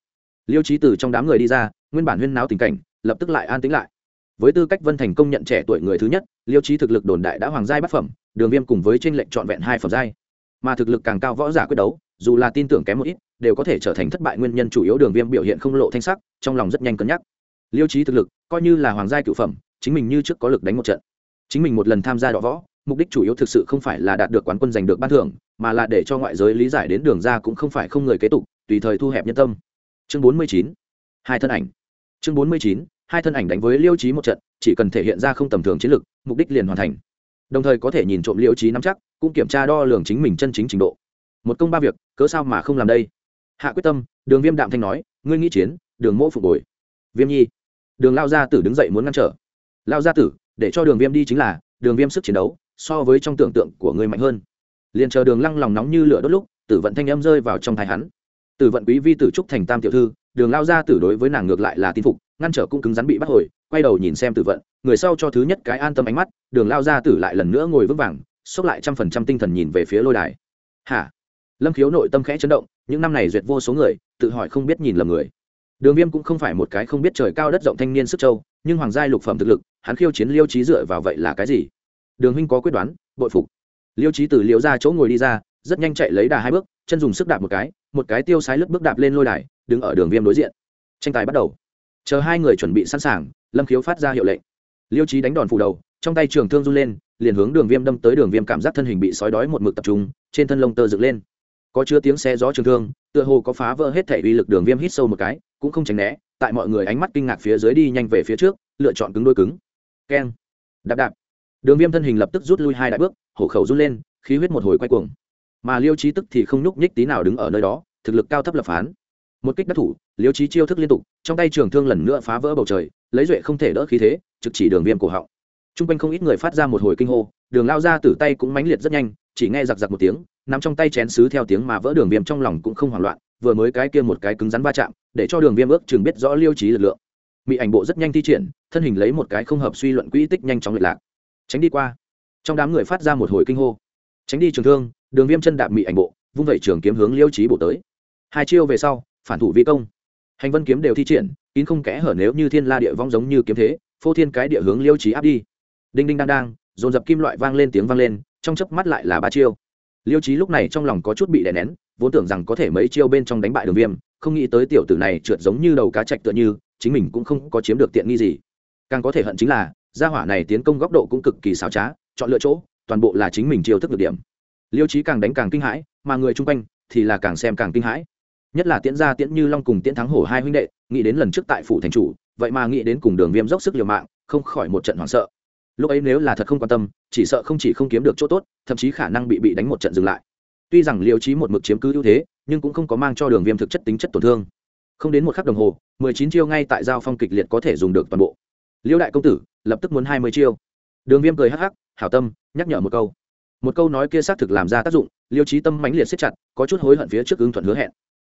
Liêu trí từ trong đám người đi ra, nguyên bản huyên náo tình cảnh, lập tức lại an tĩnh lại. Với tư cách vân thành công nhận trẻ tuổi người thứ nhất, liêu trí thực lực đồn đại đã hoàng giai bát phẩm, đường viêm cùng với tranh lệnh trọn vẹn hai phẩm giai. Mà thực lực càng cao võ giả quyết đấu, dù là tin tưởng kém một ít, đều có thể trở thành thất bại nguyên nhân chủ yếu đường viêm biểu hiện không lộ thanh sắc, trong lòng rất nhanh cân nhắc liêu trí thực lực, coi như là hoàng gia cựu phẩm, chính mình như trước có lực đánh một trận. Chính mình một lần tham gia đọ võ, mục đích chủ yếu thực sự không phải là đạt được quán quân giành được ban thưởng, mà là để cho ngoại giới lý giải đến đường ra cũng không phải không người kế tục, tùy thời thu hẹp nhân tâm. Chương bốn mươi chín, hai thân ảnh. Chương bốn mươi chín, hai thân ảnh đánh với liêu trí một trận, chỉ cần thể hiện ra không tầm thường chiến lực, mục đích liền hoàn thành. Đồng thời có thể nhìn trộm liêu trí nắm chắc, cũng kiểm tra đo lường chính mình chân chính trình độ. Một công ba việc, cớ sao mà không làm đây? Hạ quyết tâm, đường viêm đạm thanh nói, ngươi nghĩ chiến, đường mỗ phục hồi. Viêm nhi đường lao gia tử đứng dậy muốn ngăn trở. Lao gia tử, để cho đường viêm đi chính là, đường viêm sức chiến đấu, so với trong tưởng tượng của người mạnh hơn. Liền chờ đường lăng lòng nóng như lửa đốt lúc, tử vận thanh âm rơi vào trong thái hắn. Tử vận quý vi tử trúc thành tam tiểu thư, đường lao gia tử đối với nàng ngược lại là tin phục, ngăn trở cũng cứng rắn bị bắt hồi, quay đầu nhìn xem tử vận, người sau cho thứ nhất cái an tâm ánh mắt, đường lao gia tử lại lần nữa ngồi vững vàng, xốc lại trăm phần trăm tinh thần nhìn về phía lôi đài. Hả? Lâm khiếu nội tâm khẽ chấn động, những năm này duyệt vô số người, tự hỏi không biết nhìn lầm người đường viêm cũng không phải một cái không biết trời cao đất rộng thanh niên sức châu nhưng hoàng giai lục phẩm thực lực, hắn khiêu chiến liêu trí dựa vào vậy là cái gì? Đường huynh có quyết đoán, bội phục. Liêu trí từ liêu ra chỗ ngồi đi ra, rất nhanh chạy lấy đà hai bước, chân dùng sức đạp một cái một cái tiêu sái lướt bước đạp lên lôi đài, đứng ở đường viêm đối diện. Tranh tài bắt đầu. Chờ hai người chuẩn bị sẵn sàng, lâm khiếu phát ra hiệu lệnh. Liêu trí đánh đòn phủ đầu, trong tay trường thương run lên, liền hướng đường viêm đâm tới đường viêm cảm giác thân hình bị sói đói một mực tập trung, trên thân lông tơ dựng lên. Có chứa tiếng xe gió trường thương, tựa hồ có phá vỡ hết thể uy lực đường viêm hít sâu một cái cũng không tránh né, tại mọi người ánh mắt kinh ngạc phía dưới đi nhanh về phía trước, lựa chọn cứng đôi cứng. Keng. Đạp đạp. Đường viêm thân hình lập tức rút lui hai đại bước, hổ khẩu rút lên, khí huyết một hồi quay cuồng. Mà liêu trí tức thì không nhúc nhích tí nào đứng ở nơi đó, thực lực cao thấp lập phán. Một kích đắc thủ, liêu trí chiêu thức liên tục, trong tay trường thương lần nữa phá vỡ bầu trời, lấy duệ không thể đỡ khí thế, trực chỉ đường viêm cổ họng. T r u n g quanh không ít người phát ra một hồi kinh hô, đường lao ra từ tay cũng mãnh liệt rất nhanh, chỉ nghe giặc giặc một tiếng n ắ m trong tay chén xứ theo tiếng mà vỡ đường viêm trong lòng cũng không hoảng loạn, vừa mới cái kia một cái cứng rắn va chạm để cho đường viêm ước chừng biết rõ liêu trí lực lượng. Mỹ ảnh bộ rất nhanh thi triển, thân hình lấy một cái không hợp suy luận quỹ tích nhanh chóng lệch lạc. Tránh đi qua. Trong đám người phát ra một hồi kinh hô. Tránh đi trường thương, đường viêm chân đạp mỹ ảnh bộ, vung vẩy trường kiếm hướng liêu trí bổ tới. Hai chiêu về sau, phản thủ vi công. Hành vân kiếm đều thi triển, kín không kẽ hở nếu như thiên la địa vong giống như kiếm thế, phô thiên cái địa hướng liêu trí áp đi. Đinh đinh đang đang, dồn dập kim loại vang lên tiếng vang lên, trong chớp mắt lại là ba chiêu. Liêu trí lúc này trong lòng có chút bị đè nén, vốn tưởng rằng có thể mấy chiêu bên trong đánh bại đường viêm không nghĩ tới tiểu tử này trượt giống như đầu cá chạch tựa như, chính mình cũng không có chiếm được tiện nghi gì. Càng có thể hận chính là, gia hỏa này tiến công góc độ cũng cực kỳ xảo trá, chọn lựa chỗ, toàn bộ là chính mình chiêu thức được điểm. Liêu trí càng đánh càng kinh hãi, mà người chung quanh thì là càng xem càng kinh hãi. Nhất là tiễn gia, tiễn như long cùng tiễn thắng hổ hai huynh đệ, nghĩ đến lần trước tại phủ thành chủ, vậy mà nghĩ đến cùng đường viêm dốc sức liều mạng, không khỏi một trận hoảng sợ. Lúc ấy nếu là thật không quan tâm, chỉ sợ không chỉ không kiếm được chỗ tốt, thậm chí khả năng bị bị đánh một trận dừng lại. Tuy rằng liêu trí một mực chiếm cứ ưu thế nhưng cũng không có mang cho đường viêm thực chất tính chất tổn thương. Không đến một khắc đồng hồ, mười chín chiêu ngay tại giao phong kịch liệt có thể dùng được toàn bộ. Liêu đại công tử, lập tức muốn hai mươi chiêu. Đường viêm cười hắc hắc, hảo tâm, nhắc nhở một câu. Một câu nói kia xác thực làm ra tác dụng liêu trí tâm mãnh liệt siết chặt, có chút hối hận phía trước ứng thuận hứa hẹn.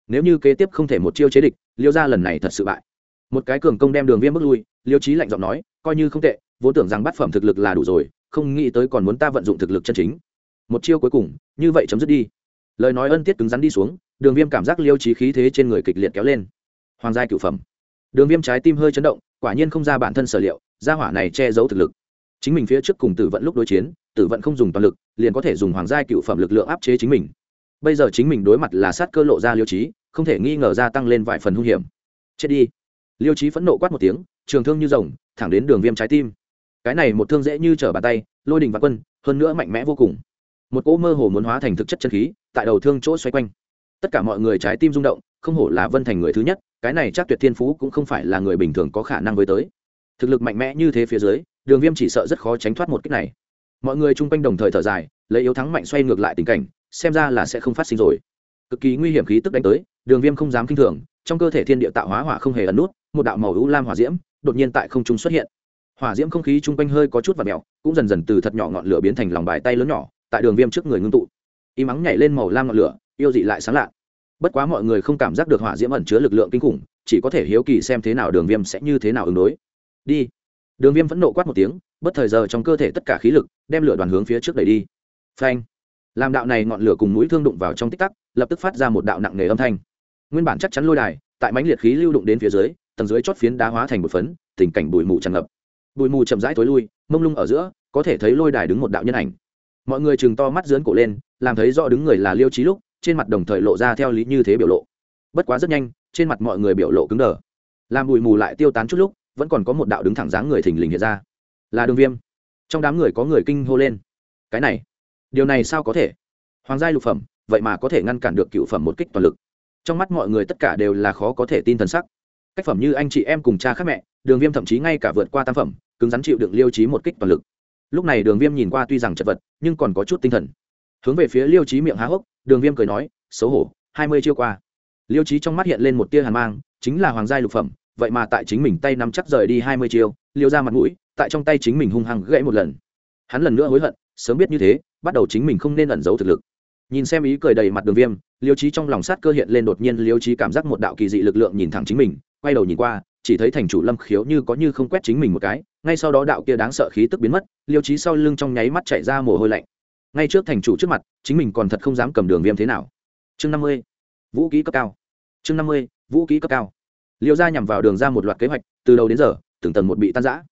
Nếu như kế tiếp không thể một chiêu chế địch liêu ra lần này thật sự bại. Một cái cường công đem đường viêm bước lui liêu trí lạnh giọng nói, coi như không tệ, vốn tưởng rằng bát phẩm thực lực là đủ rồi, không nghĩ tới còn muốn ta vận dụng thực lực chân chính. Một chiêu cuối cùng, như vậy chấm dứt đi lời nói ân tiết cứng rắn đi xuống, đường viêm cảm giác liêu trí khí thế trên người kịch liệt kéo lên. Hoàng gia cựu phẩm. Đường viêm trái tim hơi chấn động, quả nhiên không ra bản thân sở liệu, gia hỏa này che giấu thực lực. Chính mình phía trước cùng tử vận lúc đối chiến, tử vận không dùng toàn lực, liền có thể dùng hoàng gia cựu phẩm lực lượng áp chế chính mình. Bây giờ chính mình đối mặt là sát cơ lộ ra liêu trí, không thể nghi ngờ gia tăng lên vài phần hung hiểm. Chết đi. Liêu trí phẫn nộ quát một tiếng, trường thương như rồng, thẳng đến đường viêm trái tim. Cái này một thương dễ như trở bàn tay, lôi đình và quân, hơn nữa mạnh mẽ vô cùng một cỗ mơ hồ muốn hóa thành thực chất chân khí, tại đầu thương chỗ xoay quanh. Tất cả mọi người trái tim rung động, không hổ là vân thành người thứ nhất, cái này chắc tuyệt thiên phú cũng không phải là người bình thường có khả năng với tới. Thực lực mạnh mẽ như thế phía dưới, đường viêm chỉ sợ rất khó tránh thoát một cách này. Mọi người chung quanh đồng thời thở dài, lấy yếu thắng mạnh xoay ngược lại tình cảnh, xem ra là sẽ không phát sinh rồi. Cực kỳ nguy hiểm khí tức đánh tới, đường viêm không dám k i n h thường, trong cơ thể thiên địa tạo hóa hỏa không hề ẩn nút, một đạo màu ưu lam hỏa diễm đột nhiên tại không trung xuất hiện. Hỏa diễm không khí chung quanh hơi có chút và mèo, cũng dần dần từ thật nhỏ ngọn lửa biến thành lòng bài tay lớn nhỏ tại đường viêm trước người ngưng tụ. Y mắng nhảy lên màu lam ngọn lửa, yêu dị lại sáng lạ. Bất quá mọi người không cảm giác được hỏa diễm ẩn chứa lực lượng kinh khủng, chỉ có thể hiếu kỳ xem thế nào đường viêm sẽ như thế nào ứng đối. Đi. Đường viêm vẫn nộ quát một tiếng, bất thời giờ trong cơ thể tất cả khí lực, đem lửa đoàn hướng phía trước đẩy đi. Phanh. Làm đạo này ngọn lửa cùng mũi thương đụng vào trong tích tắc, lập tức phát ra một đạo nặng nề âm thanh. Nguyên bản chắc chắn lôi đài, tại mãnh liệt khí lưu đụng đến phía dưới, tầng dưới chót phiến đá hóa thành một phấn, tình cảnh bụi mù tràn ngập. Bụi mù chậm rãi tối lui, mông lung ở giữa, có thể thấy lôi đài đứng một đạo nhân ảnh mọi người chừng to mắt dướn cổ lên, làm thấy rõ đứng người là liêu trí lúc, trên mặt đồng thời lộ ra theo lý như thế biểu lộ. Bất quá rất nhanh, trên mặt mọi người biểu lộ cứng đờ. Làm bụi mù lại tiêu tán chút lúc, vẫn còn có một đạo đứng thẳng dáng người thình lình hiện ra. Là đường viêm. Trong đám người có người kinh hô lên. Cái này, điều này sao có thể? Hoàng Gia lục phẩm, vậy mà có thể ngăn cản được cựu phẩm một kích toàn lực. Trong mắt mọi người tất cả đều là khó có thể tin thần sắc. Cách phẩm như anh chị em cùng cha khác mẹ, đường viêm thậm chí ngay cả vượt qua tam phẩm, cứng rắn chịu đựng liêu trí một kích toàn lực lúc này đường viêm nhìn qua tuy rằng chật vật, nhưng còn có chút tinh thần. Hướng về phía liêu trí miệng há hốc, đường viêm cười nói, xấu hổ, hai mươi chiêu qua. Liêu trí trong mắt hiện lên một tia hàn mang, chính là hoàng gia lục phẩm, vậy mà tại chính mình tay nắm chắc rời đi hai mươi chiêu, liêu ra mặt mũi, tại trong tay chính mình hung hăng gãy một lần. Hắn lần nữa hối hận, sớm biết như thế, bắt đầu chính mình không nên ẩn giấu thực lực. Nhìn xem ý cười đầy mặt đường viêm, liêu trí trong lòng sát cơ hiện lên đột nhiên, liêu trí cảm giác một đạo kỳ dị lực lượng nhìn thẳng chính mình, quay đầu nhìn qua chỉ thấy thành chủ lâm khiếu như có như không quét chính mình một cái, ngay sau đó đạo kia đáng sợ khí tức biến mất, liêu trí sau lưng trong nháy mắt chạy ra mồ hôi lạnh. Ngay trước thành chủ trước mặt, chính mình còn thật không dám cầm đường viêm thế nào. Chương năm mươi, vũ ký cấp cao. Chương năm mươi, vũ ký cấp cao. Liêu gia nhằm vào đường ra một loạt kế hoạch, từ đầu đến giờ, từng tầng một bị tan giã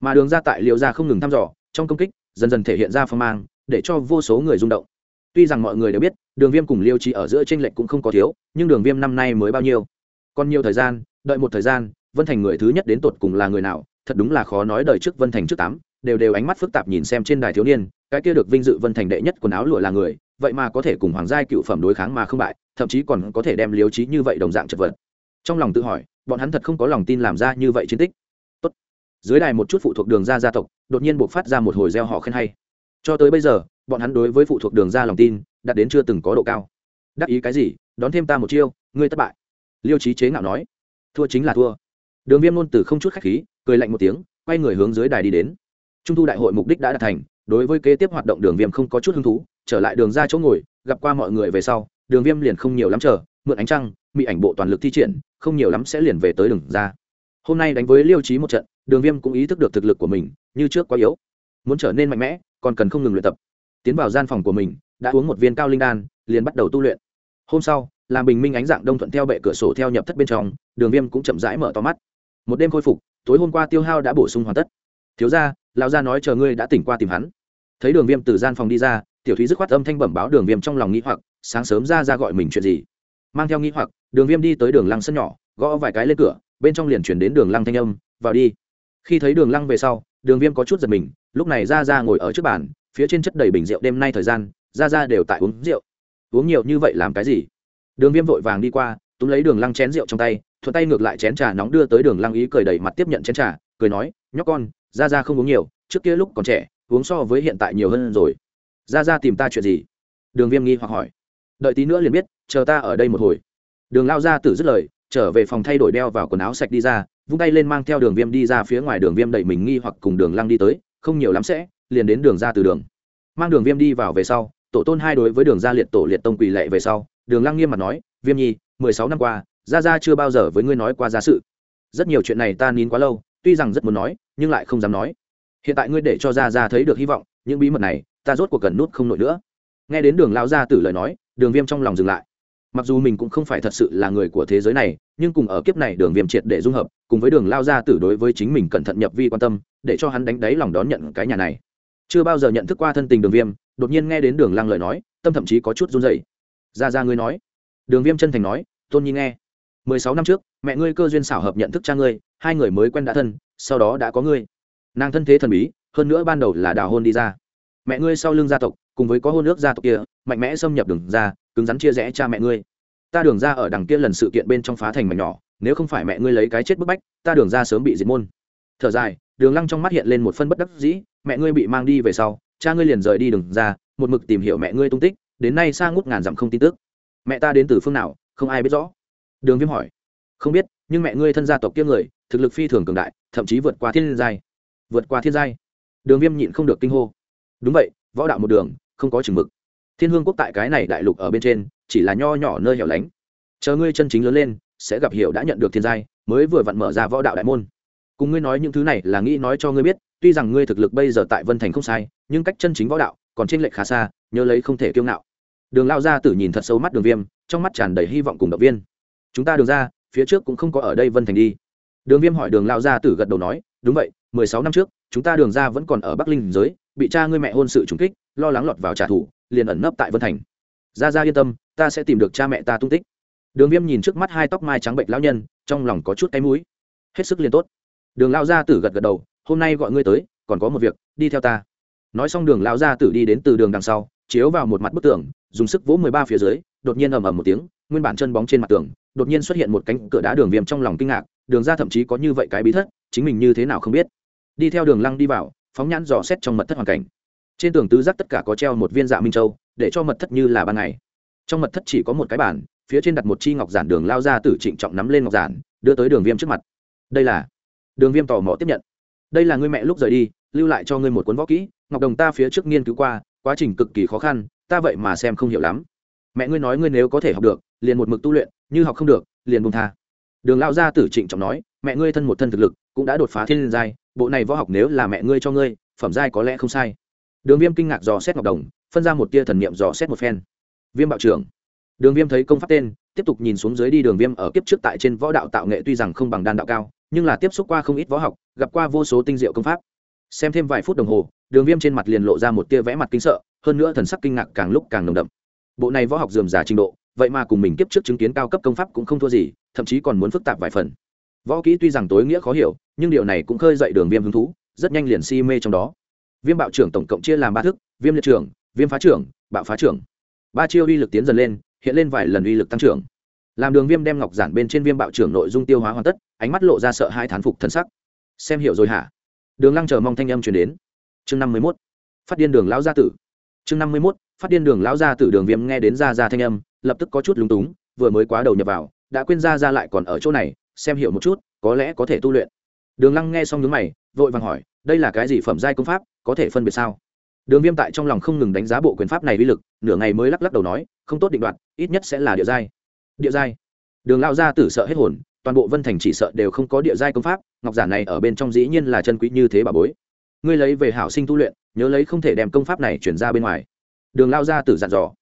mà đường ra tại liêu gia không ngừng thăm dò, trong công kích, dần dần thể hiện ra phong mang, để cho vô số người rung động. Tuy rằng mọi người đều biết, đường viêm cùng liêu trí ở giữa tranh lệch cũng không có thiếu, nhưng đường viêm năm nay mới bao nhiêu? Còn nhiều thời gian, đợi một thời gian vân thành người thứ nhất đến tột cùng là người nào, thật đúng là khó nói đời trước vân thành trước tám, đều đều ánh mắt phức tạp nhìn xem trên đài thiếu niên, cái kia được vinh dự vân thành đệ nhất quần áo lụa là người, vậy mà có thể cùng hoàng giai cựu phẩm đối kháng mà không bại, thậm chí còn có thể đem liêu trí như vậy đồng dạng chật vật. Trong lòng tự hỏi, bọn hắn thật không có lòng tin làm ra như vậy chiến tích. Tốt. dưới đài một chút phụ thuộc đường ra gia tộc, đột nhiên buộc phát ra một hồi gieo họ khen hay. Cho tới bây giờ, bọn hắn đối với phụ thuộc đường ra lòng tin đạt đến chưa từng có độ cao. Đắc ý cái gì, đón thêm ta một chiêu, ngươi thất bại. Liêu trí chế ngạo nói, thua chính là thua đường viêm ngôn từ không chút khách khí, cười lạnh một tiếng, quay người hướng dưới đài đi đến. Trung thu đại hội mục đích đã đạt thành, đối với kế tiếp hoạt động đường viêm không có chút hứng thú, trở lại đường ra chỗ ngồi, gặp qua mọi người về sau, đường viêm liền không nhiều lắm chờ, mượn ánh trăng bị ảnh bộ toàn lực thi triển, không nhiều lắm sẽ liền về tới đường ra. Hôm nay đánh với liêu trí một trận, đường viêm cũng ý thức được thực lực của mình, như trước quá yếu. Muốn trở nên mạnh mẽ, còn cần không ngừng luyện tập. Tiến vào gian phòng của mình, đã uống một viên cao linh đan, liền bắt đầu tu luyện. Hôm sau, làm bình minh ánh dạng đông thuận theo bệ cửa sổ theo nhập thất bên trong, đường viêm cũng chậm rãi mở to mắt một đêm khôi phục, tối hôm qua tiêu hao đã bổ sung hoàn tất. Thiếu ra lão gia nói chờ ngươi đã tỉnh qua tìm hắn. Thấy đường viêm từ gian phòng đi ra, tiểu thúy dứt khoát âm thanh bẩm báo đường viêm trong lòng nghĩ hoặc, sáng sớm ra ra gọi mình chuyện gì. Mang theo nghĩ hoặc, đường viêm đi tới đường lăng sân nhỏ, gõ vài cái lên cửa, bên trong liền chuyển đến đường lăng thanh âm, vào đi. Khi thấy đường lăng về sau, đường viêm có chút giật mình, lúc này ra ra ngồi ở trước bàn, phía trên chất đầy bình rượu đêm nay thời gian, ra ra đều tại uống rượu. Uống nhiều như vậy làm cái gì? Đường viêm vội vàng đi qua, túm lấy đường lăng chén rượu trong tay thuận tay ngược lại chén trà nóng đưa tới đường lăng ý cười đầy mặt tiếp nhận chén trà, cười nói, nhóc con, ra ra không uống nhiều, trước kia lúc còn trẻ, uống so với hiện tại nhiều hơn rồi. Ra ra tìm ta chuyện gì? Đường viêm nghi hoặc hỏi. Đợi tí nữa liền biết, chờ ta ở đây một hồi. Đường lao ra tử dứt lời, trở về phòng thay đổi đeo vào quần áo sạch đi ra, vung tay lên mang theo đường viêm đi ra phía ngoài đường viêm đẩy mình nghi hoặc cùng đường lăng đi tới, không nhiều lắm sẽ, liền đến đường ra từ đường. Mang đường viêm đi vào về sau, tổ tôn hai đối với đường gia liệt tổ liệt tông quỳ lệ về sau, đường lăng nghiêm mặt nói, viêm nhi, mười sáu năm qua gia gia chưa bao giờ với ngươi nói qua gia sự. Rất nhiều chuyện này ta nín quá lâu, tuy rằng rất muốn nói, nhưng lại không dám nói. Hiện tại ngươi để cho gia gia thấy được hy vọng, những bí mật này, ta rốt cuộc cần nút không nổi nữa. Nghe đến đường lao gia tử lời nói, đường viêm trong lòng dừng lại. Mặc dù mình cũng không phải thật sự là người của thế giới này, nhưng cùng ở kiếp này đường viêm triệt để dung hợp, cùng với đường lao gia tử đối với chính mình cẩn thận nhập vi quan tâm, để cho hắn đánh đáy lòng đón nhận cái nhà này. Chưa bao giờ nhận thức qua thân tình đường viêm, đột nhiên nghe đến đường lăng lời nói, tâm thậm chí có chút run dậy ra ra ngươi nói. Đường viêm chân thành nói, tôn nhi nghe mười sáu năm trước, mẹ ngươi cơ duyên xảo hợp nhận thức cha ngươi, hai người mới quen đã thân, sau đó đã có ngươi. Nàng thân thế thần bí, hơn nữa ban đầu là đào hôn đi ra. Mẹ ngươi sau lưng gia tộc, cùng với có hôn ước gia tộc kia, mạnh mẽ xâm nhập đường ra, cứng rắn chia rẽ cha mẹ ngươi. Ta đường ra ở đằng kia lần sự kiện bên trong phá thành mảnh nhỏ, nếu không phải mẹ ngươi lấy cái chết bức bách, ta đường ra sớm bị diệt môn. Thở dài, đường lăng trong mắt hiện lên một phân bất đắc dĩ, mẹ ngươi bị mang đi về sau, cha ngươi liền rời đi đường ra, một mực tìm hiểu mẹ ngươi tung tích, đến nay xa ngút ngàn dặm không tin tức. Mẹ ta đến từ phương nào, không ai biết rõ đường viêm hỏi. Không biết, nhưng mẹ ngươi thân gia tộc kia người, thực lực phi thường cường đại, thậm chí vượt qua thiên giai. Vượt qua thiên giai. Đường viêm nhịn không được kinh hô. Đúng vậy, võ đạo một đường, không có chừng mực. Thiên hương quốc tại cái này đại lục ở bên trên, chỉ là nho nhỏ nơi hẻo lánh. Chờ ngươi chân chính lớn lên, sẽ gặp hiểu đã nhận được thiên giai, mới vừa vặn mở ra võ đạo đại môn. Cùng ngươi nói những thứ này là nghĩ nói cho ngươi biết, tuy rằng ngươi thực lực bây giờ tại vân thành không sai, nhưng cách chân chính võ đạo còn trên lệch khá xa, nhớ lấy không thể kiêu ngạo. Đường lao ra tử nhìn thật sâu mắt đường viêm, trong mắt tràn đầy hy vọng cùng động viên chúng ta đường ra, phía trước cũng không có ở đây vân thành đi. Đường viêm hỏi đường lao gia tử gật đầu nói, đúng vậy, mười sáu năm trước, chúng ta đường ra vẫn còn ở bắc linh giới, bị cha ngươi mẹ hôn sự trùng kích, lo lắng lọt vào trả thù, liền ẩn nấp tại vân thành. Ra ra yên tâm, ta sẽ tìm được cha mẹ ta tung tích. Đường viêm nhìn trước mắt hai tóc mai trắng bệnh lão nhân, trong lòng có chút cái mũi. Hết sức liền tốt. Đường lao gia tử gật gật đầu, hôm nay gọi ngươi tới, còn có một việc, đi theo ta. Nói xong đường lao gia tử đi đến từ đường đằng sau, chiếu vào một mặt bức tường, dùng sức vỗ mười ba phía dưới, đột nhiên ầm ầm một tiếng, nguyên bản chân bóng trên mặt tường đột nhiên xuất hiện một cánh cửa đá đường viêm trong lòng kinh ngạc, đường ra thậm chí có như vậy cái bí thất, chính mình như thế nào không biết. Đi theo đường lăng đi vào, phóng nhãn dò xét trong mật thất hoàn cảnh. Trên tường tứ giác tất cả có treo một viên dạ minh châu, để cho mật thất như là ban ngày. Trong mật thất chỉ có một cái bản phía trên đặt một chi ngọc giản đường lao ra tử trịnh trọng nắm lên ngọc giản, đưa tới đường viêm trước mặt. Đây là đường viêm tò mò tiếp nhận. Đây là người mẹ lúc rời đi, lưu lại cho ngươi một cuốn võ kỹ, ngọc đồng ta phía trước nghiên cứu qua, quá trình cực kỳ khó khăn, ta vậy mà xem không hiểu lắm. Mẹ ngươi nói ngươi nếu có thể học được, liền một mực tu luyện như học không được, liền buông tha. Đường lão gia tử trịnh trọng nói, mẹ ngươi thân một thân thực lực, cũng đã đột phá thiên giai, bộ này võ học nếu là mẹ ngươi cho ngươi, phẩm giai có lẽ không sai. Đường viêm kinh ngạc dò xét ngọc đồng, phân ra một tia thần niệm dò xét một phen. Viêm bạo trưởng. Đường viêm thấy công pháp tên, tiếp tục nhìn xuống dưới đi đường viêm ở kiếp trước tại trên võ đạo tạo nghệ tuy rằng không bằng đan đạo cao, nhưng là tiếp xúc qua không ít võ học, gặp qua vô số tinh diệu công pháp. Xem thêm vài phút đồng hồ, đường viêm trên mặt liền lộ ra một tia vẽ mặt kinh sợ, hơn nữa thần sắc kinh ngạc càng lúc càng nồng đậm. Bộ này võ học dườm giả trình độ vậy mà cùng mình kiếp trước chứng kiến cao cấp công pháp cũng không thua gì, thậm chí còn muốn phức tạp vài phần. Võ kỹ tuy rằng tối nghĩa khó hiểu, nhưng điều này cũng khơi dậy đường viêm hứng thú, rất nhanh liền si mê trong đó. Viêm bạo trưởng tổng cộng chia làm ba thức, viêm liệt trưởng, viêm phá trưởng, bạo phá trưởng. Ba chiêu uy lực tiến dần lên, hiện lên vài lần uy lực tăng trưởng. Làm đường viêm đem ngọc giản bên trên viêm bạo trưởng nội dung tiêu hóa hoàn tất, ánh mắt lộ ra sợ hai thán phục thân sắc. Xem hiểu rồi hả? Đường lăng chờ mong thanh âm chuyển đến. Chương năm mươi mốt. Phát điên đường lão gia tử. Chương năm mươi mốt. Phát điên đường lão gia tử đường viêm nghe đến ra ra thanh âm lập tức có chút lúng túng, vừa mới quá đầu nhập vào, đã quên ra ra lại còn ở chỗ này, xem hiểu một chút, có lẽ có thể tu luyện. Đường lăng nghe xong nhướng mày, vội vàng hỏi, đây là cái gì phẩm giai công pháp, có thể phân biệt sao? Đường viêm tại trong lòng không ngừng đánh giá bộ quyền pháp này uy lực, nửa ngày mới lắc lắc đầu nói, không tốt định đoạt, ít nhất sẽ là địa giai. Địa giai? Đường lao ra tử sợ hết hồn, toàn bộ vân thành chỉ sợ đều không có địa giai công pháp, ngọc giả này ở bên trong dĩ nhiên là chân quý như thế bà bối. Ngươi lấy về hảo sinh tu luyện, nhớ lấy không thể đem công pháp này chuyển ra bên ngoài. Đường lao ra tử dặn dò.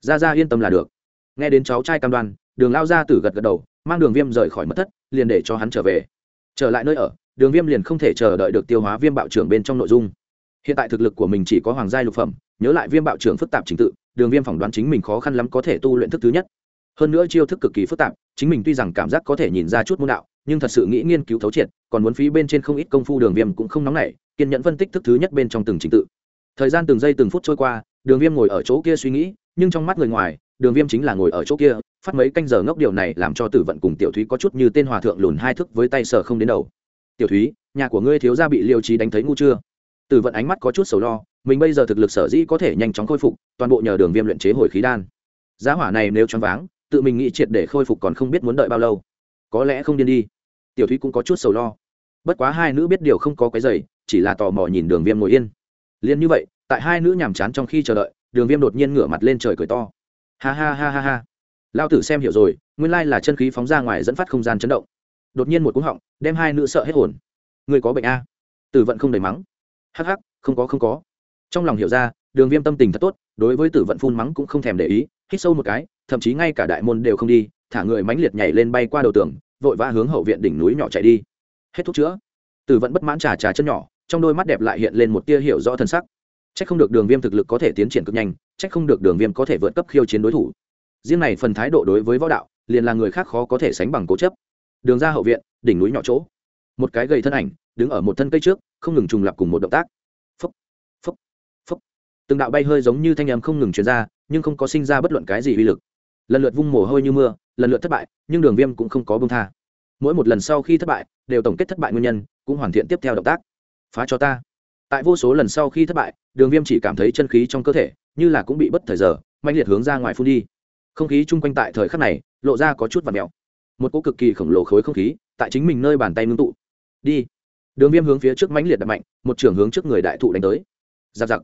Ra ra yên tâm là được nghe đến cháu trai cam đoan, đường lao gia tử gật gật đầu, mang đường viêm rời khỏi mất thất, liền để cho hắn trở về. Trở lại nơi ở, đường viêm liền không thể chờ đợi được tiêu hóa viêm bạo trưởng bên trong nội dung. Hiện tại thực lực của mình chỉ có hoàng gia lục phẩm, nhớ lại viêm bạo trưởng phức tạp trình tự, đường viêm phỏng đoán chính mình khó khăn lắm có thể tu luyện thức thứ nhất. Hơn nữa chiêu thức cực kỳ phức tạp, chính mình tuy rằng cảm giác có thể nhìn ra chút môn đạo, nhưng thật sự nghĩ nghiên cứu thấu triệt, còn muốn phí bên trên không ít công phu đường viêm cũng không nóng nảy, kiên nhẫn phân tích thức thứ nhất bên trong từng trình tự. Thời gian từng giây từng phút trôi qua, đường viêm ngồi ở chỗ kia suy nghĩ, nhưng trong mắt người ngoài đường viêm chính là ngồi ở chỗ kia, phát mấy canh giờ ngốc điều này làm cho tử vận cùng tiểu thúy có chút như tên hòa thượng lùn hai thức với tay sờ không đến đầu. Tiểu thúy, nhà của ngươi thiếu gia bị liêu trí đánh thấy ngu chưa? Tử vận ánh mắt có chút sầu lo, mình bây giờ thực lực sở dĩ có thể nhanh chóng khôi phục, toàn bộ nhờ đường viêm luyện chế hồi khí đan. Giá hỏa này nếu choáng váng, tự mình nghĩ triệt để khôi phục còn không biết muốn đợi bao lâu. Có lẽ không điên đi. Tiểu thúy cũng có chút sầu lo. Bất quá hai nữ biết điều không có cái giày, chỉ là tò mò nhìn đường viêm ngồi yên. Liền như vậy, tại hai nữ nhàm chán trong khi chờ đợi, đường viêm đột nhiên ngửa mặt lên trời cười to ha ha ha ha ha. Lao tử xem hiểu rồi, nguyên lai là chân khí phóng ra ngoài dẫn phát không gian chấn động. Đột nhiên một cú họng, đem hai nữ sợ hết hồn. Người có bệnh a? Tử vận không đầy mắng. Hắc hắc, không có không có. Trong lòng hiểu ra, đường viêm tâm tình thật tốt, đối với tử vận phun mắng cũng không thèm để ý, hít sâu một cái, thậm chí ngay cả đại môn đều không đi, thả người mãnh liệt nhảy lên bay qua đầu tường, vội vã hướng hậu viện đỉnh núi nhỏ chạy đi. Hết thuốc chữa. Tử vận bất mãn trà trà chân nhỏ, trong đôi mắt đẹp lại hiện lên một tia hiểu rõ thân sắc. Chắc không được đường viêm thực lực có thể tiến triển cực nhanh chắc không được đường viêm có thể vượt cấp khiêu chiến đối thủ. Riêng này phần thái độ đối với võ đạo liền là người khác khó có thể sánh bằng cố chấp. Đường ra hậu viện đỉnh núi nhỏ chỗ. Một cái gầy thân ảnh đứng ở một thân cây trước không ngừng trùng lập cùng một động tác. Phốc, phốc, phốc. từng đạo bay hơi giống như thanh âm không ngừng chuyển ra nhưng không có sinh ra bất luận cái gì uy lực. Lần lượt vung mồ hôi như mưa lần lượt thất bại nhưng đường viêm cũng không có buông tha. Mỗi một lần sau khi thất bại đều tổng kết thất bại nguyên nhân cũng hoàn thiện tiếp theo động tác. Phá cho ta tại vô số lần sau khi thất bại, đường viêm chỉ cảm thấy chân khí trong cơ thể như là cũng bị bất thời giờ mạnh liệt hướng ra ngoài phun đi. Không khí chung quanh tại thời khắc này lộ ra có chút và mèo. Một cỗ cực kỳ khổng lồ khối không khí tại chính mình nơi bàn tay ngưng tụ. Đi. Đường viêm hướng phía trước mãnh liệt đập mạnh, một trưởng hướng trước người đại thụ đánh tới. Giặc giặc.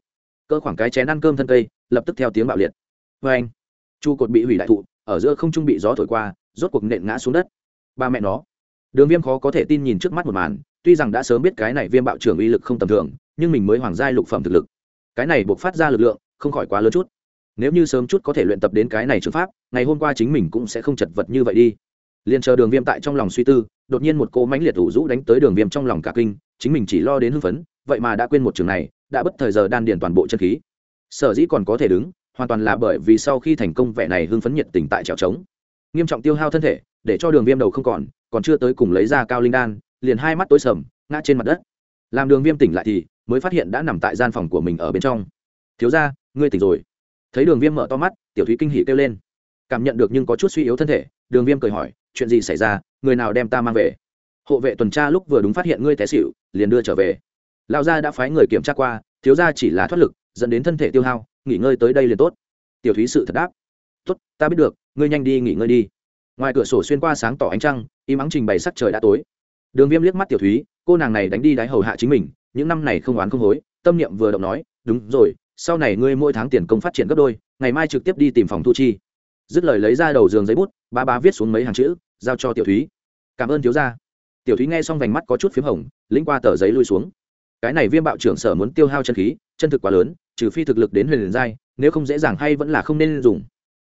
Cơ khoảng cái chén ăn cơm thân cây, lập tức theo tiếng bạo liệt. Vê anh chu cột bị hủy đại thụ, ở giữa không trung bị gió thổi qua, rốt cuộc nện ngã xuống đất. Ba mẹ nó. Đường viêm khó có thể tin nhìn trước mắt một màn, tuy rằng đã sớm biết cái này viêm bạo trưởng uy lực không tầm thường nhưng mình mới hoàng giai lục phẩm thực lực. Cái này buộc phát ra lực lượng, không khỏi quá lớn chút. Nếu như sớm chút có thể luyện tập đến cái này trường pháp, ngày hôm qua chính mình cũng sẽ không chật vật như vậy đi. Liền chờ đường viêm tại trong lòng suy tư, đột nhiên một cô mãnh liệt ủ rũ đánh tới đường viêm trong lòng cả kinh, chính mình chỉ lo đến hưng phấn, vậy mà đã quên một trường này, đã bất thời giờ đan điền toàn bộ chân khí. Sở dĩ còn có thể đứng, hoàn toàn là bởi vì sau khi thành công vẻ này hưng phấn nhiệt tình tại trèo trống. Nghiêm trọng tiêu hao thân thể, để cho đường viêm đầu không còn còn chưa tới cùng lấy ra cao linh đan, liền hai mắt tối sầm, ngã trên mặt đất. Làm đường viêm tỉnh lại thì mới phát hiện đã nằm tại gian phòng của mình ở bên trong. Thiếu ra ngươi tỉnh rồi. Thấy đường viêm mở to mắt, tiểu thúy kinh hỉ kêu lên. Cảm nhận được nhưng có chút suy yếu thân thể, đường viêm cười hỏi, chuyện gì xảy ra? Người nào đem ta mang về? Hộ vệ tuần tra lúc vừa đúng phát hiện ngươi té xịu liền đưa trở về. Lão gia đã phái người kiểm tra qua, thiếu gia chỉ là thoát lực, dẫn đến thân thể tiêu hao, nghỉ ngơi tới đây liền tốt. Tiểu thúy sự thật đáp, tốt, ta biết được, ngươi nhanh đi nghỉ ngơi đi. Ngoài cửa sổ xuyên qua sáng tỏ ánh trăng, im ắng trình bày sắc trời đã tối. Đường viêm liếc mắt tiểu thúy, cô nàng này đánh đi đáy hầu hạ chính mình những năm này không oán không hối, tâm niệm vừa động nói, đúng rồi, sau này ngươi mỗi tháng tiền công phát triển gấp đôi, ngày mai trực tiếp đi tìm phòng thu chi. Dứt lời lấy ra đầu giường giấy bút, ba ba viết xuống mấy hàng chữ, giao cho tiểu thúy. Cảm ơn thiếu gia. Tiểu thúy nghe xong vành mắt có chút p h í m hồng, lĩnh qua tờ giấy lui xuống. Cái này viêm bạo trưởng sở muốn tiêu hao chân khí, chân thực quá lớn, trừ phi thực lực đến huyền liền giai, nếu không dễ dàng hay vẫn là không nên dùng.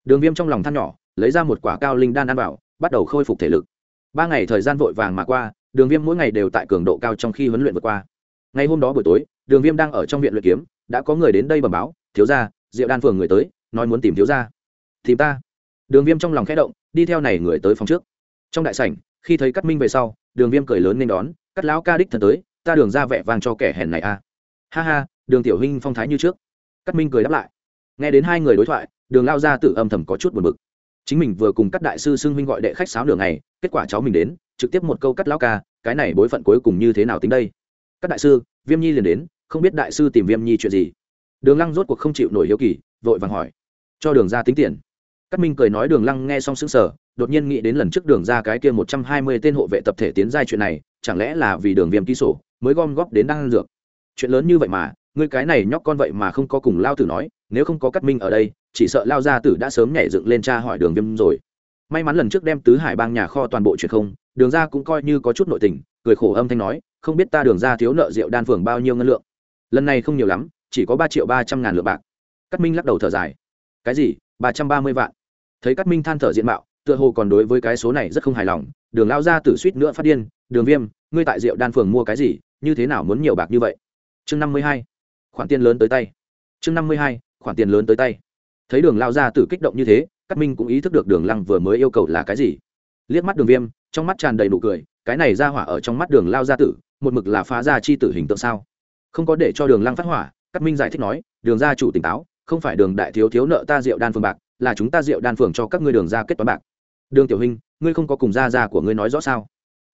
Đường viêm trong lòng than nhỏ, lấy ra một quả cao linh đan ăn vào, bắt đầu khôi phục thể lực. Ba ngày thời gian vội vàng mà qua, đường viêm mỗi ngày đều tại cường độ cao trong khi huấn luyện vượt qua ngày hôm đó buổi tối, đường viêm đang ở trong viện luyện kiếm, đã có người đến đây bẩm báo, thiếu gia, diệu đan phường người tới, nói muốn tìm thiếu gia. Thì ta? Đường viêm trong lòng khẽ động, đi theo này người tới phòng trước. Trong đại sảnh, khi thấy cắt minh về sau, đường viêm cười lớn nên đón cắt lão ca đích thần tới, ta đường ra vẻ vàng cho kẻ hèn này a. Ha ha, đường tiểu huynh phong thái như trước. Cắt minh cười đáp lại. Nghe đến hai người đối thoại, đường lao ra tự âm thầm có chút buồn bực. Chính mình vừa cùng các đại sư xưng huynh gọi đệ khách sáo nửa ngày, kết quả cháu mình đến, trực tiếp một câu cắt lão ca, cái này bối phận cuối cùng như thế nào tính đây? Các đại sư viêm nhi liền đến không biết đại sư tìm viêm nhi chuyện gì đường lăng rốt cuộc không chịu nổi hiếu kỳ vội vàng hỏi cho đường ra tính tiền Cát Minh cười nói Đường Lăng nghe xong sững sờ, đột nhiên nghĩ đến lần trước Đường ra cái kia một trăm hai mươi tên hộ vệ tập thể tiến giai chuyện này, chẳng lẽ là vì Đường Viêm ký sổ, mới gom góp đến đang dược. Chuyện lớn như vậy mà, ngươi cái này nhóc con vậy mà không có cùng lao tử nói, nếu không có Cát Minh ở đây, chỉ sợ lao gia tử đã sớm nhảy dựng lên tra hỏi Đường Viêm rồi. May mắn lần trước đem tứ hải bang nhà kho toàn bộ chuyện không, Đường ra cũng coi như có chút nội tình, cười khổ âm thanh nói, không biết ta Đường ra thiếu nợ rượu đan phường bao nhiêu ngân lượng. Lần này không nhiều lắm, chỉ có ba triệu ba trăm ngàn lượng bạc. Cát Minh lắc đầu thở dài. Cái gì? ba trăm ba mươi vạn thấy Cát minh than thở diện mạo tựa hồ còn đối với cái số này rất không hài lòng đường lao ra tử suýt nữa phát điên đường viêm ngươi tại rượu đan phường mua cái gì như thế nào muốn nhiều bạc như vậy chương năm mươi hai khoản tiền lớn tới tay chương năm mươi hai khoản tiền lớn tới tay thấy đường lao ra tử kích động như thế Cát minh cũng ý thức được đường lăng vừa mới yêu cầu là cái gì liếc mắt đường viêm trong mắt tràn đầy nụ cười cái này ra hỏa ở trong mắt đường lao gia tử, một mực là phá ra chi tử hình tượng sao? Không có để cho đường lăng phát hỏa các minh giải thích nói, đường gia chủ tỉnh táo, không phải đường đại thiếu thiếu nợ ta rượu đan phường bạc, là chúng ta rượu đan phường cho các ngươi đường ra kết toán bạc. Đường tiểu huynh, ngươi không có cùng gia gia của ngươi nói rõ sao?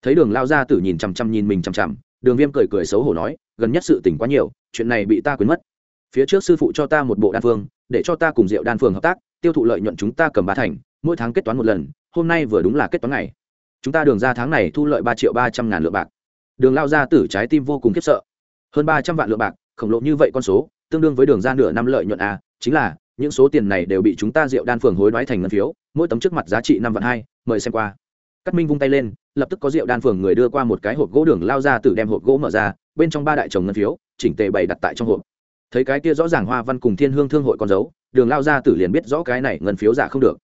Thấy đường lao gia tử nhìn chằm chằm nhìn mình chằm chằm, đường viêm cười cười xấu hổ nói, gần nhất sự tỉnh quá nhiều, chuyện này bị ta quên mất. Phía trước sư phụ cho ta một bộ đan phương, để cho ta cùng rượu đan phường hợp tác, tiêu thụ lợi nhuận chúng ta cầm ba thành, mỗi tháng kết toán một lần, hôm nay vừa đúng là kết toán ngày chúng ta đường ra tháng này thu lợi ba triệu ba trăm ngàn lượng bạc. Đường lao ra tử trái tim vô cùng khiếp sợ. Hơn ba trăm vạn lượng bạc, khổng lồ như vậy con số, tương đương với đường ra nửa năm lợi nhuận a chính là, những số tiền này đều bị chúng ta rượu đan phường hối đoái thành ngân phiếu, mỗi tấm trước mặt giá trị năm vạn hai, mời xem qua. Cắt minh vung tay lên, lập tức có rượu đan phường người đưa qua một cái hộp gỗ đường lao ra tử đem hộp gỗ mở ra, bên trong ba đại chồng ngân phiếu, chỉnh tề bày đặt tại trong hộp. Thấy cái kia rõ ràng hoa văn cùng thiên hương thương hội con dấu, đường lao ra tử liền biết rõ cái này ngân phiếu giả không được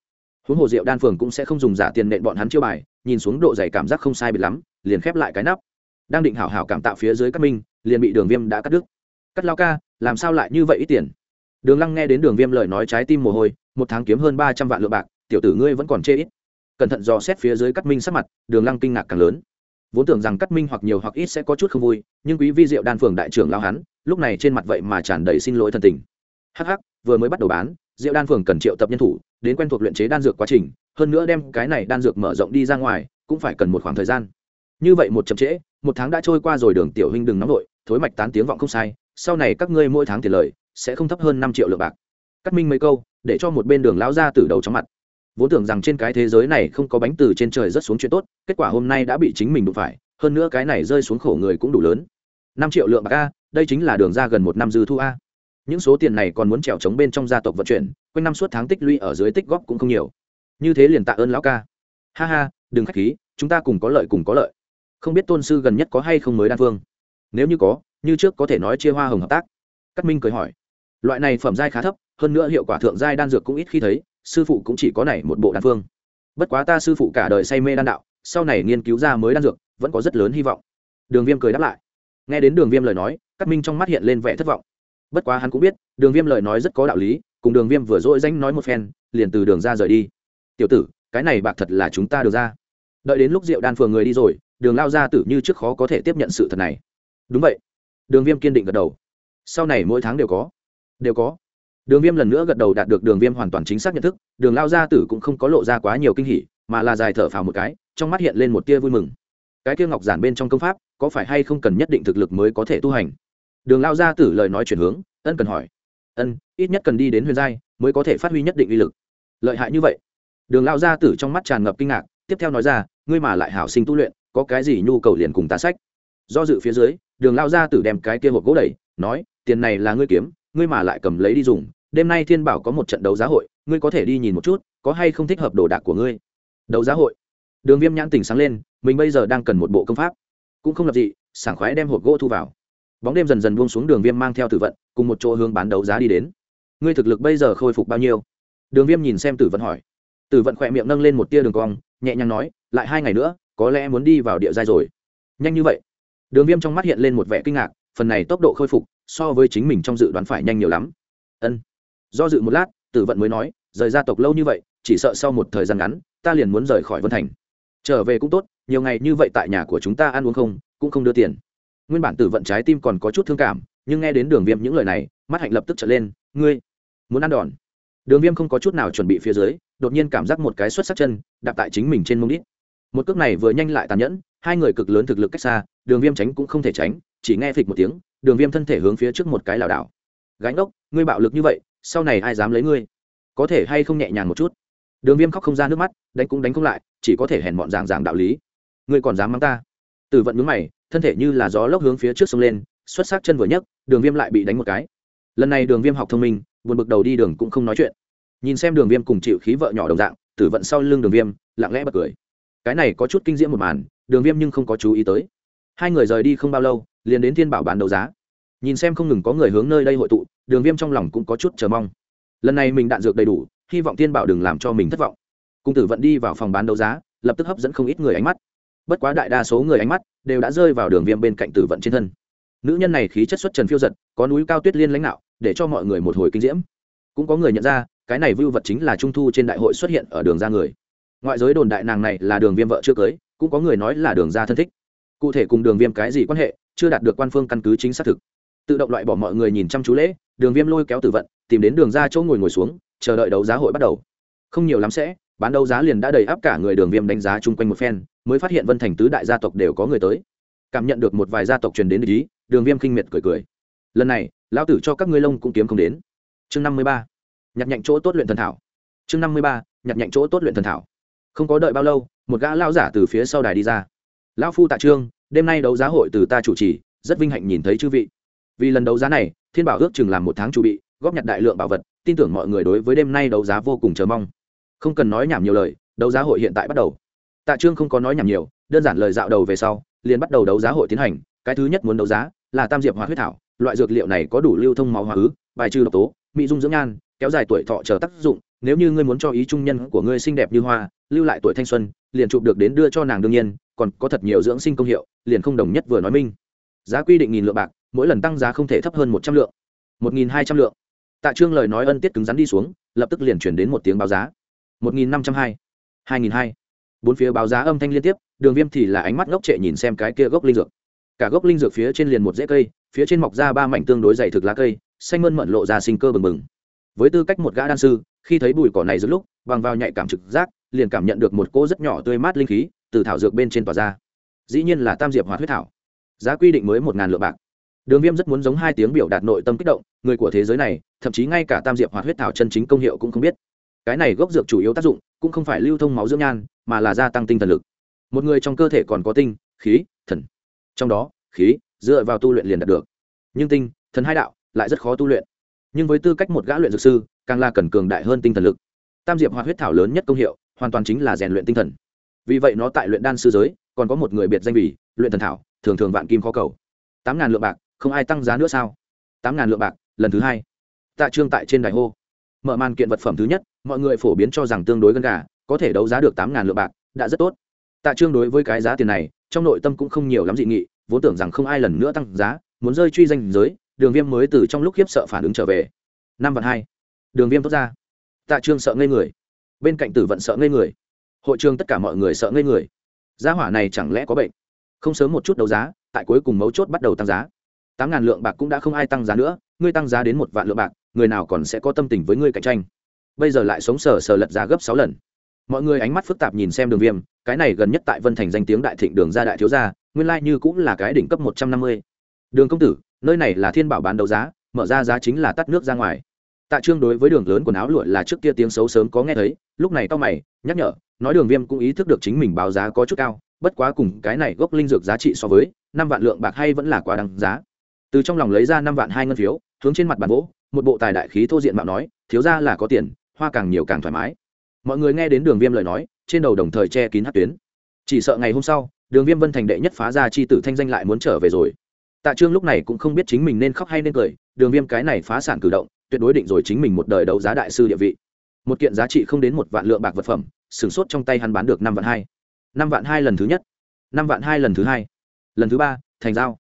huống hồ rượu đan phường cũng sẽ không dùng giả tiền nện bọn hắn chiêu bài, nhìn xuống độ dày cảm giác không sai biệt lắm, liền khép lại cái nắp. Đang định hảo hảo cảm tạo phía dưới các minh, liền bị đường viêm đã cắt đứt. Cắt lao ca, làm sao lại như vậy ít tiền? Đường lăng nghe đến đường viêm lời nói trái tim mồ hôi, một tháng kiếm hơn ba trăm vạn lượng bạc, tiểu tử ngươi vẫn còn chê ít. Cẩn thận dò xét phía dưới cắt minh sắc mặt, đường lăng kinh ngạc càng lớn. Vốn tưởng rằng cắt minh hoặc nhiều hoặc ít sẽ có chút không vui, nhưng quý vi diệu đan phường đại trưởng lao hắn, lúc này trên mặt vậy mà tràn đầy xin lỗi thân tình. Hh vừa mới bắt đầu bán diệu đan phường cần triệu tập nhân thủ đến quen thuộc luyện chế đan dược quá trình hơn nữa đem cái này đan dược mở rộng đi ra ngoài cũng phải cần một khoảng thời gian. Như vậy một chậm trễ một tháng đã trôi qua rồi đường tiểu Hinh đừng nóng nội, thối mạch tán tiếng vọng không sai sau này các ngươi mỗi tháng tiền lời sẽ không thấp hơn năm triệu lượng bạc. Cắt minh mấy câu để cho một bên đường lão ra từ đầu chóng mặt. Vốn tưởng rằng trên cái thế giới này không có bánh từ trên trời rất xuống chuyện tốt kết quả hôm nay đã bị chính mình đụng phải hơn nữa cái này rơi xuống khổ người cũng đủ lớn. Năm triệu lượng bạc a đây chính là đường ra gần một năm dư thu a những số tiền này còn muốn trèo trống bên trong gia tộc vận chuyển, quanh năm suốt tháng tích lũy ở dưới tích góp cũng không nhiều. Như thế liền tạ ơn lão ca. Ha ha, đừng khách khí, chúng ta cùng có lợi cùng có lợi. Không biết tôn sư gần nhất có hay không mới đan phương? Nếu như có, như trước có thể nói chia hoa hồng hợp tác. Cắt minh cười hỏi. Loại này phẩm giai khá thấp, hơn nữa hiệu quả thượng giai đan dược cũng ít khi thấy, sư phụ cũng chỉ có này một bộ đan phương. Bất quá ta sư phụ cả đời say mê đan đạo, sau này nghiên cứu ra mới đan dược, vẫn có rất lớn hy vọng. Đường viêm cười đáp lại. Nghe đến đường viêm lời nói cắt minh trong mắt hiện lên vẻ thất vọng bất quá hắn cũng biết, đường viêm lời nói rất có đạo lý, cùng đường viêm vừa dỗi danh nói một phen, liền từ đường ra rời đi. Tiểu tử, cái này bạc thật là chúng ta được ra. Đợi đến lúc rượu đan phường người đi rồi, đường lao ra tử như trước khó có thể tiếp nhận sự thật này. Đúng vậy. Đường viêm kiên định gật đầu. Sau này mỗi tháng đều có. Đều có. Đường viêm lần nữa gật đầu đạt được đường viêm hoàn toàn chính xác nhận thức, đường lao gia tử cũng không có lộ ra quá nhiều kinh hỉ, mà là dài thở phào một cái, trong mắt hiện lên một tia vui mừng. Cái kia ngọc giản bên trong công pháp, có phải hay không cần nhất định thực lực mới có thể tu hành? Đường lao gia tử lời nói chuyển hướng, ân cần hỏi. Ân, ít nhất cần đi đến huyền giai mới có thể phát huy nhất định uy lực. Lợi hại như vậy? Đường lao gia tử trong mắt tràn ngập kinh ngạc, tiếp theo nói ra, ngươi mà lại hảo sinh tu luyện, có cái gì nhu cầu liền cùng ta sách? Do dự phía dưới, đường lao gia tử đem cái kia hộp gỗ đẩy, nói, tiền này là ngươi kiếm, ngươi mà lại cầm lấy đi dùng, đêm nay thiên bảo có một trận đấu giá hội, ngươi có thể đi nhìn một chút, có hay không thích hợp đồ đạc của ngươi? Đấu giá hội. Đường viêm nhãn tình sáng lên, mình bây giờ đang cần một bộ công pháp. Cũng không lập gì sảng khoái đem hộp gỗ thu vào bóng đêm dần dần buông xuống, đường viêm mang theo tử vận, cùng một chỗ hướng bán đấu giá đi đến. Ngươi thực lực bây giờ khôi phục bao nhiêu? Đường viêm nhìn xem tử vận hỏi. Tử vận khỏe miệng nâng lên một tia đường cong, nhẹ nhàng nói, lại hai ngày nữa, có lẽ muốn đi vào địa giai rồi. Nhanh như vậy. Đường viêm trong mắt hiện lên một vẻ kinh ngạc, phần này tốc độ khôi phục, so với chính mình trong dự đoán phải nhanh nhiều lắm. Ân. Do dự một lát, tử vận mới nói, rời gia tộc lâu như vậy, chỉ sợ sau một thời gian ngắn, ta liền muốn rời khỏi vân thành. Trở về cũng tốt, nhiều ngày như vậy tại nhà của chúng ta ăn uống không, cũng không đưa tiền nguyên bản tử vận trái tim còn có chút thương cảm, nhưng nghe đến đường viêm những lời này, mắt hạnh lập tức trở lên, ngươi muốn ăn đòn? Đường viêm không có chút nào chuẩn bị phía dưới, đột nhiên cảm giác một cái xuất sắc chân đạp tại chính mình trên mông đít. Một cước này vừa nhanh lại tàn nhẫn, hai người cực lớn thực lực cách xa, đường viêm tránh cũng không thể tránh, chỉ nghe phịch một tiếng, đường viêm thân thể hướng phía trước một cái lảo đảo. Gánh ốc, ngươi bạo lực như vậy, sau này ai dám lấy ngươi? Có thể hay không nhẹ nhàng một chút? Đường viêm khóc không ra nước mắt, đánh cũng đánh không lại, chỉ có thể hèn bọn giảng giảng đạo lý. Ngươi còn dám mắng ta? Tử vận nhướng mày, thân thể như là gió lốc hướng phía trước xông lên, xuất sắc chân vừa nhấc, đường viêm lại bị đánh một cái. Lần này đường viêm học thông minh, buồn bực đầu đi đường cũng không nói chuyện. Nhìn xem đường viêm cùng chịu khí vợ nhỏ đồng dạng tử vận sau lưng đường viêm, lặng lẽ bật cười. Cái này có chút kinh diễm một màn, đường viêm nhưng không có chú ý tới. Hai người rời đi không bao lâu, liền đến thiên bảo bán đấu giá. Nhìn xem không ngừng có người hướng nơi đây hội tụ, đường viêm trong lòng cũng có chút chờ mong. Lần này mình đạn dược đầy đủ, hy vọng thiên bảo đừng làm cho mình thất vọng. Cung tử vận đi vào phòng bán đấu giá, lập tức hấp dẫn không ít người ánh mắt bất quá đại đa số người ánh mắt đều đã rơi vào đường viêm bên cạnh tử vận trên thân. Nữ nhân này khí chất xuất trần phiêu giật có núi cao tuyết liên lãnh đạo để cho mọi người một hồi kinh diễm. Cũng có người nhận ra, cái này vưu vật chính là trung thu trên đại hội xuất hiện ở đường ra người. Ngoại giới đồn đại nàng này là đường viêm vợ chưa cưới, cũng có người nói là đường ra thân thích. Cụ thể cùng đường viêm cái gì quan hệ, chưa đạt được quan phương căn cứ chính xác thực. Tự động loại bỏ mọi người nhìn chăm chú lễ, đường viêm lôi kéo tử vận, tìm đến đường ra chỗ ngồi ngồi xuống, chờ đợi đấu giá hội bắt đầu. Không nhiều lắm sẽ, bán đấu giá liền đã đầy áp cả người đường viêm đánh giá chung quanh một phen mới phát hiện vân thành tứ đại gia tộc đều có người tới. Cảm nhận được một vài gia tộc truyền đến ý, đường viêm kinh miệt cười cười. Lần này, lão tử cho các ngươi lông cũng kiếm không đến. Chương năm mươi ba. Nhặt nhạnh chỗ tốt luyện thần thảo. Chương năm mươi ba. Nhặt nhạnh chỗ tốt luyện thần thảo. Không có đợi bao lâu, một gã lao giả từ phía sau đài đi ra. Lão phu tạ trương, đêm nay đấu giá hội từ ta chủ trì, rất vinh hạnh nhìn thấy chư vị. Vì lần đấu giá này, thiên bảo ước chừng làm một tháng chuẩn bị, góp nhặt đại lượng bảo vật, tin tưởng mọi người đối với đêm nay đấu giá vô cùng chờ mong. Không cần nói nhảm nhiều lời, đấu giá hội hiện tại bắt đầu tạ trương không có nói nhảm nhiều, đơn giản lời dạo đầu về sau, liền bắt đầu đấu giá hội tiến hành. Cái thứ nhất muốn đấu giá là tam diệp hóa huyết thảo. Loại dược liệu này có đủ lưu thông máu hóa ứ, bài trừ độc tố, mỹ dung dưỡng nhan, kéo dài tuổi thọ chờ tác dụng. Nếu như ngươi muốn cho ý trung nhân của ngươi xinh đẹp như hoa, lưu lại tuổi thanh xuân, liền chụp được đến đưa cho nàng đương nhiên, còn có thật nhiều dưỡng sinh công hiệu, liền không đồng nhất vừa nói minh. Giá quy định nghìn lượng bạc, mỗi lần tăng giá không thể thấp hơn một trăm lượng. Một nghìn hai trăm lượng. Tạ trương lời nói ân tiết cứng rắn đi xuống, lập tức liền chuyển đến một tiếng báo giá. Một nghìn năm trăm hai hai nghìn hai bốn phía báo giá âm thanh liên tiếp, đường viêm thì là ánh mắt ngốc trệ nhìn xem cái kia gốc linh dược. Cả gốc linh dược phía trên liền một rễ cây, phía trên mọc ra ba mảnh tương đối dày thực lá cây, xanh mơn mận lộ ra sinh cơ bừng bừng. Với tư cách một gã đan sư, khi thấy bụi cỏ này giữa lúc, bằng vào nhạy cảm trực giác, liền cảm nhận được một cỗ rất nhỏ tươi mát linh khí từ thảo dược bên trên tỏa ra. Dĩ nhiên là tam diệp hoạt huyết thảo. Giá quy định mới một ngàn lượng bạc. Đường viêm rất muốn giống hai tiếng biểu đạt nội tâm kích động, người của thế giới này, thậm chí ngay cả tam diệp hoạt huyết thảo chân chính công hiệu cũng không biết cái này gốc dược chủ yếu tác dụng cũng không phải lưu thông máu dưỡng nhan, mà là gia tăng tinh thần lực. Một người trong cơ thể còn có tinh, khí, thần. Trong đó, khí, dựa vào tu luyện liền đạt được. Nhưng tinh, thần hai đạo lại rất khó tu luyện. Nhưng với tư cách một gã luyện dược sư, càng là cần cường đại hơn tinh thần lực. Tam diệp hoạt huyết thảo lớn nhất công hiệu, hoàn toàn chính là rèn luyện tinh thần. Vì vậy nó tại luyện đan sư giới, còn có một người biệt danh vì luyện thần thảo, thường thường vạn kim khó cầu. Tám ngàn lượng bạc, không ai tăng giá nữa sao? Tám ngàn lượng bạc, lần thứ hai. Tạ trương tại trên đài hô mở màn kiện vật phẩm thứ nhất, mọi người phổ biến cho rằng tương đối gần gà, có thể đấu giá được tám ngàn lượng bạc, đã rất tốt. Tạ trương đối với cái giá tiền này, trong nội tâm cũng không nhiều lắm dị nghị, vốn tưởng rằng không ai lần nữa tăng giá, muốn rơi truy danh giới, đường viêm mới từ trong lúc khiếp sợ phản ứng trở về. Năm vạn hai. Đường viêm tốt ra. Tạ trương sợ ngây người. Bên cạnh tử vận sợ ngây người. Hội trường tất cả mọi người sợ ngây người. Giá hỏa này chẳng lẽ có bệnh? Không sớm một chút đấu giá, tại cuối cùng mấu chốt bắt đầu tăng giá. Tám ngàn lượng bạc cũng đã không ai tăng giá nữa, ngươi tăng giá đến một vạn lượng bạc người nào còn sẽ có tâm tình với ngươi cạnh tranh? Bây giờ lại sống sờ sờ lật ra gấp sáu lần. Mọi người ánh mắt phức tạp nhìn xem đường viêm, cái này gần nhất tại vân thành danh tiếng đại thịnh đường gia đại thiếu gia, nguyên lai、like、như cũng là cái đỉnh cấp một trăm năm mươi. Đường công tử, nơi này là thiên bảo bán đấu giá, mở ra giá chính là tắt nước ra ngoài. Tạ trương đối với đường lớn quần áo lụa là trước kia tiếng xấu sớm có nghe thấy, lúc này tao mày, nhắc nhở, nói đường viêm cũng ý thức được chính mình báo giá có chút cao, bất quá cùng cái này gốc linh dược giá trị so với, năm vạn lượng bạc hay vẫn là quá đăng giá. Từ trong lòng lấy ra năm vạn hai ngân phiếu, hướng trên mặt bàn vỗ một bộ tài đại khí thô diện mạo nói, thiếu ra là có tiền, hoa càng nhiều càng thoải mái. Mọi người nghe đến đường viêm lời nói, trên đầu đồng thời che kín hát tuyến. Chỉ sợ ngày hôm sau, đường viêm vân thành đệ nhất phá ra chi tử thanh danh lại muốn trở về rồi. Tạ trương lúc này cũng không biết chính mình nên khóc hay nên cười, đường viêm cái này phá sản cử động, tuyệt đối định rồi chính mình một đời đấu giá đại sư địa vị. Một kiện giá trị không đến một vạn lượng bạc vật phẩm sửng sốt trong tay hắn bán được năm vạn hai. Năm vạn hai lần thứ nhất. Năm vạn hai lần thứ hai. Lần thứ ba, thành giao.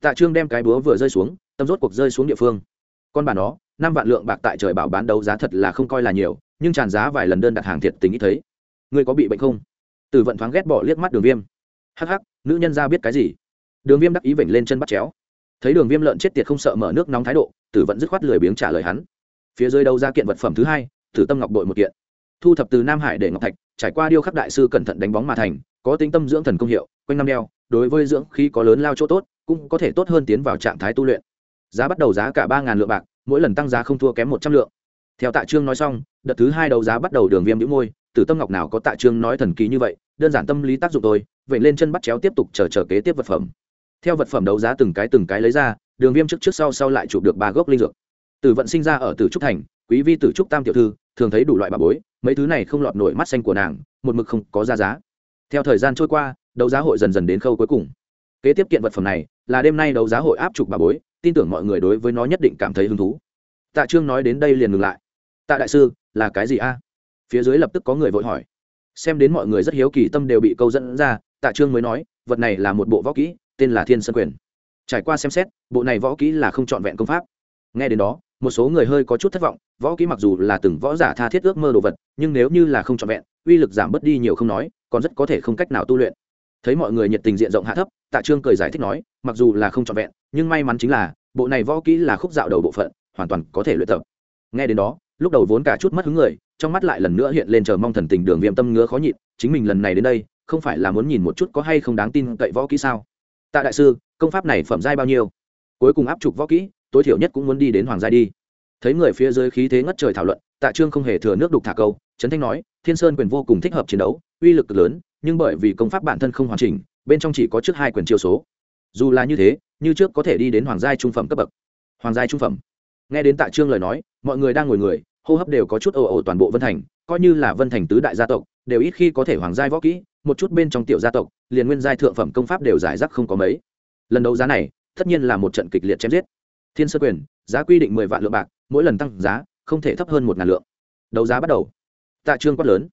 Tạ trương đem cái búa vừa rơi xuống, tâm rốt cuộc rơi xuống địa phương con bà nó, năm vạn lượng bạc tại trời bảo bán đấu giá thật là không coi là nhiều, nhưng tràn giá vài lần đơn đặt hàng thiệt tình ít thấy. Ngươi có bị bệnh không? Tử vận thoáng ghét bỏ liếc mắt đường viêm. Hắc hắc, nữ nhân ra biết cái gì? Đường viêm đắc ý vểnh lên chân bắt chéo. Thấy đường viêm lợn chết tiệt không sợ mở nước nóng thái độ tử vận dứt khoát lười biếng trả lời hắn. Phía dưới đâu ra kiện vật phẩm thứ hai, tử tâm ngọc bội một kiện. Thu thập từ nam hải để ngọc thạch, trải qua điêu khắc đại sư cẩn thận đánh bóng mà thành, có tính tâm dưỡng thần công hiệu, quanh năm đeo, đối với dưỡng khí có lớn lao chỗ tốt, cũng có thể tốt hơn tiến vào trạng thái tu luyện giá bắt đầu giá cả ba ngàn lượng bạc, mỗi lần tăng giá không thua kém một trăm lượng. Theo tạ trương nói xong, đợt thứ hai đấu giá bắt đầu đường viêm đĩu môi, tử tâm ngọc nào có tạ trương nói thần kỳ như vậy, đơn giản tâm lý tác dụng tôi vậy lên chân bắt chéo tiếp tục chờ chờ kế tiếp vật phẩm. Theo vật phẩm đấu giá từng cái từng cái lấy ra, đường viêm trước trước sau sau lại chụp được ba gốc linh dược. Tử vận sinh ra ở tử trúc thành, quý vi tử trúc tam tiểu thư, thường thấy đủ loại bà bối, mấy thứ này không lọt nổi mắt xanh của nàng, một mực không có ra giá. Theo thời gian trôi qua, đấu giá hội dần dần đến khâu cuối cùng. Kế tiếp kiện vật phẩm này là đêm nay đấu giá hội áp trục bà bối tin tưởng mọi người đối với nó nhất định cảm thấy hứng thú. Tạ trương nói đến đây liền ngừng lại. Tạ đại sư, là cái gì a? Phía dưới lập tức có người vội hỏi. Xem đến mọi người rất hiếu kỳ tâm đều bị câu dẫn ra, tạ trương mới nói, vật này là một bộ võ kỹ, tên là thiên sơn quyền. Trải qua xem xét, bộ này võ kỹ là không trọn vẹn công pháp. Nghe đến đó, một số người hơi có chút thất vọng, võ kỹ mặc dù là từng võ giả tha thiết ước mơ đồ vật, nhưng nếu như là không trọn vẹn, uy lực giảm bớt đi nhiều không nói, còn rất có thể không cách nào tu luyện. Thấy mọi người nhiệt tình diện rộng hạ thấp, tạ trương cười giải thích nói, mặc dù là không trọn vẹn nhưng may mắn chính là, bộ này võ kỹ là khúc dạo đầu bộ phận, hoàn toàn có thể luyện tập. Nghe đến đó, lúc đầu vốn cả chút mất hứng người, trong mắt lại lần nữa hiện lên chờ mong thần tình đường viêm tâm ngứa khó nhịn, chính mình lần này đến đây, không phải là muốn nhìn một chút có hay không đáng tin cậy võ kỹ sao? Tạ đại sư, công pháp này phẩm giai bao nhiêu? Cuối cùng áp trục võ kỹ, tối thiểu nhất cũng muốn đi đến hoàng giai đi. Thấy người phía dưới khí thế ngất trời thảo luận, tạ trương không hề thừa nước đục thả câu trấn thanh nói, thiên sơn quyền vô cùng thích hợp chiến đấu, uy lực cực lớn, nhưng bởi vì công pháp bản thân không hoàn chỉnh, bên trong chỉ có trước hai quyền chiêu số. Dù là như thế như trước có thể đi đến hoàng gia trung phẩm cấp bậc. Hoàng gia trung phẩm. Nghe đến tạ trương lời nói, mọi người đang ngồi người, hô hấp đều có chút ồ ồ toàn bộ vân thành, coi như là vân thành tứ đại gia tộc, đều ít khi có thể hoàng giai võ kỹ, một chút bên trong tiểu gia tộc, liền nguyên giai thượng phẩm công pháp đều giải rác không có mấy. Lần đấu giá này, tất nhiên là một trận kịch liệt chém giết. Thiên sơ quyền, giá quy định mười vạn lượng bạc, mỗi lần tăng giá, không thể thấp hơn một ngàn lượng. Đấu giá bắt đầu. Tạ trương quát lớn.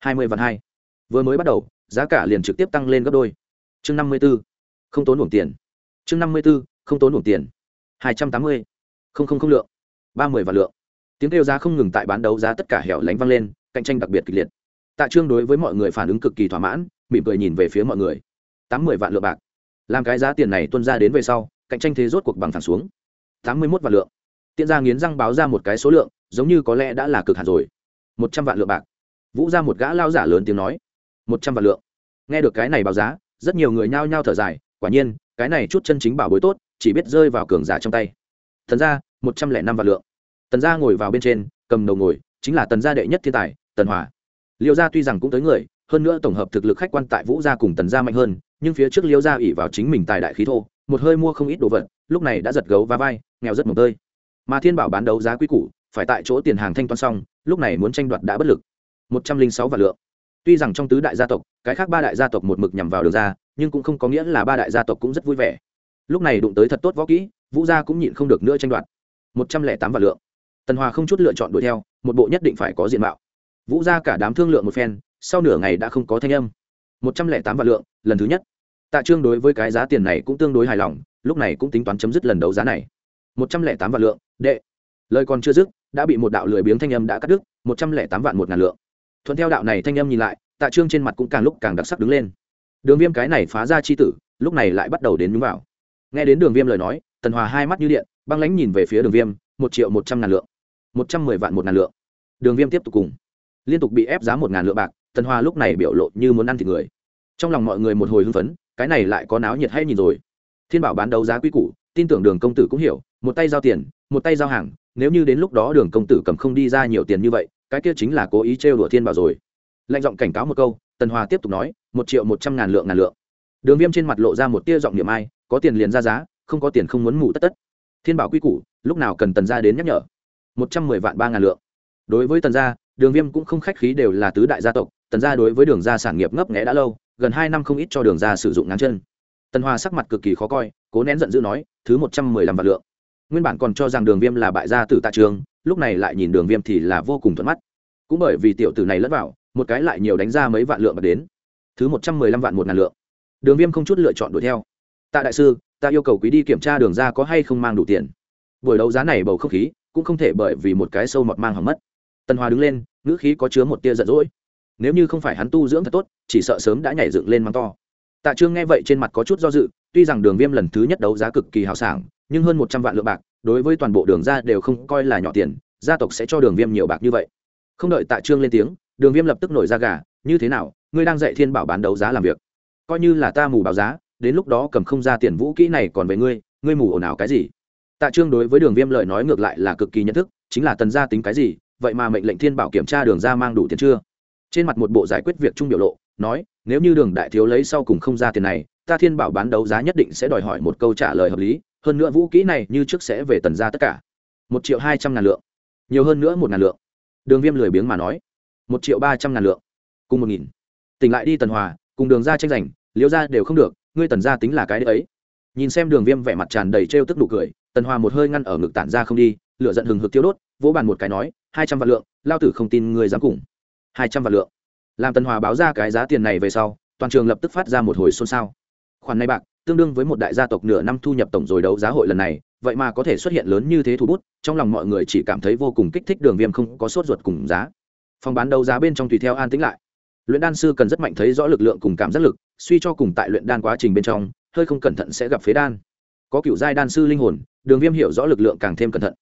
Hai mươi vạn hai. Vừa mới bắt đầu, giá cả liền trực tiếp tăng lên gấp đôi. Chương năm mươi b ố không tốn buồng tiền chương năm mươi b ố không tốn đủ tiền. hai trăm tám mươi. Không không không lượng. ba mươi và lượng. Tiếng kêu giá không ngừng tại bán đấu giá tất cả hẻo lánh vang lên, cạnh tranh đặc biệt kịch liệt. Tạ trương đối với mọi người phản ứng cực kỳ thỏa mãn, mỉm cười nhìn về phía mọi người. tám mươi vạn lượng bạc. Làm cái giá tiền này tuân ra đến về sau, cạnh tranh thế rốt cuộc bằng thẳng xuống. tám mươi mốt vạn lượng. Tiện ra nghiến răng báo ra một cái số lượng, giống như có lẽ đã là cực hạt rồi. một trăm vạn lượng bạc. Vũ ra một gã lao giả lớn tiếng nói. một trăm vạn lượng. Nghe được cái này báo giá, rất nhiều người nhao nhao thở dài, quả nhiên cái này chút chân chính bảo bối tốt, chỉ biết rơi vào cường giả trong tay. Thần gia, một trăm lẻ năm vạn lượng. Tần gia ngồi vào bên trên, cầm đầu ngồi, chính là tần gia đệ nhất thiên tài, tần hòa. Liêu gia tuy rằng cũng tới người, hơn nữa tổng hợp thực lực khách quan tại vũ gia cùng tần gia mạnh hơn, nhưng phía trước liêu gia ỉ vào chính mình tài đại khí thô, một hơi mua không ít đồ vật, lúc này đã giật gấu và vai, nghèo rất mồm tơi. Mà thiên bảo bán đấu giá quý củ, phải tại chỗ tiền hàng thanh toán xong, lúc này muốn tranh đoạt đã bất lực. Một trăm linh sáu vạn lượng tuy rằng trong tứ đại gia tộc, cái khác ba đại gia tộc một mực nhằm vào đường ra, nhưng cũng không có nghĩa là ba đại gia tộc cũng rất vui vẻ. Lúc này đụng tới thật tốt võ kỹ, vũ gia cũng nhịn không được nữa tranh đoạt. Một trăm lẻ tám vạn lượng. Tần hòa không chút lựa chọn đuổi theo, một bộ nhất định phải có diện mạo. Vũ gia cả đám thương lượng một phen, sau nửa ngày đã không có thanh âm. Một trăm lẻ tám vạn lượng, lần thứ nhất. Tạ trương đối với cái giá tiền này cũng tương đối hài lòng, lúc này cũng tính toán chấm dứt lần đấu giá này. Một trăm lẻ tám vạn lượng, đệ. Lời còn chưa dứt, đã bị một đạo lười biếng thanh âm đã cắt đứt, một trăm lẻ tám vạn một ngàn lượng thuận theo đạo này thanh âm nhìn lại, tạ trương trên mặt cũng càng lúc càng đặc sắc đứng lên. Đường viêm cái này phá ra chi tử, lúc này lại bắt đầu đến nhúng vào. Nghe đến đường viêm lời nói, tần hòa hai mắt như điện, băng lãnh nhìn về phía đường viêm, một triệu một trăm ngàn lượng, một trăm mười vạn một ngàn lượng. Đường viêm tiếp tục cùng. Liên tục bị ép giá một ngàn lượng bạc, tần hòa lúc này biểu lộ như muốn ăn thịt người. Trong lòng mọi người một hồi hưng phấn, cái này lại có náo nhiệt hay nhìn rồi. Thiên bảo bán đấu giá quý củ, tin tưởng đường công tử cũng hiểu, một tay giao tiền, một tay giao hàng, nếu như đến lúc đó đường công tử cầm không đi ra nhiều tiền như vậy cái kia chính là cố ý trêu đùa thiên bảo rồi. Lệnh giọng cảnh cáo một câu, tần hòa tiếp tục nói, một triệu một trăm ngàn lượng ngàn lượng. Đường viêm trên mặt lộ ra một tia giọng niệm ai, có tiền liền ra giá, không có tiền không muốn mù tất tất. Thiên bảo quy củ, lúc nào cần tần gia đến nhắc nhở? Một trăm mười vạn ba ngàn lượng. Đối với tần gia, đường viêm cũng không khách khí đều là tứ đại gia tộc, tần gia đối với đường gia sản nghiệp ngấp nghẽ đã lâu, gần hai năm không ít cho đường gia sử dụng ngắn chân. Tần hòa sắc mặt cực kỳ khó coi, cố nén giận dữ nói, thứ một trăm mười lăm vạn lượng. Nguyên bản còn cho rằng đường viêm là bại gia tử tạ trường lúc này lại nhìn đường viêm thì là vô cùng thuận mắt. Cũng bởi vì tiểu tử này lẫn vào, một cái lại nhiều đánh ra mấy vạn lượng bạc đến. Thứ một trăm mười lăm vạn một ngàn lượng. Đường viêm không chút lựa chọn đuổi theo. Tạ đại sư, ta yêu cầu quý đi kiểm tra đường ra có hay không mang đủ tiền. Buổi đấu giá này bầu không khí cũng không thể bởi vì một cái sâu mọt mang hỏng mất. Tần hòa đứng lên, ngữ khí có chứa một tia giận dỗi. Nếu như không phải hắn tu dưỡng thật tốt, chỉ sợ sớm đã nhảy dựng lên mắng to. Tạ trương nghe vậy trên mặt có chút do dự, tuy rằng đường viêm lần thứ nhất đấu giá cực kỳ hào sảng, nhưng hơn một trăm vạn lượng bạc đối với toàn bộ đường ra đều không coi là nhỏ tiền, gia tộc sẽ cho đường viêm nhiều bạc như vậy. Không đợi tạ trương lên tiếng, đường viêm lập tức nổi ra gà, như thế nào, ngươi đang dạy thiên bảo bán đấu giá làm việc? Coi như là ta mù báo giá, đến lúc đó cầm không ra tiền vũ kỹ này còn về ngươi ngươi mù ồn ào cái gì? Tạ trương đối với đường viêm lời nói ngược lại là cực kỳ nhận thức, chính là tần gia tính cái gì, vậy mà mệnh lệnh thiên bảo kiểm tra đường ra mang đủ tiền chưa? Trên mặt một bộ giải quyết việc trung biểu lộ, nói, nếu như đường đại thiếu lấy sau cùng không ra tiền này, ta thiên bảo bán đấu giá nhất định sẽ đòi hỏi một câu trả lời hợp lý hơn nữa vũ kỹ này như trước sẽ về tần ra tất cả. Một triệu hai trăm ngàn lượng. Nhiều hơn nữa một ngàn lượng. Đường viêm lười biếng mà nói. Một triệu ba trăm ngàn lượng. Cùng một nghìn. Tỉnh lại đi tần hòa, cùng đường ra tranh giành, liễu ra đều không được, ngươi tần ra tính là cái đấy nhìn xem đường viêm vẻ mặt tràn đầy trêu tức nụ cười, tần hòa một hơi ngăn ở ngực tản ra không đi, lửa giận hừng hực tiêu đốt, vỗ bàn một cái nói, hai trăm vạn lượng, lao tử không tin ngươi dám cùng. Hai trăm vạn lượng. Làm tần hòa báo ra cái giá tiền này về sau, toàn trường lập tức phát ra một hồi xôn xao. Khoản này bạc tương đương với một đại gia tộc nửa năm thu nhập tổng rồi đấu giá hội lần này, vậy mà có thể xuất hiện lớn như thế thủ bút, trong lòng mọi người chỉ cảm thấy vô cùng kích thích đường viêm không có sốt ruột cùng giá. Phòng bán đấu giá bên trong tùy theo an tĩnh lại. Luyện đan sư cần rất mạnh thấy rõ lực lượng cùng cảm giác lực, suy cho cùng tại luyện đan quá trình bên trong, hơi không cẩn thận sẽ gặp phế đan. Có cựu giai đan sư linh hồn, đường viêm hiểu rõ lực lượng càng thêm cẩn thận.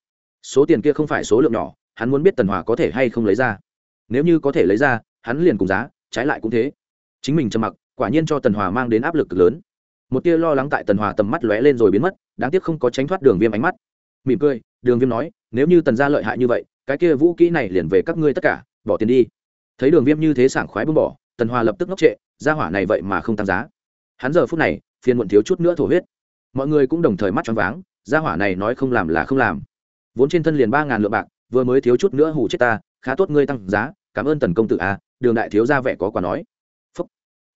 Số tiền kia không phải số lượng nhỏ, hắn muốn biết tần hòa có thể hay không lấy ra. Nếu như có thể lấy ra, hắn liền cùng giá, trái lại cũng thế. Chính mình trầm mặc, quả nhiên cho tần hòa mang đến áp lực cực lớn một tia lo lắng tại tần hòa tầm mắt lóe lên rồi biến mất, đáng tiếc không có tránh thoát đường viêm ánh mắt. Mỉm cười, đường viêm nói, nếu như tần gia lợi hại như vậy, cái kia vũ kỹ này liền về các ngươi tất cả, bỏ tiền đi. Thấy đường viêm như thế sảng khoái bưng bỏ, tần hòa lập tức ngốc trệ ra hỏa này vậy mà không tăng giá. Hắn giờ phút này, phiền muộn thiếu chút nữa thổ huyết. Mọi người cũng đồng thời mắt choáng váng ra hỏa này nói không làm là không làm. Vốn trên thân liền ba ngàn lượng bạc, vừa mới thiếu chút nữa hủ chết ta, khá tốt ngươi tăng giá, cảm ơn tần công tử a, đường đại thiếu ra vẻ có quả nói. Phúc.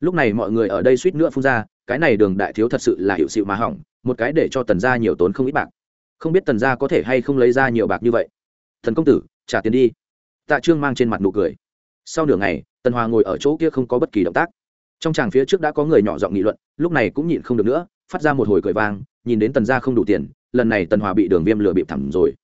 lúc này mọi người ở đây suýt nữa phun ra cái này đường đại thiếu thật sự là hiệu sự mà hỏng, một cái để cho tần gia nhiều tốn không ít bạc. Không biết tần gia có thể hay không lấy ra nhiều bạc như vậy. Thần công tử, trả tiền đi. Tạ trương mang trên mặt nụ cười. Sau nửa ngày, tần hòa ngồi ở chỗ kia không có bất kỳ động tác. Trong tràng phía trước đã có người nhỏ giọng nghị luận, lúc này cũng nhịn không được nữa, phát ra một hồi cười vang, nhìn đến tần gia không đủ tiền, lần này tần hòa bị đường viêm lừa bịp thẳm rồi.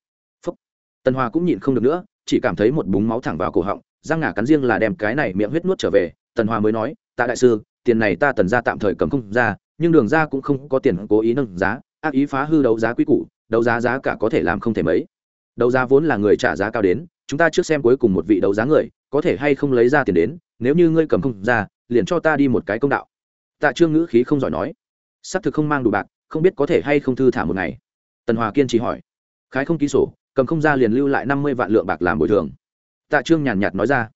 Phúc. tần hòa cũng nhịn không được nữa, chỉ cảm thấy một búng máu thẳng vào cổ họng răng ngả cắn riêng là đem cái này miệng huyết nuốt trở về, tần hòa mới nói, tạ đại sư, tiền này ta tần ra tạm thời cầm không ra, nhưng đường ra cũng không có tiền cố ý nâng giá, ác ý phá hư đấu giá quý củ, đấu giá giá cả có thể làm không thể mấy. Đấu giá vốn là người trả giá cao đến, chúng ta trước xem cuối cùng một vị đấu giá người, có thể hay không lấy ra tiền đến, nếu như ngươi cầm không ra, liền cho ta đi một cái công đạo. Tạ trương ngữ khí không giỏi nói. Xác thực không mang đủ bạc, không biết có thể hay không thư thả một ngày. Tần hòa kiên trì hỏi. Khái không ký sổ, cầm không ra liền lưu lại năm mươi vạn lượng bạc làm bồi thường tạ trương nhàn nhạt nói ra.